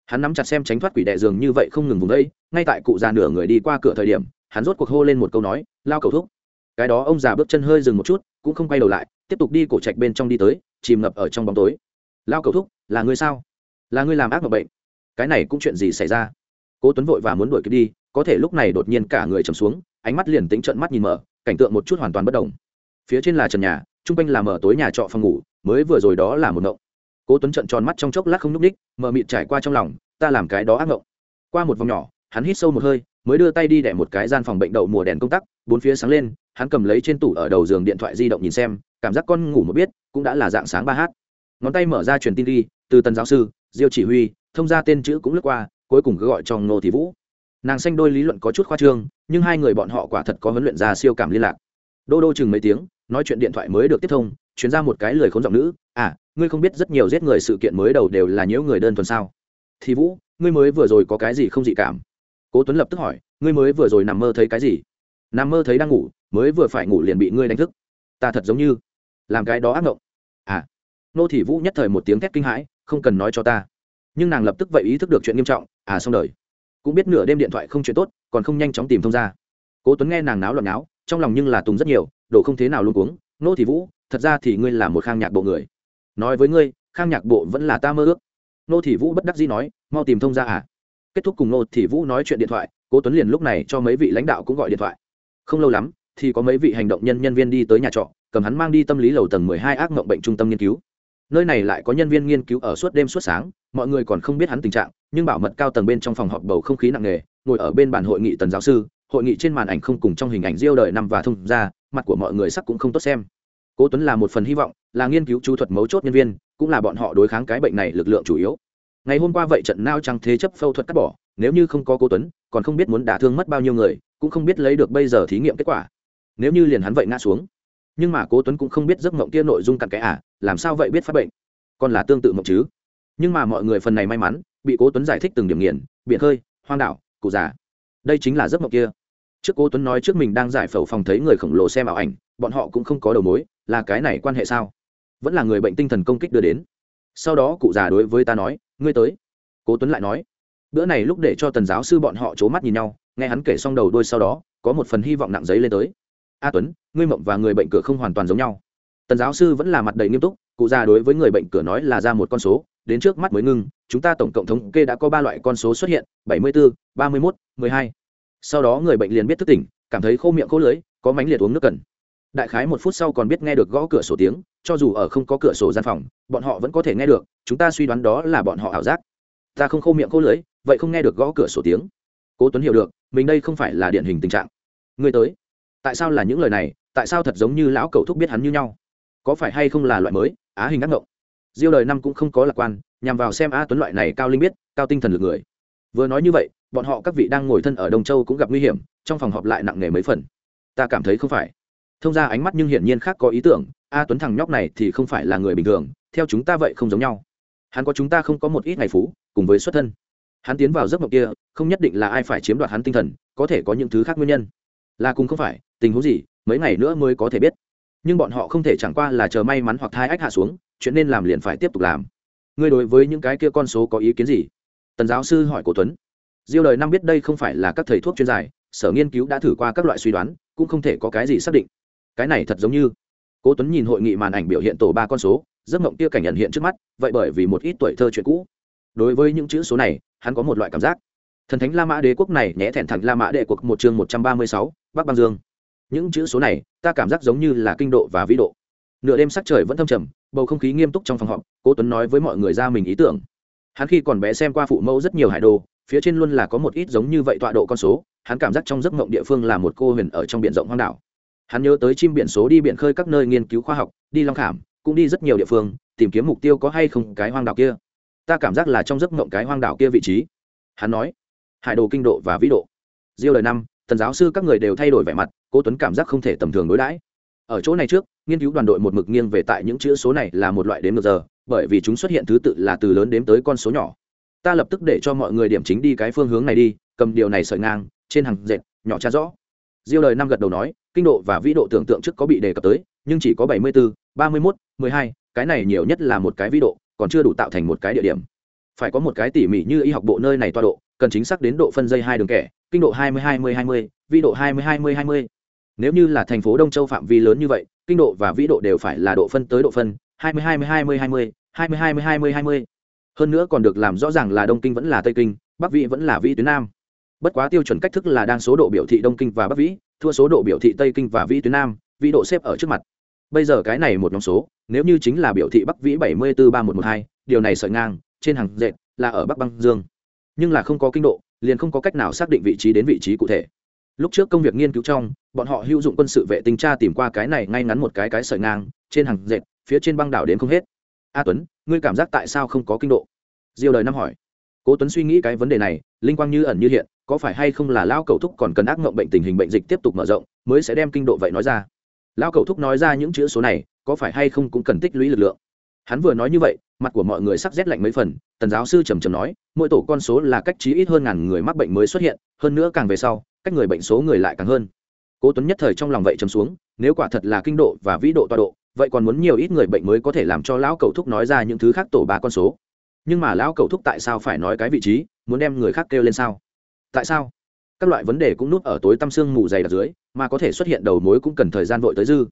Hắn nắm chặt xem tránh thoát quỷ đệ giường như vậy không ngừng vùng đây ngay tại cụ già nửa người đi qua cửa thời điểm, hắn rốt cuộc hô lên một câu nói, lao cầu thúc cái đó ông già bước chân hơi dừng một chút, cũng không quay đầu lại, tiếp tục đi cổ trạch bên trong đi tới, chìm ngập ở trong bóng tối. Lao cầu thúc, là ngươi sao? Là ngươi làm ác mộng bệnh. Cái này cũng chuyện gì xảy ra? Cố tuấn vội và muốn đuổi kịp đi, có thể lúc này đột nhiên cả người trầm xuống, ánh mắt liền tính trợn mắt nhìn mở, cảnh tượng một chút hoàn toàn bất động. Phía trên là trần nhà, trung quanh là mở tối nhà trọ phòng ngủ, mới vừa rồi đó là một ngộng. Cố tuấn trợn tròn mắt trong chốc lát không nhúc ních mở mịt trải qua trong lòng, ta làm cái đó ác ngộng. Qua một vòng nhỏ, hắn hít sâu một hơi, mới đưa tay đi đẻ một cái gian phòng bệnh đậu mùa đèn công tắc, bốn phía sáng lên hắn cầm lấy trên tủ ở đầu giường điện thoại di động nhìn xem, cảm giác con ngủ một biết, cũng đã là dạng sáng ba h ngón tay mở ra truyền tin đi từ tần giáo sư, diêu chỉ huy, thông ra tên chữ cũng lướt qua, cuối cùng cứ gọi cho ngô thị vũ. Nàng xanh đôi lý luận có chút khoa trương, nhưng hai người bọn họ quả thật có huấn luyện ra siêu cảm liên lạc. Đô đô chừng mấy tiếng, nói chuyện điện thoại mới được tiếp thông, chuyển ra một cái lời khốn giọng nữ à ngươi không biết rất nhiều giết người sự kiện mới đầu đều là nhiễu người đơn thuần sao? Thì vũ, ngươi mới vừa rồi có cái gì không dị cảm? Cố tuấn lập tức hỏi, ngươi mới vừa rồi nằm mơ thấy cái gì? Nằm mơ thấy đang ngủ mới vừa phải ngủ liền bị ngươi đánh thức. Ta thật giống như làm cái đó ác mộng à nô thị vũ nhất thời một tiếng thét kinh hãi, không cần nói cho ta. Nhưng nàng lập tức vậy ý thức được chuyện nghiêm trọng à xong đời. Cũng biết nửa đêm điện thoại không chuyện tốt, còn không nhanh chóng tìm thông ra. Cố tuấn nghe nàng náo loạn náo, trong lòng nhưng là tùng rất nhiều, đồ không thế nào luôn uống nô thị vũ, thật ra thì ngươi là một khang nhạc bộ người. Nói với ngươi, khang nhạc bộ vẫn là ta mơ ước. Nô thị vũ bất đắc dĩ nói, mau tìm thông ra à. Kết thúc cùng nô thị vũ nói chuyện điện thoại, cố tuấn liền lúc này cho mấy vị lãnh đạo cũng gọi điện thoại. Không lâu lắm thì có mấy vị hành động nhân nhân viên đi tới nhà trọ, cầm hắn mang đi tâm lý lầu tầng 12 ác mộng bệnh trung tâm nghiên cứu. Nơi này lại có nhân viên nghiên cứu ở suốt đêm suốt sáng, mọi người còn không biết hắn tình trạng, nhưng bảo mật cao tầng bên trong phòng họp bầu không khí nặng nề, ngồi ở bên bàn hội nghị tần giáo sư, hội nghị trên màn ảnh không cùng trong hình ảnh riêu đời năm và thông ra, mặt của mọi người sắc cũng không tốt xem. Cố tuấn là một phần hy vọng, là nghiên cứu chú thuật mấu chốt nhân viên, cũng là bọn họ đối kháng cái bệnh này lực lượng chủ yếu. Ngày hôm qua vậy trận nao trăng thế chấp phẫu thuật cắt bỏ, nếu như không có cố tuấn, còn không biết muốn đả thương mất bao nhiêu người, cũng không biết lấy được bây giờ thí nghiệm kết quả nếu như liền hắn vậy ngã xuống. Nhưng mà cố tuấn cũng không biết giấc mộng kia nội dung cặn kẽ à làm sao vậy biết phát bệnh? Còn là tương tự mộng chứ. Nhưng mà mọi người phần này may mắn, bị cố tuấn giải thích từng điểm nghiền, biển khơi, hoang đảo, cụ già. Đây chính là giấc mộng kia. Trước cố tuấn nói trước mình đang giải phẫu phòng thấy người khổng lồ xem ảo ảnh, bọn họ cũng không có đầu mối, là cái này quan hệ sao? Vẫn là người bệnh tinh thần công kích đưa đến. Sau đó cụ già đối với ta nói, ngươi tới. Cố tuấn lại nói, bữa này lúc để cho tần giáo sư bọn họ c mắt nhìn nhau, nghe hắn kể xong đầu đôi sau đó, có một phần hy vọng nặng giấy lên tới a tuấn, ngươi mộng và người bệnh cửa không hoàn toàn giống nhau. Tần giáo sư vẫn là mặt đầy nghiêm túc, cụ già đối với người bệnh cửa nói là ra một con số, đến trước mắt mới ngưng, chúng ta tổng cộng thống kê đã có ba loại con số xuất hiện, bảy mươi bốn ba mươi mốt, mười hai. Sau đó người bệnh liền biết thức tỉnh, cảm thấy khô miệng khô lưới có mánh liệt uống nước cần. Đại khái một phút sau còn biết nghe được gõ cửa sổ tiếng, cho dù ở không có cửa sổ gian phòng, bọn họ vẫn có thể nghe được, chúng ta suy đoán đó là bọn họ ảo giác. Ta không khô miệng khô lưới vậy không nghe được gõ cửa sổ tiếng. Cố tuấn hiểu được, mình đây không phải là điển hình tình trạng. Người tới tại sao là những lời này, tại sao thật giống như lão cậu thúc biết hắn như nhau? Có phải hay không là loại mới, á hình ác ngộng? Diêu đời năm cũng không có lạc quan, nhằm vào xem a tuấn loại này cao linh biết, cao tinh thần lực người. Vừa nói như vậy, bọn họ các vị đang ngồi thân ở đông châu cũng gặp nguy hiểm, trong phòng họp lại nặng nề mấy phần. Ta cảm thấy không phải. Thông ra ánh mắt nhưng hiển nhiên khác có ý tưởng a tuấn thằng nhóc này thì không phải là người bình thường, theo chúng ta vậy không giống nhau. Hắn có chúng ta không có một ít ngày phú, cùng với xuất thân. Hắn tiến vào giấc mộng kia, không nhất định là ai phải chiếm đoạt hắn tinh thần, có thể có những thứ khác nguyên nhân là cùng không phải, tình huống gì, mấy ngày nữa mới có thể biết. Nhưng bọn họ không thể chẳng qua là chờ may mắn hoặc thai ách hạ xuống, chuyện nên làm liền phải tiếp tục làm. Ngươi đối với những cái kia con số có ý kiến gì? Tần giáo sư hỏi cổ tuấn. Diêu đời năm biết đây không phải là các thầy thuốc chuyên giải, sở nghiên cứu đã thử qua các loại suy đoán, cũng không thể có cái gì xác định. Cái này thật giống như cố tuấn nhìn hội nghị màn ảnh biểu hiện tổ ba con số, giấc mộng kia cảnh nhận hiện trước mắt, vậy bởi vì một ít tuổi thơ chuyện cũ. Đối với những chữ số này, hắn có một loại cảm giác. Thần thánh la mã đế quốc này nhé thẹn thẳng la mã đệ quốc một chương một trăm ba mươi sáu bắc băng dương. Những chữ số này, ta cảm giác giống như là kinh độ và vĩ độ. Nửa đêm sắc trời vẫn thâm trầm, bầu không khí nghiêm túc trong phòng họp, cố tuấn nói với mọi người ra mình ý tưởng. Hắn khi còn bé xem qua phụ mẫu rất nhiều hải đồ, phía trên luôn là có một ít giống như vậy tọa độ con số, hắn cảm giác trong giấc mộng địa phương là một cô huyền ở trong biển rộng hoang đảo. Hắn nhớ tới chim biển số đi biển khơi các nơi nghiên cứu khoa học, đi long khảm, cũng đi rất nhiều địa phương, tìm kiếm mục tiêu có hay không cái hoang đảo kia. Ta cảm giác là trong giấc mộng cái hoang đảo kia vị trí. Hắn nói, hải đồ kinh độ và vĩ độ. Diêu lời năm tần giáo sư các người đều thay đổi vẻ mặt, cố tuấn cảm giác không thể tầm thường đối đãi. Ở chỗ này trước, nghiên cứu đoàn đội một mực nghiêng về tại những chữ số này là một loại đếm ngược giờ, bởi vì chúng xuất hiện thứ tự là từ lớn đếm tới con số nhỏ. Ta lập tức để cho mọi người điểm chính đi cái phương hướng này đi, cầm điều này sợi ngang, trên hàng dệt, nhỏ tra rõ. Diêu lời năm gật đầu nói, kinh độ và vĩ độ tưởng tượng trước có bị đề cập tới, nhưng chỉ có bảy mươi bốn ba mươi mốt, mười hai, cái này nhiều nhất là một cái vĩ độ, còn chưa đủ tạo thành một cái địa điểm. Phải có một cái tỉ mỉ như y học bộ nơi này toa độ cần chính xác đến độ phân dây hai đường kẻ kinh độ 20-20-20, vĩ độ 20-20-20. Nếu như là thành phố Đông Châu phạm vi lớn như vậy, kinh độ và vĩ độ đều phải là độ phân tới độ phân 20-20-20-20, 20-20-20-20. Hơn nữa còn được làm rõ ràng là Đông Kinh vẫn là Tây Kinh, Bắc Vĩ vẫn là Vĩ tuyến Nam. Bất quá tiêu chuẩn cách thức là đang số độ biểu thị Đông Kinh và Bắc Vĩ, thua số độ biểu thị Tây Kinh và Vĩ tuyến Nam, vĩ độ xếp ở trước mặt. Bây giờ cái này một nhóm số, nếu như chính là biểu thị Bắc Vĩ 743112, điều này sợi ngang, trên hàng dệt là ở Bắc Băng Dương nhưng là không có kinh độ, liền không có cách nào xác định vị trí đến vị trí cụ thể. Lúc trước công việc nghiên cứu trong, bọn họ hữu dụng quân sự vệ tinh tra tìm qua cái này ngay ngắn một cái cái sợi ngang, trên hàng dệt, phía trên băng đảo đến không hết. A tuấn, ngươi cảm giác tại sao không có kinh độ? Diêu đời năm hỏi. Cố tuấn suy nghĩ cái vấn đề này, linh quang như ẩn như hiện, có phải hay không là lao cầu thúc còn cần ác ngộng bệnh tình hình bệnh dịch tiếp tục mở rộng, mới sẽ đem kinh độ vậy nói ra? Lao cầu thúc nói ra những chữ số này, có phải hay không cũng cần tích lũy lực lượng hắn vừa nói như vậy, mặt của mọi người sắc rét lạnh mấy phần, tần giáo sư trầm trầm nói, mỗi tổ con số là cách trí ít hơn ngàn người mắc bệnh mới xuất hiện, hơn nữa càng về sau, cách người bệnh số người lại càng hơn. Cố tuấn nhất thời trong lòng vậy trầm xuống, nếu quả thật là kinh độ và vĩ độ toa độ, vậy còn muốn nhiều ít người bệnh mới có thể làm cho lão cầu thúc nói ra những thứ khác tổ ba con số. Nhưng mà lão cầu thúc tại sao phải nói cái vị trí, muốn đem người khác kêu lên sao? Tại sao? Các loại vấn đề cũng nút ở tối tăm xương mù dày đặc dưới, mà có thể xuất hiện đầu mối cũng cần thời gian vội tới dư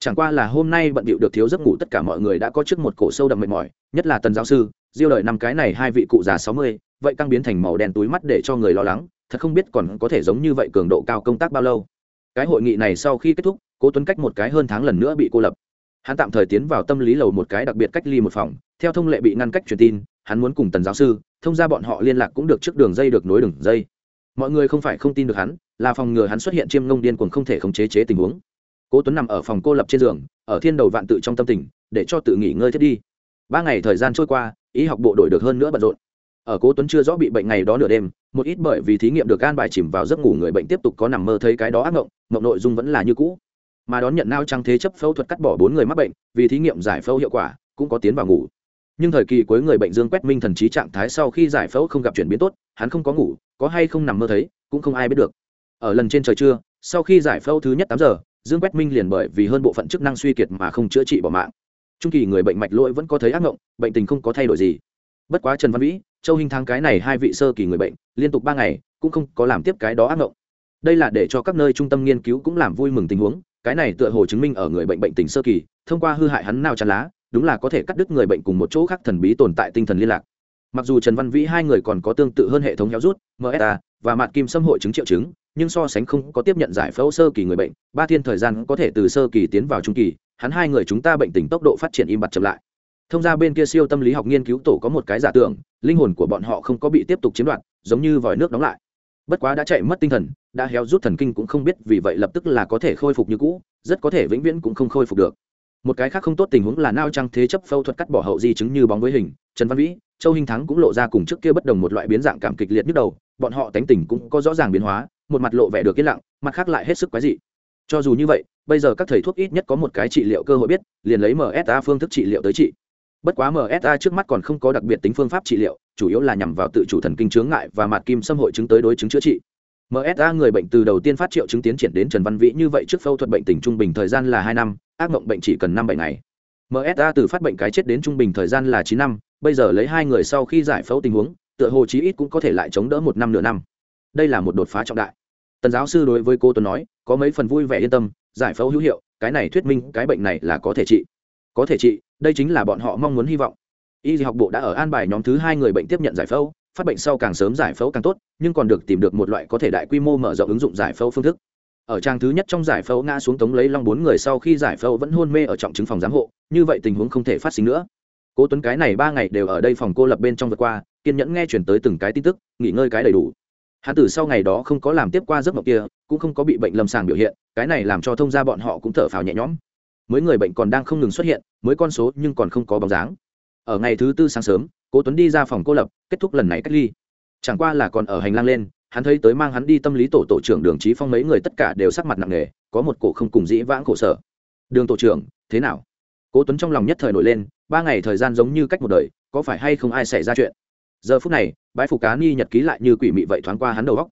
chẳng qua là hôm nay bận bịu được thiếu giấc ngủ tất cả mọi người đã có trước một cổ sâu đậm mệt mỏi, nhất là tần giáo sư, diêu đợi năm cái này hai vị cụ già sáu mươi, vậy căng biến thành màu đen túi mắt để cho người lo lắng, thật không biết còn có thể giống như vậy cường độ cao công tác bao lâu. Cái hội nghị này sau khi kết thúc, cố tuấn cách một cái hơn tháng lần nữa bị cô lập. Hắn tạm thời tiến vào tâm lý lầu một cái đặc biệt cách ly một phòng, theo thông lệ bị ngăn cách truyền tin, hắn muốn cùng tần giáo sư, thông ra bọn họ liên lạc cũng được trước đường dây được nối đường dây. Mọi người không phải không tin được hắn, là phòng ngừa hắn xuất hiện chiêm ngông điên cuồng không thể khống chế chế tình huống cố tuấn nằm ở phòng cô lập trên giường, ở thiên đầu vạn tự trong tâm tình, để cho tự nghỉ ngơi thiết đi. Ba ngày thời gian trôi qua, y học bộ đội được hơn nữa bận rộn. Ở cố tuấn chưa rõ bị bệnh ngày đó nửa đêm, một ít bởi vì thí nghiệm được gan bài chìm vào giấc ngủ người bệnh tiếp tục có nằm mơ thấy cái đó ác ngộng ngộng nội dung vẫn là như cũ. Mà đón nhận nao trăng thế chấp phẫu thuật cắt bỏ bốn người mắc bệnh, vì thí nghiệm giải phẫu hiệu quả, cũng có tiến vào ngủ. Nhưng thời kỳ cuối người bệnh dương quét minh thần trí trạng thái sau khi giải phẫu không gặp chuyển biến tốt, hắn không có ngủ, có hay không nằm mơ thấy, cũng không ai biết được. Ở lần trên trời trưa, sau khi giải phẫu thứ nhất tám giờ dương quét minh liền bởi vì hơn bộ phận chức năng suy kiệt mà không chữa trị bỏ mạng. Trung kỳ người bệnh mạch lỗi vẫn có thấy ác ngộng, bệnh tình không có thay đổi gì. Bất quá trần văn vĩ, châu hình thắng cái này hai vị sơ kỳ người bệnh, liên tục ba ngày, cũng không có làm tiếp cái đó ác ngộng. Đây là để cho các nơi trung tâm nghiên cứu cũng làm vui mừng tình huống, cái này tựa hồ chứng minh ở người bệnh bệnh tình sơ kỳ, thông qua hư hại hắn nào chăn lá, đúng là có thể cắt đứt người bệnh cùng một chỗ khác thần bí tồn tại tinh thần liên lạc. Mặc dù trần văn vĩ hai người còn có tương tự hơn hệ thống héo rút msa và mạt kim xâm hội chứng triệu chứng nhưng so sánh không có tiếp nhận giải phẫu sơ kỳ người bệnh, ba thiên thời gian có thể từ sơ kỳ tiến vào trung kỳ, hắn hai người chúng ta bệnh tình tốc độ phát triển im bặt chậm lại. Thông ra bên kia siêu tâm lý học nghiên cứu tổ có một cái giả tưởng, linh hồn của bọn họ không có bị tiếp tục chiếm đoạt, giống như vòi nước đóng lại. Bất quá đã chạy mất tinh thần, đã héo rút thần kinh cũng không biết, vì vậy lập tức là có thể khôi phục như cũ, rất có thể vĩnh viễn cũng không khôi phục được. Một cái khác không tốt tình huống là nao trăng thế chấp phẫu thuật cắt bỏ hậu di chứng như bóng với hình, trần văn vĩ, châu hình thắng cũng lộ ra cùng trước kia bất đồng một loại biến dạng cảm kịch liệt nhức đầu, bọn họ tánh tình cũng có rõ ràng biến hóa một mặt lộ vẻ được yên lặng, mặt khác lại hết sức quái dị. Cho dù như vậy, bây giờ các thầy thuốc ít nhất có một cái trị liệu cơ hội biết, liền lấy msa phương thức trị liệu tới trị. Bất quá msa trước mắt còn không có đặc biệt tính phương pháp trị liệu, chủ yếu là nhằm vào tự chủ thần kinh chướng ngại và mặt kim xâm hội chứng tới đối chứng chữa trị. Msa người bệnh từ đầu tiên phát triệu chứng tiến triển đến trần văn vĩ như vậy trước phẫu thuật bệnh tình trung bình thời gian là hai năm, ác mộng bệnh chỉ cần năm bảy ngày. Msa từ phát bệnh cái chết đến trung bình thời gian là chín năm, bây giờ lấy hai người sau khi giải phẫu tình huống, tựa hồ chí ít cũng có thể lại chống đỡ một năm nửa năm đây là một đột phá trọng đại. Tần giáo sư đối với cô tuấn nói, có mấy phần vui vẻ yên tâm, giải phẫu hữu hiệu, cái này thuyết minh cái bệnh này là có thể trị. Có thể trị, đây chính là bọn họ mong muốn hy vọng. Y học bộ đã ở an bài nhóm thứ hai người bệnh tiếp nhận giải phẫu, phát bệnh sau càng sớm giải phẫu càng tốt, nhưng còn được tìm được một loại có thể đại quy mô mở rộng ứng dụng giải phẫu phương thức. Ở trang thứ nhất trong giải phẫu ngã xuống tống lấy long bốn người sau khi giải phẫu vẫn hôn mê ở trọng chứng phòng giám hộ, như vậy tình huống không thể phát sinh nữa. Cố tuấn cái này ba ngày đều ở đây phòng cô lập bên trong vượt qua, kiên nhẫn nghe chuyển tới từng cái tin tức, nghỉ ngơi cái đầy đủ hắn từ sau ngày đó không có làm tiếp qua giấc mộng kia, cũng không có bị bệnh lâm sàng biểu hiện, cái này làm cho thông gia bọn họ cũng thở phào nhẹ nhõm. Mới người bệnh còn đang không ngừng xuất hiện, mới con số nhưng còn không có bóng dáng. Ở ngày thứ tư sáng sớm, cố tuấn đi ra phòng cô lập, kết thúc lần này cách ly. Chẳng qua là còn ở hành lang lên, hắn thấy tới mang hắn đi tâm lý tổ tổ trưởng đường trí phong mấy người tất cả đều sắc mặt nặng nề, có một cổ không cùng dĩ vãng khổ sở. Đường tổ trưởng, thế nào? Cố tuấn trong lòng nhất thời nổi lên, ba ngày thời gian giống như cách một đời, có phải hay không ai xảy ra chuyện? Giờ phút này, bãi phục cá ni nhật ký lại như quỷ mị vậy thoáng qua hắn đầu góc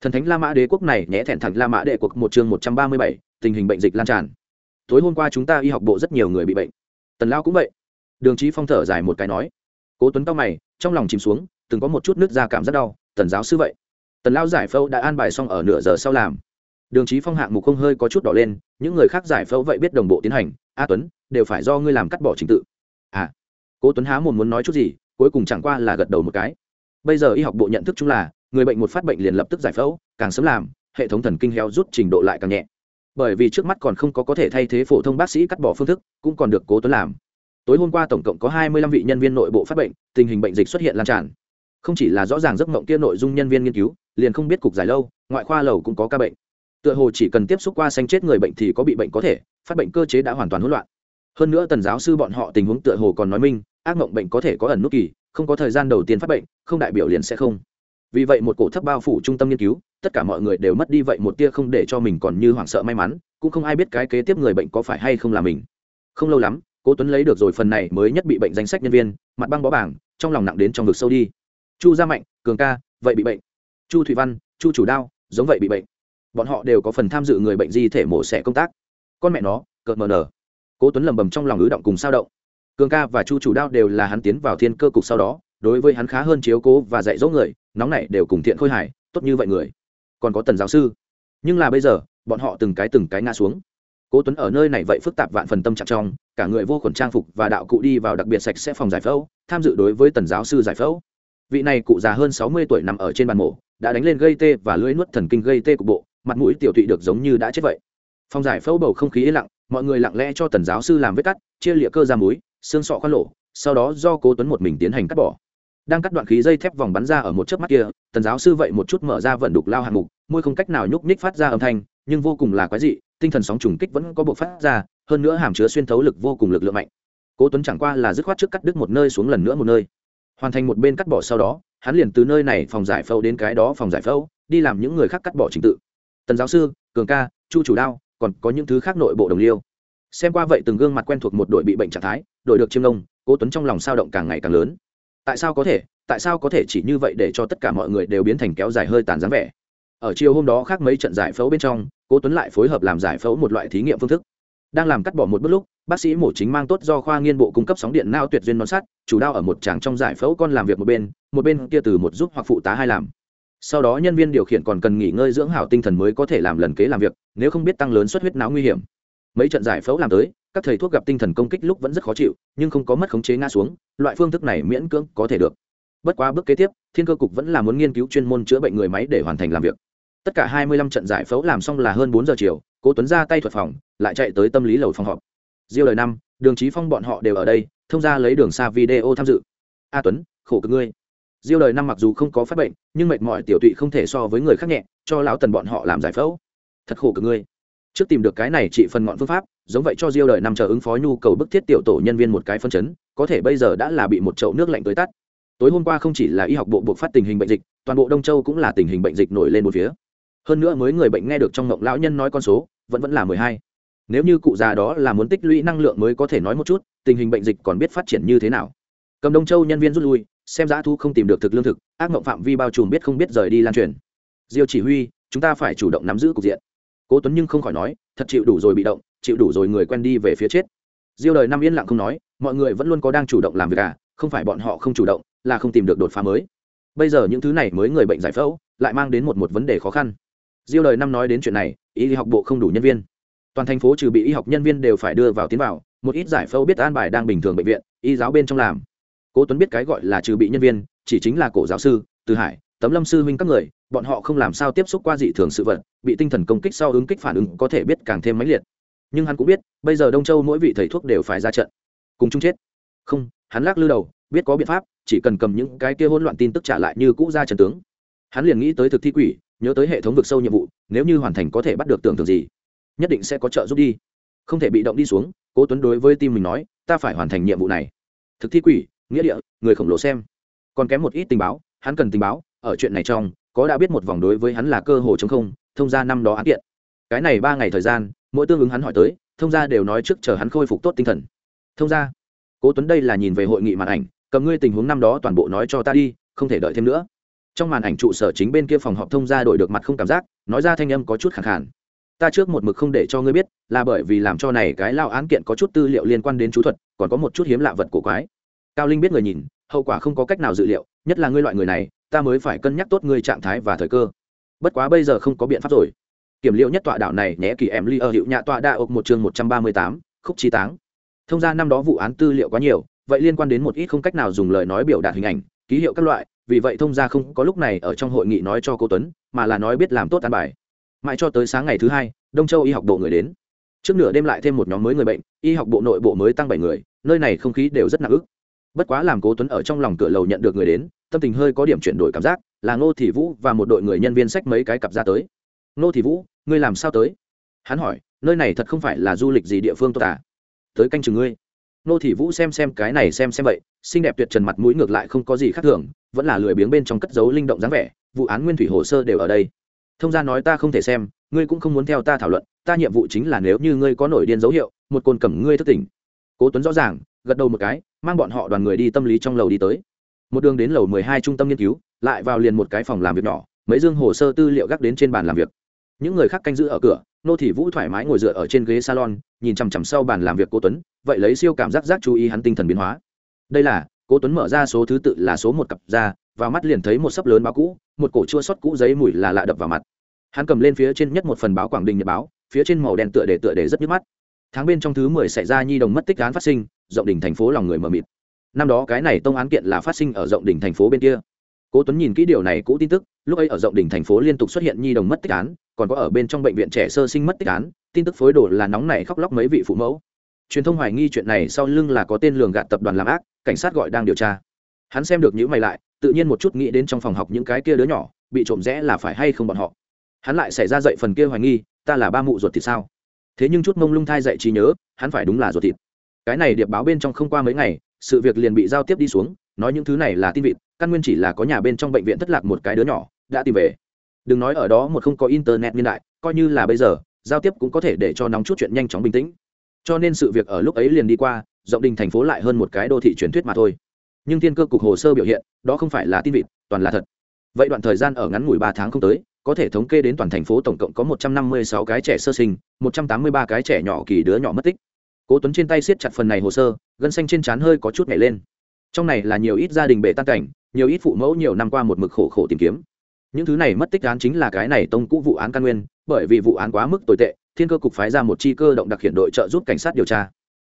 thần thánh la mã đế quốc này nhẽ thẹn thẳng la mã đệ quốc một chương một trăm ba mươi bảy, tình hình bệnh dịch lan tràn. Tối hôm qua chúng ta y học bộ rất nhiều người bị bệnh. Tần lao cũng vậy. Đường trí phong thở dài một cái nói. Cố tuấn cao mày, trong lòng chìm xuống, từng có một chút nước ra cảm rất đau, tần giáo sư vậy. Tần lao giải phẫu đã an bài xong ở nửa giờ sau làm. Đường trí phong hạng mục không hơi có chút đỏ lên, những người khác giải phẫu vậy biết đồng bộ tiến hành, a tuấn, đều phải do ngươi làm cắt bỏ trình tự. À. Cố tuấn há một muốn nói chút gì cuối cùng chẳng qua là gật đầu một cái. Bây giờ y học bộ nhận thức chung là, người bệnh một phát bệnh liền lập tức giải phẫu, càng sớm làm, hệ thống thần kinh heo rút trình độ lại càng nhẹ. Bởi vì trước mắt còn không có có thể thay thế phổ thông bác sĩ cắt bỏ phương thức, cũng còn được cố tuấn làm. Tối hôm qua tổng cộng có hai mươi lăm vị nhân viên nội bộ phát bệnh, tình hình bệnh dịch xuất hiện lan tràn. Không chỉ là rõ ràng giấc mộng kia nội dung nhân viên nghiên cứu, liền không biết cục dài lâu, ngoại khoa lầu cũng có ca bệnh. Tựa hồ chỉ cần tiếp xúc qua xanh chết người bệnh thì có bị bệnh có thể, phát bệnh cơ chế đã hoàn toàn hỗn loạn. Hơn nữa tần giáo sư bọn họ tình huống tựa hồ còn nói minh ác mộng bệnh có thể có ẩn nút kỳ, không có thời gian đầu tiên phát bệnh, không đại biểu liền sẽ không. Vì vậy một cổ thấp bao phủ trung tâm nghiên cứu, tất cả mọi người đều mất đi vậy một tia không để cho mình còn như hoảng sợ may mắn, cũng không ai biết cái kế tiếp người bệnh có phải hay không là mình. Không lâu lắm, cố tuấn lấy được rồi phần này mới nhất bị bệnh danh sách nhân viên, mặt băng bó bảng, trong lòng nặng đến trong vực sâu đi. Chu gia mạnh, cường ca, vậy bị bệnh. Chu thủy văn, chu chủ đao, giống vậy bị bệnh. Bọn họ đều có phần tham dự người bệnh di thể mổ xẻ công tác. Con mẹ nó, cợt mờ nở. Cố tuấn lầm bầm trong lòng ứ động cùng sao động cường ca và chu chủ đao đều là hắn tiến vào thiên cơ cục sau đó, đối với hắn khá hơn chiếu cố và dạy dỗ người, nóng này đều cùng thiện khôi hài tốt như vậy người. Còn có tần giáo sư. Nhưng là bây giờ, bọn họ từng cái từng cái ngã xuống. Cố tuấn ở nơi này vậy phức tạp vạn phần tâm trạng trong, cả người vô khuẩn trang phục và đạo cụ đi vào đặc biệt sạch sẽ phòng giải phẫu, tham dự đối với tần giáo sư giải phẫu. Vị này cụ già hơn sáu mươi tuổi nằm ở trên bàn mổ, đã đánh lên gây tê và lưỡi nuốt thần kinh gây tê cục bộ, mặt mũi tiểu thụy được giống như đã chết vậy. Phòng giải phẫu bầu không khí lặng, mọi người lặng lẽ cho tần giáo sư làm vết cắt, chia lịa cơ ra múi xương sọ khoan lộ, sau đó do cố tuấn một mình tiến hành cắt bỏ. Đang cắt đoạn khí dây thép vòng bắn ra ở một chớp mắt kia, tần giáo sư vậy một chút mở ra vận đục lao hạng mục, môi không cách nào nhúc nhích phát ra âm thanh, nhưng vô cùng là quái dị, tinh thần sóng trùng kích vẫn có bộ phát ra, hơn nữa hàm chứa xuyên thấu lực vô cùng lực lượng mạnh. Cố tuấn chẳng qua là dứt khoát trước cắt đứt một nơi xuống lần nữa một nơi. Hoàn thành một bên cắt bỏ sau đó, hắn liền từ nơi này phòng giải phẫu đến cái đó phòng giải phẫu, đi làm những người khác cắt bỏ trình tự. Tần giáo sư, cường ca, chu chủ đao, còn có những thứ khác nội bộ đồng liêu xem qua vậy từng gương mặt quen thuộc một đội bị bệnh trạng thái, đội được chiêm nông cố tuấn trong lòng sao động càng ngày càng lớn. Tại sao có thể, tại sao có thể chỉ như vậy để cho tất cả mọi người đều biến thành kéo dài hơi tàn dáng vẻ? Ở chiều hôm đó khác mấy trận giải phẫu bên trong, cố tuấn lại phối hợp làm giải phẫu một loại thí nghiệm phương thức. Đang làm cắt bỏ một bước lúc, bác sĩ mổ chính mang tốt do khoa nghiên bộ cung cấp sóng điện nao tuyệt duyên non sắt, chủ đao ở một tràng trong giải phẫu con làm việc một bên một bên kia từ một giúp hoặc phụ tá hai làm. Sau đó nhân viên điều khiển còn cần nghỉ ngơi dưỡng hảo tinh thần mới có thể làm lần kế làm việc, nếu không biết tăng lớn suất huyết não nguy hiểm mấy trận giải phẫu làm tới, các thầy thuốc gặp tinh thần công kích lúc vẫn rất khó chịu, nhưng không có mất khống chế ngã xuống, loại phương thức này miễn cưỡng có thể được. Bất quá bước kế tiếp, thiên cơ cục vẫn là muốn nghiên cứu chuyên môn chữa bệnh người máy để hoàn thành làm việc. Tất cả hai mươi lăm trận giải phẫu làm xong là hơn bốn giờ chiều, cố tuấn ra tay thuật phòng, lại chạy tới tâm lý lầu phòng họp. Diêu lời năm, đường trí phong bọn họ đều ở đây, thông ra lấy đường xa video tham dự. A tuấn, khổ cực ngươi. Diêu lời năm mặc dù không có phát bệnh, nhưng mệt mỏi tiểu tụy không thể so với người khác nhẹ, cho lão tần bọn họ làm giải phẫu. Thật khổ cực ngươi trước tìm được cái này trị phần ngọn phương pháp, giống vậy cho diêu đời năm chờ ứng phó nhu cầu bức thiết tiểu tổ nhân viên một cái phân chấn, có thể bây giờ đã là bị một chậu nước lạnh tới tắt. Tối hôm qua không chỉ là y học bộ buộc phát tình hình bệnh dịch, toàn bộ đông châu cũng là tình hình bệnh dịch nổi lên một phía. Hơn nữa mới người bệnh nghe được trong ngộng lão nhân nói con số, vẫn vẫn là mười hai. Nếu như cụ già đó là muốn tích lũy năng lượng mới có thể nói một chút, tình hình bệnh dịch còn biết phát triển như thế nào. Cầm đông châu nhân viên rút lui, xem giá thu không tìm được thực lương thực, ác mộng phạm vi bao trùm biết không biết rời đi lan truyền. Diêu chỉ huy, chúng ta phải chủ động nắm giữ cục diện cố tuấn nhưng không khỏi nói, thật chịu đủ rồi bị động, chịu đủ rồi người quen đi về phía chết. Diêu đời năm yên lặng không nói, mọi người vẫn luôn có đang chủ động làm việc à không phải bọn họ không chủ động, là không tìm được đột phá mới. Bây giờ những thứ này mới người bệnh giải phẫu, lại mang đến một một vấn đề khó khăn. Diêu đời năm nói đến chuyện này, y học bộ không đủ nhân viên. Toàn thành phố trừ bị y học nhân viên đều phải đưa vào tiến vào, một ít giải phẫu biết an bài đang bình thường bệnh viện, y giáo bên trong làm. Cố tuấn biết cái gọi là trừ bị nhân viên, chỉ chính là cổ giáo sư, từ hải tấm lâm sư huynh các người, bọn họ không làm sao tiếp xúc qua dị thường sự vật, bị tinh thần công kích sau ứng kích phản ứng có thể biết càng thêm mãnh liệt. Nhưng hắn cũng biết, bây giờ đông châu mỗi vị thầy thuốc đều phải ra trận. Cùng chung chết. Không, hắn lắc lư đầu, biết có biện pháp, chỉ cần cầm những cái kia hỗn loạn tin tức trả lại như cũ ra trần tướng. Hắn liền nghĩ tới thực thi quỷ, nhớ tới hệ thống vực sâu nhiệm vụ, nếu như hoàn thành có thể bắt được tưởng tượng gì, nhất định sẽ có trợ giúp đi. Không thể bị động đi xuống, cố tuấn đối với tim mình nói, ta phải hoàn thành nhiệm vụ này. Thực thi quỷ, nghĩa địa, người khổng lồ xem. Còn kém một ít tình báo, hắn cần tình báo ở chuyện này trong, có đã biết một vòng đối với hắn là cơ hồ chống không, thông ra năm đó án kiện. Cái này ba ngày thời gian, mỗi tương ứng hắn hỏi tới, thông gia đều nói trước chờ hắn khôi phục tốt tinh thần. Thông gia, cố tuấn đây là nhìn về hội nghị màn ảnh, cầm ngươi tình huống năm đó toàn bộ nói cho ta đi, không thể đợi thêm nữa. Trong màn ảnh trụ sở chính bên kia phòng họp thông gia đổi được mặt không cảm giác, nói ra thanh âm có chút khẳng khàn. Ta trước một mực không để cho ngươi biết, là bởi vì làm cho này cái lao án kiện có chút tư liệu liên quan đến chú thuật, còn có một chút hiếm lạ vật của quái. Cao linh biết người nhìn, hậu quả không có cách nào dự liệu, nhất là ngươi loại người này ta mới phải cân nhắc tốt ngươi trạng thái và thời cơ. Bất quá bây giờ không có biện pháp rồi. Kiểm liệu nhất tọa đảo này nhé, kỳ em ly ở hiệu nhạ tọa đa ộc một chương một trăm ba mươi tám, khúc chi táng. Thông ra năm đó vụ án tư liệu quá nhiều, vậy liên quan đến một ít không cách nào dùng lời nói biểu đạt hình ảnh, ký hiệu các loại, vì vậy thông ra không có lúc này ở trong hội nghị nói cho cô tuấn, mà là nói biết làm tốt an bài. Mãi cho tới sáng ngày thứ hai, đông châu y học bộ người đến. Trước nửa đêm lại thêm một nhóm mới người bệnh, y học bộ nội bộ mới tăng bảy người, nơi này không khí đều rất nặng ức. Bất quá làm cố tuấn ở trong lòng cửa lầu nhận được người đến tâm tình hơi có điểm chuyển đổi cảm giác, là ngô thị vũ và một đội người nhân viên sách mấy cái cặp ra tới. Ngô thị vũ, ngươi làm sao tới? Hắn hỏi, nơi này thật không phải là du lịch gì địa phương tốt à? Tới canh chừng ngươi. Ngô thị vũ xem xem cái này xem xem vậy, xinh đẹp tuyệt trần mặt mũi ngược lại không có gì khác thường, vẫn là lười biếng bên trong cất dấu linh động dáng vẻ, vụ án nguyên thủy hồ sơ đều ở đây. Thông gia nói ta không thể xem, ngươi cũng không muốn theo ta thảo luận, ta nhiệm vụ chính là nếu như ngươi có nổi điên dấu hiệu, một côn cầm ngươi thất tỉnh. Cố tuấn rõ ràng, gật đầu một cái, mang bọn họ đoàn người đi tâm lý trong lầu đi tới một đường đến lầu mười hai trung tâm nghiên cứu, lại vào liền một cái phòng làm việc nhỏ, mấy dương hồ sơ tư liệu gác đến trên bàn làm việc. Những người khác canh giữ ở cửa, nô thị vũ thoải mái ngồi dựa ở trên ghế salon, nhìn chằm chằm sau bàn làm việc cố tuấn, vậy lấy siêu cảm giác giác chú ý hắn tinh thần biến hóa. Đây là, cố tuấn mở ra số thứ tự là số một cặp ra và mắt liền thấy một sấp lớn báo cũ, một cổ chua sót cũ giấy mùi là lạ đập vào mặt. Hắn cầm lên phía trên nhất một phần báo quảng đình nhật báo, phía trên màu đen tựa để tựa để rất nhức mắt. Tháng bên trong thứ mười xảy ra nhi đồng mất tích án phát sinh, rộng đỉnh thành phố lòng người mờ mịt năm đó cái này tông án kiện là phát sinh ở rộng đỉnh thành phố bên kia. Cố tuấn nhìn kỹ điều này cũ tin tức, lúc ấy ở rộng đỉnh thành phố liên tục xuất hiện nhi đồng mất tích án, còn có ở bên trong bệnh viện trẻ sơ sinh mất tích án, tin tức phối đồ là nóng này khóc lóc mấy vị phụ mẫu. Truyền thông hoài nghi chuyện này sau lưng là có tên lường gạt tập đoàn làm ác, cảnh sát gọi đang điều tra. Hắn xem được những mày lại, tự nhiên một chút nghĩ đến trong phòng học những cái kia đứa nhỏ, bị trộm rẽ là phải hay không bọn họ. Hắn lại xảy ra dậy phần kia hoài nghi, ta là ba mụ ruột thì sao? Thế nhưng chút mông lung thai dậy trí nhớ, hắn phải đúng là ruột thịt. Cái này điệp báo bên trong không qua mấy ngày sự việc liền bị giao tiếp đi xuống, nói những thứ này là tin vịt, căn nguyên chỉ là có nhà bên trong bệnh viện thất lạc một cái đứa nhỏ, đã tìm về. Đừng nói ở đó một không có internet niên đại, coi như là bây giờ, giao tiếp cũng có thể để cho nóng chút chuyện nhanh chóng bình tĩnh. Cho nên sự việc ở lúc ấy liền đi qua, rộng đình thành phố lại hơn một cái đô thị truyền thuyết mà thôi. Nhưng thiên cơ cục hồ sơ biểu hiện, đó không phải là tin vịt, toàn là thật. Vậy đoạn thời gian ở ngắn ngủi ba tháng không tới, có thể thống kê đến toàn thành phố tổng cộng có một trăm năm mươi sáu cái trẻ sơ sinh, một trăm tám mươi ba cái trẻ nhỏ kỳ đứa nhỏ mất tích cố tuấn trên tay siết chặt phần này hồ sơ, gân xanh trên trán hơi có chút nhảy lên. Trong này là nhiều ít gia đình bệ tan cảnh, nhiều ít phụ mẫu nhiều năm qua một mực khổ khổ tìm kiếm. Những thứ này mất tích án chính là cái này tông cũ vụ án căn nguyên, bởi vì vụ án quá mức tồi tệ, thiên cơ cục phái ra một chi cơ động đặc hiện đội trợ giúp cảnh sát điều tra.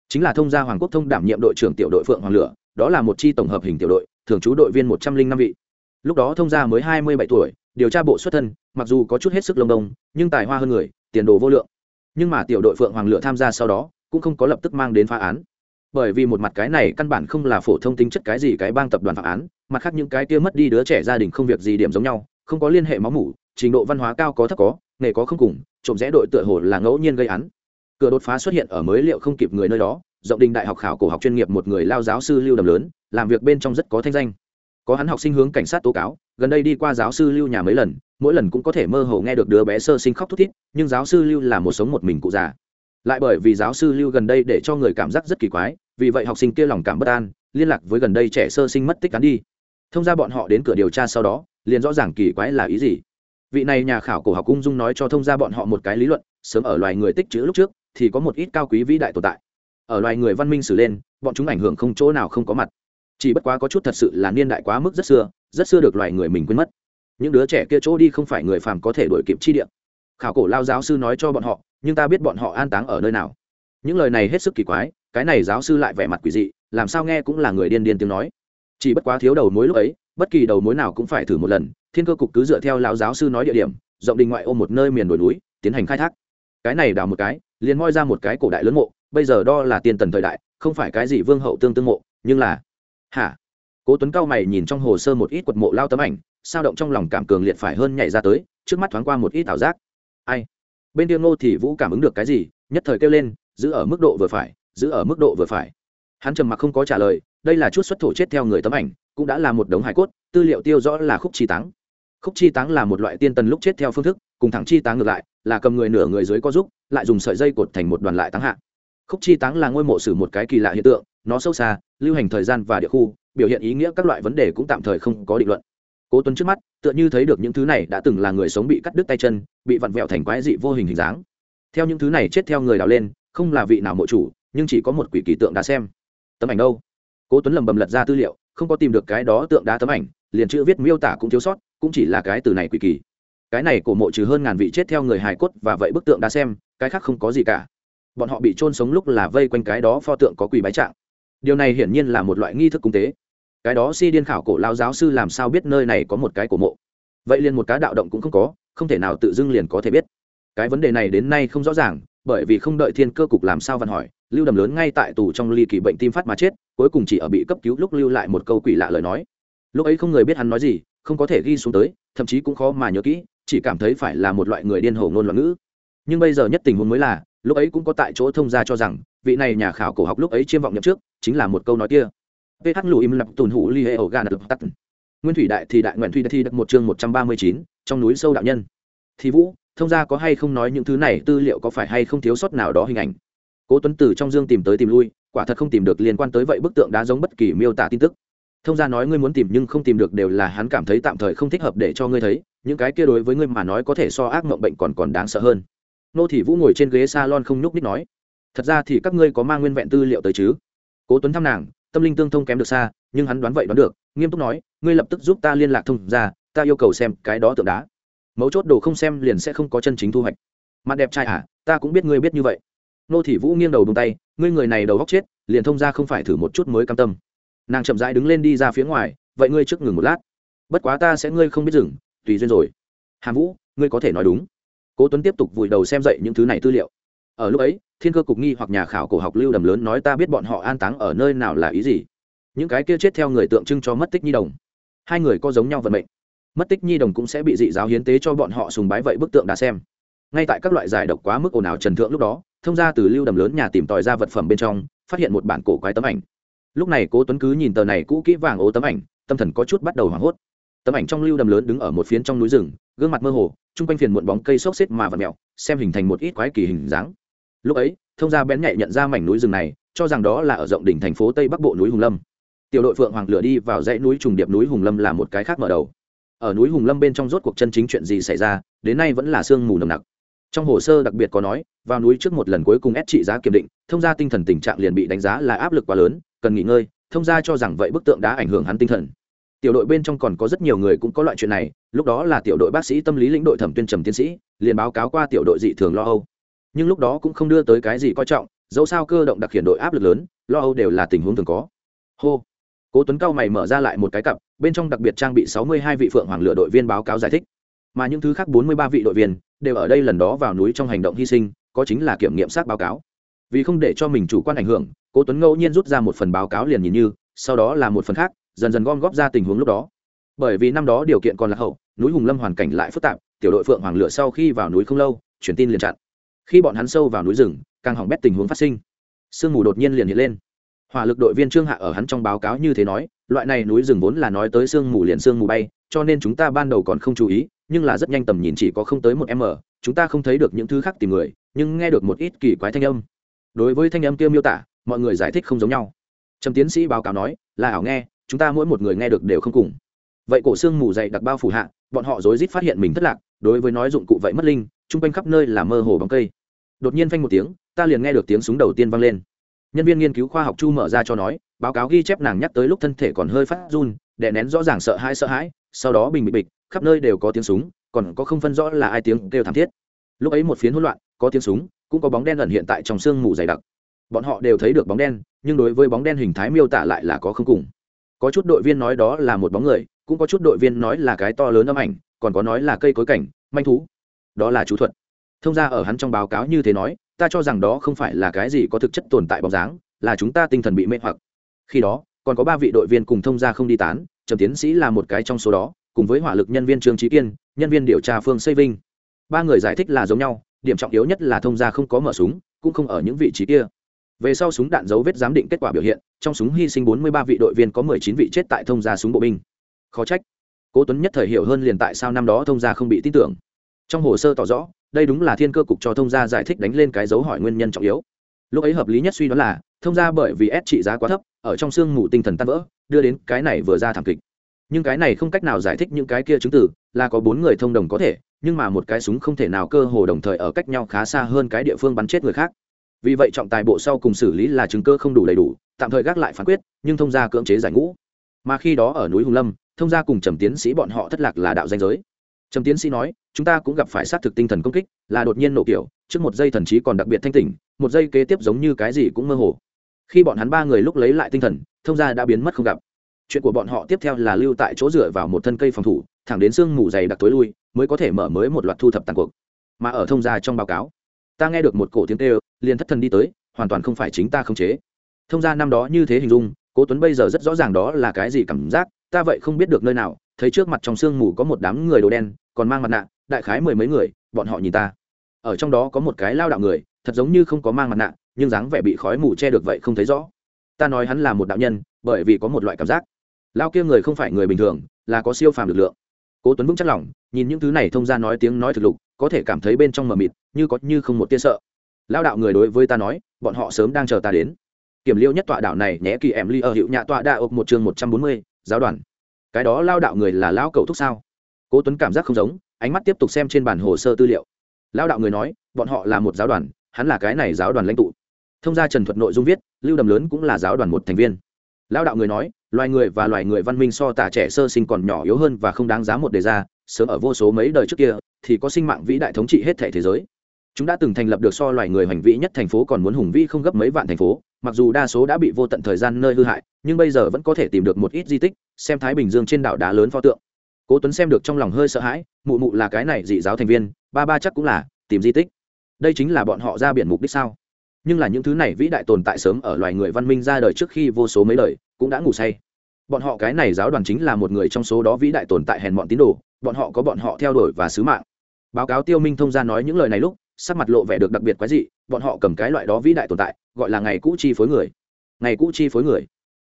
Chính là thông gia hoàng quốc thông đảm nhiệm đội trưởng tiểu đội phượng hoàng lửa, đó là một chi tổng hợp hình tiểu đội, thường trú đội viên một trăm linh năm vị. Lúc đó thông gia mới hai mươi bảy tuổi, điều tra bộ xuất thân, mặc dù có chút hết sức lông đông, nhưng tài hoa hơn người, tiền đồ vô lượng. Nhưng mà tiểu đội phượng hoàng lửa tham gia sau đó cũng không có lập tức mang đến phá án. Bởi vì một mặt cái này căn bản không là phổ thông tính chất cái gì cái bang tập đoàn phá án, mặt khác những cái kia mất đi đứa trẻ gia đình không việc gì điểm giống nhau, không có liên hệ máu mủ, trình độ văn hóa cao có thấp có, nghề có không cùng, trộm rẽ đội tựa hồ là ngẫu nhiên gây án. Cửa đột phá xuất hiện ở mới liệu không kịp người nơi đó, rộng đình đại học khảo cổ học chuyên nghiệp một người lao giáo sư lưu đầm lớn, làm việc bên trong rất có thanh danh. Có hắn học sinh hướng cảnh sát tố cáo, gần đây đi qua giáo sư lưu nhà mấy lần, mỗi lần cũng có thể mơ hồ nghe được đứa bé sơ sinh khóc thút thít, nhưng giáo sư lưu là một sống một mình cụ già lại bởi vì giáo sư lưu gần đây để cho người cảm giác rất kỳ quái, vì vậy học sinh kia lòng cảm bất an, liên lạc với gần đây trẻ sơ sinh mất tích cắn đi. Thông ra bọn họ đến cửa điều tra sau đó, liền rõ ràng kỳ quái là ý gì. Vị này nhà khảo cổ học ung dung nói cho thông ra bọn họ một cái lý luận, sớm ở loài người tích chữ lúc trước, thì có một ít cao quý vĩ đại tồn tại. Ở loài người văn minh xử lên, bọn chúng ảnh hưởng không chỗ nào không có mặt. Chỉ bất quá có chút thật sự là niên đại quá mức rất xưa rất xưa được loài người mình quên mất. Những đứa trẻ kia chỗ đi không phải người phàm có thể đổi kịp chi địa. Khảo cổ lao giáo sư nói cho bọn họ nhưng ta biết bọn họ an táng ở nơi nào. Những lời này hết sức kỳ quái, cái này giáo sư lại vẻ mặt quỷ dị, làm sao nghe cũng là người điên điên tiếng nói. Chỉ bất quá thiếu đầu mối lúc ấy, bất kỳ đầu mối nào cũng phải thử một lần, thiên cơ cục cứ dựa theo lão giáo sư nói địa điểm, rộng đình ngoại ô một nơi miền đồi núi, tiến hành khai thác. Cái này đào một cái, liền moi ra một cái cổ đại lớn mộ, bây giờ đo là tiền tần thời đại, không phải cái gì vương hậu tương tương mộ, nhưng là, hả? Cố tuấn cao mày nhìn trong hồ sơ một ít quật mộ lao tấm ảnh, sao động trong lòng cảm cường liệt phải hơn nhảy ra tới, trước mắt thoáng qua một ít ảo giác. Ai? Bên kia ngô thì vũ cảm ứng được cái gì, nhất thời kêu lên, giữ ở mức độ vừa phải, giữ ở mức độ vừa phải. Hắn trầm mặc không có trả lời, đây là chút xuất thổ chết theo người tấm ảnh, cũng đã là một đống hải cốt, tư liệu tiêu rõ là khúc chi táng. Khúc chi táng là một loại tiên tần lúc chết theo phương thức, cùng thẳng chi táng ngược lại, là cầm người nửa người dưới có giúp, lại dùng sợi dây cột thành một đoàn lại táng hạ. Khúc chi táng là ngôi mộ sử một cái kỳ lạ hiện tượng, nó sâu xa, lưu hành thời gian và địa khu, biểu hiện ý nghĩa các loại vấn đề cũng tạm thời không có định luận cố tuấn trước mắt, tựa như thấy được những thứ này đã từng là người sống bị cắt đứt tay chân, bị vặn vẹo thành quái dị vô hình hình dáng. Theo những thứ này chết theo người đào lên, không là vị nào mộ chủ, nhưng chỉ có một quỷ kỳ tượng đã xem. Tấm ảnh đâu? Cố tuấn lầm bầm lật ra tư liệu, không có tìm được cái đó tượng đá tấm ảnh, liền chữ viết miêu tả cũng thiếu sót, cũng chỉ là cái từ này quỷ kỳ. Cái này của mộ trừ hơn ngàn vị chết theo người hài cốt và vậy bức tượng đá xem, cái khác không có gì cả. Bọn họ bị trôn sống lúc là vây quanh cái đó pho tượng có quỷ bái trạng. Điều này hiển nhiên là một loại nghi thức cung tế cái đó si điên khảo cổ lao giáo sư làm sao biết nơi này có một cái cổ mộ? Vậy liền một cá đạo động cũng không có, không thể nào tự dưng liền có thể biết. Cái vấn đề này đến nay không rõ ràng, bởi vì không đợi thiên cơ cục làm sao văn hỏi, lưu đầm lớn ngay tại tù trong ly kỳ bệnh tim phát mà chết, cuối cùng chỉ ở bị cấp cứu lúc lưu lại một câu quỷ lạ lời nói. Lúc ấy không người biết hắn nói gì, không có thể ghi xuống tới, thậm chí cũng khó mà nhớ kỹ, chỉ cảm thấy phải là một loại người điên hồ ngôn loạn ngữ. Nhưng bây giờ nhất tình huống mới là, lúc ấy cũng có tại chỗ thông ra cho rằng, vị này nhà khảo cổ học lúc ấy chiêm vọng nhậm trước chính là một câu nói kia ph lù im lập tùn hủ li hệ ổ gan tắt nguyên thủy đại thì đại nguyện thủy thi đặt một chương một trăm ba mươi chín, trong núi sâu đạo nhân. Thì vũ, thông ra có hay không nói những thứ này, tư liệu có phải hay không thiếu sót nào đó hình ảnh? Cố tuấn từ trong dương tìm tới tìm lui, quả thật không tìm được liên quan tới vậy bức tượng đá giống bất kỳ miêu tả tin tức. Thông gia nói ngươi muốn tìm nhưng không tìm được đều là hắn cảm thấy tạm thời không thích hợp để cho ngươi thấy, những cái kia đối với ngươi mà nói có thể so ác mộng bệnh còn còn đáng sợ hơn. Nô thị vũ ngồi trên ghế salon không nhúc nít nói, thật ra thì các ngươi có mang nguyên vẹn tư liệu tới chứ? Cố tuấn thăm nàng tâm linh tương thông kém được xa, nhưng hắn đoán vậy đoán được, nghiêm túc nói, ngươi lập tức giúp ta liên lạc thông ra ta yêu cầu xem cái đó tượng đá. Mấu chốt đồ không xem liền sẽ không có chân chính thu hoạch. Mặt đẹp trai à ta cũng biết ngươi biết như vậy. Nô thị vũ nghiêng đầu bông tay, ngươi người này đầu góc chết, liền thông ra không phải thử một chút mới cam tâm. Nàng chậm rãi đứng lên đi ra phía ngoài, vậy ngươi trước ngừng một lát. Bất quá ta sẽ ngươi không biết dừng, tùy duyên rồi. Hàm vũ, ngươi có thể nói đúng. Cố tuấn tiếp tục vùi đầu xem dậy những thứ này tư liệu ở lúc ấy, thiên cơ cục nghi hoặc nhà khảo cổ học lưu đầm lớn nói ta biết bọn họ an táng ở nơi nào là ý gì. Những cái kia chết theo người tượng trưng cho mất tích nhi đồng. Hai người có giống nhau vận mệnh. Mất tích nhi đồng cũng sẽ bị dị giáo hiến tế cho bọn họ sùng bái vậy bức tượng đã xem. Ngay tại các loại giải độc quá mức ồn ào trần thượng lúc đó, thông ra từ lưu đầm lớn nhà tìm tòi ra vật phẩm bên trong, phát hiện một bản cổ quái tấm ảnh. Lúc này cố tuấn cứ nhìn tờ này cũ kỹ vàng ố tấm ảnh, tâm thần có chút bắt đầu hoảng hốt. Tấm ảnh trong lưu đầm lớn đứng ở một phiến trong núi rừng, gương mặt mơ hồ, chung quanh phiền muộn bóng cây xốc xếp mà vật mèo, xem hình thành một ít quái kỳ hình dáng lúc ấy, thông gia bén nhạy nhận ra mảnh núi rừng này, cho rằng đó là ở rộng đỉnh thành phố tây bắc bộ núi hùng lâm. Tiểu đội phượng hoàng lửa đi vào dãy núi trùng điệp núi hùng lâm là một cái khác mở đầu. Ở núi hùng lâm bên trong rốt cuộc chân chính chuyện gì xảy ra, đến nay vẫn là sương mù nồng nặc. Trong hồ sơ đặc biệt có nói, vào núi trước một lần cuối cùng ép trị giá kiểm định, thông gia tinh thần tình trạng liền bị đánh giá là áp lực quá lớn, cần nghỉ ngơi, thông gia cho rằng vậy bức tượng đã ảnh hưởng hắn tinh thần. Tiểu đội bên trong còn có rất nhiều người cũng có loại chuyện này, lúc đó là tiểu đội bác sĩ tâm lý lĩnh đội thẩm tuyên trầm tiến sĩ, liền báo cáo qua tiểu đội dị thường lo âu nhưng lúc đó cũng không đưa tới cái gì coi trọng, dẫu sao cơ động đặc hiện đội áp lực lớn, lo âu đều là tình huống thường có. Hô. Cố tuấn cao mày mở ra lại một cái cặp, bên trong đặc biệt trang bị sáu mươi hai vị phượng hoàng lựa đội viên báo cáo giải thích. Mà những thứ khác bốn mươi ba vị đội viên đều ở đây lần đó vào núi trong hành động hy sinh, có chính là kiểm nghiệm xác báo cáo. Vì không để cho mình chủ quan ảnh hưởng, cố tuấn ngẫu nhiên rút ra một phần báo cáo liền nhìn như, sau đó là một phần khác, dần dần gom góp ra tình huống lúc đó. Bởi vì năm đó điều kiện còn là hậu, núi hùng lâm hoàn cảnh lại phức tạp, tiểu đội phượng hoàng lửa sau khi vào núi không lâu, truyền tin liền chặn khi bọn hắn sâu vào núi rừng, càng hỏng bét tình huống phát sinh. Sương mù đột nhiên liền hiện lên. Hỏa lực đội viên trương hạ ở hắn trong báo cáo như thế nói, loại này núi rừng vốn là nói tới sương mù liền sương mù bay, cho nên chúng ta ban đầu còn không chú ý, nhưng là rất nhanh tầm nhìn chỉ có không tới một m, chúng ta không thấy được những thứ khác tìm người, nhưng nghe được một ít kỳ quái thanh âm. Đối với thanh âm kia miêu tả, mọi người giải thích không giống nhau. Trầm tiến sĩ báo cáo nói, là ảo nghe, chúng ta mỗi một người nghe được đều không cùng. Vậy cổ xương mù dày đặc bao phủ hạ, bọn họ rối rít phát hiện mình thất lạc, đối với nói dụng cụ vậy mất linh, chung quanh khắp nơi là mơ hồ bóng cây đột nhiên phanh một tiếng, ta liền nghe được tiếng súng đầu tiên vang lên. Nhân viên nghiên cứu khoa học chu mở ra cho nói, báo cáo ghi chép nàng nhắc tới lúc thân thể còn hơi phát run, đè nén rõ ràng sợ hãi sợ hãi, sau đó bình bịch bịch, khắp nơi đều có tiếng súng, còn có không phân rõ là ai tiếng kêu thảm thiết. Lúc ấy một phiến hỗn loạn, có tiếng súng, cũng có bóng đen ẩn hiện tại trong sương mù dày đặc. Bọn họ đều thấy được bóng đen, nhưng đối với bóng đen hình thái miêu tả lại là có không cùng. Có chút đội viên nói đó là một bóng người, cũng có chút đội viên nói là cái to lớn âm ảnh, còn có nói là cây cối cảnh, manh thú. Đó là chú thuật thông ra ở hắn trong báo cáo như thế nói, ta cho rằng đó không phải là cái gì có thực chất tồn tại bóng dáng, là chúng ta tinh thần bị mê hoặc. Khi đó, còn có ba vị đội viên cùng thông gia không đi tán, trầm tiến sĩ là một cái trong số đó, cùng với hỏa lực nhân viên trương trí kiên, nhân viên điều tra phương xây vinh. Ba người giải thích là giống nhau, điểm trọng yếu nhất là thông gia không có mở súng, cũng không ở những vị trí kia. Về sau súng đạn dấu vết giám định kết quả biểu hiện, trong súng hy sinh 43 vị đội viên có 19 vị chết tại thông gia súng bộ binh. Khó trách. Cố tuấn nhất thời hiểu hơn liền tại sao năm đó thông gia không bị tin tưởng. Trong hồ sơ tỏ rõ đây đúng là thiên cơ cục cho thông gia giải thích đánh lên cái dấu hỏi nguyên nhân trọng yếu. Lúc ấy hợp lý nhất suy đoán là, thông gia bởi vì s trị giá quá thấp, ở trong xương mù tinh thần tan vỡ, đưa đến cái này vừa ra thảm kịch. Nhưng cái này không cách nào giải thích những cái kia chứng từ, là có bốn người thông đồng có thể, nhưng mà một cái súng không thể nào cơ hồ đồng thời ở cách nhau khá xa hơn cái địa phương bắn chết người khác. Vì vậy trọng tài bộ sau cùng xử lý là chứng cơ không đủ đầy đủ, tạm thời gác lại phán quyết, nhưng thông gia cưỡng chế giải ngũ. Mà khi đó ở núi hùng lâm, thông gia cùng trầm tiến sĩ bọn họ thất lạc là đạo danh giới trầm tiến sĩ nói, chúng ta cũng gặp phải xác thực tinh thần công kích, là đột nhiên nổ kiểu, trước một giây thần trí còn đặc biệt thanh tỉnh, một giây kế tiếp giống như cái gì cũng mơ hồ. Khi bọn hắn ba người lúc lấy lại tinh thần, thông gia đã biến mất không gặp. Chuyện của bọn họ tiếp theo là lưu tại chỗ dựa vào một thân cây phòng thủ, thẳng đến sương mù dày đặc tối lui, mới có thể mở mới một loạt thu thập tàn cuộc. Mà ở thông gia trong báo cáo, ta nghe được một cổ tiếng kêu, liền thất thần đi tới, hoàn toàn không phải chính ta khống chế. Thông gia năm đó như thế hình dung, cố tuấn bây giờ rất rõ ràng đó là cái gì cảm giác, ta vậy không biết được nơi nào thấy trước mặt trong sương mù có một đám người đồ đen, còn mang mặt nạ, đại khái mười mấy người, bọn họ nhìn ta. Ở trong đó có một cái lao đạo người, thật giống như không có mang mặt nạ, nhưng dáng vẻ bị khói mù che được vậy không thấy rõ. Ta nói hắn là một đạo nhân, bởi vì có một loại cảm giác. Lao kia người không phải người bình thường, là có siêu phàm lực lượng. Cố tuấn vững chắc lòng, nhìn những thứ này thông ra nói tiếng nói thực lục, có thể cảm thấy bên trong mờ mịt, như có như không một tia sợ. Lao đạo người đối với ta nói, bọn họ sớm đang chờ ta đến. Kiểm liêu nhất tọa đạo này nhé kỳ em ly ở hiệu nhà tọa đa ộc một chương một trăm bốn mươi, giáo đoàn cái đó lao đạo người là lao cầu thúc sao? Cố tuấn cảm giác không giống, ánh mắt tiếp tục xem trên bản hồ sơ tư liệu. Lao đạo người nói, bọn họ là một giáo đoàn, hắn là cái này giáo đoàn lãnh tụ. Thông gia trần thuật nội dung viết, lưu đầm lớn cũng là giáo đoàn một thành viên. Lao đạo người nói, loài người và loài người văn minh so tả trẻ sơ sinh còn nhỏ yếu hơn và không đáng giá một đề ra, sớm ở vô số mấy đời trước kia, thì có sinh mạng vĩ đại thống trị hết thể thế giới. Chúng đã từng thành lập được so loài người hoành vĩ nhất thành phố còn muốn hùng vĩ không gấp mấy vạn thành phố mặc dù đa số đã bị vô tận thời gian nơi hư hại, nhưng bây giờ vẫn có thể tìm được một ít di tích, xem thái bình dương trên đảo đá lớn pho tượng. Cố tuấn xem được trong lòng hơi sợ hãi, mụ mụ là cái này dị giáo thành viên, ba ba chắc cũng là, tìm di tích. Đây chính là bọn họ ra biển mục đích sao? Nhưng là những thứ này vĩ đại tồn tại sớm ở loài người văn minh ra đời trước khi vô số mấy đời, cũng đã ngủ say. Bọn họ cái này giáo đoàn chính là một người trong số đó vĩ đại tồn tại hèn bọn tín đồ, bọn họ có bọn họ theo đuổi và sứ mạng. Báo cáo tiêu minh thông ra nói những lời này lúc sắc mặt lộ vẻ được đặc biệt quái dị, bọn họ cầm cái loại đó vĩ đại tồn tại, gọi là ngày cũ chi phối người. Ngày cũ chi phối người.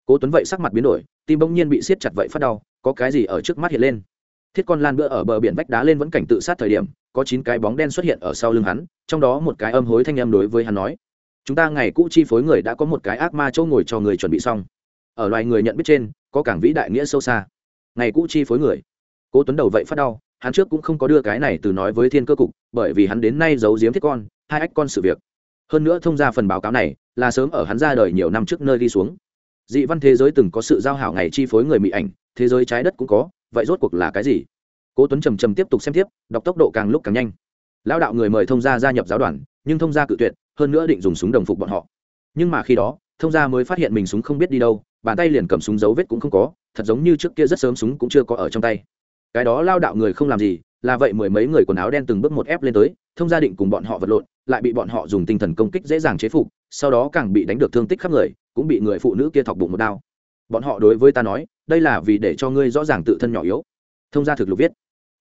Cố tuấn vậy sắc mặt biến đổi, tim bỗng nhiên bị siết chặt vậy phát đau, có cái gì ở trước mắt hiện lên? Thiết con lan bữa ở bờ biển vách đá lên vẫn cảnh tự sát thời điểm, có chín cái bóng đen xuất hiện ở sau lưng hắn, trong đó một cái âm hối thanh âm đối với hắn nói, chúng ta ngày cũ chi phối người đã có một cái ác ma chỗ ngồi cho người chuẩn bị xong. Ở loài người nhận biết trên, có cảng vĩ đại nghĩa sâu xa. Ngày cũ chi phối người. Cố tuấn đầu vậy phát đau hắn trước cũng không có đưa cái này từ nói với thiên cơ cục, bởi vì hắn đến nay giấu giếm thiết con, hai ách con sự việc. Hơn nữa thông ra phần báo cáo này, là sớm ở hắn ra đời nhiều năm trước nơi đi xuống. Dị văn thế giới từng có sự giao hảo ngày chi phối người mỹ ảnh, thế giới trái đất cũng có, vậy rốt cuộc là cái gì? Cố tuấn trầm trầm tiếp tục xem tiếp, đọc tốc độ càng lúc càng nhanh. Lão đạo người mời thông gia gia nhập giáo đoàn, nhưng thông gia cự tuyệt, hơn nữa định dùng súng đồng phục bọn họ. Nhưng mà khi đó, thông gia mới phát hiện mình súng không biết đi đâu, bàn tay liền cầm súng dấu vết cũng không có, thật giống như trước kia rất sớm súng cũng chưa có ở trong tay cái đó lao đạo người không làm gì, là vậy mười mấy người quần áo đen từng bước một ép lên tới, thông gia định cùng bọn họ vật lộn, lại bị bọn họ dùng tinh thần công kích dễ dàng chế phục, sau đó càng bị đánh được thương tích khắp người, cũng bị người phụ nữ kia thọc bụng một đao. Bọn họ đối với ta nói, đây là vì để cho ngươi rõ ràng tự thân nhỏ yếu. Thông gia thực lục viết.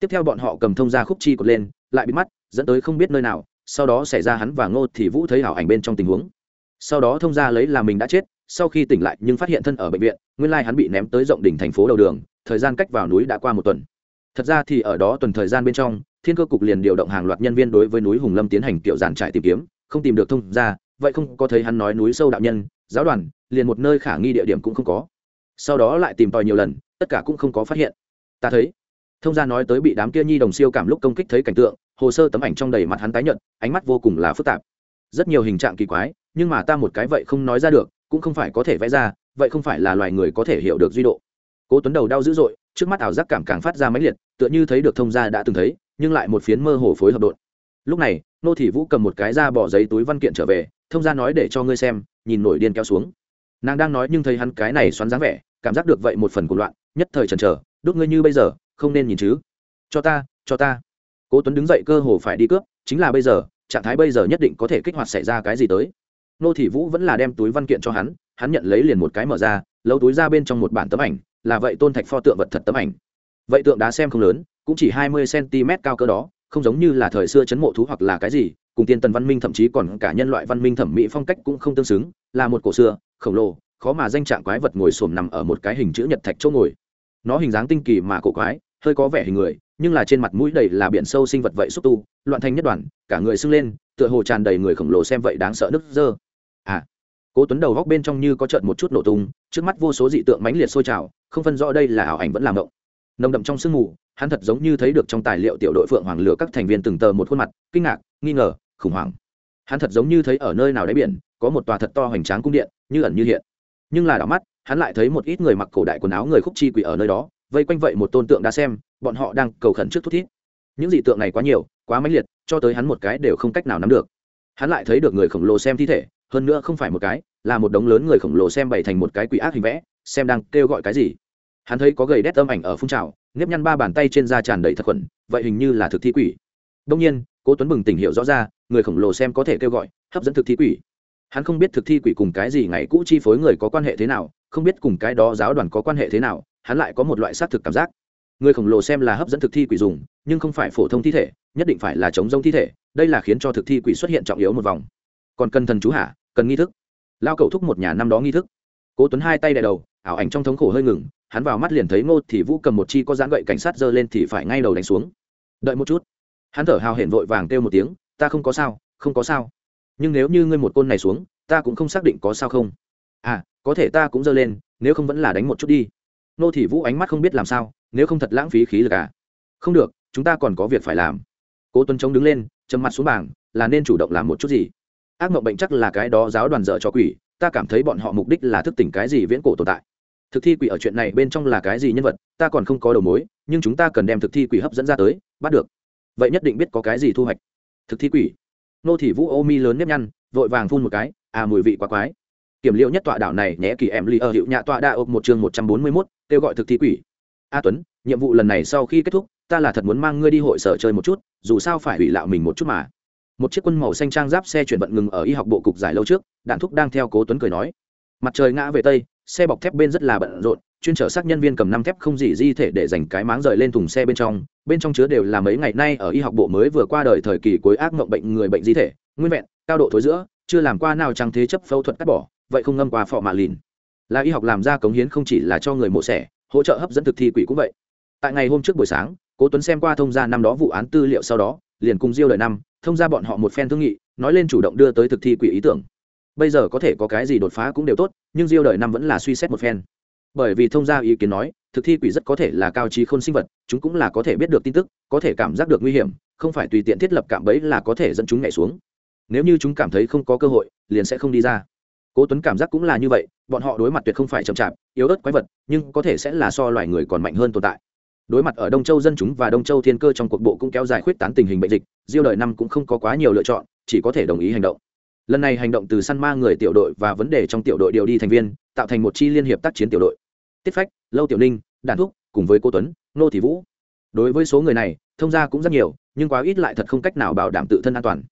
Tiếp theo bọn họ cầm thông gia khúc chi cột lên, lại bị mắt, dẫn tới không biết nơi nào, sau đó xảy ra hắn và ngô thì vũ thấy hảo ảnh bên trong tình huống. Sau đó thông gia lấy là mình đã chết, sau khi tỉnh lại nhưng phát hiện thân ở bệnh viện, nguyên lai hắn bị ném tới rộng đỉnh thành phố đầu đường, thời gian cách vào núi đã qua một tuần thật ra thì ở đó tuần thời gian bên trong, thiên cơ cục liền điều động hàng loạt nhân viên đối với núi hùng lâm tiến hành tiểu giàn trải tìm kiếm, không tìm được thông ra, vậy không có thấy hắn nói núi sâu đạo nhân, giáo đoàn, liền một nơi khả nghi địa điểm cũng không có. Sau đó lại tìm tòi nhiều lần, tất cả cũng không có phát hiện. Ta thấy, thông gia nói tới bị đám kia nhi đồng siêu cảm lúc công kích thấy cảnh tượng, hồ sơ tấm ảnh trong đầy mặt hắn tái nhợt, ánh mắt vô cùng là phức tạp. Rất nhiều hình trạng kỳ quái, nhưng mà ta một cái vậy không nói ra được, cũng không phải có thể vẽ ra, vậy không phải là loài người có thể hiểu được duy độ. Cố tuấn đầu đau dữ dội trước mắt ảo giác cảm càng phát ra mãnh liệt, tựa như thấy được thông gia đã từng thấy, nhưng lại một phiến mơ hồ phối hợp đột lúc này, nô thị vũ cầm một cái ra bỏ giấy túi văn kiện trở về, thông gia nói để cho ngươi xem, nhìn nổi điên kéo xuống. Nàng đang nói nhưng thấy hắn cái này xoắn dáng vẻ, cảm giác được vậy một phần cuộc loạn, nhất thời chần chờ, đốt ngươi như bây giờ, không nên nhìn chứ. Cho ta cho ta. Cố tuấn đứng dậy cơ hồ phải đi cướp, chính là bây giờ, trạng thái bây giờ nhất định có thể kích hoạt xảy ra cái gì tới. Nô thị vũ vẫn là đem túi văn kiện cho hắn hắn nhận lấy liền một cái mở ra lâu túi ra bên trong một bản tấm ảnh là vậy tôn thạch pho tượng vật thật tấm ảnh. Vậy tượng đá xem không lớn, cũng chỉ hai mươi cm cao cơ đó, không giống như là thời xưa chấn mộ thú hoặc là cái gì, cùng tiên tần văn minh thậm chí còn cả nhân loại văn minh thẩm mỹ phong cách cũng không tương xứng, là một cổ xưa, khổng lồ, khó mà danh trạng quái vật ngồi xổm nằm ở một cái hình chữ nhật thạch chỗ ngồi. Nó hình dáng tinh kỳ mà cổ quái, hơi có vẻ hình người, nhưng là trên mặt mũi đầy là biển sâu sinh vật vậy xúc tu, loạn thành nhất đoàn, cả người sưng lên, tựa hồ tràn đầy người khổng lồ xem vậy đáng sợ nứt dơ. À cố tuấn đầu góc bên trong như có trợn một chút nổ tung, trước mắt vô số dị tượng mãnh liệt sôi trào, không phân rõ đây là ảo ảnh vẫn làm động nồng đậm trong sương mù, hắn thật giống như thấy được trong tài liệu tiểu đội phượng hoàng lửa các thành viên từng tờ một khuôn mặt, kinh ngạc, nghi ngờ, khủng hoảng. Hắn thật giống như thấy ở nơi nào đáy biển, có một tòa thật to hoành tráng cung điện, như ẩn như hiện. Nhưng là đảo mắt, hắn lại thấy một ít người mặc cổ đại quần áo người khúc chi quỷ ở nơi đó, vây quanh vậy một tôn tượng đã xem, bọn họ đang cầu khẩn trước thút thít. Những dị tượng này quá nhiều, quá mãnh liệt, cho tới hắn một cái đều không cách nào nắm được. Hắn lại thấy được người khổng lồ xem thi thể hơn nữa không phải một cái, là một đống lớn người khổng lồ xem bày thành một cái quỷ ác hình vẽ, xem đang kêu gọi cái gì. Hắn thấy có gầy đét âm ảnh ở phun trào, nếp nhăn ba bàn tay trên da tràn đầy thật khuẩn, vậy hình như là thực thi quỷ. Đông nhiên, cố tuấn bừng tỉnh hiểu rõ ra, người khổng lồ xem có thể kêu gọi, hấp dẫn thực thi quỷ. Hắn không biết thực thi quỷ cùng cái gì ngày cũ chi phối người có quan hệ thế nào, không biết cùng cái đó giáo đoàn có quan hệ thế nào, hắn lại có một loại xác thực cảm giác. Người khổng lồ xem là hấp dẫn thực thi quỷ dùng, nhưng không phải phổ thông thi thể, nhất định phải là chống rông thi thể, đây là khiến cho thực thi quỷ xuất hiện trọng yếu một vòng còn cần thần chú hả? Cần nghi thức. Lao cậu thúc một nhà năm đó nghi thức. Cố tuấn hai tay đè đầu, ảo ảnh trong thống khổ hơi ngừng, hắn vào mắt liền thấy ngô thì vũ cầm một chi có dáng gậy cảnh sát giơ lên thì phải ngay đầu đánh xuống. Đợi một chút. Hắn thở hào hển vội vàng kêu một tiếng, ta không có sao, không có sao. Nhưng nếu như ngươi một côn này xuống, ta cũng không xác định có sao không. À có thể ta cũng giơ lên, nếu không vẫn là đánh một chút đi. Nô thì vũ ánh mắt không biết làm sao, nếu không thật lãng phí khí lực à? Không được, chúng ta còn có việc phải làm. Cố tuấn chống đứng lên châm mặt xuống bảng, là nên chủ động làm một chút gì? Ác mộng bệnh chắc là cái đó giáo đoàn dở cho quỷ, ta cảm thấy bọn họ mục đích là thức tỉnh cái gì viễn cổ tồn tại. Thực thi quỷ ở chuyện này bên trong là cái gì nhân vật, ta còn không có đầu mối, nhưng chúng ta cần đem thực thi quỷ hấp dẫn ra tới, bắt được. Vậy nhất định biết có cái gì thu hoạch. Thực thi quỷ. Nô thị vũ ô mi lớn nếp nhăn, vội vàng phun một cái à mùi vị quá quái. Kiểm liệu nhất tọa đảo này, nhé, kỳ em ly ở hiệu nhạ tọa đa ộp một chương một trăm bốn mươi mốt, kêu gọi thực thi quỷ. A tuấn, nhiệm vụ lần này sau khi kết thúc, ta là thật muốn mang ngươi đi hội sở chơi một chút, dù sao phải hủy lạo mình một chút mà một chiếc quân màu xanh trang giáp xe chuyển vận ngừng ở y học bộ cục giải lâu trước, đạn thúc đang theo cố tuấn cười nói. Mặt trời ngã về tây, xe bọc thép bên rất là bận rộn, chuyên chở xác nhân viên cầm năm thép không gì di thể để dành cái máng rời lên thùng xe bên trong bên trong chứa đều là mấy ngày nay ở y học bộ mới vừa qua đời thời kỳ cuối ác mộng bệnh người bệnh di thể, nguyên vẹn, cao độ thối giữa, chưa làm qua nào chẳng thế chấp phẫu thuật cắt bỏ, vậy không ngâm qua phọ mạ lìn. Là y học làm ra cống hiến không chỉ là cho người mổ xẻ, hỗ trợ hấp dẫn thực thi quỷ cũng vậy. Tại ngày hôm trước buổi sáng, cố tuấn xem qua thông gia năm đó vụ án tư liệu sau đó, liền cùng diêu đời năm thông ra bọn họ một phen thương nghị, nói lên chủ động đưa tới thực thi quỷ ý tưởng. Bây giờ có thể có cái gì đột phá cũng đều tốt, nhưng diêu đời năm vẫn là suy xét một phen. Bởi vì thông gia ý kiến nói, thực thi quỷ rất có thể là cao trí khôn sinh vật, chúng cũng là có thể biết được tin tức, có thể cảm giác được nguy hiểm, không phải tùy tiện thiết lập cạm bẫy là có thể dẫn chúng nhảy xuống. Nếu như chúng cảm thấy không có cơ hội, liền sẽ không đi ra. Cố tuấn cảm giác cũng là như vậy, bọn họ đối mặt tuyệt không phải chậm chạp, yếu ớt quái vật, nhưng có thể sẽ là so loài người còn mạnh hơn tồn tại đối mặt ở đông châu dân chúng và đông châu thiên cơ trong cuộc bộ cũng kéo dài khuyết tán tình hình bệnh dịch, diêu đời năm cũng không có quá nhiều lựa chọn, chỉ có thể đồng ý hành động. Lần này hành động từ săn ma người tiểu đội và vấn đề trong tiểu đội điều đi thành viên, tạo thành một chi liên hiệp tác chiến tiểu đội. Tiết phách, lâu tiểu ninh đàn thúc cùng với cô tuấn, nô thị vũ. Đối với số người này, thông gia cũng rất nhiều, nhưng quá ít lại thật không cách nào bảo đảm tự thân an toàn.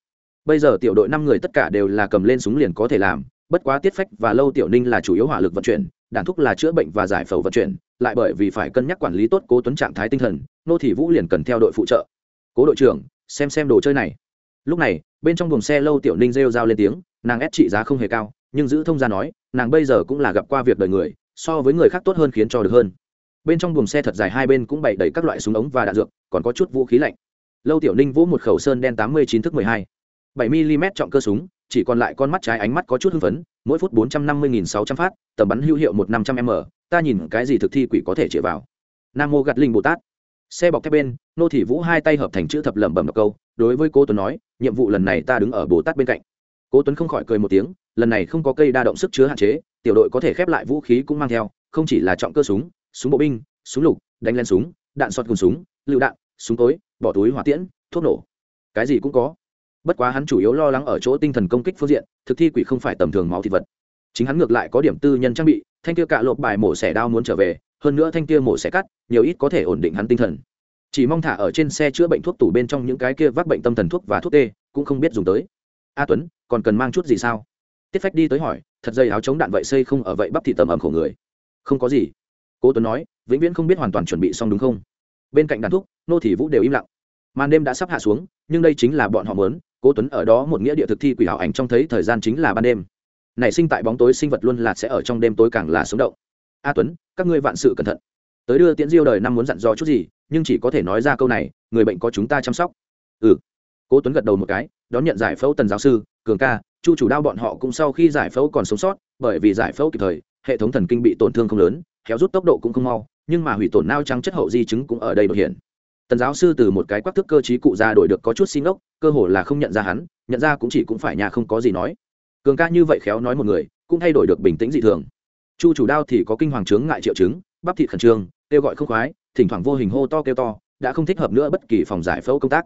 Bây giờ tiểu đội năm người tất cả đều là cầm lên súng liền có thể làm, bất quá tiết phách và lâu tiểu ninh là chủ yếu hỏa lực vận chuyển đàn thúc là chữa bệnh và giải phẫu vận chuyển lại bởi vì phải cân nhắc quản lý tốt cố tuấn trạng thái tinh thần, nô thị vũ liền cần theo đội phụ trợ. Cố đội trưởng, xem xem đồ chơi này. Lúc này, bên trong buồng xe lâu tiểu ninh rêu rao lên tiếng, nàng ép trị giá không hề cao, nhưng giữ thông gia nói, nàng bây giờ cũng là gặp qua việc đời người, so với người khác tốt hơn khiến cho được hơn. Bên trong buồng xe thật dài hai bên cũng bày đầy các loại súng ống và đạn dược, còn có chút vũ khí lạnh. Lâu tiểu ninh vỗ một khẩu sơn đen tám mươi chín thức mười hai. Bảy mm trọng cơ súng, chỉ còn lại con mắt trái ánh mắt có chút hưng phấn, mỗi phút bốn trăm năm mươi nghìn sáu trăm phát, tầm bắn hữu hiệu một năm trăm m ta nhìn cái gì thực thi quỷ có thể chĩa vào? Nam mô gạt linh bồ tát. Xe bọc thép bên, nô thị vũ hai tay hợp thành chữ thập lẩm bẩm một câu, đối với cô tuấn nói, nhiệm vụ lần này ta đứng ở bồ tát bên cạnh. Cố tuấn không khỏi cười một tiếng, lần này không có cây đa động sức chứa hạn chế, tiểu đội có thể khép lại vũ khí cũng mang theo, không chỉ là trọng cơ súng súng bộ binh, súng lục, đánh lên súng, đạn sọt cùng súng, lựu đạn, súng tối, bỏ túi hỏa tiễn, thuốc nổ. Cái gì cũng có. Bất quá hắn chủ yếu lo lắng ở chỗ tinh thần công kích phương diện, thực thi quỷ không phải tầm thường máu thịt vật chính hắn ngược lại có điểm tư nhân trang bị, thanh kia cạ lộp bài mổ xẻ đao muốn trở về, hơn nữa thanh kia mổ xẻ cắt, nhiều ít có thể ổn định hắn tinh thần. Chỉ mong thả ở trên xe chữa bệnh thuốc tủ bên trong những cái kia vác bệnh tâm thần thuốc và thuốc tê, cũng không biết dùng tới. A tuấn, còn cần mang chút gì sao? Tiết phách đi tới hỏi, thật dây áo chống đạn vậy xây không ở vậy bắp thị tầm ẩm khổ người. Không có gì. Cố tuấn nói, vĩnh viễn không biết hoàn toàn chuẩn bị xong đúng không? Bên cạnh đàn thuốc nô thị vũ đều im lặng. Màn đêm đã sắp hạ xuống, nhưng đây chính là bọn họ mớn cố tuấn ở đó một nghĩa địa thực thi quỷ hảo ảnh trong thấy thời gian chính là ban đêm nảy sinh tại bóng tối sinh vật luôn là sẽ ở trong đêm tối càng là sống động. A tuấn, các ngươi vạn sự cẩn thận. Tới đưa tiễn diêu đời năm muốn dặn dò chút gì, nhưng chỉ có thể nói ra câu này, người bệnh có chúng ta chăm sóc. Ừ. Cố tuấn gật đầu một cái, đón nhận giải phẫu tần giáo sư, cường ca, chu chủ đao bọn họ cũng sau khi giải phẫu còn sống sót, bởi vì giải phẫu kịp thời, hệ thống thần kinh bị tổn thương không lớn kéo rút tốc độ cũng không mau, nhưng mà hủy tổn nao trắng chất hậu di chứng cũng ở đây đột hiện. Tần giáo sư từ một cái quắc thức cơ trí cụ ra đổi được có chút xin ốc, cơ hồ là không nhận ra hắn, nhận ra cũng chỉ cũng phải nhà không có gì nói cường ca như vậy khéo nói một người, cũng thay đổi được bình tĩnh dị thường. Chu chủ đao thì có kinh hoàng chướng ngại triệu chứng, bắp thịt khẩn trương, kêu gọi không khoái, thỉnh thoảng vô hình hô to kêu to, đã không thích hợp nữa bất kỳ phòng giải phẫu công tác.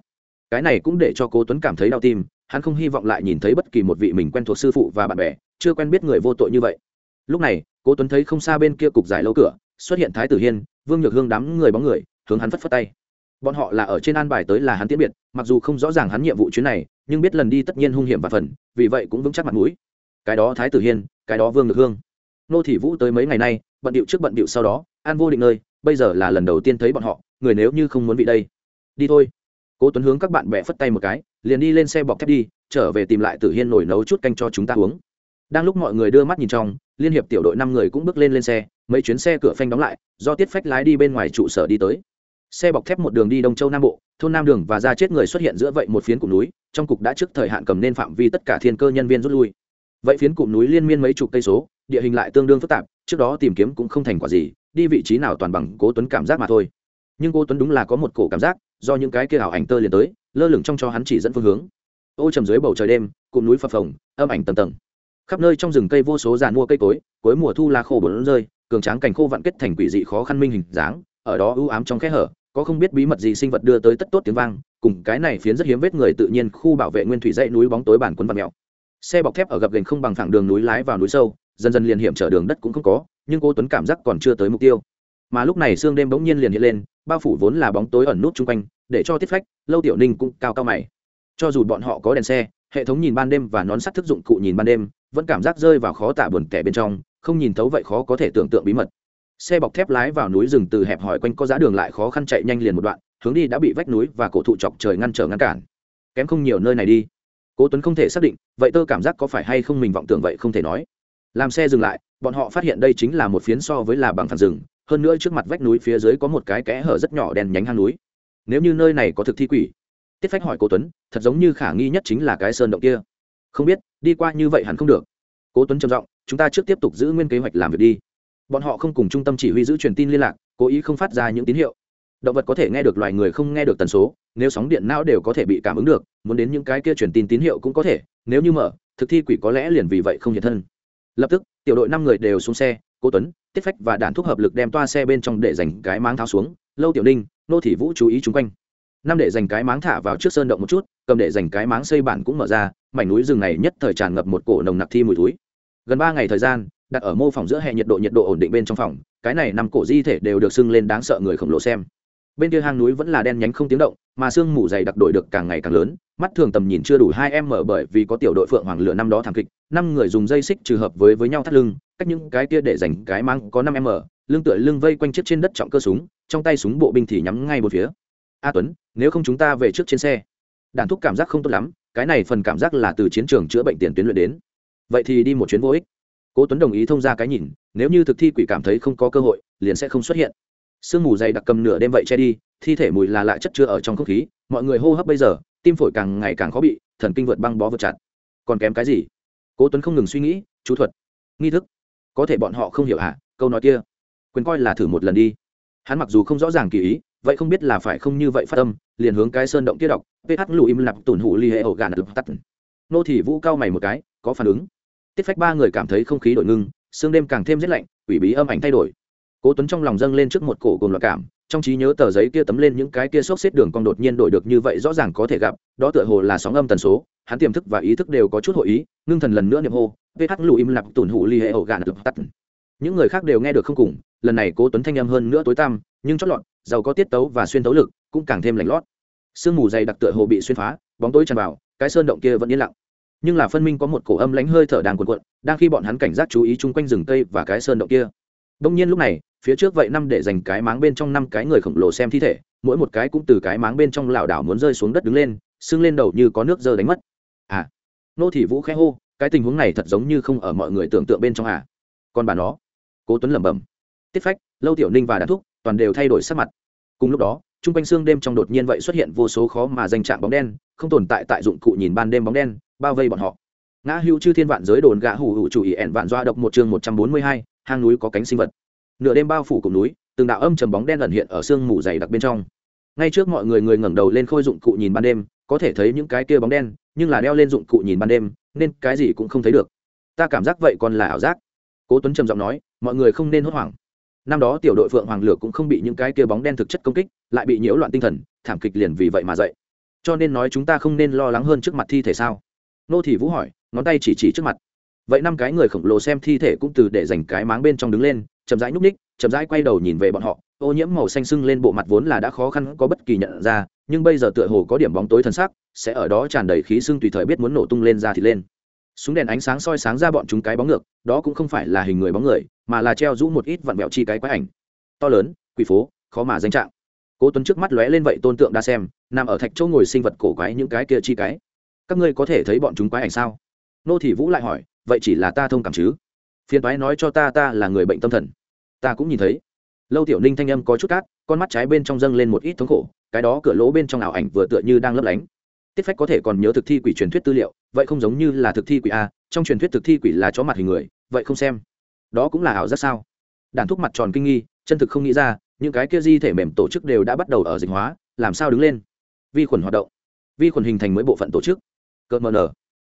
Cái này cũng để cho cố tuấn cảm thấy đau tim, hắn không hy vọng lại nhìn thấy bất kỳ một vị mình quen thuộc sư phụ và bạn bè, chưa quen biết người vô tội như vậy. Lúc này, cố tuấn thấy không xa bên kia cục giải lâu cửa, xuất hiện thái tử hiên, vương nhược hương đám người bóng người, hướng hắn phất phất tay. Bọn họ là ở trên an bài tới là hắn tiễn biệt, mặc dù không rõ ràng hắn nhiệm vụ chuyến này, nhưng biết lần đi tất nhiên hung hiểm và phần vì vậy cũng vững chắc mặt mũi. Cái đó thái tử hiên, cái đó vương ngực hương. Nô thị vũ tới mấy ngày nay, bận điệu trước bận điệu sau đó, an vô định nơi, bây giờ là lần đầu tiên thấy bọn họ, người nếu như không muốn vị đây. Đi thôi. Cố tuấn hướng các bạn bè phất tay một cái, liền đi lên xe bọc thép đi, trở về tìm lại tử hiên nổi nấu chút canh cho chúng ta uống. Đang lúc mọi người đưa mắt nhìn trong, liên hiệp tiểu đội năm người cũng bước lên lên xe, mấy chuyến xe cửa phanh đóng lại, do tiết phách lái đi bên ngoài trụ sở đi tới xe bọc thép một đường đi đông châu nam bộ, thôn nam đường và ra chết người xuất hiện giữa vậy một phiến cụm núi, trong cục đã trước thời hạn cầm nên phạm vi tất cả thiên cơ nhân viên rút lui. Vậy phiến cụm núi liên miên mấy chục cây số, địa hình lại tương đương phức tạp, trước đó tìm kiếm cũng không thành quả gì, đi vị trí nào toàn bằng cố tuấn cảm giác mà thôi. Nhưng cố tuấn đúng là có một cổ cảm giác, do những cái kia ảo ảnh tơ liền tới, lơ lửng trong cho hắn chỉ dẫn phương hướng. Ô trầm dưới bầu trời đêm, cụm núi phập phồng, âm ảnh tầng tầng. Khắp nơi trong rừng cây vô số giàn mua cây cối, cuối mùa thu lá khô bốn rơi, cường tráng cảnh khô vặn kết thành quỷ dị khó khăn minh hình dáng, ở đó ưu ám trong kẽ hở có không biết bí mật gì sinh vật đưa tới tất tốt tiếng vang, cùng cái này phiến rất hiếm vết người tự nhiên khu bảo vệ nguyên thủy dãy núi bóng tối bản quấn vật mèo. Xe bọc thép ở gập gành không bằng thẳng đường núi lái vào núi sâu, dần dần liền hiểm trở đường đất cũng không có, nhưng cô tuấn cảm giác còn chưa tới mục tiêu. Mà lúc này sương đêm bỗng nhiên liền hiện lên, bao phủ vốn là bóng tối ẩn nút chung quanh, để cho tiết phách, lâu tiểu ninh cũng cao cao mày. Cho dù bọn họ có đèn xe, hệ thống nhìn ban đêm và nón sắt thức dụng cụ nhìn ban đêm, vẫn cảm giác rơi vào khó tả buồn kẻ bên trong, không nhìn thấu vậy khó có thể tưởng tượng bí mật xe bọc thép lái vào núi rừng từ hẹp hỏi quanh có giá đường lại khó khăn chạy nhanh liền một đoạn, hướng đi đã bị vách núi và cổ thụ chọc trời ngăn trở ngăn cản. Kém không nhiều nơi này đi. Cố tuấn không thể xác định, vậy tơ cảm giác có phải hay không mình vọng tưởng vậy không thể nói. Làm xe dừng lại, bọn họ phát hiện đây chính là một phiến so với là bằng phẳng rừng, hơn nữa trước mặt vách núi phía dưới có một cái kẽ hở rất nhỏ đèn nhánh hang núi. Nếu như nơi này có thực thi quỷ, tiết phách hỏi cố tuấn, thật giống như khả nghi nhất chính là cái sơn động kia. Không biết, đi qua như vậy hẳn không được. Cố tuấn trầm giọng, chúng ta trước tiếp tục giữ nguyên kế hoạch làm việc đi bọn họ không cùng trung tâm chỉ huy giữ truyền tin liên lạc, cố ý không phát ra những tín hiệu. Động vật có thể nghe được loài người không nghe được tần số, nếu sóng điện não đều có thể bị cảm ứng được, muốn đến những cái kia truyền tin tín hiệu cũng có thể, nếu như mở, thực thi quỷ có lẽ liền vì vậy không hiện thân. Lập tức, tiểu đội năm người đều xuống xe, cố tuấn, tiết phách và đạn thuốc hợp lực đem toa xe bên trong để dành cái máng tháo xuống, lâu tiểu ninh, nô thị vũ chú ý chung quanh. Năm để dành cái máng thả vào trước sơn động một chút, cầm để dành cái máng xây bản cũng mở ra, mảnh núi rừng này nhất thời tràn ngập một cổ nồng nặc thi mùi túi gần ba ngày thời gian đặt ở mô phòng giữa hệ nhiệt độ nhiệt độ ổn định bên trong phòng, cái này nằm cổ di thể đều được sưng lên đáng sợ người khổng lồ xem. Bên kia hang núi vẫn là đen nhánh không tiếng động, mà sương mù dày đặc đội được càng ngày càng lớn, mắt thường tầm nhìn chưa đủ hai em mở bởi vì có tiểu đội phượng hoàng lửa năm đó thảm kịch, năm người dùng dây xích trừ hợp với với nhau thắt lưng, cách những cái kia để dành cái mang có năm em mở, lưng tựa lưng vây quanh chiếc trên đất trọng cơ súng, trong tay súng bộ binh thì nhắm ngay một phía. A tuấn, nếu không chúng ta về trước trên xe. Đàn thúc cảm giác không tốt lắm, cái này phần cảm giác là từ chiến trường chữa bệnh tiền tuyến luyện đến. Vậy thì đi một chuyến vô ích cố tuấn đồng ý thông ra cái nhìn, nếu như thực thi quỷ cảm thấy không có cơ hội, liền sẽ không xuất hiện. Sương mù dày đặc cầm nửa đêm vậy che đi, thi thể mùi là lại chất chứa ở trong không khí, mọi người hô hấp bây giờ, tim phổi càng ngày càng khó bị, thần kinh vượt băng bó vượt chặt. Còn kém cái gì? Cố tuấn không ngừng suy nghĩ, chú thuật, nghi thức, có thể bọn họ không hiểu hả? Câu nói kia, quyền coi là thử một lần đi. Hắn mặc dù không rõ ràng kỳ ý, vậy không biết là phải không như vậy phát âm, liền hướng cái sơn động kia đọc ph lù im lặp tủn hủ li hệ ổ gà tắt nô thị vũ cao mày một cái, có phản ứng? Tiết phách ba người cảm thấy không khí đổi ngưng, sương đêm càng thêm rét lạnh, quỷ bí âm ảnh thay đổi. Cố tuấn trong lòng dâng lên trước một cổ cùng loạt cảm, trong trí nhớ tờ giấy kia tấm lên những cái kia xốc xếp đường cong đột nhiên đổi được như vậy rõ ràng có thể gặp, đó tựa hồ là sóng âm tần số, hắn tiềm thức và ý thức đều có chút hội ý, ngưng thần lần nữa niệm hô vh lù im lặp tủn hụ li hệ ổ gạn nật tắt. Những người khác đều nghe được không cùng, lần này cố tuấn thanh âm hơn nữa tối tăm, nhưng chót lọt, giàu có tiết tấu và xuyên tấu lực cũng càng thêm lạnh lót. Sương mù dày đặc tựa hồ bị xuyên phá, bóng tối tràn vào, cái sơn động kia vẫn yên lặng nhưng là phân minh có một cổ âm lánh hơi thở đang cuộn cuộn, đang khi bọn hắn cảnh giác chú ý chung quanh rừng cây và cái sơn động kia. Đông nhiên lúc này, phía trước vậy năm để dành cái máng bên trong năm cái người khổng lồ xem thi thể, mỗi một cái cũng từ cái máng bên trong lảo đảo muốn rơi xuống đất đứng lên, sưng lên đầu như có nước dơ đánh mất. À nô thị vũ khẽ hô, cái tình huống này thật giống như không ở mọi người tưởng tượng bên trong à. Còn bà nó, cố tuấn lẩm bẩm. Tiết phách, lâu tiểu ninh và đàn thúc toàn đều thay đổi sắc mặt. Cùng lúc đó chung quanh xương đêm trong đột nhiên vậy xuất hiện vô số khó mà danh trạng bóng đen, không tồn tại tại dụng cụ nhìn ban đêm bóng đen, bao vây bọn họ. Ngã hữu chư thiên vạn giới đồn gã hủ hủ chủ ý ẹn vạn doa độc một chương một trăm bốn mươi hai, hang núi có cánh sinh vật. Nửa đêm bao phủ cùng núi, từng đạo âm trầm bóng đen ẩn hiện ở sương mù dày đặc bên trong. Ngay trước mọi người người ngẩng đầu lên khôi dụng cụ nhìn ban đêm, có thể thấy những cái kia bóng đen, nhưng là đeo lên dụng cụ nhìn ban đêm, nên cái gì cũng không thấy được. Ta cảm giác vậy còn là ảo giác. Cố tuấn trầm giọng nói, mọi người không nên hốt hoảng năm đó tiểu đội phượng hoàng lửa cũng không bị những cái kia bóng đen thực chất công kích, lại bị nhiễu loạn tinh thần, thảm kịch liền vì vậy mà dậy. Cho nên nói chúng ta không nên lo lắng hơn trước mặt thi thể sao? Nô thị vũ hỏi, ngón tay chỉ chỉ trước mặt. Vậy năm cái người khổng lồ xem thi thể cũng từ để dành cái máng bên trong đứng lên, chậm rãi nhúc ních chậm rãi quay đầu nhìn về bọn họ. Ô nhiễm màu xanh sưng lên bộ mặt vốn là đã khó khăn có bất kỳ nhận ra, nhưng bây giờ tựa hồ có điểm bóng tối thân xác sẽ ở đó tràn đầy khí sưng tùy thời biết muốn nổ tung lên ra thì lên súng đèn ánh sáng soi sáng ra bọn chúng cái bóng ngược, đó cũng không phải là hình người bóng người, mà là treo rũ một ít vặn vẹo chi cái quái ảnh. To lớn, quỷ phố, khó mà danh trạng. Cố tuấn trước mắt lóe lên vậy tôn tượng đa xem, nằm ở thạch châu ngồi sinh vật cổ quái những cái kia chi cái. Các ngươi có thể thấy bọn chúng quái ảnh sao? Nô thị vũ lại hỏi, vậy chỉ là ta thông cảm chứ? Phiền toái nói cho ta ta là người bệnh tâm thần. Ta cũng nhìn thấy. Lâu tiểu ninh thanh âm có chút cát, con mắt trái bên trong dâng lên một ít thống khổ, cái đó cửa lỗ bên trong ảo ảnh vừa tựa như đang lấp lánh. Tiết phách có thể còn nhớ thực thi quỷ truyền thuyết tư liệu vậy không giống như là thực thi quỷ a, trong truyền thuyết thực thi quỷ là chó mặt hình người, vậy không xem. Đó cũng là ảo giác sao? Đàn thúc mặt tròn kinh nghi, chân thực không nghĩ ra, những cái kia di thể mềm tổ chức đều đã bắt đầu ở dịch hóa, làm sao đứng lên? Vi khuẩn hoạt động. Vi khuẩn hình thành mới bộ phận tổ chức. Cợt mờ nở.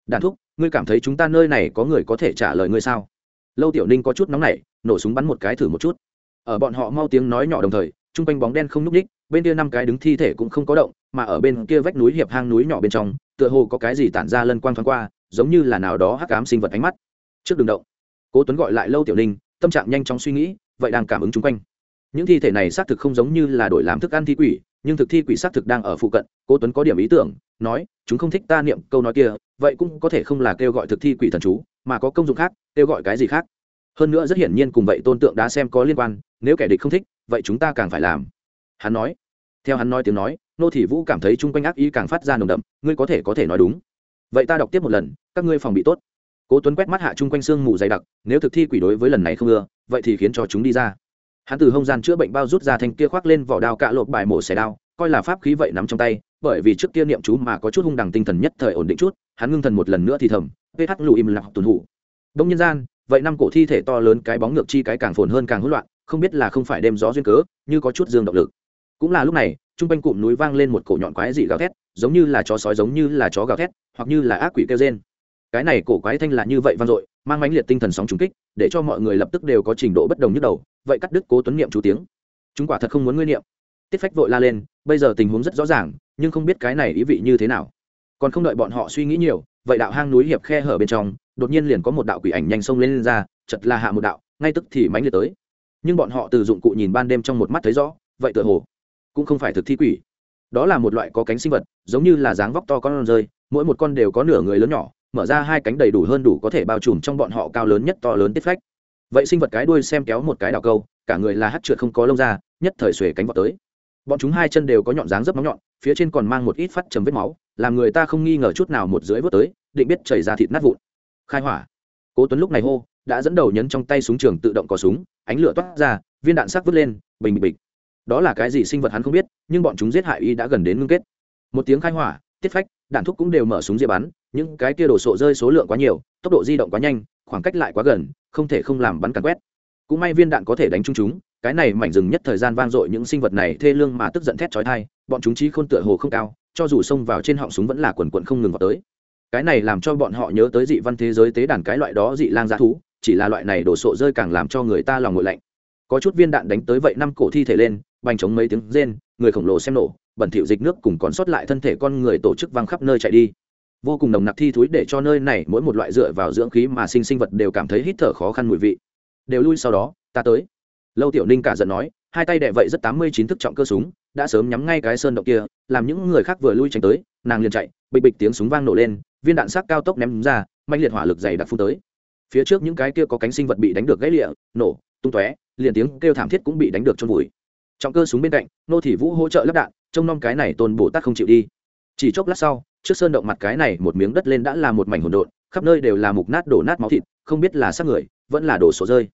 Đàn thúc, ngươi cảm thấy chúng ta nơi này có người có thể trả lời ngươi sao? Lâu tiểu ninh có chút nóng nảy, nổ súng bắn một cái thử một chút. Ở bọn họ mau tiếng nói nhỏ đồng thời, chung quanh bóng đen không núp ních bên kia năm cái đứng thi thể cũng không có động mà ở bên kia vách núi hiệp hang núi nhỏ bên trong, tựa hồ có cái gì tản ra lân quang thoáng qua, giống như là nào đó hắc ám sinh vật ánh mắt. Trước đường động, cố tuấn gọi lại lâu tiểu ninh, tâm trạng nhanh chóng suy nghĩ, vậy đang cảm ứng chung quanh. Những thi thể này xác thực không giống như là đổi làm thức ăn thi quỷ, nhưng thực thi quỷ xác thực đang ở phụ cận, cố tuấn có điểm ý tưởng, nói, chúng không thích ta niệm câu nói kia, vậy cũng có thể không là kêu gọi thực thi quỷ thần chú, mà có công dụng khác, kêu gọi cái gì khác? Hơn nữa rất hiển nhiên cùng vậy tôn tượng đá xem có liên quan, nếu kẻ địch không thích, vậy chúng ta càng phải làm. Hắn nói theo hắn nói tiếng nói, nô thị vũ cảm thấy chung quanh ác ý càng phát ra nồng đậm, ngươi có thể có thể nói đúng. Vậy ta đọc tiếp một lần, các ngươi phòng bị tốt. Cố tuấn quét mắt hạ chung quanh xương mù dày đặc, nếu thực thi quỷ đối với lần này không ưa, vậy thì khiến cho chúng đi ra. Hắn từ hông gian chữa bệnh bao rút ra thanh kia khoác lên vỏ đao cạ lộp bài mổ xẻ đao, coi là pháp khí vậy nắm trong tay, bởi vì trước kia niệm chú mà có chút hung đằng tinh thần nhất thời ổn định chút, hắn ngưng thần một lần nữa thì thầm ph lù im lặng tuần hủ. Đông nhân gian, vậy năm cổ thi thể to lớn cái bóng ngược chi cái càng phồn hơn càng hỗn loạn, không biết là không phải đêm gió duyên cớ, như có chút dương động lực cũng là lúc này trung quanh cụm núi vang lên một cổ nhọn quái dị gào thét giống như là chó sói giống như là chó gào thét hoặc như là ác quỷ kêu trên cái này cổ quái thanh là như vậy vang dội mang mãnh liệt tinh thần sóng trùng kích để cho mọi người lập tức đều có trình độ bất đồng nhức đầu vậy cắt đứt cố tuấn niệm chú tiếng. Chúng quả thật không muốn ngươi niệm. Tiết phách vội la lên bây giờ tình huống rất rõ ràng nhưng không biết cái này ý vị như thế nào. Còn không đợi bọn họ suy nghĩ nhiều vậy đạo hang núi hiệp khe hở bên trong đột nhiên liền có một đạo quỷ ảnh nhanh xông lên, lên ra chật là hạ một đạo ngay tức thì mánh liệt tới. Nhưng bọn họ từ dụng cụ nhìn ban đêm trong một mắt thấy rõ vậy tựa hồ cũng không phải thực thi quỷ. Đó là một loại có cánh sinh vật, giống như là dáng vóc to con rơi, mỗi một con đều có nửa người lớn nhỏ, mở ra hai cánh đầy đủ hơn đủ có thể bao trùm trong bọn họ cao lớn nhất to lớn tiết phách. Vậy sinh vật cái đuôi xem kéo một cái đào câu, cả người là hát trượt không có lông ra, nhất thời xuề cánh vọt tới. Bọn chúng hai chân đều có nhọn dáng rất móng nhọn, phía trên còn mang một ít phát chấm vết máu, làm người ta không nghi ngờ chút nào một dưới vớt tới, định biết chảy ra thịt nát vụn. Khai hỏa. Cố tuấn lúc này hô, đã dẫn đầu nhấn trong tay súng trường tự động có súng, ánh lửa toát ra, viên đạn sắc vứt lên, bình bịch đó là cái gì sinh vật hắn không biết, nhưng bọn chúng giết hại y đã gần đến ngưng kết. Một tiếng khai hỏa, tiết phách, đạn thuốc cũng đều mở súng dĩa bắn, những cái kia đổ sộ rơi số lượng quá nhiều, tốc độ di động quá nhanh, khoảng cách lại quá gần, không thể không làm bắn càn quét. Cũng may viên đạn có thể đánh trúng chúng, cái này mảnh rừng nhất thời gian vang dội những sinh vật này thê lương mà tức giận thét chói tai, bọn chúng chí khôn tựa hồ không cao, cho dù xông vào trên họng súng vẫn là quần quần không ngừng vào tới. Cái này làm cho bọn họ nhớ tới dị văn thế giới tế đàn cái loại đó dị lang giá thú, chỉ là loại này đổ sộ rơi càng làm cho người ta lòng nguội lạnh có chút viên đạn đánh tới vậy năm cổ thi thể lên, bành trống mấy tiếng rên, người khổng lồ xem nổ, bẩn thỉu dịch nước cùng còn sót lại thân thể con người tổ chức văng khắp nơi chạy đi. Vô cùng nồng nặc thi thúi để cho nơi này mỗi một loại dựa vào dưỡng khí mà sinh sinh vật đều cảm thấy hít thở khó khăn mùi vị. Đều lui sau đó, ta tới. Lâu tiểu ninh cả giận nói, hai tay đệ vậy rất tám mươi chín thức trọng cơ súng, đã sớm nhắm ngay cái sơn động kia, làm những người khác vừa lui tránh tới, nàng liền chạy, bịch bịch tiếng súng vang nổ lên, viên đạn sắc cao tốc ném ra mạnh liệt hỏa lực dày đặc phun tới. Phía trước những cái kia có cánh sinh vật bị đánh được gãy lịa, nổ tung tóe, liền tiếng kêu thảm thiết cũng bị đánh được trong vùi. Trọng cơ súng bên cạnh, nô thị vũ hỗ trợ lắp đạn, trông nom cái này tôn bồ tát không chịu đi. Chỉ chốc lát sau, trước sơn động mặt cái này một miếng đất lên đã là một mảnh hỗn độn, khắp nơi đều là mục nát đổ nát máu thịt, không biết là xác người, vẫn là đổ sổ rơi.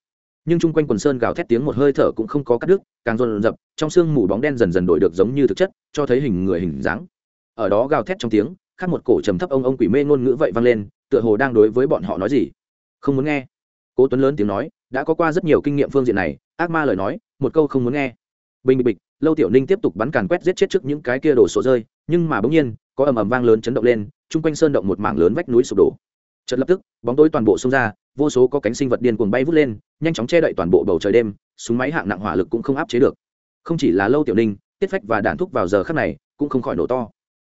Nhưng chung quanh quần sơn gào thét tiếng một hơi thở cũng không có cắt đứt, càng rộn rập trong sương mù bóng đen dần dần đổi được giống như thực chất, cho thấy hình người hình dáng. Ở đó gào thét trong tiếng, khác một cổ trầm thấp ông ông quỷ mê ngôn ngữ vậy vang lên, tựa hồ đang đối với bọn họ nói gì. Không muốn nghe. Cố tuấn lớn tiếng nói đã có qua rất nhiều kinh nghiệm phương diện này, ác ma lời nói, một câu không muốn nghe. Bình bịch bịch, lâu tiểu ninh tiếp tục bắn càn quét giết chết trước những cái kia đổ sổ rơi, nhưng mà bỗng nhiên, có ầm ầm vang lớn chấn động lên, chung quanh sơn động một mảng lớn vách núi sụp đổ. Chợt lập tức, bóng tối toàn bộ xông ra, vô số có cánh sinh vật điên cuồng bay vút lên, nhanh chóng che đậy toàn bộ bầu trời đêm, súng máy hạng nặng hỏa lực cũng không áp chế được. Không chỉ là lâu tiểu ninh, tiết phách và đạn thúc vào giờ khắc này, cũng không khỏi nổ to.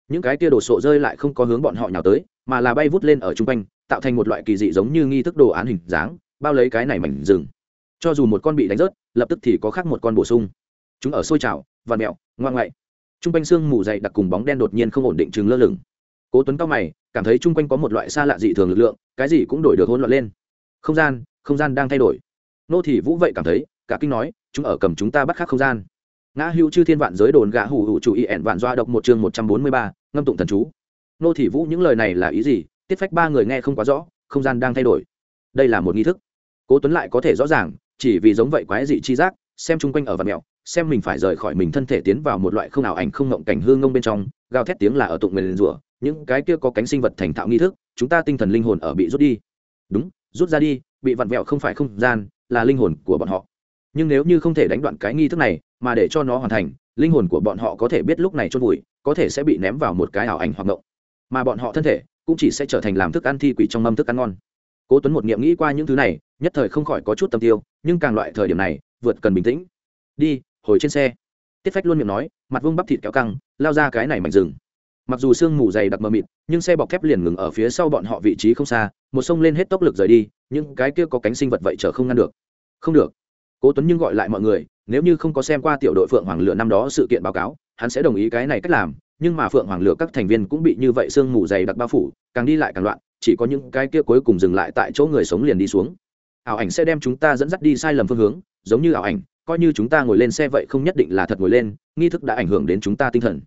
Những cái kia đổ sộ rơi lại không có hướng bọn họ nhào tới, mà là bay vút lên ở chung quanh, tạo thành một loại kỳ dị giống như nghi thức đồ án hình dáng bao lấy cái này mảnh rừng. Cho dù một con bị đánh rớt, lập tức thì có khác một con bổ sung. Chúng ở sôi trào, và mẹo, ngoan ngoại chung quanh xương mù dày đặc cùng bóng đen đột nhiên không ổn định chừng lơ lửng. Cố tuấn cao mày, cảm thấy chung quanh có một loại xa lạ dị thường lực lượng, cái gì cũng đổi được hỗn loạn lên. Không gian không gian đang thay đổi. Nô thị vũ vậy cảm thấy, cả kinh nói, chúng ở cầm chúng ta bắt khác không gian. Ngã hữu chư thiên vạn giới đồn gã hủ hủ chủ y ẻn vạn doa độc một chương một trăm bốn mươi ba, ngâm tụng thần chú. Nô thị vũ những lời này là ý gì? Tiết phách ba người nghe không quá rõ, không gian đang thay đổi. Đây là một nghi thức cố tuấn lại có thể rõ ràng, chỉ vì giống vậy quái dị chi giác, xem chung quanh ở vật mẹo, xem mình phải rời khỏi mình thân thể tiến vào một loại không ảo ảnh, không ngộng cảnh hương ngông bên trong, gào thét tiếng là ở tụng nguyền rủa, những cái kia có cánh sinh vật thành thạo nghi thức, chúng ta tinh thần linh hồn ở bị rút đi. Đúng, rút ra đi, bị vặn vẹo không phải không gian, là linh hồn của bọn họ. Nhưng nếu như không thể đánh đoạn cái nghi thức này, mà để cho nó hoàn thành, linh hồn của bọn họ có thể biết lúc này chôn vùi, có thể sẽ bị ném vào một cái ảo ảnh hoặc ngộng. Mà bọn họ thân thể cũng chỉ sẽ trở thành làm thức ăn thi quỷ trong mâm thức ăn ngon cố tuấn một niệm nghĩ qua những thứ này, nhất thời không khỏi có chút tâm tiêu, nhưng càng loại thời điểm này, vượt cần bình tĩnh. Đi, hồi trên xe. Tiết phách luôn miệng nói, mặt vương bắp thịt kéo căng, lao ra cái này mảnh rừng. Mặc dù sương mù dày đặc mờ mịt, nhưng xe bọc thép liền ngừng ở phía sau bọn họ vị trí không xa, một sông lên hết tốc lực rời đi nhưng cái kia có cánh sinh vật vậy chở không ngăn được. Không được. Cố tuấn nhưng gọi lại mọi người, nếu như không có xem qua tiểu đội phượng hoàng lửa năm đó sự kiện báo cáo, hắn sẽ đồng ý cái này cách làm, nhưng mà phượng hoàng lửa các thành viên cũng bị như vậy sương mù dày đặc bao phủ, càng đi lại càng loạn chỉ có những cái kia cuối cùng dừng lại tại chỗ người sống liền đi xuống. Ảo ảnh sẽ đem chúng ta dẫn dắt đi sai lầm phương hướng, giống như ảo ảnh, coi như chúng ta ngồi lên xe vậy không nhất định là thật ngồi lên, nghi thức đã ảnh hưởng đến chúng ta tinh thần.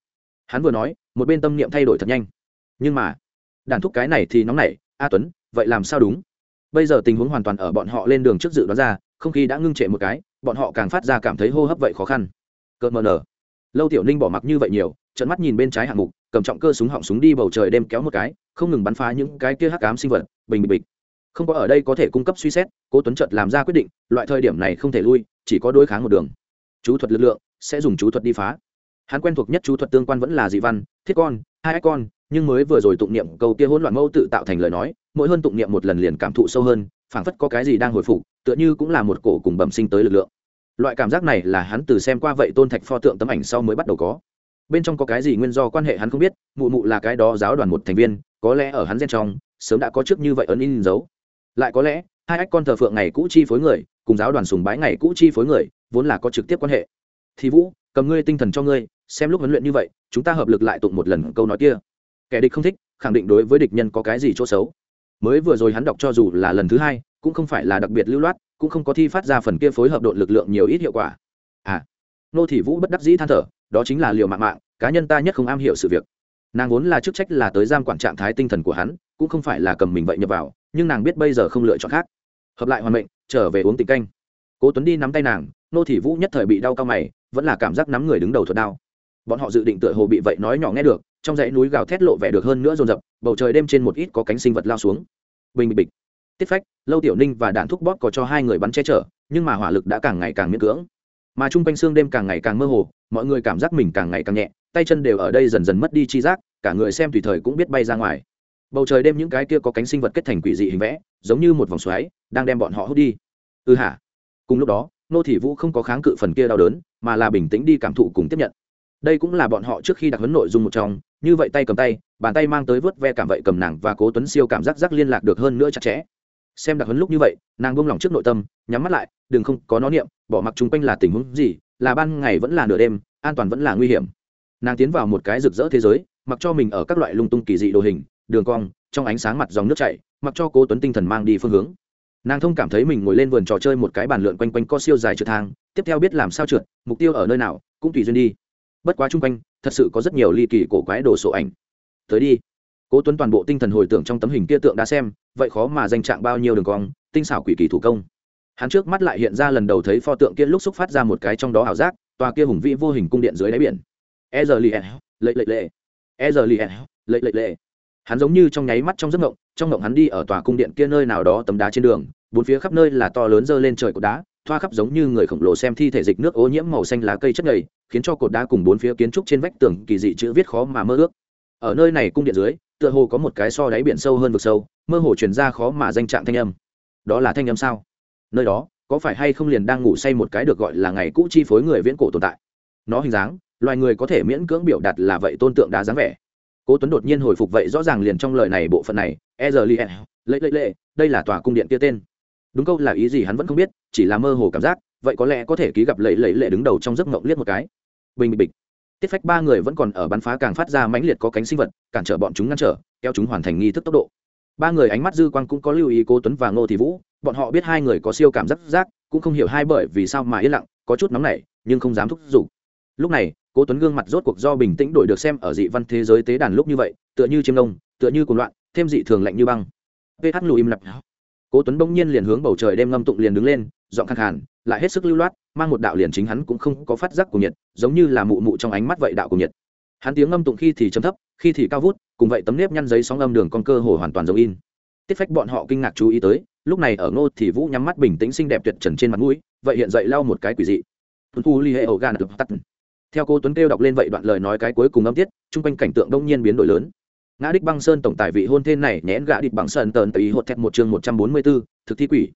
Hắn vừa nói, một bên tâm niệm thay đổi thật nhanh. Nhưng mà, đàn thúc cái này thì nóng nảy, a tuấn, vậy làm sao đúng? Bây giờ tình huống hoàn toàn ở bọn họ lên đường trước dự đoán ra, không khí đã ngưng trệ một cái, bọn họ càng phát ra cảm thấy hô hấp vậy khó khăn. Cợt mờ nở. Lâu tiểu ninh bỏ mặc như vậy nhiều trận mắt nhìn bên trái hạng mục, cầm trọng cơ súng họng súng đi bầu trời đêm kéo một cái không ngừng bắn phá những cái kia hắc ám sinh vật, bình bịch bịch không có ở đây có thể cung cấp suy xét, cố tuấn trợt làm ra quyết định, loại thời điểm này không thể lui, chỉ có đối kháng một đường. Chú thuật lực lượng sẽ dùng chú thuật đi phá. Hắn quen thuộc nhất chú thuật tương quan vẫn là dị văn, thiết con, hai ách con, nhưng mới vừa rồi tụng niệm câu kia hỗn loạn mâu tự tạo thành lời nói, mỗi hơn tụng niệm một lần liền cảm thụ sâu hơn, phảng phất có cái gì đang hồi phục, tựa như cũng là một cổ cùng bẩm sinh tới lực lượng. Loại cảm giác này là hắn từ xem qua vậy tôn thạch pho tượng tấm ảnh sau mới bắt đầu có. Bên trong có cái gì nguyên do quan hệ hắn không biết, mụ mụ là cái đó giáo đoàn một thành viên có lẽ ở hắn gen trong, sớm đã có trước như vậy ấn in dấu. Lại có lẽ, hai ách con thờ phượng ngày cũ chi phối người, cùng giáo đoàn sùng bái ngày cũ chi phối người, vốn là có trực tiếp quan hệ. Thì vũ, cầm ngươi tinh thần cho ngươi, xem lúc huấn luyện như vậy, chúng ta hợp lực lại tụng một lần câu nói kia. Kẻ địch không thích, khẳng định đối với địch nhân có cái gì chỗ xấu. Mới vừa rồi hắn đọc cho dù là lần thứ hai, cũng không phải là đặc biệt lưu loát, cũng không có thi phát ra phần kia phối hợp đội lực lượng nhiều ít hiệu quả. À nô thị vũ bất đắc dĩ than thở, đó chính là liều mạng mạng, cá nhân ta nhất không am hiểu sự việc nàng vốn là chức trách là tới giam quản trạng thái tinh thần của hắn, cũng không phải là cầm mình vậy nhập vào, nhưng nàng biết bây giờ không lựa chọn khác. Hợp lại hoàn mệnh, trở về uống tình canh. Cố tuấn đi nắm tay nàng, nô thị vũ nhất thời bị đau cao mày, vẫn là cảm giác nắm người đứng đầu thuật đau bọn họ dự định tựa hồ bị vậy nói nhỏ nghe được, trong dãy núi gào thét lộ vẻ được hơn nữa rồn rập bầu trời đêm trên một ít có cánh sinh vật lao xuống. Bình bịch bịch tiết phách, lâu tiểu ninh và đạn thúc bóp có cho hai người bắn che chở, nhưng mà hỏa lực đã càng ngày càng miễn cưỡng. Mà chung quanh xương đêm càng ngày càng mơ hồ, mọi người cảm giác mình càng ngày càng nhẹ tay chân đều ở đây dần dần mất đi chi giác, cả người xem tùy thời cũng biết bay ra ngoài. Bầu trời đêm những cái kia có cánh sinh vật kết thành quỷ dị hình vẽ, giống như một vòng xoáy, đang đem bọn họ hút đi. Ừ hả? Cùng lúc đó, nô thị vũ không có kháng cự phần kia đau đớn, mà là bình tĩnh đi cảm thụ cùng tiếp nhận. Đây cũng là bọn họ trước khi đặt huấn nội dung một trong, như vậy tay cầm tay, bàn tay mang tới vớt ve cảm vậy cầm nàng và cố tuấn siêu cảm giác giác liên lạc được hơn nữa chặt chẽ. Xem đặc huấn lúc như vậy, nàng buông lòng trước nội tâm, nhắm mắt lại, đừng không có nó niệm, bỏ mặc chung quanh là tình huống gì, là ban ngày vẫn là nửa đêm, an toàn vẫn là nguy hiểm nàng tiến vào một cái rực rỡ thế giới, mặc cho mình ở các loại lung tung kỳ dị đồ hình, đường cong, trong ánh sáng mặt dòng nước chảy, mặc cho cố tuấn tinh thần mang đi phương hướng. Nàng thông cảm thấy mình ngồi lên vườn trò chơi một cái bàn lượn quanh quanh co siêu dài trượt thang, tiếp theo biết làm sao trượt, mục tiêu ở nơi nào, cũng tùy duyên đi. Bất quá chung quanh, thật sự có rất nhiều ly kỳ cổ quái đồ sổ ảnh. Tới đi. Cố tuấn toàn bộ tinh thần hồi tưởng trong tấm hình kia tượng đã xem, vậy khó mà danh trạng bao nhiêu đường cong, tinh xảo quỷ kỳ thủ công. Hắn trước mắt lại hiện ra lần đầu thấy pho tượng kia lúc xúc phát ra một cái trong đó ảo giác, tòa kia hùng vĩ vô hình cung điện dưới đáy biển e giờ lì lệ lệ lệ. E giờ lì lệ lệ lệ. Hắn giống như trong nháy mắt trong giấc ngộng trong ngộng hắn đi ở tòa cung điện kia nơi nào đó tấm đá trên đường, bốn phía khắp nơi là to lớn dơ lên trời cột đá, thoa khắp giống như người khổng lồ xem thi thể dịch nước ô nhiễm màu xanh lá cây chất nhầy, khiến cho cột đá cùng bốn phía kiến trúc trên vách tường kỳ dị chữ viết khó mà mơ ước. Ở nơi này cung điện dưới, tựa hồ có một cái so đáy biển sâu hơn vực sâu, mơ hồ truyền ra khó mà danh trạng thanh âm. Đó là thanh âm sao? Nơi đó, có phải hay không liền đang ngủ say một cái được gọi là ngày cũ chi phối người viễn cổ tồn tại? Nó hình dáng loài người có thể miễn cưỡng biểu đạt là vậy tôn tượng đá dáng vẻ. Cố tuấn đột nhiên hồi phục vậy rõ ràng liền trong lời này bộ phận này e giờ li e, lệ lệ lệ, đây là tòa cung điện kia tên. Đúng câu là ý gì hắn vẫn không biết, chỉ là mơ hồ cảm giác, vậy có lẽ có thể ký gặp lệ lệ lệ đứng đầu trong giấc mộng liếc một cái. Bình bịch tiết phách ba người vẫn còn ở bắn phá càng phát ra mãnh liệt có cánh sinh vật, cản trở bọn chúng ngăn trở, kéo chúng hoàn thành nghi thức tốc độ. Ba người ánh mắt dư quang cũng có lưu ý cố tuấn và ngô thị vũ, bọn họ biết hai người có siêu cảm giác giác, cũng không hiểu hai bởi vì sao mà yên lặng, có chút nóng nảy, nhưng không dám thúc giục. Lúc này cố tuấn gương mặt rốt cuộc do bình tĩnh đổi được xem ở dị văn thế giới tế đàn lúc như vậy, tựa như chiêm nông tựa như cuồng loạn, thêm dị thường lạnh như băng. Ph lù im lặng. Cố tuấn bỗng nhiên liền hướng bầu trời đem ngâm tụng liền đứng lên, giọng khàn khàn, lại hết sức lưu loát, mang một đạo liền chính hắn cũng không có phát giác của nhiệt, giống như là mụ mụ trong ánh mắt vậy đạo của nhiệt. Hắn tiếng ngâm tụng khi thì chấm thấp, khi thì cao vút, cùng vậy tấm nếp nhăn giấy sóng âm đường con cơ hồ hoàn toàn giống in. Tiết phách bọn họ kinh ngạc chú ý tới, lúc này ở ngô thì vũ nhắm mắt bình tĩnh xinh đẹp tuyệt trần trên mặt mũi, vậy hiện dậy lau một cái quỷ dị. Tu li hệ ổ gan được tắt theo cô tuấn kêu đọc lên vậy đoạn lời nói cái cuối cùng âm tiết, chung quanh cảnh tượng đông nhiên biến đổi lớn. Ngã đích băng sơn tổng tài vị hôn thê này nhẽn gã địch bằng sơn tờn tùy hột thẹt một chương một trăm bốn mươi b thực thi quỷ.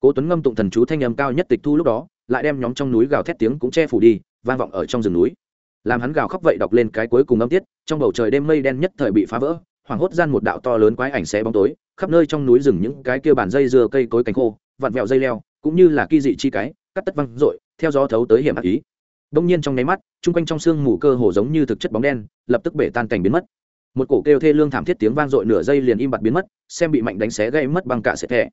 Cố tuấn ngâm tụng thần chú thanh âm cao nhất tịch thu lúc đó, lại đem nhóm trong núi gào thét tiếng cũng che phủ đi, vang vọng ở trong rừng núi. Làm hắn gào khóc vậy đọc lên cái cuối cùng âm tiết, trong bầu trời đêm mây đen nhất thời bị phá vỡ, hoảng hốt gian một đạo to lớn quái ảnh xé bóng tối, khắp nơi trong núi rừng những cái kia bàn dây dưa cây cối cánh khô, vặn vẹo dây leo, cũng như là kỳ dị chi cái, cắt tất văng rội, theo gió thấu tới hiểm ác ý đông nhiên trong nháy mắt, chung quanh trong sương mù cơ hồ giống như thực chất bóng đen, lập tức bể tan cảnh biến mất. Một cổ kêu thê lương thảm thiết tiếng vang dội nửa giây liền im bặt biến mất, xem bị mạnh đánh xé gây mất bằng cả sẽ thẻ.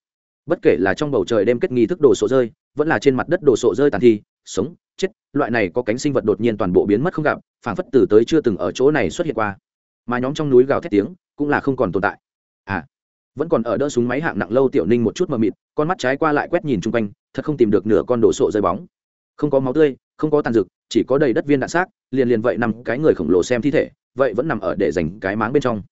Bất kể là trong bầu trời đêm kết nghi thức đồ sộ rơi, vẫn là trên mặt đất đồ sộ rơi tàn thi, sống, chết, loại này có cánh sinh vật đột nhiên toàn bộ biến mất không gặp, phảng phất từ tới chưa từng ở chỗ này xuất hiện qua. Mà nhóm trong núi gào thét tiếng cũng là không còn tồn tại. À vẫn còn ở đỡ súng máy hạng nặng lâu tiểu ninh một chút mờ mịt, con mắt trái qua lại quét nhìn chung quanh, thật không tìm được nửa con đồ sộ rơi bóng. Không có máu tươi không có tàn dực chỉ có đầy đất viên đạn xác, liền liền vậy nằm cái người khổng lồ xem thi thể, vậy vẫn nằm ở để dành cái máng bên trong.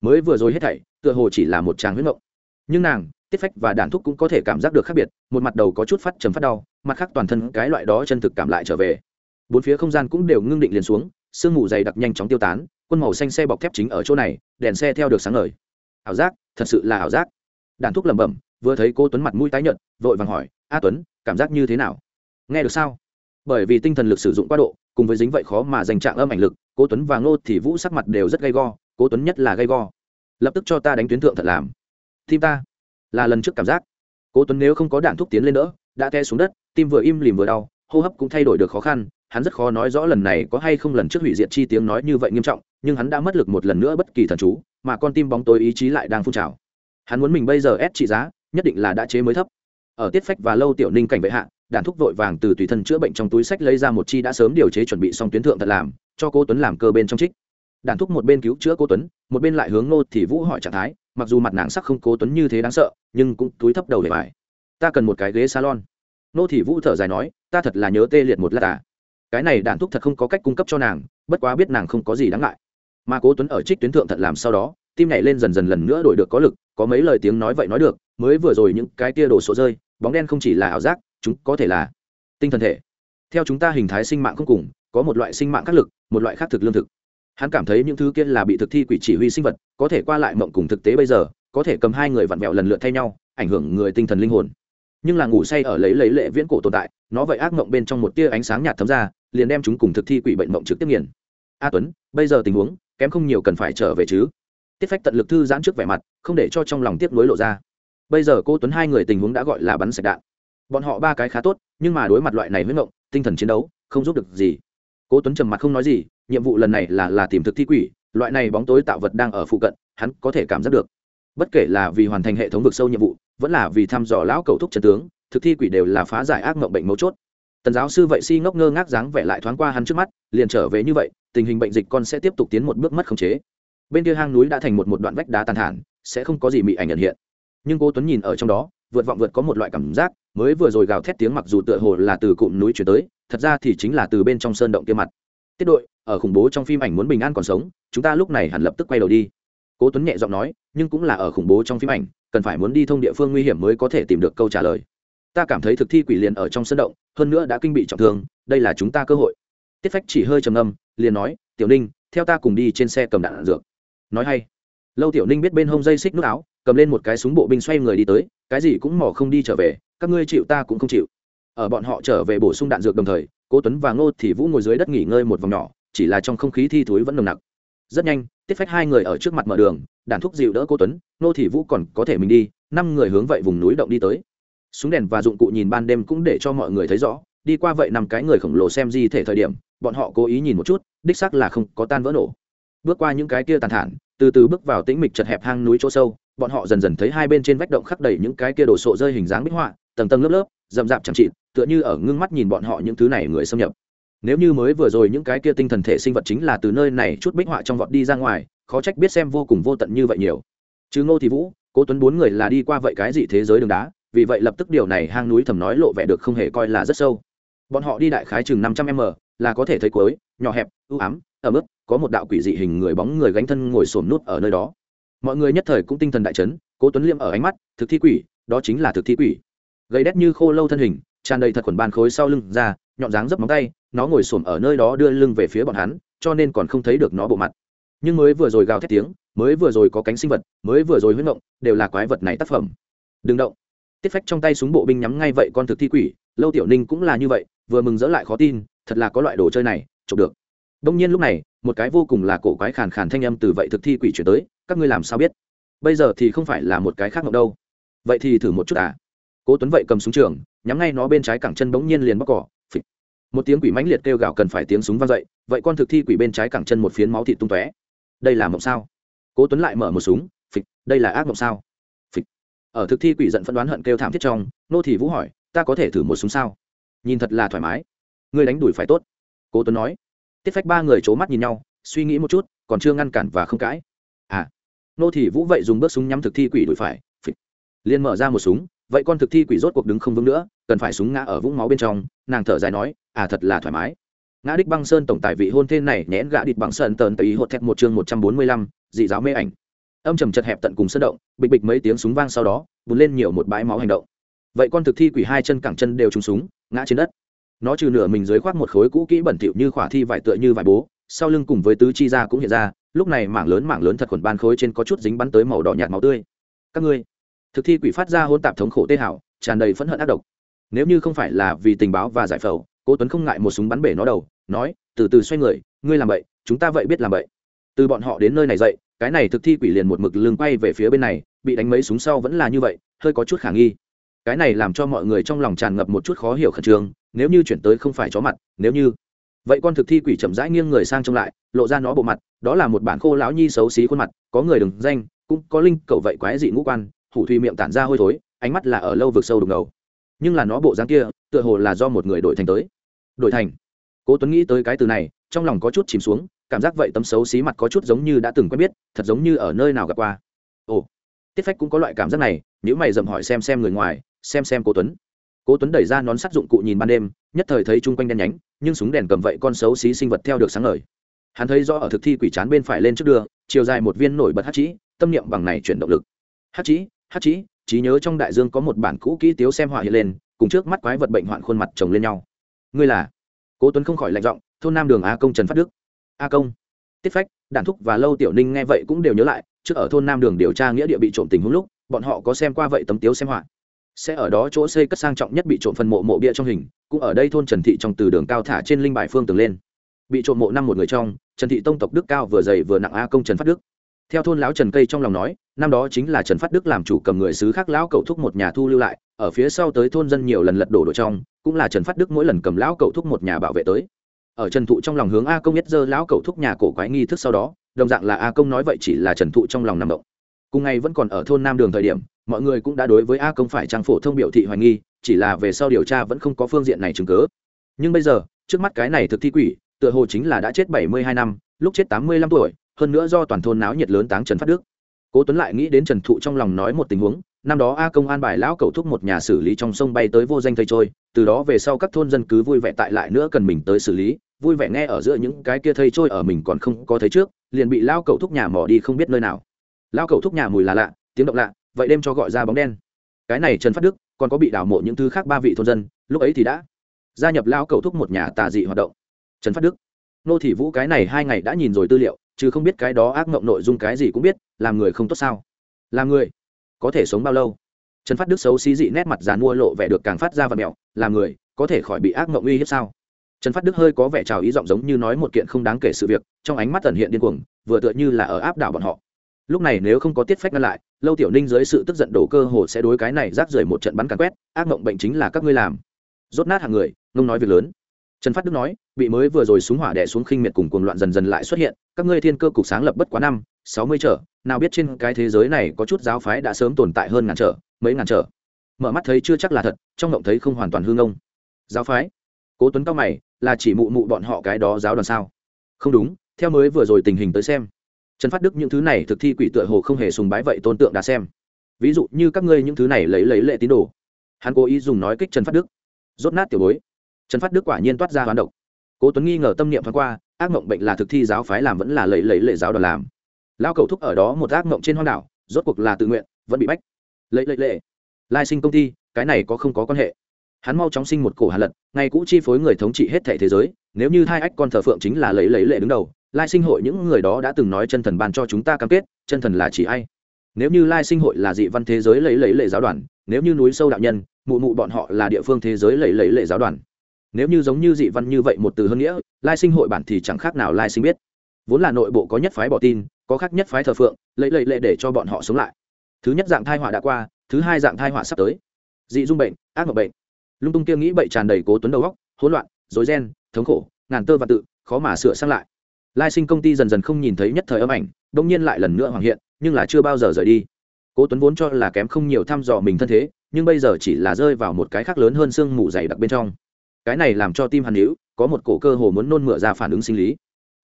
Mới vừa rồi hết thảy, tựa hồ chỉ là một tràng huyết mộng. nhưng nàng, tiết phách và đàn thúc cũng có thể cảm giác được khác biệt, một mặt đầu có chút phát chấm phát đau, mặt khác toàn thân cái loại đó chân thực cảm lại trở về. Bốn phía không gian cũng đều ngưng định liền xuống, sương mù dày đặc nhanh chóng tiêu tán, quân màu xanh xe bọc thép chính ở chỗ này, đèn xe theo được sáng ngời. Ảo giác, thật sự là ảo giác. Đàn thúc lẩm bẩm, vừa thấy cô tuấn mặt mũi tái nhợt, vội vàng hỏi, a tuấn, cảm giác như thế nào? Nghe được sao? Bởi vì tinh thần lực sử dụng quá độ, cùng với dính vậy khó mà dành trạng âm ảnh lực, cố tuấn và ngô thì vũ sắc mặt đều rất gay go, cố tuấn nhất là gay go. Lập tức cho ta đánh tuyến thượng thật làm. Tim ta là lần trước cảm giác. Cố tuấn nếu không có đạn thúc tiến lên nữa, đã té xuống đất, tim vừa im lìm vừa đau, hô hấp cũng thay đổi được khó khăn, hắn rất khó nói rõ lần này có hay không lần trước hủy diệt chi tiếng nói như vậy nghiêm trọng, nhưng hắn đã mất lực một lần nữa bất kỳ thần chú, mà con tim bóng tối ý chí lại đang phun trào. Hắn muốn mình bây giờ ép trị giá, nhất định là đã chế mới thấp. Ở tiết phách và lâu tiểu ninh cảnh vệ hạ đàn thúc vội vàng từ tùy thân chữa bệnh trong túi sách lấy ra một chi đã sớm điều chế chuẩn bị xong tuyến thượng thật làm, cho cô tuấn làm cơ bên trong trích. Đàn thúc một bên cứu chữa cô tuấn, một bên lại hướng nô thì vũ hỏi trạng thái, mặc dù mặt nàng sắc không cố tuấn như thế đáng sợ, nhưng cũng túi thấp đầu để bài. Ta cần một cái ghế salon. Nô thì vũ thở dài nói, ta thật là nhớ tê liệt một lát à. Cái này đàn thúc thật không có cách cung cấp cho nàng, bất quá biết nàng không có gì đáng ngại. Mà cố tuấn ở trích tuyến thượng thật làm sau đó, tim nhảy lên dần dần lần nữa đổi được có lực, có mấy lời tiếng nói vậy nói được, mới vừa rồi những cái tia đổ sổ rơi, bóng đen không chỉ là ảo giác chúng có thể là tinh thần thể. Theo chúng ta hình thái sinh mạng không cùng, có một loại sinh mạng khắc lực, một loại khác thực lương thực. Hắn cảm thấy những thứ kia là bị thực thi quỷ chỉ huy sinh vật, có thể qua lại mộng cùng thực tế bây giờ, có thể cầm hai người vặn vẹo lần lượt thay nhau, ảnh hưởng người tinh thần linh hồn. Nhưng là ngủ say ở lấy lấy lệ viễn cổ tồn tại, nó vậy ác mộng bên trong một tia ánh sáng nhạt thấm ra, liền đem chúng cùng thực thi quỷ bệnh mộng trực tiếp nghiền. A tuấn, bây giờ tình huống, kém không nhiều cần phải trở về chứ? Tiết phách tận lực thư giãn trước vẻ mặt, không để cho trong lòng tiếc nuối lộ ra. Bây giờ cô tuấn hai người tình huống đã gọi là bắn sạch đạn bọn họ ba cái khá tốt, nhưng mà đối mặt loại này với ngộng, tinh thần chiến đấu, không giúp được gì. Cố tuấn trầm mặt không nói gì, nhiệm vụ lần này là là tìm thực thi quỷ, loại này bóng tối tạo vật đang ở phụ cận, hắn có thể cảm giác được. Bất kể là vì hoàn thành hệ thống vực sâu nhiệm vụ, vẫn là vì thăm dò lão cầu thúc trần tướng, thực thi quỷ đều là phá giải ác mộng bệnh mấu chốt. Tần giáo sư vậy si ngốc ngơ ngác dáng vẻ lại thoáng qua hắn trước mắt, liền trở về như vậy, tình hình bệnh dịch con sẽ tiếp tục tiến một bước mất khống chế. Bên kia hang núi đã thành một một đoạn vách đá tàn thản, sẽ không có gì bị ảnh nhận hiện. Nhưng cô tuấn nhìn ở trong đó, vượt vọng vượt có một loại cảm giác mới vừa rồi gào thét tiếng mặc dù tựa hồ là từ cụm núi chuyển tới thật ra thì chính là từ bên trong sơn động kia mặt. Tiết đội ở khủng bố trong phim ảnh muốn bình an còn sống chúng ta lúc này hẳn lập tức quay đầu đi. Cố tuấn nhẹ giọng nói nhưng cũng là ở khủng bố trong phim ảnh cần phải muốn đi thông địa phương nguy hiểm mới có thể tìm được câu trả lời. Ta cảm thấy thực thi quỷ liền ở trong sân động hơn nữa đã kinh bị trọng thương đây là chúng ta cơ hội. Tiết phách chỉ hơi trầm âm liền nói tiểu ninh theo ta cùng đi trên xe cầm đạn, đạn dược. Nói hay. Lâu tiểu ninh biết bên hông dây xích nút áo cầm lên một cái súng bộ binh xoay người đi tới cái gì cũng mỏ không đi trở về các ngươi chịu ta cũng không chịu. Ở bọn họ trở về bổ sung đạn dược đồng thời, cố tuấn và ngô thì vũ ngồi dưới đất nghỉ ngơi một vòng nhỏ, chỉ là trong không khí thi thối vẫn nồng nặc. Rất nhanh, tiết phách hai người ở trước mặt mở đường, đàn thúc dịu đỡ cô tuấn, ngô thì vũ còn có thể mình đi, năm người hướng vậy vùng núi động đi tới. Súng đèn và dụng cụ nhìn ban đêm cũng để cho mọi người thấy rõ, đi qua vậy năm cái người khổng lồ xem di thể thời điểm, bọn họ cố ý nhìn một chút, đích xác là không có tan vỡ nổ. Bước qua những cái kia tàn thản, từ từ bước vào tĩnh mịch chật hẹp hang núi chỗ sâu, bọn họ dần dần thấy hai bên trên vách động khắc đầy những cái kia đổ sộ rơi hình dáng bích họa tầng tầng lớp lớp, rậm rạp chẳng trị tựa như ở ngưng mắt nhìn bọn họ những thứ này người xâm nhập. Nếu như mới vừa rồi những cái kia tinh thần thể sinh vật chính là từ nơi này chút bích họa trong vọt đi ra ngoài, khó trách biết xem vô cùng vô tận như vậy nhiều. Chứ ngô thì vũ, cố tuấn bốn người là đi qua vậy cái gì thế giới đường đá, vì vậy lập tức điều này hang núi thầm nói lộ vẻ được không hề coi là rất sâu. Bọn họ đi đại khái chừng năm trăm m, là có thể thấy cuối, nhỏ hẹp ưu ám ở mức có một đạo quỷ dị hình người bóng người gánh thân ngồi xổm nút ở nơi đó. Mọi người nhất thời cũng tinh thần đại chấn, cố tuấn liêm ở ánh mắt, thực thi quỷ, đó chính là thực thi quỷ gầy đét như khô lâu thân hình, tràn đầy thật khuẩn bàn khối sau lưng ra, nhọn dáng dấp móng tay, nó ngồi xổm ở nơi đó đưa lưng về phía bọn hắn, cho nên còn không thấy được nó bộ mặt. Nhưng mới vừa rồi gào thét tiếng, mới vừa rồi có cánh sinh vật, mới vừa rồi huyết động đều là quái vật này tác phẩm. Đừng động. Tiết phách trong tay súng bộ binh nhắm ngay vậy con thực thi quỷ, lâu tiểu ninh cũng là như vậy, vừa mừng dỡ lại khó tin, thật là có loại đồ chơi này, chụp được. Đông nhiên lúc này, một cái vô cùng là cổ quái khàn khàn thanh âm từ vậy thực thi quỷ chuyển tới, các ngươi làm sao biết? Bây giờ thì không phải là một cái khác ngộng đâu. Vậy thì thử một chút à? Cố tuấn vậy cầm súng trường, nhắm ngay nó bên trái cẳng chân bỗng nhiên liền bóc cỏ, phịch. Một tiếng quỷ mãnh liệt kêu gào cần phải tiếng súng vang dậy, vậy con thực thi quỷ bên trái cẳng chân một phiến máu thịt tung tóe. Đây là mộng sao? Cố tuấn lại mở một súng, phịch, đây là ác mộng sao? Phịch. Ở thực thi quỷ giận phân đoán hận kêu thảm thiết trong, nô thì vũ hỏi, ta có thể thử một súng sao? Nhìn thật là thoải mái. Ngươi đánh đuổi phải tốt. Cố tuấn nói. Tiết phách ba người c mắt nhìn nhau, suy nghĩ một chút, còn chưa ngăn cản và không cãi. À. Nô thì vũ vậy dùng bước súng nhắm thực thi quỷ đuổi phải, phịch. Liền mở ra một súng vậy con thực thi quỷ rốt cuộc đứng không vững nữa, cần phải súng ngã ở vũng máu bên trong. Nàng thở dài nói à thật là thoải mái. Ngã đích băng sơn tổng tài vị hôn thê này nhẽn gã địch bằng sơn tờn tây hột thẹt một chương một trăm bốn mươi lăm, dị giáo mê ảnh. Âm trầm chật hẹp tận cùng sân động, bịch bịch mấy tiếng súng vang sau đó, bùn lên nhiều một bãi máu hành động. Vậy con thực thi quỷ hai chân cẳng chân đều trúng súng, ngã trên đất. Nó trừ nửa mình dưới khoác một khối cũ kỹ bẩn thỉu như khỏa thi vải tựa như vải bố, sau lưng cùng với tứ chi ra cũng hiện ra, lúc này mảng lớn mảng lớn thật khuẩn ban khối trên có chút dính bắn tới màu đỏ nhạt máu tươi. Các ngươi thực thi quỷ phát ra hôn tạp thống khổ tê hảo, tràn đầy phẫn hận ác độc. Nếu như không phải là vì tình báo và giải phẫu, cố tuấn không ngại một súng bắn bể nó đầu, nói, từ từ xoay người, ngươi làm vậy chúng ta vậy biết làm vậy từ bọn họ đến nơi này dậy, cái này thực thi quỷ liền một mực lưng quay về phía bên này, bị đánh mấy súng sau vẫn là như vậy, hơi có chút khả nghi. Cái này làm cho mọi người trong lòng tràn ngập một chút khó hiểu khẩn trương, nếu như chuyển tới không phải chó mặt, nếu như vậy con thực thi quỷ chậm rãi nghiêng người sang trông lại, lộ ra nó bộ mặt, đó là một bản khô lão nhi xấu xí khuôn mặt, có người đừng danh, cũng có linh cậu vậy quái dị ngũ quan hủ thùy miệng tản ra hôi thối, ánh mắt là ở lâu vực sâu đục ngầu. Nhưng là nó bộ dáng kia, tựa hồ là do một người đổi thành tới. Đổi thành. Cố tuấn nghĩ tới cái từ này, trong lòng có chút chìm xuống, cảm giác vậy tấm xấu xí mặt có chút giống như đã từng quen biết, thật giống như ở nơi nào gặp qua. Ồ. Tiết phách cũng có loại cảm giác này, nếu mày dậm hỏi xem xem người ngoài, xem xem cố tuấn. Cố tuấn đẩy ra nón sắt dụng cụ nhìn ban đêm, nhất thời thấy chung quanh đen nhánh, nhưng súng đèn cầm vậy con xấu xí sinh vật theo được sáng ngời. Hắn thấy rõ ở thực thi quỷ chán bên phải lên trước đường chiều dài một viên nổi bật hắc chỉ tâm niệm bằng này chuyển động lực. Hắc chỉ hát chỉ trí nhớ trong đại dương có một bản cũ kỹ tiếu xem họa hiện lên, cùng trước mắt quái vật bệnh hoạn khuôn mặt chồng lên nhau. Ngươi là? Cố tuấn không khỏi lạnh giọng, thôn nam đường a công trần phát đức. A công. Tiết phách, đản thúc và lâu tiểu ninh nghe vậy cũng đều nhớ lại, trước ở thôn nam đường điều tra nghĩa địa bị trộm tình huống lúc, bọn họ có xem qua vậy tấm tiếu xem họa. Sẽ ở đó chỗ xây cất sang trọng nhất bị trộm phần mộ mộ bia trong hình, cũng ở đây thôn trần thị trong từ đường cao thả trên linh bài phương tường lên. Bị trộm mộ năm một người trong, trần thị tông tộc đức cao vừa dày vừa nặng a công trần phát đức theo thôn lão trần cây trong lòng nói, năm đó chính là trần phát đức làm chủ cầm người xứ khác lão cậu thúc một nhà thu lưu lại, ở phía sau tới thôn dân nhiều lần lật đổ đội trong, cũng là trần phát đức mỗi lần cầm lão cậu thúc một nhà bảo vệ tới. Ở trần thụ trong lòng hướng a công nhất dơ lão cậu thúc nhà cổ quái nghi thức sau đó, đồng dạng là a công nói vậy chỉ là trần thụ trong lòng nằm động. Cùng ngày vẫn còn ở thôn nam đường thời điểm, mọi người cũng đã đối với a công phải trang phổ thông biểu thị hoài nghi, chỉ là về sau điều tra vẫn không có phương diện này chứng cớ nhưng bây giờ, trước mắt cái này thực thi quỷ, tựa hồ chính là đã chết bảy mươi hai năm, lúc chết tám mươi lăm tuổi hơn nữa do toàn thôn náo nhiệt lớn táng trần phát đức. Cố tuấn lại nghĩ đến trần thụ trong lòng nói một tình huống, năm đó a công an bài lão cầu thúc một nhà xử lý trong sông bay tới vô danh thây trôi, từ đó về sau các thôn dân cứ vui vẻ tại lại nữa cần mình tới xử lý, vui vẻ nghe ở giữa những cái kia thây trôi ở mình còn không có thấy trước, liền bị lao cầu thúc nhà mỏ đi không biết nơi nào. Lao cầu thúc nhà mùi là lạ, tiếng động lạ, vậy đêm cho gọi ra bóng đen. Cái này trần phát đức còn có bị đảo mộ những thứ khác ba vị thôn dân, lúc ấy thì đã gia nhập lao cầu thúc một nhà tà dị hoạt động. Trần phát đức, nô thị vũ cái này hai ngày đã nhìn rồi tư liệu chứ không biết cái đó ác mộng nội dung cái gì cũng biết, làm người không tốt sao? Làm người? Có thể sống bao lâu? Trần phát đức xấu xí dị nét mặt dàn mua lộ vẻ được càng phát ra và mẹo, làm người, có thể khỏi bị ác mộng uy hiếp sao? Trần phát đức hơi có vẻ trào ý giọng giống như nói một kiện không đáng kể sự việc, trong ánh mắt tần hiện điên cuồng, vừa tựa như là ở áp đảo bọn họ. Lúc này nếu không có tiết phách ngăn lại, lâu tiểu ninh dưới sự tức giận đổ cơ hồ sẽ đối cái này rác rưởi một trận bắn càn quét, ác mộng bệnh chính là các ngươi làm. Rốt nát hàng người, ngông nói việc lớn trần phát đức nói, bị mới vừa rồi súng hỏa đẻ xuống khinh miệt cùng cuồng loạn dần dần lại xuất hiện, các ngươi thiên cơ cục sáng lập bất quá năm, sáu mươi trở, nào biết trên cái thế giới này có chút giáo phái đã sớm tồn tại hơn ngàn trở, mấy ngàn trở. Mở mắt thấy chưa chắc là thật, trong ngộng thấy không hoàn toàn hương ông giáo phái? Cố tuấn cao mày, là chỉ mụ mụ bọn họ cái đó giáo đoàn sao? Không đúng, theo mới vừa rồi tình hình tới xem. Trần phát đức những thứ này thực thi quỷ tựa hồ không hề sùng bái vậy tôn tượng đã xem. Ví dụ như các ngươi những thứ này lấy lấy lệ tín đồ. Hắn cố ý dùng nói kích trần phát đức. Rốt nát tiểu bối trần phát đức quả nhiên toát ra hoán độc. Cố tuấn nghi ngờ tâm niệm thoáng qua, ác mộng bệnh là thực thi giáo phái làm vẫn là lấy lấy lệ giáo đoàn làm. Lao cầu thúc ở đó một ác mộng trên hoang đảo, rốt cuộc là tự nguyện, vẫn bị bách. Lấy lấy, lệ. Lai sinh công ty, cái này có không có quan hệ. Hắn mau chóng sinh một cổ hà lật ngày cũ chi phối người thống trị hết thể thế giới, nếu như hai ách con thờ phượng chính là lấy lấy, lệ đứng đầu, lai sinh hội những người đó đã từng nói chân thần ban cho chúng ta cam kết, chân thần là chỉ ai? Nếu như lai sinh hội là dị văn thế giới lấy lấy, lệ giáo đoàn, nếu như núi sâu đạo nhân, mụ mụ bọn họ là địa phương thế giới lấy lấy, lệ giáo đoàn nếu như giống như dị văn như vậy một từ hơn nghĩa, lai sinh hội bản thì chẳng khác nào lai sinh biết. Vốn là nội bộ có nhất phái bỏ tin, có khác nhất phái thờ phượng, lấy lệ lệ để cho bọn họ sống lại. Thứ nhất dạng thai họa đã qua, thứ hai dạng thai họa sắp tới. Dị dung bệnh, ác mộng bệnh. Lung tung kia nghĩ bậy tràn đầy cố tuấn đầu góc hỗn loạn dối ghen thống khổ, ngàn tơ và tự, khó mà sửa sang lại. Lai sinh công ty dần dần không nhìn thấy nhất thời âm ảnh đông nhiên lại lần nữa hoàng hiện, nhưng là chưa bao giờ rời đi. Cố tuấn vốn cho là kém không nhiều thăm dò mình thân thế, nhưng bây giờ chỉ là rơi vào một cái khác lớn hơn xương mù dày đặc bên trong cái này làm cho tim hắn hữu có một cổ cơ hồ muốn nôn mửa ra phản ứng sinh lý.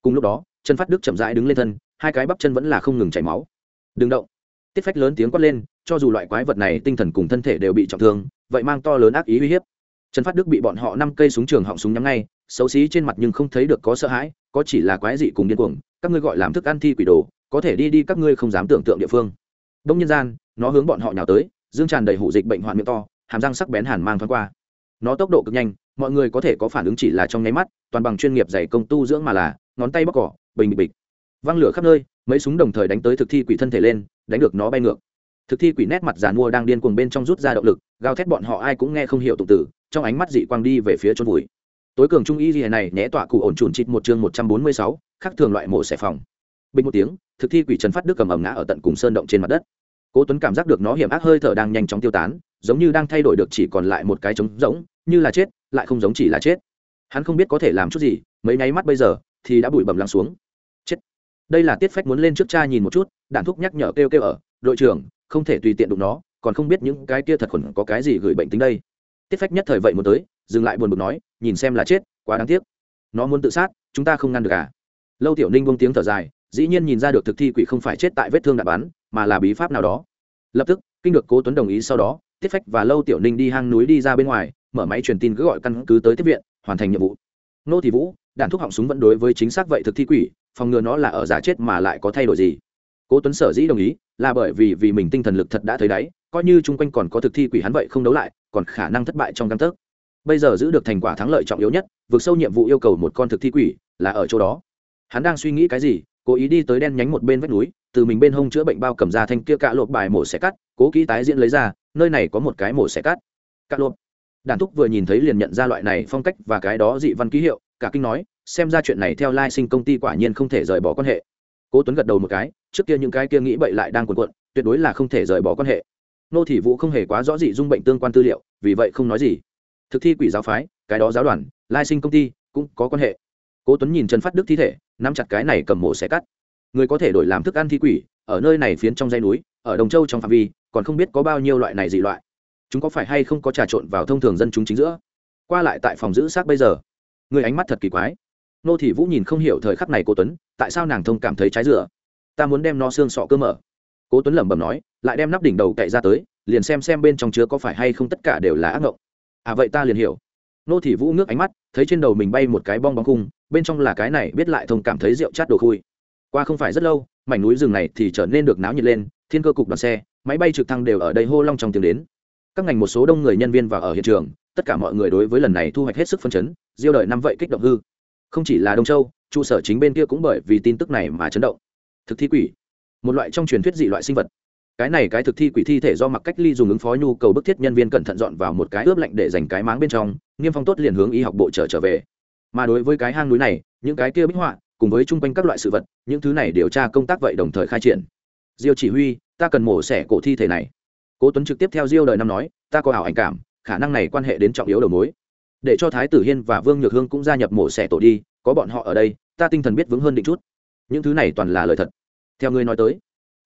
Cùng lúc đó, chân phát đức chậm rãi đứng lên thân, hai cái bắp chân vẫn là không ngừng chảy máu. Đừng động. Tiết phách lớn tiếng quát lên, cho dù loại quái vật này tinh thần cùng thân thể đều bị trọng thương, vậy mang to lớn ác ý uy hiếp. Trần phát đức bị bọn họ năm cây súng trường họng súng nhắm ngay, xấu xí trên mặt nhưng không thấy được có sợ hãi, có chỉ là quái dị cùng điên cuồng, các ngươi gọi làm thức ăn thi quỷ đồ, có thể đi đi, các ngươi không dám tưởng tượng địa phương. Đông nhân gian, nó hướng bọn họ nhào tới, dương tràn đầy hủ dịch bệnh hoạn miệng to, hàm răng sắc bén hàn mang thoáng qua. Nó tốc độ cực nhanh mọi người có thể có phản ứng chỉ là trong nháy mắt, toàn bằng chuyên nghiệp dày công tu dưỡng mà là, ngón tay bóc cỏ, bình bịch bịch. Văng lửa khắp nơi, mấy súng đồng thời đánh tới thực thi quỷ thân thể lên, đánh được nó bay ngược. Thực thi quỷ nét mặt giàn mua đang điên cuồng bên trong rút ra động lực, gào thét bọn họ ai cũng nghe không hiểu tục tử, trong ánh mắt dị quang đi về phía chôn vùi. Tối cường trung y gì này nhé tọa cụ ổn trùn chít một chương một trăm bốn mươi sáu, khắc thường loại mổ xẻ phòng. Bình một tiếng, thực thi quỷ trần phát đức cầm ầm ngã ở tận cùng sơn động trên mặt đất. Cố tuấn cảm giác được nó hiểm ác hơi thở đang nhanh chóng tiêu tán, giống như đang thay đổi được chỉ còn lại một cái trống rỗng như là chết, lại không giống chỉ là chết. Hắn không biết có thể làm chút gì, mấy nháy mắt bây giờ, thì đã bụi bẩm lắng xuống. Chết. Đây là tiết phách muốn lên trước cha nhìn một chút, đạn thúc nhắc nhở kêu kêu ở, đội trưởng, không thể tùy tiện đụng nó, còn không biết những cái kia thật khuẩn có cái gì gửi bệnh tính đây. Tiết phách nhất thời vậy muốn tới, dừng lại buồn bực nói, nhìn xem là chết, quá đáng tiếc. Nó muốn tự sát, chúng ta không ngăn được à? Lâu tiểu ninh bông tiếng thở dài, dĩ nhiên nhìn ra được thực thi quỷ không phải chết tại vết thương đạn bắn, mà là bí pháp nào đó. Lập tức, kinh được cố tuấn đồng ý sau đó, tiết phách và lâu tiểu ninh đi hang núi đi ra bên ngoài mở máy truyền tin cứ gọi căn cứ tới tiếp viện, hoàn thành nhiệm vụ. Nô thị vũ đạn thuốc họng súng vẫn đối với chính xác vậy thực thi quỷ, phòng ngừa nó là ở giả chết mà lại có thay đổi gì. Cố tuấn sở dĩ đồng ý, là bởi vì vì mình tinh thần lực thật đã thấy đáy, coi như chung quanh còn có thực thi quỷ hắn vậy không đấu lại, còn khả năng thất bại trong căn tấc. Bây giờ giữ được thành quả thắng lợi trọng yếu nhất, vượt sâu nhiệm vụ yêu cầu một con thực thi quỷ, là ở chỗ đó. Hắn đang suy nghĩ cái gì, cố ý đi tới đen nhánh một bên vách núi, từ mình bên hông chữa bệnh bao cầm ra thanh kia cạ lộp bài mổ xẻ cắt, cố kỹ tái diễn lấy ra, nơi này có một cái mổ xẻ cắt. Cạ lộp đàn thúc vừa nhìn thấy liền nhận ra loại này phong cách và cái đó dị văn ký hiệu, cả kinh nói, xem ra chuyện này theo lai sinh công ty quả nhiên không thể rời bỏ quan hệ. Cố tuấn gật đầu một cái, trước kia những cái kia nghĩ bậy lại đang cuộn cuộn, tuyệt đối là không thể rời bỏ quan hệ. Nô thị vũ không hề quá rõ dị dung bệnh tương quan tư liệu, vì vậy không nói gì. Thực thi quỷ giáo phái, cái đó giáo đoàn, lai sinh công ty, cũng có quan hệ. Cố tuấn nhìn trần phát đức thi thể, nắm chặt cái này cầm mổ xẻ cắt. Người có thể đổi làm thức ăn thi quỷ, ở nơi này phiến trong dây núi, ở đồng châu trong phạm vi, còn không biết có bao nhiêu loại này dị loại chúng có phải hay không có trà trộn vào thông thường dân chúng chính giữa? Qua lại tại phòng giữ xác bây giờ, người ánh mắt thật kỳ quái. Nô thị vũ nhìn không hiểu thời khắc này cố tuấn, tại sao nàng thông cảm thấy trái dựa ta muốn đem nó xương sọ cơ mở. Cố tuấn lẩm bẩm nói, lại đem nắp đỉnh đầu cậy ra tới, liền xem xem bên trong chứa có phải hay không tất cả đều là ác ngộng. À vậy ta liền hiểu. Nô thị vũ ngước ánh mắt, thấy trên đầu mình bay một cái bong bóng khung, bên trong là cái này biết lại thông cảm thấy rượu chát đồ khui. Qua không phải rất lâu, mảnh núi rừng này thì trở nên được náo nhiệt lên, thiên cơ cục đoàn xe, máy bay trực thăng đều ở đây hô long trong tiếng đến các ngành một số đông người nhân viên vào ở hiện trường, tất cả mọi người đối với lần này thu hoạch hết sức phân chấn, diêu đợi năm vậy kích động hư. Không chỉ là đông châu, trụ sở chính bên kia cũng bởi vì tin tức này mà chấn động. Thực thi quỷ. Một loại trong truyền thuyết dị loại sinh vật. Cái này cái thực thi quỷ thi thể do mặc cách ly dùng ứng phó nhu cầu bức thiết nhân viên cẩn thận dọn vào một cái ướp lạnh để dành cái máng bên trong nghiêm phong tốt liền hướng y học bộ trở trở về. Mà đối với cái hang núi này, những cái kia bích họa, cùng với chung quanh các loại sự vật, những thứ này điều tra công tác vậy đồng thời khai triển. Diêu chỉ huy, ta cần mổ xẻ cổ thi thể này cố tuấn trực tiếp theo diêu đời năm nói, ta có ảo ảnh cảm, khả năng này quan hệ đến trọng yếu đầu mối. Để cho thái tử hiên và vương nhược hương cũng gia nhập mổ xẻ tổ đi, có bọn họ ở đây, ta tinh thần biết vững hơn định chút. Những thứ này toàn là lời thật. Theo ngươi nói tới,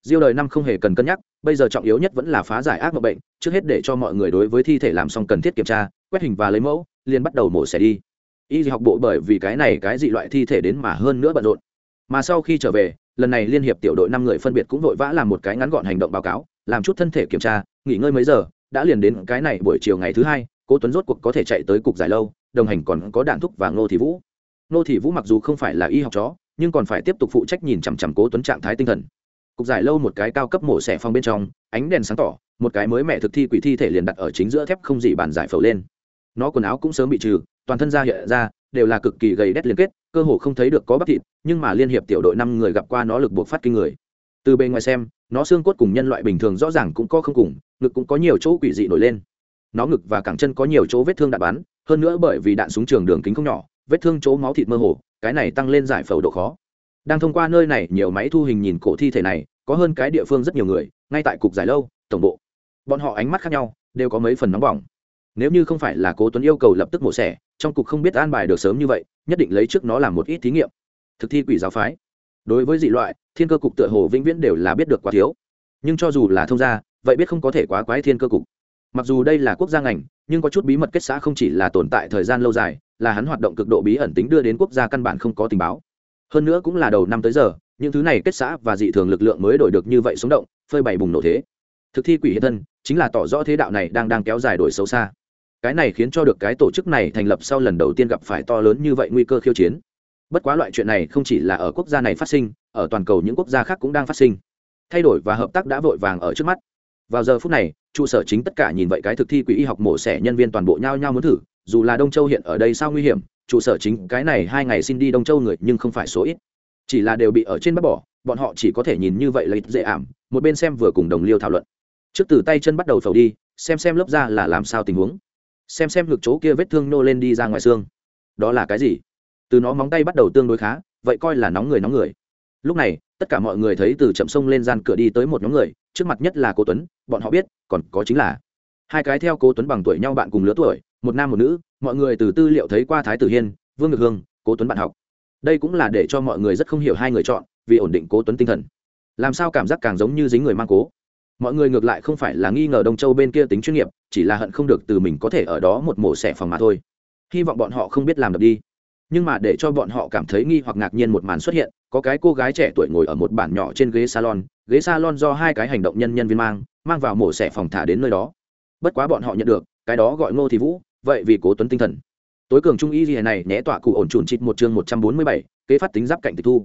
diêu đời năm không hề cần cân nhắc, bây giờ trọng yếu nhất vẫn là phá giải ác mộng bệnh, trước hết để cho mọi người đối với thi thể làm xong cần thiết kiểm tra, quét hình và lấy mẫu, liền bắt đầu mổ xẻ đi. Y học bộ bởi vì cái này cái dị loại thi thể đến mà hơn nữa bận rộn. Mà sau khi trở về, lần này liên hiệp tiểu đội năm người phân biệt cũng vội vã làm một cái ngắn gọn hành động báo cáo làm chút thân thể kiểm tra, nghỉ ngơi mấy giờ, đã liền đến cái này buổi chiều ngày thứ hai, cố tuấn rốt cuộc có thể chạy tới cục giải lâu, đồng hành còn có đạn thúc và ngô thị vũ. Ngô thị vũ mặc dù không phải là y học chó, nhưng còn phải tiếp tục phụ trách nhìn chằm chằm cố tuấn trạng thái tinh thần. Cục giải lâu một cái cao cấp mổ xẻ phong bên trong, ánh đèn sáng tỏ, một cái mới mẹ thực thi quỷ thi thể liền đặt ở chính giữa thép không gì bàn giải phẫu lên. Nó quần áo cũng sớm bị trừ, toàn thân da hiện ra, đều là cực kỳ gầy đét liên kết, cơ hồ không thấy được có bắp thịt, nhưng mà liên hiệp tiểu đội năm người gặp qua nó lực buộc phát kinh người. Từ bên ngoài xem nó xương cốt cùng nhân loại bình thường rõ ràng cũng có không cùng, ngực cũng có nhiều chỗ quỷ dị nổi lên. Nó ngực và cẳng chân có nhiều chỗ vết thương đạn bắn, hơn nữa bởi vì đạn súng trường đường kính không nhỏ, vết thương chỗ máu thịt mơ hồ, cái này tăng lên giải phẫu độ khó. Đang thông qua nơi này, nhiều máy thu hình nhìn cổ thi thể này, có hơn cái địa phương rất nhiều người, ngay tại cục giải lâu, tổng bộ. Bọn họ ánh mắt khác nhau, đều có mấy phần nóng bỏng. Nếu như không phải là cố tuấn yêu cầu lập tức mổ xẻ, trong cục không biết an bài được sớm như vậy, nhất định lấy trước nó làm một ít thí nghiệm. Thực thi quỷ giáo phái đối với dị loại, thiên cơ cục tựa hồ vĩnh viễn đều là biết được quá thiếu. Nhưng cho dù là thông gia, vậy biết không có thể quá quái thiên cơ cục. Mặc dù đây là quốc gia ngành, nhưng có chút bí mật kết xã không chỉ là tồn tại thời gian lâu dài, là hắn hoạt động cực độ bí ẩn tính đưa đến quốc gia căn bản không có tình báo. Hơn nữa cũng là đầu năm tới giờ, những thứ này kết xã và dị thường lực lượng mới đổi được như vậy sống động, phơi bày bùng nổ thế. Thực thi quỷ hiện thân, chính là tỏ rõ thế đạo này đang đang kéo dài đổi xấu xa. Cái này khiến cho được cái tổ chức này thành lập sau lần đầu tiên gặp phải to lớn như vậy nguy cơ khiêu chiến bất quá loại chuyện này không chỉ là ở quốc gia này phát sinh, ở toàn cầu những quốc gia khác cũng đang phát sinh. Thay đổi và hợp tác đã vội vàng ở trước mắt. Vào giờ phút này, trụ sở chính tất cả nhìn vậy cái thực thi quỹ y học mổ xẻ nhân viên toàn bộ nhao nhao muốn thử, dù là đông châu hiện ở đây sao nguy hiểm, trụ sở chính cái này hai ngày xin đi đông châu người nhưng không phải số ít. Chỉ là đều bị ở trên bắt bỏ, bọn họ chỉ có thể nhìn như vậy lấy dễ ảm, một bên xem vừa cùng đồng liêu thảo luận. Trước từ tay chân bắt đầu phầu đi, xem xem lớp ra là làm sao tình huống. Xem xem ngực chỗ kia vết thương nô lên đi ra ngoài xương. Đó là cái gì? Từ nó móng tay bắt đầu tương đối khá, vậy coi là nóng người nóng người. Lúc này, tất cả mọi người thấy từ chậm sông lên gian cửa đi tới một nhóm người, trước mặt nhất là cô tuấn, bọn họ biết, còn có chính là hai cái theo cô tuấn bằng tuổi nhau bạn cùng lứa tuổi, một nam một nữ, mọi người từ tư liệu thấy qua thái tử hiên, vương ngực hương, cố tuấn bạn học. Đây cũng là để cho mọi người rất không hiểu hai người chọn, vì ổn định cố tuấn tinh thần. Làm sao cảm giác càng giống như dính người mang cố? Mọi người ngược lại không phải là nghi ngờ đông châu bên kia tính chuyên nghiệp, chỉ là hận không được từ mình có thể ở đó một mổ xẻ phòng mà thôi. Hy vọng bọn họ không biết làm được đi nhưng mà để cho bọn họ cảm thấy nghi hoặc ngạc nhiên một màn xuất hiện, có cái cô gái trẻ tuổi ngồi ở một bản nhỏ trên ghế salon ghế salon do hai cái hành động nhân nhân viên mang mang vào mổ xẻ phòng thả đến nơi đó. Bất quá bọn họ nhận được, cái đó gọi ngô thì vũ, vậy vì cố tuấn tinh thần. Tối cường trung y gì này nhé tọa cụ ổn trùn chít một chương một trăm bốn mươi bảy, kế phát tính giáp cạnh tịch thu.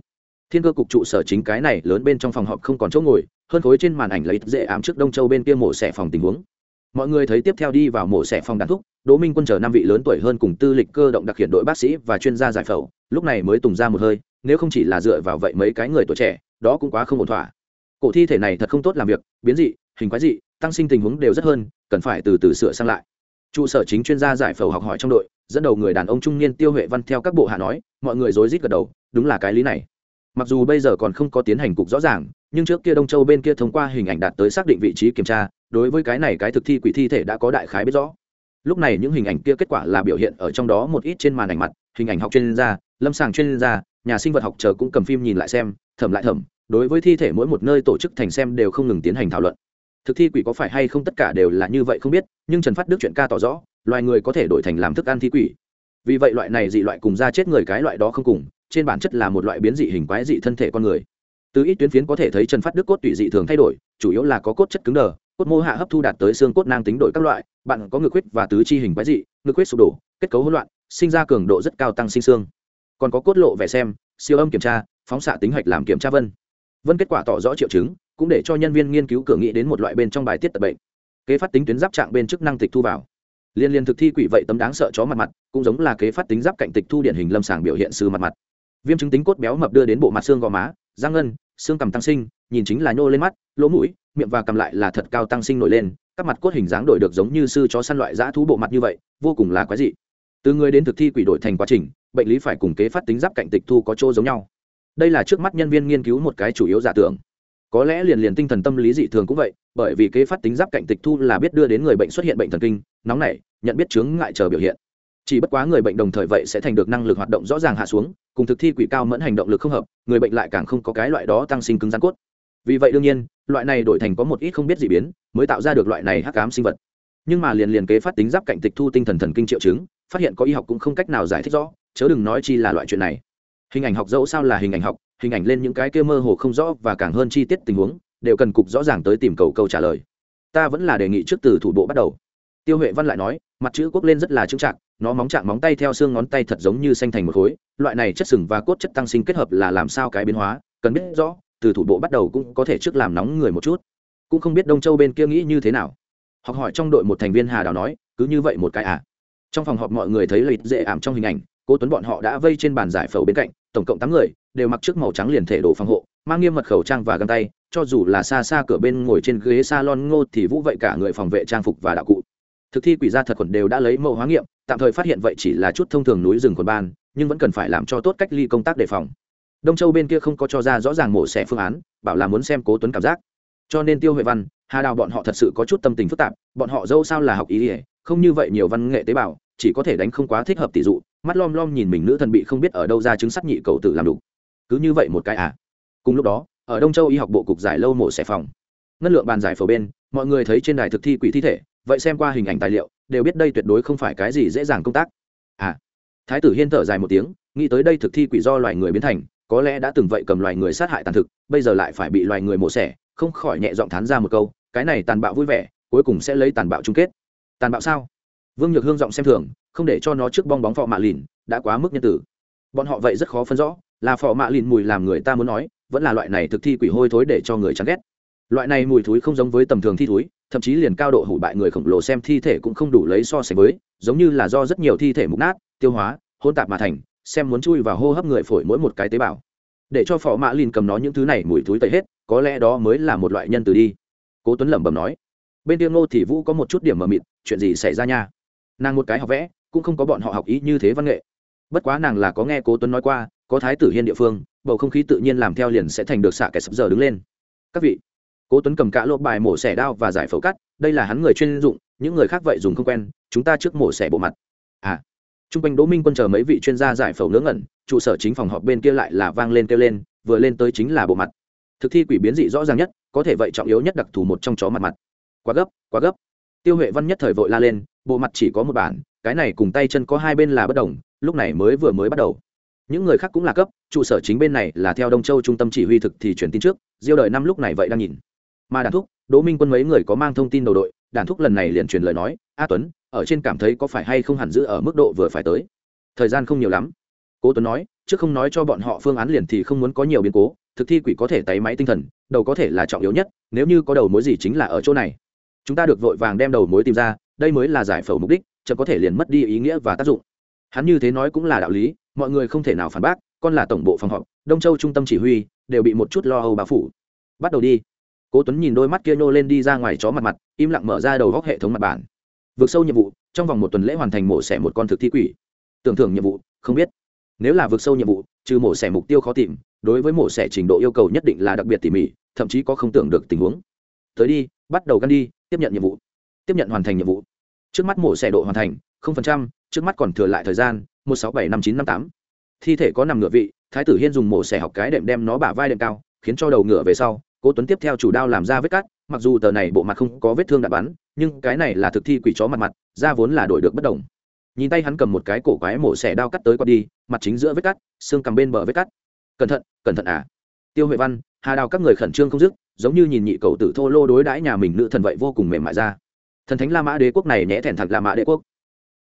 Thiên cơ cục trụ sở chính cái này lớn bên trong phòng họp không còn chỗ ngồi, hơn khối trên màn ảnh lấy dễ ám trước đông châu bên kia mổ xẻ phòng tình huống mọi người thấy tiếp theo đi vào mổ xẻ phòng đàn thúc, đỗ minh quân chờ năm vị lớn tuổi hơn cùng tư lịch cơ động đặc hiện đội bác sĩ và chuyên gia giải phẫu, lúc này mới tùng ra một hơi, nếu không chỉ là dựa vào vậy mấy cái người tuổi trẻ, đó cũng quá không ổn thỏa. Cổ thi thể này thật không tốt làm việc, biến dị, hình quái dị, tăng sinh tình huống đều rất hơn, cần phải từ từ sửa sang lại. Trụ sở chính chuyên gia giải phẫu học hỏi trong đội, dẫn đầu người đàn ông trung niên tiêu huệ văn theo các bộ hạ nói, mọi người rối rít gật đầu, đúng là cái lý này. Mặc dù bây giờ còn không có tiến hành cục rõ ràng, nhưng trước kia đông châu bên kia thông qua hình ảnh đạt tới xác định vị trí kiểm tra đối với cái này cái thực thi quỷ thi thể đã có đại khái biết rõ. Lúc này những hình ảnh kia kết quả là biểu hiện ở trong đó một ít trên màn ảnh mặt, hình ảnh học chuyên gia, lâm sàng chuyên gia, nhà sinh vật học chờ cũng cầm phim nhìn lại xem, thẩm lại thẩm, đối với thi thể mỗi một nơi tổ chức thành xem đều không ngừng tiến hành thảo luận. Thực thi quỷ có phải hay không tất cả đều là như vậy không biết, nhưng trần phát đức chuyện ca tỏ rõ, loài người có thể đổi thành làm thức ăn thi quỷ. Vì vậy loại này dị loại cùng da chết người cái loại đó không cùng, trên bản chất là một loại biến dị hình quái dị thân thể con người. Từ ít tuyến phiến có thể thấy trần phát đức cốt tủy dị thường thay đổi, chủ yếu là có cốt chất cứng đờ cốt mô hạ hấp thu đạt tới xương cốt nang tính đổi các loại, bạn có ngược huyết và tứ chi hình quái dị ngược huyết sụp đổ, kết cấu hỗn loạn, sinh ra cường độ rất cao tăng sinh xương. Còn có cốt lộ vẻ xem, siêu âm kiểm tra, phóng xạ tính hạch làm kiểm tra vân. Vân kết quả tỏ rõ triệu chứng, cũng để cho nhân viên nghiên cứu cửa nghĩ đến một loại bên trong bài tiết tật bệnh. Kế phát tính tuyến giáp trạng bên chức năng tịch thu vào. Liên liên thực thi quỷ vậy tấm đáng sợ chó mặt mặt, cũng giống là kế phát tính giáp cạnh tịch thu điển hình lâm sàng biểu hiện sư mặt mặt. Viêm chứng tính cốt béo mập đưa đến bộ mặt xương gò má, răng ngân, xương cằm tăng sinh nhìn chính là nhô lên mắt, lỗ mũi, miệng và cầm lại là thật cao tăng sinh nổi lên, các mặt cốt hình dáng đổi được giống như sư chó săn loại dã thú bộ mặt như vậy, vô cùng là quái dị. Từ người đến thực thi quỷ đổi thành quá trình, bệnh lý phải cùng kế phát tính giáp cạnh tịch thu có chỗ giống nhau. Đây là trước mắt nhân viên nghiên cứu một cái chủ yếu giả tưởng. Có lẽ liền liền tinh thần tâm lý dị thường cũng vậy, bởi vì kế phát tính giáp cạnh tịch thu là biết đưa đến người bệnh xuất hiện bệnh thần kinh, nóng nảy, nhận biết chướng ngại chờ biểu hiện. Chỉ bất quá người bệnh đồng thời vậy sẽ thành được năng lực hoạt động rõ ràng hạ xuống, cùng thực thi quỷ cao mẫn hành động lực không hợp, người bệnh lại càng không có cái loại đó tăng sinh cứng rắn cốt vì vậy đương nhiên, loại này đổi thành có một ít không biết gì biến, mới tạo ra được loại này hắc ám sinh vật. Nhưng mà liền liền kế phát tính giáp cạnh tịch thu tinh thần thần kinh triệu chứng, phát hiện có y học cũng không cách nào giải thích rõ, chớ đừng nói chi là loại chuyện này. Hình ảnh học dẫu sao là hình ảnh học, hình ảnh lên những cái kia mơ hồ không rõ và càng hơn chi tiết tình huống, đều cần cục rõ ràng tới tìm cầu câu trả lời. Ta vẫn là đề nghị trước từ thủ bộ bắt đầu. Tiêu huệ văn lại nói, mặt chữ quốc lên rất là trưng trạng nó móng trạng móng tay theo xương ngón tay thật giống như xanh thành một khối, loại này chất sừng và cốt chất tăng sinh kết hợp là làm sao cái biến hóa, cần biết rõ từ thủ bộ bắt đầu cũng có thể trước làm nóng người một chút. Cũng không biết đông châu bên kia nghĩ như thế nào. Học hỏi trong đội một thành viên hà đào nói, cứ như vậy một cái à. Trong phòng họp mọi người thấy lợi dễ ảm trong hình ảnh cô tuấn bọn họ đã vây trên bàn giải phẫu bên cạnh, tổng cộng tám người, đều mặc chiếc màu trắng liền thể đồ phòng hộ, mang nghiêm mật khẩu trang và găng tay, cho dù là xa xa cửa bên ngồi trên ghế salon ngô thì vũ vậy cả người phòng vệ trang phục và đạo cụ. Thực thi quỷ gia thật khuẩn đều đã lấy mẫu hóa nghiệm, tạm thời phát hiện vậy chỉ là chút thông thường núi rừng quần ban, nhưng vẫn cần phải làm cho tốt cách ly công tác đề phòng đông châu bên kia không có cho ra rõ ràng mổ xẻ phương án, bảo là muốn xem cố tuấn cảm giác. Cho nên tiêu huệ văn, hà đào bọn họ thật sự có chút tâm tình phức tạp, bọn họ dâu sao là học ý ỉa không như vậy nhiều văn nghệ tế bào, chỉ có thể đánh không quá thích hợp tỷ dụ, mắt lom lom nhìn mình nữ thần bị không biết ở đâu ra chứng sắt nhị cầu tự làm đủ. Cứ như vậy một cái à. Cùng lúc đó, ở đông châu y học bộ cục giải lâu mổ xẻ phòng, ngân lượng bàn giải phổ bên, mọi người thấy trên đài thực thi quỷ thi thể, vậy xem qua hình ảnh tài liệu, đều biết đây tuyệt đối không phải cái gì dễ dàng công tác. À. Thái tử hiên thở dài một tiếng, nghĩ tới đây thực thi quỷ do loài người biến thành có lẽ đã từng vậy cầm loài người sát hại tàn thực, bây giờ lại phải bị loài người mổ xẻ, không khỏi nhẹ giọng thán ra một câu, cái này tàn bạo vui vẻ, cuối cùng sẽ lấy tàn bạo chung kết. Tàn bạo sao? Vương nhược hương giọng xem thường, không để cho nó trước bong bóng phò mạ lìn, đã quá mức nhân tử. Bọn họ vậy rất khó phân rõ, là phò mạ lìn mùi làm người ta muốn nói, vẫn là loại này thực thi quỷ hôi thối để cho người chán ghét. Loại này mùi thúi không giống với tầm thường thi thúi thậm chí liền cao độ hủ bại người khổng lồ xem thi thể cũng không đủ lấy so sánh với, giống như là do rất nhiều thi thể mục nát, tiêu hóa hôn tạp mà thành xem muốn chui vào hô hấp người phổi mỗi một cái tế bào. Để cho phò mã lìn cầm nó những thứ này mùi thúi tẩy hết, có lẽ đó mới là một loại nhân từ đi. Cố tuấn lẩm bẩm nói. Bên tiêu ngô thì vũ có một chút điểm mờ mịt, chuyện gì xảy ra nha? Nàng một cái học vẽ, cũng không có bọn họ học ý như thế văn nghệ. Bất quá nàng là có nghe cố tuấn nói qua, có thái tử hiên địa phương, bầu không khí tự nhiên làm theo liền sẽ thành được xạ kẻ sập giờ đứng lên. Các vị, cố tuấn cầm cả lộp bài mổ xẻ đao và giải phẫu cắt, đây là hắn người chuyên dụng, những người khác vậy dùng không quen, chúng ta trước mổ xẻ bộ mặt. À Trung quanh Đỗ Minh Quân chờ mấy vị chuyên gia giải phẫu ngớ ngẩn, trụ sở chính phòng họp bên kia lại là vang lên kêu lên, vừa lên tới chính là bộ mặt. Thực thi quỷ biến dị rõ ràng nhất, có thể vậy trọng yếu nhất đặc thù một trong chó mặt mặt. Quá gấp, quá gấp. Tiêu Huệ Văn nhất thời vội la lên, bộ mặt chỉ có một bản, cái này cùng tay chân có hai bên là bất đồng, lúc này mới vừa mới bắt đầu. Những người khác cũng là cấp, trụ sở chính bên này là theo Đông Châu trung tâm chỉ huy thực thì truyền tin trước, Diêu đợi năm lúc này vậy đang nhìn. Mà đàn thúc, Đỗ Minh Quân mấy người có mang thông tin đầu đội, đàn thúc lần này liền truyền lời nói, "A Tuấn, ở trên cảm thấy có phải hay không hẳn giữ ở mức độ vừa phải tới? Thời gian không nhiều lắm. Cố tuấn nói trước không nói cho bọn họ phương án liền thì không muốn có nhiều biến cố thực thi quỷ có thể tay máy tinh thần đầu có thể là trọng yếu nhất nếu như có đầu mối gì chính là ở chỗ này. Chúng ta được vội vàng đem đầu mối tìm ra đây mới là giải phẫu mục đích chậm có thể liền mất đi ý nghĩa và tác dụng. Hắn như thế nói cũng là đạo lý mọi người không thể nào phản bác con là tổng bộ phòng họp đông châu trung tâm chỉ huy đều bị một chút lo âu bao phủ. Bắt đầu đi cố tuấn nhìn đôi mắt kia nhô lên đi ra ngoài chó mặt mặt im lặng mở ra đầu góc hệ thống mặt bản. Vượt sâu nhiệm vụ trong vòng một tuần lễ hoàn thành mổ xẻ một con thực thi quỷ. Tưởng thưởng nhiệm vụ không biết. Nếu là vượt sâu nhiệm vụ trừ mổ xẻ mục tiêu khó tìm đối với mổ xẻ trình độ yêu cầu nhất định là đặc biệt tỉ mỉ thậm chí có không tưởng được tình huống. Tới đi bắt đầu gan đi tiếp nhận nhiệm vụ. Tiếp nhận hoàn thành nhiệm vụ. Trước mắt mổ xẻ độ hoàn thành 0%, trước mắt còn thừa lại thời gian một sáu bảy năm chín năm tám. Thi thể có nằm ngựa vị thái tử hiên dùng mổ xẻ học cái đệm đem nó bả vai đệm cao khiến cho đầu ngựa về sau cố tuấn tiếp theo chủ đao làm ra vết cắt, mặc dù tờ này bộ mặt không có vết thương đạn bắn, nhưng cái này là thực thi quỷ chó mặt mặt, da vốn là đổi được bất đồng. Nhìn tay hắn cầm một cái cổ quái mổ xẻ đao cắt tới qua đi, mặt chính giữa vết cắt, xương cầm bên bờ vết cắt. Cẩn thận cẩn thận à. Tiêu huệ văn, hà đào các người khẩn trương không dứt, giống như nhìn nhị cầu tử thô lô đối đãi nhà mình nữ thần vậy vô cùng mềm mại ra. Thần thánh la mã đế quốc này nhẽ thẹn thật la mã đế quốc.